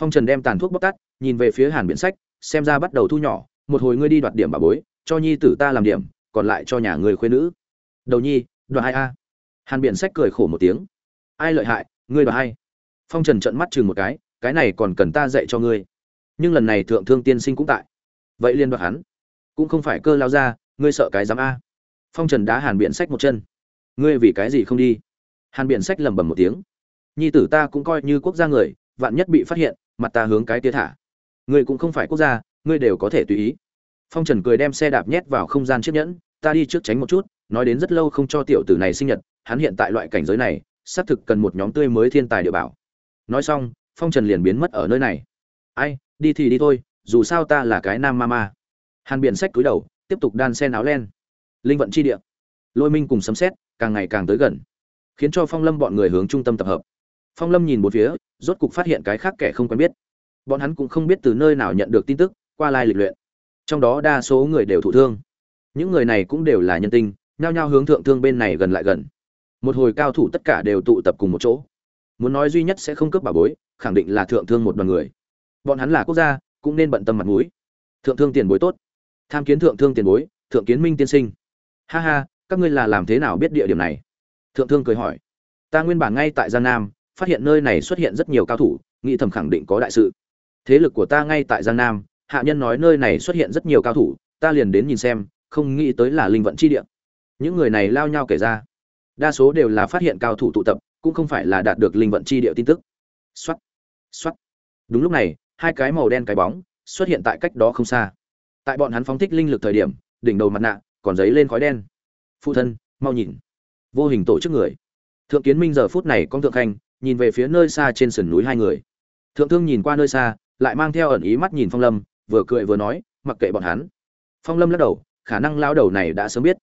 phong trần đem tàn thuốc bóc tắt nhìn về phía hàn biện sách, xem ra bắt đầu thu nhỏ, một hồi ngươi đi đoạt điểm bà bối, cho nhi tử ta làm điểm, còn lại cho nhà người khuyên nữ. Đầu nhi, đoạt hai a? Hàn biện sách cười khổ một tiếng. Ai lợi hại, ngươi đoạt hai phong trần trận mắt chừng một cái cái này còn cần ta dạy cho ngươi. Nhưng lần này thượng thương tiên sinh cũng tại. Vậy liên đoạt hắn. Cũng không phải cơ lao ra, ngươi sợ cái dám a? Phong trần đá hàn biện sách một chân. Ngươi vì cái gì không đi? Hàn biện sách lẩm bẩm một tiếng. Nhi tử ta cũng coi như quốc gia người, vạn nhất bị phát hiện mặt ta hướng cái tia thả. Ngươi cũng không phải quốc gia, ngươi đều có thể tùy ý. Phong trần cười đem xe đạp nhét vào không gian chiếc nhẫn, ta đi trước tránh một chút, nói đến rất lâu không cho tiểu tử này sinh nhật, hắn hiện tại loại cảnh giới này, xác thực cần một nhóm tươi mới thiên tài địa bảo. Nói xong, phong trần liền biến mất ở nơi này. Ai, đi thì đi thôi, dù sao ta là cái nam ma ma. Hàn biện sách cúi đầu, tiếp tục đan sen áo len. Linh vận chi địa. Lôi minh cùng sấm xét càng ngày càng tới gần, khiến cho phong lâm bọn người hướng trung tâm tập hợp phong lâm nhìn một phía, rốt cục phát hiện cái khác kẻ không quen biết. Bọn hắn cũng không biết từ nơi nào nhận được tin tức, qua lai lịch luyện. Trong đó đa số người đều thụ thương. Những người này cũng đều là nhân tinh nhao nhao hướng thượng thương bên này gần lại gần. Một hồi cao thủ tất cả đều tụ tập cùng một chỗ. Muốn nói duy nhất sẽ không cướp bà bối, khẳng định là thượng thương một đoàn người. Bọn hắn là quốc gia, cũng nên bận tâm mặt mũi. Thượng thương tiền bối tốt. Tham kiến thượng thương tiền bối, thượng kiến minh tiên sinh. Ha ha, các ngươi là làm thế nào biết địa điểm này? Thượng thương cười hỏi. Ta nguyên bản ngay tại giang nam phát hiện nơi này xuất hiện rất nhiều cao thủ, nghĩ thầm khẳng định có đại sự. Thế lực của ta ngay tại giang nam, hạ nhân nói nơi này xuất hiện rất nhiều cao thủ, ta liền đến nhìn xem, không nghĩ tới là linh vận chi địa. Những người này lao nhau kể ra. Đa số đều là phát hiện cao thủ tụ tập, cũng không phải là đạt được linh vận chi địa tin tức. Xuất xuất đúng lúc này, hai cái màu đen cái bóng xuất hiện tại cách đó không xa. Tại bọn hắn phóng thích linh lực thời điểm, đỉnh đầu mặt nạ còn giấy lên khói đen. Phụ thân, mau nhìn. Vô hình tổ chức người. Thượng kiến minh giờ phút này con thượng khanh nhìn về phía nơi xa trên sườn núi hai người. Thượng thương nhìn qua nơi xa, lại mang theo ẩn ý mắt nhìn phong lâm, vừa cười vừa nói, mặc kệ bọn hắn. Phong lâm lắc đầu, khả năng lao đầu này đã sớm biết.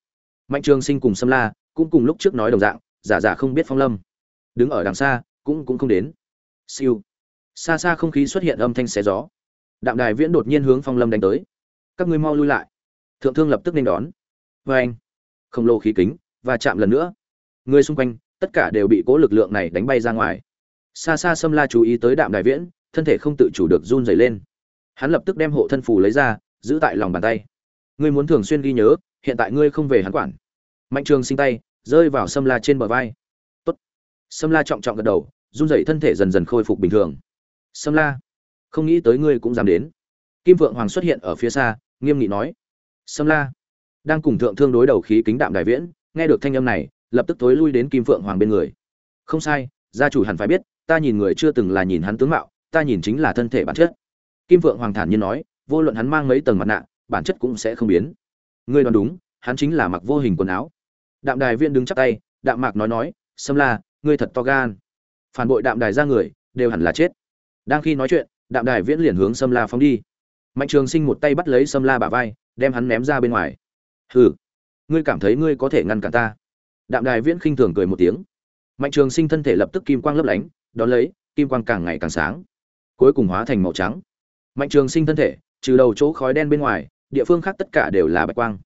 Mạnh trường sinh cùng sâm la cũng cùng lúc trước nói đồng dạng, giả giả không biết phong lâm. Đứng ở đằng xa, cũng cũng không đến. Siêu. Xa xa không khí xuất hiện âm thanh xé gió. Đạm đài viễn đột nhiên hướng phong lâm đánh tới. Các ngươi mau lui lại. Thượng thương lập tức nên đón. Vâng. Vê anh khổng lồ khí kính, và chạm lần nữa. Người xung quanh tất cả đều bị cố lực lượng này đánh bay ra ngoài. Xa xa sâm la chú ý tới đạm đại viễn, thân thể không tự chủ được run rẩy lên. Hắn lập tức đem hộ thân phù lấy ra, giữ tại lòng bàn tay. Ngươi muốn thường xuyên ghi nhớ, hiện tại ngươi không về hắn quản. Mạnh trường sinh tay, rơi vào sâm la trên bờ vai. Tốt. Sâm la trọng trọng gật đầu, run rẩy thân thể dần dần khôi phục bình thường. Sâm la, không nghĩ tới ngươi cũng dám đến. Kim vượng hoàng xuất hiện ở phía xa, nghiêm nghị nói. Sâm la, đang cùng thượng thương đối đầu khí kính đạm đại viễn, nghe được thanh âm này lập tức tối lui đến kim vượng hoàng bên người. Không sai, gia chủ hẳn phải biết, ta nhìn người chưa từng là nhìn hắn tướng mạo, ta nhìn chính là thân thể bản chất. Kim vượng hoàng thản nhiên nói, vô luận hắn mang mấy tầng mặt nạ, bản chất cũng sẽ không biến. Ngươi đoán đúng, hắn chính là mặc vô hình quần áo. Đạm đài viên đứng chắp tay, đạm mạc nói nói, sâm la, ngươi thật to gan. Phản bội đạm đài ra người, đều hẳn là chết. Đang khi nói chuyện, đạm đài viễn liền hướng sâm la phóng đi. Mạnh trường sinh một tay bắt lấy sâm la bả vai, đem hắn ném ra bên ngoài. Hừ, ngươi cảm thấy ngươi có thể ngăn cản ta? Đạm đài viễn khinh thường cười một tiếng. Mạnh trường sinh thân thể lập tức kim quang lấp lánh, đón lấy, kim quang càng ngày càng sáng, cuối cùng hóa thành màu trắng. Mạnh trường sinh thân thể, trừ đầu chỗ khói đen bên ngoài, địa phương khác tất cả đều là bạch quang.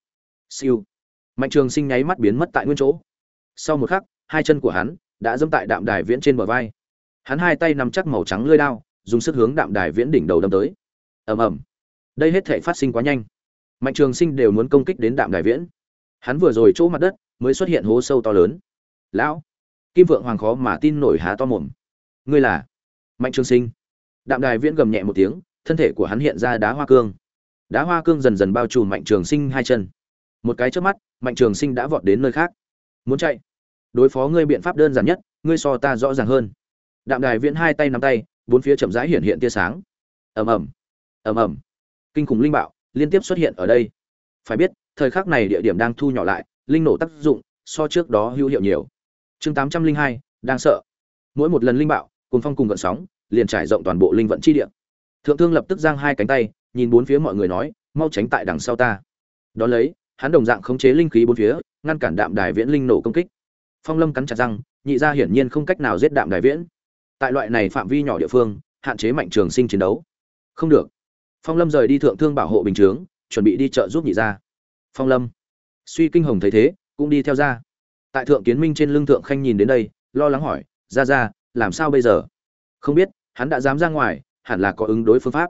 Siêu. Mạnh trường sinh nháy mắt biến mất tại nguyên chỗ. Sau một khắc, hai chân của hắn đã dẫm tại đạm đài viễn trên bờ vai. Hắn hai tay nắm chắc màu trắng lưỡi đao, dùng sức hướng đạm đài viễn đỉnh đầu đâm tới. Ầm ầm. Đây hết thể phát sinh quá nhanh. Mạnh trường sinh đều muốn công kích đến đạm đài viễn. Hắn vừa rồi chỗ mặt đất mới xuất hiện hố sâu to lớn. Lão, kim vượng hoàng khó mà tin nổi há to mồm. Ngươi là mạnh trường sinh. Đạm đài viễn gầm nhẹ một tiếng, thân thể của hắn hiện ra đá hoa cương. Đá hoa cương dần dần bao trùm mạnh trường sinh hai chân. Một cái trước mắt, mạnh trường sinh đã vọt đến nơi khác. Muốn chạy? Đối phó ngươi biện pháp đơn giản nhất, ngươi so ta rõ ràng hơn. Đạm đài viễn hai tay nắm tay, bốn phía chậm rãi hiện hiện tia sáng. Ầm ầm. Ầm ầm. Kinh khủng linh bạo liên tiếp xuất hiện ở đây. Phải biết, thời khắc này địa điểm đang thu nhỏ lại linh nổ tác dụng, so trước đó hữu hiệu nhiều. Chương tám trăm linh hai, đang sợ. Mỗi một lần linh bạo cùng phong cùng gợn sóng, liền trải rộng toàn bộ linh vận chi địa. Thượng thương lập tức giang hai cánh tay, nhìn bốn phía mọi người nói, mau tránh tại đằng sau ta. Đón lấy, hắn đồng dạng khống chế linh khí bốn phía, ngăn cản đạm đài viễn linh nổ công kích. Phong lâm cắn chặt răng, nhị ra hiển nhiên không cách nào giết đạm đài viễn. Tại loại này phạm vi nhỏ địa phương, hạn chế mạnh trường sinh chiến đấu. Không được. Phong lâm rời đi thượng thương bảo hộ bình chướng, chuẩn bị đi chợ giúp nhị ra phong lâm suy kinh hồng thấy thế, cũng đi theo ra. Tại thượng kiến minh trên lưng thượng khanh nhìn đến đây, lo lắng hỏi, ra ra, làm sao bây giờ? Không biết, hắn đã dám ra ngoài, hẳn là có ứng đối phương pháp.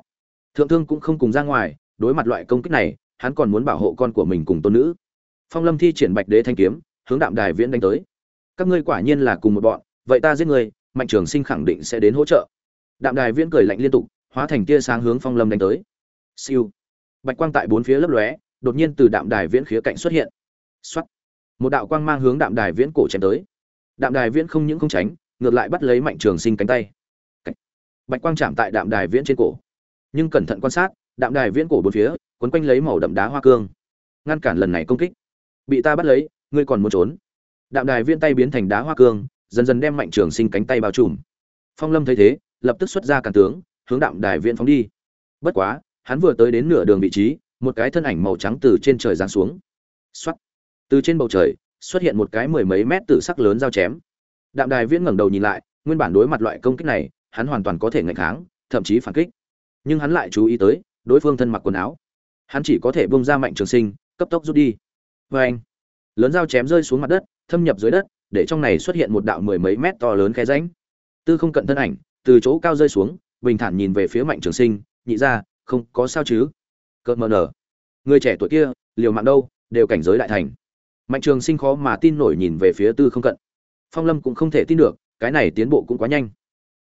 Thượng thương cũng không cùng ra ngoài, đối mặt loại công kích này, hắn còn muốn bảo hộ con của mình cùng tôn nữ. Phong lâm thi triển bạch đế thanh kiếm, hướng đạm đài viễn đánh tới. Các ngươi quả nhiên là cùng một bọn, vậy ta giết người mạnh trường sinh khẳng định sẽ đến hỗ trợ. Đạm đài viễn cười lạnh liên tục, hóa thành tia sáng hướng phong lâm đánh tới. Siêu. Bạch quang tại bốn phía lấp lóe đột nhiên từ đạm đài viễn khía cạnh xuất hiện. Xuất một đạo quang mang hướng đạm đài viễn cổ chém tới. Đạm đài viễn không những không tránh, ngược lại bắt lấy mạnh trường sinh cánh tay. Bạch quang chạm tại đạm đài viễn trên cổ. Nhưng cẩn thận quan sát, đạm đài viễn cổ bốn phía, quấn quanh lấy màu đậm đá hoa cương. Ngăn cản lần này công kích. Bị ta bắt lấy, ngươi còn muốn trốn. Đạm đài viễn tay biến thành đá hoa cương, dần dần đem mạnh trường sinh cánh tay bao trùm. Phong lâm thấy thế, lập tức xuất ra cản tướng, hướng đạm đài viễn phóng đi. Bất quá, hắn vừa tới đến nửa đường vị trí một cái thân ảnh màu trắng từ trên trời giáng xuống. Xoắt từ trên bầu trời, xuất hiện một cái mười mấy mét tử sắc lớn dao chém. Đạm đài viễn ngẩng đầu nhìn lại, nguyên bản đối mặt loại công kích này, hắn hoàn toàn có thể nghịch kháng, thậm chí phản kích. Nhưng hắn lại chú ý tới, đối phương thân mặc quần áo. Hắn chỉ có thể bông ra mạnh trường sinh, cấp tốc rút đi. Vê anh, lớn dao chém rơi xuống mặt đất, thâm nhập dưới đất, để trong này xuất hiện một đạo mười mấy mét to lớn khe ránh tư không cận thân ảnh, từ chỗ cao rơi xuống, bình thản nhìn về phía mạnh trường sinh, nhị ra, không có sao chứ? Cợt mờ nở. Người trẻ tuổi kia, liều mạng đâu, đều cảnh giới đại thành. Mạnh trường sinh khó mà tin nổi nhìn về phía tư không cận. Phong lâm cũng không thể tin được, cái này tiến bộ cũng quá nhanh.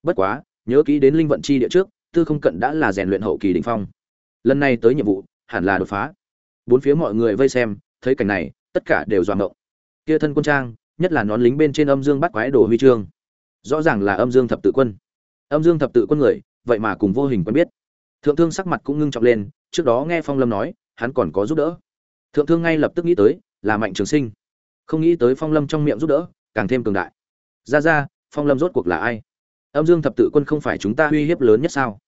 Bất quá, nhớ kỹ đến linh vận chi địa trước, tư không cận đã là rèn luyện hậu kỳ đình phong. Lần này tới nhiệm vụ, hẳn là đột phá. Bốn phía mọi người vây xem, thấy cảnh này, tất cả đều dọa mộng kia thân quân trang, nhất là nón lính bên trên âm dương bắt quái đồ huy chương. Rõ ràng là âm dương thập tự quân. Âm dương thập tự quân người, vậy mà cùng vô hình quen biết. Thượng thương sắc mặt cũng ngưng trọng lên trước đó nghe phong lâm nói, hắn còn có giúp đỡ. Thượng thương ngay lập tức nghĩ tới, là mạnh trường sinh. Không nghĩ tới phong lâm trong miệng giúp đỡ, càng thêm cường đại. Ra ra, phong lâm rốt cuộc là ai? Âm dương thập tự quân không phải chúng ta uy hiếp lớn nhất sao?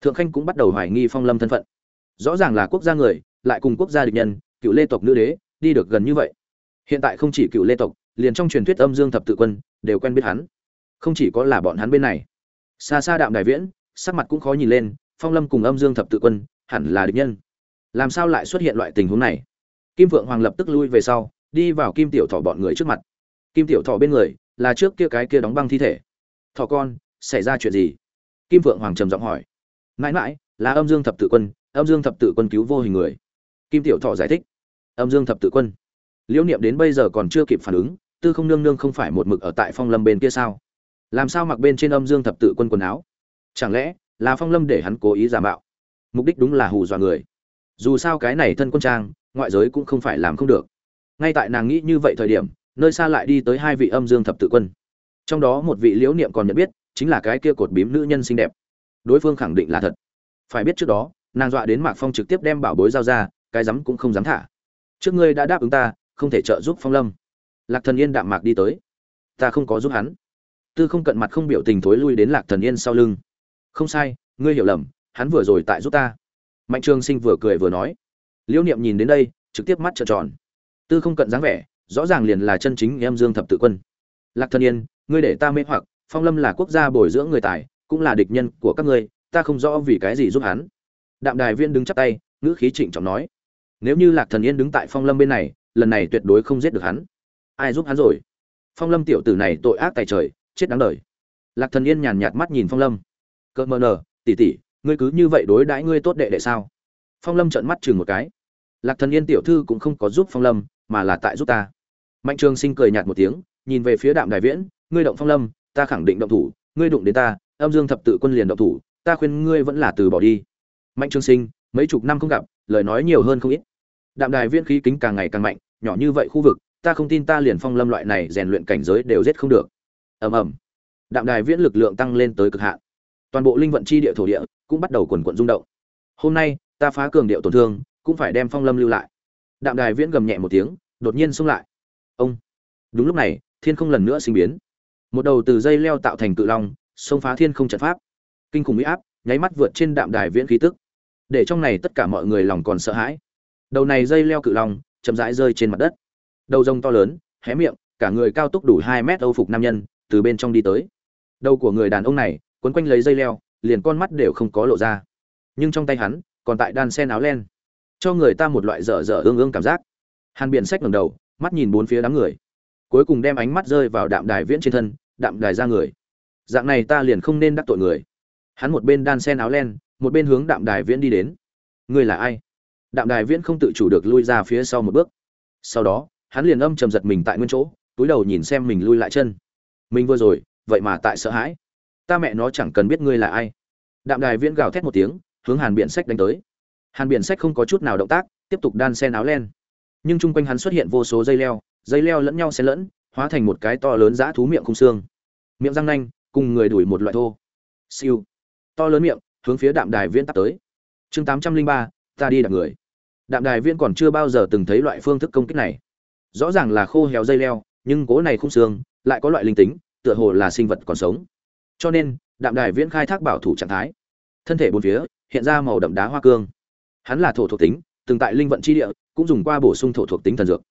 Thượng khanh cũng bắt đầu hoài nghi phong lâm thân phận. Rõ ràng là quốc gia người, lại cùng quốc gia địch nhân, cựu lê tộc nữ đế, đi được gần như vậy. Hiện tại không chỉ cựu lê tộc, liền trong truyền thuyết âm dương thập tự quân, đều quen biết hắn. Không chỉ có là bọn hắn bên này. Xa xa đạm đại viễn, sắc mặt cũng khó nhìn lên, phong lâm cùng âm dương thập tự quân hẳn là địch nhân. Làm sao lại xuất hiện loại tình huống này? Kim vượng hoàng lập tức lui về sau, đi vào kim tiểu thọ bọn người trước mặt. Kim tiểu thọ bên người là trước kia cái kia đóng băng thi thể. Thọ con, xảy ra chuyện gì? Kim vượng hoàng trầm giọng hỏi. Mãi mãi, là âm dương thập tự quân, âm dương thập tự quân cứu vô hình người. Kim tiểu thọ giải thích. Âm dương thập tự quân. Liễu niệm đến bây giờ còn chưa kịp phản ứng, tư không nương nương không phải một mực ở tại phong lâm bên kia sao? Làm sao mặc bên trên âm dương thập tự quân quần áo? Chẳng lẽ là phong lâm để hắn cố ý giả mạo? Mục đích đúng là hù dọa người. Dù sao cái này thân quân trang, ngoại giới cũng không phải làm không được. Ngay tại nàng nghĩ như vậy thời điểm, nơi xa lại đi tới hai vị âm dương thập tự quân. Trong đó một vị liễu niệm còn nhận biết, chính là cái kia cột bím nữ nhân xinh đẹp. Đối phương khẳng định là thật. Phải biết trước đó, nàng dọa đến mạc phong trực tiếp đem bảo bối giao ra, cái rắm cũng không dám thả. Trước ngươi đã đáp ứng ta, không thể trợ giúp phong lâm. Lạc thần yên đạm mạc đi tới. Ta không có giúp hắn. Tư không cận mặt không biểu tình thối lui đến lạc thần yên sau lưng. Không sai, ngươi hiểu lầm hắn vừa rồi tại giúp ta. Mạnh trường sinh vừa cười vừa nói. Liễu niệm nhìn đến đây, trực tiếp mắt trợn tròn. Tư không cận dáng vẻ, rõ ràng liền là chân chính em dương thập tự quân. Lạc thần yên, ngươi để ta mê hoặc, phong lâm là quốc gia bồi dưỡng người tài, cũng là địch nhân của các ngươi, ta không rõ vì cái gì giúp hắn. Đạm đài viên đứng chắp tay, ngữ khí trịnh trọng nói. Nếu như lạc thần yên đứng tại phong lâm bên này, lần này tuyệt đối không giết được hắn. Ai giúp hắn rồi? Phong lâm tiểu tử này tội ác tài trời, chết đáng đời. Lạc thần yên nhàn nhạt mắt nhìn phong lâm. Cợt mờ nờ, tỉ tỉ ngươi cứ như vậy đối đãi ngươi tốt đệ đệ sao? Phong lâm trợn mắt chừng một cái. Lạc thần yên tiểu thư cũng không có giúp phong lâm, mà là tại giúp ta. Mạnh trường sinh cười nhạt một tiếng, nhìn về phía đạm Đại viễn, ngươi động phong lâm, ta khẳng định động thủ, ngươi đụng đến ta, âm dương thập tự quân liền động thủ, ta khuyên ngươi vẫn là từ bỏ đi. Mạnh trường sinh, mấy chục năm không gặp, lời nói nhiều hơn không ít. Đạm đài viễn khí kính càng ngày càng mạnh, nhỏ như vậy khu vực, ta không tin ta liền phong lâm loại này rèn luyện cảnh giới đều giết không được. Ầm ầm. Đạm đài viễn lực lượng tăng lên tới cực hạn toàn bộ linh vận chi địa thổ địa cũng bắt đầu quần quận rung động. Hôm nay, ta phá cường điệu tổn thương, cũng phải đem phong lâm lưu lại. Đạm đài viễn gầm nhẹ một tiếng, đột nhiên xông lại. Ông! Đúng lúc này, thiên không lần nữa sinh biến. Một đầu từ dây leo tạo thành cự long, xông phá thiên không trận pháp. Kinh khủng uy áp, nháy mắt vượt trên đạm đài viễn khí tức. Để trong này tất cả mọi người lòng còn sợ hãi. Đầu này dây leo cự long, chậm rãi rơi trên mặt đất. Đầu rồng to lớn, hé miệng, cả người cao tốc đủ hai mét âu phục nam nhân, từ bên trong đi tới. Đầu của người đàn ông này quấn quanh lấy dây leo, liền con mắt đều không có lộ ra. Nhưng trong tay hắn, còn tại đan sen áo len, cho người ta một loại dở dở ương ương cảm giác. Hàn biển sách ngầm đầu, mắt nhìn bốn phía đám người. Cuối cùng đem ánh mắt rơi vào đạm đài viễn trên thân, đạm đài ra người. Dạng này ta liền không nên đắc tội người. Hắn một bên đan sen áo len, một bên hướng đạm đài viễn đi đến. Ngươi là ai? Đạm đài viễn không tự chủ được lui ra phía sau một bước. Sau đó, hắn liền âm trầm giật mình tại nguyên chỗ, túi đầu nhìn xem mình lui lại chân. Mình vừa rồi, vậy mà tại sợ hãi ta mẹ nó chẳng cần biết ngươi là ai. Đạm đài viễn gào thét một tiếng, hướng hàn biện sách đánh tới. Hàn biện sách không có chút nào động tác, tiếp tục đan sen áo len. Nhưng chung quanh hắn xuất hiện vô số dây leo dây leo lẫn nhau xen lẫn, hóa thành một cái to lớn dã thú miệng khung xương. Miệng răng nanh, cùng người đuổi một loại thô. Siêu. To lớn miệng, hướng phía đạm đài viễn tắt tới. Chương tám trăm linh ba, ta đi đặt người. Đạm đài viễn còn chưa bao giờ từng thấy loại phương thức công kích này. Rõ ràng là khô héo dây leo, nhưng cố này không xương lại có loại linh tính, tựa hồ là sinh vật còn sống cho nên, đạm đài viễn khai thác bảo thủ trạng thái. Thân thể bốn phía, hiện ra màu đậm đá hoa cương. Hắn là thổ thuộc tính, từng tại linh vận chi địa, cũng dùng qua bổ sung thổ thuộc tính thần dược.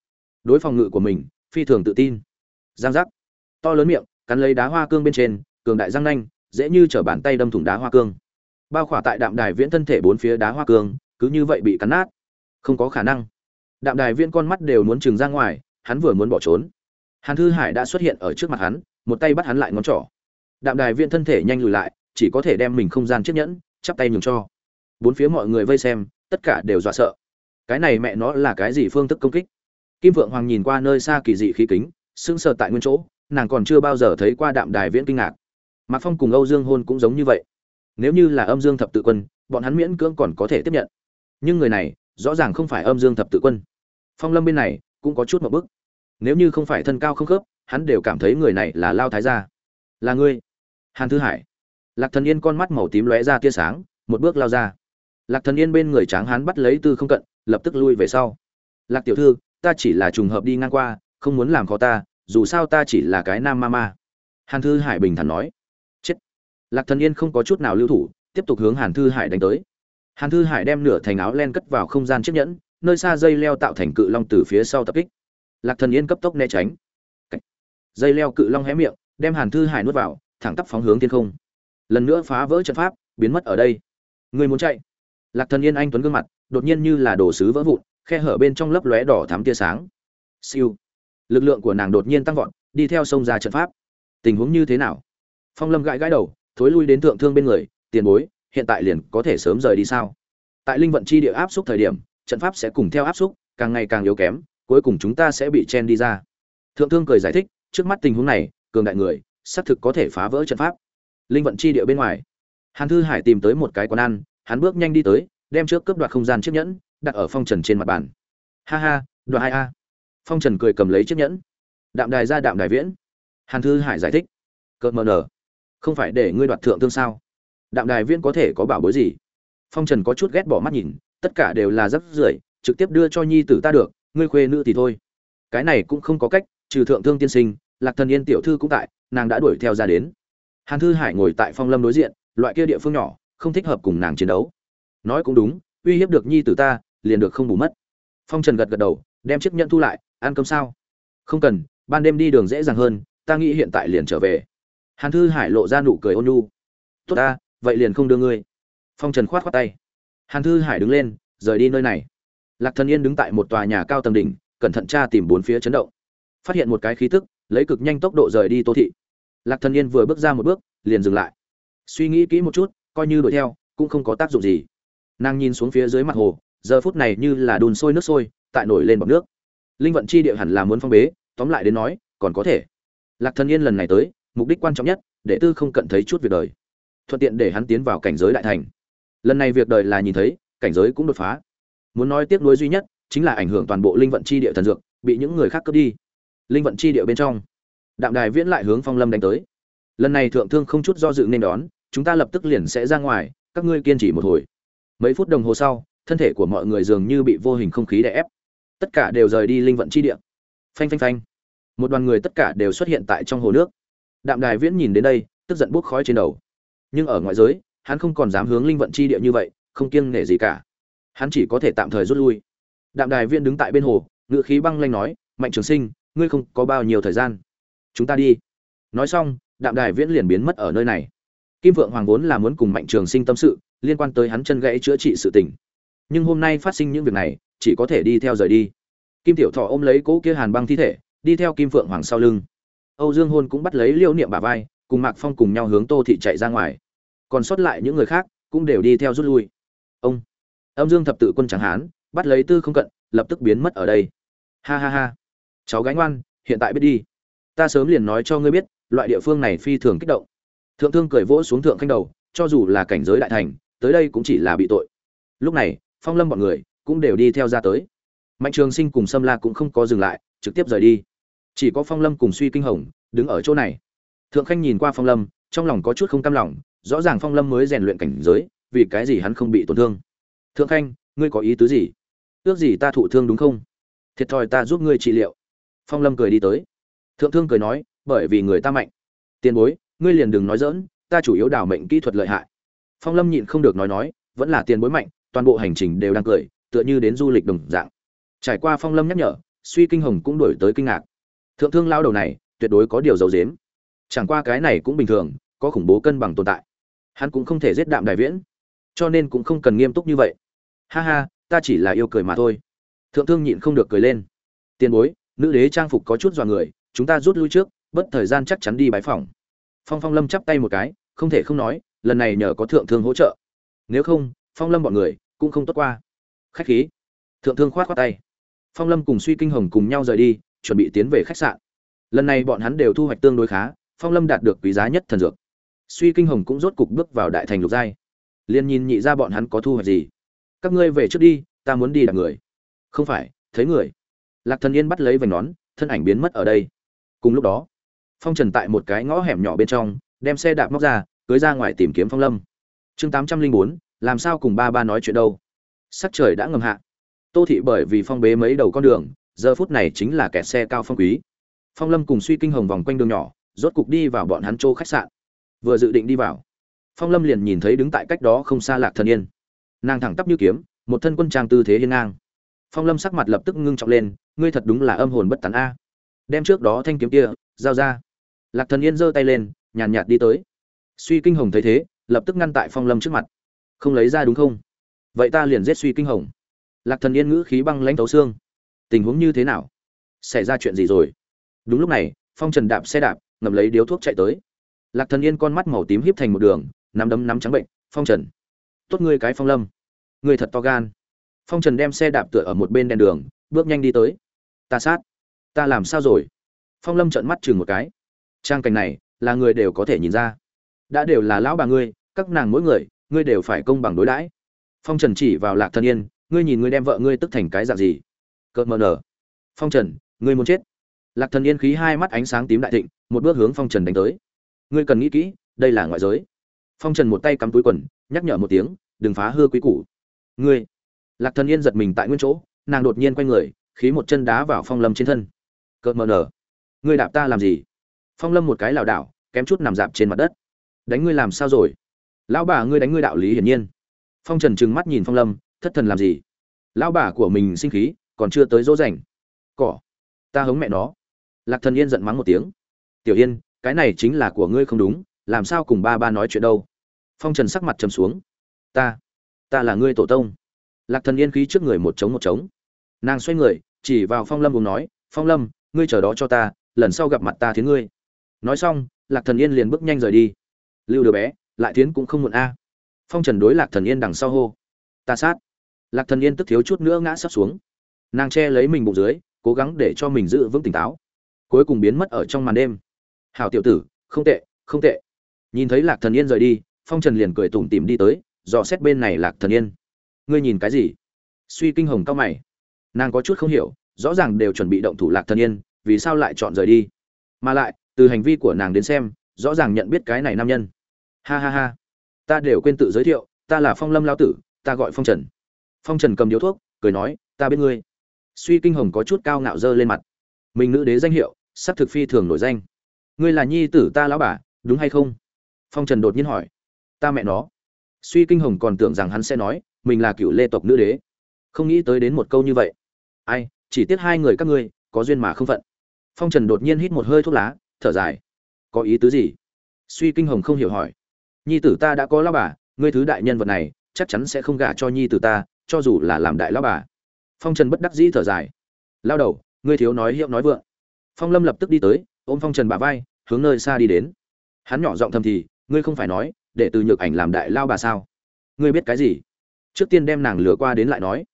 Đối phòng ngự của mình, phi thường tự tin. Giang giác. To lớn miệng, cắn lấy đá hoa cương bên trên, cường đại răng nanh, dễ như t bàn tay đâm thủng đá hoa cương. Bao khỏa tại đạm đài viễn thân thể bốn phía đá hoa cương, cứ như vậy bị cắn nát. Không có khả năng. Đạm đài viễn con mắt đều muốn trừng ra ngoài, hắn vừa muốn bỏ trốn. Hàn thư hải đã xuất hiện ở trước mặt hắn, một tay bắt hắn lại ngón trỏ đạm đài viện thân thể nhanh lùi lại, chỉ có thể đem mình không gian chiếc nhẫn, chắp tay nhường cho. Bốn phía mọi người vây xem, tất cả đều dọa sợ. Cái này mẹ nó là cái gì phương thức công kích? Kim vượng hoàng nhìn qua nơi xa kỳ dị khí kính, sững sờ tại nguyên chỗ, nàng còn chưa bao giờ thấy qua đạm đài viễn kinh ngạc. Mạc phong cùng âu dương hôn cũng giống như vậy. Nếu như là âm dương thập tự quân, bọn hắn miễn cưỡng còn có thể tiếp nhận. Nhưng người này, rõ ràng không phải âm dương thập tự quân. Phong lâm bên này, cũng có chút một bức nếu như không phải thân cao không khớp, hắn đều cảm thấy người này là lao thái gia. Là ngươi hàn thư hải. Lạc thần yên con mắt màu tím lóe ra tia sáng, một bước lao ra. Lạc thần yên bên người tráng hắn bắt lấy tư không cận, lập tức lui về sau. Lạc tiểu thư, ta chỉ là trùng hợp đi ngang qua, không muốn làm khó ta, dù sao ta chỉ là cái nam ma ma. Hàn thư hải bình thản nói. Chết. Lạc thần yên không có chút nào lưu thủ, tiếp tục hướng hàn thư hải đánh tới. Hàn thư hải đem nửa thành áo len cất vào không gian chiếc nhẫn, nơi xa dây leo tạo thành cự long từ phía sau tập kích. Lạc thần yên cấp tốc né tránh. Dây leo cự long hé miệng, đem hàn thư hải nuốt vào thẳng tắp phóng hướng thiên không. Lần nữa phá vỡ trận pháp, biến mất ở đây. Người muốn chạy. Lạc thần yên anh tuấn gương mặt, đột nhiên như là đồ sứ vỡ vụn, khe hở bên trong lấp lóe đỏ thắm tia sáng. Siêu. Lực lượng của nàng đột nhiên tăng vọt, đi theo sông ra trận pháp. Tình huống như thế nào? Phong lâm gãi gãi đầu, thối lui đến thượng thương bên người, tiền bối, hiện tại liền có thể sớm rời đi sao? Tại linh vận chi địa áp xúc thời điểm, trận pháp sẽ cùng theo áp xúc, càng ngày càng yếu kém, cuối cùng chúng ta sẽ bị chen đi ra. Thượng thương cười giải thích, trước mắt tình huống này, cường đại người xác thực có thể phá vỡ trận pháp. Linh vận chi địa bên ngoài, hàn thư hải tìm tới một cái quán ăn, hắn bước nhanh đi tới, đem trước cướp đoạt không gian chiếc nhẫn, đặt ở phong trần trên mặt bàn. Ha ha, đoạt hai a. Phong trần cười cầm lấy chiếc nhẫn. Đạm đài ra đạm đài viễn. Hàn thư hải giải thích. Cợt mờ nở. Không phải để ngươi đoạt thượng tương sao? Đạm đài viễn có thể có bảo bối gì? Phong trần có chút ghét bỏ mắt nhìn, tất cả đều là rất rưởi, trực tiếp đưa cho nhi tử ta được, ngươi khuê nữ thì thôi. Cái này cũng không có cách, trừ thượng thương tiên sinh, lạc thần yên tiểu thư cũng tại nàng đã đuổi theo ra đến. Hàn thư hải ngồi tại phong lâm đối diện, loại kia địa phương nhỏ, không thích hợp cùng nàng chiến đấu. Nói cũng đúng, uy hiếp được nhi tử ta, liền được không bù mất. Phong trần gật gật đầu, đem chiếc nhẫn thu lại, ăn cơm sao? Không cần, ban đêm đi đường dễ dàng hơn, ta nghĩ hiện tại liền trở về. Hàn thư hải lộ ra nụ cười ôn nhu. Tốt ta, vậy liền không đưa ngươi. Phong trần khoát khoát tay. Hàn thư hải đứng lên, rời đi nơi này. Lạc thần yên đứng tại một tòa nhà cao tầng đỉnh, cẩn thận tra tìm bốn phía chấn động. Phát hiện một cái khí tức, lấy cực nhanh tốc độ rời đi tô thị lạc thần yên vừa bước ra một bước, liền dừng lại. Suy nghĩ kỹ một chút, coi như đuổi theo, cũng không có tác dụng gì. Nàng nhìn xuống phía dưới mặt hồ, giờ phút này như là đun sôi nước sôi, tại nổi lên bọc nước. Linh vận chi địa hẳn là muốn phong bế, tóm lại đến nói, còn có thể. Lạc thần yên lần này tới, mục đích quan trọng nhất, để tư không cận thấy chút việc đời. Thuận tiện để hắn tiến vào cảnh giới đại thành. Lần này việc đời là nhìn thấy, cảnh giới cũng đột phá. Muốn nói tiếc nuối duy nhất, chính là ảnh hưởng toàn bộ linh vận chi địa thần dược, bị những người khác cướp đi. Linh vận chi địa bên trong đạm đài viễn lại hướng phong lâm đánh tới. Lần này thượng thương không chút do dự nên đón, chúng ta lập tức liền sẽ ra ngoài, các ngươi kiên trì một hồi. Mấy phút đồng hồ sau, thân thể của mọi người dường như bị vô hình không khí đè ép. Tất cả đều rời đi linh vận chi địa. Phanh phanh phanh. Một đoàn người tất cả đều xuất hiện tại trong hồ nước. Đạm đài viễn nhìn đến đây, tức giận buốt khói trên đầu. Nhưng ở ngoại giới, hắn không còn dám hướng linh vận chi địa như vậy, không kiêng nể gì cả. Hắn chỉ có thể tạm thời rút lui. Đạm đài viễn đứng tại bên hồ ngự khí băng lanh nói, mạnh trường sinh, ngươi không có bao nhiêu thời gian chúng ta đi. Nói xong, đạm đài viễn liền biến mất ở nơi này. Kim vượng hoàng vốn là muốn cùng mạnh trường sinh tâm sự, liên quan tới hắn chân gãy chữa trị sự tình. Nhưng hôm nay phát sinh những việc này, chỉ có thể đi theo rời đi. Kim tiểu thọ ôm lấy cỗ kia hàn băng thi thể, đi theo kim phượng hoàng sau lưng. Âu dương hôn cũng bắt lấy liêu niệm bà vai, cùng mạc phong cùng nhau hướng tô thị chạy ra ngoài. Còn sót lại những người khác, cũng đều đi theo rút lui. Ông, âm dương thập tự quân chẳng hán, bắt lấy tư không cận, lập tức biến mất ở đây. Ha ha ha. Cháu gái ngoan, hiện tại biết đi ta sớm liền nói cho ngươi biết, loại địa phương này phi thường kích động. Thượng thương cười vỗ xuống thượng khanh đầu, cho dù là cảnh giới đại thành, tới đây cũng chỉ là bị tội. Lúc này, phong lâm bọn người cũng đều đi theo ra tới. Mạnh trường sinh cùng sâm la cũng không có dừng lại, trực tiếp rời đi. Chỉ có phong lâm cùng suy kinh hồng đứng ở chỗ này. Thượng khanh nhìn qua phong lâm, trong lòng có chút không cam lòng, rõ ràng phong lâm mới rèn luyện cảnh giới, vì cái gì hắn không bị tổn thương. Thượng khanh, ngươi có ý tứ gì? Ước gì ta thụ thương đúng không? Thiệt thòi ta giúp ngươi trị liệu. Phong lâm cười đi tới thượng thương cười nói, bởi vì người ta mạnh. Tiền bối, ngươi liền đừng nói dỡn ta chủ yếu đảo mệnh kỹ thuật lợi hại. Phong lâm nhịn không được nói nói, vẫn là tiền bối mạnh, toàn bộ hành trình đều đang cười, tựa như đến du lịch đồng dạng. Trải qua phong lâm nhắc nhở, suy kinh hồng cũng đổi tới kinh ngạc. Thượng thương lao đầu này, tuyệt đối có điều dấu dếm chẳng qua cái này cũng bình thường, có khủng bố cân bằng tồn tại. Hắn cũng không thể giết đạm đại viễn, cho nên cũng không cần nghiêm túc như vậy. Ha ha, ta chỉ là yêu cười mà thôi. Thượng thương nhịn không được cười lên. Tiền bối, nữ đế trang phục có chút dọa người chúng ta rút lui trước, bất thời gian chắc chắn đi bái phòng phong phong lâm chắp tay một cái, không thể không nói, lần này nhờ có thượng thương hỗ trợ. Nếu không, phong lâm bọn người cũng không tốt qua. Khách khí. Thượng thương khoát khoát tay. Phong lâm cùng suy kinh hồng cùng nhau rời đi, chuẩn bị tiến về khách sạn. Lần này bọn hắn đều thu hoạch tương đối khá, phong lâm đạt được quý giá nhất thần dược. Suy kinh hồng cũng rốt cục bước vào đại thành lục giai. Liền nhìn nhị ra bọn hắn có thu hoạch gì? Các ngươi về trước đi, ta muốn đi đặt người. Không phải, thấy người. Lạc thần yên bắt lấy vành nón, thân ảnh biến mất ở đây cùng lúc đó, phong trần tại một cái ngõ hẻm nhỏ bên trong, đem xe đạp móc ra, cưới ra ngoài tìm kiếm phong lâm. Chương tám trăm linh bốn, làm sao cùng ba ba nói chuyện đâu? Sắc trời đã ngầm hạ. Tô thị bởi vì phong bế mấy đầu con đường, giờ phút này chính là kẹt xe cao phong quý. Phong lâm cùng suy kinh hồng vòng quanh đường nhỏ, rốt cục đi vào bọn hắn chỗ khách sạn. Vừa dự định đi vào, phong lâm liền nhìn thấy đứng tại cách đó không xa lạc thần yên. Nàng thẳng tắp như kiếm, một thân quân trang tư thế hiên ngang. Phong lâm sắc mặt lập tức ngưng trọng lên, ngươi thật đúng là âm hồn bất tán a đem trước đó thanh kiếm kia, giao ra. Lạc thần yên giơ tay lên, nhàn nhạt đi tới. Suy kinh hồng thấy thế, lập tức ngăn tại phong lâm trước mặt. Không lấy ra đúng không? Vậy ta liền giết suy kinh hồng. Lạc thần yên ngữ khí băng lãnh tấu xương. Tình huống như thế nào? Xảy ra chuyện gì rồi? Đúng lúc này, phong trần đạp xe đạp ngầm lấy điếu thuốc chạy tới. Lạc thần yên con mắt màu tím híp thành một đường, nắm đấm nắm trắng bệnh, phong trần, tốt ngươi cái phong lâm. Ngươi thật to gan. Phong trần đem xe đạp tựa ở một bên đèn đường, bước nhanh đi tới. Ta sát ta làm sao rồi? Phong lâm trợn mắt chừng một cái. Trang cảnh này, là người đều có thể nhìn ra. Đã đều là lão bà ngươi, các nàng mỗi người, ngươi đều phải công bằng đối đãi. Phong trần chỉ vào lạc thân yên, ngươi nhìn ngươi đem vợ ngươi tức thành cái dạng gì? Cợt mờ nở. Phong trần, ngươi muốn chết. Lạc thần yên khí hai mắt ánh sáng tím đại thịnh, một bước hướng phong trần đánh tới. Ngươi cần nghĩ kỹ, đây là ngoại giới. Phong trần một tay cắm túi quần, nhắc nhở một tiếng, đừng phá hư quý củ. Ngươi. Lạc thần yên giật mình tại nguyên chỗ, nàng đột nhiên quay người, khí một chân đá vào phong lâm trên thân cợt mờ nở ngươi đạp ta làm gì? Phong lâm một cái lảo đảo, kém chút nằm dạp trên mặt đất. Đánh ngươi làm sao rồi? Lão bà ngươi đánh ngươi đạo lý hiển nhiên. Phong trần trừng mắt nhìn phong lâm, thất thần làm gì? Lão bà của mình sinh khí, còn chưa tới dỗ dành. Cỏ, ta hống mẹ nó. Lạc thần yên giận mắng một tiếng. Tiểu yên, cái này chính là của ngươi không đúng, làm sao cùng ba ba nói chuyện đâu? Phong trần sắc mặt trầm xuống. Ta ta là ngươi tổ tông. Lạc thần yên khí trước người một trống một trống. Nàng xoay người, chỉ vào phong lâm cùng nói, phong lâm ngươi chờ đó cho ta, lần sau gặp mặt ta thiến ngươi. Nói xong, lạc thần yên liền bước nhanh rời đi. Lưu đứa bé, lại thiến cũng không muộn a. Phong trần đối lạc thần yên đằng sau hô. Ta sát. Lạc thần yên tức thiếu chút nữa ngã sắp xuống. Nàng che lấy mình bụng dưới, cố gắng để cho mình giữ vững tỉnh táo. Cuối cùng biến mất ở trong màn đêm. Hảo tiểu tử, không tệ không tệ. Nhìn thấy lạc thần yên rời đi, phong trần liền cười tủm tỉm đi tới, dò xét bên này lạc thần yên. Ngươi nhìn cái gì? Suy kinh hồng cao mày. Nàng có chút không hiểu rõ ràng đều chuẩn bị động thủ lạc thần yên, vì sao lại chọn rời đi? Mà lại, từ hành vi của nàng đến xem, rõ ràng nhận biết cái này nam nhân. Ha ha ha. Ta đều quên tự giới thiệu, ta là phong lâm lao tử, ta gọi phong trần. Phong trần cầm điếu thuốc, cười nói, ta biết ngươi. Suy kinh hồng có chút cao ngạo dơ lên mặt. Mình nữ đế danh hiệu, sắp thực phi thường nổi danh. Ngươi là nhi tử ta lão bà, đúng hay không? Phong trần đột nhiên hỏi. Ta mẹ nó. Suy kinh hồng còn tưởng rằng hắn sẽ nói, mình là cựu lê tộc nữ đế. Không nghĩ tới đến một câu như vậy. Ai chỉ tiếc hai người các ngươi có duyên mà không phận. Phong trần đột nhiên hít một hơi thuốc lá, thở dài. Có ý tứ gì? Suy kinh hồng không hiểu hỏi. Nhi tử ta đã có lao bà, ngươi thứ đại nhân vật này, chắc chắn sẽ không gả cho nhi tử ta, cho dù là làm đại lao bà. Phong trần bất đắc dĩ thở dài. Lao đầu, ngươi thiếu nói hiệu nói vượng. Phong lâm lập tức đi tới, ôm phong trần bà vai, hướng nơi xa đi đến. Hắn nhỏ giọng thầm thì, ngươi không phải nói, để từ nhược ảnh làm đại lao bà sao? Ngươi biết cái gì? Trước tiên đem nàng lừa qua đến lại nói.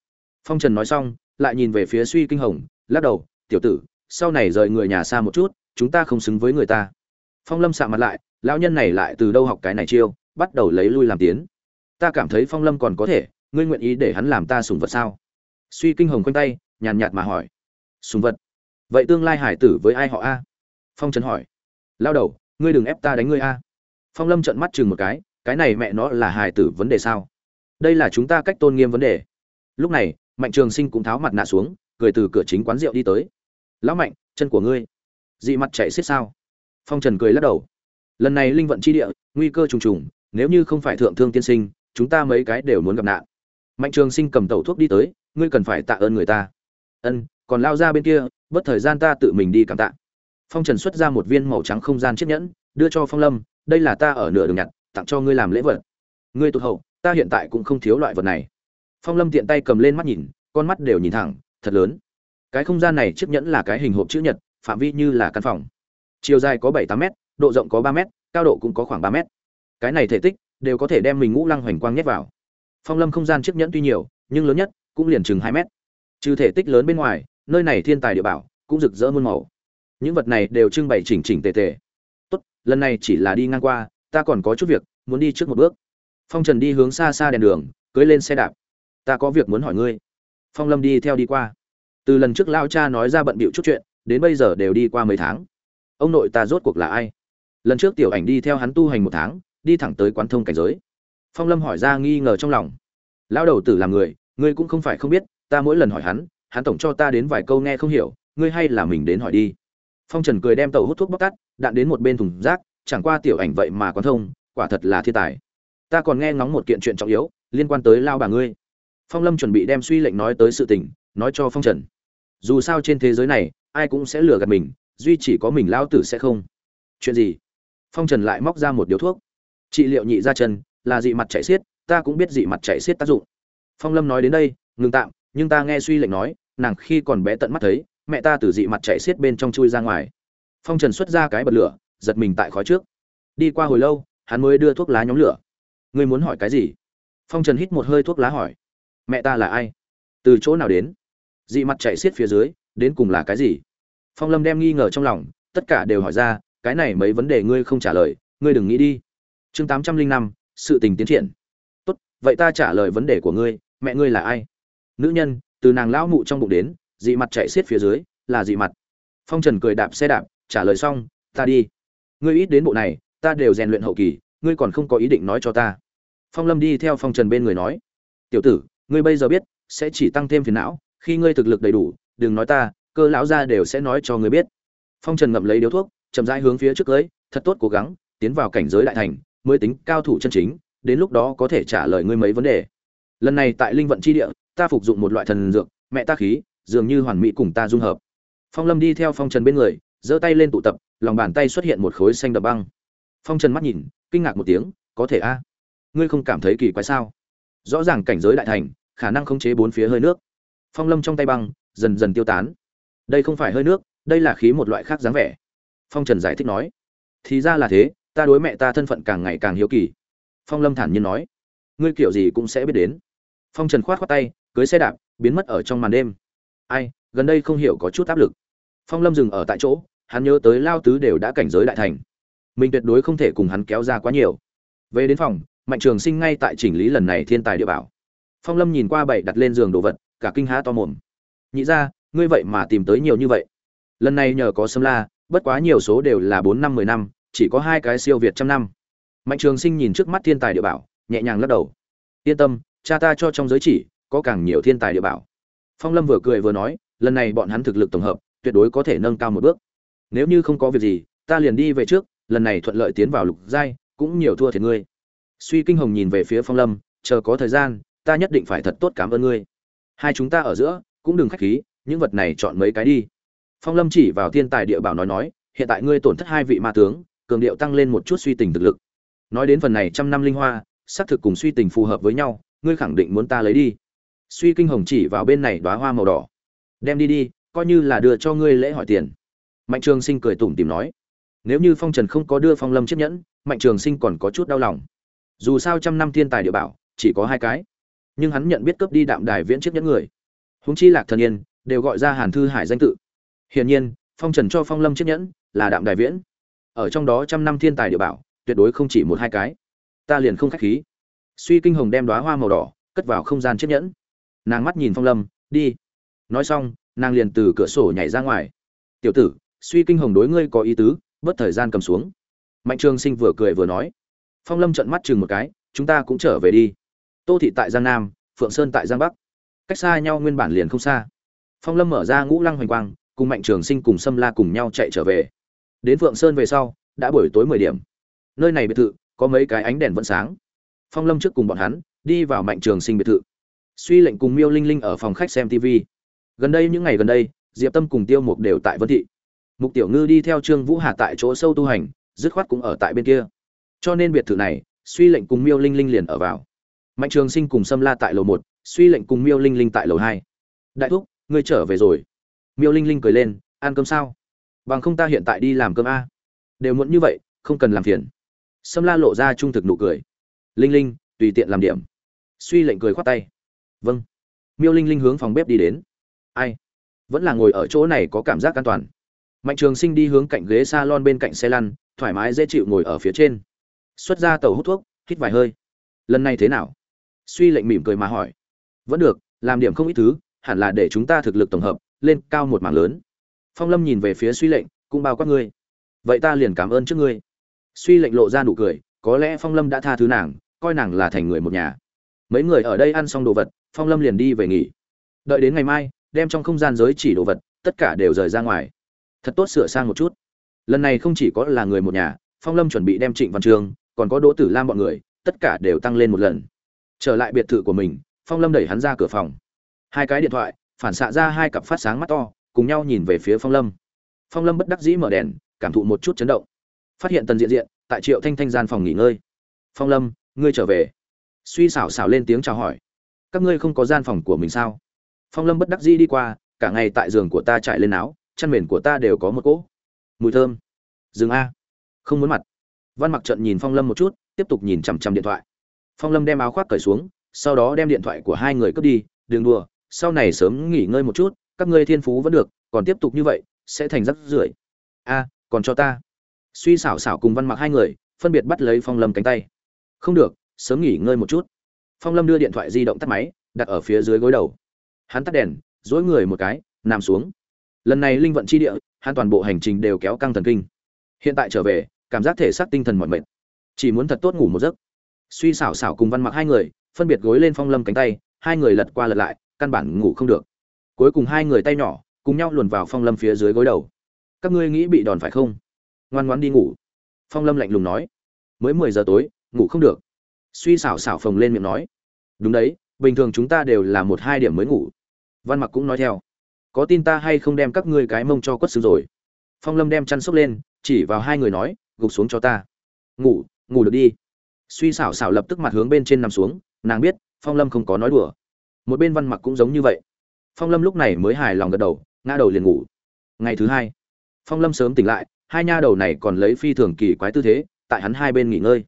Phong trần nói xong lại nhìn về phía suy kinh hồng, lắc đầu, tiểu tử, sau này rời người nhà xa một chút, chúng ta không xứng với người ta. Phong lâm sạ mặt lại, lão nhân này lại từ đâu học cái này chiêu, bắt đầu lấy lui làm tiến. Ta cảm thấy phong lâm còn có thể, ngươi nguyện ý để hắn làm ta sùng vật sao? Suy kinh hồng quanh tay, nhàn nhạt mà hỏi, sùng vật? Vậy tương lai hải tử với ai họ a? Phong trần hỏi lao đầu, ngươi đừng ép ta đánh ngươi a. Phong lâm trợn mắt chừng một cái cái này mẹ nó là hải tử vấn đề sao? Đây là chúng ta cách tôn nghiêm vấn đề. Lúc này mạnh trường sinh cũng tháo mặt nạ xuống, cười từ cửa chính quán rượu đi tới. Lão mạnh, chân của ngươi, dị mặt chạy xiết sao? Phong trần cười lắc đầu. Lần này linh vận chi địa, nguy cơ trùng trùng, nếu như không phải thượng thương tiên sinh, chúng ta mấy cái đều muốn gặp nạn. Mạnh trường sinh cầm tẩu thuốc đi tới, ngươi cần phải tạ ơn người ta. Ân, còn lao ra bên kia, bất thời gian ta tự mình đi cảm tạ. Phong trần xuất ra một viên màu trắng không gian chiếc nhẫn, đưa cho phong lâm, đây là ta ở nửa đường nhặt, tặng cho ngươi làm lễ vật. Ngươi tụt hậu, ta hiện tại cũng không thiếu loại vật này phong lâm tiện tay cầm lên mắt nhìn, con mắt đều nhìn thẳng, thật lớn. Cái không gian này chiếc nhẫn là cái hình hộp chữ nhật, phạm vi như là căn phòng. Chiều dài có bảy tám m độ rộng có ba m cao độ cũng có khoảng ba m cái này thể tích đều có thể đem mình ngũ lăng hoành quang nhét vào. Phong lâm không gian chiếc nhẫn tuy nhiều, nhưng lớn nhất cũng liền chừng hai mét. Trừ thể tích lớn bên ngoài, nơi này thiên tài địa bảo cũng rực rỡ muôn màu. Những vật này đều trưng bày chỉnh chỉnh tề tề. Tốt, lần này chỉ là đi ngang qua, ta còn có chút việc, muốn đi trước một bước. Phong trần đi hướng xa xa đèn đường, cưới lên xe đạp ta có việc muốn hỏi ngươi. Phong lâm đi theo đi qua. Từ lần trước lao cha nói ra bận bịu chút chuyện, đến bây giờ đều đi qua mấy tháng. Ông nội ta rốt cuộc là ai? Lần trước tiểu ảnh đi theo hắn tu hành một tháng, đi thẳng tới quán thông cảnh giới. Phong lâm hỏi ra nghi ngờ trong lòng. Lão đầu tử làm người, ngươi cũng không phải không biết, ta mỗi lần hỏi hắn hắn tổng cho ta đến vài câu nghe không hiểu, ngươi hay là mình đến hỏi đi. Phong trần cười đem tàu hút thuốc bóc tắt, đạn đến một bên thùng rác, chẳng qua tiểu ảnh vậy mà quán thông, quả thật là thiên tài. Ta còn nghe ngóng một kiện chuyện trọng yếu, liên quan tới lao bà ngươi phong lâm chuẩn bị đem suy lệnh nói tới sự tình, nói cho phong trần. Dù sao trên thế giới này, ai cũng sẽ lừa gạt mình, duy chỉ có mình Lão tử sẽ không. Chuyện gì? Phong trần lại móc ra một điếu thuốc. Trị liệu nhị ra chân, là dị mặt chạy xiết, ta cũng biết dị mặt chạy xiết tác dụng. Phong lâm nói đến đây, ngừng tạm, nhưng ta nghe suy lệnh nói, nàng khi còn bé tận mắt thấy, mẹ ta từ dị mặt chạy xiết bên trong chui ra ngoài. Phong trần xuất ra cái bật lửa, giật mình tại khói trước. Đi qua hồi lâu, hắn mới đưa thuốc lá nhóm lửa. Ngươi muốn hỏi cái gì? Phong trần hít một hơi thuốc lá hỏi mẹ ta là ai? Từ chỗ nào đến? Dị mặt chạy xiết phía dưới, đến cùng là cái gì? Phong lâm đem nghi ngờ trong lòng, tất cả đều hỏi ra, cái này mấy vấn đề ngươi không trả lời, ngươi đừng nghĩ đi. Chương tám trăm linh năm, sự tình tiến triển. Tốt, vậy ta trả lời vấn đề của ngươi, mẹ ngươi là ai? Nữ nhân, từ nàng lão mụ trong bụng đến, dị mặt chạy xiết phía dưới, là dị mặt. Phong trần cười đạp xe đạp, trả lời xong, ta đi. Ngươi ít đến bộ này, ta đều rèn luyện hậu kỳ, ngươi còn không có ý định nói cho ta. Phong lâm đi theo phong trần bên người nói, tiểu tử ngươi bây giờ biết, sẽ chỉ tăng thêm phiền não, khi ngươi thực lực đầy đủ, đừng nói ta, cơ lão gia đều sẽ nói cho ngươi biết. Phong trần ngậm lấy điếu thuốc, chậm rãi hướng phía trước cưới thật tốt cố gắng, tiến vào cảnh giới đại thành, mới tính cao thủ chân chính, đến lúc đó có thể trả lời ngươi mấy vấn đề. Lần này tại linh vận chi địa, ta phục dụng một loại thần dược, mẹ ta khí, dường như hoàn mỹ cùng ta dung hợp. Phong lâm đi theo phong trần bên người, giơ tay lên tụ tập, lòng bàn tay xuất hiện một khối xanh đập băng. Phong trần mắt nhìn, kinh ngạc một tiếng, có thể a? Ngươi không cảm thấy kỳ quái sao? Rõ ràng cảnh giới đại thành, khả năng khống chế bốn phía hơi nước. Phong lâm trong tay băng, dần dần tiêu tán. Đây không phải hơi nước, đây là khí một loại khác dáng vẻ. Phong trần giải thích nói. Thì ra là thế, ta đối mẹ ta thân phận càng ngày càng hiếu kỳ. Phong lâm thản nhiên nói. Ngươi kiểu gì cũng sẽ biết đến. Phong trần khoát khoát tay, cưới xe đạp, biến mất ở trong màn đêm. Ai, gần đây không hiểu có chút áp lực. Phong lâm dừng ở tại chỗ, hắn nhớ tới lao tứ đều đã cảnh giới đại thành. Mình tuyệt đối không thể cùng hắn kéo ra quá nhiều. Về đến phòng mạnh trường sinh ngay tại chỉnh lý lần này thiên tài địa bảo. Phong lâm nhìn qua bảy đặt lên giường đồ vật, cả kinh há to mồm. Nhị ra, ngươi vậy mà tìm tới nhiều như vậy. Lần này nhờ có sâm la, bất quá nhiều số đều là bốn năm, mười năm, chỉ có hai cái siêu việt trăm năm. Mạnh trường sinh nhìn trước mắt thiên tài địa bảo, nhẹ nhàng lắc đầu. Yên tâm, cha ta cho trong giới chỉ, có càng nhiều thiên tài địa bảo. Phong lâm vừa cười vừa nói, lần này bọn hắn thực lực tổng hợp, tuyệt đối có thể nâng cao một bước. Nếu như không có việc gì, ta liền đi về trước, lần này thuận lợi tiến vào lục giai, cũng nhiều thua thiệt ngươi suy kinh hồng nhìn về phía phong lâm, chờ có thời gian, ta nhất định phải thật tốt cảm ơn ngươi. Hai chúng ta ở giữa, cũng đừng khách khí, những vật này chọn mấy cái đi. Phong lâm chỉ vào thiên tài địa bảo nói nói, hiện tại ngươi tổn thất hai vị ma tướng, cường điệu tăng lên một chút suy tình thực lực. Nói đến phần này trăm năm linh hoa, xác thực cùng suy tình phù hợp với nhau, ngươi khẳng định muốn ta lấy đi. Suy kinh hồng chỉ vào bên này đoá hoa màu đỏ. Đem đi đi, coi như là đưa cho ngươi lễ hỏi tiền. Mạnh trường sinh cười tủm tìm nói. Nếu như phong trần không có đưa phong lâm chiếc nhẫn, mạnh trường sinh còn có chút đau lòng dù sao trăm năm thiên tài địa bảo, chỉ có hai cái. Nhưng hắn nhận biết cướp đi đạm đài viễn chiếc nhẫn người. Húng chi lạc thần yên, đều gọi ra hàn thư hải danh tự. Hiển nhiên, phong trần cho phong lâm chiếc nhẫn là đạm đài viễn. Ở trong đó trăm năm thiên tài địa bảo, tuyệt đối không chỉ một hai cái. Ta liền không khách khí. Suy kinh hồng đem đoá hoa màu đỏ, cất vào không gian chiếc nhẫn. Nàng mắt nhìn phong lâm, đi. Nói xong, nàng liền từ cửa sổ nhảy ra ngoài. Tiểu tử, suy kinh hồng đối ngươi có ý tứ, bớt thời gian cầm xuống. Mạnh trường sinh vừa cười vừa nói phong lâm trận mắt chừng một cái, chúng ta cũng trở về đi. Tô thị tại giang nam, phượng sơn tại giang bắc. Cách xa nhau nguyên bản liền không xa. Phong lâm mở ra ngũ lăng hoành quang, cùng mạnh trường sinh cùng Sâm la cùng nhau chạy trở về. Đến phượng sơn về sau, đã buổi tối mười điểm. Nơi này biệt thự, có mấy cái ánh đèn vẫn sáng. Phong lâm trước cùng bọn hắn, đi vào mạnh trường sinh biệt thự. Suy lệnh cùng miêu linh linh ở phòng khách xem tv gần đây, những ngày gần đây, diệp tâm cùng tiêu mục đều tại vân thị. Mục tiểu ngư đi theo trương vũ hà tại chỗ sâu tu hành, dứt khoát cũng ở tại bên kia cho nên biệt thự này, suy lệnh cùng miêu linh linh liền ở vào. Mạnh trường sinh cùng xâm la tại lầu một, suy lệnh cùng miêu linh linh tại lầu hai. Đại thúc, ngươi trở về rồi. Miêu linh linh cười lên, ăn cơm sao? Bằng không ta hiện tại đi làm cơm a. Đều muộn như vậy, không cần làm phiền. Sâm la lộ ra trung thực nụ cười. Linh linh, tùy tiện làm điểm. Suy lệnh cười khoát tay. Vâng. Miêu linh linh hướng phòng bếp đi đến. Ai? Vẫn là ngồi ở chỗ này có cảm giác an toàn. Mạnh trường sinh đi hướng cạnh ghế s a lon bên cạnh xe lăn, thoải mái dễ chịu ngồi ở phía trên xuất ra tàu hút thuốc, hít vài hơi. Lần này thế nào? Suy lệnh mỉm cười mà hỏi. Vẫn được, làm điểm không ít thứ, hẳn là để chúng ta thực lực tổng hợp, lên cao một mảng lớn. Phong lâm nhìn về phía suy lệnh, cũng bao quát ngươi. Vậy ta liền cảm ơn trước ngươi. Suy lệnh lộ ra nụ cười, có lẽ phong lâm đã tha thứ nàng, coi nàng là thành người một nhà. Mấy người ở đây ăn xong đồ vật, phong lâm liền đi về nghỉ. Đợi đến ngày mai, đem trong không gian giới chỉ đồ vật, tất cả đều rời ra ngoài. Thật tốt sửa sang một chút. Lần này không chỉ có là người một nhà, phong lâm chuẩn bị đem trịnh văn trường còn có đỗ tử lam bọn người, tất cả đều tăng lên một lần. Trở lại biệt thự của mình, phong lâm đẩy hắn ra cửa phòng. Hai cái điện thoại, phản xạ ra hai cặp phát sáng mắt to, cùng nhau nhìn về phía phong lâm. Phong lâm bất đắc dĩ mở đèn, cảm thụ một chút chấn động. Phát hiện tần diện diện, tại triệu thanh thanh gian phòng nghỉ ngơi. Phong lâm, ngươi trở về. Suy xảo xảo lên tiếng chào hỏi. Các ngươi không có gian phòng của mình sao? Phong lâm bất đắc dĩ đi qua, cả ngày tại giường của ta chạy lên áo chăn mền của ta đều có một cỗ. Mùi thơm. Dừng a. Không muốn mặt văn mặc trận nhìn phong lâm một chút, tiếp tục nhìn chằm chằm điện thoại. Phong lâm đem áo khoác cởi xuống, sau đó đem điện thoại của hai người cướp đi, đừng đùa, sau này sớm nghỉ ngơi một chút, các ngươi thiên phú vẫn được, còn tiếp tục như vậy, sẽ thành rắc rưởi. A, còn cho ta. Suy xảo xảo cùng văn mặc hai người, phân biệt bắt lấy phong lâm cánh tay. Không được, sớm nghỉ ngơi một chút. Phong lâm đưa điện thoại di động tắt máy, đặt ở phía dưới gối đầu. Hắn tắt đèn dỗi người một cái, nằm xuống. Lần này linh vận chi địa, hắn toàn bộ hành trình đều kéo căng thần kinh. Hiện tại trở về cảm giác thể xác tinh thần mỏi mệt. Chỉ muốn thật tốt ngủ một giấc. Suy xảo xảo cùng văn mặc hai người, phân biệt gối lên phong lâm cánh tay, hai người lật qua lật lại, căn bản ngủ không được. Cuối cùng hai người tay nhỏ, cùng nhau luồn vào phong lâm phía dưới gối đầu. Các ngươi nghĩ bị đòn phải không? Ngoan ngoan đi ngủ. Phong lâm lạnh lùng nói. Mới mười giờ tối, ngủ không được. Suy xảo xảo phồng lên miệng nói. Đúng đấy, bình thường chúng ta đều là một hai điểm mới ngủ. Văn mặc cũng nói theo. Có tin ta hay không đem các ngươi cái mông cho quất xương rồi? Phong lâm đem chăn xốc lên, chỉ vào hai người nói gục xuống cho ta. Ngủ ngủ được đi. Suy xảo xảo lập tức mặt hướng bên trên nằm xuống, nàng biết, phong lâm không có nói đùa. Một bên văn mặc cũng giống như vậy. Phong lâm lúc này mới hài lòng gật đầu, ngã đầu liền ngủ. Ngày thứ hai, phong lâm sớm tỉnh lại, hai nha đầu này còn lấy phi thường kỳ quái tư thế, tại hắn hai bên nghỉ ngơi.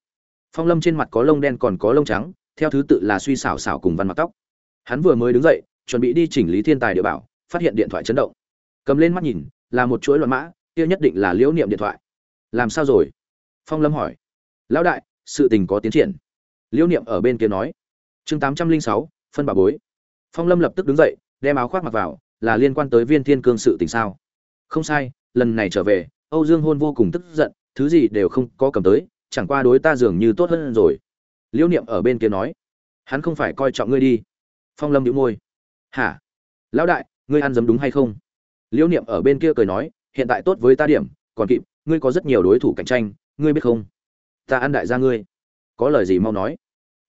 Phong lâm trên mặt có lông đen còn có lông trắng, theo thứ tự là suy xảo xảo cùng văn mặc tóc. Hắn vừa mới đứng dậy, chuẩn bị đi chỉnh lý thiên tài địa bảo, phát hiện điện thoại chấn động. Cầm lên mắt nhìn, là một chuỗi loạn mã, kia nhất định là liễu niệm điện thoại làm sao rồi? Phong lâm hỏi. Lão đại, sự tình có tiến triển. Liễu niệm ở bên kia nói. Chương tám trăm linh sáu, phân bà bối. Phong lâm lập tức đứng dậy, đem áo khoác mặc vào, là liên quan tới viên thiên cương sự tình sao? Không sai, lần này trở về, âu dương hôn vô cùng tức giận, thứ gì đều không có cầm tới, chẳng qua đối ta dường như tốt hơn rồi. Liễu niệm ở bên kia nói. Hắn không phải coi trọng ngươi đi. Phong lâm đĩu môi. Hả? Lão đại, ngươi ăn dấm đúng hay không? Liễu niệm ở bên kia cười nói. Hiện tại tốt với ta điểm, còn kịp ngươi có rất nhiều đối thủ cạnh tranh, ngươi biết không? Ta ăn đại gia ngươi. Có lời gì mau nói.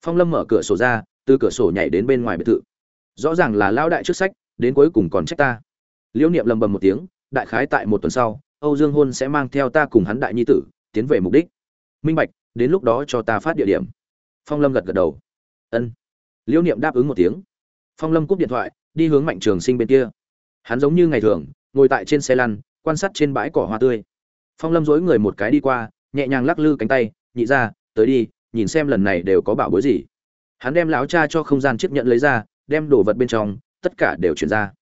Phong lâm mở cửa sổ ra, từ cửa sổ nhảy đến bên ngoài biệt thự. Rõ ràng là lão đại trước sách, đến cuối cùng còn trách ta. Liễu niệm lầm bầm một tiếng, đại khái tại một tuần sau, âu dương hôn sẽ mang theo ta cùng hắn đại nhi tử, tiến về mục đích. Minh bạch, đến lúc đó cho ta phát địa điểm. Phong lâm gật gật đầu. Ân. Liễu niệm đáp ứng một tiếng. Phong lâm cúp điện thoại, đi hướng mạnh trường sinh bên kia. Hắn giống như ngày thường, ngồi tại trên xe lăn, quan sát trên bãi cỏ hoa tươi phong lâm dối người một cái đi qua, nhẹ nhàng lắc lư cánh tay, nhị ra, tới đi, nhìn xem lần này đều có bảo bối gì. Hắn đem lão cha cho không gian chiếc nhận lấy ra, đem đồ vật bên trong, tất cả đều chuyển ra.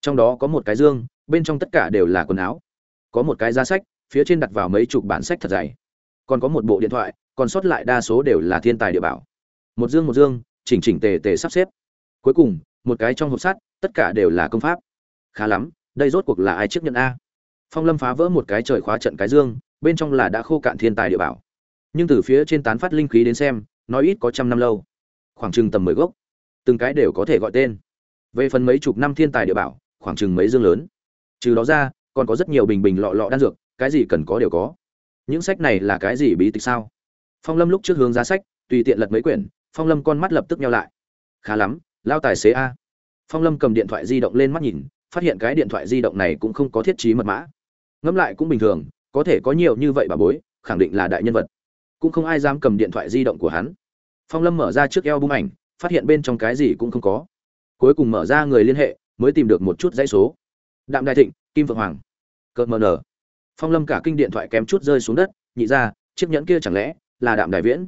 Trong đó có một cái dương, bên trong tất cả đều là quần áo. Có một cái giá sách, phía trên đặt vào mấy chục bản sách thật dày. Còn có một bộ điện thoại, còn sót lại đa số đều là thiên tài địa bảo. Một dương một dương, chỉnh chỉnh tề tề sắp xếp. Cuối cùng, một cái trong hộp sắt, tất cả đều là công pháp. Khá lắm, đây rốt cuộc là ai chiếc nhận a? Phong lâm phá vỡ một cái trời khóa trận cái dương, bên trong là đã khô cạn thiên tài địa bảo. Nhưng từ phía trên tán phát linh khí đến xem nói ít có trăm năm lâu. Khoảng chừng tầm mười gốc. Từng cái đều có thể gọi tên. Về phần mấy chục năm thiên tài địa bảo, khoảng chừng mấy dương lớn. Trừ đó ra, còn có rất nhiều bình bình lọ lọ đan dược, cái gì cần có đều có. Những sách này là cái gì bí tịch sao? Phong lâm lúc trước hướng giá sách, tùy tiện lật mấy quyển, phong lâm con mắt lập tức nhau lại. Khá lắm, lao tài xế a. Phong lâm cầm điện thoại di động lên mắt nhìn, phát hiện cái điện thoại di động này cũng không có thiết trí mật mã ngẫm lại cũng bình thường, có thể có nhiều như vậy bà bối, khẳng định là đại nhân vật. Cũng không ai dám cầm điện thoại di động của hắn. Phong lâm mở ra trước eo bung ảnh, phát hiện bên trong cái gì cũng không có. Cuối cùng mở ra người liên hệ, mới tìm được một chút dãy số. Đạm đại thịnh, kim vượng hoàng. Cợt mờ nở. Phong lâm cả kinh điện thoại kém chút rơi xuống đất, nhị ra, chiếc nhẫn kia chẳng lẽ là đạm Đại viễn?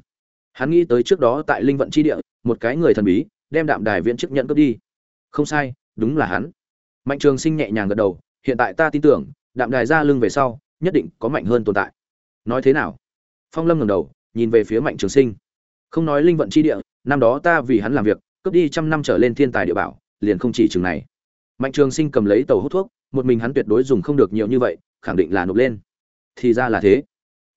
Hắn nghĩ tới trước đó tại linh vận chi địa, một cái người thần bí, đem đạm đài viễn chiếc nhẫn cướp đi. Không sai, đúng là hắn. Mạnh trường sinh nhẹ nhàng gật đầu, hiện tại ta tin tưởng đạm đài ra lưng về sau, nhất định có mạnh hơn tồn tại. Nói thế nào? Phong lâm ngẩng đầu, nhìn về phía mạnh trường sinh. Không nói linh vận chi địa, năm đó ta vì hắn làm việc, cướp đi trăm năm trở lên thiên tài địa bảo, liền không chỉ chừng này. Mạnh trường sinh cầm lấy tàu hút thuốc, một mình hắn tuyệt đối dùng không được nhiều như vậy, khẳng định là nộp lên. Thì ra là thế.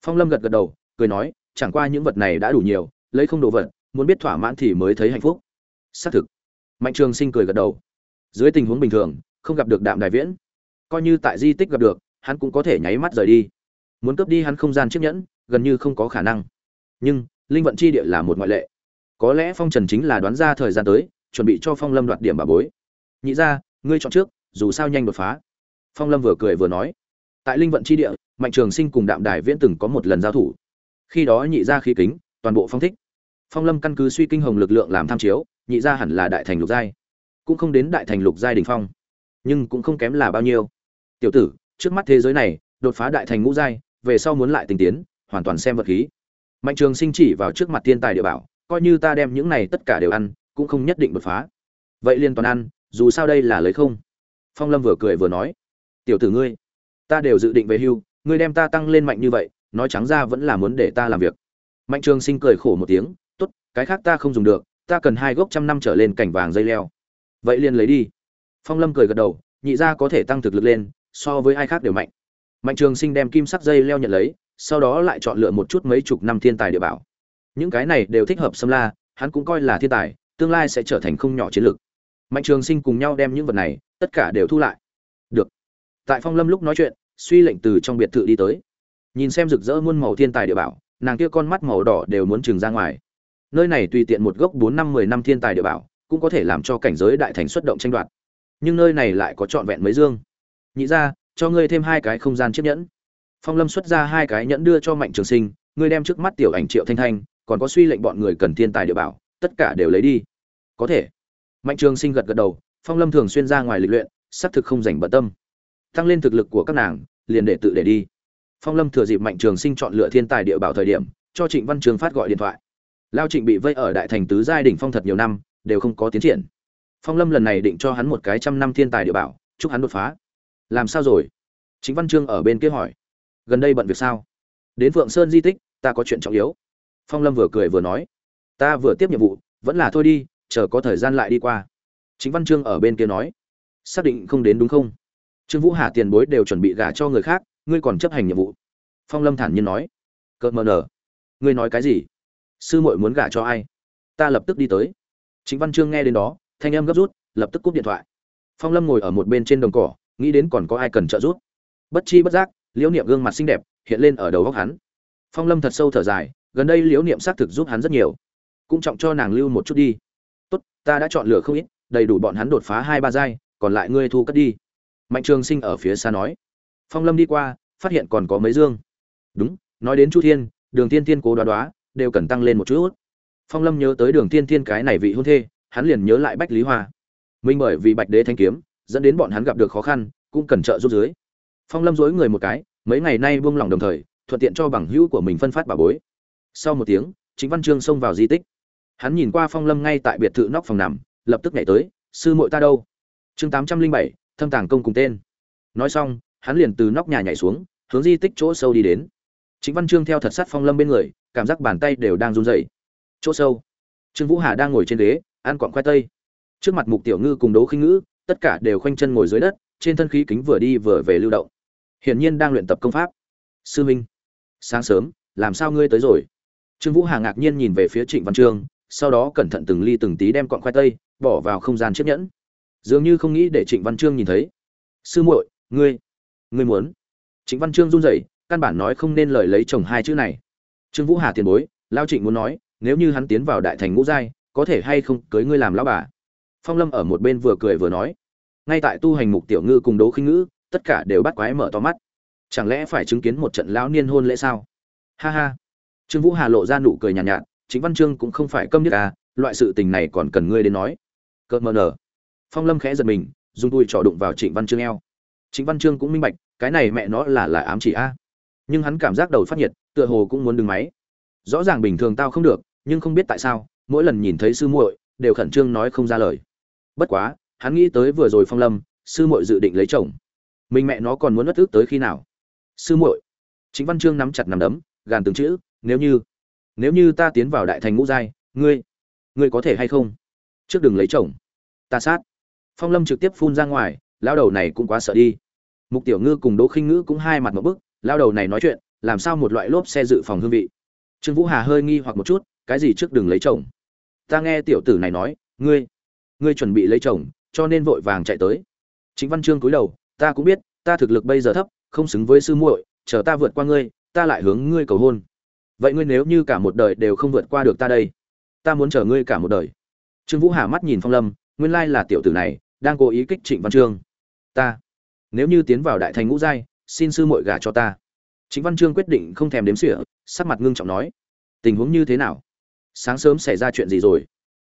Phong lâm gật gật đầu, cười nói, chẳng qua những vật này đã đủ nhiều, lấy không đồ vật, muốn biết thỏa mãn thì mới thấy hạnh phúc. Xác thực. Mạnh trường sinh cười gật đầu. Dưới tình huống bình thường, không gặp được đạm đài viễn coi như tại di tích gặp được, hắn cũng có thể nháy mắt rời đi. Muốn cướp đi hắn không gian chiếc nhẫn, gần như không có khả năng. Nhưng, linh vận chi địa là một ngoại lệ. Có lẽ phong trần chính là đoán ra thời gian tới, chuẩn bị cho phong lâm đoạt điểm bà bối. Nhị ra, ngươi chọn trước, dù sao nhanh đột phá. Phong lâm vừa cười vừa nói. Tại linh vận chi địa, mạnh trường sinh cùng đạm đài viễn từng có một lần giao thủ. Khi đó nhị ra khí kính, toàn bộ phong thích. Phong lâm căn cứ suy kinh hồng lực lượng làm tham chiếu, nhị ra hẳn là đại thành lục giai. Cũng không đến đại thành lục giai đình phong. Nhưng cũng không kém là bao nhiêu tiểu tử, trước mắt thế giới này, đột phá đại thành ngũ giai, về sau muốn lại tình tiến, hoàn toàn xem vật khí. Mạnh trường sinh chỉ vào trước mặt thiên tài địa bảo, coi như ta đem những này tất cả đều ăn, cũng không nhất định đột phá. Vậy liên toàn ăn, dù sao đây là lấy không. Phong lâm vừa cười vừa nói, tiểu tử ngươi, ta đều dự định về hưu, ngươi đem ta tăng lên mạnh như vậy, nói trắng ra vẫn là muốn để ta làm việc. Mạnh trường sinh cười khổ một tiếng, tốt, cái khác ta không dùng được, ta cần hai gốc trăm năm trở lên cảnh vàng dây leo. Vậy liền lấy đi. Phong lâm cười gật đầu, nhị ra có thể tăng thực lực lên so với ai khác đều mạnh. Mạnh trường sinh đem kim sắc dây leo nhận lấy, sau đó lại chọn lựa một chút mấy chục năm thiên tài địa bảo. Những cái này đều thích hợp xâm la, hắn cũng coi là thiên tài, tương lai sẽ trở thành không nhỏ chiến lược mạnh trường sinh cùng nhau đem những vật này, tất cả đều thu lại. Được. Tại phong lâm lúc nói chuyện, suy lệnh từ trong biệt thự đi tới. Nhìn xem rực rỡ muôn màu thiên tài địa bảo, nàng kia con mắt màu đỏ đều muốn trừng ra ngoài. Nơi này tùy tiện một gốc bốn năm, mười năm thiên tài địa bảo, cũng có thể làm cho cảnh giới đại thành xuất động tranh đoạt. Nhưng nơi này lại có trọn vẹn mấy dương nhị ra, cho ngươi thêm hai cái không gian chiếc nhẫn. Phong lâm xuất ra hai cái nhẫn đưa cho mạnh trường sinh, ngươi đem trước mắt tiểu ảnh triệu thanh thanh, còn có suy lệnh bọn người cần thiên tài địa bảo, tất cả đều lấy đi. Có thể. Mạnh trường sinh gật gật đầu, phong lâm thường xuyên ra ngoài lịch luyện, xác thực không dành bận tâm. Tăng lên thực lực của các nàng, liền để tự để đi. Phong lâm thừa dịp mạnh trường sinh chọn lựa thiên tài địa bảo thời điểm, cho trịnh văn trường phát gọi điện thoại. Lao trịnh bị vây ở đại thành tứ giai đỉnh phong thật nhiều năm, đều không có tiến triển. Phong lâm lần này định cho hắn một cái trăm năm thiên tài địa bảo, chúc hắn đột phá làm sao rồi? Chính văn Chương ở bên kia hỏi. Gần đây bận việc sao? Đến phượng sơn di tích, ta có chuyện trọng yếu. Phong lâm vừa cười vừa nói. Ta vừa tiếp nhiệm vụ, vẫn là thôi đi, chờ có thời gian lại đi qua. Chính văn Chương ở bên kia nói. Xác định không đến đúng không? Trương vũ hà tiền bối đều chuẩn bị gả cho người khác, ngươi còn chấp hành nhiệm vụ. Phong lâm thản nhiên nói. Cợt mờ nở. Ngươi nói cái gì? Sư muội muốn gả cho ai? Ta lập tức đi tới. Chính văn Chương nghe đến đó, thanh em gấp rút, lập tức cúp điện thoại. Phong lâm ngồi ở một bên trên đồng cỏ nghĩ đến còn có ai cần trợ giúp. Bất chi bất giác, liễu niệm gương mặt xinh đẹp hiện lên ở đầu góc hắn. Phong lâm thật sâu thở dài, gần đây liễu niệm xác thực giúp hắn rất nhiều. Cũng trọng cho nàng lưu một chút đi. Tốt, ta đã chọn lựa không ít, đầy đủ bọn hắn đột phá hai ba giai, còn lại ngươi thu cất đi. Mạnh trường sinh ở phía xa nói. Phong lâm đi qua, phát hiện còn có mấy dương. Đúng, nói đến chu thiên, đường tiên tiên cố đoá đoá, đều cần tăng lên một chút. Phong lâm nhớ tới đường tiên tiên cái này vị hôn thê, hắn liền nhớ lại bách lý hoa. Minh bởi vì bạch đế thanh kiếm dẫn đến bọn hắn gặp được khó khăn cũng cần trợ giúp dưới phong lâm dối người một cái mấy ngày nay buông lỏng đồng thời thuận tiện cho bằng hữu của mình phân phát bà bối sau một tiếng Trịnh Văn Trương xông vào di tích. Hắn nhìn qua Phong Lâm ngay tại biệt thự nóc phòng nằm, lập tức nhảy tới, "Sư muội ta đâu?" Chương tám trăm linh bảy, Thâm tàng công cùng tên. Nói xong, hắn liền từ nóc nhà nhảy xuống, hướng di tích chỗ sâu đi đến. Trịnh Văn Trương theo thật sát Phong Lâm bên người, cảm giác bàn tay đều đang run rẩy. Chỗ sâu, Trương Vũ Hà đang ngồi trên ghế, ăn quặng khoai tây. Trước mặt Mục Tiểu Ngư cùng đố Khinh Ngữ, tất cả đều khoanh chân ngồi dưới đất, trên thân khí kính vừa đi vừa về lưu động. Hiển nhiên đang luyện tập công pháp. Sư Minh, sáng sớm, làm sao ngươi tới rồi? Trương Vũ Hà ngạc nhiên nhìn về phía Trịnh Văn Trương, sau đó cẩn thận từng ly từng tí đem quặng khoai tây bỏ vào không gian chiếc nhẫn. Dường như không nghĩ để Trịnh Văn Trương nhìn thấy. "Sư muội, ngươi, ngươi muốn?" Trịnh Văn Trương run rẩy, căn bản nói không nên lời lấy chồng hai chữ này. Trương Vũ Hà tiền bối, lão Trịnh muốn nói, nếu như hắn tiến vào đại thành ngũ giai, có thể hay không cưới ngươi làm lão bà. Phong Lâm ở một bên vừa cười vừa nói. Ngay tại tu hành mục tiểu ngư cùng Đỗ Khinh Ngữ, tất cả đều bắt quái mở to mắt. Chẳng lẽ phải chứng kiến một trận lão niên hôn lễ sao? Ha ha trương vũ hà lộ ra nụ cười nhàn nhạt, nhạt chính văn trương cũng không phải câm nhất à loại sự tình này còn cần ngươi đến nói cợt mờ nở phong lâm khẽ giật mình dùng đuôi trỏ đụng vào trịnh văn trương eo trịnh văn trương cũng minh bạch cái này mẹ nó là là ám chỉ a nhưng hắn cảm giác đầu phát nhiệt tựa hồ cũng muốn đứng máy rõ ràng bình thường tao không được nhưng không biết tại sao mỗi lần nhìn thấy sư muội đều khẩn trương nói không ra lời bất quá, hắn nghĩ tới vừa rồi phong lâm, sư muội dự định lấy chồng. Mình mẹ nó còn muốn bất ức tới khi nào? Sư muội. Chính văn Chương nắm chặt nắm đấm, gàn từng chữ, nếu như nếu như ta tiến vào đại thành ngũ giai, ngươi ngươi có thể hay không? Trước đừng lấy chồng. Ta sát. Phong lâm trực tiếp phun ra ngoài lao đầu này cũng quá sợ đi. Mục tiểu ngư cùng đỗ khinh ngữ cũng hai mặt một bức lao đầu này nói chuyện, làm sao một loại lốp xe dự phòng hương vị? Trương vũ hà hơi nghi hoặc một chút, cái gì trước đừng lấy chồng? Ta nghe tiểu tử này nói, ngươi ngươi chuẩn bị lấy chồng, cho nên vội vàng chạy tới. Chính văn Chương cúi đầu, ta cũng biết, ta thực lực bây giờ thấp, không xứng với sư muội, chờ ta vượt qua ngươi, ta lại hướng ngươi cầu hôn. Vậy ngươi nếu như cả một đời đều không vượt qua được ta đây, ta muốn chờ ngươi cả một đời. Trương vũ hà mắt nhìn phong lâm, nguyên lai là tiểu tử này, đang cố ý kích trịnh văn trương. Ta, nếu như tiến vào đại thành ngũ giai, xin sư muội gả cho ta. Trịnh văn trương quyết định không thèm đếm xỉa, sắc mặt ngưng trọng nói, tình huống như thế nào? Sáng sớm xảy ra chuyện gì rồi?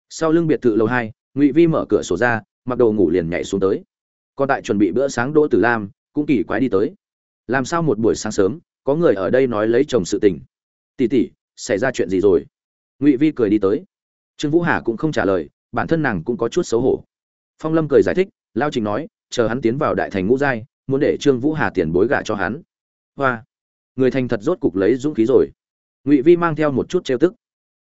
Sau lưng biệt thự lầu hai ngụy vi mở cửa sổ ra mặc đồ ngủ liền nhảy xuống tới còn tại chuẩn bị bữa sáng đỗ tử lam cũng kỳ quái đi tới làm sao một buổi sáng sớm có người ở đây nói lấy chồng sự tình tỉ tỉ xảy ra chuyện gì rồi ngụy vi cười đi tới trương vũ hà cũng không trả lời bản thân nàng cũng có chút xấu hổ phong lâm cười giải thích lao trình nói chờ hắn tiến vào đại thành ngũ giai muốn để trương vũ hà tiền bối gả cho hắn hoa người thành thật rốt cục lấy dũng khí rồi ngụy vi mang theo một chút trêu tức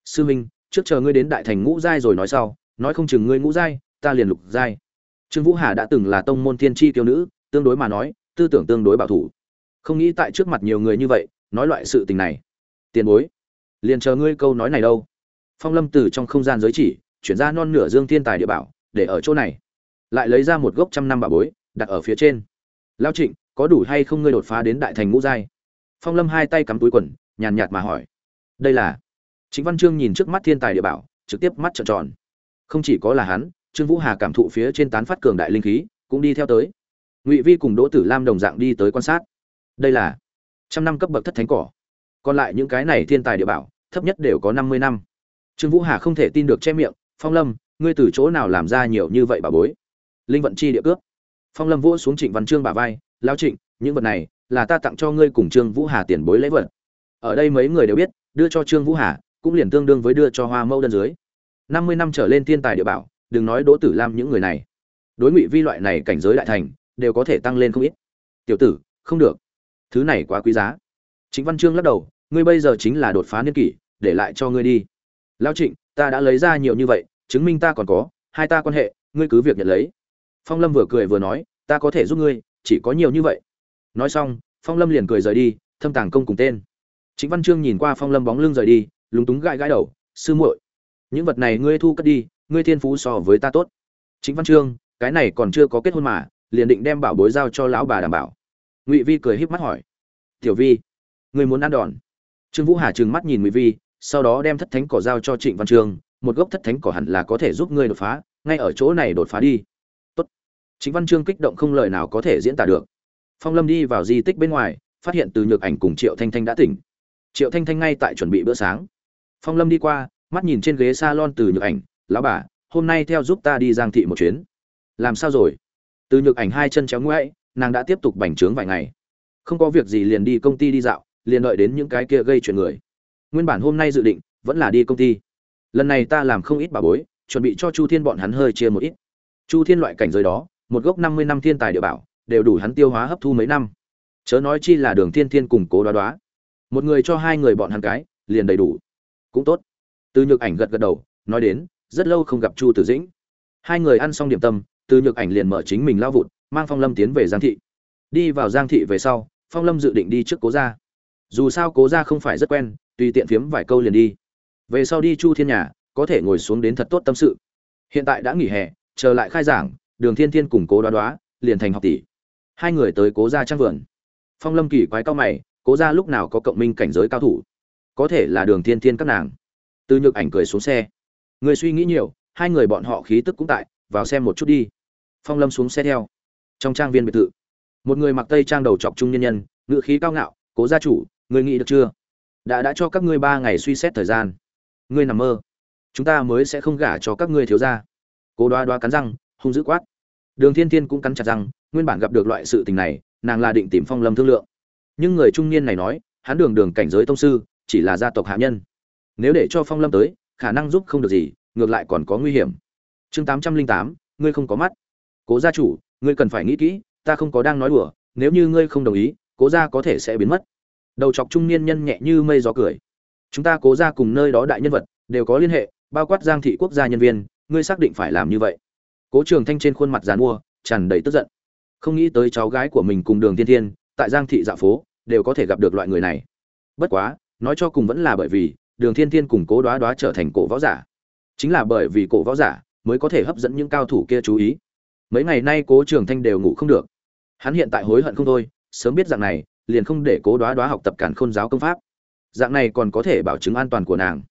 sư minh trước chờ ngươi đến đại thành ngũ giai rồi nói sau nói không chừng ngươi ngũ giai, ta liền lục giai. Trương vũ hà đã từng là tông môn thiên chi tiêu nữ, tương đối mà nói, tư tưởng tương đối bảo thủ. Không nghĩ tại trước mặt nhiều người như vậy, nói loại sự tình này. Tiền bối, liền chờ ngươi câu nói này đâu. Phong lâm từ trong không gian giới chỉ, chuyển ra non nửa dương thiên tài địa bảo, để ở chỗ này. Lại lấy ra một gốc trăm năm bảo bối, đặt ở phía trên. Lao trịnh, có đủ hay không ngươi đột phá đến đại thành ngũ giai? Phong lâm hai tay cắm túi quần, nhàn nhạt mà hỏi. Đây là? Chính văn trương nhìn trước mắt thiên tài địa bảo, trực tiếp mắt trợn tròn không chỉ có là hắn, trương vũ hà cảm thụ phía trên tán phát cường đại linh khí, cũng đi theo tới. Ngụy vi cùng đỗ tử lam đồng dạng đi tới quan sát. Đây là trăm năm cấp bậc thất thánh cỏ. Còn lại những cái này thiên tài địa bảo, thấp nhất đều có năm mươi năm. Trương vũ hà không thể tin được che miệng, phong lâm, ngươi từ chỗ nào làm ra nhiều như vậy bà bối? Linh vận chi địa cướp. Phong lâm vỗ xuống trịnh văn trương bà vai lao trịnh, những vật này là ta tặng cho ngươi cùng trương vũ hà tiền bối lễ vật. Ở đây mấy người đều biết, đưa cho trương vũ hà, cũng liền tương đương với đưa cho hoa mẫu đơn dưới năm mươi năm trở lên thiên tài địa bảo, đừng nói đỗ tử lam những người này. Đối ngụy vi loại này cảnh giới đại thành, đều có thể tăng lên không ít. Tiểu tử, không được. Thứ này quá quý giá. Chính văn trương lắc đầu, ngươi bây giờ chính là đột phá niên kỷ, để lại cho ngươi đi. Lao trịnh, ta đã lấy ra nhiều như vậy, chứng minh ta còn có, hai ta quan hệ, ngươi cứ việc nhận lấy. Phong lâm vừa cười vừa nói, ta có thể giúp ngươi, chỉ có nhiều như vậy. Nói xong, phong lâm liền cười rời đi, thâm tàng công cùng tên. Chính văn trương nhìn qua phong lâm bóng lưng rời đi, lúng túng gãi gãi đầu, sư muội những vật này ngươi thu cất đi, ngươi thiên phú so với ta tốt. Chính văn trương, cái này còn chưa có kết hôn mà, liền định đem bảo bối giao cho lão bà đảm bảo. Ngụy vi cười híp mắt hỏi. Tiểu vi, ngươi muốn ăn đòn. Trương vũ hà trừng mắt nhìn ngụy vi, sau đó đem thất thánh cỏ giao cho trịnh văn trương, một gốc thất thánh cỏ hẳn là có thể giúp ngươi đột phá, ngay ở chỗ này đột phá đi. Tốt. trịnh văn trương kích động không lời nào có thể diễn tả được. Phong lâm đi vào di tích bên ngoài, phát hiện từ nhược ảnh cùng triệu thanh thanh đã tỉnh. Triệu thanh thanh ngay tại chuẩn bị bữa sáng. Phong lâm đi qua mắt nhìn trên ghế salon từ nhược ảnh, lão bà, hôm nay theo giúp ta đi giang thị một chuyến. Làm sao rồi? Từ nhược ảnh hai chân chéo ngoãi nàng đã tiếp tục bành trướng vài ngày. Không có việc gì liền đi công ty đi dạo, liền đợi đến những cái kia gây chuyện người. Nguyên bản hôm nay dự định, vẫn là đi công ty. Lần này ta làm không ít bà bối, chuẩn bị cho chu thiên bọn hắn hơi chia một ít. Chu thiên loại cảnh giới đó, một gốc năm mươi năm thiên tài địa bảo, đều đủ hắn tiêu hóa hấp thu mấy năm. Chớ nói chi là đường thiên thiên cùng cố đoá đoá. Một người cho hai người bọn hắn cái, liền đầy đủ. Cũng tốt từ nhược ảnh gật gật đầu, nói đến, rất lâu không gặp chu tử dĩnh. Hai người ăn xong điểm tâm, từ nhược ảnh liền mở chính mình lao vụt, mang phong lâm tiến về giang thị. Đi vào giang thị về sau, phong lâm dự định đi trước cố gia. Dù sao cố gia không phải rất quen, tùy tiện phiếm vài câu liền đi. Về sau đi chu thiên nhà, có thể ngồi xuống đến thật tốt tâm sự. Hiện tại đã nghỉ hè, chờ lại khai giảng, đường thiên thiên cùng cố đoá đoá liền thành học tỷ. Hai người tới cố gia trang vườn. Phong lâm kỳ quái cao mày, cố gia lúc nào có cộng minh cảnh giới cao thủ? Có thể là đường thiên thiên các nàng từ nhược ảnh cười xuống xe. Người suy nghĩ nhiều, hai người bọn họ khí tức cũng tại, vào xem một chút đi. Phong lâm xuống xe theo. Trong trang viên biệt thự, một người mặc tây trang đầu chọc trung nhân nhân ngự khí cao ngạo, cố gia chủ, người nghĩ được chưa? Đã đã cho các ngươi ba ngày suy xét thời gian. Ngươi nằm mơ. Chúng ta mới sẽ không gả cho các ngươi thiếu gia. Cố đoá đoá cắn răng, hung dữ quát. Đường thiên thiên cũng cắn chặt răng, nguyên bản gặp được loại sự tình này, nàng là định tìm phong lâm thương lượng. Nhưng người trung niên này nói, hắn đường đường cảnh giới tông sư, chỉ là gia tộc hạ nhân nếu để cho phong lâm tới khả năng giúp không được gì ngược lại còn có nguy hiểm. Chương tám trăm linh tám ngươi không có mắt. Cố gia chủ ngươi cần phải nghĩ kỹ ta không có đang nói đùa nếu như ngươi không đồng ý cố gia có thể sẽ biến mất. Đầu chọc trung niên nhân nhẹ như mây gió cười. Chúng ta cố gia cùng nơi đó đại nhân vật đều có liên hệ bao quát giang thị quốc gia nhân viên ngươi xác định phải làm như vậy. Cố trường thanh trên khuôn mặt dàn mua tràn đầy tức giận. Không nghĩ tới cháu gái của mình cùng đường tiên thiên, tại giang thị dạ phố đều có thể gặp được loại người này. Bất quá nói cho cùng vẫn là bởi vì đường thiên thiên cùng cố đoá đoá trở thành cổ võ giả. Chính là bởi vì cổ võ giả mới có thể hấp dẫn những cao thủ kia chú ý. Mấy ngày nay cố trường thanh đều ngủ không được. Hắn hiện tại hối hận không thôi, sớm biết dạng này, liền không để cố đoá đoá học tập cản khôn giáo công pháp. Dạng này còn có thể bảo chứng an toàn của nàng.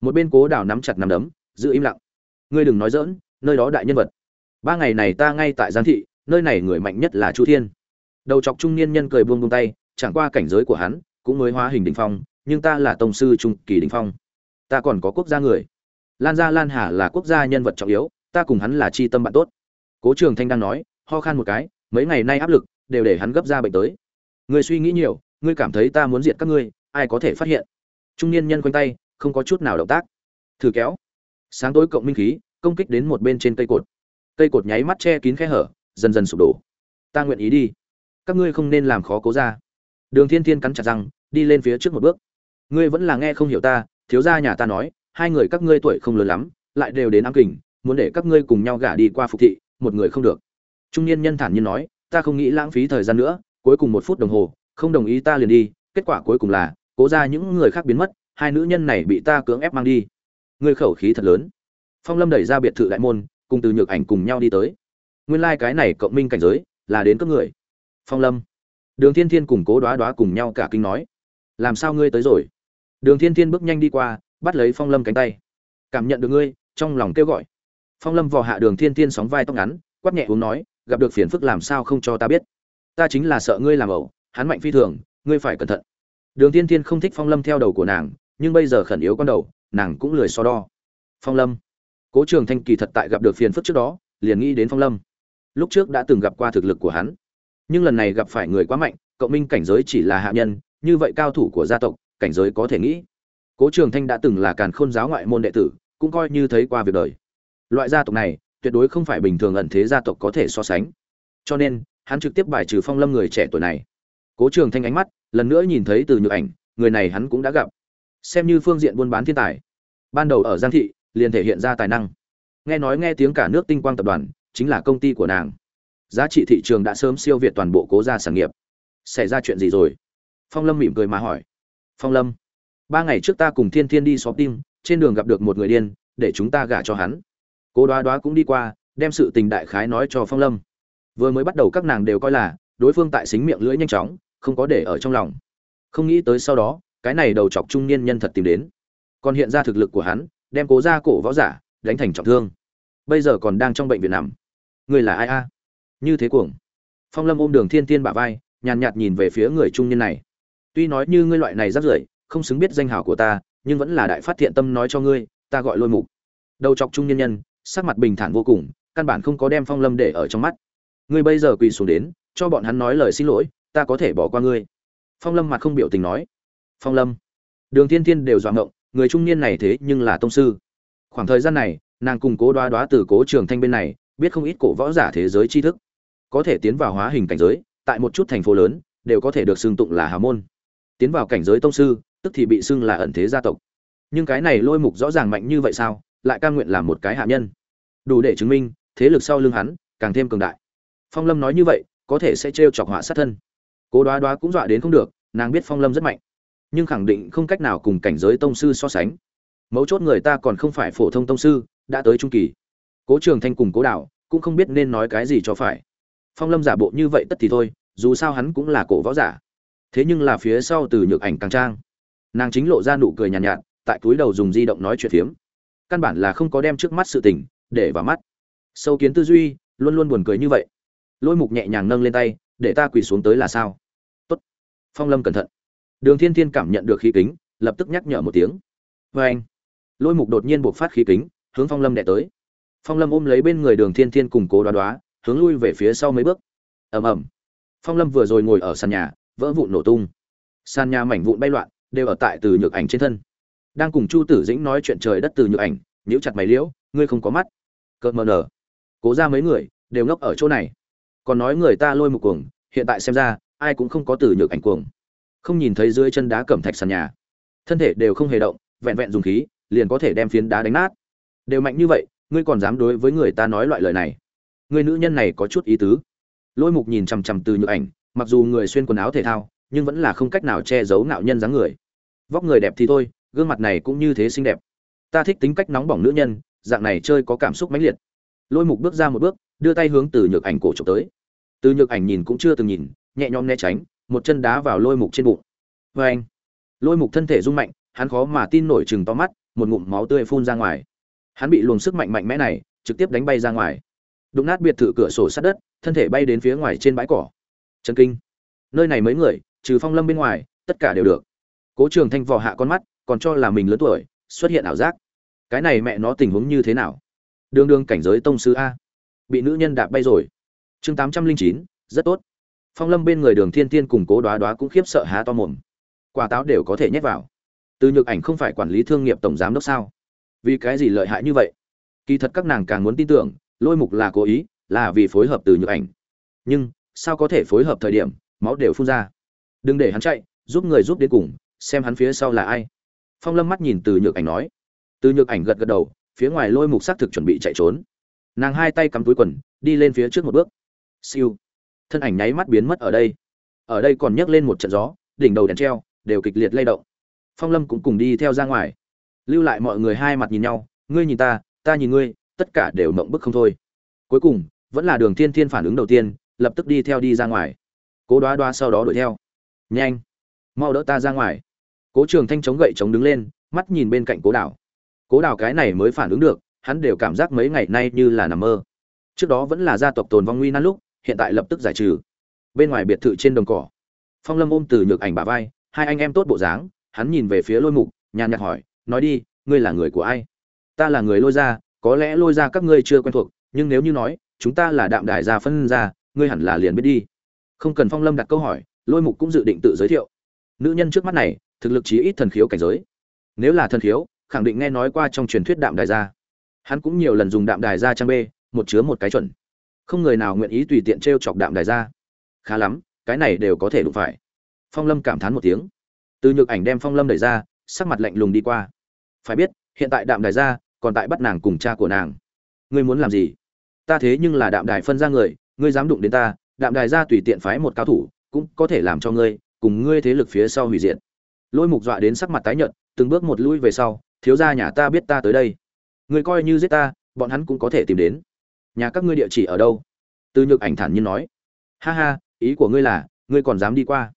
Một bên cố đào nắm chặt nắm đấm, giữ im lặng. Ngươi đừng nói dỡn nơi đó đại nhân vật. Ba ngày này ta ngay tại giang thị, nơi này người mạnh nhất là chu thiên. Đầu chọc trung niên nhân cười buông buông tay, chẳng qua cảnh giới của hắn cũng mới hóa hình đỉnh phong nhưng ta là tông sư trung kỳ đình phong. Ta còn có quốc gia người. Lan gia lan hà là quốc gia nhân vật trọng yếu, ta cùng hắn là chi tâm bạn tốt. Cố trường thanh đang nói, ho khan một cái, mấy ngày nay áp lực đều để hắn gấp ra bệnh tới. Người suy nghĩ nhiều, ngươi cảm thấy ta muốn diệt các ngươi, ai có thể phát hiện? Trung niên nhân quanh tay, không có chút nào động tác. Thử kéo. Sáng tối cộng minh khí, công kích đến một bên trên cây cột. Cây cột nháy mắt che kín khe hở, dần dần sụp đổ. Ta nguyện ý đi. Các ngươi không nên làm khó cố ra đường thiên thiên cắn chặt răng, đi lên phía trước một bước ngươi vẫn là nghe không hiểu ta, thiếu gia nhà ta nói, hai người các ngươi tuổi không lớn lắm, lại đều đến ám kình, muốn để các ngươi cùng nhau gả đi qua phục thị, một người không được. Trung niên nhân thản nhiên nói, ta không nghĩ lãng phí thời gian nữa, cuối cùng một phút đồng hồ, không đồng ý ta liền đi, kết quả cuối cùng là, cố ra những người khác biến mất, hai nữ nhân này bị ta cưỡng ép mang đi. Ngươi khẩu khí thật lớn. Phong lâm đẩy ra biệt thự đại môn, cùng từ nhược ảnh cùng nhau đi tới. Nguyên lai、like、cái này cộng minh cảnh giới, là đến cấp người. Phong lâm. Đường thiên thiên cùng cố đoá đoá cùng nhau cả kinh nói, làm sao ngươi tới rồi? Đường thiên thiên bước nhanh đi qua, bắt lấy phong lâm cánh tay. Cảm nhận được ngươi, trong lòng kêu gọi. Phong lâm vò hạ đường thiên thiên sóng vai tóc ngắn, quát nhẹ uống nói, gặp được phiền phức làm sao không cho ta biết? Ta chính là sợ ngươi làm ẩu, hắn mạnh phi thường, ngươi phải cẩn thận. Đường thiên thiên không thích phong lâm theo đầu của nàng, nhưng bây giờ khẩn yếu con đầu, nàng cũng lười so đo. Phong lâm, cố trường thanh kỳ thật tại gặp được phiền phức trước đó, liền nghĩ đến phong lâm. Lúc trước đã từng gặp qua thực lực của hắn, nhưng lần này gặp phải người quá mạnh, cộng minh cảnh giới chỉ là hạ nhân, như vậy cao thủ của gia tộc cảnh giới có thể nghĩ. Cố trường thanh đã từng là càn khôn giáo ngoại môn đệ tử, cũng coi như thấy qua việc đời. Loại gia tộc này, tuyệt đối không phải bình thường ẩn thế gia tộc có thể so sánh. Cho nên, hắn trực tiếp bài trừ phong lâm người trẻ tuổi này. Cố trường thanh ánh mắt, lần nữa nhìn thấy từ nhược ảnh, người này hắn cũng đã gặp. Xem như phương diện buôn bán thiên tài. Ban đầu ở giang thị, liền thể hiện ra tài năng. Nghe nói nghe tiếng cả nước tinh quang tập đoàn, chính là công ty của nàng. Giá trị thị trường đã sớm siêu việt toàn bộ cố gia sản nghiệp. Xảy ra chuyện gì rồi? Phong lâm mỉm cười mà hỏi phong lâm. Ba ngày trước ta cùng thiên thiên đi xóm tim trên đường gặp được một người điên, để chúng ta gả cho hắn. Cố đoá đoá cũng đi qua, đem sự tình đại khái nói cho phong lâm. Vừa mới bắt đầu các nàng đều coi là, đối phương tại xính miệng lưỡi nhanh chóng, không có để ở trong lòng. Không nghĩ tới sau đó, cái này đầu chọc trung niên nhân thật tìm đến. Còn hiện ra thực lực của hắn, đem cố ra cổ võ giả, đánh thành trọng thương. Bây giờ còn đang trong bệnh viện nằm. Người là ai a? Như thế cuồng. Phong lâm ôm đường thiên thiên bả vai, nhàn nhạt nhìn về phía người trung niên này tuy nói như ngươi loại này rất rưởi, không xứng biết danh hào của ta, nhưng vẫn là đại phát thiện tâm nói cho ngươi, ta gọi lôi mục. Đầu chọc trung nhân nhân, sắc mặt bình thản vô cùng, căn bản không có đem phong lâm để ở trong mắt. Ngươi bây giờ quỳ xuống đến, cho bọn hắn nói lời xin lỗi, ta có thể bỏ qua ngươi. Phong lâm mặt không biểu tình nói. Phong lâm. Đường thiên thiên đều dọa ngộng, người trung niên này thế nhưng là tông sư. Khoảng thời gian này, nàng cùng cố đoá đoá từ cố trường thanh bên này, biết không ít cổ võ giả thế giới tri thức. Có thể tiến vào hóa hình cảnh giới, tại một chút thành phố lớn, đều có thể được xưng tụng là hào môn tiến vào cảnh giới tông sư, tức thì bị xưng là ẩn thế gia tộc. Nhưng cái này lôi mục rõ ràng mạnh như vậy sao, lại cai nguyện làm một cái hạ nhân. Đủ để chứng minh, thế lực sau lưng hắn, càng thêm cường đại. Phong lâm nói như vậy, có thể sẽ trêu chọc họa sát thân. Cố đoá đoá cũng dọa đến không được, nàng biết phong lâm rất mạnh. Nhưng khẳng định không cách nào cùng cảnh giới tông sư so sánh. Mấu chốt người ta còn không phải phổ thông tông sư, đã tới trung kỳ. Cố trường thanh cùng cố đảo cũng không biết nên nói cái gì cho phải. Phong lâm giả bộ như vậy tất thì thôi, dù sao hắn cũng là cổ võ giả thế nhưng là phía sau từ nhược ảnh càng trang. Nàng chính lộ ra nụ cười nhàn nhạt, nhạt tại túi đầu dùng di động nói chuyện phiếm. Căn bản là không có đem trước mắt sự tình để vào mắt. Sâu kiến tư duy luôn luôn buồn cười như vậy. Lôi mục nhẹ nhàng nâng lên tay để ta quỳ xuống tới là sao? Tốt. phong lâm cẩn thận. Đường thiên thiên cảm nhận được khí kính lập tức nhắc nhở một tiếng. Vê anh. Lôi mục đột nhiên buộc phát khí kính hướng phong lâm đẻ tới. Phong lâm ôm lấy bên người đường thiên thiên cùng cố đoá đoá hướng lui về phía sau mấy bước. Ầm ầm. Phong lâm vừa rồi ngồi ở sàn nhà vỡ vụn nổ tung. Sàn nhà mảnh vụn bay loạn, đều ở tại từ nhược ảnh trên thân. Đang cùng chu tử dĩnh nói chuyện trời đất từ nhược ảnh, nhíu chặt mày liễu, ngươi không có mắt. Cợt mờ nở. Cố ra mấy người, đều ngốc ở chỗ này. Còn nói người ta lôi một cuồng, hiện tại xem ra, ai cũng không có từ nhược ảnh cuồng. Không nhìn thấy dưới chân đá cẩm thạch sàn nhà. Thân thể đều không hề động, vẹn vẹn dùng khí, liền có thể đem phiến đá đánh nát. Đều mạnh như vậy, ngươi còn dám đối với người ta nói loại lời này. Người nữ nhân này có chút ý tứ. Lôi mục nhìn chằm chằm từ nhược ảnh mặc dù người xuyên quần áo thể thao, nhưng vẫn là không cách nào che giấu ngạo nhân dáng người. Vóc người đẹp thì thôi, gương mặt này cũng như thế xinh đẹp. Ta thích tính cách nóng bỏng nữ nhân, dạng này chơi có cảm xúc mãnh liệt. Lôi mục bước ra một bước, đưa tay hướng từ nhược ảnh cổ trộm tới. Từ nhược ảnh nhìn cũng chưa từng nhìn, nhẹ nhõm né tránh, một chân đá vào lôi mục trên bụng. Vê anh, lôi mục thân thể rung mạnh, hắn khó mà tin nổi chừng to mắt, một ngụm máu tươi phun ra ngoài. Hắn bị luồng sức mạnh mạnh mẽ này, trực tiếp đánh bay ra ngoài. Đụng nát biệt thự cửa sổ sát đất, thân thể bay đến phía ngoài trên bãi cỏ. Trấn kinh. Nơi này mấy người, trừ phong lâm bên ngoài, tất cả đều được. Cố trường thanh vò hạ con mắt, còn cho là mình lớn tuổi, xuất hiện ảo giác. Cái này mẹ nó tình huống như thế nào? Đương đương cảnh giới tông sư a. Bị nữ nhân đạp bay rồi. Chương tám trăm linh chín, rất tốt. Phong lâm bên người đường thiên tiên cùng cố đoá đoá cũng khiếp sợ há to mồm. Quả táo đều có thể nhét vào. Từ nhược ảnh không phải quản lý thương nghiệp tổng giám đốc sao? Vì cái gì lợi hại như vậy? Kỳ thật các nàng càng muốn tin tưởng, lôi mục là cố ý, là vì phối hợp từ nhược ảnh. Nhưng sao có thể phối hợp thời điểm, máu đều phun ra. Đừng để hắn chạy, giúp người giúp đến cùng, xem hắn phía sau là ai. Phong lâm mắt nhìn từ nhược ảnh nói. Từ nhược ảnh gật gật đầu, phía ngoài lôi mục xác thực chuẩn bị chạy trốn. Nàng hai tay cắm túi quần, đi lên phía trước một bước. Siêu. Thân ảnh nháy mắt biến mất ở đây. Ở đây còn nhấc lên một trận gió, đỉnh đầu đèn treo, đều kịch liệt lay động. Phong lâm cũng cùng đi theo ra ngoài. Lưu lại mọi người hai mặt nhìn nhau, ngươi nhìn ta ta nhìn ngươi, tất cả đều mộng bức không thôi. Cuối cùng, vẫn là đường thiên thiên phản ứng đầu tiên lập tức đi theo đi ra ngoài. Cố đoá đoá sau đó đuổi theo. Nhanh, mau đỡ ta ra ngoài. Cố trường thanh chống gậy chống đứng lên, mắt nhìn bên cạnh cố đảo. Cố đảo cái này mới phản ứng được, hắn đều cảm giác mấy ngày nay như là nằm mơ. Trước đó vẫn là gia tộc tồn vong nguy nan lúc, hiện tại lập tức giải trừ. Bên ngoài biệt thự trên đồng cỏ. Phong lâm ôm từ nhược ảnh bà vai, hai anh em tốt bộ dáng, hắn nhìn về phía lôi mục, nhàn nhạt hỏi, nói đi, ngươi là người của ai? Ta là người lôi ra có lẽ lôi ra các ngươi chưa quen thuộc, nhưng nếu như nói, chúng ta là đạm đài gia phân ra ngươi hẳn là liền biết đi. Không cần phong lâm đặt câu hỏi, lôi mục cũng dự định tự giới thiệu. Nữ nhân trước mắt này, thực lực chí ít thần khiếu cảnh giới. Nếu là thần khiếu, khẳng định nghe nói qua trong truyền thuyết đạm đài gia. Hắn cũng nhiều lần dùng đạm đài gia trang b một chứa một cái chuẩn. Không người nào nguyện ý tùy tiện t r e o chọc đạm đài gia. Khá lắm, cái này đều có thể đụng phải. Phong lâm cảm thán một tiếng. Từ nhược ảnh đem phong lâm đẩy ra, sắc mặt lạnh lùng đi qua. Phải biết, hiện tại đạm đài gia còn tại bắt nàng cùng cha của nàng. Ngươi muốn làm gì? Ta thế nhưng là đạm đài phân ra người ngươi dám đụng đến ta, đạm đài gia tùy tiện phái một cao thủ, cũng có thể làm cho ngươi cùng ngươi thế lực phía sau hủy diệt. Lôi mục dọa đến sắc mặt tái nhợt, từng bước một lui về sau, thiếu gia nhà ta biết ta tới đây. Ngươi coi như giết ta, bọn hắn cũng có thể tìm đến. Nhà các ngươi địa chỉ ở đâu? Từ nhược ảnh thản nhiên nói. Ha ha, ý của ngươi là, ngươi còn dám đi qua.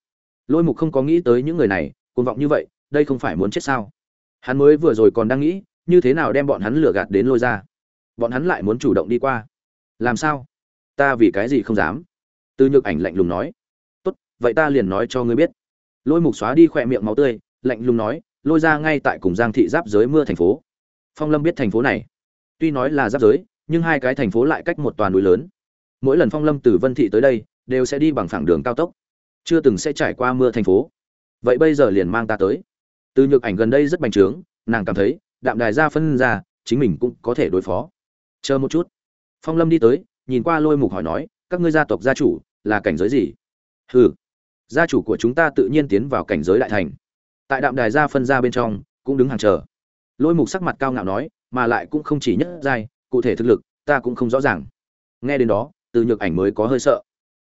Lôi mục không có nghĩ tới những người này, cuồng vọng như vậy, đây không phải muốn chết sao? Hắn mới vừa rồi còn đang nghĩ, như thế nào đem bọn hắn lừa gạt đến lôi ra. Bọn hắn lại muốn chủ động đi qua. Làm sao? Ta vì cái gì không dám? Từ nhược ảnh lạnh lùng nói. Tốt, vậy ta liền nói cho ngươi biết. Lôi mục xóa đi khỏe miệng máu tươi, lạnh lùng nói, lôi ra ngay tại cùng giang thị giáp giới mưa thành phố. Phong lâm biết thành phố này. Tuy nói là giáp giới, nhưng hai cái thành phố lại cách một toàn núi lớn. Mỗi lần phong lâm từ vân thị tới đây, đều sẽ đi bằng phẳng đường cao tốc. Chưa từng sẽ trải qua mưa thành phố. Vậy bây giờ liền mang ta tới. Từ nhược ảnh gần đây rất bành trướng, nàng cảm thấy, đạm đài ra phân ra, chính mình cũng có thể đối phó. Chờ một chút. Phong lâm đi tới nhìn qua lôi mục hỏi nói, các ngươi gia tộc gia chủ là cảnh giới gì? Hừ, gia chủ của chúng ta tự nhiên tiến vào cảnh giới đại thành. Tại đạm đài gia phân ra bên trong, cũng đứng hàng chờ. Lôi mục sắc mặt cao ngạo nói, mà lại cũng không chỉ nhất giai, cụ thể thực lực, ta cũng không rõ ràng. Nghe đến đó, từ nhược ảnh mới có hơi sợ.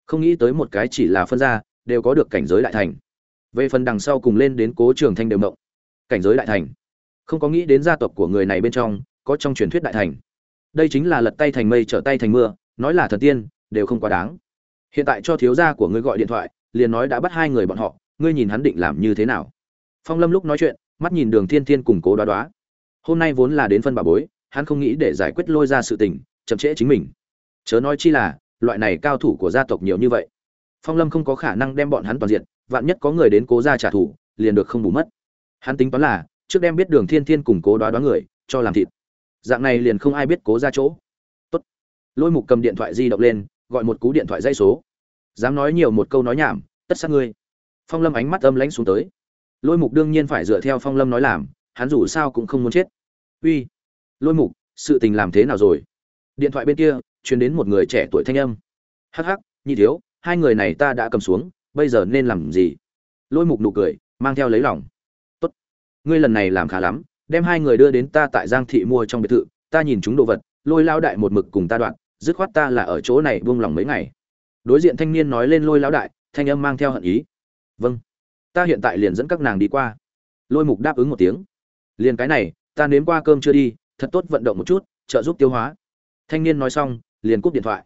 Không nghĩ tới một cái chỉ là phân ra đều có được cảnh giới đại thành. Về phần đằng sau cùng lên đến cố trường thanh đều động cảnh giới đại thành. Không có nghĩ đến gia tộc của người này bên trong, có trong truyền thuyết đại thành. Đây chính là lật tay thành mây, trở tay thành mưa nói là thần tiên, đều không quá đáng. Hiện tại cho thiếu gia của ngươi gọi điện thoại, liền nói đã bắt hai người bọn họ, ngươi nhìn hắn định làm như thế nào? Phong lâm lúc nói chuyện, mắt nhìn đường thiên thiên cùng cố đoá đoá. Hôm nay vốn là đến phân bà bối, hắn không nghĩ để giải quyết lôi ra sự tình, chậm trễ chính mình. Chớ nói chi là, loại này cao thủ của gia tộc nhiều như vậy. Phong lâm không có khả năng đem bọn hắn toàn diện, vạn nhất có người đến cố gia trả thù, liền được không bù mất. Hắn tính toán là, trước đem biết đường thiên thiên cùng cố đoá đoá người, cho làm thịt. Dạng này liền không ai biết cố ra chỗ lôi mục cầm điện thoại di động lên, gọi một cú điện thoại dây số. Dám nói nhiều một câu nói nhảm, tất sát ngươi. Phong lâm ánh mắt âm lãnh xuống tới. Lôi mục đương nhiên phải dựa theo phong lâm nói làm, hắn dù sao cũng không muốn chết. Uy. Lôi mục, sự tình làm thế nào rồi? Điện thoại bên kia, truyền đến một người trẻ tuổi thanh âm. Hắc hắc, nhi thiếu, hai người này ta đã cầm xuống, bây giờ nên làm gì? Lôi mục nụ cười, mang theo lấy lòng. Tốt. Ngươi lần này làm khá lắm, đem hai người đưa đến ta tại giang thị mua trong biệt thự, ta nhìn chúng đồ vật, lôi lao đại một mực cùng ta đoạn dứt khoát ta là ở chỗ này buông lòng mấy ngày. Đối diện thanh niên nói lên lôi lão đại, thanh âm mang theo hận ý. Vâng. Ta hiện tại liền dẫn các nàng đi qua. Lôi mục đáp ứng một tiếng. Liền cái này, ta nếm qua cơm chưa đi, thật tốt vận động một chút, trợ giúp tiêu hóa. Thanh niên nói xong, liền cúp điện thoại.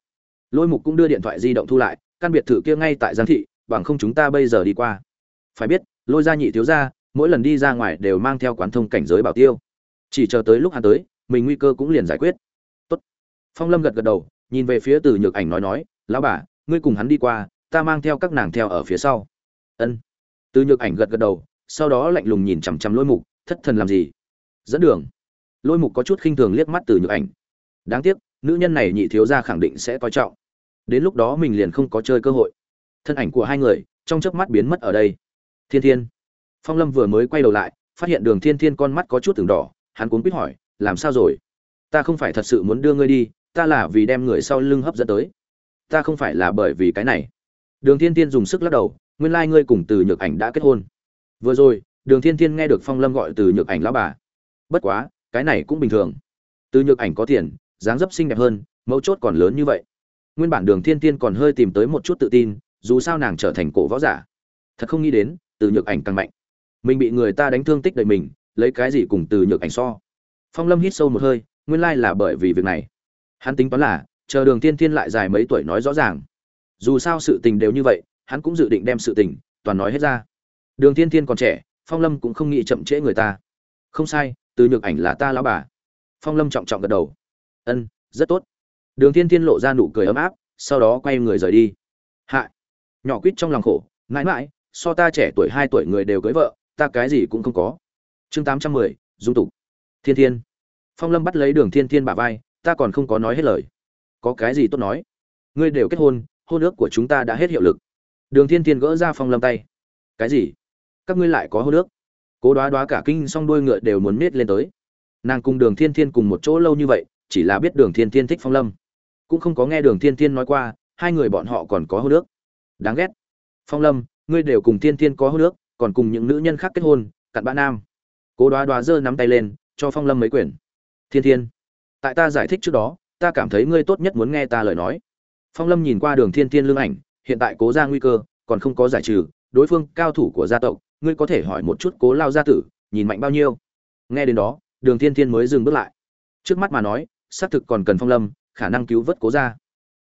Lôi mục cũng đưa điện thoại di động thu lại, căn biệt thự kia ngay tại giang thị, bằng không chúng ta bây giờ đi qua. Phải biết, lôi gia nhị thiếu gia, mỗi lần đi ra ngoài đều mang theo quán thông cảnh giới bảo tiêu. Chỉ chờ tới lúc hắn tới, mình nguy cơ cũng liền giải quyết phong lâm gật gật đầu, nhìn về phía từ nhược ảnh nói nói, lão bà, ngươi cùng hắn đi qua, ta mang theo các nàng theo ở phía sau. Ân. Từ nhược ảnh gật gật đầu, sau đó lạnh lùng nhìn chằm chằm lôi mục, thất thần làm gì? Dẫn đường. Lôi mục có chút khinh thường liếc mắt từ nhược ảnh. Đáng tiếc, nữ nhân này nhị thiếu gia khẳng định sẽ coi trọng. Đến lúc đó mình liền không có chơi cơ hội. Thân ảnh của hai người, trong chớp mắt biến mất ở đây. Thiên thiên. Phong lâm vừa mới quay đầu lại, phát hiện đường thiên thiên con mắt có chút từng đỏ, hắn cuốn quýt hỏi, làm sao rồi? Ta không phải thật sự muốn đưa ngươi đi ta là vì đem người sau lưng hấp dẫn tới. Ta không phải là bởi vì cái này. Đường thiên thiên dùng sức lắc đầu, nguyên lai ngươi cùng từ nhược ảnh đã kết hôn. Vừa rồi, đường thiên thiên nghe được phong lâm gọi từ nhược ảnh lão bà. Bất quá, cái này cũng bình thường. Từ nhược ảnh có tiền, dáng dấp xinh đẹp hơn, mấu chốt còn lớn như vậy. Nguyên bản đường thiên thiên còn hơi tìm tới một chút tự tin, dù sao nàng trở thành cổ võ giả. Thật không nghĩ đến, từ nhược ảnh càng mạnh. Mình bị người ta đánh thương tích đời mình, lấy cái gì cùng từ nhược ảnh so? Phong lâm hít sâu một hơi, nguyên lai là bởi vì việc này hắn tính toán là, chờ đường thiên thiên lại dài mấy tuổi nói rõ ràng. Dù sao sự tình đều như vậy, hắn cũng dự định đem sự tình, toàn nói hết ra. Đường thiên thiên còn trẻ, phong lâm cũng không nghĩ chậm trễ người ta. Không sai, từ nhược ảnh là ta lão bà. Phong lâm trọng trọng gật đầu. Ân, rất tốt. Đường thiên thiên lộ ra nụ cười ấm áp, sau đó quay người rời đi. Hạ. Nhỏ quýt trong lòng khổ, mãi mãi, so ta trẻ tuổi hai tuổi người đều cưới vợ, ta cái gì cũng không có. Chương tám trăm mười, dung tục. Thiên thiên. Phong lâm bắt lấy đường thiên thiên bả vai ta còn không có nói hết lời. Có cái gì tốt nói? Ngươi đều kết hôn hôn ước của chúng ta đã hết hiệu lực. Đường thiên thiên gỡ ra phong lâm tay. Cái gì? Các ngươi lại có hôn ước? Cố đoá đoá cả kinh song đuôi ngựa đều muốn miết lên tới. Nàng cùng đường thiên thiên cùng một chỗ lâu như vậy, chỉ là biết đường thiên thiên thích phong lâm. Cũng không có nghe đường thiên thiên nói qua, hai người bọn họ còn có hôn ước. Đáng ghét. Phong lâm, ngươi đều cùng thiên thiên có hôn ước, còn cùng những nữ nhân khác kết hôn, cặn bã nam. Cố đoá đoá giơ nắm tay lên, cho phong lâm mấy quyển. Thiên thiên tại ta giải thích trước đó, ta cảm thấy ngươi tốt nhất muốn nghe ta lời nói. Phong lâm nhìn qua đường thiên thiên lương ảnh, hiện tại cố ra nguy cơ, còn không có giải trừ, đối phương cao thủ của gia tộc, ngươi có thể hỏi một chút cố lao gia tử, nhìn mạnh bao nhiêu. Nghe đến đó, đường thiên thiên mới dừng bước lại. Trước mắt mà nói, xác thực còn cần phong lâm, khả năng cứu vớt cố ra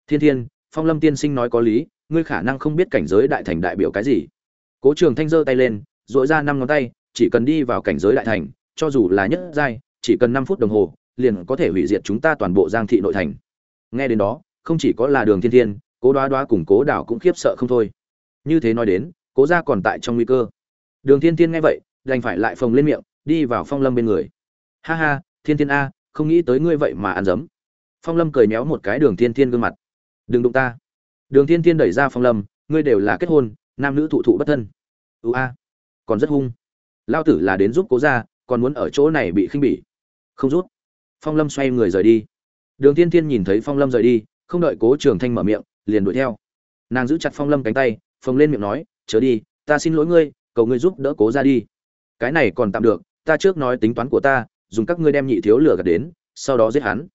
thiên thiên, phong lâm tiên sinh nói có lý, ngươi khả năng không biết cảnh giới đại thành đại biểu cái gì. Cố trường thanh giơ tay lên dội ra năm ngón tay, chỉ cần đi vào cảnh giới đại thành, cho dù là nhất giai, chỉ cần năm phút đồng hồ liền có thể hủy diệt chúng ta toàn bộ giang thị nội thành. Nghe đến đó, không chỉ có là đường thiên thiên, cố đoá đoá cùng cố đảo cũng khiếp sợ không thôi. Như thế nói đến, cố gia còn tại trong nguy cơ. Đường thiên thiên nghe vậy, đành phải lại phồng lên miệng, đi vào phong lâm bên người. Ha ha, thiên thiên a, không nghĩ tới ngươi vậy mà ăn dấm. Phong lâm cười méo một cái đường thiên thiên gương mặt. Đừng đụng ta. Đường thiên thiên đẩy ra phong lâm, ngươi đều là kết hôn, nam nữ thụ thụ bất thân. Ưu a, còn rất hung. Lao tử là đến giúp cố gia, còn muốn ở chỗ này bị khinh bỉ. Không rút phong lâm xoay người rời đi. Đường tiên tiên nhìn thấy phong lâm rời đi, không đợi cố trường thanh mở miệng, liền đuổi theo. Nàng giữ chặt phong lâm cánh tay, phồng lên miệng nói, chớ đi, ta xin lỗi ngươi, cầu ngươi giúp đỡ cố ra đi. Cái này còn tạm được, ta trước nói tính toán của ta, dùng các ngươi đem nhị thiếu lửa gạt đến, sau đó giết hắn.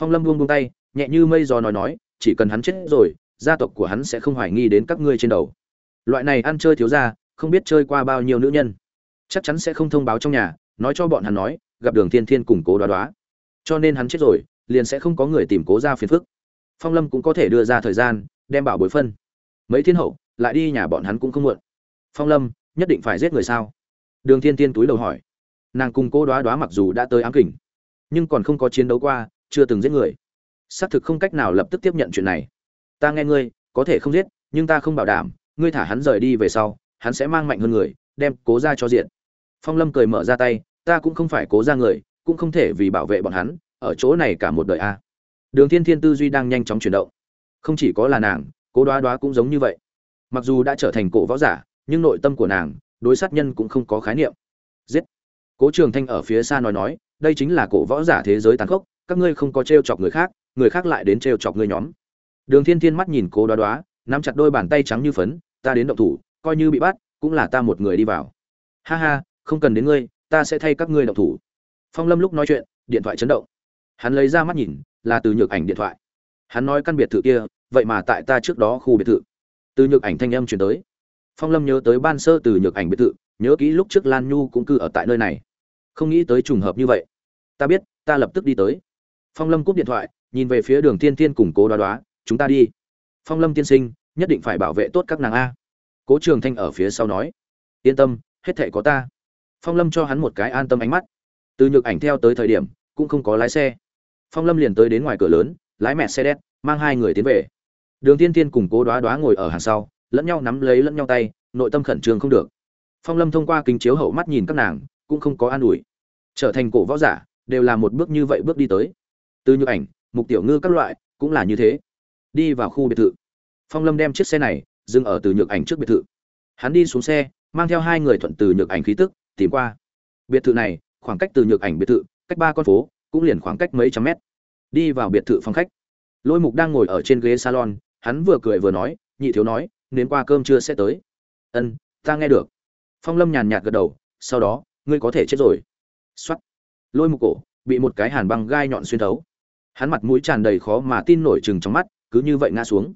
Phong lâm buông buông tay, nhẹ như mây gió nói nói, chỉ cần hắn chết rồi, gia tộc của hắn sẽ không hoài nghi đến các ngươi trên đầu. Loại này ăn chơi thiếu ra không biết chơi qua bao nhiêu nữ nhân. Chắc chắn sẽ không thông báo trong nhà, nói cho bọn hắn nói, gặp đường thiên thiên củng cố đoá đoá cho nên hắn chết rồi, liền sẽ không có người tìm cố ra phiền phức. Phong lâm cũng có thể đưa ra thời gian, đem bảo bối phân. Mấy thiên hậu, lại đi nhà bọn hắn cũng không muộn. Phong lâm, nhất định phải giết người sao? Đường thiên thiên túi đầu hỏi. Nàng cùng cô đoá đoá mặc dù đã tới ám kỉnh nhưng còn không có chiến đấu qua, chưa từng giết người. Xác thực không cách nào lập tức tiếp nhận chuyện này. Ta nghe ngươi, có thể không giết, nhưng ta không bảo đảm, ngươi thả hắn rời đi về sau, hắn sẽ mang mạnh hơn người, đem cố ra cho diện. Phong lâm cười mở ra tay, ta cũng không phải cố ra người cũng không thể vì bảo vệ bọn hắn, ở chỗ này cả một đời a. Đường thiên thiên tư duy đang nhanh chóng chuyển động. Không chỉ có là nàng, cố đoá đoá cũng giống như vậy. Mặc dù đã trở thành cổ võ giả, nhưng nội tâm của nàng, đối sát nhân cũng không có khái niệm. Giết! Cố trường thanh ở phía xa nói nói, đây chính là cổ võ giả thế giới tàn khốc, các ngươi không có t chọc người khác người khác lại đến t chọc ngươi nhóm. Đường thiên thiên mắt nhìn cố đoá đoá, nắm chặt đôi bàn tay trắng như phấn, ta đến động thủ, coi như bị bắt, cũng là ta một người đi vào. Ha ha, không cần đến ngươi, ta sẽ thay các ngươi động thủ phong lâm lúc nói chuyện, điện thoại chấn động. Hắn lấy ra mắt nhìn, là từ nhược ảnh điện thoại. Hắn nói căn biệt thự kia, vậy mà tại ta trước đó khu biệt thự. Từ nhược ảnh thanh âm chuyển tới. Phong lâm nhớ tới ban sơ từ nhược ảnh biệt thự, nhớ kỹ lúc trước lan nhu cũng cư ở tại nơi này. Không nghĩ tới trùng hợp như vậy. Ta biết, ta lập tức đi tới. Phong lâm cúp điện thoại, nhìn về phía đường tiên tiên củng cố đoá đoá, chúng ta đi. Phong lâm tiên sinh, nhất định phải bảo vệ tốt các nàng a. Cố trường thanh ở phía sau nói, yên tâm, hết thệ có ta. Phong lâm cho hắn một cái an tâm ánh mắt từ nhược ảnh theo tới thời điểm, cũng không có lái xe. Phong lâm liền tới đến ngoài cửa lớn, lái mẹ xe đét, mang hai người tiến về. Đường tiên tiên cùng cố đoá đoá ngồi ở hàng sau, lẫn nhau nắm lấy lẫn nhau tay, nội tâm khẩn trương không được. Phong lâm thông qua kính chiếu hậu mắt nhìn các nàng, cũng không có an ủi. Trở thành cổ võ giả, đều là một bước như vậy bước đi tới. Từ nhược ảnh, mục tiểu ngư các loại, cũng là như thế. Đi vào khu biệt thự. Phong lâm đem chiếc xe này, dừng ở từ nhược ảnh trước biệt thự. Hắn đi xuống xe, mang theo hai người thuận từ nhược ảnh khí tức, tìm qua. Biệt thự này khoảng cách từ nhược ảnh biệt thự, cách ba con phố, cũng liền khoảng cách mấy trăm mét. Đi vào biệt thự phòng khách, lôi mục đang ngồi ở trên ghế salon, hắn vừa cười vừa nói, nhị thiếu nói nến qua cơm trưa sẽ tới. Ân, ta nghe được. Phong lâm nhàn nhạt gật đầu, sau đó, ngươi có thể chết rồi. X lôi mục cổ, bị một cái hàn băng gai nhọn xuyên thấu. Hắn mặt mũi tràn đầy khó mà tin nổi chừng trong mắt, cứ như vậy ngã xuống.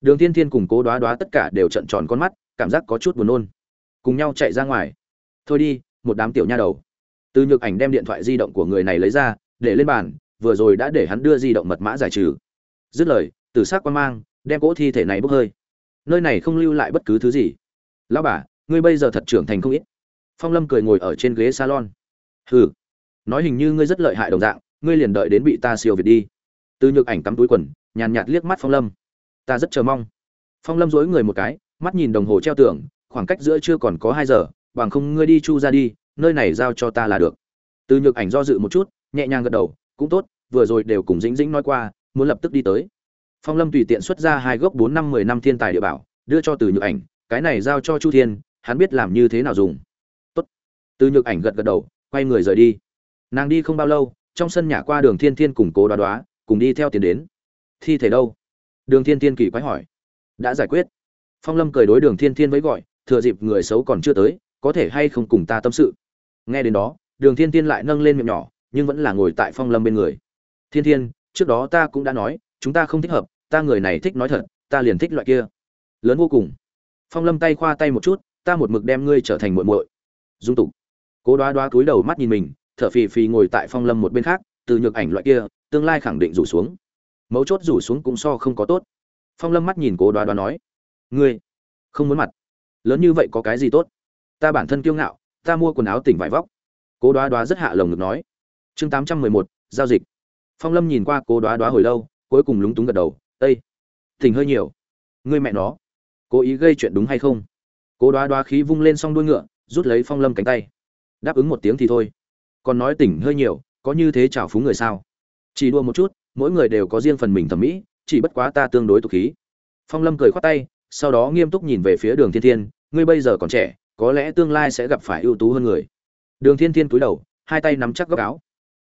Đường thiên thiên cùng cố đoá đoá tất cả đều trận tròn con mắt, cảm giác có chút buồn nôn. Cùng nhau chạy ra ngoài. Thôi đi, một đám tiểu nha đầu từ nhược ảnh đem điện thoại di động của người này lấy ra, để lên bàn, vừa rồi đã để hắn đưa di động mật mã giải trừ. Dứt lời, từ s á c quan mang, đem cỗ thi thể này bốc hơi. Nơi này không lưu lại bất cứ thứ gì. Lão bà, ngươi bây giờ thật trưởng thành không ít. Phong lâm cười ngồi ở trên ghế salon. Hừ, nói hình như ngươi rất lợi hại đồng dạng, ngươi liền đợi đến bị ta siêu việt đi. Từ nhược ảnh tắm túi quần, nhàn nhạt liếc mắt phong lâm. Ta rất chờ mong. Phong lâm dối người một cái, mắt nhìn đồng hồ treo tường, khoảng cách giữa chưa còn có hai giờ, bằng không ngươi đi chu ra đi nơi này giao cho ta là được. Từ nhược ảnh do dự một chút, nhẹ nhàng gật đầu, cũng tốt, vừa rồi đều cùng dĩnh dĩnh nói qua, muốn lập tức đi tới. Phong lâm tùy tiện xuất ra hai gốc bốn năm mười năm thiên tài địa bảo, đưa cho từ nhược ảnh, cái này giao cho chu thiên, hắn biết làm như thế nào dùng. Tốt. Từ nhược ảnh gật gật đầu, quay người rời đi. Nàng đi không bao lâu, trong sân nhà qua đường thiên thiên cùng cố đoá đoá, cùng đi theo tiền đến. Thi thể đâu? Đường thiên thiên kỳ quái hỏi. Đã giải quyết. Phong lâm cười đối đường thiên thiên với gọi, thừa dịp người xấu còn chưa tới, có thể hay không cùng ta tâm sự? Nghe đến đó, đường thiên thiên lại nâng lên miệng nhỏ, nhưng vẫn là ngồi tại phong lâm bên người. Thiên thiên, trước đó ta cũng đã nói, chúng ta không thích hợp, ta người này thích nói thật, ta liền thích loại kia. Lớn vô cùng. Phong lâm tay khoa tay một chút, ta một mực đem ngươi trở thành muội muội. Dung tục. Cố đoá đoá cúi đầu mắt nhìn mình, thở phì phì ngồi tại phong lâm một bên khác, từ nhược ảnh loại kia, tương lai khẳng định rủ xuống. Mấu chốt rủ xuống cũng so không có tốt. Phong lâm mắt nhìn cố đoá đoá nói, ngươi không muốn mặt. Lớn như vậy có cái gì tốt? Ta bản thân kiêu ngạo ta mua quần áo tỉnh vải vóc. Cố đoá đoá rất hạ lồng ngực nói. Chương tám trăm mười một, giao dịch. Phong lâm nhìn qua cố đoá đoá hồi lâu, cuối cùng lúng túng gật đầu. Ây tỉnh hơi nhiều. Người mẹ nó, cố ý gây chuyện đúng hay không? Cố đoá đoá khí vung lên s o n g đuôi ngựa, rút lấy phong lâm cánh tay. Đáp ứng một tiếng thì thôi. Còn nói tỉnh hơi nhiều, có như thế chào phúng người sao? Chỉ đua một chút, mỗi người đều có riêng phần mình thẩm mỹ, chỉ bất quá ta tương đối tục khí. Phong lâm cười khoát tay, sau đó nghiêm túc nhìn về phía đường thiên thiên, ngươi bây giờ còn trẻ có lẽ tương lai sẽ gặp phải ưu tú hơn người. Đường thiên thiên cúi đầu, hai tay nắm chắc góc áo.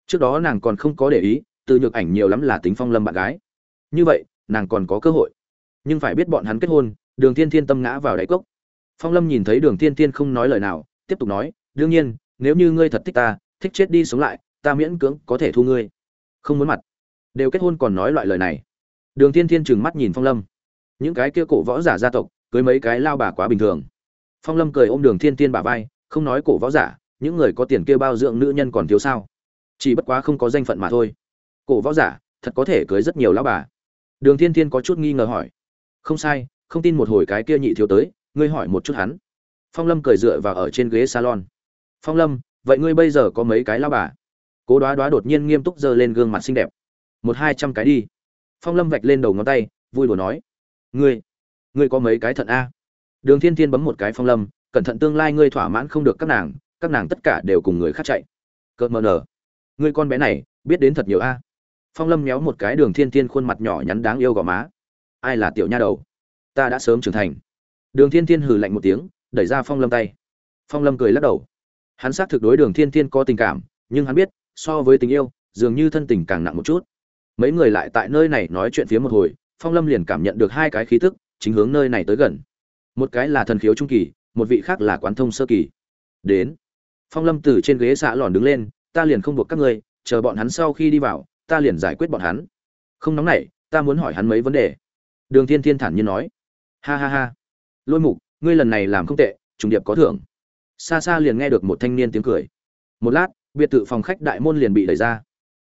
Trước đó nàng còn không có để ý, từ nhược ảnh nhiều lắm là tính phong lâm bạn gái. Như vậy, nàng còn có cơ hội. Nhưng phải biết bọn hắn kết hôn, đường thiên thiên tâm ngã vào đáy cốc. Phong lâm nhìn thấy đường thiên thiên không nói lời nào, tiếp tục nói, đương nhiên, nếu như ngươi thật thích ta, thích chết đi sống lại, ta miễn cưỡng có thể thu ngươi. Không muốn mặt. Đều kết hôn còn nói loại lời này. Đường thiên thiên trừng mắt nhìn phong lâm. Những cái kia cổ võ giả gia tộc, cưới mấy cái lao bà quá bình thường phong lâm cười ôm đường thiên thiên bả vai, không nói cổ võ giả, những người có tiền kia bao dưỡng nữ nhân còn thiếu sao? Chỉ bất quá không có danh phận mà thôi. Cổ võ giả, thật có thể cưới rất nhiều lão bà. Đường thiên thiên có chút nghi ngờ hỏi. Không sai, không tin một hồi cái kia nhị thiếu tới, ngươi hỏi một chút hắn. Phong lâm cười dựa vào ở trên ghế salon. Phong lâm, vậy ngươi bây giờ có mấy cái lão bà? Cố đoá đoá đột nhiên nghiêm túc giơ lên gương mặt xinh đẹp. Một hai trăm cái đi. Phong lâm vạch lên đầu ngón tay, vui đùa nói. Ngươi ngươi có mấy cái thận a? Đường thiên thiên bấm một cái phong lâm, cẩn thận tương lai ngươi thỏa mãn không được các nàng các nàng tất cả đều cùng người khác chạy. Cợt mờ nở. Ngươi con bé này, biết đến thật nhiều a. Phong lâm méo một cái đường thiên thiên khuôn mặt nhỏ nhắn đáng yêu gò má. Ai là tiểu nha đầu? Ta đã sớm trưởng thành. Đường thiên thiên hừ lạnh một tiếng, đẩy ra phong lâm tay. Phong lâm cười lắc đầu. Hắn xác thực đối đường thiên thiên có tình cảm, nhưng hắn biết, so với tình yêu, dường như thân tình càng nặng một chút. Mấy người lại tại nơi này nói chuyện phía một hồi, phong lâm liền cảm nhận được hai cái khí tức, chính hướng nơi này tới gần một cái là thần khiếu trung kỳ, một vị khác là quán thông sơ kỳ. Đến. Phong lâm từ trên ghế xạ lòn đứng lên, ta liền không buộc các ngươi, chờ bọn hắn sau khi đi vào, ta liền giải quyết bọn hắn. Không nóng nảy, ta muốn hỏi hắn mấy vấn đề. Đường thiên thiên thản nhiên nói. Ha ha ha. Lôi mục, ngươi lần này làm không tệ, trùng điệp có thưởng. Xa xa liền nghe được một thanh niên tiếng cười. Một lát, biệt thự phòng khách đại môn liền bị đẩy ra.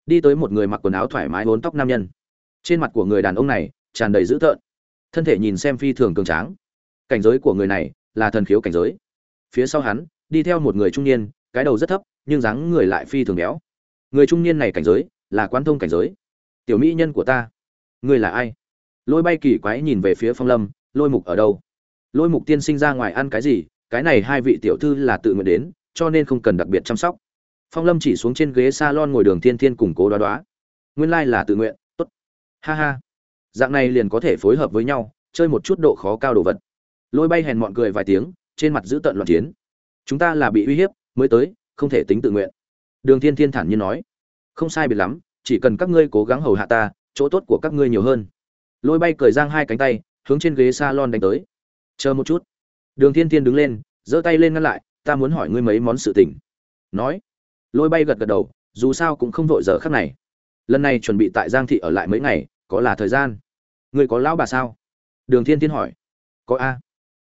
Đi tới một người mặc quần áo thoải mái vốn tóc nam nhân. Trên mặt của người đàn ông này, tràn đầy dữ tợn. Thân thể nhìn xem phi thường cường tráng cảnh giới của người này là thần khiếu cảnh giới. Phía sau hắn, đi theo một người trung niên, cái đầu rất thấp, nhưng dáng người lại phi thường béo. Người trung niên này cảnh giới là quan thông cảnh giới. Tiểu mỹ nhân của ta, ngươi là ai? Lôi bay kỳ quái nhìn về phía phong lâm, lôi mục ở đâu? Lôi mục tiên sinh ra ngoài ăn cái gì? Cái này hai vị tiểu thư là tự nguyện đến, cho nên không cần đặc biệt chăm sóc. Phong lâm chỉ xuống trên ghế s a lon ngồi đường thiên thiên củng cố đoá đoá. Nguyên lai、like、là tự nguyện t ố t ha ha. Dạng này liền có thể phối hợp với nhau, chơi một chút độ khó cao đồ vật lôi bay hèn mọn cười vài tiếng, trên mặt giữ tận loạn chiến. Chúng ta là bị uy hiếp, mới tới, không thể tính tự nguyện. Đường thiên thiên thản nhiên nói. Không sai biệt lắm, chỉ cần các ngươi cố gắng hầu hạ ta, chỗ tốt của các ngươi nhiều hơn. Lôi bay cười giang hai cánh tay, hướng trên ghế salon đánh tới. Chờ một chút. Đường thiên thiên đứng lên, giơ tay lên ngăn lại, ta muốn hỏi ngươi mấy món sự tình. Nói. Lôi bay gật gật đầu, dù sao cũng không vội giờ khắc này. Lần này chuẩn bị tại giang thị ở lại mấy ngày, có là thời gian. Ngươi có lão bà sao? Đường thiên thiên hỏi. Có a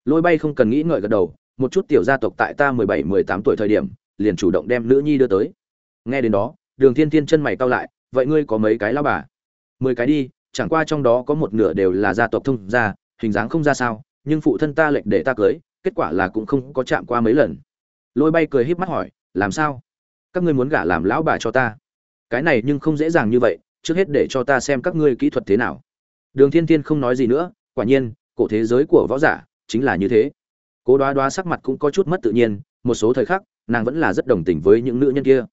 lôi bay không cần nghĩ ngợi gật đầu, một chút tiểu gia tộc tại ta mười bảy, mười tám tuổi thời điểm, liền chủ động đem nữ nhi đưa tới. Nghe đến đó, đường thiên thiên chân mày cau lại, vậy ngươi có mấy cái lão bà? Mười cái đi, chẳng qua trong đó có một nửa đều là gia tộc thông gia, hình dáng không ra sao, nhưng phụ thân ta lệnh để ta cưới, kết quả là cũng không có chạm qua mấy lần. Lôi bay cười híp mắt hỏi, làm sao? Các ngươi muốn gả làm lão bà cho ta? Cái này nhưng không dễ dàng như vậy, trước hết để cho ta xem các ngươi kỹ thuật thế nào. Đường thiên thiên không nói gì nữa, quả nhiên, cổ thế giới của võ giả chính là như thế. Cố đoá đoá sắc mặt cũng có chút mất tự nhiên, một số thời khắc, nàng vẫn là rất đồng tình với những nữ nhân kia.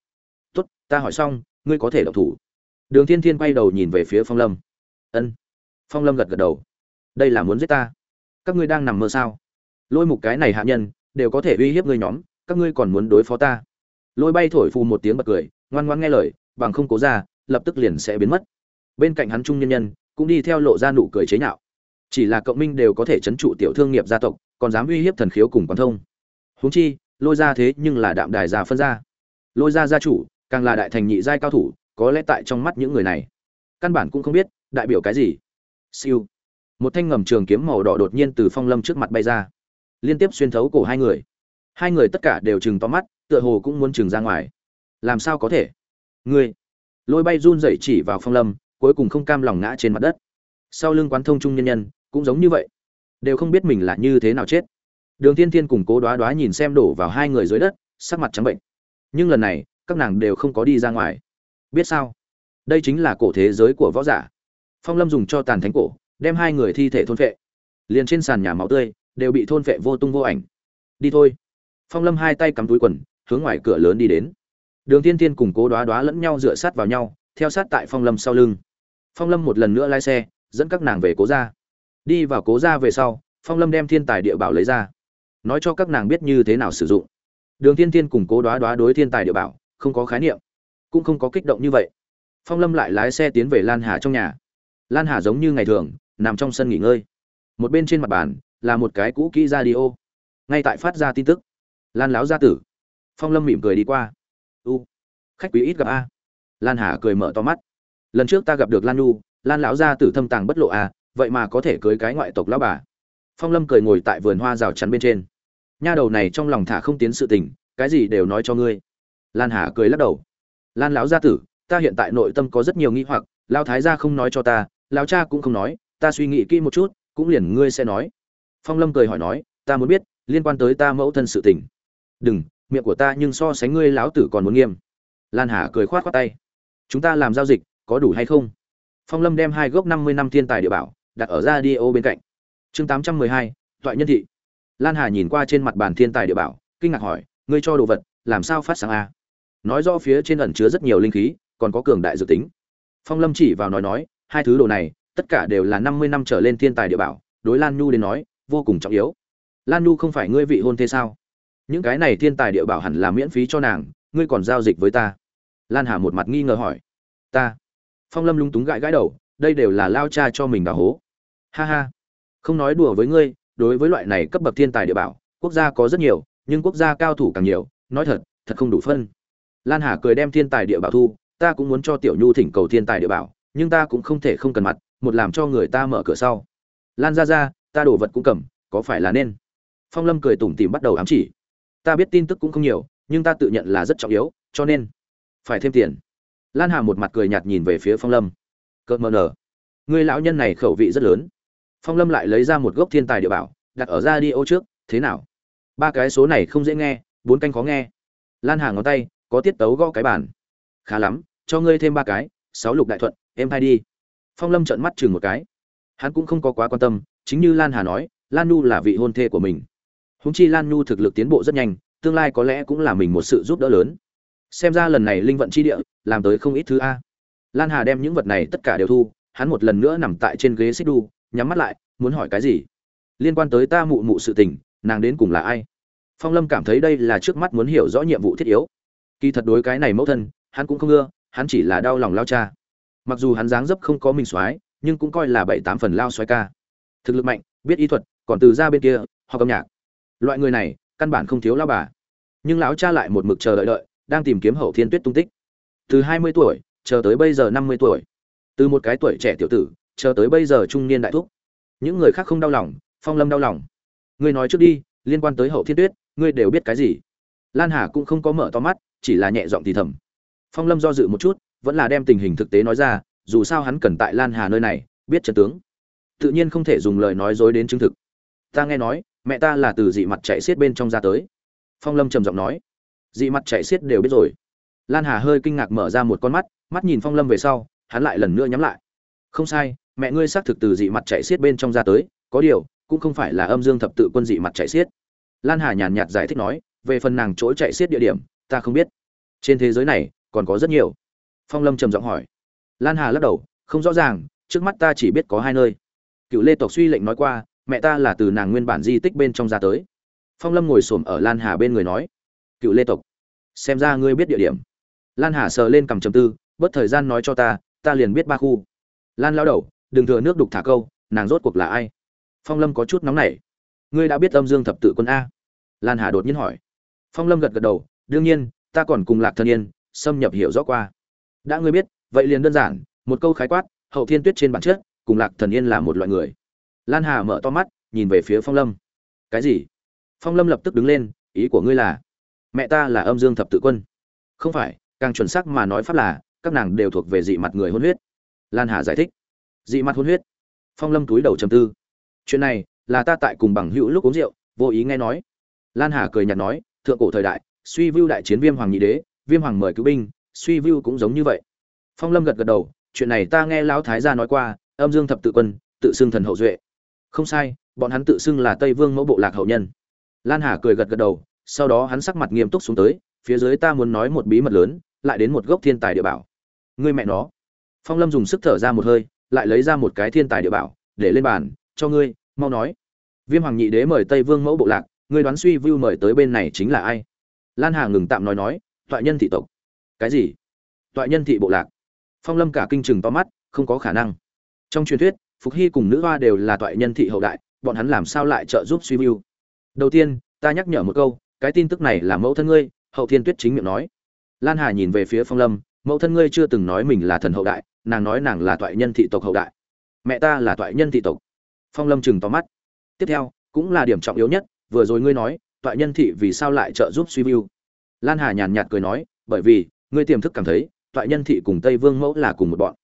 Tốt, ta hỏi xong, ngươi có thể độc thủ. Đường thiên thiên quay đầu nhìn về phía phong lâm. Ân. Phong lâm gật gật đầu. Đây là muốn giết ta. Các ngươi đang nằm mơ sao? Lôi mục cái này hạ nhân, đều có thể uy hiếp ngươi nhóm, các ngươi còn muốn đối phó ta? Lôi bay thổi phù một tiếng bật cười, ngoan ngoan nghe lời, bằng không cố ra, lập tức liền sẽ biến mất. Bên cạnh hắn trung nhân nhân, cũng đi theo lộ ra nụ cười chế nhạo chỉ là cộng minh đều có thể chấn trụ tiểu thương nghiệp gia tộc, còn dám uy hiếp thần khiếu cùng quan thông. Huống chi, lôi ra thế nhưng là đạm đài già phân ra lôi ra gia chủ, càng là đại thành nhị giai cao thủ, có lẽ tại trong mắt những người này. Căn bản cũng không biết, đại biểu cái gì. Siêu. Một thanh ngầm trường kiếm màu đỏ đột nhiên từ phong lâm trước mặt bay ra. Liên tiếp xuyên thấu cổ hai người. Hai người tất cả đều chừng to mắt, tựa hồ cũng muốn chừng ra ngoài. Làm sao có thể? Ngươi. Lôi bay run rẩy chỉ vào phong lâm, cuối cùng không cam lòng ngã trên mặt đất. Sau lưng quán thông trung nhân nhân cũng giống như vậy. Đều không biết mình là như thế nào chết. Đường Thiên Thiên cùng cố đoá đoá nhìn xem đổ vào hai người dưới đất, sắc mặt trắng bệnh. Nhưng lần này, các nàng đều không có đi ra ngoài. Biết sao? Đây chính là cổ thế giới của võ giả. Phong lâm dùng cho tàn thánh cổ, đem hai người thi thể thôn phệ. Liền trên sàn nhà máu tươi, đều bị thôn phệ vô tung vô ảnh. Đi thôi. Phong lâm hai tay cắm túi quần, hướng ngoài cửa lớn đi đến. Đường Thiên Thiên cùng cố đoá đoá lẫn nhau dựa sát vào nhau, theo sát tại phong lâm sau lưng. Phong lâm một lần nữa lái xe, dẫn các nàng về cố ra đi vào cố ra về sau, phong lâm đem thiên tài địa bảo lấy ra. Nói cho các nàng biết như thế nào sử dụng. Đường thiên thiên cùng cố đoá đoá đối thiên tài địa bảo, không có khái niệm, cũng không có kích động như vậy. Phong lâm lại lái xe tiến về lan hà trong nhà. Lan hà giống như ngày thường, nằm trong sân nghỉ ngơi. Một bên trên mặt bàn, là một cái cũ kỹ ra đi ô ngay tại phát ra tin tức. Lan láo gia tử. Phong lâm mỉm cười đi qua. U, khách quý ít gặp a. Lan hà cười mở to mắt. Lần trước ta gặp được lan nhu, lan lão gia tử thâm tàng bất lộ a vậy mà có thể cưới cái ngoại tộc lão bà. Phong lâm cười ngồi tại vườn hoa rào chắn bên trên. Nha đầu này trong lòng thả không tiến sự tình, cái gì đều nói cho ngươi. Lan hà cười lắc đầu. Lan lão gia tử, ta hiện tại nội tâm có rất nhiều nghi hoặc lao thái gia không nói cho ta lao cha cũng không nói, ta suy nghĩ kỹ một chút, cũng liền ngươi sẽ nói. Phong lâm cười hỏi nói, ta muốn biết, liên quan tới ta mẫu thân sự tình. Đừng, miệng của ta nhưng so sánh ngươi lão tử còn muốn nghiêm. Lan hà cười khoát khoát tay. Chúng ta làm giao dịch, có đủ hay không? Phong lâm đem hai gốc năm mươi năm thiên tài địa bảo đặt ở ra đi ô bên cạnh. Chương tám trăm mười hai, toại nhân thị. Lan hà nhìn qua trên mặt bàn thiên tài địa bảo, kinh ngạc hỏi, ngươi cho đồ vật, làm sao phát sáng a? Nói rõ phía trên ẩn chứa rất nhiều linh khí, còn có cường đại dự tính. Phong lâm chỉ vào nói nói, hai thứ đồ này, tất cả đều là năm mươi năm trở lên thiên tài địa bảo. Đối lan nhu đến nói, vô cùng trọng yếu. Lan nhu không phải ngươi vị hôn thế sao? Những cái này thiên tài địa bảo hẳn là miễn phí cho nàng, ngươi còn giao dịch với ta. Lan hà một mặt nghi ngờ hỏi. Ta? Phong lâm lúng túng gãi gãi đầu, đây đều là lao cha cho mình đào hố ha ha. Không nói đùa với ngươi, đối với loại này cấp bậc thiên tài địa bảo, quốc gia có rất nhiều, nhưng quốc gia cao thủ càng nhiều, nói thật thật không đủ phân. Lan hà cười đem thiên tài địa bảo thu, ta cũng muốn cho tiểu nhu thỉnh cầu thiên tài địa bảo, nhưng ta cũng không thể không cần mặt, một làm cho người ta mở cửa sau. Lan ra ra ta đổ vật cũng cầm, có phải là nên? Phong lâm cười tủm tỉm bắt đầu ám chỉ. Ta biết tin tức cũng không nhiều, nhưng ta tự nhận là rất trọng yếu, cho nên phải thêm tiền. Lan hà một mặt cười nhạt nhìn về phía phong lâm. Cợt mờ nở. Người lão nhân này khẩu vị rất lớn phong lâm lại lấy ra một gốc thiên tài địa bảo, đặt ở ra đi ô trước, thế nào? Ba cái số này không dễ nghe, bốn canh khó nghe. Lan hà ngón tay, có tiết tấu gõ cái bản khá lắm, cho ngươi thêm ba cái, sáu lục đại thuận, em hai đi. Phong lâm trợn mắt chừng một cái. Hắn cũng không có quá quan tâm, chính như lan hà nói, lan nhu là vị hôn thê của mình. Húng chi lan nhu thực lực tiến bộ rất nhanh, tương lai có lẽ cũng là mình một sự giúp đỡ lớn. Xem ra lần này linh vận chi địa, làm tới không ít thứ a. Lan hà đem những vật này tất cả đều thu, hắn một lần nữa nằm tại trên ghế xích đu nhắm mắt lại, muốn hỏi cái gì? Liên quan tới ta mụ mụ sự tình, nàng đến cùng là ai? Phong lâm cảm thấy đây là trước mắt muốn hiểu rõ nhiệm vụ thiết yếu. Kỳ thật đối cái này mẫu thân, hắn cũng không ưa, hắn chỉ là đau lòng lao cha. Mặc dù hắn dáng dấp không có mình soái, nhưng cũng coi là bảy tám phần lao soái ca. Thực lực mạnh, biết y thuật, còn từ ra bên kia hoặc âm nhạc. Loại người này, căn bản không thiếu lao bà. Nhưng lão cha lại một mực chờ đợi đợi, đang tìm kiếm hậu thiên tuyết tung tích. Từ hai mươi tuổi, chờ tới bây giờ năm mươi tuổi. Từ một cái tuổi trẻ tiểu tử chờ tới bây giờ trung niên đại thúc. Những người khác không đau lòng, phong lâm đau lòng. Ngươi nói trước đi, liên quan tới hậu thiên tuyết, ngươi đều biết cái gì? Lan hà cũng không có mở to mắt, chỉ là nhẹ giọng thì thầm. Phong lâm do dự một chút, vẫn là đem tình hình thực tế nói ra, dù sao hắn cần tại lan hà nơi này, biết trận tướng. Tự nhiên không thể dùng lời nói dối đến chứng thực. Ta nghe nói, mẹ ta là từ dị mặt chạy xiết bên trong ra tới. Phong lâm trầm giọng nói. Dị mặt chạy xiết đều biết rồi. Lan hà hơi kinh ngạc mở ra một con mắt mắt nhìn phong lâm về sau, hắn lại lần nữa nhắm lại. Không sai mẹ ngươi xác thực từ dị mặt chạy xiết bên trong ra tới, có điều, cũng không phải là âm dương thập tự quân dị mặt chạy xiết. Lan hà nhàn nhạt giải thích nói, về phần nàng chỗ chạy xiết địa điểm, ta không biết. Trên thế giới này, còn có rất nhiều. Phong lâm trầm giọng hỏi. Lan hà lắc đầu, không rõ ràng, trước mắt ta chỉ biết có hai nơi. Cựu lê tộc suy lệnh nói qua, mẹ ta là từ nàng nguyên bản di tích bên trong ra tới. Phong lâm ngồi s ổ m ở lan hà bên người nói. Cựu lê tộc, xem ra ngươi biết địa điểm. Lan hà sờ lên cằm trầm tư, bớt thời gian nói cho ta ta liền biết ba khu. Lan lao đầu đừng thừa nước đục thả câu, nàng rốt cuộc là ai? Phong lâm có chút nóng nảy. Ngươi đã biết âm dương thập tự quân a? Lan hà đột nhiên hỏi. Phong lâm gật gật đầu, đương nhiên, ta còn cùng lạc thân yên xâm nhập hiểu rõ qua. Đã ngươi biết, vậy liền đơn giản, một câu khái quát, hậu thiên tuyết trên bản chất, cùng lạc thần yên là một loại người. Lan hà mở to mắt, nhìn về phía phong lâm. Cái gì? Phong lâm lập tức đứng lên, ý của ngươi là, mẹ ta là âm dương thập tự quân. Không phải, càng chuẩn xác mà nói pháp là, các nàng đều thuộc về dị mặt người hôn huyết. Lan hà giải thích dị mặt hôn huyết. Phong lâm túi đầu trầm tư. Chuyện này là ta tại cùng bằng hữu lúc uống rượu, vô ý nghe nói. Lan hà cười nhạt nói, thượng cổ thời đại, suy vưu đại chiến viêm hoàng nhị đế, viêm hoàng mời cứu binh, suy vưu cũng giống như vậy. Phong lâm gật gật đầu, chuyện này ta nghe lão thái gia nói qua, âm dương thập tự quân, tự xưng thần hậu duệ. Không sai, bọn hắn tự xưng là tây vương mẫu bộ lạc hậu nhân. Lan hà cười gật gật đầu, sau đó hắn sắc mặt nghiêm túc xuống tới, phía dưới ta muốn nói một bí mật lớn, lại đến một gốc thiên tài địa bảo. Ngươi mẹ nó. Phong lâm dùng sức thở ra một hơi lại lấy ra một cái thiên tài địa bảo, để lên bàn, cho ngươi, mau nói. Viêm hoàng nhị đế mời tây vương mẫu bộ lạc, ngươi đoán suy vưu mời tới bên này chính là ai? Lan hà ngừng tạm nói nói, toại nhân thị tộc. Cái gì? Toại nhân thị bộ lạc. Phong lâm cả kinh chừng to mắt, không có khả năng. Trong truyền thuyết, phục hy cùng nữ hoa đều là toại nhân thị hậu đại, bọn hắn làm sao lại trợ giúp suy vưu đầu tiên, ta nhắc nhở một câu, cái tin tức này là mẫu thân ngươi, hậu thiên tuyết chính miệng nói. Lan hà nhìn về phía phong lâm, mẫu thân ngươi chưa từng nói mình là thần hậu đại nàng nói nàng là toại nhân thị tộc hậu đại. Mẹ ta là toại nhân thị tộc. Phong lâm chừng to mắt. Tiếp theo, cũng là điểm trọng yếu nhất, vừa rồi ngươi nói, toại nhân thị vì sao lại trợ giúp suy mưu? Lan hà nhàn nhạt cười nói, bởi vì, ngươi tiềm thức cảm thấy, toại nhân thị cùng tây vương mẫu là cùng một bọn.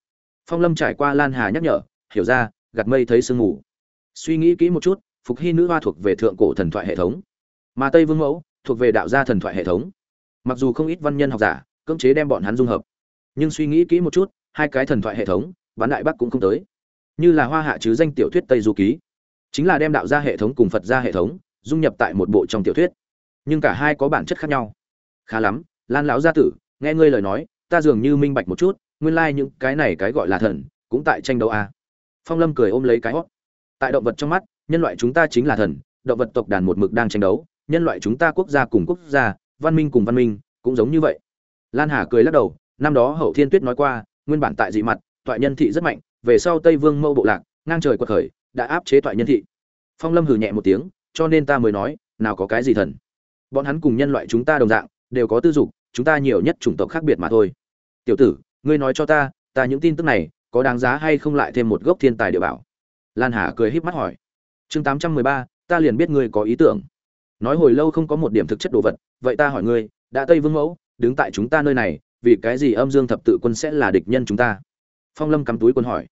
Phong lâm trải qua lan hà nhắc nhở, hiểu ra gặt mây thấy sương mù. Suy nghĩ kỹ một chút, phục hy nữ hoa thuộc về thượng cổ thần thoại hệ thống. Mà tây vương mẫu, thuộc về đạo gia thần thoại hệ thống. Mặc dù không ít văn nhân học giả, cưỡng chế đem bọn hắn dung hợp. Nhưng suy nghĩ kỹ một chút hai cái thần thoại hệ thống, bán đại bắc cũng không tới. Như là hoa hạ chứ danh tiểu thuyết tây du ký, chính là đem đạo gia hệ thống cùng phật gia hệ thống dung nhập tại một bộ trong tiểu thuyết. Nhưng cả hai có bản chất khác nhau. Khá lắm, lan lão gia tử, nghe ngươi lời nói, ta dường như minh bạch một chút, nguyên lai những cái này cái gọi là thần, cũng tại tranh đấu à. phong lâm cười ôm lấy cái hót. Tại động vật trong mắt, nhân loại chúng ta chính là thần, động vật tộc đàn một mực đang tranh đấu, nhân loại chúng ta quốc gia cùng quốc gia, văn minh cùng văn minh, cũng giống như vậy. Lan hà cười lắc đầu, năm đó hậu thiên tuyết nói qua nguyên bản tại dị mặt, toại nhân thị rất mạnh, về sau tây vương mâu bộ lạc, ngang trời quật khởi, đã áp chế toại nhân thị. Phong lâm hừ nhẹ một tiếng, cho nên ta mới nói, nào có cái gì thần. Bọn hắn cùng nhân loại chúng ta đồng dạng, đều có tư dục, chúng ta nhiều nhất chủng tộc khác biệt mà thôi. Tiểu tử, ngươi nói cho ta ta những tin tức này, có đáng giá hay không lại thêm một gốc thiên tài địa bảo? Lan hà cười híp mắt hỏi. Chương tám trăm mười ba, ta liền biết ngươi có ý tưởng. Nói hồi lâu không có một điểm thực chất đồ vật, vậy ta hỏi ngươi, đã tây vương mẫu, đứng tại chúng ta nơi này vì cái gì âm dương thập tự quân sẽ là địch nhân chúng ta? Phong lâm cắm túi quân hỏi.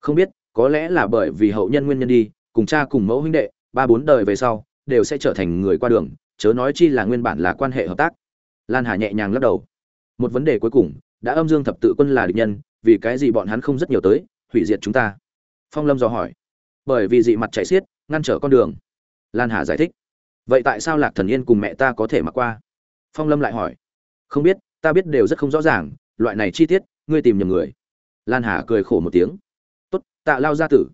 Không biết, có lẽ là bởi vì hậu nhân nguyên nhân đi, cùng cha cùng mẫu huynh đệ, ba bốn đời về sau, đều sẽ trở thành người qua đường, chớ nói chi là nguyên bản là quan hệ hợp tác. Lan hà nhẹ nhàng lắc đầu. Một vấn đề cuối cùng, đã âm dương thập tự quân là địch nhân, vì cái gì bọn hắn không rất nhiều tới, hủy diệt chúng ta? Phong lâm dò hỏi. Bởi vì dị mặt chạy xiết, ngăn trở con đường. Lan hà giải thích. Vậy tại sao lạc thần yên cùng mẹ ta có thể mặc qua? Phong lâm lại hỏi. Không biết ta biết đều rất không rõ ràng, loại này chi tiết, ngươi tìm nhầm người. Lan hà cười khổ một tiếng. Tốt, tạ lao gia tử.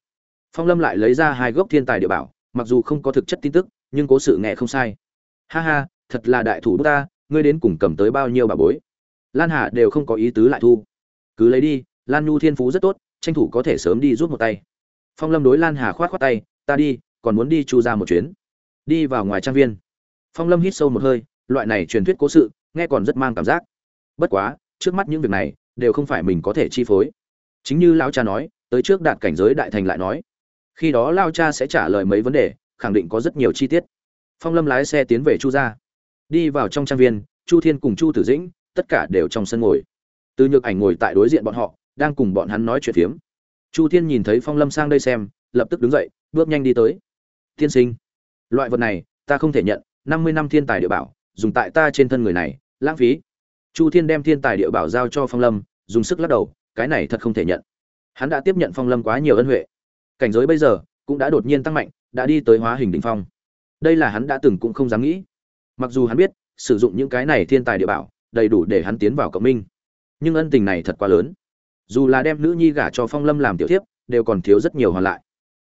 Phong lâm lại lấy ra hai gốc thiên tài địa bảo, mặc dù không có thực chất tin tức, nhưng cố sự nghe không sai. Ha ha, thật là đại thủ ta, ngươi đến cùng cầm tới bao nhiêu bà bối? Lan hà đều không có ý tứ lại thu. Cứ lấy đi, lan nhu thiên phú rất tốt, tranh thủ có thể sớm đi rút một tay. Phong lâm đối lan hà khoát khoát tay, ta đi, còn muốn đi chu ra một chuyến. Đi vào ngoài trang viên. Phong lâm hít sâu một hơi, loại này truyền thuyết cố sự, nghe còn rất mang cảm giác bất quá, trước mắt những việc này đều không phải mình có thể chi phối. Chính như lão cha nói, tới trước đạt cảnh giới đại thành lại nói, khi đó lao cha sẽ trả lời mấy vấn đề, khẳng định có rất nhiều chi tiết. Phong lâm lái xe tiến về chu gia. Đi vào trong trang viên, chu thiên cùng chu tử dĩnh, tất cả đều trong sân ngồi. Từ nhược ảnh ngồi tại đối diện bọn họ, đang cùng bọn hắn nói chuyện phiếm. Chu thiên nhìn thấy phong lâm sang đây xem, lập tức đứng dậy, bước nhanh đi tới. Tiên sinh, loại vật này ta không thể nhận, năm mươi năm thiên tài địa bảo, dùng tại ta trên thân người này, lãng phí chu thiên đem thiên tài địa bảo giao cho phong lâm, dùng sức lắc đầu, cái này thật không thể nhận. Hắn đã tiếp nhận phong lâm quá nhiều ân huệ. Cảnh giới bây giờ cũng đã đột nhiên tăng mạnh, đã đi tới hóa hình đ ỉ n h phong. Đây là hắn đã từng cũng không dám nghĩ. Mặc dù hắn biết, sử dụng những cái này thiên tài địa bảo, đầy đủ để hắn tiến vào cộng minh. Nhưng ân tình này thật quá lớn. Dù là đem nữ nhi gả cho phong lâm làm tiểu thiếp, đều còn thiếu rất nhiều hoàn lại.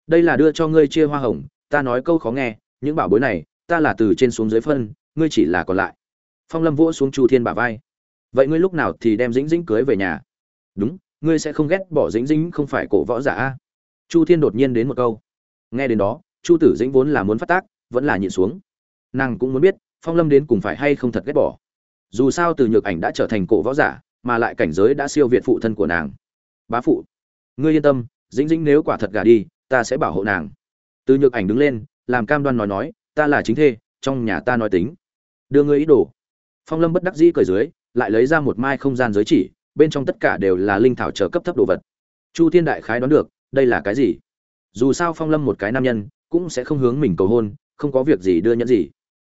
Đây là đưa cho ngươi chia hoa hồng, ta nói câu khó nghe, những bảo bối này, ta là từ trên xuống dưới phân, ngươi chỉ là còn lại. Phong lâm vỗ xuống chu thiên bả vai vậy ngươi lúc nào thì đem dĩnh dĩnh cưới về nhà? Đúng, ngươi sẽ không ghét bỏ dĩnh dĩnh không phải cổ võ giả a? Chu thiên đột nhiên đến một câu. Nghe đến đó, chu tử dĩnh vốn là muốn phát tác, vẫn là nhịn xuống. Nàng cũng muốn biết, phong lâm đến cùng phải hay không thật ghét bỏ. Dù sao từ nhược ảnh đã trở thành cổ võ giả, mà lại cảnh giới đã siêu việt phụ thân của nàng. Bá phụ, ngươi yên tâm, dĩnh dĩnh nếu quả thật gà đi, ta sẽ bảo hộ nàng. Từ nhược ảnh đứng lên, làm cam đoan nói nói, ta là chính thê, trong nhà ta nói tính. Đưa ngươi ý đồ. Phong lâm bất đắc dĩ cười dưới lại lấy ra một mai không gian giới chỉ, bên trong tất cả đều là linh thảo trợ cấp thấp đồ vật. Chu thiên đại khái đoán được, đây là cái gì? Dù sao phong lâm một cái nam nhân, cũng sẽ không hướng mình cầu hôn, không có việc gì đưa nhẫn gì.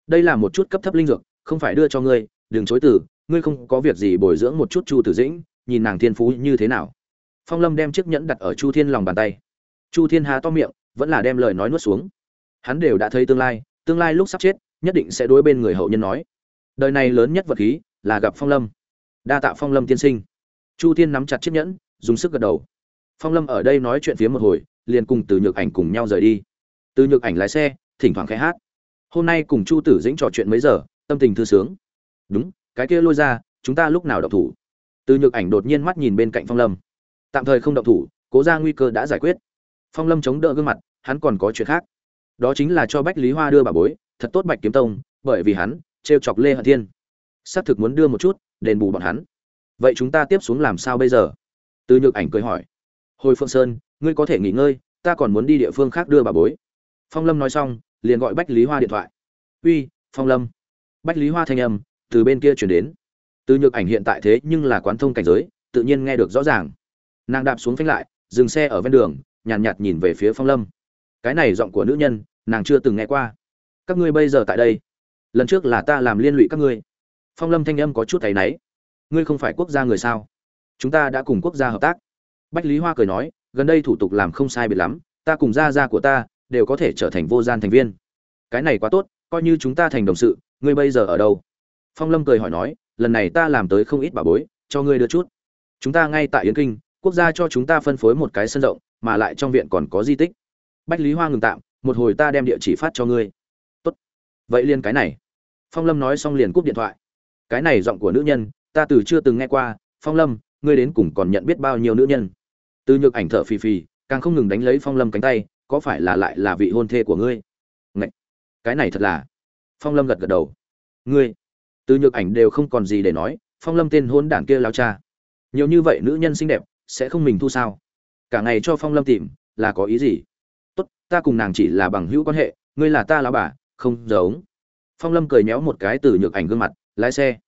Đây là một chút cấp thấp linh dược, không phải đưa cho ngươi, đừng chối từ, ngươi không có việc gì bồi dưỡng một chút chu tử dĩnh, nhìn nàng thiên phú như thế nào. Phong lâm đem chiếc nhẫn đặt ở chu thiên lòng bàn tay. Chu thiên há to miệng, vẫn là đem lời nói nuốt xuống. Hắn đều đã thấy tương lai tương lai lúc sắp chết, nhất định sẽ đối bên người hậu nhân nói. Đời này lớn nhất vật khí là gặp phong lâm. Đa tạ phong lâm tiên sinh. Chu thiên nắm chặt chiếc nhẫn, dùng sức gật đầu. Phong lâm ở đây nói chuyện phía một hồi, liền cùng từ nhược ảnh cùng nhau rời đi. Từ nhược ảnh lái xe, thỉnh thoảng khẽ hát. Hôm nay cùng chu tử dĩnh trò chuyện mấy giờ, tâm tình thư sướng. Đúng, cái kia lôi ra, chúng ta lúc nào động thủ? Từ nhược ảnh đột nhiên mắt nhìn bên cạnh phong lâm. Tạm thời không động thủ, cố ra nguy cơ đã giải quyết. Phong lâm chống đỡ gương mặt, hắn còn có chuyện khác. Đó chính là cho bách lý hoa đưa bà bối, thật tốt bạch kiếm tông, bởi vì hắn, trêu chọc lê hận thiên xác thực muốn đưa một chút đền bù bọn hắn. Vậy chúng ta tiếp xuống làm sao bây giờ? Từ nhược ảnh cười hỏi. Hồi Phương sơn ngươi có thể nghỉ ngơi ta còn muốn đi địa phương khác đưa bà bối. Phong lâm nói xong liền gọi bách lý hoa điện thoại. Uy phong lâm. Bách lý hoa thanh âm từ bên kia chuyển đến. Từ nhược ảnh hiện tại thế nhưng là quán thông cảnh giới tự nhiên nghe được rõ ràng. Nàng đạp xuống phanh lại dừng xe ở ven đường nhàn nhạt, nhạt nhìn về phía phong lâm. Cái này giọng của nữ nhân nàng chưa từng nghe qua. Các ngươi bây giờ tại đây. Lần trước là ta làm liên lụy các ngươi phong lâm thanh âm có chút thấy náy. Ngươi không phải quốc gia người sao? Chúng ta đã cùng quốc gia hợp tác. Bách lý hoa cười nói, gần đây thủ tục làm không sai biệt lắm, ta cùng gia gia của ta đều có thể trở thành vô gian thành viên. Cái này quá tốt, coi như chúng ta thành đồng sự, ngươi bây giờ ở đâu? Phong lâm cười hỏi nói, lần này ta làm tới không ít bà bối, cho ngươi đưa chút. Chúng ta ngay tại yến kinh, quốc gia cho chúng ta phân phối một cái sân rộng, mà lại trong viện còn có di tích. Bách lý hoa ngừng tạm, một hồi ta đem địa chỉ phát cho ngươi. Tốt. Vậy liền cái này. Phong lâm nói xong liền cúp điện thoại cái này giọng của nữ nhân, ta từ chưa từng nghe qua, phong lâm, ngươi đến cùng còn nhận biết bao nhiêu nữ nhân? Từ nhược ảnh thở phì phì, càng không ngừng đánh lấy phong lâm cánh tay, có phải là lại là vị hôn thê của ngươi? Ngậy! cái này thật là. Phong lâm gật gật đầu. Ngươi, từ nhược ảnh đều không còn gì để nói, phong lâm tên hôn đảng kia lao cha. Nhiều như vậy nữ nhân xinh đẹp, sẽ không mình thu sao? Cả ngày cho phong lâm tìm, là có ý gì? Tốt, ta cùng nàng chỉ là bằng hữu quan hệ, ngươi là ta lão bà, không giống. Phong lâm cười méo một cái từ nhược ảnh gương mặt lái xe.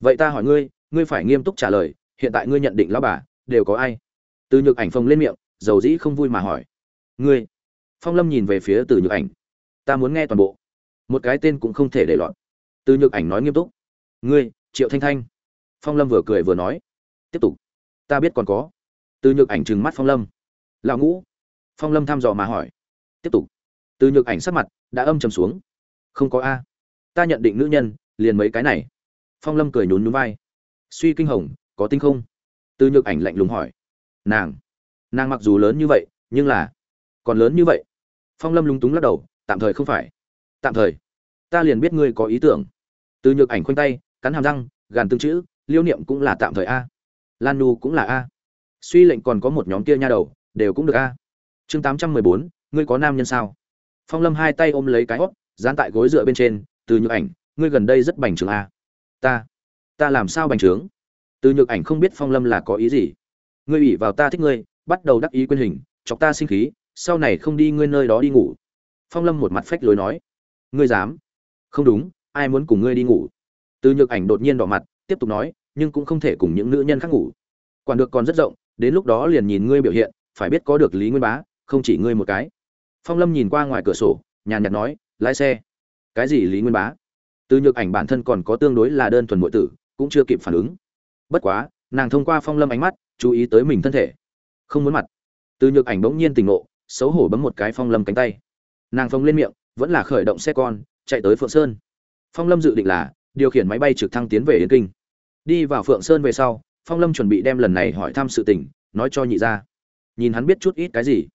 Vậy ta hỏi ngươi ngươi phải nghiêm túc trả lời, hiện tại ngươi nhận định lão bà, đều có ai? Từ nhược ảnh phồng lên miệng, dầu dĩ không vui mà hỏi. Ngươi? Phong lâm nhìn về phía từ nhược ảnh. Ta muốn nghe toàn bộ. Một cái tên cũng không thể để lọt. Từ nhược ảnh nói nghiêm túc. Ngươi, triệu thanh thanh. Phong lâm vừa cười vừa nói. Tiếp tục. Ta biết còn có. Từ nhược ảnh trừng mắt phong lâm. Lão ngũ. Phong lâm thăm dò mà hỏi. Tiếp tục. Từ nhược ảnh sắc mặt đã âm trầm xuống. Không có a. Ta nhận định nữ nhân, liền mấy cái này phong lâm cười nhún nhún vai. Suy kinh hồng, có tinh không? Từ nhược ảnh lạnh lùng hỏi. Nàng nàng mặc dù lớn như vậy, nhưng là còn lớn như vậy. Phong lâm lúng túng lắc đầu, tạm thời không phải. Tạm thời, ta liền biết ngươi có ý tưởng. Từ nhược ảnh khoanh tay, cắn hàm răng, gàn tương chữ, liêu niệm cũng là tạm thời a. Lan nu cũng là a. Suy lệnh còn có một nhóm kia nha đầu, đều cũng được a. Chương tám trăm mười bốn, ngươi có nam nhân sao? Phong lâm hai tay ôm lấy cái hót dán tại gối dựa bên trên từ nhược ảnh, ngươi gần đây rất bành trường a ta ta làm sao bành trướng? Từ nhược ảnh không biết phong lâm là có ý gì. Ngươi ủy vào ta thích ngươi, bắt đầu đắc ý quyên hình, chọc ta sinh khí, sau này không đi ngươi nơi đó đi ngủ. Phong lâm một mặt phách lối nói. Ngươi dám? Không đúng, ai muốn cùng ngươi đi ngủ? Từ nhược ảnh đột nhiên đỏ mặt, tiếp tục nói, nhưng cũng không thể cùng những nữ nhân khác ngủ. Quản được còn rất rộng, đến lúc đó liền nhìn ngươi biểu hiện, phải biết có được lý nguyên bá, không chỉ ngươi một cái. Phong lâm nhìn qua ngoài cửa sổ, nhàn nhạt nói, lái xe. Cái gì lý nguyên bá? Từ nhược ảnh bản thân còn có tương đối là đơn thuần nội tử, cũng chưa kịp phản ứng. Bất quá, nàng thông qua phong lâm ánh mắt, chú ý tới mình thân thể. Không muốn mặt. Từ nhược ảnh bỗng nhiên tỉnh ngộ, xấu hổ bấm một cái phong lâm cánh tay. Nàng phông lên miệng, vẫn là khởi động xe con, chạy tới phượng sơn. Phong lâm dự định là, điều khiển máy bay trực thăng tiến về yên kinh. Đi vào phượng sơn về sau, phong lâm chuẩn bị đem lần này hỏi thăm sự tình, nói cho nhị ra nhìn hắn biết chút ít cái gì.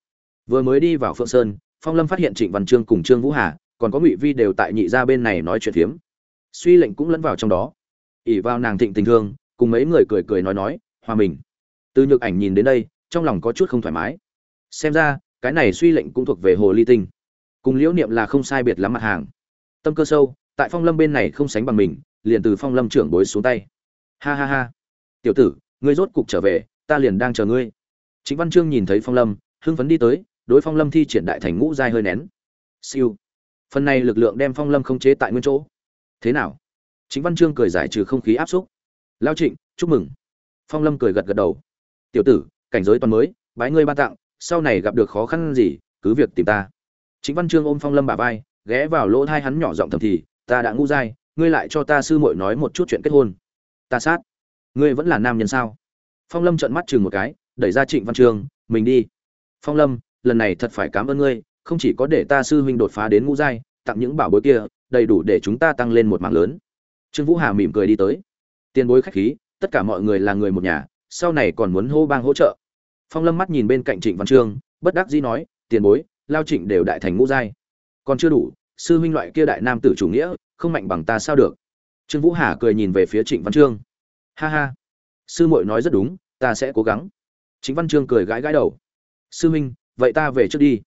Vừa mới đi vào phượng sơn, phong lâm phát hiện trịnh văn trương cùng trương vũ hà còn có ngụy vi đều tại nhị gia bên này nói chuyện phiếm. Suy lệnh cũng lẫn vào trong đó. ỉ vào nàng thịnh tình thương, cùng mấy người cười cười nói nói, hòa mình. Từ nhược ảnh nhìn đến đây, trong lòng có chút không thoải mái. Xem ra, cái này suy lệnh cũng thuộc về hồ ly tinh. Cùng liễu niệm là không sai biệt lắm mặt hàng. Tâm cơ sâu, tại phong lâm bên này không sánh bằng mình, liền từ phong lâm trưởng bối xuống tay. Ha ha ha. Tiểu tử, ngươi rốt cục trở về, ta liền đang chờ ngươi. Chính văn trương nhìn thấy phong lâm, hưng phấn đi tới, đối phong lâm thi triển đại thành ngũ giai hơi nén. Siêu phần này lực lượng đem phong lâm không chế tại nguyên chỗ. Thế nào? Chính văn trương cười giải trừ không khí áp xúc. Lao trịnh, chúc mừng. Phong lâm cười gật gật đầu. Tiểu tử, cảnh giới toàn mới, bái ngươi ban tặng, sau này gặp được khó khăn gì, cứ việc tìm ta. Chính văn trương ôm phong lâm bà vai, ghé vào lỗ thai hắn nhỏ giọng thầm thì, ta đã ngu dai, ngươi lại cho ta sư muội nói một chút chuyện kết hôn. Ta sát. Ngươi vẫn là nam nhân sao? Phong lâm trợn mắt chừng một cái, đẩy ra trịnh văn trương mình đi. Phong lâm, lần này thật phải cảm ơn ngươi không chỉ có để ta sư huynh đột phá đến ngũ giai, tặng những bảo bối kia, đầy đủ để chúng ta tăng lên một mạng lớn. Trương vũ hà mỉm cười đi tới. Tiền bối khách khí, tất cả mọi người là người một nhà, sau này còn muốn hô bang hỗ trợ. Phong lâm mắt nhìn bên cạnh trịnh văn trương, bất đắc dĩ nói, tiền bối, lao trịnh đều đại thành ngũ giai. Còn chưa đủ, sư huynh loại kia đại nam tử chủ nghĩa, không mạnh bằng ta sao được? Trương vũ hà cười nhìn về phía trịnh văn trương. Ha ha, sư muội nói rất đúng, ta sẽ cố gắng. Trịnh văn trương cười gãi gãi đầu. Sư huynh, vậy ta về trước đi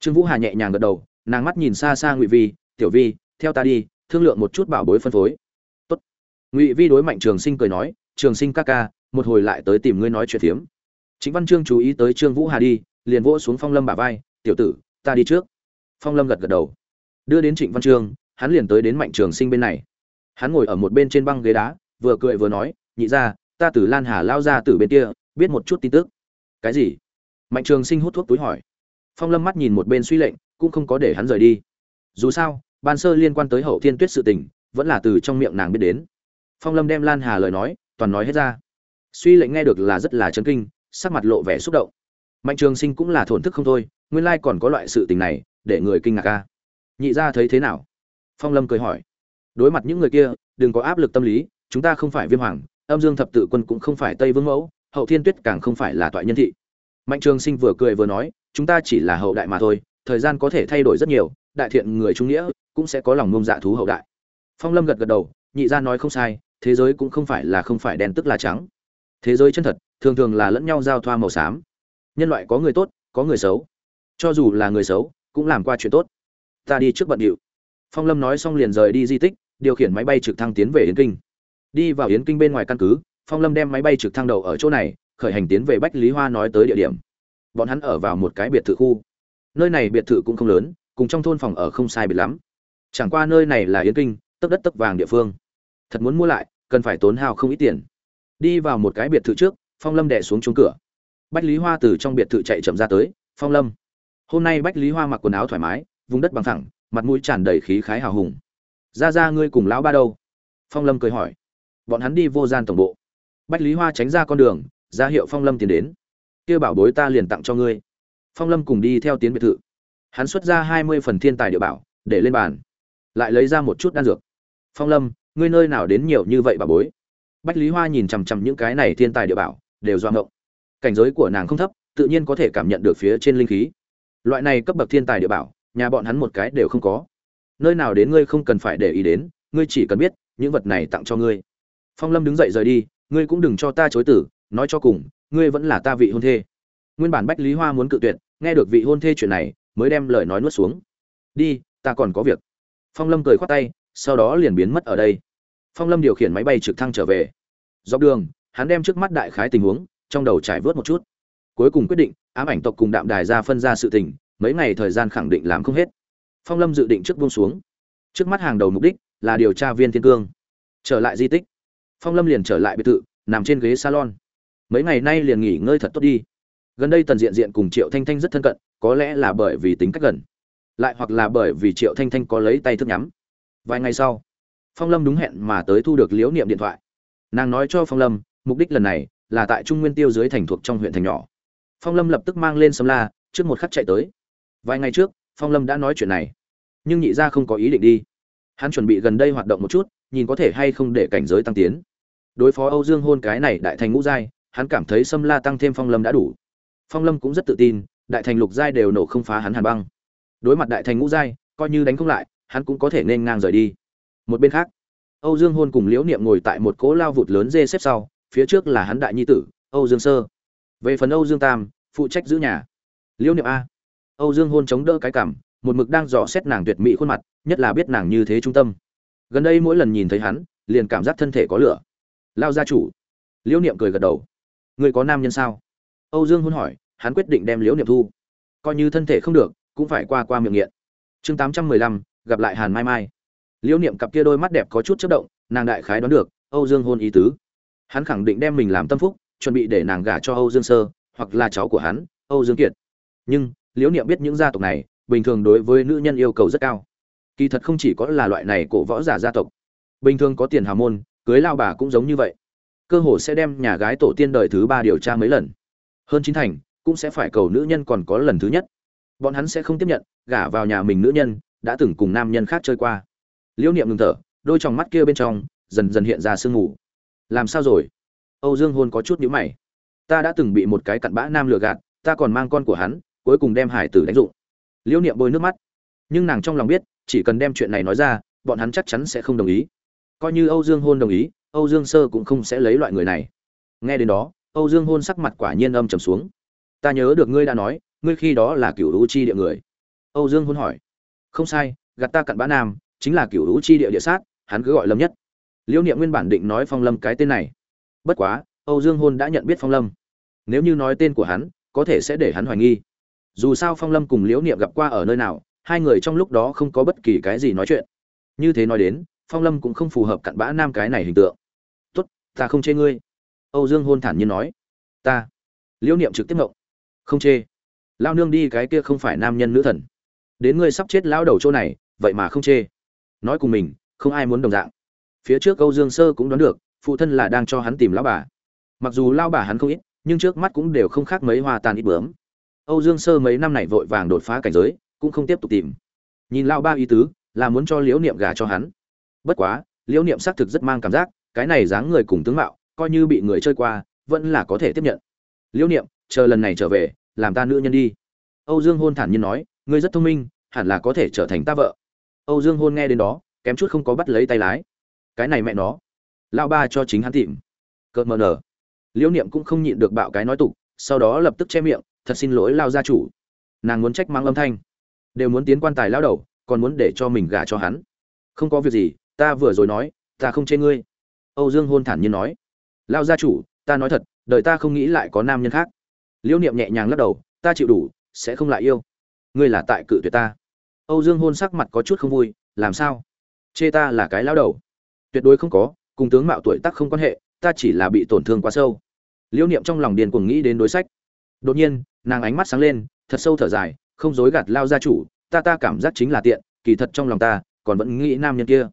trương vũ hà nhẹ nhàng gật đầu, nàng mắt nhìn xa xa ngụy vi, tiểu vi, theo ta đi, thương lượng một chút bảo bối phân phối. Tốt. ngụy vi đối mạnh trường sinh cười nói, trường sinh ca ca, một hồi lại tới tìm ngươi nói chuyện phiếm. Chính văn trương chú ý tới trương vũ hà đi, liền vỗ xuống phong lâm bả vai, tiểu tử, ta đi trước. Phong lâm gật gật đầu. Đưa đến trịnh văn trương, hắn liền tới đến mạnh trường sinh bên này. Hắn ngồi ở một bên trên băng ghế đá, vừa cười vừa nói, nhị ra ta từ lan hà lao ra từ bên kia, biết một chút tin tức. Cái gì? Mạnh trường sinh hút thuốc túi hỏi phong lâm mắt nhìn một bên suy lệnh, cũng không có để hắn rời đi. Dù sao, ban sơ liên quan tới hậu thiên tuyết sự tình, vẫn là từ trong miệng nàng biết đến. Phong lâm đem lan hà lời nói, toàn nói hết ra. Suy lệnh nghe được là rất là chấn kinh, sắc mặt lộ vẻ xúc động. Mạnh trường sinh cũng là thổn thức không thôi, nguyên lai còn có loại sự tình này, để người kinh ngạc ca nhị ra thấy thế nào? Phong lâm cười hỏi. Đối mặt những người kia, đừng có áp lực tâm lý, chúng ta không phải viêm hoàng, âm dương thập tự quân cũng không phải tây vương mẫu, hậu thiên tuyết càng không phải là toại nhân thị. Mạnh trường sinh vừa cười vừa nói chúng ta chỉ là hậu đại mà thôi, thời gian có thể thay đổi rất nhiều, đại thiện người trung nghĩa cũng sẽ có lòng ngông dạ thú hậu đại. Phong lâm gật gật đầu, nhị gia nói không sai, thế giới cũng không phải là không phải đen tức là trắng. Thế giới chân thật, thường thường là lẫn nhau giao thoa màu xám. Nhân loại có người tốt, có người xấu. Cho dù là người xấu, cũng làm qua chuyện tốt. Ta đi trước bận điệu. Phong lâm nói xong liền rời đi di tích, điều khiển máy bay trực thăng tiến về yến kinh. Đi vào yến kinh bên ngoài căn cứ, phong lâm đem máy bay trực thăng đầu ở chỗ này, khởi hành tiến về bách lý hoa nói tới địa điểm bọn hắn ở vào một cái biệt thự khu. Nơi này biệt thự cũng không lớn, cùng trong thôn phòng ở không sai biệt lắm. Chẳng qua nơi này là yến kinh, tấp đất tấp vàng địa phương. Thật muốn mua lại, cần phải tốn hao không ít tiền. Đi vào một cái biệt thự trước, phong lâm đẻ xuống chuông cửa. Bách lý hoa từ trong biệt thự chạy chậm ra tới, phong lâm, hôm nay bách lý hoa mặc quần áo thoải mái, vùng đất bằng thẳng, mặt mũi tràn đầy khí khái hào hùng. Ra ra ngươi cùng lão ba đâu? Phong lâm cười hỏi. Bọn hắn đi vô gian tổng bộ. Bách lý hoa tránh ra con đường, ra hiệu phong lâm tiến đến kia bảo bối ta liền tặng cho ngươi. Phong lâm cùng đi theo tiến biệt thự. Hắn xuất ra hai mươi phần thiên tài địa bảo, để lên bàn. Lại lấy ra một chút đan dược. Phong lâm, ngươi nơi nào đến nhiều như vậy bảo bối? Bách lý hoa nhìn chằm chằm những cái này thiên tài địa bảo, đều doang ngộng. Cảnh giới của nàng không thấp, tự nhiên có thể cảm nhận được phía trên linh khí. Loại này cấp bậc thiên tài địa bảo, nhà bọn hắn một cái đều không có. Nơi nào đến ngươi không cần phải để ý đến, ngươi chỉ cần biết, những vật này tặng cho ngươi. Phong lâm đứng dậy rời đi, ngươi cũng đừng cho ta chối tử nói cho cùng ngươi vẫn là ta vị hôn thê. Nguyên bản bách lý hoa muốn cự tuyệt, nghe được vị hôn thê chuyện này, mới đem lời nói nuốt xuống. Đi, ta còn có việc. Phong lâm cười khoát tay, sau đó liền biến mất ở đây. Phong lâm điều khiển máy bay trực thăng trở về. Dọc đường, hắn đem trước mắt đại khái tình huống, trong đầu trải vớt một chút. Cuối cùng quyết định, ám ảnh tộc cùng đạm đài ra phân ra sự tình, mấy ngày thời gian khẳng định làm không hết. Phong lâm dự định trước buông xuống. Trước mắt hàng đầu mục đích là điều tra viên thiên cương. Trở lại di tích. Phong lâm liền trở lại biệt thự, nằm trên ghế salon mấy ngày nay liền nghỉ ngơi thật tốt đi. Gần đây tần diện diện cùng triệu thanh thanh rất thân cận, có lẽ là bởi vì tính cách gần, lại hoặc là bởi vì triệu thanh thanh có lấy tay thức nhắm. Vài ngày sau, phong lâm đúng hẹn mà tới thu được liễu niệm điện thoại. Nàng nói cho phong lâm, mục đích lần này là tại trung nguyên tiêu dưới thành thuộc trong huyện thành nhỏ. Phong lâm lập tức mang lên sâm la, trước một khắc chạy tới. Vài ngày trước, phong lâm đã nói chuyện này, nhưng nhị gia không có ý định đi. Hắn chuẩn bị gần đây hoạt động một chút, nhìn có thể hay không để cảnh giới tăng tiến. Đối phó âu dương hôn cái này đại thành ngũ giai hắn cảm thấy sâm la tăng thêm phong lâm đã đủ. Phong lâm cũng rất tự tin đại thành lục giai đều nổ không phá hắn hàn băng. Đối mặt đại thành ngũ giai coi như đánh không lại hắn cũng có thể nên ngang rời đi. Một bên khác âu dương hôn cùng liễu niệm ngồi tại một cỗ lao vụt lớn dê xếp sau phía trước là hắn đại nhi tử âu dương sơ. Về phần âu dương tam phụ trách giữ nhà. Liễu niệm a. Âu dương hôn chống đỡ cái cằm, một mực đang dò xét nàng tuyệt mỹ khuôn mặt nhất là biết nàng như thế trung tâm. Gần đây mỗi lần nhìn thấy hắn liền cảm giác thân thể có lửa. Lao gia chủ. Liễu niệm cười gật đầu người có nam nhân sao? Âu dương hôn hỏi, hắn quyết định đem liễu niệm thu. Coi như thân thể không được, cũng phải qua qua miệng nghiện. Chương tám trăm mười lăm, gặp lại hàn mai mai. Liễu niệm cặp kia đôi mắt đẹp có chút chất động, nàng đại khái đoán được, âu dương hôn ý tứ. Hắn khẳng định đem mình làm tâm phúc, chuẩn bị để nàng gả cho âu dương sơ, hoặc là cháu của hắn, âu dương kiệt. Nhưng, liễu niệm biết những gia tộc này, bình thường đối với nữ nhân yêu cầu rất cao. Kỳ thật không chỉ có là loại này cổ võ giả gia tộc. Bình thường có tiền hào môn, cưới lao bà cũng giống như vậy cơ hồ sẽ đem nhà gái tổ tiên đời thứ ba điều tra mấy lần. Hơn chín thành, cũng sẽ phải cầu nữ nhân còn có lần thứ nhất. Bọn hắn sẽ không tiếp nhận, gả vào nhà mình nữ nhân, đã từng cùng nam nhân khác chơi qua. Liễu niệm ngừng thở, đôi tròng mắt kia bên trong, dần dần hiện ra sương mù. Làm sao rồi? Âu dương hôn có chút nhữ mày. Ta đã từng bị một cái cặn bã nam lừa gạt, ta còn mang con của hắn, cuối cùng đem hải tử đánh dụng. Liễu niệm bôi nước mắt. Nhưng nàng trong lòng biết, chỉ cần đem chuyện này nói ra, bọn hắn chắc chắn sẽ không đồng ý. Coi như âu dương hôn đồng ý âu dương sơ cũng không sẽ lấy loại người này. Nghe đến đó, âu dương hôn sắc mặt quả nhiên âm trầm xuống. Ta nhớ được ngươi đã nói, ngươi khi đó là cửu lũ chi địa người. Âu dương hôn hỏi. Không sai, gạt ta cặn bã nam, chính là cửu lũ chi địa địa sát, hắn cứ gọi lâm nhất. Liễu niệm nguyên bản định nói phong lâm cái tên này. Bất quá, âu dương hôn đã nhận biết phong lâm. Nếu như nói tên của hắn, có thể sẽ để hắn hoài nghi. Dù sao phong lâm cùng liễu niệm gặp qua ở nơi nào, hai người trong lúc đó không có bất kỳ cái gì nói chuyện. Như thế nói đến, phong lâm cũng không phù hợp cặn bã nam cái này hình tượng ta không chê ngươi. Âu dương hôn thản nhiên nói. Ta. Liễu niệm trực tiếp ngộng. Không chê. Lao nương đi cái kia không phải nam nhân nữ thần. Đến ngươi sắp chết lao đầu chỗ này, vậy mà không chê. Nói cùng mình, không ai muốn đồng dạng. Phía trước âu dương sơ cũng đoán được, phụ thân là đang cho hắn tìm lão bà. Mặc dù lao bà hắn không ít, nhưng trước mắt cũng đều không khác mấy hoa tàn ít bướm. Âu dương sơ mấy năm này vội vàng đột phá cảnh giới, cũng không tiếp tục tìm. Nhìn lao ba ý tứ, là muốn cho liễu niệm gà cho hắn. Bất quá, liễu niệm xác thực rất mang cảm giác cái này dáng người cùng tướng mạo, coi như bị người chơi qua, vẫn là có thể tiếp nhận. Liễu niệm, chờ lần này trở về, làm ta nữ nhân đi. Âu dương hôn thản nhiên nói, ngươi rất thông minh, hẳn là có thể trở thành ta vợ. Âu dương hôn nghe đến đó, kém chút không có bắt lấy tay lái. Cái này mẹ nó. Lao ba cho chính hắn tìm. Cợt mờ nở. Liễu niệm cũng không nhịn được bạo cái nói tục, sau đó lập tức che miệng, thật xin lỗi lao gia chủ. Nàng muốn trách mang âm thanh. Đều muốn tiến quan tài lao đầu, còn muốn để cho mình gả cho hắn. Không có việc gì, ta vừa rồi nói, ta không chê ngươi âu dương hôn thản nhiên nói. Lão gia chủ, ta nói thật, đời ta không nghĩ lại có nam nhân khác. Liễu niệm nhẹ nhàng lắc đầu, ta chịu đủ, sẽ không lại yêu. Ngươi là tại cự tuyệt ta. Âu dương hôn sắc mặt có chút không vui, làm sao? Chê ta là cái lão đầu. Tuyệt đối không có, cùng tướng mạo tuổi tác không quan hệ, ta chỉ là bị tổn thương quá sâu. Liễu niệm trong lòng điền cuồng nghĩ đến đối sách. Đột nhiên, nàng ánh mắt sáng lên, thật sâu thở dài, không dối gạt lao gia chủ, ta ta cảm giác chính là tiện, kỳ thật trong lòng ta, còn vẫn nghĩ nam nhân kia.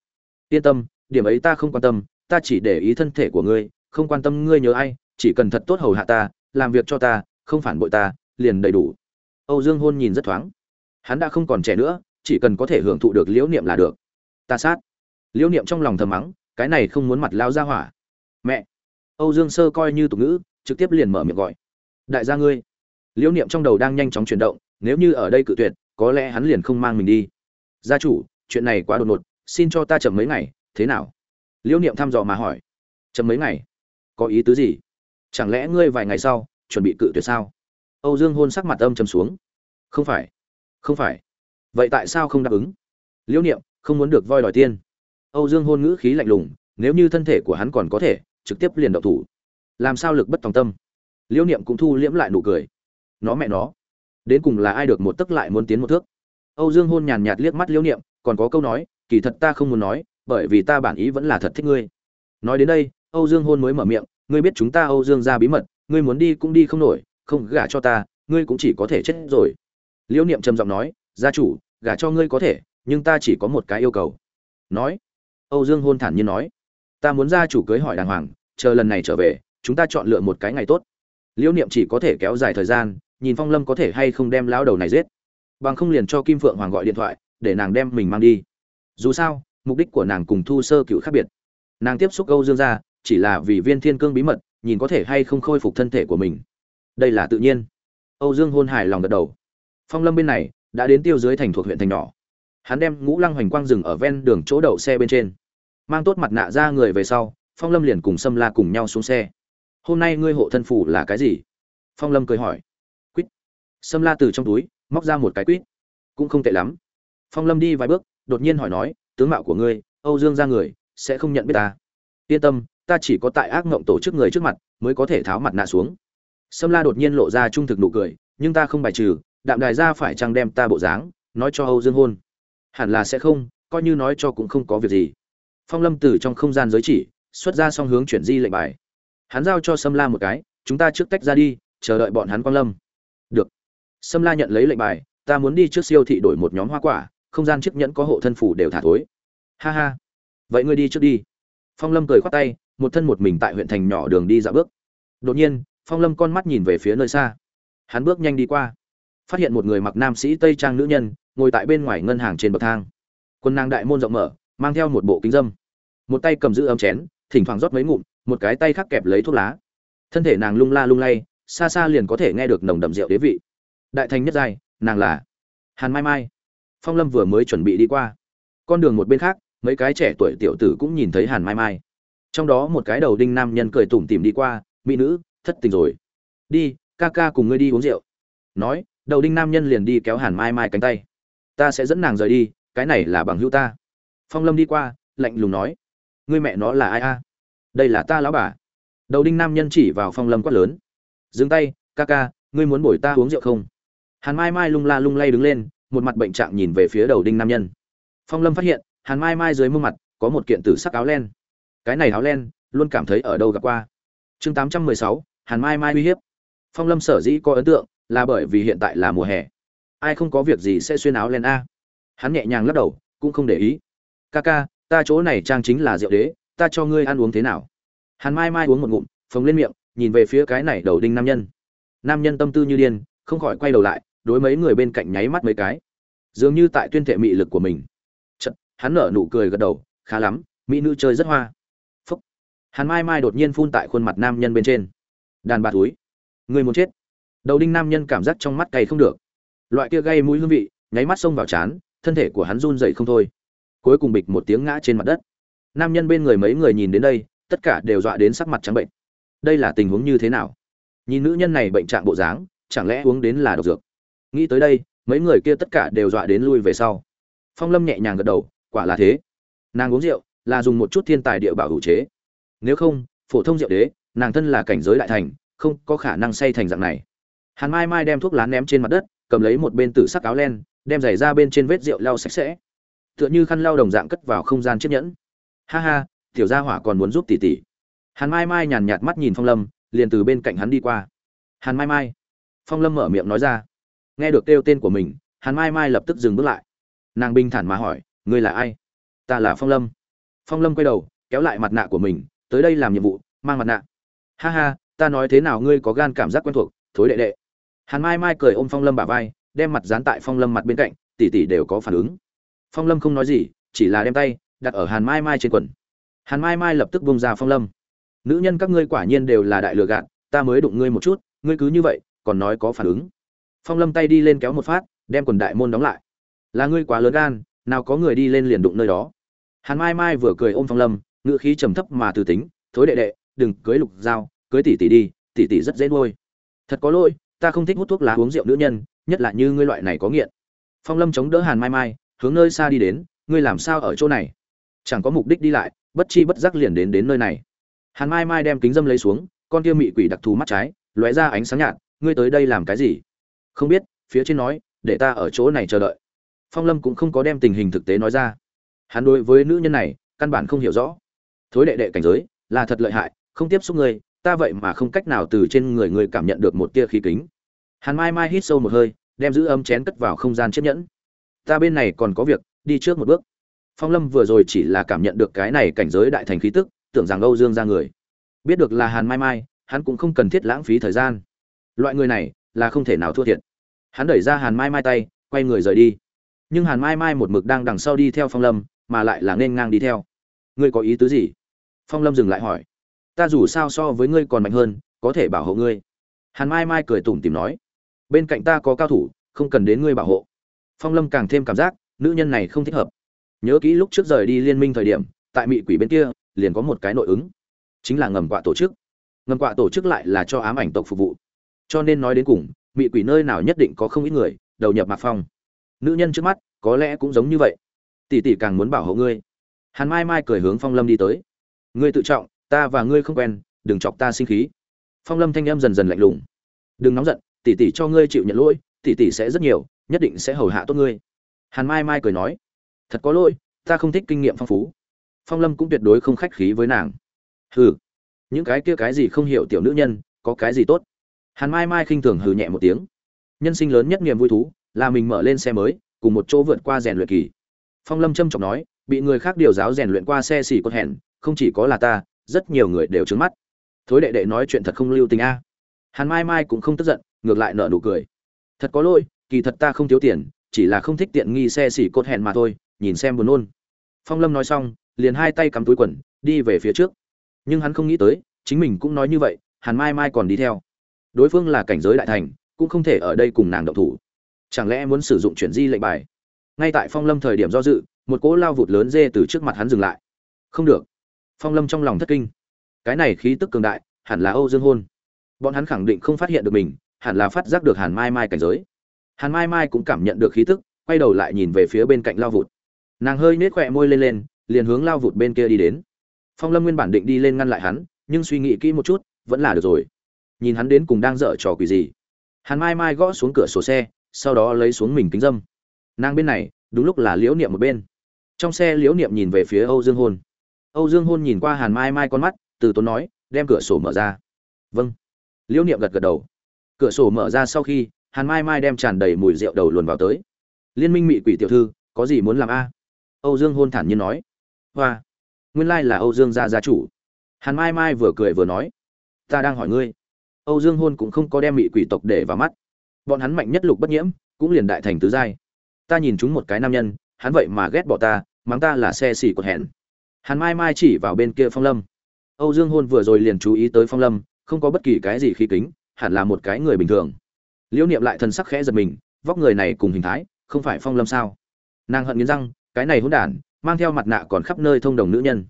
Yên tâm, điểm ấy ta không quan tâm ta chỉ để ý thân thể của ngươi, không quan tâm ngươi nhớ ai, chỉ cần thật tốt hầu hạ ta, làm việc cho ta, không phản bội ta, liền đầy đủ. Âu dương hôn nhìn rất thoáng. Hắn đã không còn trẻ nữa, chỉ cần có thể hưởng thụ được liễu niệm là được. Ta sát. Liễu niệm trong lòng thầm mắng, cái này không muốn mặt lao ra hỏa. Mẹ. Âu dương sơ coi như tục ngữ, trực tiếp liền mở miệng gọi. Đại gia ngươi. Liễu niệm trong đầu đang nhanh chóng chuyển động, nếu như ở đây cự tuyệt, có lẽ hắn liền không mang mình đi. Gia chủ, chuyện này quá đột ngột, xin cho ta chậm mấy ngày, thế nào? Liễu niệm thăm dò mà hỏi, chậm mấy ngày? Có ý tứ gì? Chẳng lẽ ngươi vài ngày sau chuẩn bị cự tuyệt sao? Âu dương hôn sắc mặt âm trầm xuống, không phải không phải. Vậy tại sao không đáp ứng? Liễu niệm, không muốn được voi đòi tiên. Âu dương hôn ngữ khí lạnh lùng, nếu như thân thể của hắn còn có thể, trực tiếp liền động thủ. Làm sao lực bất tòng tâm? Liễu niệm cũng thu liễm lại nụ cười, nó mẹ nó, đến cùng là ai được một tức lại muốn tiến một thước? Âu dương hôn nhàn nhạt liếc mắt liễu niệm, còn có câu nói, kỳ thật ta không muốn nói bởi vì ta bản ý vẫn là thật thích ngươi. Nói đến đây, âu dương hôn mới mở miệng, ngươi biết chúng ta âu dương ra bí mật, ngươi muốn đi cũng đi không nổi, không gả cho ta, ngươi cũng chỉ có thể chết rồi. Liễu niệm trầm giọng nói, gia chủ, gả cho ngươi có thể, nhưng ta chỉ có một cái yêu cầu. Nói, âu dương hôn thản nhiên nói, ta muốn gia chủ cưới hỏi đàng hoàng, chờ lần này trở về, chúng ta chọn lựa một cái ngày tốt. Liễu niệm chỉ có thể kéo dài thời gian, nhìn phong lâm có thể hay không đem lão đầu này giết. Bằng không liền cho kim phượng hoàng gọi điện thoại, để nàng đem mình mang đi. Dù sao mục đích của nàng cùng thu sơ cựu khác biệt. Nàng tiếp xúc âu dương gia, chỉ là vì viên thiên cương bí mật, nhìn có thể hay không khôi phục thân thể của mình. Đây là tự nhiên. Âu dương hôn hài lòng gật đầu. Phong lâm bên này, đã đến tiêu dưới thành thuộc huyện thành nhỏ. Hắn đem ngũ lăng hoành quang rừng ở ven đường chỗ đậu xe bên trên. Mang tốt mặt nạ ra người về sau, phong lâm liền cùng sâm la cùng nhau xuống xe. Hôm nay ngươi hộ thân phủ là cái gì? Phong lâm cười hỏi. Quýt. Sâm la từ trong túi, móc ra một cái quýt. Cũng không tệ lắm. Phong lâm đi vài bước, đột nhiên hỏi nói tướng mạo của ngươi, âu dương ra người, sẽ không nhận biết ta. Yên tâm, ta chỉ có tại ác ngộng tổ chức người trước mặt mới có thể tháo mặt nạ xuống. Sâm la đột nhiên lộ ra trung thực nụ cười, nhưng ta không bài trừ, đạm đài ra phải chăng đem ta bộ dáng nói cho âu dương hôn? Hẳn là sẽ không, coi như nói cho cũng không có việc gì. Phong lâm từ trong không gian giới chỉ, xuất ra song hướng chuyển di lệnh bài. Hắn giao cho sâm la một cái, chúng ta trước tách ra đi, chờ đợi bọn hắn quang lâm. Được. Sâm la nhận lấy lệnh bài, ta muốn đi trước siêu thị đổi một nhóm hoa quả không gian chiếc nhẫn có hộ thân phủ đều thả thối. Ha ha. Vậy ngươi đi trước đi. Phong lâm cười khoát tay, một thân một mình tại huyện thành nhỏ đường đi dạo bước. Đột nhiên, phong lâm con mắt nhìn về phía nơi xa. Hắn bước nhanh đi qua. Phát hiện một người mặc nam sĩ tây trang nữ nhân, ngồi tại bên ngoài ngân hàng trên bậc thang. Quân nàng đại môn rộng mở, mang theo một bộ kính dâm. Một tay cầm giữ ấm chén, thỉnh thoảng rót mấy ngụm, một cái tay khác kẹp lấy thuốc lá. Thân thể nàng lung la lung lay, xa xa liền có thể nghe được nồng đậm rượu đế vị. Đại thành nhất giai, nàng là hàn mai mai phong lâm vừa mới chuẩn bị đi qua. Con đường một bên khác, mấy cái trẻ tuổi tiểu tử cũng nhìn thấy hàn mai mai. Trong đó một cái đầu đinh nam nhân cười tủm tỉm đi qua, mỹ nữ, thất tình rồi. Đi, ca ca cùng ngươi đi uống rượu. Nói, đầu đinh nam nhân liền đi kéo hàn mai mai cánh tay. Ta sẽ dẫn nàng rời đi, cái này là bằng hữu ta. Phong lâm đi qua, lạnh lùng nói, ngươi mẹ nó là ai a? Đây là ta lão bà. Đầu đinh nam nhân chỉ vào phong lâm quát lớn, dừng tay, ca ca, ngươi muốn bổi ta uống rượu không? Hàn mai mai lung la lung lay đứng lên một mặt bệnh trạng nhìn về phía đầu đinh nam nhân. Phong lâm phát hiện, hàn mai mai dưới mông mặt có một kiện tử sắc áo len. Cái này áo len, luôn cảm thấy ở đâu gặp qua. Chương tám trăm mười sáu, hàn mai mai uy hiếp. Phong lâm sở dĩ có ấn tượng là bởi vì hiện tại là mùa hè. Ai không có việc gì sẽ xuyên áo len a. Hắn nhẹ nhàng lắc đầu, cũng không để ý. Ca ca ta chỗ này trang chính là rượu đế, ta cho ngươi ăn uống thế nào? Hàn mai mai uống một ngụm, phồng lên miệng, nhìn về phía cái này đầu đinh nam nhân. Nam nhân tâm tư như điên, không khỏi quay đầu lại đối mấy người bên cạnh nháy mắt mấy cái. Dường như tại tuyên thệ mị lực của mình. Chật, hắn nở nụ cười gật đầu khá lắm mỹ nữ chơi rất hoa. Phúc. Hắn mai mai đột nhiên phun tại khuôn mặt nam nhân bên trên. Đàn bà túi người muốn chết. Đầu đinh nam nhân cảm giác trong mắt cay không được. Loại kia gây mũi hương vị nháy mắt xông vào chán thân thể của hắn run dậy không thôi. Cuối cùng bịch một tiếng ngã trên mặt đất. Nam nhân bên người mấy người nhìn đến đây tất cả đều dọa đến sắc mặt trắng bệnh. Đây là tình huống như thế nào? Nhìn nữ nhân này bệnh trạng bộ dáng chẳng lẽ uống đến là độc dược? Nghĩ tới đây, mấy người kia tất cả đều dọa đến lui về sau. Phong lâm nhẹ nhàng gật đầu, quả là thế. Nàng uống rượu, là dùng một chút thiên tài địa bảo hữu chế. Nếu không, phổ thông rượu đế, nàng thân là cảnh giới đại thành, không có khả năng say thành dạng này. Hàn mai mai đem thuốc lá ném trên mặt đất, cầm lấy một bên tử sắc áo len, đem giày ra bên trên vết rượu lau sạch sẽ. Tựa như khăn lau đồng dạng cất vào không gian chiếc nhẫn. Ha ha, tiểu gia hỏa còn muốn giúp tỷ tỷ. Hàn mai mai nhàn nhạt mắt nhìn phong lâm, liền từ bên cạnh hắn đi qua. Hàn mai mai. Phong lâm mở miệng nói ra nghe được kêu tên của mình, hàn mai mai lập tức dừng bước lại. Nàng bình thản mà hỏi, ngươi là ai? Ta là phong lâm. Phong lâm quay đầu, kéo lại mặt nạ của mình, tới đây làm nhiệm vụ, mang mặt nạ. Ha ha, ta nói thế nào ngươi có gan cảm giác quen thuộc, thối đệ đệ. Hàn mai mai cười ôm phong lâm bả vai, đem mặt dán tại phong lâm mặt bên cạnh tỷ tỷ đều có phản ứng. Phong lâm không nói gì, chỉ là đem tay đặt ở hàn mai mai trên quần. Hàn mai mai lập tức bông ra phong lâm. Nữ nhân các ngươi quả nhiên đều là đại lừa gạt, ta mới đụng ngươi một chút, ngươi cứ như vậy, còn nói có phản ứng phong lâm tay đi lên kéo một phát, đem quần đại môn đóng lại. Là ngươi quá lớn gan, nào có người đi lên liền đụng nơi đó. Hàn mai mai vừa cười ôm phong lâm ngựa khí trầm thấp mà từ tính, thối đệ đệ, đừng cưới lục dao, cưới tỷ tỷ đi, tỷ tỷ rất dễ nuôi. Thật có lỗi, ta không thích hút thuốc lá uống rượu nữ nhân, nhất là như ngươi loại này có nghiện. Phong lâm chống đỡ hàn mai mai, hướng nơi xa đi đến, ngươi làm sao ở chỗ này? Chẳng có mục đích đi lại, bất chi bất giác liền đến đến nơi này. Hàn mai mai đem kính dâm lấy xuống, con kia mị quỷ đặc thù mắt trái, lóe ra ánh sáng nhạt, ngươi tới đây làm cái gì? Không biết, phía trên nói, để ta ở chỗ này chờ đợi. Phong lâm cũng không có đem tình hình thực tế nói ra. Hắn đối với nữ nhân này, căn bản không hiểu rõ. Thối đệ đệ cảnh giới, là thật lợi hại, không tiếp xúc ngươi ta vậy mà không cách nào từ trên người ngươi cảm nhận được một tia khí kính. Hắn mai mai hít sâu một hơi, đem giữ ấm chén cất vào không gian chiếc nhẫn. Ta bên này còn có việc, đi trước một bước. Phong lâm vừa rồi chỉ là cảm nhận được cái này cảnh giới đại thành khí tức, tưởng rằng âu dương ra người. Biết được là hàn mai mai, hắn cũng không cần thiết lãng phí thời gian. Loại người này là không thể nào thua thiệt. Hắn đẩy ra hàn mai mai tay, quay người rời đi. Nhưng hàn mai mai một mực đang đằng sau đi theo phong lâm, mà lại là nên ngang đi theo. Ngươi có ý tứ gì? Phong lâm dừng lại hỏi. Ta dù sao so với ngươi còn mạnh hơn, có thể bảo hộ ngươi. Hàn mai mai cười tủm tìm nói. Bên cạnh ta có cao thủ, không cần đến ngươi bảo hộ. Phong lâm càng thêm cảm giác, nữ nhân này không thích hợp. Nhớ kỹ lúc trước rời đi liên minh thời điểm, tại mỹ quỷ bên kia, liền có một cái nội ứng. Chính là ngầm quạ tổ chức. Ngầm quạ tổ chức lại là cho ám ảnh tộc phục vụ cho nên nói đến cùng, mị quỷ nơi nào nhất định có không ít người, đầu nhập mạc phong. Nữ nhân trước mắt, có lẽ cũng giống như vậy. Tỷ tỷ càng muốn bảo hộ ngươi. Hàn mai mai cười hướng phong lâm đi tới. Ngươi tự trọng, ta và ngươi không quen, đừng chọc ta sinh khí. Phong lâm thanh em dần dần lạnh lùng. Đừng nóng giận, tỷ tỷ cho ngươi chịu nhận lỗi, tỷ tỷ sẽ rất nhiều, nhất định sẽ hầu hạ tốt ngươi. Hàn mai mai cười nói. Thật có lỗi, ta không thích kinh nghiệm phong phú. Phong lâm cũng tuyệt đối không khách khí với nàng. Hừ, những cái kia cái gì không hiểu tiểu nữ nhân, có cái gì tốt? Hàn mai mai khinh thường hừ nhẹ một tiếng. Nhân sinh lớn nhất niềm vui thú là mình mở lên xe mới, cùng một chỗ vượt qua rèn luyện kỳ. Phong lâm trâm trọng nói, bị người khác điều giáo rèn luyện qua xe xỉ cốt hẹn, không chỉ có là ta, rất nhiều người đều trứng mắt. Thối đệ đệ nói chuyện thật không lưu tình a. Hàn mai mai cũng không tức giận, ngược lại nở nụ cười. Thật có lỗi, kỳ thật ta không thiếu tiền, chỉ là không thích tiện nghi xe xỉ cốt hẹn mà thôi, nhìn xem buồn nôn. Phong lâm nói xong, liền hai tay cắm túi quần, đi về phía trước. Nhưng hắn không nghĩ tới, chính mình cũng nói như vậy, hàn mai mai còn đi theo đối phương là cảnh giới đại thành, cũng không thể ở đây cùng nàng động thủ. Chẳng lẽ muốn sử dụng chuyển di lệnh bài? Ngay tại phong lâm thời điểm do dự, một cỗ lao vụt lớn dê từ trước mặt hắn dừng lại. Không được. Phong lâm trong lòng thất kinh. Cái này khí tức cường đại, hẳn là âu dương hôn. Bọn hắn khẳng định không phát hiện được mình, hẳn là phát giác được hàn mai mai cảnh giới. Hàn mai mai cũng cảm nhận được khí tức, quay đầu lại nhìn về phía bên cạnh lao vụt. Nàng hơi nết khỏe môi lên lên, liền hướng lao vụt bên kia đi đến. Phong lâm nguyên bản định đi lên ngăn lại hắn, nhưng suy nghĩ kỹ một chút, vẫn là được rồi nhìn hắn đến cùng đang dở trò quỷ gì. Hàn mai mai gõ xuống cửa sổ xe, sau đó lấy xuống mình kính dâm. Nàng bên này, đúng lúc là liễu niệm một bên. Trong xe liễu niệm nhìn về phía âu dương hôn. Âu dương hôn nhìn qua hàn mai mai con mắt, từ tốn nói, đem cửa sổ mở ra. Vâng. Liễu niệm gật gật đầu. Cửa sổ mở ra sau khi, hàn mai mai đem tràn đầy mùi rượu đầu luồn vào tới. Liên minh mị quỷ tiểu thư, có gì muốn làm a? Âu dương hôn thản nhiên nói. Hoa, nguyên lai là âu dương gia gia chủ. Hàn mai mai vừa cười vừa nói. Ta đang hỏi ngươi âu dương hôn cũng không có đem mị quỷ tộc để vào mắt. Bọn hắn mạnh nhất lục bất nhiễm, cũng liền đại thành tứ giai. Ta nhìn chúng một cái nam nhân, hắn vậy mà ghét bỏ ta, mắng ta là xe xỉ của hẹn. Hắn mai mai chỉ vào bên kia phong lâm. Âu dương hôn vừa rồi liền chú ý tới phong lâm, không có bất kỳ cái gì khí kính, hẳn là một cái người bình thường. Liễu niệm lại thần sắc khẽ giật mình, vóc người này cùng hình thái, không phải phong lâm sao? Nàng hận nghiến răng, cái này hỗn đản, mang theo mặt nạ còn khắp nơi thông đồng nữ nhân.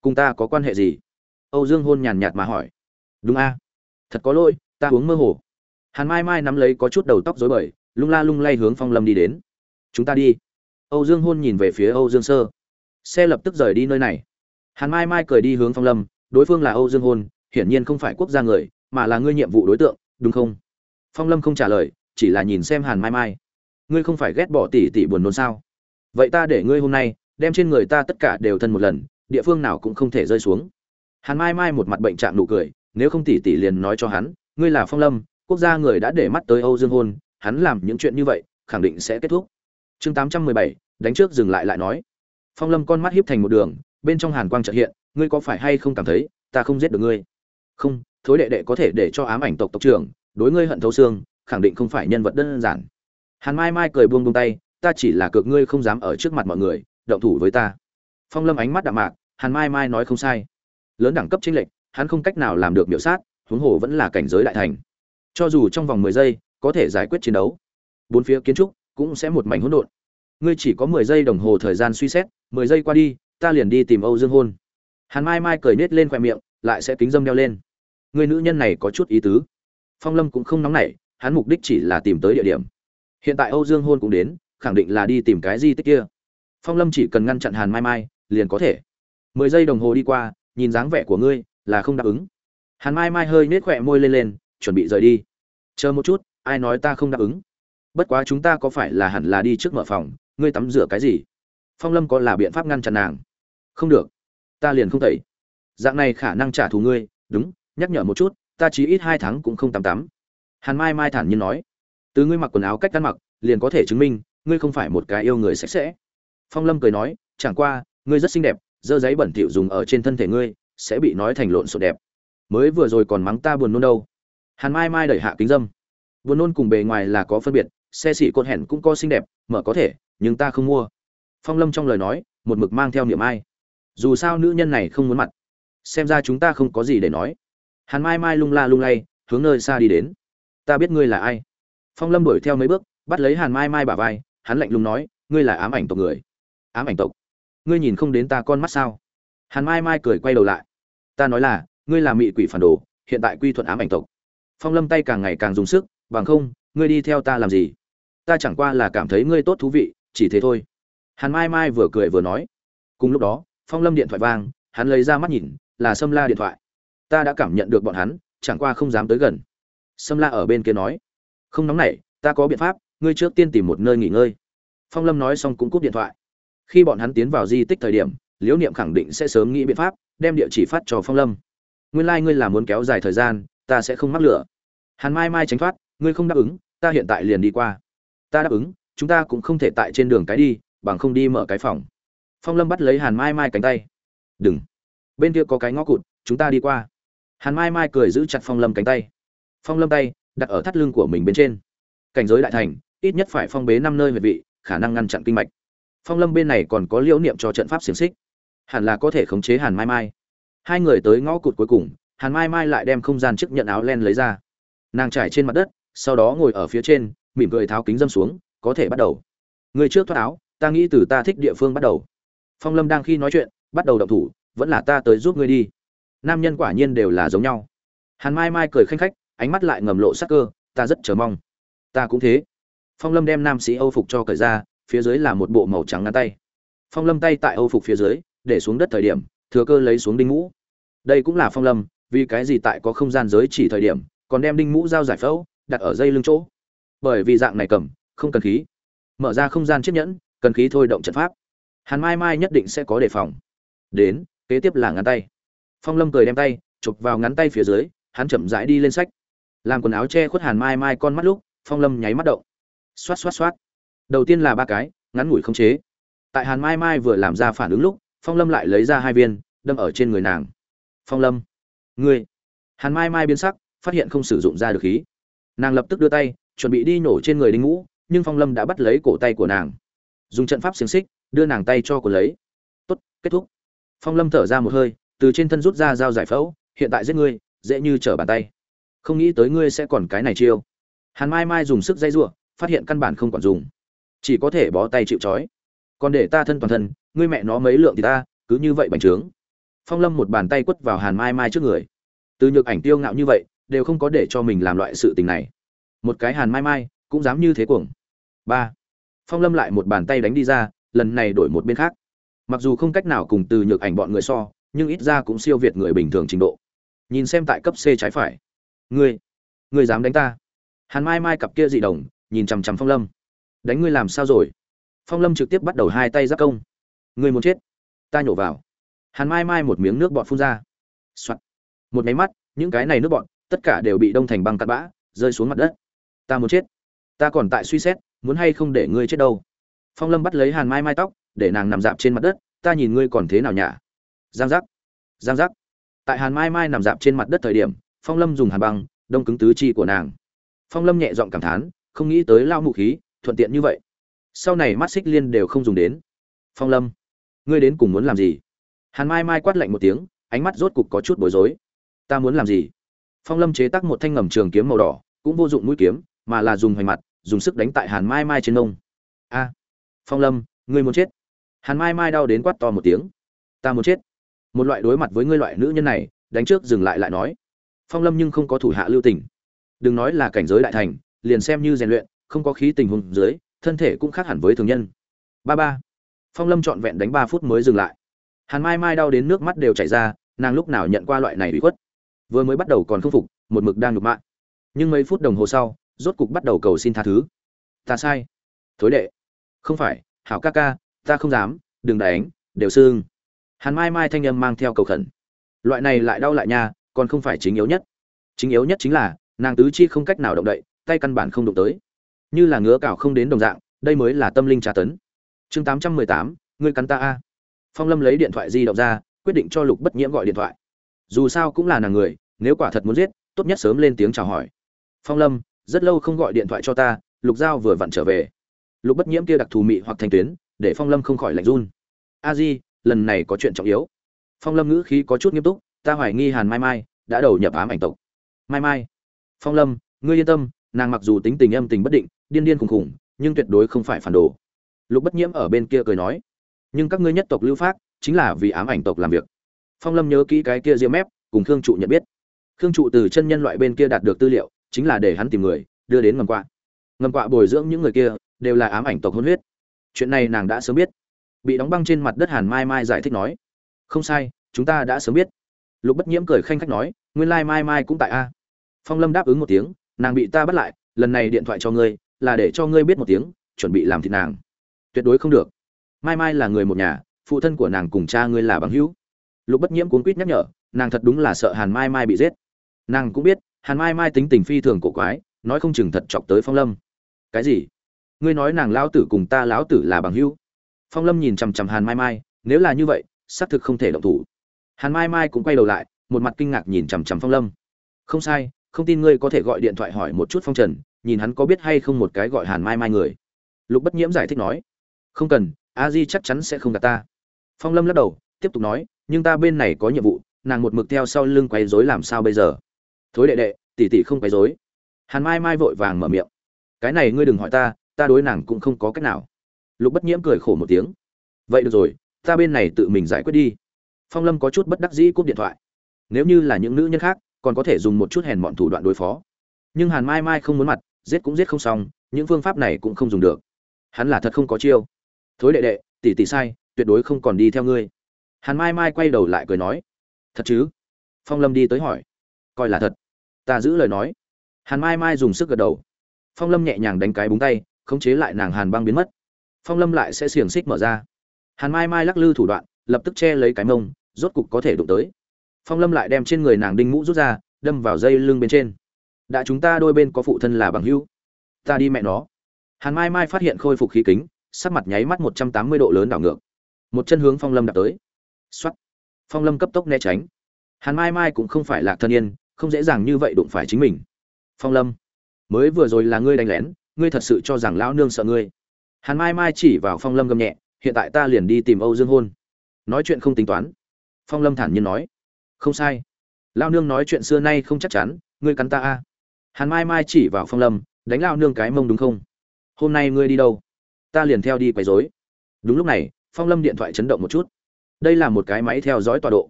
Cùng ta có quan hệ gì? Âu dương hôn nhàn nhạt mà hỏi. Đúng a thật có lỗi, ta uống mơ hồ. Hàn mai mai nắm lấy có chút đầu tóc rối bời, lung la lung lay hướng phong lâm đi đến. Chúng ta đi. Âu dương hôn nhìn về phía âu dương sơ. Xe lập tức rời đi nơi này. Hàn mai mai cười đi hướng phong lâm, đối phương là âu dương hôn, hiển nhiên không phải quốc gia người, mà là ngươi nhiệm vụ đối tượng, đúng không? Phong lâm không trả lời, chỉ là nhìn xem hàn mai mai. Ngươi không phải ghét bỏ tỷ tỷ buồn nôn sao? Vậy ta để ngươi hôm nay, đem trên người ta tất cả đều thân một lần, địa phương nào cũng không thể rơi xuống. Hàn mai mai một mặt bệnh trạng nụ cười nếu không tỷ tỷ liền nói cho hắn, ngươi là phong lâm, quốc gia người đã để mắt tới âu dương hôn, hắn làm những chuyện như vậy, khẳng định sẽ kết thúc. Chương tám trăm mười bảy, đánh trước dừng lại lại nói. Phong lâm con mắt hiếp thành một đường, bên trong hàn quang chợt hiện, ngươi có phải hay không cảm thấy, ta không giết được ngươi? Không, thối đệ đệ có thể để cho ám ảnh tộc tộc trưởng, đối ngươi hận thấu xương, khẳng định không phải nhân vật đơn giản. Hàn mai mai cười buông buông tay, ta chỉ là cược ngươi không dám ở trước mặt mọi người, động thủ với ta. Phong lâm ánh mắt đạm mạc, hàn mai mai nói không sai. Lớn đẳng cấp chính lệnh hắn không cách nào làm được biểu sát, huống hồ vẫn là cảnh giới đại thành. Cho dù trong vòng mười giây, có thể giải quyết chiến đấu, bốn phía kiến trúc cũng sẽ một mảnh hỗn độn. Ngươi chỉ có mười giây đồng hồ thời gian suy xét, mười giây qua đi, ta liền đi tìm âu dương hôn. Hàn mai mai cười nết lên khoe miệng, lại sẽ kính dâm đeo lên. Người nữ nhân này có chút ý tứ. Phong lâm cũng không nóng nảy, hắn mục đích chỉ là tìm tới địa điểm. Hiện tại âu dương hôn cũng đến, khẳng định là đi tìm cái di tích kia. Phong lâm chỉ cần ngăn chặn hàn mai mai, liền có thể. Mười giây đồng hồ đi qua, nhìn dáng vẻ của ngươi là không đáp ứng. Hàn mai mai hơi nết khỏe môi lên lên, chuẩn bị rời đi. Chờ một chút, ai nói ta không đáp ứng? Bất quá chúng ta có phải là hẳn là đi trước mở phòng, ngươi tắm rửa cái gì? Phong lâm có là biện pháp ngăn chặn nàng? Không được. Ta liền không tẩy. Dạng này khả năng trả thù ngươi, đúng, nhắc nhở một chút, ta chỉ ít hai tháng cũng không tắm tắm. Hàn mai mai thản nhiên nói. Từ ngươi mặc quần áo cách ăn mặc, liền có thể chứng minh, ngươi không phải một cái yêu người sạch sẽ. Phong lâm cười nói, chẳng qua, ngươi rất xinh đẹp, dơ giấy bẩn thỉu dùng ở trên thân thể ngươi sẽ bị nói thành lộn xộn đẹp. Mới vừa rồi còn mắng ta buồn nôn đâu. Hàn mai mai đẩy hạ kính dâm. Buồn nôn cùng bề ngoài là có phân biệt, xe xỉ côn hẹn cũng có xinh đẹp, mở có thể, nhưng ta không mua. Phong lâm trong lời nói, một mực mang theo niệm ai. Dù sao nữ nhân này không muốn mặt. Xem ra chúng ta không có gì để nói. Hàn mai mai lung la lung lay, hướng nơi xa đi đến. Ta biết ngươi là ai. Phong lâm đuổi theo mấy bước, bắt lấy hàn mai mai bả vai, hắn lạnh lùng nói, ngươi là ám ảnh tộc người. Ám ảnh tộc. Ngươi nhìn không đến ta con mắt sao? Hàn mai mai cười quay đầu lại. Ta nói là, ngươi là mị quỷ phản đồ, hiện tại quy thuận ám ảnh tộc. Phong lâm tay càng ngày càng dùng sức, bằng không, ngươi đi theo ta làm gì? Ta chẳng qua là cảm thấy ngươi tốt thú vị, chỉ thế thôi. Hàn mai mai vừa cười vừa nói. Cùng lúc đó, phong lâm điện thoại vang, hắn lấy ra mắt nhìn, là sâm la điện thoại. Ta đã cảm nhận được bọn hắn, chẳng qua không dám tới gần. Sâm la ở bên kia nói. Không nóng nảy, ta có biện pháp, ngươi trước tiên tìm một nơi nghỉ ngơi. Phong lâm nói xong cũng cúp điện thoại. Khi bọn hắn tiến vào di tích thời điểm liễu niệm khẳng định sẽ sớm nghĩ biện pháp, đem địa chỉ phát cho phong lâm. Nguyên lai、like、ngươi là muốn kéo dài thời gian, ta sẽ không mắc lửa. Hàn mai mai tránh thoát, ngươi không đáp ứng, ta hiện tại liền đi qua. Ta đáp ứng, chúng ta cũng không thể tại trên đường cái đi, bằng không đi mở cái phòng. Phong lâm bắt lấy hàn mai mai cánh tay. Đừng. Bên kia có cái ngõ cụt, chúng ta đi qua. Hàn mai mai cười giữ chặt phong lâm cánh tay. Phong lâm tay, đặt ở thắt lưng của mình bên trên. Cảnh giới đại thành, ít nhất phải phong bế năm nơi huyệt vị, khả năng ngăn chặn kinh mạch. Phong lâm bên này còn có liễu niệm cho trận pháp xiềng xích hẳn là có thể khống chế hàn mai mai. Hai người tới ngõ cụt cuối cùng, hàn mai mai lại đem không gian chức nhận áo len lấy ra. Nàng trải trên mặt đất, sau đó ngồi ở phía trên, mỉm cười tháo kính dâm xuống, có thể bắt đầu. Người trước thoát áo, ta nghĩ từ ta thích địa phương bắt đầu. Phong lâm đang khi nói chuyện, bắt đầu động thủ, vẫn là ta tới giúp ngươi đi. Nam nhân quả nhiên đều là giống nhau. Hàn mai mai cười khanh khách, ánh mắt lại ngầm lộ sắc cơ, ta rất chờ mong. Ta cũng thế. Phong lâm đem nam sĩ âu phục cho cởi ra, phía dưới là một bộ màu trắng ngắn tay. Phong lâm tay tại âu phục phía dưới để xuống đất thời điểm, thừa cơ lấy xuống đinh mũ. Đây cũng là phong lâm, vì cái gì tại có không gian giới chỉ thời điểm, còn đem đinh mũ dao giải phẫu, đặt ở dây lưng chỗ. Bởi vì dạng này cầm, không cần khí. Mở ra không gian chiếc nhẫn, cần khí thôi động trận pháp. Hàn mai mai nhất định sẽ có đề phòng. Đến, kế tiếp là ngắn tay. Phong lâm cười đem tay, chụp vào ngắn tay phía dưới, hắn chậm rãi đi lên sách. Làm quần áo che khuất hàn mai mai con mắt lúc, phong lâm nháy mắt động. Xoát xoát xoát. Đầu tiên là ba cái, ngắn ngủi không chế. Tại hàn mai mai vừa làm ra phản ứng lúc phong lâm lại lấy ra hai viên, đâm ở trên người nàng. Phong lâm, ngươi. Hàn mai mai biến sắc, phát hiện không sử dụng ra được khí. Nàng lập tức đưa tay, chuẩn bị đi nổ trên người đinh ngũ, nhưng phong lâm đã bắt lấy cổ tay của nàng. Dùng trận pháp xiềng xích, đưa nàng tay cho cổ lấy. Tốt, kết thúc. Phong lâm thở ra một hơi, từ trên thân rút ra dao giải phẫu, hiện tại giết ngươi, dễ như trở bàn tay. Không nghĩ tới ngươi sẽ còn cái này chiêu. Hàn mai mai dùng sức dây giụa phát hiện căn bản không còn dùng. Chỉ có thể bó tay chịu trói còn để ta thân toàn thân, ngươi mẹ nó mấy lượng thì ta, cứ như vậy bành trướng. Phong lâm một bàn tay quất vào hàn mai mai trước người. Từ nhược ảnh tiêu ngạo như vậy, đều không có để cho mình làm loại sự tình này. Một cái hàn mai mai, cũng dám như thế cuồng. Ba. Phong lâm lại một bàn tay đánh đi ra, lần này đổi một bên khác. Mặc dù không cách nào cùng từ nhược ảnh bọn người so, nhưng ít ra cũng siêu việt người bình thường trình độ. Nhìn xem tại cấp c trái phải. Ngươi ngươi dám đánh ta? Hàn mai mai cặp kia dị đồng, nhìn chằm chằm phong lâm. Đánh ngươi làm sao rồi? Phong lâm trực tiếp bắt đầu hai tay giáp công. Người muốn chết, ta nhổ vào. Hàn mai mai một miếng nước bọt phun ra、Soạn. một máy mắt, những cái này nước bọt, tất cả đều bị đông thành băng cặn bã, rơi xuống mặt đất. Ta muốn chết. Ta còn tại suy xét, muốn hay không để ngươi chết đâu. Phong lâm bắt lấy hàn mai mai tóc, để nàng nằm dạp trên mặt đất, ta nhìn ngươi còn thế nào nhả. Giang giác. Giang giác. Tại hàn mai mai nằm dạp trên mặt đất thời điểm, phong lâm dùng hàn băng, đông cứng tứ chi của nàng. Phong lâm nhẹ giọng cảm thán, không nghĩ tới lao mụ khí, thuận tiện như vậy sau này mắt xích liên đều không dùng đến. Phong lâm, ngươi đến cùng muốn làm gì? Hàn mai mai quát lạnh một tiếng, ánh mắt rốt cục có chút bối rối. Ta muốn làm gì? Phong lâm chế tác một thanh ngầm trường kiếm màu đỏ, cũng vô dụng mũi kiếm, mà là dùng hoành mặt, dùng sức đánh tại hàn mai mai trên nông a! Phong lâm, ngươi muốn chết. Hàn mai mai đau đến quát to một tiếng. Ta muốn chết. Một loại đối mặt với ngươi loại nữ nhân này, đánh trước dừng lại lại nói. Phong lâm nhưng không có thủ hạ lưu tình. Đừng nói là cảnh giới đại thành, liền xem như rèn luyện, không có khí tình huống dưới thân thể cũng khác hẳn với thường nhân. Ba ba. Phong lâm trọn vẹn đánh ba phút mới dừng lại. Hàn mai mai đau đến nước mắt đều chảy ra, nàng lúc nào nhận qua loại này bị khuất. Vừa mới bắt đầu còn không phục, một mực đang nhục mạ. Nhưng mấy phút đồng hồ sau, rốt cục bắt đầu cầu xin tha thứ. Ta sai. Thối đệ. Không phải, hảo ca ca, ta không dám, đừng đánh, đều xương. Hàn mai mai thanh âm mang theo cầu khẩn. Loại này lại đau lại nha, còn không phải chính yếu nhất. Chính yếu nhất chính là, nàng tứ chi không cách nào động đậy, tay căn bản không đụng tới như là ngứa cào không đến đồng dạng, đây mới là tâm linh trà tấn. Chương tám trăm mười tám, ngươi cắn ta a. Phong lâm lấy điện thoại di động ra, quyết định cho lục bất nhiễm gọi điện thoại. Dù sao cũng là nàng người, nếu quả thật muốn giết, tốt nhất sớm lên tiếng chào hỏi. Phong lâm, rất lâu không gọi điện thoại cho ta, lục giao vừa vặn trở về. Lục bất nhiễm kia đặc thù mị hoặc thành tuyến, để phong lâm không khỏi lạnh run. A di, lần này có chuyện trọng yếu. Phong lâm ngữ khí có chút nghiêm túc, ta hoài nghi hàn mai mai đã đầu nhập ám ảnh tộc. Mai mai. Phong lâm, ngươi yên tâm nàng mặc dù tính tình âm tình bất định, điên điên khùng khùng, nhưng tuyệt đối không phải phản đồ. Lục bất nhiễm ở bên kia cười nói, nhưng các ngươi nhất tộc lưu phát chính là vì ám ảnh tộc làm việc. Phong lâm nhớ kỹ cái kia diêm mép, cùng khương trụ nhận biết. Khương trụ từ chân nhân loại bên kia đạt được tư liệu, chính là để hắn tìm người, đưa đến ngầm quạ. Ngầm quạ bồi dưỡng những người kia, đều là ám ảnh tộc hôn huyết. Chuyện này nàng đã sớm biết. Bị đóng băng trên mặt đất hàn mai mai giải thích nói, không sai, chúng ta đã sớm biết. Lục bất nhiễm cười khanh khách nói, nguyên lai mai mai cũng tại a. Phong lâm đáp ứng một tiếng nàng bị ta bắt lại, lần này điện thoại cho ngươi, là để cho ngươi biết một tiếng, chuẩn bị làm thịt nàng. Tuyệt đối không được. Mai mai là người một nhà, phụ thân của nàng cùng cha ngươi là bằng hữu. Lục bất nhiễm cuốn quýt nhắc nhở, nàng thật đúng là sợ hàn mai mai bị giết. Nàng cũng biết, hàn mai mai tính tình phi thường cổ quái, nói không chừng thật chọc tới phong lâm. Cái gì? Ngươi nói nàng lão tử cùng ta lão tử là bằng hữu. Phong lâm nhìn chằm chằm hàn mai mai, nếu là như vậy, xác thực không thể động thủ. Hàn mai mai cũng quay đầu lại, một mặt kinh ngạc nhìn chằm chằm phong lâm. Không sai không tin ngươi có thể gọi điện thoại hỏi một chút phong trần, nhìn hắn có biết hay không một cái gọi hàn mai mai người. Lục bất nhiễm giải thích nói, không cần, a di chắc chắn sẽ không gặp ta. Phong lâm lắc đầu, tiếp tục nói, nhưng ta bên này có nhiệm vụ, nàng một mực theo sau lưng quấy rối làm sao bây giờ? Thối đệ đệ, tỷ tỷ không quấy rối. Hàn mai mai vội vàng mở miệng, cái này ngươi đừng hỏi ta ta đối nàng cũng không có cách nào. Lục bất nhiễm cười khổ một tiếng, vậy được rồi, ta bên này tự mình giải quyết đi. Phong lâm có chút bất đắc dĩ cúp điện thoại. Nếu như là những nữ nhân khác còn có thể dùng một chút hèn mọn thủ đoạn đối phó. Nhưng hàn mai mai không muốn mặt, giết cũng giết không xong, những phương pháp này cũng không dùng được. Hắn là thật không có chiêu. Thối đệ đệ, tỷ tỷ sai, tuyệt đối không còn đi theo ngươi. Hàn mai mai quay đầu lại cười nói, thật chứ? Phong lâm đi tới hỏi, coi là thật. Ta giữ lời nói. Hàn mai mai dùng sức gật đầu. Phong lâm nhẹ nhàng đánh cái búng tay, khống chế lại nàng hàn băng biến mất. Phong lâm lại sẽ xiềng xích mở ra. Hàn mai mai lắc lư thủ đoạn, lập tức che lấy cái mông, rốt cục có thể đụng tới phong lâm lại đem trên người nàng đinh mũ rút ra, đâm vào dây lưng bên trên. Đã chúng ta đôi bên có phụ thân là bằng hữu. Ta đi mẹ nó. Hàn mai mai phát hiện khôi phục khí kính, sắc mặt nháy mắt một trăm tám mươi độ lớn đảo ngược. Một chân hướng phong lâm đạp tới. X phong lâm cấp tốc né tránh. Hàn mai mai cũng không phải là thân yên không dễ dàng như vậy đụng phải chính mình. Phong lâm, mới vừa rồi là ngươi đánh lén, ngươi thật sự cho rằng lão nương sợ ngươi. Hàn mai mai chỉ vào phong lâm gầm nhẹ, hiện tại ta liền đi tìm âu dương hôn. Nói chuyện không tính toán. Phong lâm thản nhiên nói không sai. Lao nương nói chuyện xưa nay không chắc chắn, ngươi cắn ta a. Hàn mai mai chỉ vào phong lâm, đánh lao nương cái mông đúng không? Hôm nay ngươi đi đâu? Ta liền theo đi quấy rối. Đúng lúc này, phong lâm điện thoại chấn động một chút. Đây là một cái máy theo dõi tọa độ.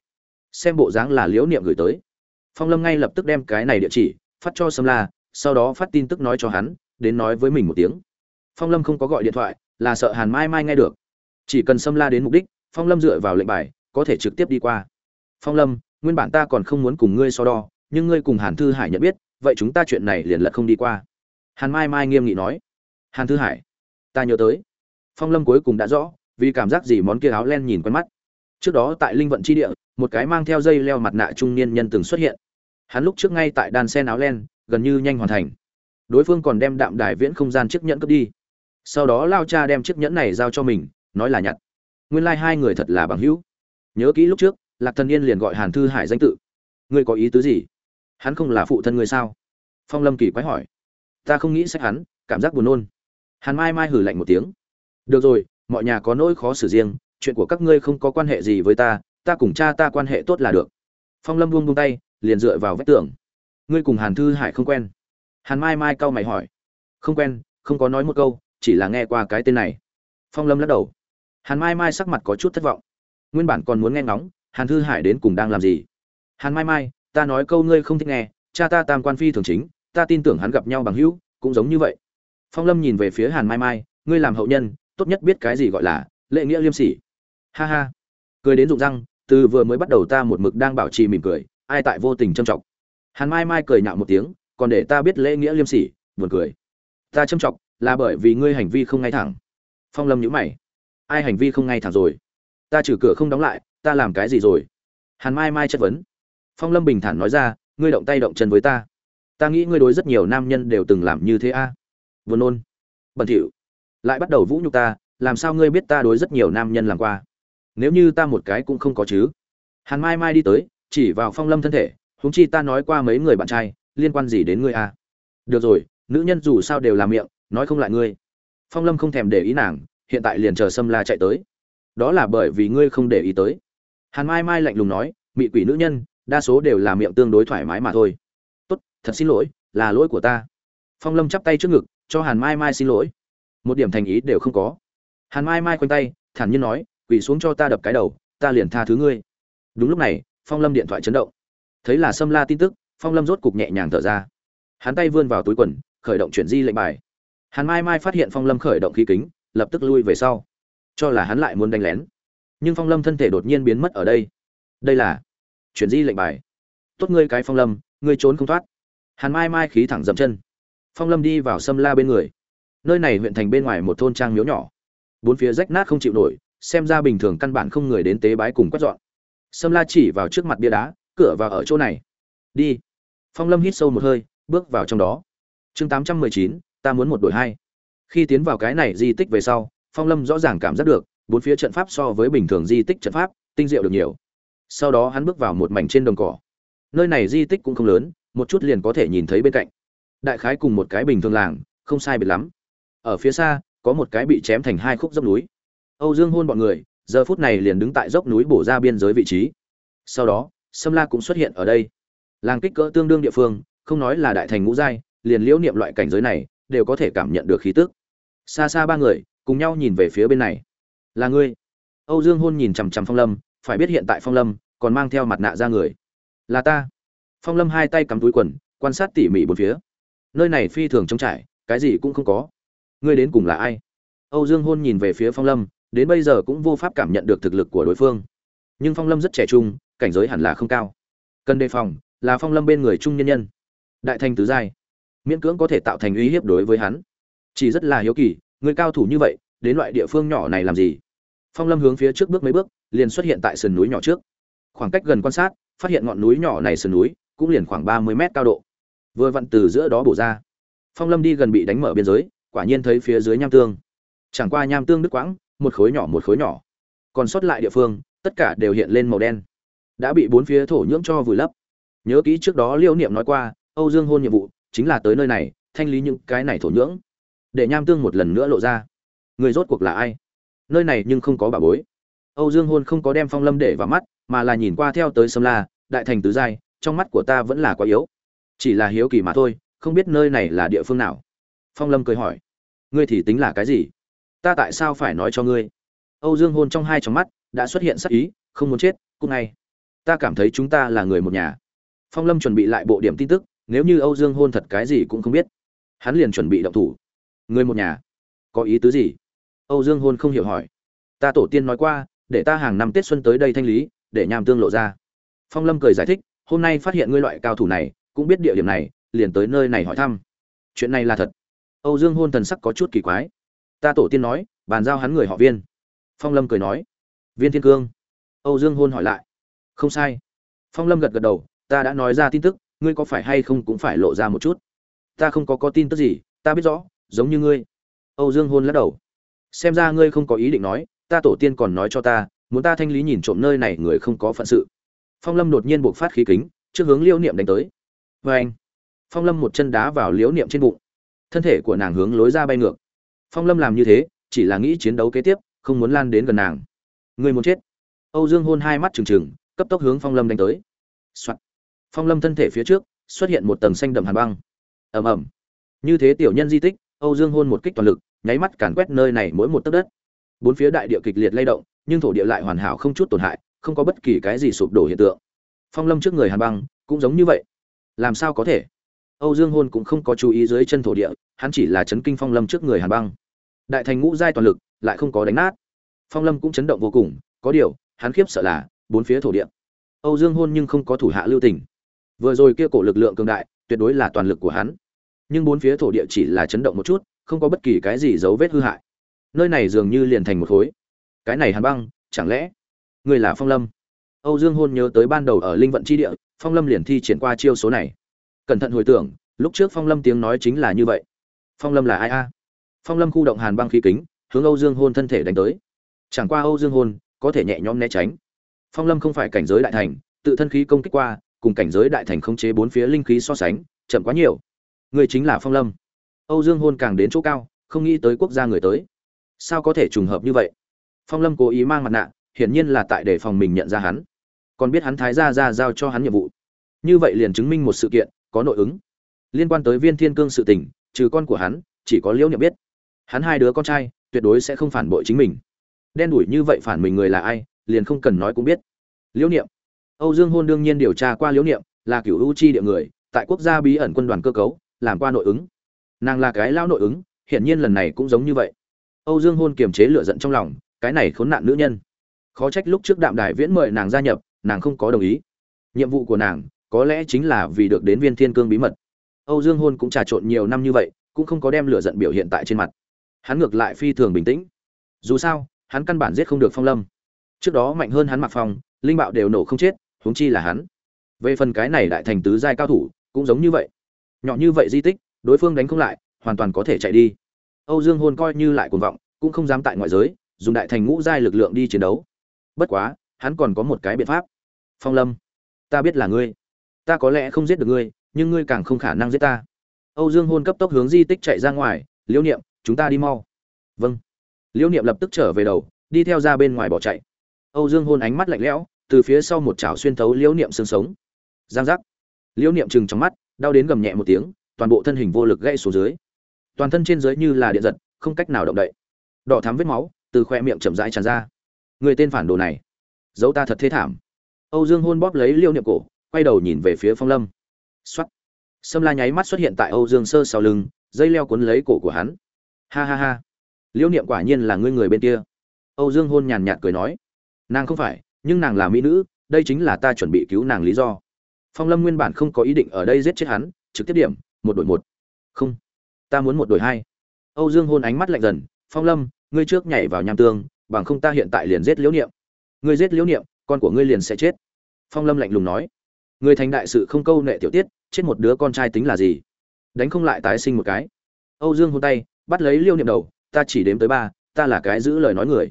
Xem bộ dáng là liễu niệm gửi tới. Phong lâm ngay lập tức đem cái này địa chỉ, phát cho sâm la, sau đó phát tin tức nói cho hắn, đến nói với mình một tiếng. Phong lâm không có gọi điện thoại, là sợ hàn mai mai nghe được. Chỉ cần sâm la đến mục đích, phong lâm dựa vào lệnh bài, có thể trực tiếp đi qua. Phong lâm nguyên bản ta còn không muốn cùng ngươi so đo, nhưng ngươi cùng hàn thư hải nhận biết, vậy chúng ta chuyện này liền lật không đi qua. Hàn mai mai nghiêm nghị nói. Hàn thư hải, ta nhớ tới. Phong lâm cuối cùng đã rõ, vì cảm giác gì món kia áo len nhìn quen mắt. Trước đó tại linh vận tri địa, một cái mang theo dây leo mặt nạ trung niên nhân từng xuất hiện. Hắn lúc trước ngay tại đan sen áo len, gần như nhanh hoàn thành. Đối phương còn đem đạm đài viễn không gian chiếc nhẫn cướp đi. Sau đó lao cha đem chiếc nhẫn này giao cho mình, nói là nhặt. Nguyên lai、like、hai người thật là bằng hữu. Nhớ kỹ lúc trước lạc thần yên liền gọi hàn thư hải danh tự. Ngươi có ý tứ gì? Hắn không là phụ thân ngươi sao? Phong lâm kỳ quái hỏi. Ta không nghĩ sách hắn, cảm giác buồn nôn. Hàn mai mai hử lạnh một tiếng. Được rồi, mọi nhà có nỗi khó xử riêng, chuyện của các ngươi không có quan hệ gì với ta ta cùng cha ta quan hệ tốt là được. Phong lâm buông buông tay, liền dựa vào vách tường. Ngươi cùng hàn thư hải không quen. Hàn mai mai cau mày hỏi. Không quen, không có nói một câu, chỉ là nghe qua cái tên này. Phong lâm lắc đầu. Hàn mai mai sắc mặt có chút thất vọng. Nguyên bản còn muốn nghe ngóng hàn thư hải đến cùng đang làm gì? Hàn mai mai, ta nói câu ngươi không thích nghe, cha ta tam quan phi thường chính, ta tin tưởng hắn gặp nhau bằng hữu, cũng giống như vậy. Phong lâm nhìn về phía hàn mai mai, ngươi làm hậu nhân, tốt nhất biết cái gì gọi là lệ nghĩa liêm sỉ. Ha ha. Cười đến rụng răng, từ vừa mới bắt đầu ta một mực đang bảo trì mỉm cười, ai tại vô tình châm trọng hàn mai mai cười nhạo một tiếng, còn để ta biết lễ nghĩa liêm sỉ, buồn cười. Ta châm trọng là bởi vì ngươi hành vi không ngay thẳng. Phong lâm nhíu mày. Ai hành vi không ngay thẳng rồi? Ta trừ cửa không đóng lại ta làm cái gì rồi? Hàn mai mai chất vấn. Phong lâm bình thản nói ra, ngươi động tay động chân với ta. Ta nghĩ ngươi đối rất nhiều nam nhân đều từng làm như thế a. À? vừa nôn. Bẩn thỉu. Lại bắt đầu vũ nhục ta, làm sao ngươi biết ta đối rất nhiều nam nhân làm qua? Nếu như ta một cái cũng không có chứ. Hàn mai mai đi tới, chỉ vào phong lâm thân thể, huống chi ta nói qua mấy người bạn trai, liên quan gì đến ngươi a? Được rồi, nữ nhân dù sao đều làm miệng, nói không lại ngươi. Phong lâm không thèm để ý nàng, hiện tại liền chờ sâm la chạy tới. Đó là bởi vì ngươi không để ý tới hàn mai mai lạnh lùng nói, mị quỷ nữ nhân, đa số đều là miệng tương đối thoải mái mà thôi. Tốt, thật xin lỗi, là lỗi của ta. Phong lâm chắp tay trước ngực, cho hàn mai mai xin lỗi. Một điểm thành ý đều không có. Hàn mai mai khoanh tay, thản nhiên nói quỳ xuống cho ta đập cái đầu, ta liền tha thứ ngươi. Đúng lúc này, phong lâm điện thoại chấn động. Thấy là sâm la tin tức, phong lâm rốt cục nhẹ nhàng thở ra. Hắn tay vươn vào túi quần, khởi động chuyển di lệnh bài. Hàn mai mai phát hiện phong lâm khởi động khí kính, lập tức lui về sau. Cho là hắn lại muốn đánh lén nhưng phong lâm thân thể đột nhiên biến mất ở đây. Đây là chuyển di lệnh bài. Tốt ngươi cái phong lâm, ngươi trốn không thoát. Hàn mai mai khí thẳng dậm chân. Phong lâm đi vào sâm la bên người. Nơi này huyện thành bên ngoài một thôn trang miếu nhỏ. Bốn phía rách nát không chịu nổi, xem ra bình thường căn bản không người đến tế bái cùng quét dọn. Sâm la chỉ vào trước mặt bia đá, cửa vào ở chỗ này. Đi. Phong lâm hít sâu một hơi, bước vào trong đó. Chương tám trăm mười chín, ta muốn một đội hai. Khi tiến vào cái này di tích về sau, phong lâm rõ ràng cảm giác được bốn phía trận pháp so với bình thường di tích trận pháp, tinh diệu được nhiều. Sau đó hắn bước vào một mảnh trên đồng cỏ. Nơi này di tích cũng không lớn, một chút liền có thể nhìn thấy bên cạnh. Đại khái cùng một cái bình thường làng, không sai biệt lắm. Ở phía xa, có một cái bị chém thành hai khúc dốc núi. Âu dương hôn bọn người, giờ phút này liền đứng tại dốc núi bổ ra biên giới vị trí. Sau đó, sâm la cũng xuất hiện ở đây. Làng kích cỡ tương đương địa phương, không nói là đại thành ngũ giai, liền liễu niệm loại cảnh giới này, đều có thể cảm nhận được khí tức. Xa xa ba người, cùng nhau nhìn về phía bên này là ngươi. Âu dương hôn nhìn chằm chằm phong lâm, phải biết hiện tại phong lâm còn mang theo mặt nạ ra người. Là ta. Phong lâm hai tay cắm túi quần, quan sát tỉ mỉ bốn phía. Nơi này phi thường trống trải, cái gì cũng không có. Ngươi đến cùng là ai? Âu dương hôn nhìn về phía phong lâm, đến bây giờ cũng vô pháp cảm nhận được thực lực của đối phương. Nhưng phong lâm rất trẻ trung, cảnh giới hẳn là không cao. Cần đề phòng là phong lâm bên người trung nhân nhân. Đại thành tứ giai. Miễn cưỡng có thể tạo thành uy hiếp đối với hắn. Chỉ rất là hiếu kỳ, người cao thủ như vậy, đến loại địa phương nhỏ này làm gì? Phong lâm hướng phía trước bước mấy bước, liền xuất hiện tại sườn núi nhỏ trước. Khoảng cách gần quan sát, phát hiện ngọn núi nhỏ này sườn núi cũng liền khoảng ba mươi mét cao độ. Vừa vặn từ giữa đó bổ ra. Phong lâm đi gần bị đánh mở biên giới, quả nhiên thấy phía dưới nham tương. Chẳng qua nham tương đứt quãng, một khối nhỏ một khối nhỏ. Còn sót lại địa phương, tất cả đều hiện lên màu đen. Đã bị bốn phía thổ nhưỡng cho vùi lấp. Nhớ kỹ trước đó liêu niệm nói qua, âu dương hôn nhiệm vụ chính là tới nơi này, thanh lý những cái này thổ nhưỡng. Để nham tương một lần nữa lộ ra. Người rốt cuộc là ai? Nơi này nhưng không có bà bối. Âu dương hôn không có đem phong lâm để vào mắt, mà là nhìn qua theo tới sâm la, đại thành tứ giai, trong mắt của ta vẫn là quá yếu. Chỉ là hiếu kỳ mà thôi, không biết nơi này là địa phương nào. Phong lâm cười hỏi, ngươi thì tính là cái gì? Ta tại sao phải nói cho ngươi? Âu dương hôn trong hai trong mắt đã xuất hiện sắc ý, không muốn chết, cũng ngay. Ta cảm thấy chúng ta là người một nhà. Phong lâm chuẩn bị lại bộ điểm tin tức, nếu như âu dương hôn thật cái gì cũng không biết, hắn liền chuẩn bị động thủ. Người một nhà, có ý tứ gì? Âu dương hôn không hiểu hỏi. Ta tổ tiên nói qua, để ta hàng năm tết xuân tới đây thanh lý, để nham tương lộ ra. Phong lâm cười giải thích, hôm nay phát hiện ngươi loại cao thủ này, cũng biết địa điểm này, liền tới nơi này hỏi thăm. Chuyện này là thật. Âu dương hôn thần sắc có chút kỳ quái. Ta tổ tiên nói, bàn giao hắn người họ viên. Phong lâm cười nói, viên thiên cương. Âu dương hôn hỏi lại, không sai. Phong lâm gật gật đầu, ta đã nói ra tin tức, ngươi có phải hay không cũng phải lộ ra một chút. Ta không có có tin tức gì, ta biết rõ, giống như ngươi. Âu dương hôn lắc đầu xem ra ngươi không có ý định nói, ta tổ tiên còn nói cho ta, muốn ta thanh lý nhìn trộm nơi này người không có phận sự. Phong lâm đột nhiên buộc phát khí kính, trước hướng Liêu niệm đánh tới. Vê anh phong lâm một chân đá vào liễu niệm trên bụng. Thân thể của nàng hướng lối ra bay ngược. Phong lâm làm như thế, chỉ là nghĩ chiến đấu kế tiếp, không muốn lan đến gần nàng. Người muốn chết. Âu dương hôn hai mắt trừng trừng, cấp tốc hướng phong lâm đánh tới、Soạn. phong lâm thân thể phía trước, xuất hiện một tầng xanh đậm hàn băng. Ầm ầm. Như thế tiểu nhân di tích, âu dương hôn một kích toàn lực nháy mắt càn quét nơi này mỗi một tấc đất. Bốn phía đại địa kịch liệt lay động, nhưng thổ địa lại hoàn hảo không chút tổn hại, không có bất kỳ cái gì sụp đổ hiện tượng. Phong lâm trước người hàn băng, cũng giống như vậy. Làm sao có thể? Âu dương hôn cũng không có chú ý dưới chân thổ địa, hắn chỉ là chấn kinh phong lâm trước người hàn băng. Đại thành ngũ giai toàn lực, lại không có đánh nát. Phong lâm cũng chấn động vô cùng, có điều, hắn khiếp sợ là, bốn phía thổ địa. Âu dương hôn nhưng không có thủ hạ lưu tình. Vừa rồi kia cổ lực lượng cường đại, tuyệt đối là toàn lực của hắn. Nhưng bốn phía thổ địa chỉ là chấn động một chút không có bất kỳ cái gì dấu vết hư hại. Nơi này dường như liền thành một khối. Cái này hàn băng, chẳng lẽ? Người là phong lâm. Âu dương hôn nhớ tới ban đầu ở linh vận chi địa, phong lâm liền thi triển qua chiêu số này. Cẩn thận hồi tưởng, lúc trước phong lâm tiếng nói chính là như vậy. Phong lâm là ai a? Phong lâm khu động hàn băng khí kính, hướng âu dương hôn thân thể đánh tới. Chẳng qua âu dương hôn có thể nhẹ nhõm né tránh. Phong lâm không phải cảnh giới đại thành, tự thân khí công kích qua, cùng cảnh giới đại thành khống chế bốn phía linh khí so sánh, chậm quá nhiều. Người chính là phong lâm âu dương hôn càng đến chỗ cao, không nghĩ tới quốc gia người tới. Sao có thể trùng hợp như vậy? Phong lâm cố ý mang mặt nạ, hiển nhiên là tại để phòng mình nhận ra hắn. Còn biết hắn thái gia ra giao cho hắn nhiệm vụ. Như vậy liền chứng minh một sự kiện, có nội ứng. Liên quan tới viên thiên cương sự tình, trừ con của hắn, chỉ có liễu niệm biết. Hắn hai đứa con trai, tuyệt đối sẽ không phản bội chính mình. Đen đuổi như vậy phản mình người là ai, liền không cần nói cũng biết. Liễu niệm. Âu dương hôn đương nhiên điều tra qua liễu niệm, là cửu u chi địa người, tại quốc gia bí ẩn quân đoàn cơ cấu, làm qua nội ứng nàng là cái lao nội ứng, hiển nhiên lần này cũng giống như vậy. Âu dương hôn kiềm chế lửa giận trong lòng, cái này khốn nạn nữ nhân. Khó trách lúc trước đạm đài viễn mời nàng gia nhập, nàng không có đồng ý. Nhiệm vụ của nàng, có lẽ chính là vì được đến viên thiên cương bí mật. Âu dương hôn cũng trà trộn nhiều năm như vậy, cũng không có đem lửa giận biểu hiện tại trên mặt. Hắn ngược lại phi thường bình tĩnh. Dù sao, hắn căn bản giết không được phong lâm. Trước đó mạnh hơn hắn mặc phong, linh bạo đều nổ không chết, huống chi là hắn. Về phần cái này đại thành tứ giai cao thủ, cũng giống như vậy. Nhỏ như vậy di tích đối phương đánh không lại, hoàn toàn có thể chạy đi. Âu dương hôn coi như lại cuồng vọng, cũng không dám tại ngoại giới, dùng đại thành ngũ giai lực lượng đi chiến đấu. Bất quá, hắn còn có một cái biện pháp. Phong lâm, ta biết là ngươi. Ta có lẽ không giết được ngươi, nhưng ngươi càng không khả năng giết ta. Âu dương hôn cấp tốc hướng di tích chạy ra ngoài, liễu niệm, chúng ta đi mau. Vâng. Liễu niệm lập tức trở về đầu, đi theo ra bên ngoài bỏ chạy. Âu dương hôn ánh mắt lạnh lẽo, từ phía sau một chảo xuyên thấu liễu niệm xương sống. Giang giác. Liễu niệm chừng trong mắt, đau đến gầm nhẹ một tiếng toàn bộ thân hình vô lực gãy xuống dưới. Toàn thân trên dưới như là điện giật, không cách nào động đậy. Đỏ thắm vết máu từ khoe miệng chậm rãi tràn ra. Người tên phản đồ này, giấu ta thật thế thảm. Âu dương hôn bóp lấy liêu niệm cổ, quay đầu nhìn về phía phong lâm. Xuất sâm la nháy mắt xuất hiện tại âu dương sơ sau lưng, dây leo cuốn lấy cổ của hắn. Ha ha ha. Liêu niệm quả nhiên là ngươi người bên kia. Âu dương hôn nhàn nhạt cười nói. Nàng không phải, nhưng nàng là mỹ nữ, đây chính là ta chuẩn bị cứu nàng lý do. Phong lâm nguyên bản không có ý định ở đây giết chết hắn, trực tiếp điểm một đội một. Không. Ta muốn một đội hai. Âu dương hôn ánh mắt lạnh dần, phong lâm, ngươi trước nhảy vào nham tương, bằng không ta hiện tại liền giết liễu niệm. Ngươi giết liễu niệm, con của ngươi liền sẽ chết. Phong lâm lạnh lùng nói. Người thành đại sự không câu nệ tiểu tiết, chết một đứa con trai tính là gì? Đánh không lại tái sinh một cái. Âu dương hôn tay, bắt lấy liêu niệm đầu, ta chỉ đếm tới ba, ta là cái giữ lời nói người.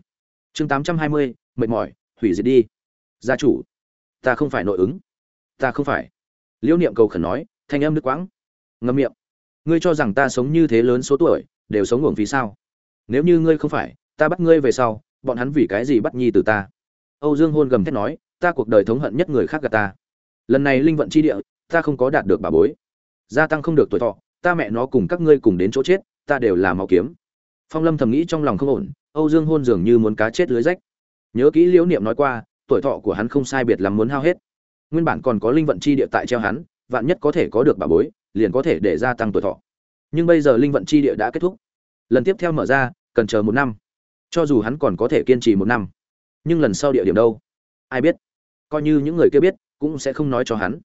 Chương tám trăm hai mươi, mệt mỏi, hủy diệt đi. Gia chủ, ta không phải nội ứng. Ta không phải. Liêu niệm cầu khẩn nói, thanh âm nước quãng ngâm miệng. Ngươi cho rằng ta sống như thế lớn số tuổi, đều sống uổng phí sao? Nếu như ngươi không phải, ta bắt ngươi về sau, bọn hắn vì cái gì bắt nhi từ ta? Âu dương hôn gầm thét nói, ta cuộc đời thống hận nhất người khác gạt ta. Lần này linh vận chi địa, ta không có đạt được bà bối. Gia tăng không được tuổi thọ, ta mẹ nó cùng các ngươi cùng đến chỗ chết, ta đều là máu kiếm. Phong lâm thầm nghĩ trong lòng không ổn, âu dương hôn dường như muốn cá chết lưới rách. Nhớ kỹ liễu niệm nói qua, tuổi thọ của hắn không sai biệt lắm muốn hao hết. Nguyên bản còn có linh vận chi địa tại treo hắn, vạn nhất có thể có được bà bối liền có thể để gia tăng tuổi thọ. Nhưng bây giờ linh vận chi địa đã kết thúc. Lần tiếp theo mở ra, cần chờ một năm. Cho dù hắn còn có thể kiên trì một năm. Nhưng lần sau địa điểm đâu? Ai biết? Coi như những người kia biết, cũng sẽ không nói cho hắn.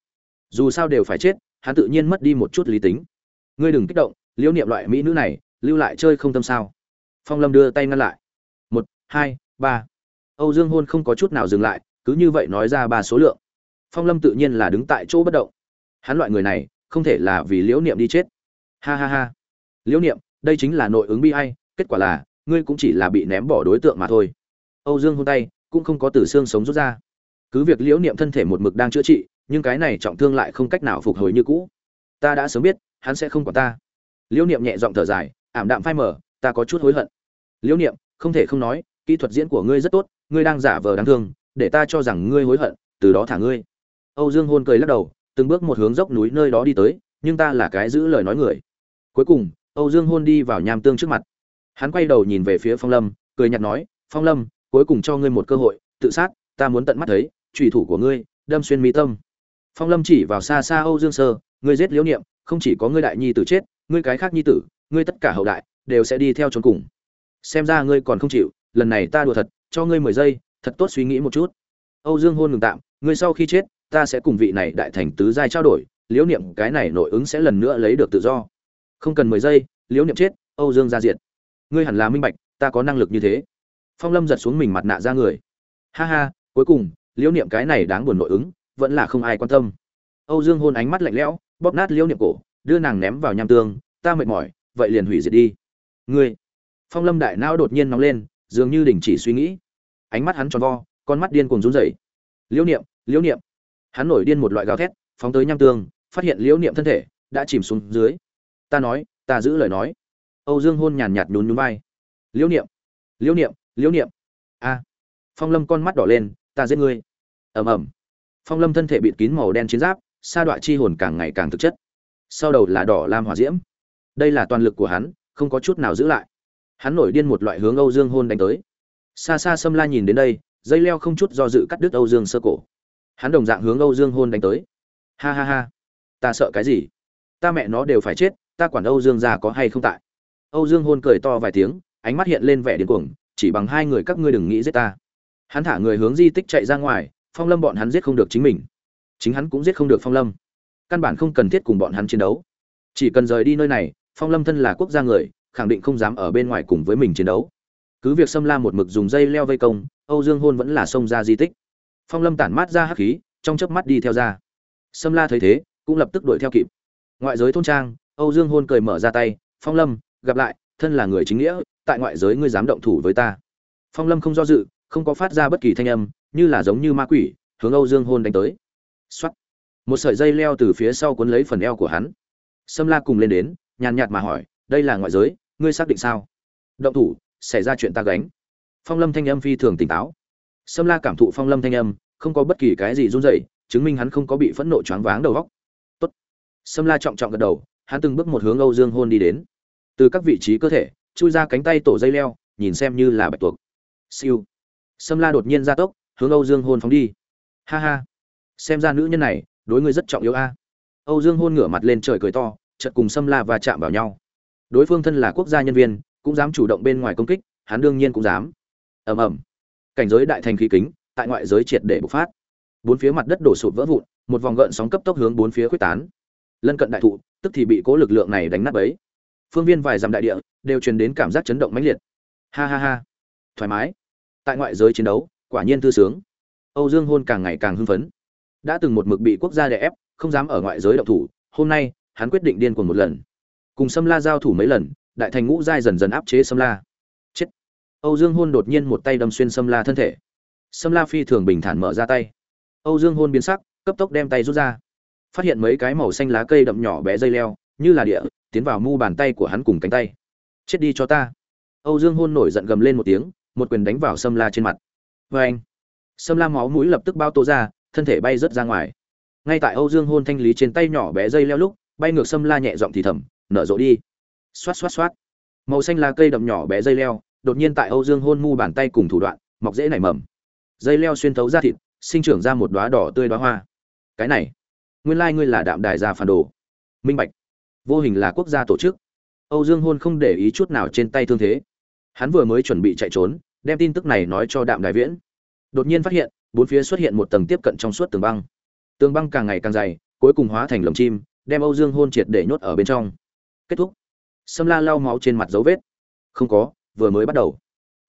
Dù sao đều phải chết, hắn tự nhiên mất đi một chút lý tính. Ngươi đừng kích động, liễu niệm loại mỹ nữ này, lưu lại chơi không tâm sao? Phong lâm đưa tay ngăn lại. Một, hai, ba. Âu dương hôn không có chút nào dừng lại, cứ như vậy nói ra ba số lượng. Phong lâm tự nhiên là đứng tại chỗ bất động. Hắn loại người này không thể là vì liễu niệm đi chết. Ha ha ha. Liễu niệm, đây chính là nội ứng bi hay kết quả là, ngươi cũng chỉ là bị ném bỏ đối tượng mà thôi. Âu dương hôn tay, cũng không có từ xương sống rút ra. Cứ việc liễu niệm thân thể một mực đang chữa trị, nhưng cái này trọng thương lại không cách nào phục hồi như cũ. Ta đã sớm biết, hắn sẽ không còn ta. Liễu niệm nhẹ giọng thở dài, ảm đạm phai mở ta có chút hối hận. Liễu niệm, không thể không nói, kỹ thuật diễn của ngươi rất tốt, ngươi đang giả vờ đáng thương, để ta cho rằng ngươi hối hận, từ đó thả ngươi. Âu dương hôn cười lắc đầu từng bước một hướng dốc núi nơi đó đi tới, nhưng ta là cái giữ lời nói người. Cuối cùng, âu dương hôn đi vào nham tương trước mặt. Hắn quay đầu nhìn về phía phong lâm, cười nhạt nói, phong lâm, cuối cùng cho ngươi một cơ hội, tự sát, ta muốn tận mắt thấy, trùy thủ của ngươi, đâm xuyên mỹ tâm. Phong lâm chỉ vào xa xa âu dương sơ, ngươi giết liễu niệm, không chỉ có ngươi đại nhi tử chết, ngươi cái khác nhi tử, ngươi tất cả hậu đại, đều sẽ đi theo trốn cùng. Xem ra ngươi còn không chịu, lần này ta đùa thật, cho ngươi mười giây, thật tốt suy nghĩ một chút. Âu dương hôn ngừng tạm, ngươi sau khi chết ta sẽ cùng vị này đại thành tứ giai trao đổi, liễu niệm cái này nội ứng sẽ lần nữa lấy được tự do. Không cần mười giây, liễu niệm chết, âu dương ra diện ngươi hẳn là minh bạch, ta có năng lực như thế. Phong lâm giật xuống mình mặt nạ ra người. Ha ha, cuối cùng, liễu niệm cái này đáng buồn nội ứng, vẫn là không ai quan tâm. Âu dương hôn ánh mắt lạnh lẽo, bóp nát liễu niệm cổ, đưa nàng ném vào nham tương, ta mệt mỏi, vậy liền hủy diệt đi. Ngươi? Phong lâm đại não đột nhiên nóng lên, dường như đình chỉ suy nghĩ. Ánh mắt hắn tròn vo, con mắt điên cuồng run rẩy. Liễu niệm liễu niệm hắn nổi điên một loại gào thét, phóng tới nham tương, phát hiện liễu niệm thân thể, đã chìm xuống dưới. Ta nói, ta giữ lời nói. Âu dương hôn nhàn nhạt nhún nhún vai. Liễu niệm liễu niệm liễu niệm. A. Phong lâm con mắt đỏ lên, ta giết ngươi. Ầm ầm. Phong lâm thân thể bịt kín màu đen chiến giáp, sa đọa chi hồn càng ngày càng thực chất. Sau đầu là đỏ lam hỏa diễm. Đây là toàn lực của hắn, không có chút nào giữ lại. Hắn nổi điên một loại hướng âu dương hôn đánh tới. Xa xa xâm la nhìn đến đây, dây leo không chút do dự cắt đứt âu dương sơ cổ hắn đồng dạng hướng âu dương hôn đánh tới. Ha ha ha, ta sợ cái gì? Ta mẹ nó đều phải chết, ta quản âu dương ra có hay không tại? Âu dương hôn cười to vài tiếng, ánh mắt hiện lên vẻ điên cuồng, chỉ bằng hai người các ngươi đừng nghĩ giết ta. Hắn thả người hướng di tích chạy ra ngoài, phong lâm bọn hắn giết không được chính mình. Chính hắn cũng giết không được phong lâm. Căn bản không cần thiết cùng bọn hắn chiến đấu. Chỉ cần rời đi nơi này, phong lâm thân là quốc gia người, khẳng định không dám ở bên ngoài cùng với mình chiến đấu. Cứ việc xâm la một mực dùng dây leo vây công, âu dương hôn vẫn là xông ra di tích phong lâm tản mát ra hắc khí, trong chớp mắt đi theo ra. Sâm la thấy thế, cũng lập tức đuổi theo kịp. Ngoại giới thôn trang, âu dương hôn cười mở ra tay, phong lâm, gặp lại, thân là người chính nghĩa, tại ngoại giới ngươi dám động thủ với ta. Phong lâm không do dự, không có phát ra bất kỳ thanh âm, như là giống như ma quỷ, hướng âu dương hôn đánh tới. Soát. một sợi dây leo từ phía sau cuốn lấy phần eo của hắn. Sâm la cùng lên đến, nhàn nhạt mà hỏi, đây là ngoại giới, ngươi xác định sao? Động thủ, xảy ra chuyện ta gánh. Phong lâm thanh âm phi thường tỉnh táo sâm la cảm thụ phong lâm thanh âm, không có bất kỳ cái gì run rẩy, chứng minh hắn không có bị phẫn nộ choáng váng đầu óc. tốt. Sâm la trọng trọng gật đầu, hắn từng bước một hướng âu dương hôn đi đến. Từ các vị trí cơ thể, chui ra cánh tay tổ dây leo, nhìn xem như là bạch tuộc. Siêu. Sâm la đột nhiên ra tốc, hướng âu dương hôn phóng đi. Ha ha. Xem ra nữ nhân này, đối ngươi rất trọng yếu a. Âu dương hôn ngửa mặt lên trời cười to, chợt cùng sâm la và chạm vào nhau. Đối phương thân là quốc gia nhân viên, cũng dám chủ động bên ngoài công kích, hắn đương nhiên cũng dám. Ầm ầm cảnh giới đại thành khí kính, tại ngoại giới triệt để bộc phát. Bốn phía mặt đất đổ sụp vỡ vụn, một vòng gợn sóng cấp tốc hướng bốn phía khuếch tán. Lân cận đại thụ, tức thì bị cố lực lượng này đánh nát bấy. Phương viên vài dặm đại địa, đều truyền đến cảm giác chấn động mãnh liệt. Ha ha ha. Thoải mái. Tại ngoại giới chiến đấu, quả nhiên thư sướng. Âu dương hôn càng ngày càng hưng phấn. Đã từng một mực bị quốc gia đè ép, không dám ở ngoại giới động thủ, hôm nay, hắn quyết định điên cuồng một lần. Cùng sâm la giao thủ mấy lần, đại thành ngũ giai dần dần áp chế sâm la âu dương hôn đột nhiên một tay đâm xuyên sâm la thân thể. Sâm la phi thường bình thản mở ra tay. Âu dương hôn biến sắc, cấp tốc đem tay rút ra. Phát hiện mấy cái màu xanh lá cây đậm nhỏ bé dây leo, như là địa, tiến vào mu bàn tay của hắn cùng cánh tay. Chết đi cho ta. Âu dương hôn nổi giận gầm lên một tiếng, một quyền đánh vào sâm la trên mặt. Oeng. anh sâm la máu mũi lập tức bao tô ra, thân thể bay rất ra ngoài. Ngay tại âu dương hôn thanh lý trên tay nhỏ bé dây leo lúc, bay ngược sâm la nhẹ giọng thì thầm, nở rộ đi. Xoát xoát xoát. Màu xanh lá cây đậm nhỏ bé dây leo đột nhiên tại âu dương hôn mu bàn tay cùng thủ đoạn, mọc rễ nảy mầm. Dây leo xuyên thấu ra thịt, sinh trưởng ra một đóa đỏ tươi đóa hoa. Cái này, nguyên lai ngươi là đạm đài gia phản đồ. Minh bạch, vô hình là quốc gia tổ chức. Âu dương hôn không để ý chút nào trên tay thương thế. Hắn vừa mới chuẩn bị chạy trốn, đem tin tức này nói cho đạm đài viễn. Đột nhiên phát hiện, bốn phía xuất hiện một tầng tiếp cận trong suốt tường băng. Tường băng càng ngày càng dày, cuối cùng hóa thành lồng chim, đem âu dương hôn triệt để nhốt ở bên trong. Kết thúc. Sâm la lau máu trên mặt dấu vết. Không có vừa mới bắt đầu.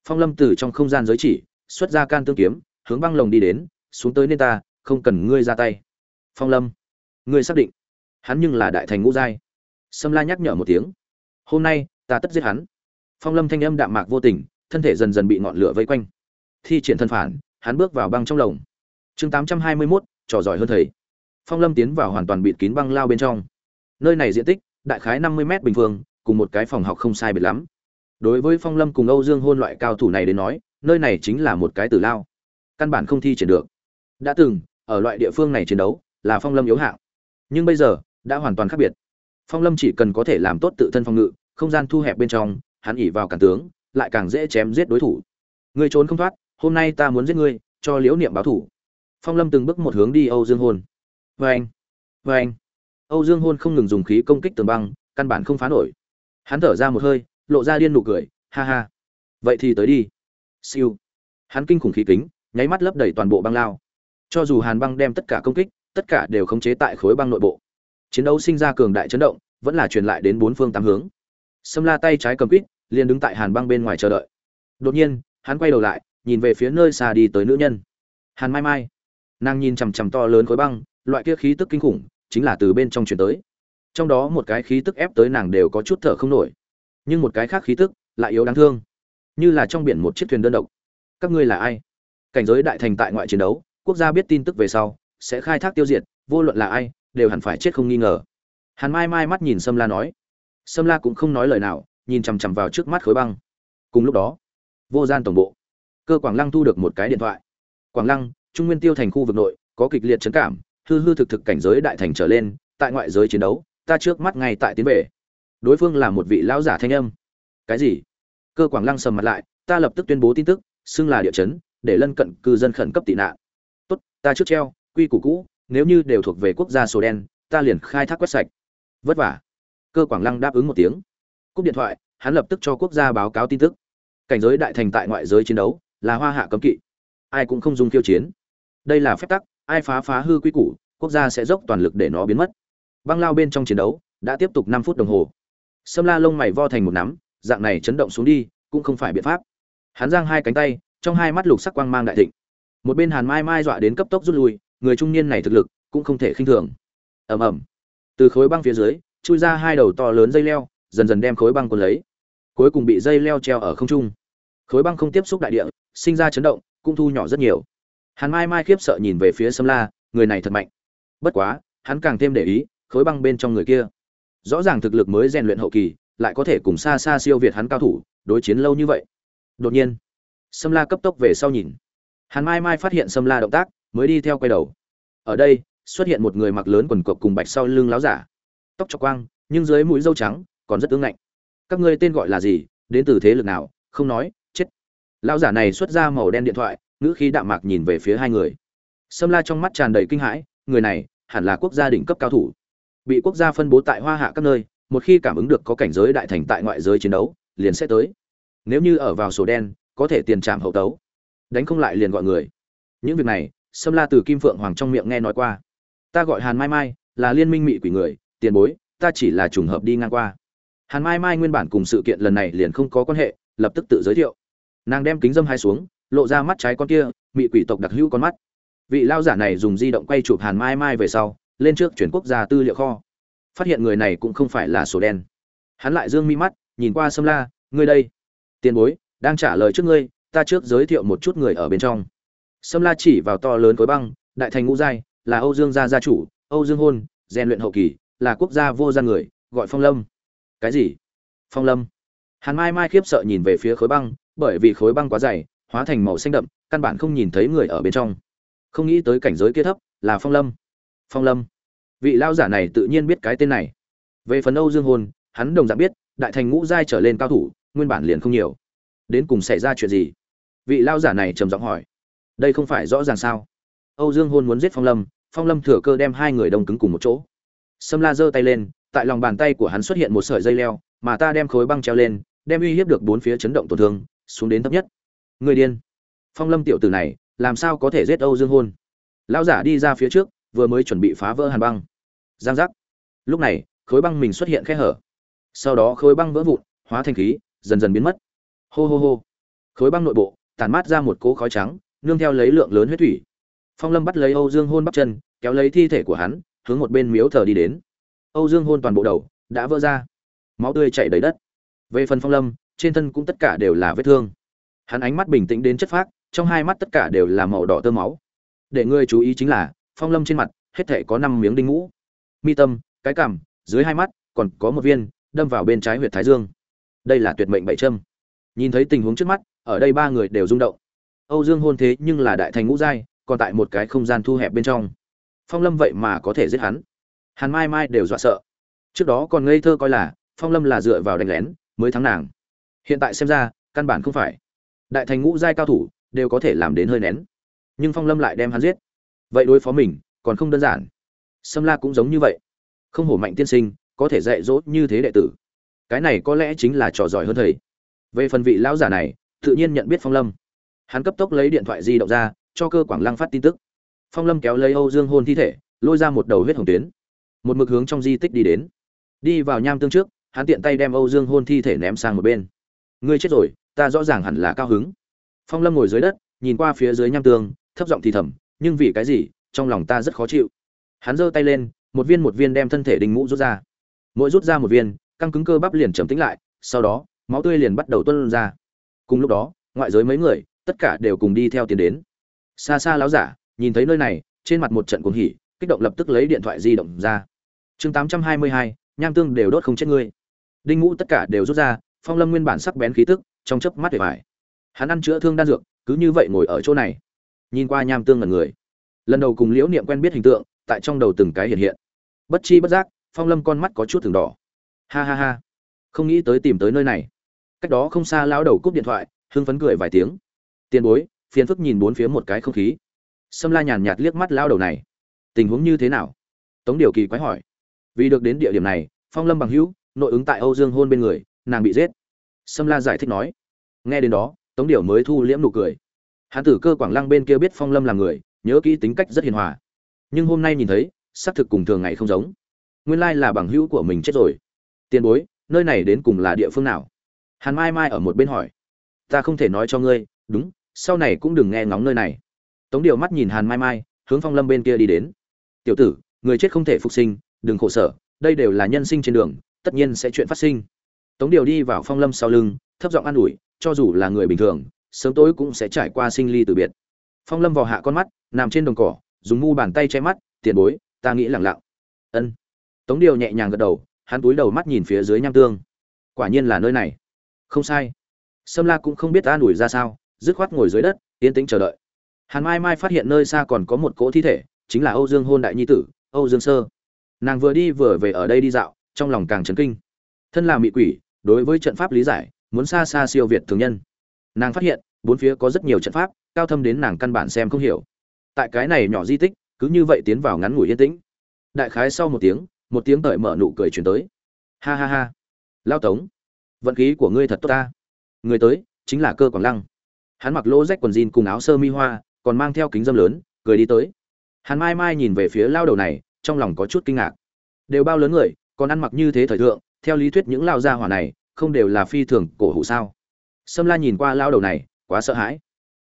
Phong lâm từ trong không gian giới chỉ, xuất ra can tương kiếm, hướng băng lồng đi đến, xuống tới nên ta, không cần ngươi ra tay. Phong lâm, ngươi xác định, hắn nhưng là đại thành ngũ giai. Sâm la nhắc nhở một tiếng, hôm nay, ta tất giết hắn. Phong lâm thanh âm đạm mạc vô tình, thân thể dần dần bị ngọn lửa vây quanh. Thi triển thân phản, hắn bước vào băng trong lồng. Chương tám trăm hai mươi mốt, trò giỏi hơn thầy. Phong lâm tiến vào hoàn toàn bịt kín băng lao bên trong. Nơi này diện tích, đại khái năm mươi m bình phương, cùng một cái phòng học không sai biệt lắm đối với phong lâm cùng âu dương hôn loại cao thủ này đến nói, nơi này chính là một cái tử lao. Căn bản không thi triển được. Đã từng, ở loại địa phương này chiến đấu, là phong lâm yếu hạng. Nhưng bây giờ, đã hoàn toàn khác biệt. Phong lâm chỉ cần có thể làm tốt tự thân phòng ngự, không gian thu hẹp bên trong, hắn ỉ vào cản tướng, lại càng dễ chém giết đối thủ. Ngươi trốn không thoát, hôm nay ta muốn giết ngươi, cho liễu niệm báo thủ. Phong lâm từng bước một hướng đi âu dương hôn. Vê anh vê anh âu dương hôn không ngừng dùng khí công kích tường băng, căn bản không phá nổi. Hắn thở ra một hơi lộ ra điên nụ cười, ha ha. Vậy thì tới đi. Siêu. Hắn kinh khủng khí kính, nháy mắt lấp đầy toàn bộ băng lao. Cho dù hàn băng đem tất cả công kích, tất cả đều khống chế tại khối băng nội bộ. Chiến đấu sinh ra cường đại chấn động, vẫn là truyền lại đến bốn phương tám hướng. Sâm la tay trái cầm quýt, liền đứng tại hàn băng bên ngoài chờ đợi. Đột nhiên, hắn quay đầu lại, nhìn về phía nơi xa đi tới nữ nhân. Hàn mai mai. Nàng nhìn chằm chằm to lớn khối băng, loại kia khí tức kinh khủng, chính là từ bên trong chuyển tới. Trong đó một cái khí tức ép tới nàng đều có chút thở không nổi nhưng một cái khác khí tức lại yếu đáng thương, như là trong biển một chiếc thuyền đơn độc. Các ngươi là ai? Cảnh giới đại thành tại ngoại chiến đấu, quốc gia biết tin tức về sau, sẽ khai thác tiêu diệt, vô luận là ai, đều hẳn phải chết không nghi ngờ. Hàn mai mai mắt nhìn sâm la nói. Sâm la cũng không nói lời nào, nhìn chằm chằm vào trước mắt khối băng. Cùng lúc đó, vô gian tổng bộ. Cơ quảng lăng thu được một cái điện thoại. Quảng lăng, trung nguyên tiêu thành khu vực nội, có kịch liệt chấn cảm, hư hư thực thực cảnh giới đại thành trở lên, tại ngoại giới chiến đấu, ta trước mắt ngay tại tiến về đối phương là một vị lão giả thanh âm. Cái gì? Cơ quảng lăng sầm mặt lại, ta lập tức tuyên bố tin tức, xưng là địa chấn, để lân cận cư dân khẩn cấp tị nạn. Tốt, ta trước treo, quy củ cũ, nếu như đều thuộc về quốc gia sổ đen, ta liền khai thác quét sạch. Vất vả. Cơ quảng lăng đáp ứng một tiếng. Cúp điện thoại, hắn lập tức cho quốc gia báo cáo tin tức. Cảnh giới đại thành tại ngoại giới chiến đấu, là hoa hạ cấm kỵ. Ai cũng không dùng khiêu chiến. Đây là phép tắc, ai phá phá hư quy củ, quốc gia sẽ dốc toàn lực để nó biến mất. Băng lao bên trong chiến đấu, đã tiếp tục năm phút đồng hồ sâm la lông mày vo thành một nắm, dạng này chấn động xuống đi, cũng không phải biện pháp. Hắn giang hai cánh tay, trong hai mắt lục sắc quang mang đại thịnh. Một bên hàn mai mai dọa đến cấp tốc rút lui, người trung niên này thực lực cũng không thể khinh thường. Ầm ầm. Từ khối băng phía dưới, chui ra hai đầu to lớn dây leo, dần dần đem khối băng cuốn lấy. Cuối cùng bị dây leo treo ở không trung. Khối băng không tiếp xúc đại địa, sinh ra chấn động, cũng thu nhỏ rất nhiều. Hàn mai mai khiếp sợ nhìn về phía sâm la, người này thật mạnh. Bất quá, hắn càng thêm để ý, khối băng bên trong người kia rõ ràng thực lực mới rèn luyện hậu kỳ, lại có thể cùng xa xa siêu việt hắn cao thủ, đối chiến lâu như vậy. Đột nhiên, sâm la cấp tốc về sau nhìn. Hàn mai mai phát hiện sâm la động tác, mới đi theo quay đầu. Ở đây, xuất hiện một người mặc lớn quần cộc cùng bạch sau lưng láo giả. Tóc cho quang, nhưng dưới mũi dâu trắng, còn rất ương ngạnh. Các ngươi tên gọi là gì? Đến từ thế lực nào? Không nói, chết. lão giả này xuất ra màu đen điện thoại, ngữ khí đạm mạc nhìn về phía hai người. Sâm la trong mắt tràn đầy kinh hãi, người này hẳn là quốc gia đỉnh cấp cao thủ bị quốc gia phân bố tại hoa hạ các nơi, một khi cảm ứng được có cảnh giới đại thành tại ngoại giới chiến đấu, liền sẽ tới. Nếu như ở vào sổ đen, có thể tiền trạm hậu tấu. Đánh không lại liền gọi người. Những việc này, sâm la từ kim phượng hoàng trong miệng nghe nói qua. Ta gọi hàn mai mai, là liên minh mị quỷ người, tiền bối, ta chỉ là trùng hợp đi ngang qua. Hàn mai mai nguyên bản cùng sự kiện lần này liền không có quan hệ, lập tức tự giới thiệu. Nàng đem kính dâm hai xuống, lộ ra mắt trái con kia, mị quỷ tộc đặc hữu con mắt. Vị lao giả này dùng di động quay chụp hàn mai mai về sau lên trước chuyển quốc gia tư liệu kho. Phát hiện người này cũng không phải là sổ đen. Hắn lại dương mi mắt, nhìn qua sâm la, ngươi đây, tiền bối, đang trả lời trước ngươi, ta trước giới thiệu một chút người ở bên trong. Sâm la chỉ vào to lớn khối băng, đại thành ngũ giai, là âu dương gia gia chủ, âu dương hôn, rèn luyện hậu kỳ, là quốc gia vô gia người, gọi phong lâm. Cái gì? Phong lâm. Hàn mai mai khiếp sợ nhìn về phía khối băng, bởi vì khối băng quá dày, hóa thành màu xanh đậm, căn bản không nhìn thấy người ở bên trong. Không nghĩ tới cảnh giới kia thấp, là phong lâm phong lâm. Vị lao giả này tự nhiên biết cái tên này. Về phần âu dương hôn hắn đồng dạng biết, đại thành ngũ giai trở lên cao thủ, nguyên bản liền không nhiều. Đến cùng xảy ra chuyện gì? Vị lao giả này trầm giọng hỏi. Đây không phải rõ ràng sao? Âu dương hôn muốn giết phong lâm phong lâm thừa cơ đem hai người đông cứng cùng một chỗ. Sâm la giơ tay lên, tại lòng bàn tay của hắn xuất hiện một sợi dây leo, mà ta đem khối băng treo lên, đem uy hiếp được bốn phía chấn động tổn thương, xuống đến thấp nhất. Người điên. Phong lâm tiểu tử này, làm sao có thể giết âu dương hôn lão giả đi ra phía trước vừa mới chuẩn bị phá vỡ hàn băng. Giang giác. Lúc này, khối băng mình xuất hiện khe hở. Sau đó khối băng vỡ vụn, hóa thành khí, dần dần biến mất. Hô hô hô. Khối băng nội bộ, tản mát ra một cỗ khói trắng, nương theo lấy lượng lớn huyết thủy. Phong lâm bắt lấy âu dương hôn bắp chân, kéo lấy thi thể của hắn, hướng một bên miếu thờ đi đến. Âu dương hôn toàn bộ đầu, đã vỡ ra. Máu tươi chảy đầy đất. Về phần phong lâm, trên thân cũng tất cả đều là vết thương. Hắn ánh mắt bình tĩnh đến chất phác, trong hai mắt tất cả đều là màu đỏ tơ máu. Để ngươi chú ý chính là phong lâm trên mặt, hết thể có năm miếng đinh ngũ. Mi tâm, cái cằm dưới hai mắt, còn có một viên, đâm vào bên trái huyệt thái dương. Đây là tuyệt mệnh bảy châm. Nhìn thấy tình huống trước mắt, ở đây ba người đều rung động. Âu dương hôn thế nhưng là đại thành ngũ giai, còn tại một cái không gian thu hẹp bên trong. Phong lâm vậy mà có thể giết hắn. Hàn mai mai đều dọa sợ. Trước đó còn ngây thơ coi là, phong lâm là dựa vào đánh lén, mới thắng nàng. Hiện tại xem ra, căn bản không phải. Đại thành ngũ giai cao thủ, đều có thể làm đến hơi nén. Nhưng phong lâm lại đem hắn giết vậy đối phó mình, còn không đơn giản. Sâm la cũng giống như vậy. Không hổ mạnh tiên sinh, có thể dạy dỗ như thế đệ tử. Cái này có lẽ chính là trò giỏi hơn thầy. Về phần vị lão giả này, tự nhiên nhận biết phong lâm. Hắn cấp tốc lấy điện thoại di động ra, cho cơ quảng lăng phát tin tức. Phong lâm kéo lấy âu dương hôn thi thể, lôi ra một đầu huyết hồng tuyến. Một mực hướng trong di tích đi đến. Đi vào nham tương trước, hắn tiện tay đem âu dương hôn thi thể ném sang một bên. Ngươi chết rồi, ta rõ ràng hẳn là cao hứng. Phong lâm ngồi dưới đất, nhìn qua phía dưới nham tương, thấp giọng thì thầm nhưng vì cái gì, trong lòng ta rất khó chịu. Hắn giơ tay lên, một viên một viên đem thân thể đinh mũ rút ra. Mỗi rút ra một viên, căng cứng cơ bắp liền trầm tĩnh lại, sau đó, máu tươi liền bắt đầu tuân ra. Cùng lúc đó, ngoại giới mấy người, tất cả đều cùng đi theo tiến đến. Xa xa láo giả, nhìn thấy nơi này, trên mặt một trận cuồng hỉ, kích động lập tức lấy điện thoại di động ra. Chương tám trăm hai mươi hai, nham tương đều đốt không chết ngươi. Đinh ngũ tất cả đều rút ra, phong lâm nguyên bản sắc bén khí tức, trong chớp mắt để phải hắn ăn chữa thương đan dược, cứ như vậy ngồi ở chỗ này nhìn qua nham tương ngẩn người. Lần đầu cùng liễu niệm quen biết hình tượng, tại trong đầu từng cái hiện hiện. Bất chi bất giác, phong lâm con mắt có chút thường đỏ. Ha ha ha. Không nghĩ tới tìm tới nơi này. Cách đó không xa lão đầu cúp điện thoại, hưng phấn cười vài tiếng. Tiền bối, phiền phức nhìn bốn phía một cái không khí. Sâm la nhàn nhạt liếc mắt lão đầu này. Tình huống như thế nào? Tống điều kỳ quái hỏi. Vì được đến địa điểm này, phong lâm bằng hữu, nội ứng tại âu dương hôn bên người, nàng bị giết. Sâm la giải thích nói. Nghe đến đó, tống điều mới thu liễm nụ cười hán tử cơ quảng lăng bên kia biết phong lâm là người, nhớ kỹ tính cách rất hiền hòa. Nhưng hôm nay nhìn thấy, xác thực cùng thường ngày không giống. Nguyên lai là bằng hữu của mình chết rồi. Tiền bối, nơi này đến cùng là địa phương nào? Hàn mai mai ở một bên hỏi. Ta không thể nói cho ngươi, đúng, sau này cũng đừng nghe ngóng nơi này. Tống điều mắt nhìn hàn mai mai, hướng phong lâm bên kia đi đến. Tiểu tử, người chết không thể phục sinh, đừng khổ sở, đây đều là nhân sinh trên đường, tất nhiên sẽ chuyện phát sinh. Tống điều đi vào phong lâm sau lưng, thấp giọng an ủi, cho dù là người bình thường sớm tối cũng sẽ trải qua sinh ly từ biệt. Phong lâm vào hạ con mắt, nằm trên đồng cỏ, dùng mu bàn tay che mắt, tiền bối, ta nghĩ lẳng lặng. Ân. Tống điều nhẹ nhàng gật đầu, hắn túi đầu mắt nhìn phía dưới nham tương. Quả nhiên là nơi này. Không sai. Sâm la cũng không biết an đuổi ra sao, dứt khoát ngồi dưới đất, yên tĩnh chờ đợi. Hàn mai mai phát hiện nơi xa còn có một cỗ thi thể, chính là âu dương hôn đại nhi tử, âu dương sơ. Nàng vừa đi vừa về ở đây đi dạo, trong lòng càng chấn kinh. Thân là mị quỷ, đối với trận pháp lý giải, muốn xa xa siêu việt thường nhân nàng phát hiện, bốn phía có rất nhiều trận pháp, cao thâm đến nàng căn bản xem không hiểu. Tại cái này nhỏ di tích, cứ như vậy tiến vào ngắn ngủi yên tĩnh. Đại khái sau một tiếng một tiếng tợi mở nụ cười chuyển tới. Ha ha ha. Lao tống, vận khí của ngươi thật tốt ta. Người tới, chính là cơ quảng lăng. Hắn mặc lỗ rách quần jean cùng áo sơ mi hoa, còn mang theo kính dâm lớn, cười đi tới. Hắn mai mai nhìn về phía lao đầu này, trong lòng có chút kinh ngạc. Đều bao lớn người, còn ăn mặc như thế thời thượng, theo lý thuyết những lao gia hỏa này, không đều là phi thường cổ hủ sao? Sâm la nhìn qua lao đầu này, quá sợ hãi.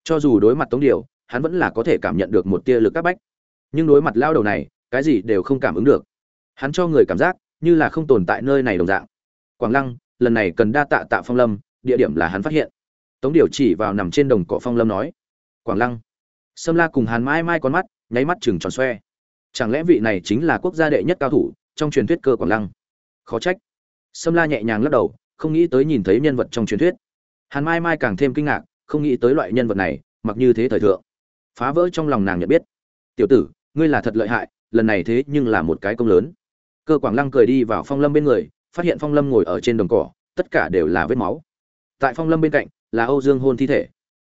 Cho dù đối mặt tống điều, hắn vẫn là có thể cảm nhận được một tia lực áp bách. Nhưng đối mặt lao đầu này, cái gì đều không cảm ứng được. Hắn cho người cảm giác như là không tồn tại nơi này đồng dạng. Quảng lăng, lần này cần đa tạ tạ phong lâm, địa điểm là hắn phát hiện. Tống điều chỉ vào nằm trên đồng cỏ phong lâm nói, quảng lăng. Sâm la cùng hàn Mai mai con mắt, nháy mắt chừng tròn xoe. Chẳng lẽ vị này chính là quốc gia đệ nhất cao thủ trong truyền thuyết cơ quảng lăng? Khó trách. Sâm la nhẹ nhàng lắc đầu, không nghĩ tới nhìn thấy nhân vật trong truyền thuyết hàn mai mai càng thêm kinh ngạc, không nghĩ tới loại nhân vật này, mặc như thế thời thượng. Phá vỡ trong lòng nàng nhận biết. Tiểu tử, ngươi là thật lợi hại, lần này thế nhưng là một cái công lớn. Cơ quảng lăng cười đi vào phong lâm bên người, phát hiện phong lâm ngồi ở trên đồng cỏ, tất cả đều là vết máu. Tại phong lâm bên cạnh, là âu dương hôn thi thể.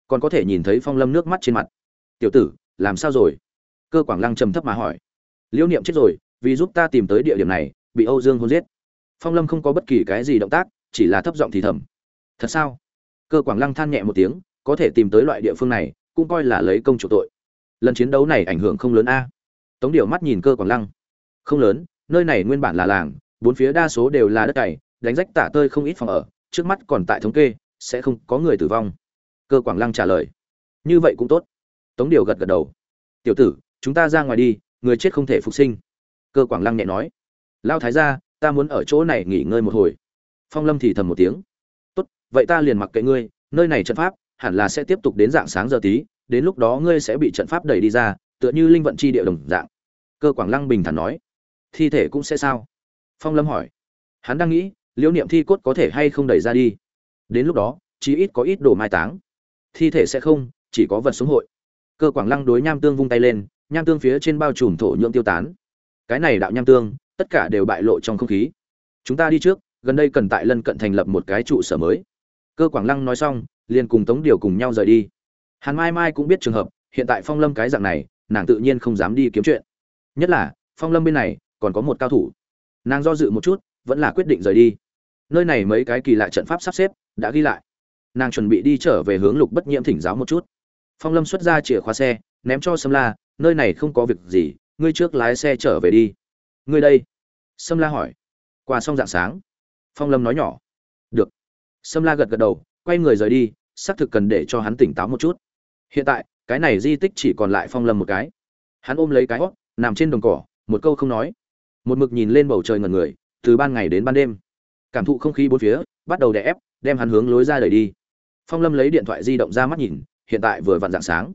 Còn có thể nhìn thấy phong lâm nước mắt trên mặt. Tiểu tử, làm sao rồi? Cơ quảng lăng trầm thấp mà hỏi. Liễu niệm chết rồi, vì giúp ta tìm tới địa điểm này, bị âu dương hôn giết. Phong lâm không có bất kỳ cái gì động tác, chỉ là thấp giọng thì thầm. Thật sao? Cơ quảng lăng than nhẹ một tiếng, có thể tìm tới loại địa phương này, cũng coi là lấy công chủ tội. Lần chiến đấu này ảnh hưởng không lớn a. Tống điệu mắt nhìn cơ quảng lăng. Không lớn, nơi này nguyên bản là làng, bốn phía đa số đều là đất cày, đánh rách tả tơi không ít phòng ở, trước mắt còn tại thống kê, sẽ không có người tử vong. Cơ quảng lăng trả lời. Như vậy cũng tốt. Tống điều gật gật đầu. Tiểu tử, chúng ta ra ngoài đi, người chết không thể phục sinh. Cơ quảng lăng nhẹ nói. Lao thái ra ta muốn ở chỗ này nghỉ ngơi một hồi. Phong lâm thì thầm một tiếng vậy ta liền mặc kệ ngươi, nơi này trận pháp hẳn là sẽ tiếp tục đến dạng sáng giờ tí, đến lúc đó ngươi sẽ bị trận pháp đẩy đi ra, tựa như linh vận chi địa đồng dạng. Cơ quảng lăng bình thản nói. Thi thể cũng sẽ sao? Phong lâm hỏi. Hắn đang nghĩ, liễu niệm thi cốt có thể hay không đẩy ra đi. Đến lúc đó, chí ít có ít đồ mai táng. Thi thể sẽ không, chỉ có vật sống hội. Cơ quảng lăng đối nham tương vung tay lên, nham tương phía trên bao trùm thổ nhưỡng tiêu tán. Cái này đạo nham tương, tất cả đều bại lộ trong không khí. Chúng ta đi trước, gần đây cần tại lân cận thành lập một cái trụ sở mới cơ quảng lăng nói xong, liền cùng tống điều cùng nhau rời đi. Hàn mai mai cũng biết trường hợp, hiện tại phong lâm cái dạng này, nàng tự nhiên không dám đi kiếm chuyện. Nhất là, phong lâm bên này, còn có một cao thủ. Nàng do dự một chút, vẫn là quyết định rời đi. Nơi này mấy cái kỳ lạ trận pháp sắp xếp, đã ghi lại. Nàng chuẩn bị đi trở về hướng lục bất nhiễm thỉnh giáo một chút. Phong lâm xuất ra chìa khóa xe, ném cho sâm la, nơi này không có việc gì, ngươi trước lái xe trở về đi. Ngươi đây? Sâm la hỏi. Qua xong dạng sáng. Phong lâm nói nhỏ sâm la gật gật đầu, quay người rời đi, xác thực cần để cho hắn tỉnh táo một chút. Hiện tại, cái này di tích chỉ còn lại phong lâm một cái. Hắn ôm lấy cái hót nằm trên đồng cỏ, một câu không nói. Một mực nhìn lên bầu trời ngần người, từ ban ngày đến ban đêm. Cảm thụ không khí bốn phía, bắt đầu đè ép, đem hắn hướng lối ra đẩy đi. Phong lâm lấy điện thoại di động ra mắt nhìn, hiện tại vừa vặn dạng sáng.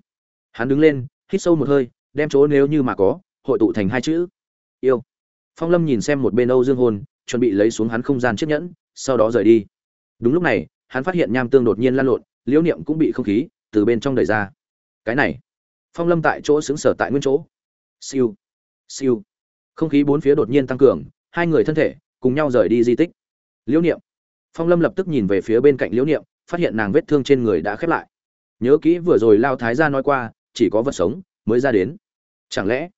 Hắn đứng lên, hít sâu một hơi, đem chỗ nếu như mà có, hội tụ thành hai chữ. Yêu. Phong lâm nhìn xem một bên âu dương hôn, chuẩn bị lấy xuống hắn không gian chiếc nhẫn, sau đó rời đi đúng lúc này, hắn phát hiện nham tương đột nhiên lan lộn, liễu niệm cũng bị không khí từ bên trong đẩy ra. Cái này, phong lâm tại chỗ xứng sở tại nguyên chỗ. Siêu siêu. Không khí bốn phía đột nhiên tăng cường, hai người thân thể cùng nhau rời đi di tích. Liễu niệm. Phong lâm lập tức nhìn về phía bên cạnh liễu niệm, phát hiện nàng vết thương trên người đã khép lại. Nhớ kỹ vừa rồi lao thái gia nói qua, chỉ có vật sống mới ra đến. Chẳng lẽ,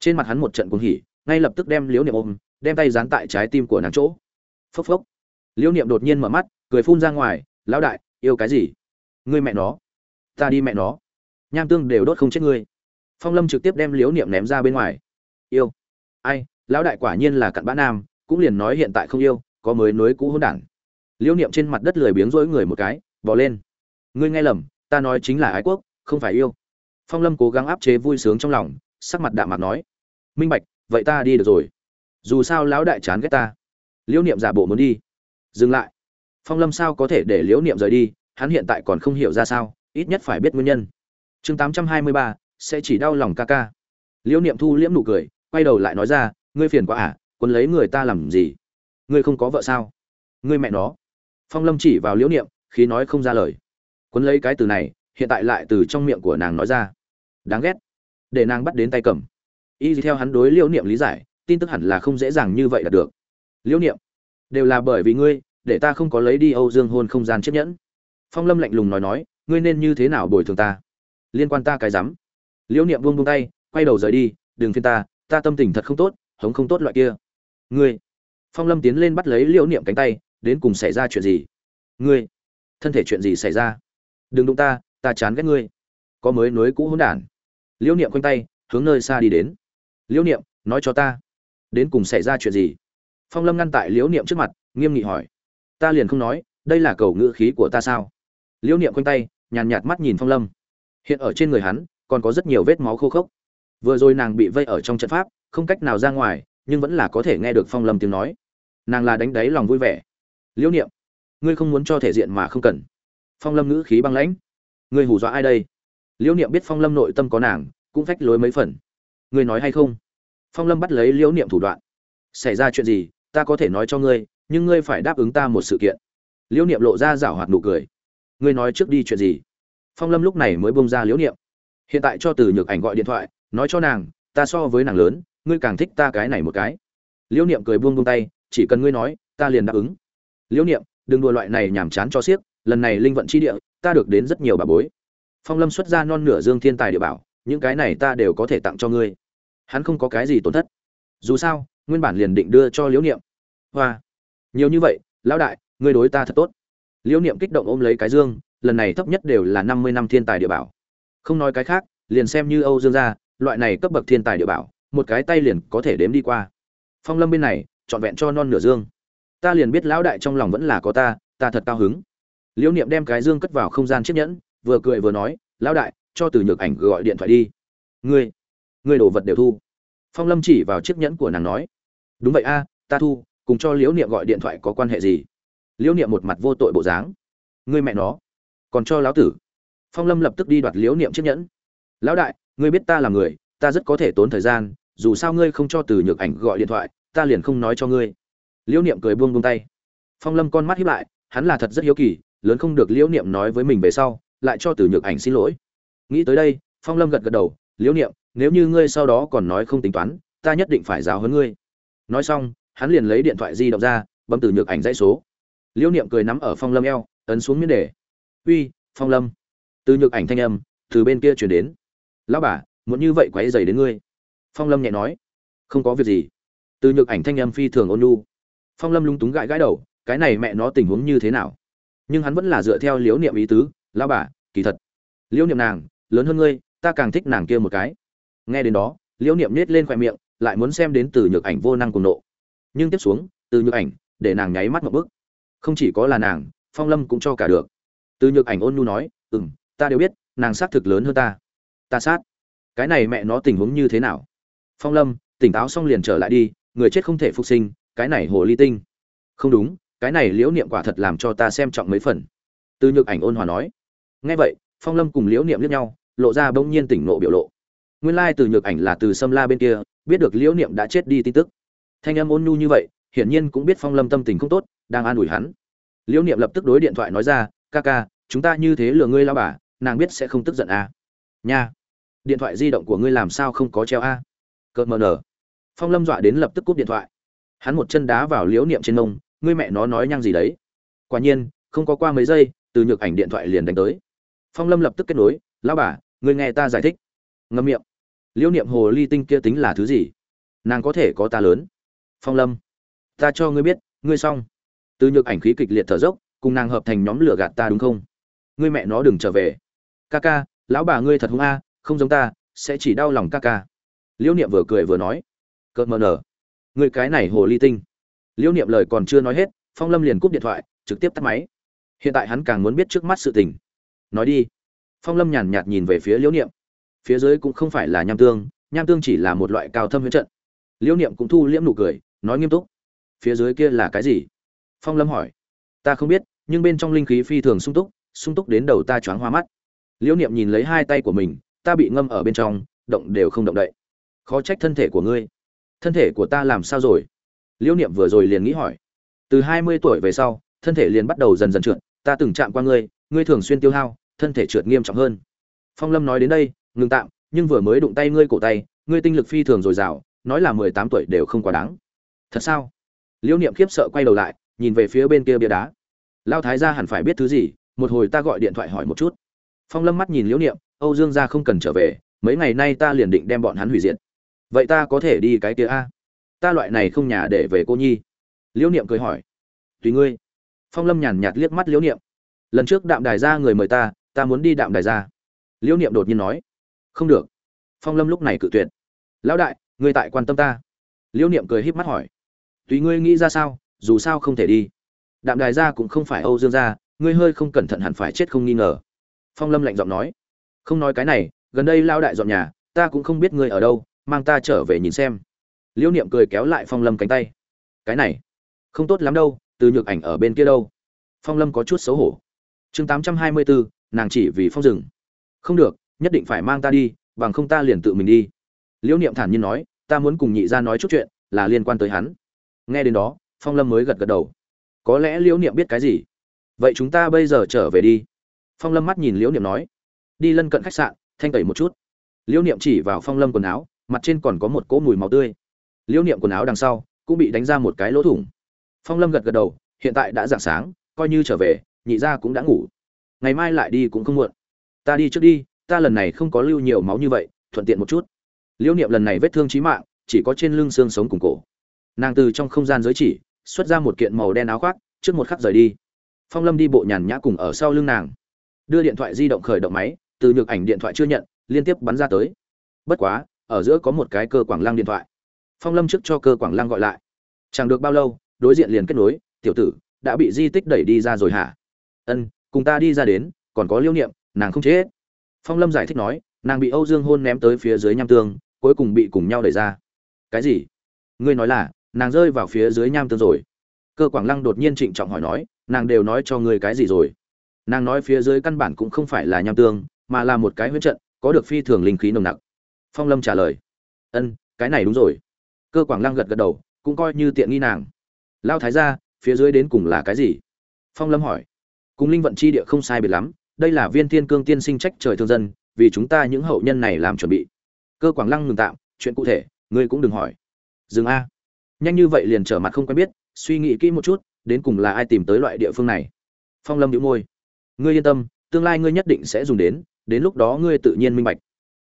trên mặt hắn một trận cuồng hỉ, ngay lập tức đem liễu niệm ôm, đem tay dán tại trái tim của nàng chỗ. Phốc phốc. Liễu niệm đột nhiên mở mắt cười phun ra ngoài, lão đại, yêu cái gì? Ngươi mẹ nó, ta đi mẹ nó. Nham tương đều đốt không chết ngươi. Phong lâm trực tiếp đem liễu niệm ném ra bên ngoài. Yêu? Ai? Lão đại quả nhiên là cặn bã nam, cũng liền nói hiện tại không yêu, có mới nối cũ hôn đản. Liễu niệm trên mặt đất lười biếng rỗi người một cái, bỏ lên. Ngươi nghe lầm, ta nói chính là ái quốc, không phải yêu. Phong lâm cố gắng áp chế vui sướng trong lòng, sắc mặt đạm mặt nói. Minh bạch, vậy ta đi được rồi. Dù sao lão đại chán ghét ta. Liễu niệm giả bộ muốn đi. Dừng lại phong lâm sao có thể để liễu niệm rời đi? Hắn hiện tại còn không hiểu ra sao, ít nhất phải biết nguyên nhân. Chương tám trăm hai mươi ba, sẽ chỉ đau lòng ca ca. Liễu niệm thu liễm nụ cười, quay đầu lại nói ra, ngươi phiền quá à quân lấy người ta làm gì? Ngươi không có vợ sao? Ngươi mẹ nó. Phong lâm chỉ vào liễu niệm khi nói không ra lời. Quân lấy cái từ này, hiện tại lại từ trong miệng của nàng nói ra. Đáng ghét. Để nàng bắt đến tay cầm. Y theo hắn đối liễu niệm lý giải, tin tức hẳn là không dễ dàng như vậy là được. Liễu niệm, đều là bởi vì ngươi để ta không có lấy đi âu dương hôn không gian chiếc nhẫn. Phong lâm lạnh lùng nói nói, ngươi nên như thế nào bồi thường ta? Liên quan ta cái rắm. Liễu niệm buông buông tay, quay đầu rời đi, đừng phiền ta ta tâm tình thật không tốt, hống không tốt loại kia. Ngươi. Phong lâm tiến lên bắt lấy liễu niệm cánh tay, đến cùng xảy ra chuyện gì? Ngươi. Thân thể chuyện gì xảy ra? Đừng đụng ta ta chán ghét ngươi. Có mới nối cũ hỗn đản. Liễu niệm quanh tay, hướng nơi xa đi đến. Liễu niệm, nói cho ta, đến cùng xảy ra chuyện gì? Phong lâm ngăn tại liễu niệm trước mặt, nghiêm nghị hỏi ta liền không nói, đây là cầu ngữ khí của ta sao? Liễu niệm quanh tay, nhàn nhạt mắt nhìn phong lâm. Hiện ở trên người hắn, còn có rất nhiều vết máu khô khốc. Vừa rồi nàng bị vây ở trong trận pháp, không cách nào ra ngoài, nhưng vẫn là có thể nghe được phong lâm tiếng nói. Nàng là đánh đáy lòng vui vẻ. Liễu niệm, ngươi không muốn cho thể diện mà không cần. Phong lâm ngữ khí băng lãnh. Ngươi hù dọa ai đây? Liễu niệm biết phong lâm nội tâm có nàng, cũng phách lối mấy phần. Ngươi nói hay không? Phong lâm bắt lấy liễu niệm thủ đoạn. Xảy ra chuyện gì, ta có thể nói cho ngươi nhưng ngươi phải đáp ứng ta một sự kiện. Liễu niệm lộ ra rảo hoạt nụ cười. Ngươi nói trước đi chuyện gì? Phong lâm lúc này mới bông ra liễu niệm. Hiện tại cho từ nhược ảnh gọi điện thoại, nói cho nàng, ta so với nàng lớn, ngươi càng thích ta cái này một cái. Liễu niệm cười buông buông tay, chỉ cần ngươi nói, ta liền đáp ứng. Liễu niệm, đừng đùa loại này nhàm chán cho xiếc, lần này linh vận chi địa, ta được đến rất nhiều bà bối. Phong lâm xuất ra non nửa dương thiên tài địa bảo, những cái này ta đều có thể tặng cho ngươi. Hắn không có cái gì tổn thất. Dù sao, nguyên bản liền định đưa cho liễu niệm. Hoa nhiều như vậy, lão đại, ngươi đối ta thật tốt. Liễu niệm kích động ôm lấy cái dương, lần này thấp nhất đều là năm mươi năm thiên tài địa bảo. Không nói cái khác, liền xem như âu dương gia, loại này cấp bậc thiên tài địa bảo, một cái tay liền có thể đếm đi qua. Phong lâm bên này, trọn vẹn cho non nửa dương. Ta liền biết lão đại trong lòng vẫn là có ta ta thật cao hứng. Liễu niệm đem cái dương cất vào không gian chiếc nhẫn, vừa cười vừa nói, lão đại, cho từ nhược ảnh gọi điện thoại đi. Ngươi ngươi đồ vật đều thu. Phong lâm chỉ vào chiếc nhẫn của nàng nói, đúng vậy a, ta thu cùng cho liễu niệm gọi điện thoại có quan hệ gì? Liễu niệm một mặt vô tội bộ dáng. Ngươi mẹ nó. Còn cho lão tử. Phong lâm lập tức đi đoạt liễu niệm chiếc nhẫn. Lão đại, ngươi biết ta là người, ta rất có thể tốn thời gian, dù sao ngươi không cho từ nhược ảnh gọi điện thoại, ta liền không nói cho ngươi. Liễu niệm cười buông buông tay. Phong lâm con mắt hiếp lại, hắn là thật rất hiếu kỳ, lớn không được liễu niệm nói với mình về sau, lại cho từ nhược ảnh xin lỗi. Nghĩ tới đây, phong lâm gật gật đầu, liễu niệm, nếu như ngươi sau đó còn nói không tính toán, ta nhất định phải giáo hơn ngươi. Nói xong hắn liền lấy điện thoại di động ra, bấm từ nhược ảnh dãy số. Liễu niệm cười nắm ở phong lâm eo, ấn xuống miếng đề. Uy, phong lâm. Từ nhược ảnh thanh âm từ bên kia chuyển đến. Lão bà, muốn như vậy quấy dày đến ngươi. Phong lâm nhẹ nói. Không có việc gì. Từ nhược ảnh thanh âm phi thường ôn nhu. Phong lâm lung túng gãi gãi đầu, cái này mẹ nó tình huống như thế nào? Nhưng hắn vẫn là dựa theo liễu niệm ý tứ, lão bà, kỳ thật. Liễu niệm nàng, lớn hơn ngươi, ta càng thích nàng kia một cái. Nghe đến đó liễu niệm nết lên khoe miệng, lại muốn xem đến từ nhược ảnh vô năng cùng nộ nhưng tiếp xuống từ nhược ảnh để nàng nháy mắt một bước, không chỉ có là nàng phong lâm cũng cho cả được. Từ nhược ảnh ôn nhu nói ừ m ta đều biết nàng xác thực lớn hơn ta. Ta sát? Cái này mẹ nó tình huống như thế nào? Phong lâm tỉnh táo xong liền trở lại đi người chết không thể phục sinh cái này hồ ly tinh. Không đúng cái này liễu niệm quả thật làm cho ta xem trọng mấy phần. Từ nhược ảnh ôn hòa nói. Ngay vậy phong lâm cùng liễu niệm liếc nhau lộ ra bỗng nhiên tỉnh nộ biểu lộ. Nguyên lai từ nhược ảnh là từ sâm la bên kia biết được liễu niệm đã chết đi tin tức thanh âm ôn nhu như vậy, hiển nhiên cũng biết phong lâm tâm tình không tốt, đang an ủi hắn. Liễu niệm lập tức đối điện thoại nói ra, ca ca, chúng ta như thế lừa ngươi lao bà, nàng biết sẽ không tức giận à. nha. Điện thoại di động của ngươi làm sao không có treo a? À? cợt mờ nở. Phong lâm dọa đến lập tức cúp điện thoại. Hắn một chân đá vào liễu niệm trên nông ngươi mẹ nó nói nhăng gì đấy? Quả nhiên, không có qua mấy giây, từ nhược ảnh điện thoại liền đánh tới. Phong lâm lập tức kết nối lao bà, ngươi nghe ta giải thích. Ngâm miệng. Liễu niệm hồ ly tinh kia tính là thứ gì? Nàng có thể có ta lớn phong lâm, ta cho ngươi biết, ngươi xong. Từ nhược ảnh khí kịch liệt thở dốc, cùng nàng hợp thành nhóm lửa gạt ta đúng không? Ngươi mẹ nó đừng trở về. Ca ca lão bà ngươi thật hung a, không giống ta, sẽ chỉ đau lòng ca ca liễu niệm vừa cười vừa nói. Cợt mờ nở. Người cái này hồ ly tinh. Liễu niệm lời còn chưa nói hết, phong lâm liền cúp điện thoại, trực tiếp tắt máy. Hiện tại hắn càng muốn biết trước mắt sự tình. Nói đi. Phong lâm nhàn nhạt nhìn về phía liễu niệm. Phía dưới cũng không phải là nham tương nham tương chỉ là một loại cao thâm huyết trận. Liễu niệm cũng thu liễm nụ cười nói nghiêm túc. Phía dưới kia là cái gì? Phong lâm hỏi. Ta không biết, nhưng bên trong linh khí phi thường sung túc sung túc đến đầu ta choáng hoa mắt. Liễu niệm nhìn lấy hai tay của mình, ta bị ngâm ở bên trong, động đều không động đậy. Khó trách thân thể của ngươi. Thân thể của ta làm sao rồi? Liễu niệm vừa rồi liền nghĩ hỏi. Từ hai mươi tuổi về sau, thân thể liền bắt đầu dần dần trượt, ta từng chạm qua ngươi ngươi thường xuyên tiêu hao, thân thể trượt nghiêm trọng hơn. Phong lâm nói đến đây, ngừng tạm, nhưng vừa mới đụng tay ngươi cổ tay, ngươi tinh lực phi thường dồi dào, nói là mười tám tuổi đều không quá đáng thật sao? Liễu niệm khiếp sợ quay đầu lại, nhìn về phía bên kia bia đá. Lao thái gia hẳn phải biết thứ gì, một hồi ta gọi điện thoại hỏi một chút. Phong lâm mắt nhìn liễu niệm, âu dương gia không cần trở về, mấy ngày nay ta liền định đem bọn hắn hủy diệt. Vậy ta có thể đi cái kia a? Ta loại này không nhà để về cô nhi. Liễu niệm cười hỏi. Tùy ngươi. Phong lâm nhàn nhạt liếc mắt liễu niệm. Lần trước đạm đài gia người mời ta ta muốn đi đạm đài gia liễu niệm đột nhiên nói. Không được. Phong lâm lúc này cự tuyệt. Lão đại, ngươi tại quan tâm ta. Liễu niệm cười híp mắt hỏi tùy ngươi nghĩ ra sao, dù sao không thể đi. Đạm đài gia cũng không phải âu dương gia, ngươi hơi không cẩn thận hẳn phải chết không nghi ngờ. Phong lâm lạnh giọng nói. Không nói cái này, gần đây lao đại dọn nhà, ta cũng không biết ngươi ở đâu, mang ta trở về nhìn xem. Liễu niệm cười kéo lại phong lâm cánh tay. Cái này, không tốt lắm đâu, từ nhược ảnh ở bên kia đâu. Phong lâm có chút xấu hổ. Chương tám trăm hai mươi bốn nàng chỉ vì phong rừng. Không được, nhất định phải mang ta đi, bằng không ta liền tự mình đi. Liễu niệm thản nhiên nói, ta muốn cùng nhị ra nói chút chuyện, là liên quan tới hắn nghe đến đó, phong lâm mới gật gật đầu. Có lẽ liễu niệm biết cái gì? Vậy chúng ta bây giờ trở về đi. Phong lâm mắt nhìn liễu niệm nói. Đi lân cận khách sạn, thanh tẩy một chút. Liễu niệm chỉ vào phong lâm quần áo, mặt trên còn có một cỗ mùi máu tươi. Liễu niệm quần áo đằng sau, cũng bị đánh ra một cái lỗ thủng. Phong lâm gật gật đầu, hiện tại đã dạng sáng, coi như trở về, nhị gia cũng đã ngủ. Ngày mai lại đi cũng không muộn. Ta đi trước đi, ta lần này không có lưu nhiều máu như vậy, thuận tiện một chút. Liễu niệm lần này vết thương chí mạng, chỉ có trên lưng xương sống cùng cổ nàng từ trong không gian giới chỉ, xuất ra một kiện màu đen áo khoác, trước một khắc rời đi. Phong lâm đi bộ nhàn nhã cùng ở sau lưng nàng. Đưa điện thoại di động khởi động máy, từ nhược ảnh điện thoại chưa nhận, liên tiếp bắn ra tới. Bất quá, ở giữa có một cái cơ quảng lăng điện thoại. Phong lâm trước cho cơ quảng lăng gọi lại. Chẳng được bao lâu, đối diện liền kết nối, tiểu tử, đã bị di tích đẩy đi ra rồi hả? Ân, cùng ta đi ra đến, còn có liêu niệm, nàng không chết. Phong lâm giải thích nói, nàng bị âu dương hôn ném tới phía dưới nham tương, cuối cùng bị cùng nhau đẩy ra. Cái gì? Ngươi nói là nàng rơi vào phía dưới nham tương rồi. Cơ quảng lăng đột nhiên trịnh trọng hỏi nói, nàng đều nói cho ngươi cái gì rồi? Nàng nói phía dưới căn bản cũng không phải là nham tương, mà là một cái huyết trận, có được phi thường linh khí nồng nặc. Phong lâm trả lời, ân, cái này đúng rồi. Cơ quảng lăng gật gật đầu, cũng coi như tiện nghi nàng. Lao thái ra phía dưới đến cùng là cái gì? Phong lâm hỏi. Cùng linh vận chi địa không sai biệt lắm, đây là viên thiên cương tiên sinh trách trời thương dân, vì chúng ta những hậu nhân này làm chuẩn bị. Cơ quảng lăng ngừng tạm, chuyện cụ thể, ngươi cũng đừng hỏi. Dừng a nhanh như vậy liền trở mặt không quen biết, suy nghĩ kỹ một chút, đến cùng là ai tìm tới loại địa phương này? Phong lâm đĩu môi. Ngươi yên tâm, tương lai ngươi nhất định sẽ dùng đến đến lúc đó ngươi tự nhiên minh bạch.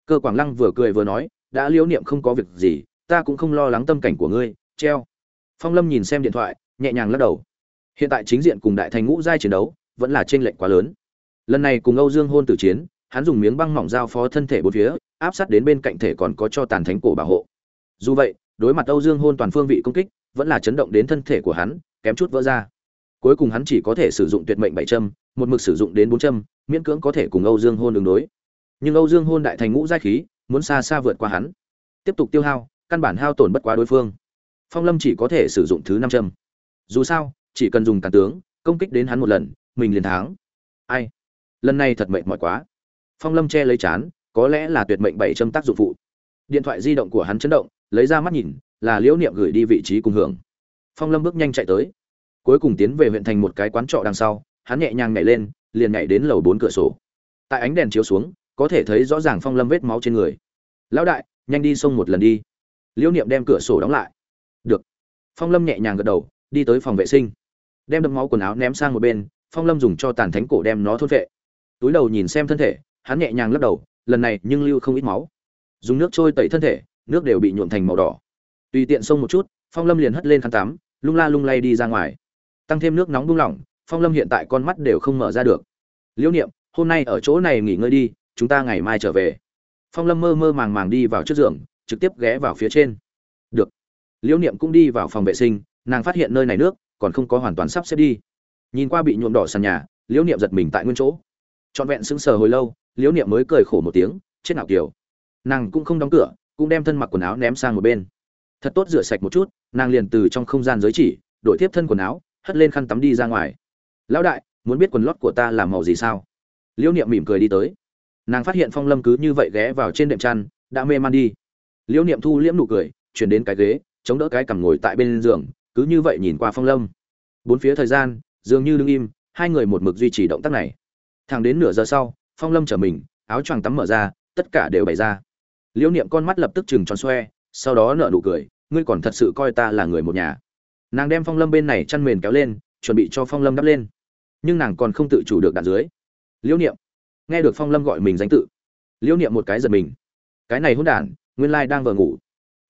Cơ quảng lăng vừa cười vừa nói, đã liễu niệm không có việc gì, ta cũng không lo lắng tâm cảnh của ngươi, treo. Phong lâm nhìn xem điện thoại, nhẹ nhàng lắc đầu. Hiện tại chính diện cùng đại thành ngũ giai chiến đấu, vẫn là trên lệnh quá lớn. Lần này cùng âu dương hôn tử chiến, hắn dùng miếng băng mỏng giao phó thân thể bốn phía, áp sát đến bên cạnh thể còn có cho tàn thánh cổ bảo hộ. Dù vậy đối mặt âu dương hôn toàn phương vị công kích, vẫn là chấn động đến thân thể của hắn, kém chút vỡ ra. Cuối cùng hắn chỉ có thể sử dụng tuyệt mệnh bảy châm, một mực sử dụng đến bốn châm, miễn cưỡng có thể cùng âu dương hôn đường đối. Nhưng âu dương hôn đại thành ngũ giai khí, muốn xa xa vượt qua hắn. Tiếp tục tiêu hao, căn bản hao tổn bất quá đối phương. Phong lâm chỉ có thể sử dụng thứ năm châm. Dù sao, chỉ cần dùng cản tướng, công kích đến hắn một lần, mình liền thắng. Ai? Lần này thật mệt mỏi quá. Phong lâm che lấy chán, có lẽ là tuyệt mệnh bảy châm tác dụng phụ. Điện thoại di động của hắn chấn động lấy ra mắt nhìn, là liễu niệm gửi đi vị trí cùng hưởng. Phong lâm bước nhanh chạy tới. Cuối cùng tiến về huyện thành một cái quán trọ đằng sau, hắn nhẹ nhàng nhảy lên, liền nhảy đến lầu bốn cửa sổ. Tại ánh đèn chiếu xuống, có thể thấy rõ ràng phong lâm vết máu trên người. Lão đại, nhanh đi xông một lần đi. Liễu niệm đem cửa sổ đóng lại. Được. Phong lâm nhẹ nhàng gật đầu, đi tới phòng vệ sinh. Đem đấm máu quần áo ném sang một bên, phong lâm dùng cho tàn thánh cổ đem nó thốt vệ. Túi đầu nhìn xem thân thể, hắn nhẹ nhàng lắc đầu, lần này nhưng lưu không ít máu. Dùng nước trôi tẩy thân thể nước đều bị nhuộm thành màu đỏ. Tùy tiện xông một chút, phong lâm liền hất lên khăn tắm, lung la lung lay đi ra ngoài. Tăng thêm nước nóng buông lỏng, phong lâm hiện tại con mắt đều không mở ra được. Liễu niệm, hôm nay ở chỗ này nghỉ ngơi đi, chúng ta ngày mai trở về. Phong lâm mơ mơ màng màng đi vào trước giường, trực tiếp ghé vào phía trên. Được. Liễu niệm cũng đi vào phòng vệ sinh, nàng phát hiện nơi này nước còn không có hoàn toàn sắp xếp đi. Nhìn qua bị nhuộm đỏ sàn nhà, liễu niệm giật mình tại nguyên chỗ. Trọn vẹn sững sờ hồi lâu, liễu niệm mới cười khổ một tiếng, chết nào kiểu. Nàng cũng không đóng cửa cũng đem thân mặc quần áo ném sang một bên. Thật tốt rửa sạch một chút, nàng liền từ trong không gian giới chỉ, đổi tiếp thân quần áo, hất lên khăn tắm đi ra ngoài. Lão đại, muốn biết quần lót của ta là màu gì sao? Liễu niệm mỉm cười đi tới. Nàng phát hiện phong lâm cứ như vậy ghé vào trên đệm chăn, đã mê man đi. Liễu niệm thu liễm nụ cười, chuyển đến cái ghế, chống đỡ cái cằm ngồi tại bên giường, cứ như vậy nhìn qua phong lâm. Bốn phía thời gian, dường như đứng im, hai người một mực duy trì động tác này. Thẳng đến nửa giờ sau, phong lâm trở mình, áo choàng tắm mở ra, tất cả đều bày ra liễu niệm con mắt lập tức chừng tròn xoe, sau đó nở nụ cười, ngươi còn thật sự coi ta là người một nhà. Nàng đem phong lâm bên này chăn mền kéo lên, chuẩn bị cho phong lâm đắp lên. Nhưng nàng còn không tự chủ được đạn dưới. Liễu niệm. Nghe được phong lâm gọi mình danh tự, liễu niệm một cái giật mình. Cái này hôn đản, nguyên lai đang vờ ngủ.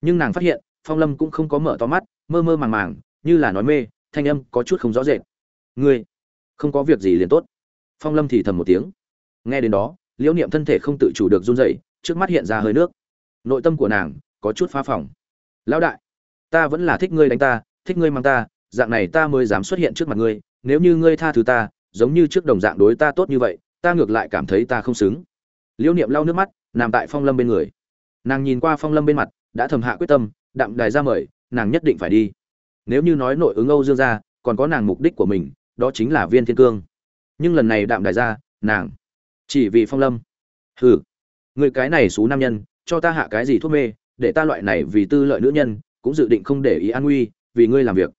Nhưng nàng phát hiện, phong lâm cũng không có mở to mắt, mơ mơ màng màng, như là nói mê, thanh âm có chút không rõ rệt. Ngươi, không có việc gì liền tốt. Phong lâm thì thầm một tiếng. Nghe đến đó, liễu niệm thân thể không tự chủ được run rẩy trước mắt hiện ra hơi nước. Nội tâm của nàng có chút phá phỏng. Lão đại, ta vẫn là thích ngươi đánh ta, thích ngươi mang ta, dạng này ta mới dám xuất hiện trước mặt ngươi, nếu như ngươi tha thứ ta, giống như trước đồng dạng đối ta tốt như vậy, ta ngược lại cảm thấy ta không xứng. Liễu niệm lau nước mắt, nằm tại phong lâm bên người. Nàng nhìn qua phong lâm bên mặt, đã thầm hạ quyết tâm, đạm đài ra mời, nàng nhất định phải đi. Nếu như nói nội ứng âu dương ra còn có nàng mục đích của mình, đó chính là viên thiên cương. Nhưng lần này đạm đài ra, nàng chỉ vì phong lâm. Hừ người cái này xú nam nhân, cho ta hạ cái gì thuốc mê, để ta loại này vì tư lợi nữ nhân, cũng dự định không để ý an nguy, vì ngươi làm việc.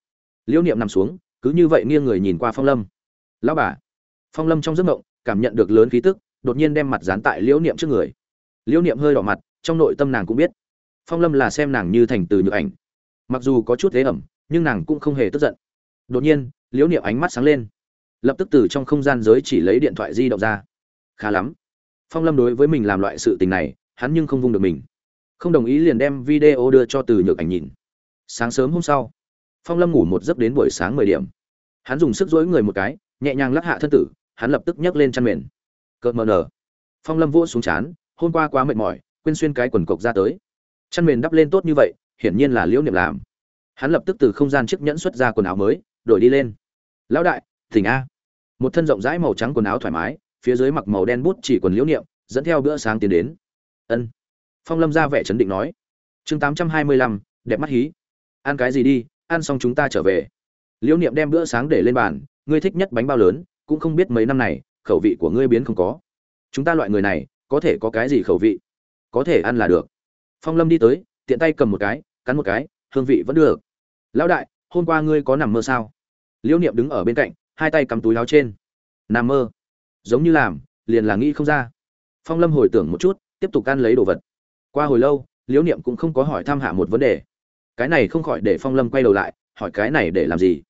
Liễu niệm nằm xuống, cứ như vậy nghiêng người nhìn qua phong lâm. Lão bà. Phong lâm trong giấc mộng, cảm nhận được lớn khí tức, đột nhiên đem mặt dán tại liễu niệm trước người. Liễu niệm hơi đỏ mặt, trong nội tâm nàng cũng biết. Phong lâm là xem nàng như thành từ nhược ảnh. Mặc dù có chút thế ẩm, nhưng nàng cũng không hề tức giận. Đột nhiên, liễu niệm ánh mắt sáng lên. Lập tức từ trong không gian giới chỉ lấy điện thoại di động ra. Khá lắm phong lâm đối với mình làm loại sự tình này, hắn nhưng không vung được mình. Không đồng ý liền đem video đưa cho từ nhược ảnh nhìn. Sáng sớm hôm sau, phong lâm ngủ một giấc đến buổi sáng mười điểm. Hắn dùng sức dối người một cái, nhẹ nhàng lắc hạ thân tử, hắn lập tức nhấc lên chăn mền. Cợt mờ nở. Phong lâm vỗ xuống chán, hôm qua quá mệt mỏi, quên xuyên cái quần cộc ra tới. Chăn mền đắp lên tốt như vậy, hiển nhiên là liễu niệm làm. Hắn lập tức từ không gian chiếc nhẫn xuất ra quần áo mới, đổi đi lên. Lão đại thỉnh a. Một thân rộng rãi màu trắng quần áo thoải mái phía dưới mặc màu đen bút chỉ quần liễu niệm, dẫn theo bữa sáng tiến đến. Ân. Phong lâm ra vẻ chấn định nói. Chương tám trăm hai mươi lăm, đẹp mắt hí. Ăn cái gì đi, ăn xong chúng ta trở về. Liễu niệm đem bữa sáng để lên bàn, ngươi thích nhất bánh bao lớn, cũng không biết mấy năm này, khẩu vị của ngươi biến không có. Chúng ta loại người này, có thể có cái gì khẩu vị? Có thể ăn là được. Phong lâm đi tới, tiện tay cầm một cái, cắn một cái, hương vị vẫn được. Lão đại, hôm qua ngươi có nằm mơ sao? Liễu niệm đứng ở bên cạnh, hai tay cắm túi láo trên. Nằm mơ giống như làm, liền là nghĩ không ra. Phong lâm hồi tưởng một chút, tiếp tục ăn lấy đồ vật. Qua hồi lâu, liễu niệm cũng không có hỏi thăm hạ một vấn đề. Cái này không khỏi để phong lâm quay đầu lại, hỏi cái này để làm gì?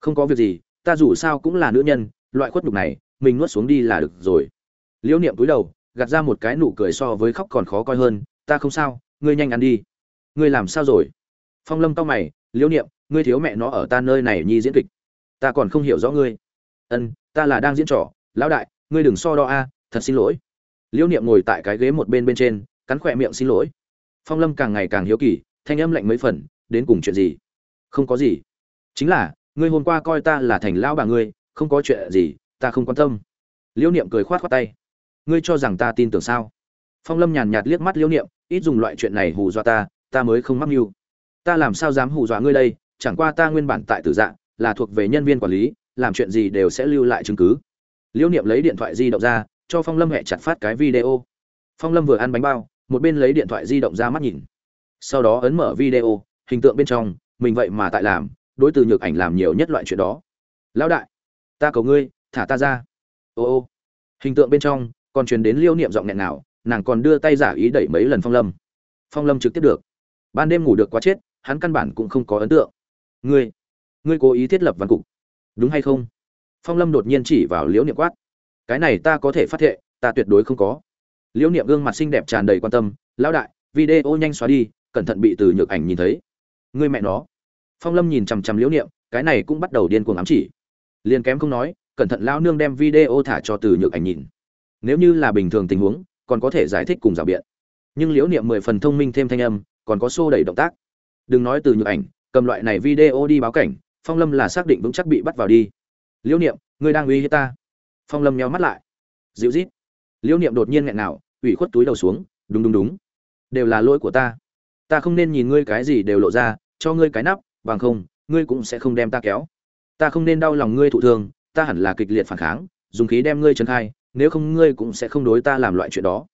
Không có việc gì, ta dù sao cũng là nữ nhân, loại khuất nhục này, mình nuốt xuống đi là được rồi. Liễu niệm túi đầu, gạt ra một cái nụ cười so với khóc còn khó coi hơn, ta không sao, ngươi nhanh ăn đi. Ngươi làm sao rồi? Phong lâm cau mày, liễu niệm, ngươi thiếu mẹ nó ở ta nơi này nhi diễn kịch. Ta còn không hiểu rõ ngươi. Ân, ta là đang diễn trò, lão đại ngươi đừng so đo a, thật xin lỗi. Liễu niệm ngồi tại cái ghế một bên bên trên, cắn khỏe miệng xin lỗi. Phong lâm càng ngày càng hiếu kỳ, thanh âm lạnh mấy phần, đến cùng chuyện gì? Không có gì. Chính là, ngươi hôm qua coi ta là thành lão bà ngươi, không có chuyện gì, ta không quan tâm. Liễu niệm cười khoát khoát tay. Ngươi cho rằng ta tin tưởng sao? Phong lâm nhàn nhạt liếc mắt liễu niệm, ít dùng loại chuyện này hù dọa ta ta mới không mắc mưu. Ta làm sao dám hù dọa ngươi đây? Chẳng qua ta nguyên bản tại tử dạng là thuộc về nhân viên quản lý, làm chuyện gì đều sẽ lưu lại chứng cứ liễu niệm lấy điện thoại di động ra, cho phong lâm hẹ chặt phát cái video. Phong lâm vừa ăn bánh bao, một bên lấy điện thoại di động ra mắt nhìn. Sau đó ấn mở video, hình tượng bên trong, mình vậy mà tại làm, đối từ nhược ảnh làm nhiều nhất loại chuyện đó. Lão đại, ta cầu ngươi, thả ta ra. Ô ô. Hình tượng bên trong, còn truyền đến liêu niệm giọng nghẹn nào nàng còn đưa tay giả ý đẩy mấy lần phong lâm. Phong lâm trực tiếp được. Ban đêm ngủ được quá chết, hắn căn bản cũng không có ấn tượng. Ngươi ngươi cố ý thiết lập văn cục. Đúng hay không? Phong lâm đột nhiên chỉ vào liễu niệm quát. Cái này ta có thể phát hiện, ta tuyệt đối không có. Liễu niệm gương mặt xinh đẹp tràn đầy quan tâm lão đại video nhanh xóa đi cẩn thận bị từ nhược ảnh nhìn thấy. Ngươi mẹ nó. Phong lâm nhìn chằm chằm liễu niệm cái này cũng bắt đầu điên cuồng ám chỉ. Liền kém không nói cẩn thận lão nương đem video thả cho từ nhược ảnh nhìn. Nếu như là bình thường tình huống còn có thể giải thích cùng rào biện. Nhưng liễu niệm mười phần thông minh thêm thanh âm còn có xô đẩy động tác. Đừng nói từ nhược ảnh cầm loại này video đi báo cảnh phong lâm là xác định vững chắc bị bắt vào đi liễu niệm ngươi đang uy hiếp ta. Phong lâm nheo mắt lại. Dịu rít liễu niệm đột nhiên nghẹn nào ủy khuất túi đầu xuống đúng đúng đúng. Đều là lỗi của ta. Ta không nên nhìn ngươi cái gì đều lộ ra cho ngươi cái nắp bằng không ngươi cũng sẽ không đem ta kéo. Ta không nên đau lòng ngươi thụ thương ta hẳn là kịch liệt phản kháng dùng khí đem ngươi trấn khai nếu không ngươi cũng sẽ không đối ta làm loại chuyện đó.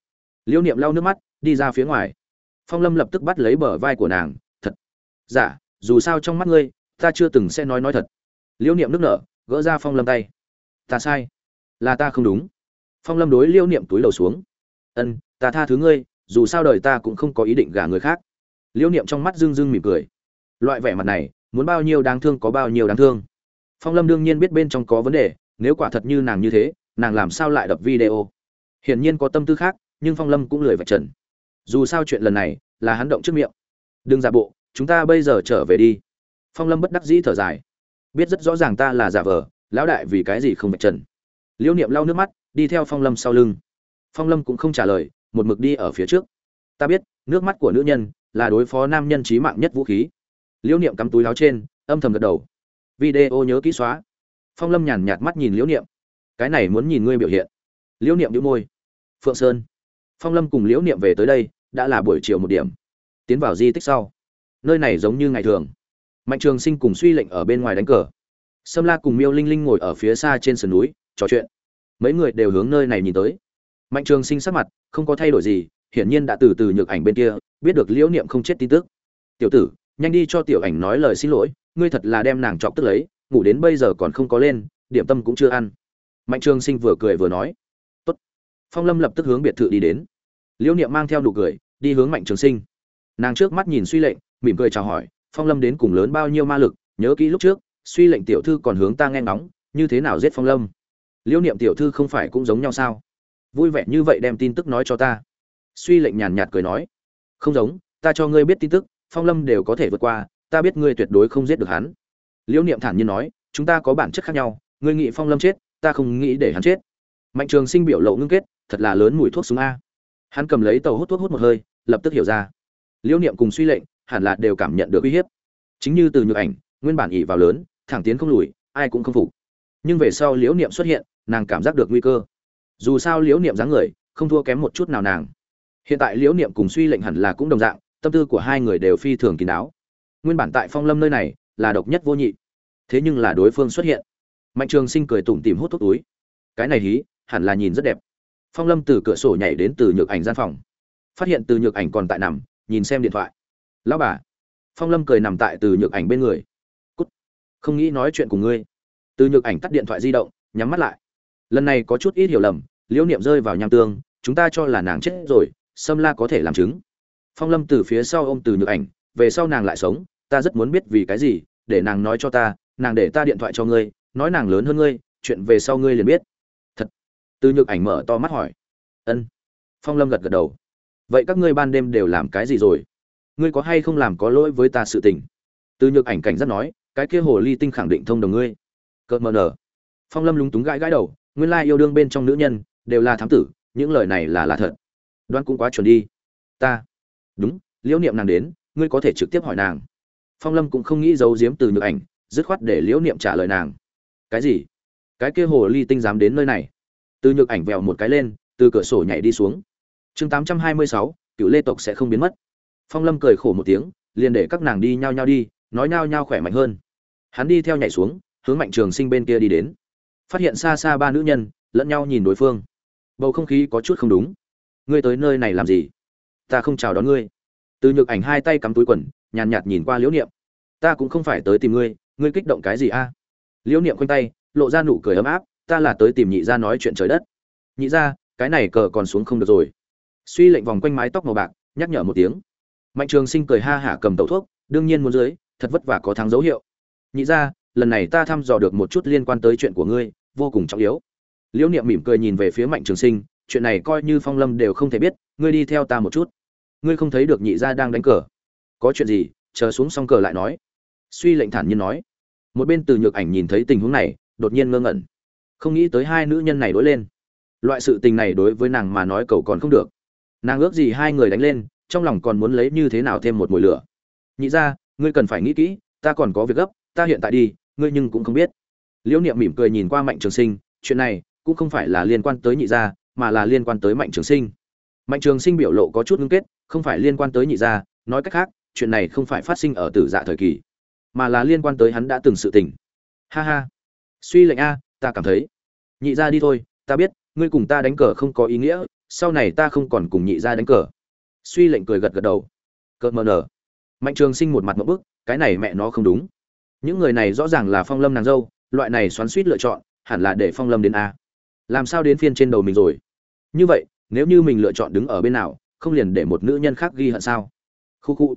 Liễu niệm lau nước mắt đi ra phía ngoài. Phong lâm lập tức bắt lấy bờ vai của nàng thật. Giả dạ, dù sao trong mắt ngươi ta chưa từng sẽ nói nói thật. Liễu niệm nước nở gỡ ra phong lâm tay. Ta sai. Là ta không đúng. Phong lâm đối liêu niệm túi đầu xuống. Ân, ta tha thứ ngươi, dù sao đời ta cũng không có ý định gả người khác. Liêu niệm trong mắt rưng rưng mỉm cười. Loại vẻ mặt này, muốn bao nhiêu đáng thương có bao nhiêu đáng thương. Phong lâm đương nhiên biết bên trong có vấn đề, nếu quả thật như nàng như thế, nàng làm sao lại đập video? Hiển nhiên có tâm tư khác, nhưng phong lâm cũng lười vạch trần. Dù sao chuyện lần này là hắn động trước miệng. Đừng giả bộ, chúng ta bây giờ trở về đi. Phong lâm bất đắc dĩ thở dài biết rất rõ ràng ta là giả vờ, lão đại vì cái gì không vạch trần. Liễu niệm lau nước mắt, đi theo phong lâm sau lưng. Phong lâm cũng không trả lời, một mực đi ở phía trước. Ta biết, nước mắt của nữ nhân là đối phó nam nhân trí mạng nhất vũ khí. Liễu niệm cắm túi láo trên, âm thầm gật đầu. Video nhớ kỹ xóa. Phong lâm nhàn nhạt mắt nhìn liễu niệm. Cái này muốn nhìn ngươi biểu hiện. Liễu niệm đĩu môi. Phượng sơn. Phong lâm cùng liễu niệm về tới đây, đã là buổi chiều một điểm. Tiến vào di tích sau. Nơi này giống như ngày thường mạnh trường sinh cùng suy lệnh ở bên ngoài đánh cờ. Sâm la cùng miêu linh linh ngồi ở phía xa trên sườn núi, trò chuyện. Mấy người đều hướng nơi này nhìn tới. Mạnh trường sinh sắc mặt, không có thay đổi gì, hiển nhiên đã từ từ nhược ảnh bên kia, biết được liễu niệm không chết tin tức. Tiểu tử, nhanh đi cho tiểu ảnh nói lời xin lỗi, ngươi thật là đem nàng chọc tức lấy, ngủ đến bây giờ còn không có lên, điểm tâm cũng chưa ăn. Mạnh trường sinh vừa cười vừa nói. Tốt. phong lâm lập tức hướng biệt thự đi đến. Liễu niệm mang theo nụ cười, đi hướng mạnh trường sinh. Nàng trước mắt nhìn suy lệnh, mỉm cười chào hỏi phong lâm đến cùng lớn bao nhiêu ma lực, nhớ kỹ lúc trước, suy lệnh tiểu thư còn hướng ta nghe ngóng, như thế nào giết phong lâm? Liễu niệm tiểu thư không phải cũng giống nhau sao? Vui vẻ như vậy đem tin tức nói cho ta. Suy lệnh nhàn nhạt cười nói, không giống, ta cho ngươi biết tin tức, phong lâm đều có thể vượt qua, ta biết ngươi tuyệt đối không giết được hắn. Liễu niệm thản nhiên nói, chúng ta có bản chất khác nhau, ngươi nghĩ phong lâm chết, ta không nghĩ để hắn chết. Mạnh trường sinh biểu lộ ngưng kết, thật là lớn mùi thuốc súng a. Hắn cầm lấy tàu hút thuốc hút một hơi, lập tức hiểu ra. Liễu niệm cùng suy lệnh hẳn là đều cảm nhận được uy hiếp. Chính như từ nhược ảnh, nguyên bản ỉ vào lớn, thẳng tiến không lùi, ai cũng không phục. Nhưng về sau liễu niệm xuất hiện, nàng cảm giác được nguy cơ. Dù sao liễu niệm dáng người, không thua kém một chút nào nàng. Hiện tại liễu niệm cùng suy lệnh hẳn là cũng đồng dạng, tâm tư của hai người đều phi thường kín đáo. Nguyên bản tại phong lâm nơi này, là độc nhất vô nhị. Thế nhưng là đối phương xuất hiện. Mạnh trường sinh cười tủm tìm hút thuốc túi. Cái này hí, hẳn là nhìn rất đẹp. Phong lâm từ cửa sổ nhảy đến từ nhược ảnh gian phòng. Phát hiện từ nhược ảnh còn tại nằm, nhìn xem điện thoại lão bà. Phong lâm cười nằm tại từ nhược ảnh bên người. Cút. Không nghĩ nói chuyện cùng ngươi. Từ nhược ảnh tắt điện thoại di động, nhắm mắt lại. Lần này có chút ít hiểu lầm, liễu niệm rơi vào nham tương, chúng ta cho là nàng chết rồi, sâm la có thể làm chứng. Phong lâm từ phía sau ô m từ nhược ảnh, về sau nàng lại sống, ta rất muốn biết vì cái gì, để nàng nói cho ta, nàng để ta điện thoại cho ngươi, nói nàng lớn hơn ngươi, chuyện về sau ngươi liền biết. Thật. Từ nhược ảnh mở to mắt hỏi. Ân. Phong lâm gật gật đầu. Vậy các ngươi ban đêm đều làm cái gì rồi? Ngươi có hay không làm có lỗi với ta sự tình? Từ nhược ảnh cảnh rất nói, cái kia hồ ly tinh khẳng định thông đồng ngươi. Cợt mờ nở. Phong lâm lúng túng gãi gãi đầu, nguyên lai yêu đương bên trong nữ nhân, đều là thám tử, những lời này là là thật. Đoan cũng quá chuẩn đi. Ta. Đúng, liễu niệm nàng đến, ngươi có thể trực tiếp hỏi nàng. Phong lâm cũng không nghĩ giấu giếm từ nhược ảnh, dứt khoát để liễu niệm trả lời nàng. Cái gì? Cái kia hồ ly tinh dám đến nơi này? Từ nhược ảnh vèo một cái lên, từ cửa sổ nhảy đi xuống. Chương tám trăm hai mươi sáu, cựu lê tộc sẽ không biến mất phong lâm cười khổ một tiếng, liền để các nàng đi nhao nhao đi, nói nhao nhao khỏe mạnh hơn. Hắn đi theo nhảy xuống, hướng mạnh trường sinh bên kia đi đến. Phát hiện xa xa ba nữ nhân, lẫn nhau nhìn đối phương. Bầu không khí có chút không đúng. Ngươi tới nơi này làm gì? Ta không chào đón ngươi. Từ nhược ảnh hai tay cắm túi quần, nhàn nhạt nhìn qua liễu niệm. Ta cũng không phải tới tìm ngươi ngươi kích động cái gì a? Liễu niệm quanh tay, lộ ra nụ cười ấm áp, ta là tới tìm nhị gia nói chuyện trời đất. Nhị gia, cái này cờ còn xuống không được rồi. Suy lệnh vòng quanh mái tóc màu bạc, nhắc nhở một tiếng mạnh trường sinh cười ha hả cầm tẩu thuốc, đương nhiên muốn dưới, thật vất vả có thắng dấu hiệu. Nhị gia, lần này ta thăm dò được một chút liên quan tới chuyện của ngươi, vô cùng trọng yếu. Liễu niệm mỉm cười nhìn về phía mạnh trường sinh, chuyện này coi như phong lâm đều không thể biết, ngươi đi theo ta một chút. Ngươi không thấy được nhị gia đang đánh cờ. Có chuyện gì, chờ xuống xong cờ lại nói. Suy lệnh thản nhiên nói. Một bên từ nhược ảnh nhìn thấy tình huống này, đột nhiên ngơ ngẩn. Không nghĩ tới hai nữ nhân này đối lên. Loại sự tình này đối với nàng mà nói cầu còn không được. Nàng ước gì hai người đánh lên trong lòng còn muốn lấy như thế nào thêm một mùi lửa. Nhị ra ngươi cần phải nghĩ kỹ, ta còn có việc gấp, ta hiện tại đi, ngươi nhưng cũng không biết. Liễu niệm mỉm cười nhìn qua mạnh trường sinh, chuyện này cũng không phải là liên quan tới nhị gia, mà là liên quan tới mạnh trường sinh. Mạnh trường sinh biểu lộ có chút ngưng kết, không phải liên quan tới nhị gia, nói cách khác, chuyện này không phải phát sinh ở tử dạ thời kỳ, mà là liên quan tới hắn đã từng sự tình. Ha ha. Suy lệnh a, ta cảm thấy. Nhị gia đi thôi, ta biết, ngươi cùng ta đánh cờ không có ý nghĩa, sau này ta không còn cùng nhị gia đánh cờ suy lệnh cười gật gật đầu. Cợt mờ nở. Mạnh trường sinh một mặt một bức, cái này mẹ nó không đúng. Những người này rõ ràng là phong lâm nàng dâu, loại này xoắn suýt lựa chọn, hẳn là để phong lâm đến a. Làm sao đến phiên trên đầu mình rồi? Như vậy, nếu như mình lựa chọn đứng ở bên nào, không liền để một nữ nhân khác ghi hận sao? Khu khu.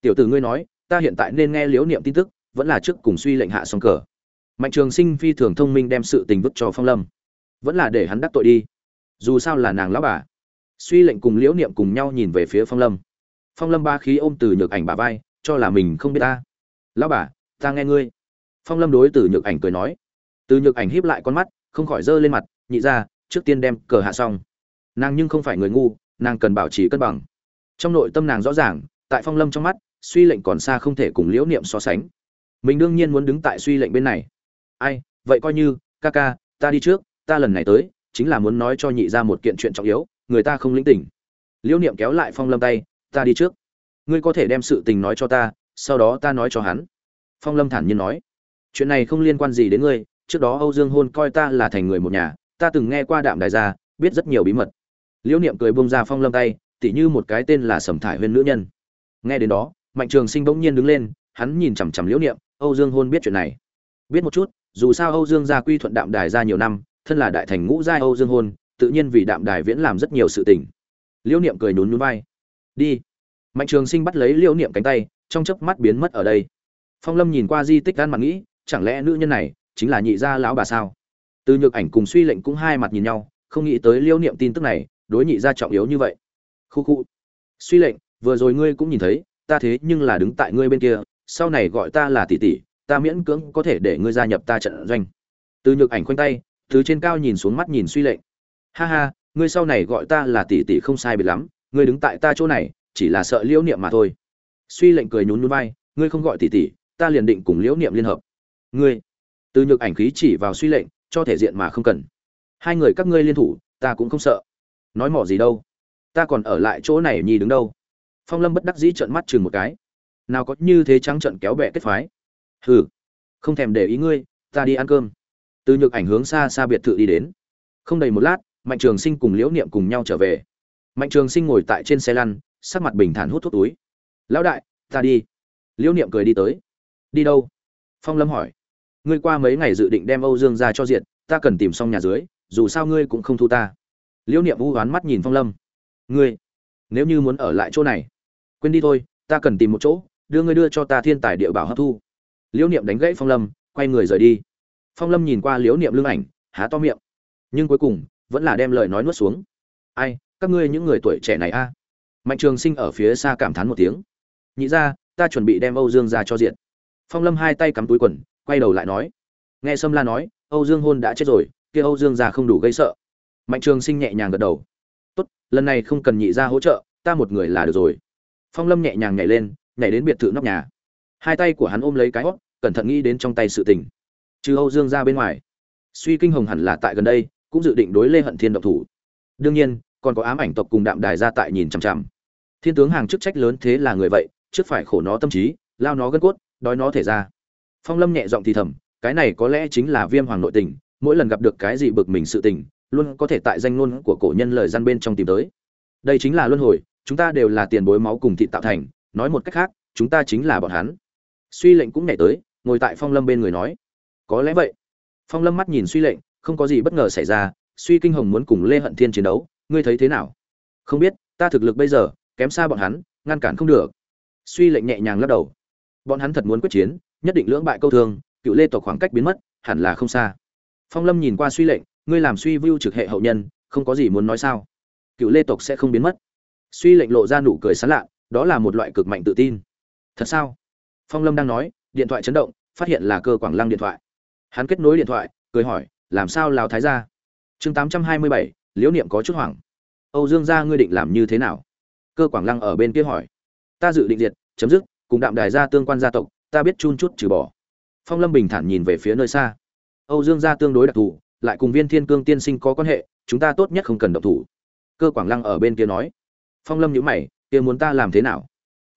Tiểu tử ngươi nói, ta hiện tại nên nghe liếu niệm tin tức, vẫn là trước cùng suy lệnh hạ xong cờ. Mạnh trường sinh phi thường thông minh đem sự tình vứt cho phong lâm. Vẫn là để hắn đắc tội đi. Dù sao là nàng lão bà suy lệnh cùng liễu niệm cùng nhau nhìn về phía phong lâm. Phong lâm ba khí ôm từ nhược ảnh bà vai, cho là mình không biết ta. Lão bà, ta nghe ngươi. Phong lâm đối từ nhược ảnh cười nói. Từ nhược ảnh híp lại con mắt, không khỏi giơ lên mặt, nhị ra, trước tiên đem cờ hạ xong. Nàng nhưng không phải người ngu, nàng cần bảo trì cân bằng. Trong nội tâm nàng rõ ràng, tại phong lâm trong mắt, suy lệnh còn xa không thể cùng liễu niệm so sánh. Mình đương nhiên muốn đứng tại suy lệnh bên này. Ai, vậy coi như, ca ca, ta đi trước, ta lần này tới, chính là muốn nói cho nhị ra một kiện chuyện trọng yếu người ta không lĩnh tỉnh liễu niệm kéo lại phong lâm tay, ta đi trước. Ngươi có thể đem sự tình nói cho ta, sau đó ta nói cho hắn. Phong lâm thản nhiên nói, chuyện này không liên quan gì đến ngươi, trước đó âu dương hôn coi ta là thành người một nhà, ta từng nghe qua đạm đại gia, biết rất nhiều bí mật. Liễu niệm cười bông ra phong lâm tay, tỉ như một cái tên là sầm thải huyên nữ nhân. Nghe đến đó, mạnh trường sinh bỗng nhiên đứng lên, hắn nhìn chằm chằm liễu niệm, âu dương hôn biết chuyện này. Biết một chút, dù sao âu dương gia quy thuận đạm đài ra nhiều năm, thân là đại thành ngũ giai âu dương hôn tự nhiên vì đạm đài viễn làm rất nhiều sự tình. Liễu niệm cười nhún nhún vai. Đi. Mạnh trường sinh bắt lấy liễu niệm cánh tay, trong chớp mắt biến mất ở đây. Phong lâm nhìn qua di tích gan mặt nghĩ, chẳng lẽ nữ nhân này chính là nhị gia lão bà sao? Từ nhược ảnh cùng suy lệnh cũng hai mặt nhìn nhau, không nghĩ tới liễu niệm tin tức này, đối nhị gia trọng yếu như vậy. Khu khu. Suy lệnh, vừa rồi ngươi cũng nhìn thấy, ta thế nhưng là đứng tại ngươi bên kia, sau này gọi ta là tỷ tỷ, ta miễn cưỡng có thể để ngươi gia nhập ta trận doanh. Từ nhược ảnh khoanh tay, từ trên cao nhìn xuống mắt nhìn suy lệnh ha ha, ngươi sau này gọi ta là tỷ tỷ không sai biệt lắm, ngươi đứng tại ta chỗ này, chỉ là sợ liễu niệm mà thôi. Suy lệnh cười nhún nhún vai, ngươi không gọi tỷ tỷ, ta liền định cùng liễu niệm liên hợp. Ngươi, từ nhược ảnh khí chỉ vào suy lệnh, cho thể diện mà không cần. Hai người các ngươi liên thủ, ta cũng không sợ. Nói mỏ gì đâu. Ta còn ở lại chỗ này nhì đứng đâu. Phong lâm bất đắc dĩ trợn mắt chừng một cái. Nào có như thế trắng trợn kéo bẹ kết phái. Hừ, không thèm để ý ngươi, ta đi ăn cơm. Từ nhược ảnh hướng xa xa biệt thự đi đến. Không đầy một lát mạnh trường sinh cùng liễu niệm cùng nhau trở về. Mạnh trường sinh ngồi tại trên xe lăn, sắc mặt bình thản hút thuốc túi. Lão đại, ta đi. Liễu niệm cười đi tới. Đi đâu? Phong lâm hỏi. Ngươi qua mấy ngày dự định đem âu dương ra cho diện ta cần tìm xong nhà dưới, dù sao ngươi cũng không thu ta. Liễu niệm vũ oán mắt nhìn phong lâm. Ngươi, nếu như muốn ở lại chỗ này, quên đi thôi, ta cần tìm một chỗ, đưa ngươi đưa cho ta thiên tài địa bảo hấp thu. Liễu niệm đánh gãy phong lâm, quay người rời đi. Phong lâm nhìn qua liễu niệm lưng ảnh, há to miệng. Nhưng cuối cùng vẫn là đem lời nói nuốt xuống. Ai, các ngươi những người tuổi trẻ này a. Mạnh trường sinh ở phía xa cảm thán một tiếng. Nhị ra ta chuẩn bị đem âu dương ra cho diện. Phong lâm hai tay cắm túi quần, quay đầu lại nói. Nghe sâm la nói, âu dương hôn đã chết rồi, kia âu dương ra không đủ gây sợ. Mạnh trường sinh nhẹ nhàng gật đầu. Tốt, lần này không cần nhị ra hỗ trợ, ta một người là được rồi. Phong lâm nhẹ nhàng nhảy lên, nhảy đến biệt thự nóc nhà. Hai tay của hắn ôm lấy cái hót cẩn thận nghĩ đến trong tay sự tình. Trừ âu dương ra bên ngoài, suy kinh hồng hẳn là tại gần đây cũng dự định đối lê hận thiên động thủ. Đương nhiên, còn có ám ảnh tộc cùng đạm đài ra tại nhìn chằm chằm. Thiên tướng hàng chức trách lớn thế là người vậy, trước phải khổ nó tâm trí, lao nó gân cốt, đói nó thể ra. Phong lâm nhẹ giọng thì thầm, cái này có lẽ chính là viêm hoàng nội tình, mỗi lần gặp được cái gì bực mình sự tình, luôn có thể tại danh ngôn của cổ nhân lời gian bên trong tìm tới. Đây chính là luân hồi, chúng ta đều là tiền bối máu cùng thị tạo thành, nói một cách khác, chúng ta chính là bọn hắn. Suy lệnh cũng nhảy tới, ngồi tại phong lâm bên người nói, có lẽ vậy. Phong lâm mắt nhìn suy lệnh không có gì bất ngờ xảy ra, suy kinh hồng muốn cùng lê hận thiên chiến đấu, ngươi thấy thế nào? Không biết, ta thực lực bây giờ, kém xa bọn hắn, ngăn cản không được. Suy lệnh nhẹ nhàng lắc đầu. Bọn hắn thật muốn quyết chiến, nhất định lưỡng bại câu thương, cựu lê tộc khoảng cách biến mất, hẳn là không xa. Phong lâm nhìn qua suy lệnh, ngươi làm suy vưu trực hệ hậu nhân, không có gì muốn nói sao? Cựu lê tộc sẽ không biến mất. Suy lệnh lộ ra nụ cười sán lạ, đó là một loại cực mạnh tự tin. Thật sao? Phong lâm đang nói, điện thoại chấn động, phát hiện là cơ quảng lăng điện thoại. Hắn kết nối điện thoại, cười hỏi làm sao lào thái ra? Chương tám trăm hai mươi bảy, liễu niệm có chút hoảng. Âu dương gia ngươi định làm như thế nào? Cơ quảng lăng ở bên kia hỏi. Ta dự định diệt, chấm dứt, cùng đạm đài gia tương quan gia tộc, ta biết chun chút trừ bỏ. Phong lâm bình thản nhìn về phía nơi xa. Âu dương gia tương đối đặc thù, lại cùng viên thiên cương tiên sinh có quan hệ, chúng ta tốt nhất không cần động thủ. Cơ quảng lăng ở bên kia nói. Phong lâm nhữ mày, kia muốn ta làm thế nào?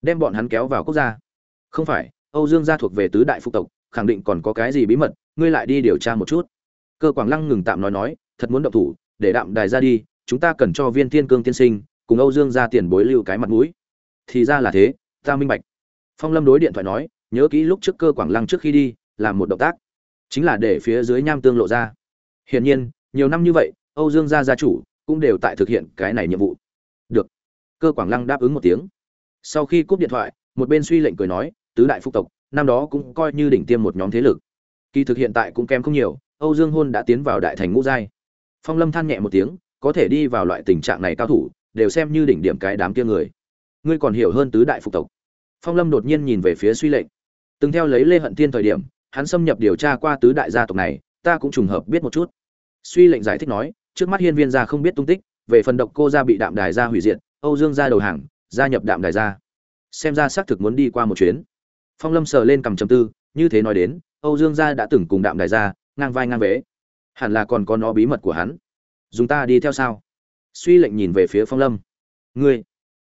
Đem bọn hắn kéo vào quốc gia. Không phải, âu dương gia thuộc về tứ đại phục tộc, khẳng định còn có cái gì bí mật, ngươi lại đi điều tra một chút cơ quảng lăng ngừng tạm nói nói, thật muốn động thủ, để đạm đài ra đi, chúng ta cần cho viên thiên cương tiên sinh, cùng âu dương ra tiền bối lưu cái mặt mũi. Thì ra là thế, ta minh bạch. Phong lâm đối điện thoại nói, nhớ kỹ lúc trước cơ quảng lăng trước khi đi, làm một động tác, chính là để phía dưới nham tương lộ ra. Hiển nhiên, nhiều năm như vậy, âu dương gia gia chủ cũng đều tại thực hiện cái này nhiệm vụ. Được. Cơ quảng lăng đáp ứng một tiếng. Sau khi cúp điện thoại, một bên suy lệnh cười nói, tứ đại phúc tộc, năm đó cũng coi như đỉnh tiêm một nhóm thế lực. Kỳ thực hiện tại cũng kém không nhiều âu dương hôn đã tiến vào đại thành ngũ giai. Phong lâm than nhẹ một tiếng, có thể đi vào loại tình trạng này cao thủ, đều xem như đỉnh điểm cái đám kia người. Ngươi còn hiểu hơn tứ đại phục tộc. Phong lâm đột nhiên nhìn về phía suy lệnh. Từng theo lấy lê hận tiên thời điểm, hắn xâm nhập điều tra qua tứ đại gia tộc này, ta cũng trùng hợp biết một chút. Suy lệnh giải thích nói, trước mắt hiên viên gia không biết tung tích, về phần độc cô gia bị đạm đài gia hủy diệt, âu dương gia đầu hàng, gia nhập đạm đài gia. Xem ra xác thực muốn đi qua một chuyến. Phong lâm sờ lên cầm trầm tư, như thế nói đến, âu dương gia đã từng cùng đạm đài gia ngang vai ngang vế. Hẳn là còn có nó bí mật của hắn. Dùng ta đi theo sao? Suy lệnh nhìn về phía phong lâm. Ngươi.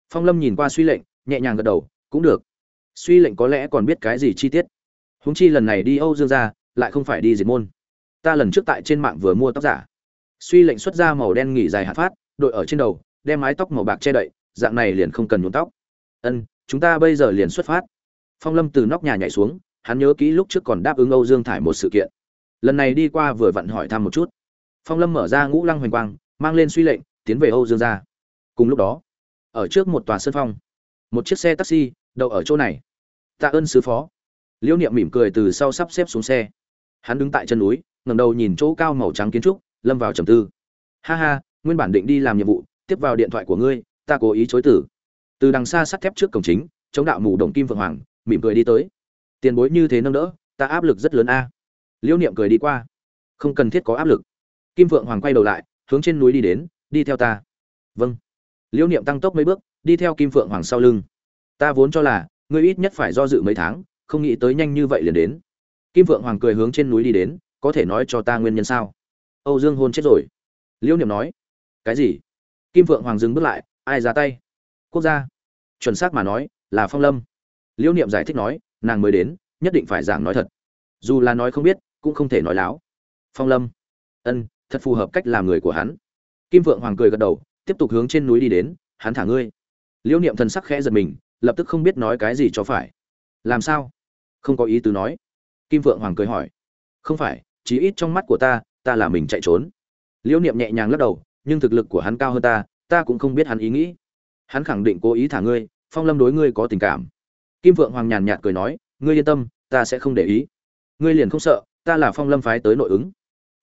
Phong lâm nhìn qua suy lệnh, nhẹ nhàng gật đầu, cũng được. Suy lệnh có lẽ còn biết cái gì chi tiết. Húng chi lần này đi âu dương gia, lại không phải đi diệt môn. Ta lần trước tại trên mạng vừa mua tóc giả. Suy lệnh xuất ra màu đen nghỉ dài hạt phát, đội ở trên đầu, đem mái tóc màu bạc che đậy, dạng này liền không cần nhuộm tóc. Ân, chúng ta bây giờ liền xuất phát. Phong lâm từ nóc nhà nhảy xuống, hắn nhớ kỹ lúc trước còn đáp ứng âu dương thải một sự kiện lần này đi qua vừa vặn hỏi thăm một chút. Phong lâm mở ra ngũ lăng hoành quang, mang lên suy lệnh, tiến về âu dương gia. Cùng lúc đó, ở trước một tòa sân phong, một chiếc xe taxi đậu ở chỗ này. Tạ ơn sứ phó. Liễu niệm mỉm cười từ sau sắp xếp xuống xe. Hắn đứng tại chân núi, ngẩng đầu nhìn chỗ cao màu trắng kiến trúc, lâm vào trầm tư. Ha ha, nguyên bản định đi làm nhiệm vụ, tiếp vào điện thoại của ngươi, ta cố ý chối tử từ đằng xa sắt thép trước cổng chính, chống đạo mù đồng kim vượng hoàng, mỉm cười đi tới. Tiền bối như thế nâng đỡ, ta áp lực rất lớn a liễu niệm cười đi qua. Không cần thiết có áp lực. Kim vượng hoàng quay đầu lại, hướng trên núi đi đến, đi theo ta. Vâng. Liễu niệm tăng tốc mấy bước, đi theo kim vượng hoàng sau lưng. Ta vốn cho là, ngươi ít nhất phải do dự mấy tháng, không nghĩ tới nhanh như vậy liền đến. Kim vượng hoàng cười hướng trên núi đi đến, có thể nói cho ta nguyên nhân sao? Âu dương hôn chết rồi. Liễu niệm nói. Cái gì? Kim vượng hoàng dừng bước lại, ai ra tay? Quốc gia. Chuẩn xác mà nói, là phong lâm. Liễu niệm giải thích nói, nàng mới đến, nhất định phải giảng nói thật. Dù là nói không biết cũng không thể nói láo. Phong lâm. Ân, thật phù hợp cách làm người của hắn. Kim vượng hoàng cười gật đầu, tiếp tục hướng trên núi đi đến, hắn thả ngươi. Liễu niệm thần sắc khẽ giật mình, lập tức không biết nói cái gì cho phải. Làm sao? Không có ý tứ nói. Kim vượng hoàng cười hỏi. Không phải, chí ít trong mắt của ta ta là mình chạy trốn. Liễu niệm nhẹ nhàng lắc đầu, nhưng thực lực của hắn cao hơn ta ta cũng không biết hắn ý nghĩ. Hắn khẳng định cố ý thả ngươi, phong lâm đối ngươi có tình cảm. Kim vượng hoàng nhàn nhạt cười nói, ngươi yên tâm, ta sẽ không để ý. Ngươi liền không sợ ta là phong lâm phái tới nội ứng.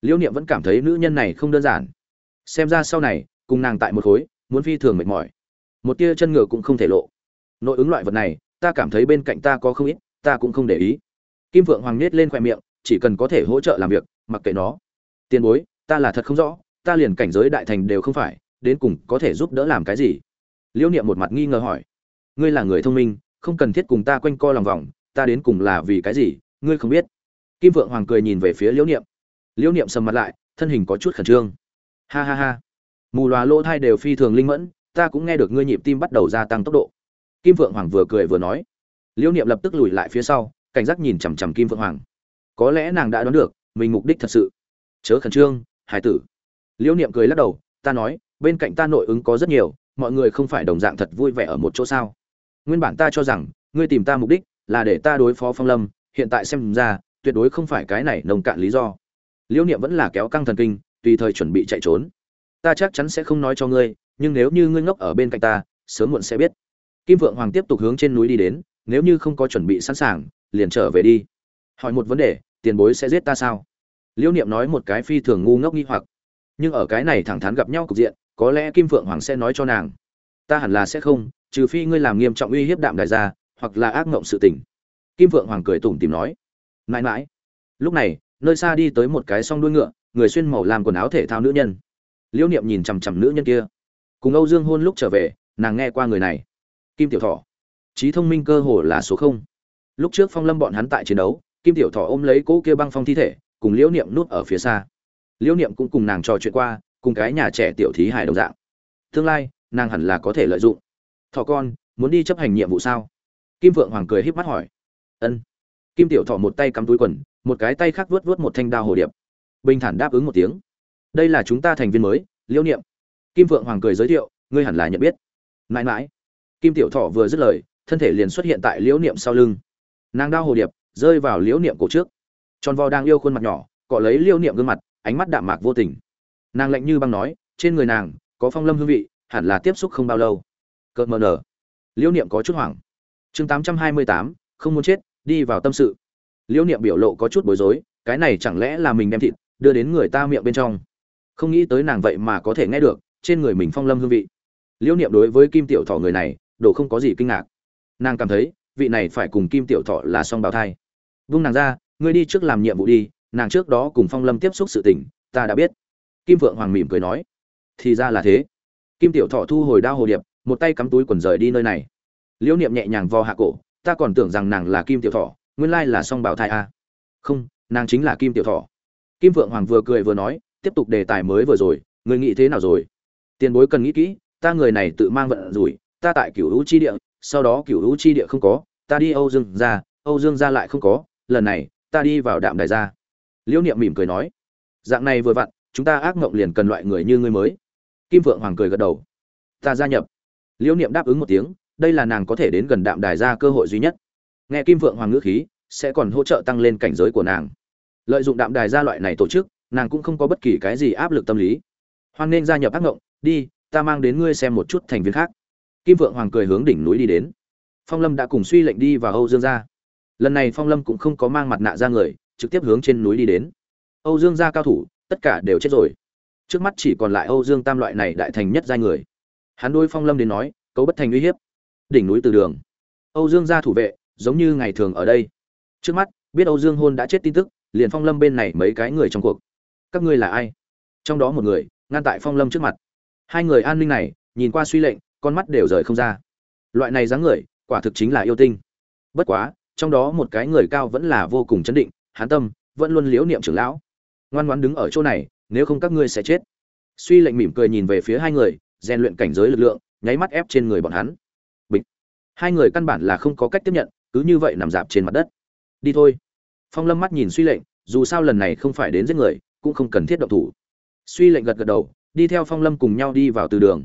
Liễu niệm vẫn cảm thấy nữ nhân này không đơn giản. Xem ra sau này, cùng nàng tại một khối, muốn phi thường mệt mỏi. Một tia chân ngựa cũng không thể lộ. Nội ứng loại vật này, ta cảm thấy bên cạnh ta có không ít, ta cũng không để ý. Kim vượng hoàng nết lên khoe miệng, chỉ cần có thể hỗ trợ làm việc, mặc kệ nó. Tiền bối, ta là thật không rõ, ta liền cảnh giới đại thành đều không phải, đến cùng có thể giúp đỡ làm cái gì? Liễu niệm một mặt nghi ngờ hỏi. Ngươi là người thông minh, không cần thiết cùng ta quanh co lòng vòng, ta đến cùng là vì cái gì, ngươi không biết kim vượng hoàng cười nhìn về phía liễu niệm. Liễu niệm sầm mặt lại, thân hình có chút khẩn trương. Ha ha ha. Mù loà lỗ thai đều phi thường linh mẫn, ta cũng nghe được ngươi nhịp tim bắt đầu gia tăng tốc độ. Kim vượng hoàng vừa cười vừa nói. Liễu niệm lập tức lùi lại phía sau, cảnh giác nhìn chằm chằm kim vượng hoàng. Có lẽ nàng đã đoán được, mình mục đích thật sự. Chớ khẩn trương hải tử. Liễu niệm cười lắc đầu, ta nói, bên cạnh ta nội ứng có rất nhiều, mọi người không phải đồng dạng thật vui vẻ ở một chỗ sao? Nguyên bản ta cho rằng, ngươi tìm ta mục đích là để ta đối phó phong lâm, hiện tại xem ra tuyệt đối không phải cái này nông cạn lý do. Liễu niệm vẫn là kéo căng thần kinh, tùy thời chuẩn bị chạy trốn. Ta chắc chắn sẽ không nói cho ngươi, nhưng nếu như ngươi ngốc ở bên cạnh ta, sớm muộn sẽ biết. Kim vượng hoàng tiếp tục hướng trên núi đi đến, nếu như không có chuẩn bị sẵn sàng, liền trở về đi. Hỏi một vấn đề, tiền bối sẽ giết ta sao? Liễu niệm nói một cái phi thường ngu ngốc nghi hoặc. Nhưng ở cái này thẳng thắn gặp nhau cục diện, có lẽ kim phượng hoàng sẽ nói cho nàng. Ta hẳn là sẽ không, trừ phi ngươi làm nghiêm trọng uy hiếp đạm đại gia, hoặc là ác mộng sự tình. Kim phượng hoàng cười tủm tìm nói mãi mãi. Lúc này, nơi xa đi tới một cái song đuôi ngựa, người xuyên màu làm quần áo thể thao nữ nhân. Liễu niệm nhìn chằm chằm nữ nhân kia. Cùng âu dương hôn lúc trở về, nàng nghe qua người này. Kim tiểu thọ. Trí thông minh cơ hồ là số không. Lúc trước phong lâm bọn hắn tại chiến đấu, kim tiểu thọ ôm lấy cỗ kia băng phong thi thể, cùng liễu niệm nút ở phía xa. Liễu niệm cũng cùng nàng trò chuyện qua, cùng cái nhà trẻ tiểu thí hài đồng dạng. Tương lai, nàng hẳn là có thể lợi dụng. Thọ con, muốn đi chấp hành nhiệm vụ sao? Kim vượng hoàng cười híp mắt hỏi. Ân kim tiểu thọ một tay cắm túi quần, một cái tay khác vuốt vuốt một thanh đao hồ điệp. Bình thản đáp ứng một tiếng. Đây là chúng ta thành viên mới liễu niệm. Kim vượng hoàng cười giới thiệu, ngươi hẳn là nhận biết. Mãi mãi. Kim tiểu thọ vừa dứt lời, thân thể liền xuất hiện tại liễu niệm sau lưng. Nàng đao hồ điệp rơi vào liễu niệm cổ trước. Tròn vo đang yêu khuôn mặt nhỏ, cọ lấy liễu niệm gương mặt, ánh mắt đạm mạc vô tình. Nàng lạnh như băng nói, trên người nàng có phong lâm hương vị, hẳn là tiếp xúc không bao lâu. Cợt mờ nở. Liễu niệm có chút hoảng. Chương tám trăm hai mươi tám, không muốn chết đi vào tâm sự. Liễu niệm biểu lộ có chút bối rối, cái này chẳng lẽ là mình đem thịt đưa đến người ta miệng bên trong? Không nghĩ tới nàng vậy mà có thể nghe được, trên người mình phong lâm hương vị. Liễu niệm đối với kim tiểu thọ người này, đồ không có gì kinh ngạc. Nàng cảm thấy, vị này phải cùng kim tiểu thọ là song bào thai. Vung nàng ra, ngươi đi trước làm nhiệm vụ đi, nàng trước đó cùng phong lâm tiếp xúc sự tình, ta đã biết. Kim vượng hoàng mỉm cười nói. Thì ra là thế. Kim tiểu thọ thu hồi đao hồ điệp, một tay cắm túi quần rời đi nơi này. Liễu niệm nhẹ nhàng vo hạ cổ ta còn tưởng rằng nàng là kim tiểu Thỏ, nguyên lai là song bảo thai a. Không nàng chính là kim tiểu Thỏ. kim vượng hoàng vừa cười vừa nói tiếp tục đề tài mới vừa rồi người nghĩ thế nào rồi? Tiền bối cần nghĩ kỹ ta người này tự mang vận rủi ta tại cửu hữu chi địa sau đó cửu hữu chi địa không có ta đi âu dương ra âu dương ra lại không có lần này ta đi vào đạm đài ra liễu niệm mỉm cười nói dạng này vừa vặn chúng ta ác mộng liền cần loại người như ngươi mới. Kim vượng hoàng cười gật đầu ta gia nhập. Liễu niệm đáp ứng một tiếng đây là nàng có thể đến gần đạm đài ra cơ hội duy nhất. Nghe kim vượng hoàng ngữ khí, sẽ còn hỗ trợ tăng lên cảnh giới của nàng. Lợi dụng đạm đài ra loại này tổ chức, nàng cũng không có bất kỳ cái gì áp lực tâm lý. Hoan nên gia nhập ác ngộng, đi, ta mang đến ngươi xem một chút thành viên khác. Kim vượng hoàng cười hướng đỉnh núi đi đến. Phong lâm đã cùng suy lệnh đi vào âu dương gia. Lần này phong lâm cũng không có mang mặt nạ ra người, trực tiếp hướng trên núi đi đến. Âu dương gia cao thủ, tất cả đều chết rồi. Trước mắt chỉ còn lại âu dương tam loại này đại thành nhất giai người. Hắn đôi phong lâm đến nói, cấu bất thành uy hiếp đỉnh núi từ đường. Âu dương gia thủ vệ, giống như ngày thường ở đây. Trước mắt, biết âu dương hôn đã chết tin tức, liền phong lâm bên này mấy cái người trong cuộc. Các ngươi là ai? Trong đó một người, ngăn tại phong lâm trước mặt. Hai người an ninh này, nhìn qua suy lệnh, con mắt đều rời không ra. Loại này dáng người, quả thực chính là yêu tinh. Bất quá, trong đó một cái người cao vẫn là vô cùng chấn định, hán tâm, vẫn luôn liếu niệm trưởng lão. Ngoan ngoãn đứng ở chỗ này, nếu không các ngươi sẽ chết. Suy lệnh mỉm cười nhìn về phía hai người, rèn luyện cảnh giới lực lượng, nháy mắt ép trên người bọn hắn hai người căn bản là không có cách tiếp nhận, cứ như vậy nằm dạp trên mặt đất. Đi thôi. Phong lâm mắt nhìn suy lệnh, dù sao lần này không phải đến giết người, cũng không cần thiết động thủ. Suy lệnh gật gật đầu, đi theo phong lâm cùng nhau đi vào từ đường.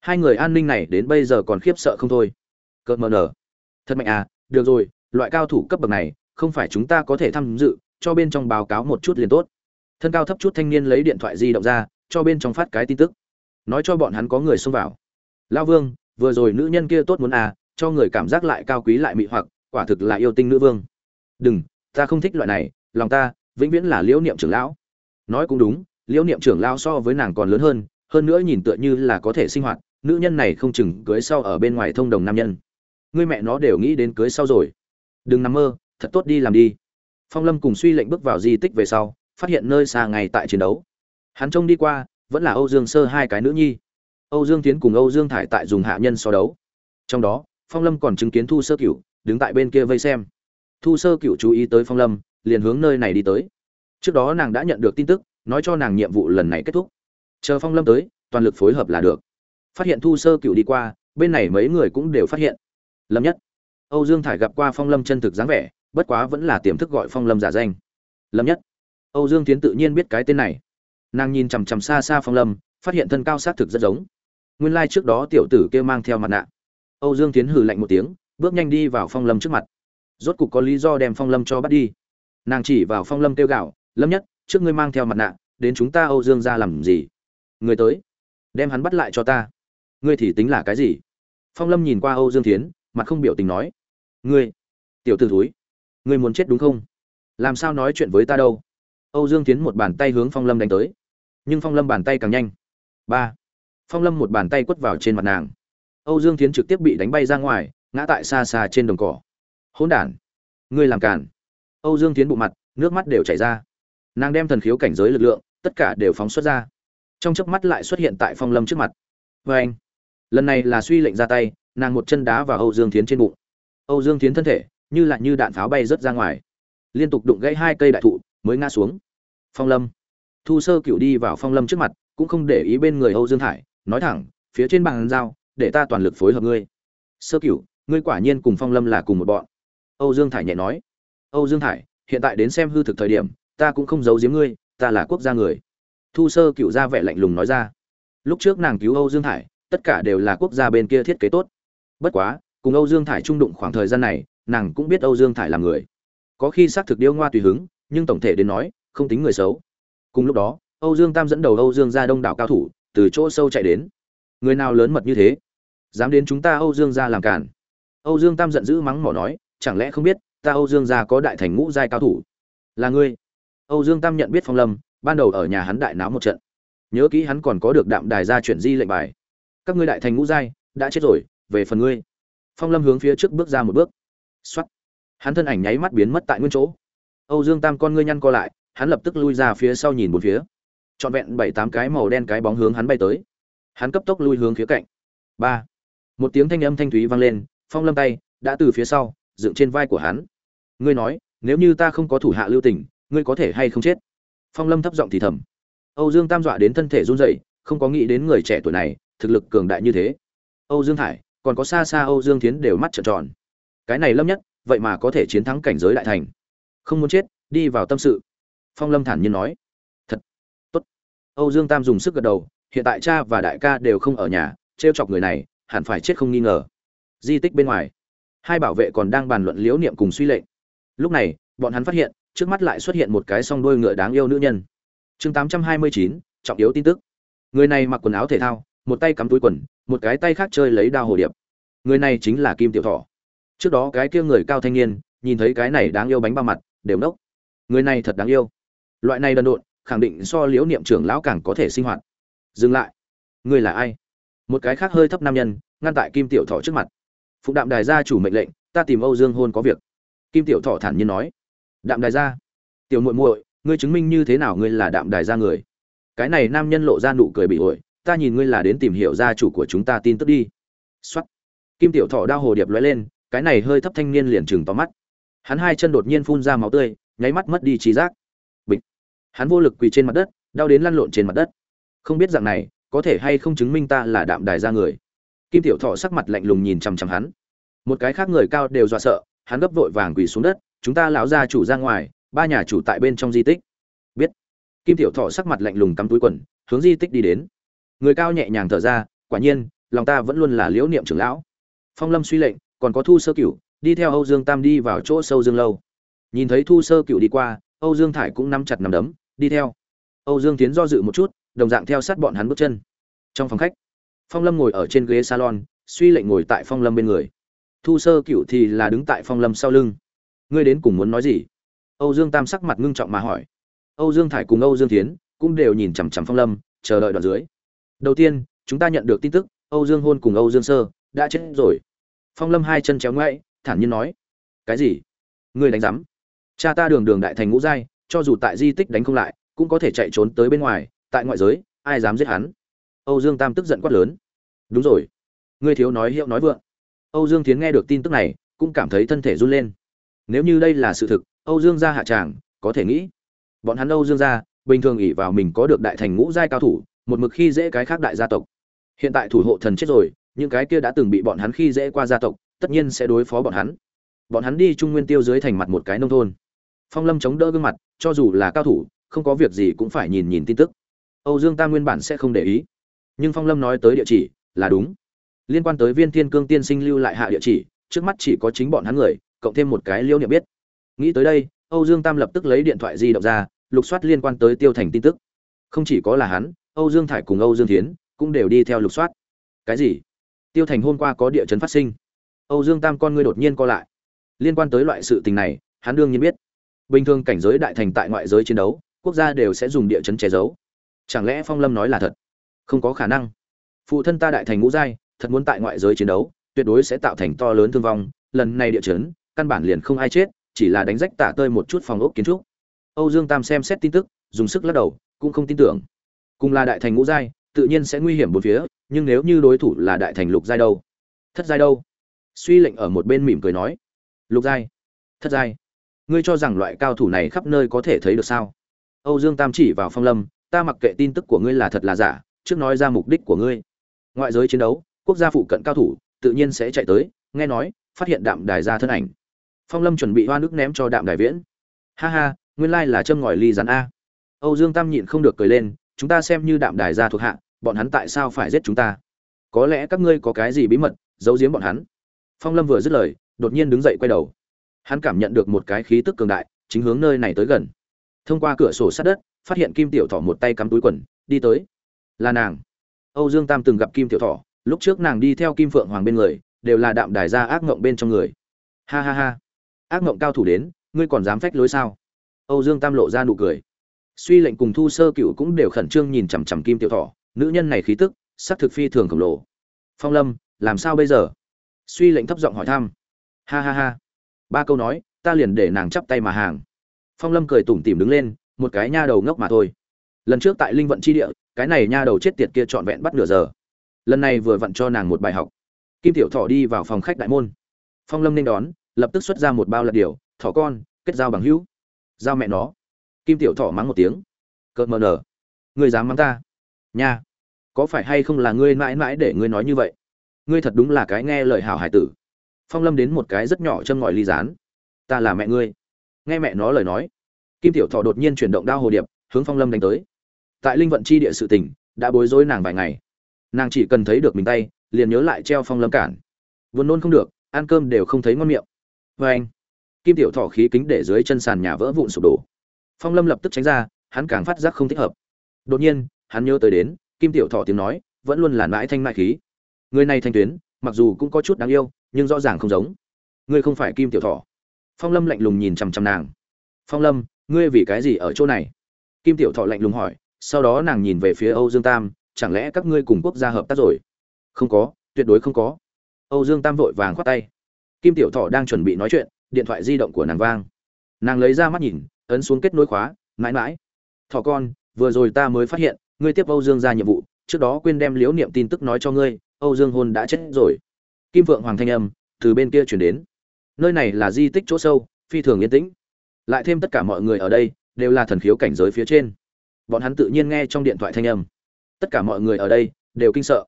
Hai người an ninh này đến bây giờ còn khiếp sợ không thôi. Cợt mờ nở. Thật mạnh à được rồi, loại cao thủ cấp bậc này, không phải chúng ta có thể tham dự, cho bên trong báo cáo một chút liền tốt. Thân cao thấp chút thanh niên lấy điện thoại di động ra, cho bên trong phát cái tin tức. Nói cho bọn hắn có người xông vào. Lao vương, vừa rồi nữ nhân kia tốt muốn à cho người cảm giác lại cao quý lại mị hoặc, quả thực là yêu tinh nữ vương. Đừng, ta không thích loại này, lòng ta, vĩnh viễn là liễu niệm trưởng lão. Nói cũng đúng, liễu niệm trưởng lão so với nàng còn lớn hơn hơn nữa nhìn tựa như là có thể sinh hoạt, nữ nhân này không chừng cưới sau ở bên ngoài thông đồng nam nhân. Người mẹ nó đều nghĩ đến cưới sau rồi. Đừng nằm mơ, thật tốt đi làm đi. Phong lâm cùng suy lệnh bước vào di tích về sau, phát hiện nơi xa ngày tại chiến đấu. Hắn trông đi qua, vẫn là âu dương sơ hai cái nữ nhi. Âu dương tiến cùng âu dương thải tại dùng hạ nhân so đấu. Trong đó phong lâm còn chứng kiến thu sơ Cựu đứng tại bên kia vây xem. Thu sơ Cựu chú ý tới phong lâm, liền hướng nơi này đi tới. Trước đó nàng đã nhận được tin tức, nói cho nàng nhiệm vụ lần này kết thúc. Chờ phong lâm tới, toàn lực phối hợp là được. Phát hiện thu sơ Cựu đi qua, bên này mấy người cũng đều phát hiện. Lâm nhất, âu dương thải gặp qua phong lâm chân thực dáng vẻ, bất quá vẫn là tiềm thức gọi phong lâm giả danh. Lâm nhất, âu dương tiến tự nhiên biết cái tên này. Nàng nhìn chằm chằm xa xa phong lâm, phát hiện thân cao xác thực rất giống. Nguyên lai trước đó tiểu tử kia mang theo mặt nạ âu dương tiến hừ lạnh một tiếng, bước nhanh đi vào phong lâm trước mặt. Rốt cục có lý do đem phong lâm cho bắt đi. Nàng chỉ vào phong lâm kêu gạo lâm nhất, trước ngươi mang theo mặt nạ, đến chúng ta âu dương ra làm gì? Người tới, đem hắn bắt lại cho ta. Ngươi thì tính là cái gì? Phong lâm nhìn qua âu dương tiến mặt không biểu tình nói, ngươi, tiểu tử ử thúi, ngươi muốn chết đúng không? Làm sao nói chuyện với ta đâu? Âu dương tiến một bàn tay hướng phong lâm đánh tới. Nhưng phong lâm bàn tay càng nhanh. Ba. Phong lâm một bàn tay quất vào trên mặt nàng âu dương Thiến trực tiếp bị đánh bay ra ngoài, ngã tại xa xa trên đồng cỏ. Hỗn đản, ngươi làm cản âu dương Thiến bộ mặt, nước mắt đều chảy ra. Nàng đem thần khiếu cảnh giới lực lượng, tất cả đều phóng xuất ra. Trong chớp mắt lại xuất hiện tại phong lâm trước mặt. Vê anh, lần này là suy lệnh ra tay, nàng một chân đá vào âu dương Thiến trên bụng. Âu dương Thiến thân thể, như là như đạn pháo bay rất ra ngoài. Liên tục đụng gãy hai cây đại thụ, mới ngã xuống. Phong lâm. Thu sơ cựu đi vào phong lâm trước mặt, cũng không để ý bên người âu dương thải, nói thẳng, phía trên bàn giao để ta toàn lực phối hợp ngươi. Sơ Cửu, ngươi quả nhiên cùng phong lâm là cùng một bọn. Âu dương thải nhẹ nói. Âu dương thải hiện tại đến xem hư thực thời điểm ta cũng không giấu giếm ngươi ta là quốc gia người. Thu sơ cựu ra vẻ lạnh lùng nói ra. Lúc trước nàng cứu âu dương thải tất cả đều là quốc gia bên kia thiết kế tốt. Bất quá cùng âu dương thải trung đụng khoảng thời gian này nàng cũng biết âu dương thải là người. Có khi xác thực điêu ngoa tùy hứng nhưng tổng thể đến nói không tính người xấu. Cùng lúc đó âu dương tam dẫn đầu âu dương ra đông đảo cao thủ từ chỗ sâu chạy đến người nào lớn mật như thế? Dám đến chúng ta âu dương gia làm cản âu dương tam giận dữ mắng mỏ nói, chẳng lẽ không biết, ta âu dương gia có đại thành ngũ giai cao thủ? Là ngươi. Âu dương tam nhận biết phong lâm, ban đầu ở nhà hắn đại náo một trận. Nhớ kỹ hắn còn có được đạm đài ra chuyển di lệnh bài. Các ngươi đại thành ngũ giai, đã chết rồi, về phần ngươi. Phong lâm hướng phía trước bước ra một bước. Xuất hắn thân ảnh nháy mắt biến mất tại nguyên chỗ. Âu dương tam con ngươi nhăn co lại, hắn lập tức lui ra phía sau nhìn một phía. Trọn vẹn bảy tám cái màu đen cái bóng hướng hắn bay tới hắn cấp tốc lui hướng phía cạnh. Ba. Một tiếng thanh âm thanh thúy vang lên, phong lâm tay đã từ phía sau, dựng trên vai của hắn. Ngươi nói, nếu như ta không có thủ hạ lưu tình, ngươi có thể hay không chết? Phong lâm thấp giọng thì thầm. Âu dương tam dọa đến thân thể run rẩy, không có nghĩ đến người trẻ tuổi này, thực lực cường đại như thế. Âu dương thải, còn có xa xa âu dương tiến đều mắt trợn tròn. Cái này lâm nhất, vậy mà có thể chiến thắng cảnh giới đại thành. Không muốn chết, đi vào tâm sự. Phong lâm thản nhiên nói. Thật. Tốt. Âu dương tam dùng sức gật đầu hiện tại cha và đại ca đều không ở nhà, trêu chọc người này, hẳn phải chết không nghi ngờ. Di tích bên ngoài, hai bảo vệ còn đang bàn luận liếu niệm cùng suy lệnh. Lúc này, bọn hắn phát hiện, trước mắt lại xuất hiện một cái song đôi ngựa đáng yêu nữ nhân. Chương tám trăm hai mươi chín, trọng yếu tin tức. Người này mặc quần áo thể thao, một tay cắm túi quần, một cái tay khác chơi lấy đao hồ điệp. Người này chính là kim tiểu thọ. Trước đó cái kia người cao thanh niên, nhìn thấy cái này đáng yêu bánh ba mặt, đều nốc. Người này thật đáng yêu. Loại này đần độn, khẳng định so liễu niệm trưởng lão càng có thể sinh hoạt dừng lại. Ngươi là ai? Một cái khác hơi thấp nam nhân, ngăn tại kim tiểu thọ trước mặt. Phụng đạm đài gia chủ mệnh lệnh, ta tìm âu dương hôn có việc. Kim tiểu thọ thản nhiên nói. Đạm đài gia. Tiểu muội muội, ngươi chứng minh như thế nào ngươi là đạm đài gia người? Cái này nam nhân lộ ra nụ cười bị ổi, ta nhìn ngươi là đến tìm hiểu gia chủ của chúng ta tin tức đi. Xuất kim tiểu thọ đao hồ điệp lóe lên, cái này hơi thấp thanh niên liền chừng to mắt. Hắn hai chân đột nhiên phun ra máu tươi, nháy mắt mất đi trí giác. Bịch. Hắn vô lực quỳ trên mặt đất, đau đến lăn lộn trên mặt đất không biết dạng này, có thể hay không chứng minh ta là đạm đài ra người. Kim tiểu thọ sắc mặt lạnh lùng nhìn chằm chằm hắn. Một cái khác người cao đều dọa sợ, hắn gấp vội vàng quỳ xuống đất, chúng ta lão gia chủ ra ngoài, ba nhà chủ tại bên trong di tích. Biết. Kim tiểu thọ sắc mặt lạnh lùng cắm túi quần, hướng di tích đi đến. Người cao nhẹ nhàng thở ra, quả nhiên, lòng ta vẫn luôn là liễu niệm trưởng lão. Phong lâm suy lệnh, còn có thu sơ cửu, đi theo âu dương tam đi vào chỗ sâu dương lâu. Nhìn thấy thu sơ cửu đi qua, âu dương thải cũng nắm chặt nắm đấm, đi theo. Âu dương tiến do dự một chút đồng dạng theo sát bọn hắn bước chân. Trong phòng khách, phong lâm ngồi ở trên ghế salon, suy lệnh ngồi tại phong lâm bên người. Thu sơ cửu thì là đứng tại phong lâm sau lưng. Ngươi đến cùng muốn nói gì? Âu dương tam sắc mặt ngưng trọng mà hỏi. Âu dương thải cùng âu dương tiến cũng đều nhìn chằm chằm phong lâm, chờ đợi đoạn dưới. Đầu tiên, chúng ta nhận được tin tức, âu dương hôn cùng âu dương sơ đã chết rồi. Phong lâm hai chân chéo ngoãi thản nhiên nói. Cái gì? Ngươi đánh giám. Cha ta đường đường đại thành ngũ giai, cho dù tại di tích đánh không lại, cũng có thể chạy trốn tới bên ngoài tại ngoại giới, ai dám giết hắn? Âu dương tam tức giận quát lớn. Đúng rồi. Ngươi thiếu nói hiệu nói vượng. Âu dương tiến nghe được tin tức này, cũng cảm thấy thân thể run lên. Nếu như đây là sự thực, âu dương gia hạ tràng, có thể nghĩ. Bọn hắn âu dương gia, bình thường ỉ vào mình có được đại thành ngũ giai cao thủ, một mực khi dễ cái khác đại gia tộc. Hiện tại thủ hộ thần chết rồi, những cái kia đã từng bị bọn hắn khi dễ qua gia tộc, tất nhiên sẽ đối phó bọn hắn. Bọn hắn đi trung nguyên tiêu dưới thành mặt một cái nông thôn. Phong lâm chống đỡ gương mặt, cho dù là cao thủ, không có việc gì cũng phải nhìn nhìn tin tức âu dương ta nguyên bản sẽ không để ý. Nhưng phong lâm nói tới địa chỉ là đúng. Liên quan tới viên thiên cương tiên sinh lưu lại hạ địa chỉ, trước mắt chỉ có chính bọn hắn người, cộng thêm một cái liêu niệm biết. Nghĩ tới đây, âu dương tam lập tức lấy điện thoại di động ra, lục soát liên quan tới tiêu thành tin tức. Không chỉ có là hắn, âu dương thải cùng âu dương thiến cũng đều đi theo lục soát. Cái gì? Tiêu thành hôm qua có địa chấn phát sinh. Âu dương tam con ngươi đột nhiên co lại. Liên quan tới loại sự tình này, hắn đương nhiên biết. Bình thường cảnh giới đại thành tại ngoại giới chiến đấu, quốc gia đều sẽ dùng địa chấn che giấu chẳng lẽ phong lâm nói là thật? Không có khả năng. Phụ thân ta đại thành ngũ giai, thật muốn tại ngoại giới chiến đấu, tuyệt đối sẽ tạo thành to lớn thương vong. Lần này địa chấn, căn bản liền không ai chết, chỉ là đánh rách tả tơi một chút phòng ốc kiến trúc. Âu dương tam xem xét tin tức, dùng sức lắc đầu, cũng không tin tưởng. Cùng là đại thành ngũ giai, tự nhiên sẽ nguy hiểm bốn phía, nhưng nếu như đối thủ là đại thành lục giai đâu? Thất giai đâu? Suy lệnh ở một bên mỉm cười nói. Lục giai. Thất giai. Ngươi cho rằng loại cao thủ này khắp nơi có thể thấy được sao? Âu dương tam chỉ vào phong lâm ta mặc kệ tin tức của ngươi là thật là giả, trước nói ra mục đích của ngươi. Ngoại giới chiến đấu, quốc gia phụ cận cao thủ, tự nhiên sẽ chạy tới, nghe nói, phát hiện đạm đài ra thân ảnh. Phong lâm chuẩn bị hoa nước ném cho đạm đài viễn. Ha ha, nguyên lai là châm ngòi ly rắn a. Âu dương tam nhịn không được cười lên, chúng ta xem như đạm đài ra thuộc hạ, bọn hắn tại sao phải giết chúng ta? Có lẽ các ngươi có cái gì bí mật, giấu giếm bọn hắn? Phong lâm vừa dứt lời, đột nhiên đứng dậy quay đầu. Hắn cảm nhận được một cái khí tức cường đại, chính hướng nơi này tới gần. Thông qua cửa sổ sát đất phát hiện kim tiểu thỏ một tay cắm túi quần, đi tới. Là nàng. Âu dương tam từng gặp kim tiểu thỏ, lúc trước nàng đi theo kim phượng hoàng bên người, đều là đạm đài ra ác ngộng bên trong người. Ha ha ha. Ác ngộng cao thủ đến, ngươi còn dám phách lối sao? Âu dương tam lộ ra nụ cười. Suy lệnh cùng thu sơ cựu cũng đều khẩn trương nhìn chằm chằm kim tiểu thọ nữ nhân này khí tức, sắc thực phi thường khổng lồ. Phong lâm, làm sao bây giờ? Suy lệnh thấp giọng hỏi thăm. Ha ha ha. Ba câu nói, ta liền để nàng chắp tay mà hàng. Phong lâm cười tủm tỉm đứng lên một cái nha đầu ngốc mà thôi. Lần trước tại linh vận chi địa cái này nha đầu chết tiệt kia trọn vẹn bắt nửa giờ. Lần này vừa vặn cho nàng một bài học. Kim tiểu thọ đi vào phòng khách đại môn. Phong lâm nên đón lập tức xuất ra một bao lật điều thỏ con kết giao bằng hữu. Giao mẹ nó. Kim tiểu thọ mắng một tiếng. Cợt mờ nở. Ngươi dám mắng ta? Nha. Có phải hay không là ngươi mãi mãi để ngươi nói như vậy? Ngươi thật đúng là cái nghe lời hảo hải tử. Phong lâm đến một cái rất nhỏ châm ngòi ly dán, ta là mẹ ngươi. Nghe mẹ nó lời nói kim tiểu thọ đột nhiên chuyển động đao hồ điệp, hướng phong lâm đánh tới. Tại linh vận chi địa sự Tỉnh đã bối rối nàng vài ngày. Nàng chỉ cần thấy được mình tay, liền nhớ lại treo phong lâm cản. Vốn nôn không được, ăn cơm đều không thấy ngon miệng. Vê anh, kim tiểu thọ khí kính để dưới chân sàn nhà vỡ vụn sụp đổ. Phong lâm lập tức tránh ra, hắn càng phát giác không thích hợp. Đột nhiên, hắn nhớ tới đến, kim tiểu thọ tiếng nói, vẫn luôn là mãi thanh mại khí. Người này thanh tuyến, mặc dù cũng có chút đáng yêu, nhưng rõ ràng không giống. Ngươi không phải kim tiểu thọ. Phong lâm lạnh lùng nhìn chằm chằm nàng. Phong lâm ngươi vì cái gì ở chỗ này? Kim tiểu thọ lạnh lùng hỏi, sau đó nàng nhìn về phía âu dương tam, chẳng lẽ các ngươi cùng quốc gia hợp tác rồi? Không có, tuyệt đối không có. Âu dương tam vội vàng khoát tay. Kim tiểu thọ đang chuẩn bị nói chuyện, điện thoại di động của nàng vang. Nàng lấy ra mắt nhìn, ấn xuống kết nối khóa, mãi mãi. Thọ con, vừa rồi ta mới phát hiện, ngươi tiếp âu dương ra nhiệm vụ, trước đó quên đem liếu niệm tin tức nói cho ngươi, âu dương hôn đã chết rồi. Kim vượng hoàng thanh âm từ bên kia chuyển đến. Nơi này là di tích chỗ sâu, phi thường yên tĩnh lại thêm tất cả mọi người ở đây, đều là thần khiếu cảnh giới phía trên. Bọn hắn tự nhiên nghe trong điện thoại thanh âm. Tất cả mọi người ở đây, đều kinh sợ.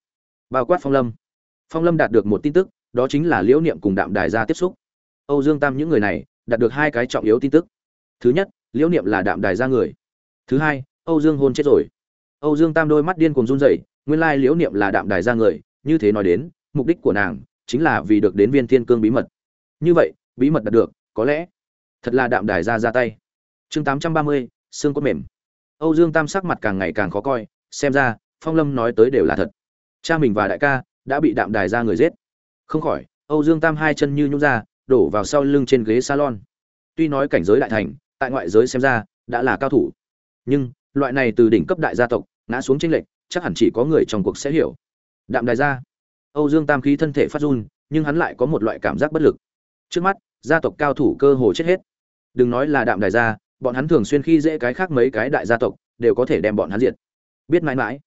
Bao quát phong lâm. Phong lâm đạt được một tin tức, đó chính là liễu niệm cùng đạm đài ra tiếp xúc. Âu dương tam những người này, đạt được hai cái trọng yếu tin tức. Thứ nhất, liễu niệm là đạm đài ra người. Thứ hai, âu dương hôn chết rồi. Âu dương tam đôi mắt điên cùng run rẩy, nguyên lai liễu niệm là đạm đài ra người, như thế nói đến, mục đích của nàng chính là vì được đến viên thiên cương bí mật. Như vậy, bí mật đạt được, có lẽ thật là đạm đài ra ra tay. Chương tám trăm ba mươi, xương cốt mềm. Âu dương tam sắc mặt càng ngày càng khó coi, xem ra, phong lâm nói tới đều là thật. Cha mình và đại ca đã bị đạm đài ra người giết. Không khỏi, âu dương tam hai chân như nhung ra, đổ vào sau lưng trên ghế salon. Tuy nói cảnh giới đại thành, tại ngoại giới xem ra đã là cao thủ. Nhưng, loại này từ đỉnh cấp đại gia tộc, ngã xuống chênh lệch, chắc hẳn chỉ có người trong cuộc sẽ hiểu. Đạm đài ra. Âu dương tam khí thân thể phát run, nhưng hắn lại có một loại cảm giác bất lực. Trước mắt, gia tộc cao thủ cơ hồ chết hết đừng nói là đạm đại gia, bọn hắn thường xuyên khi dễ cái khác mấy cái đại gia tộc, đều có thể đem bọn hắn diệt. Biết mãi mãi.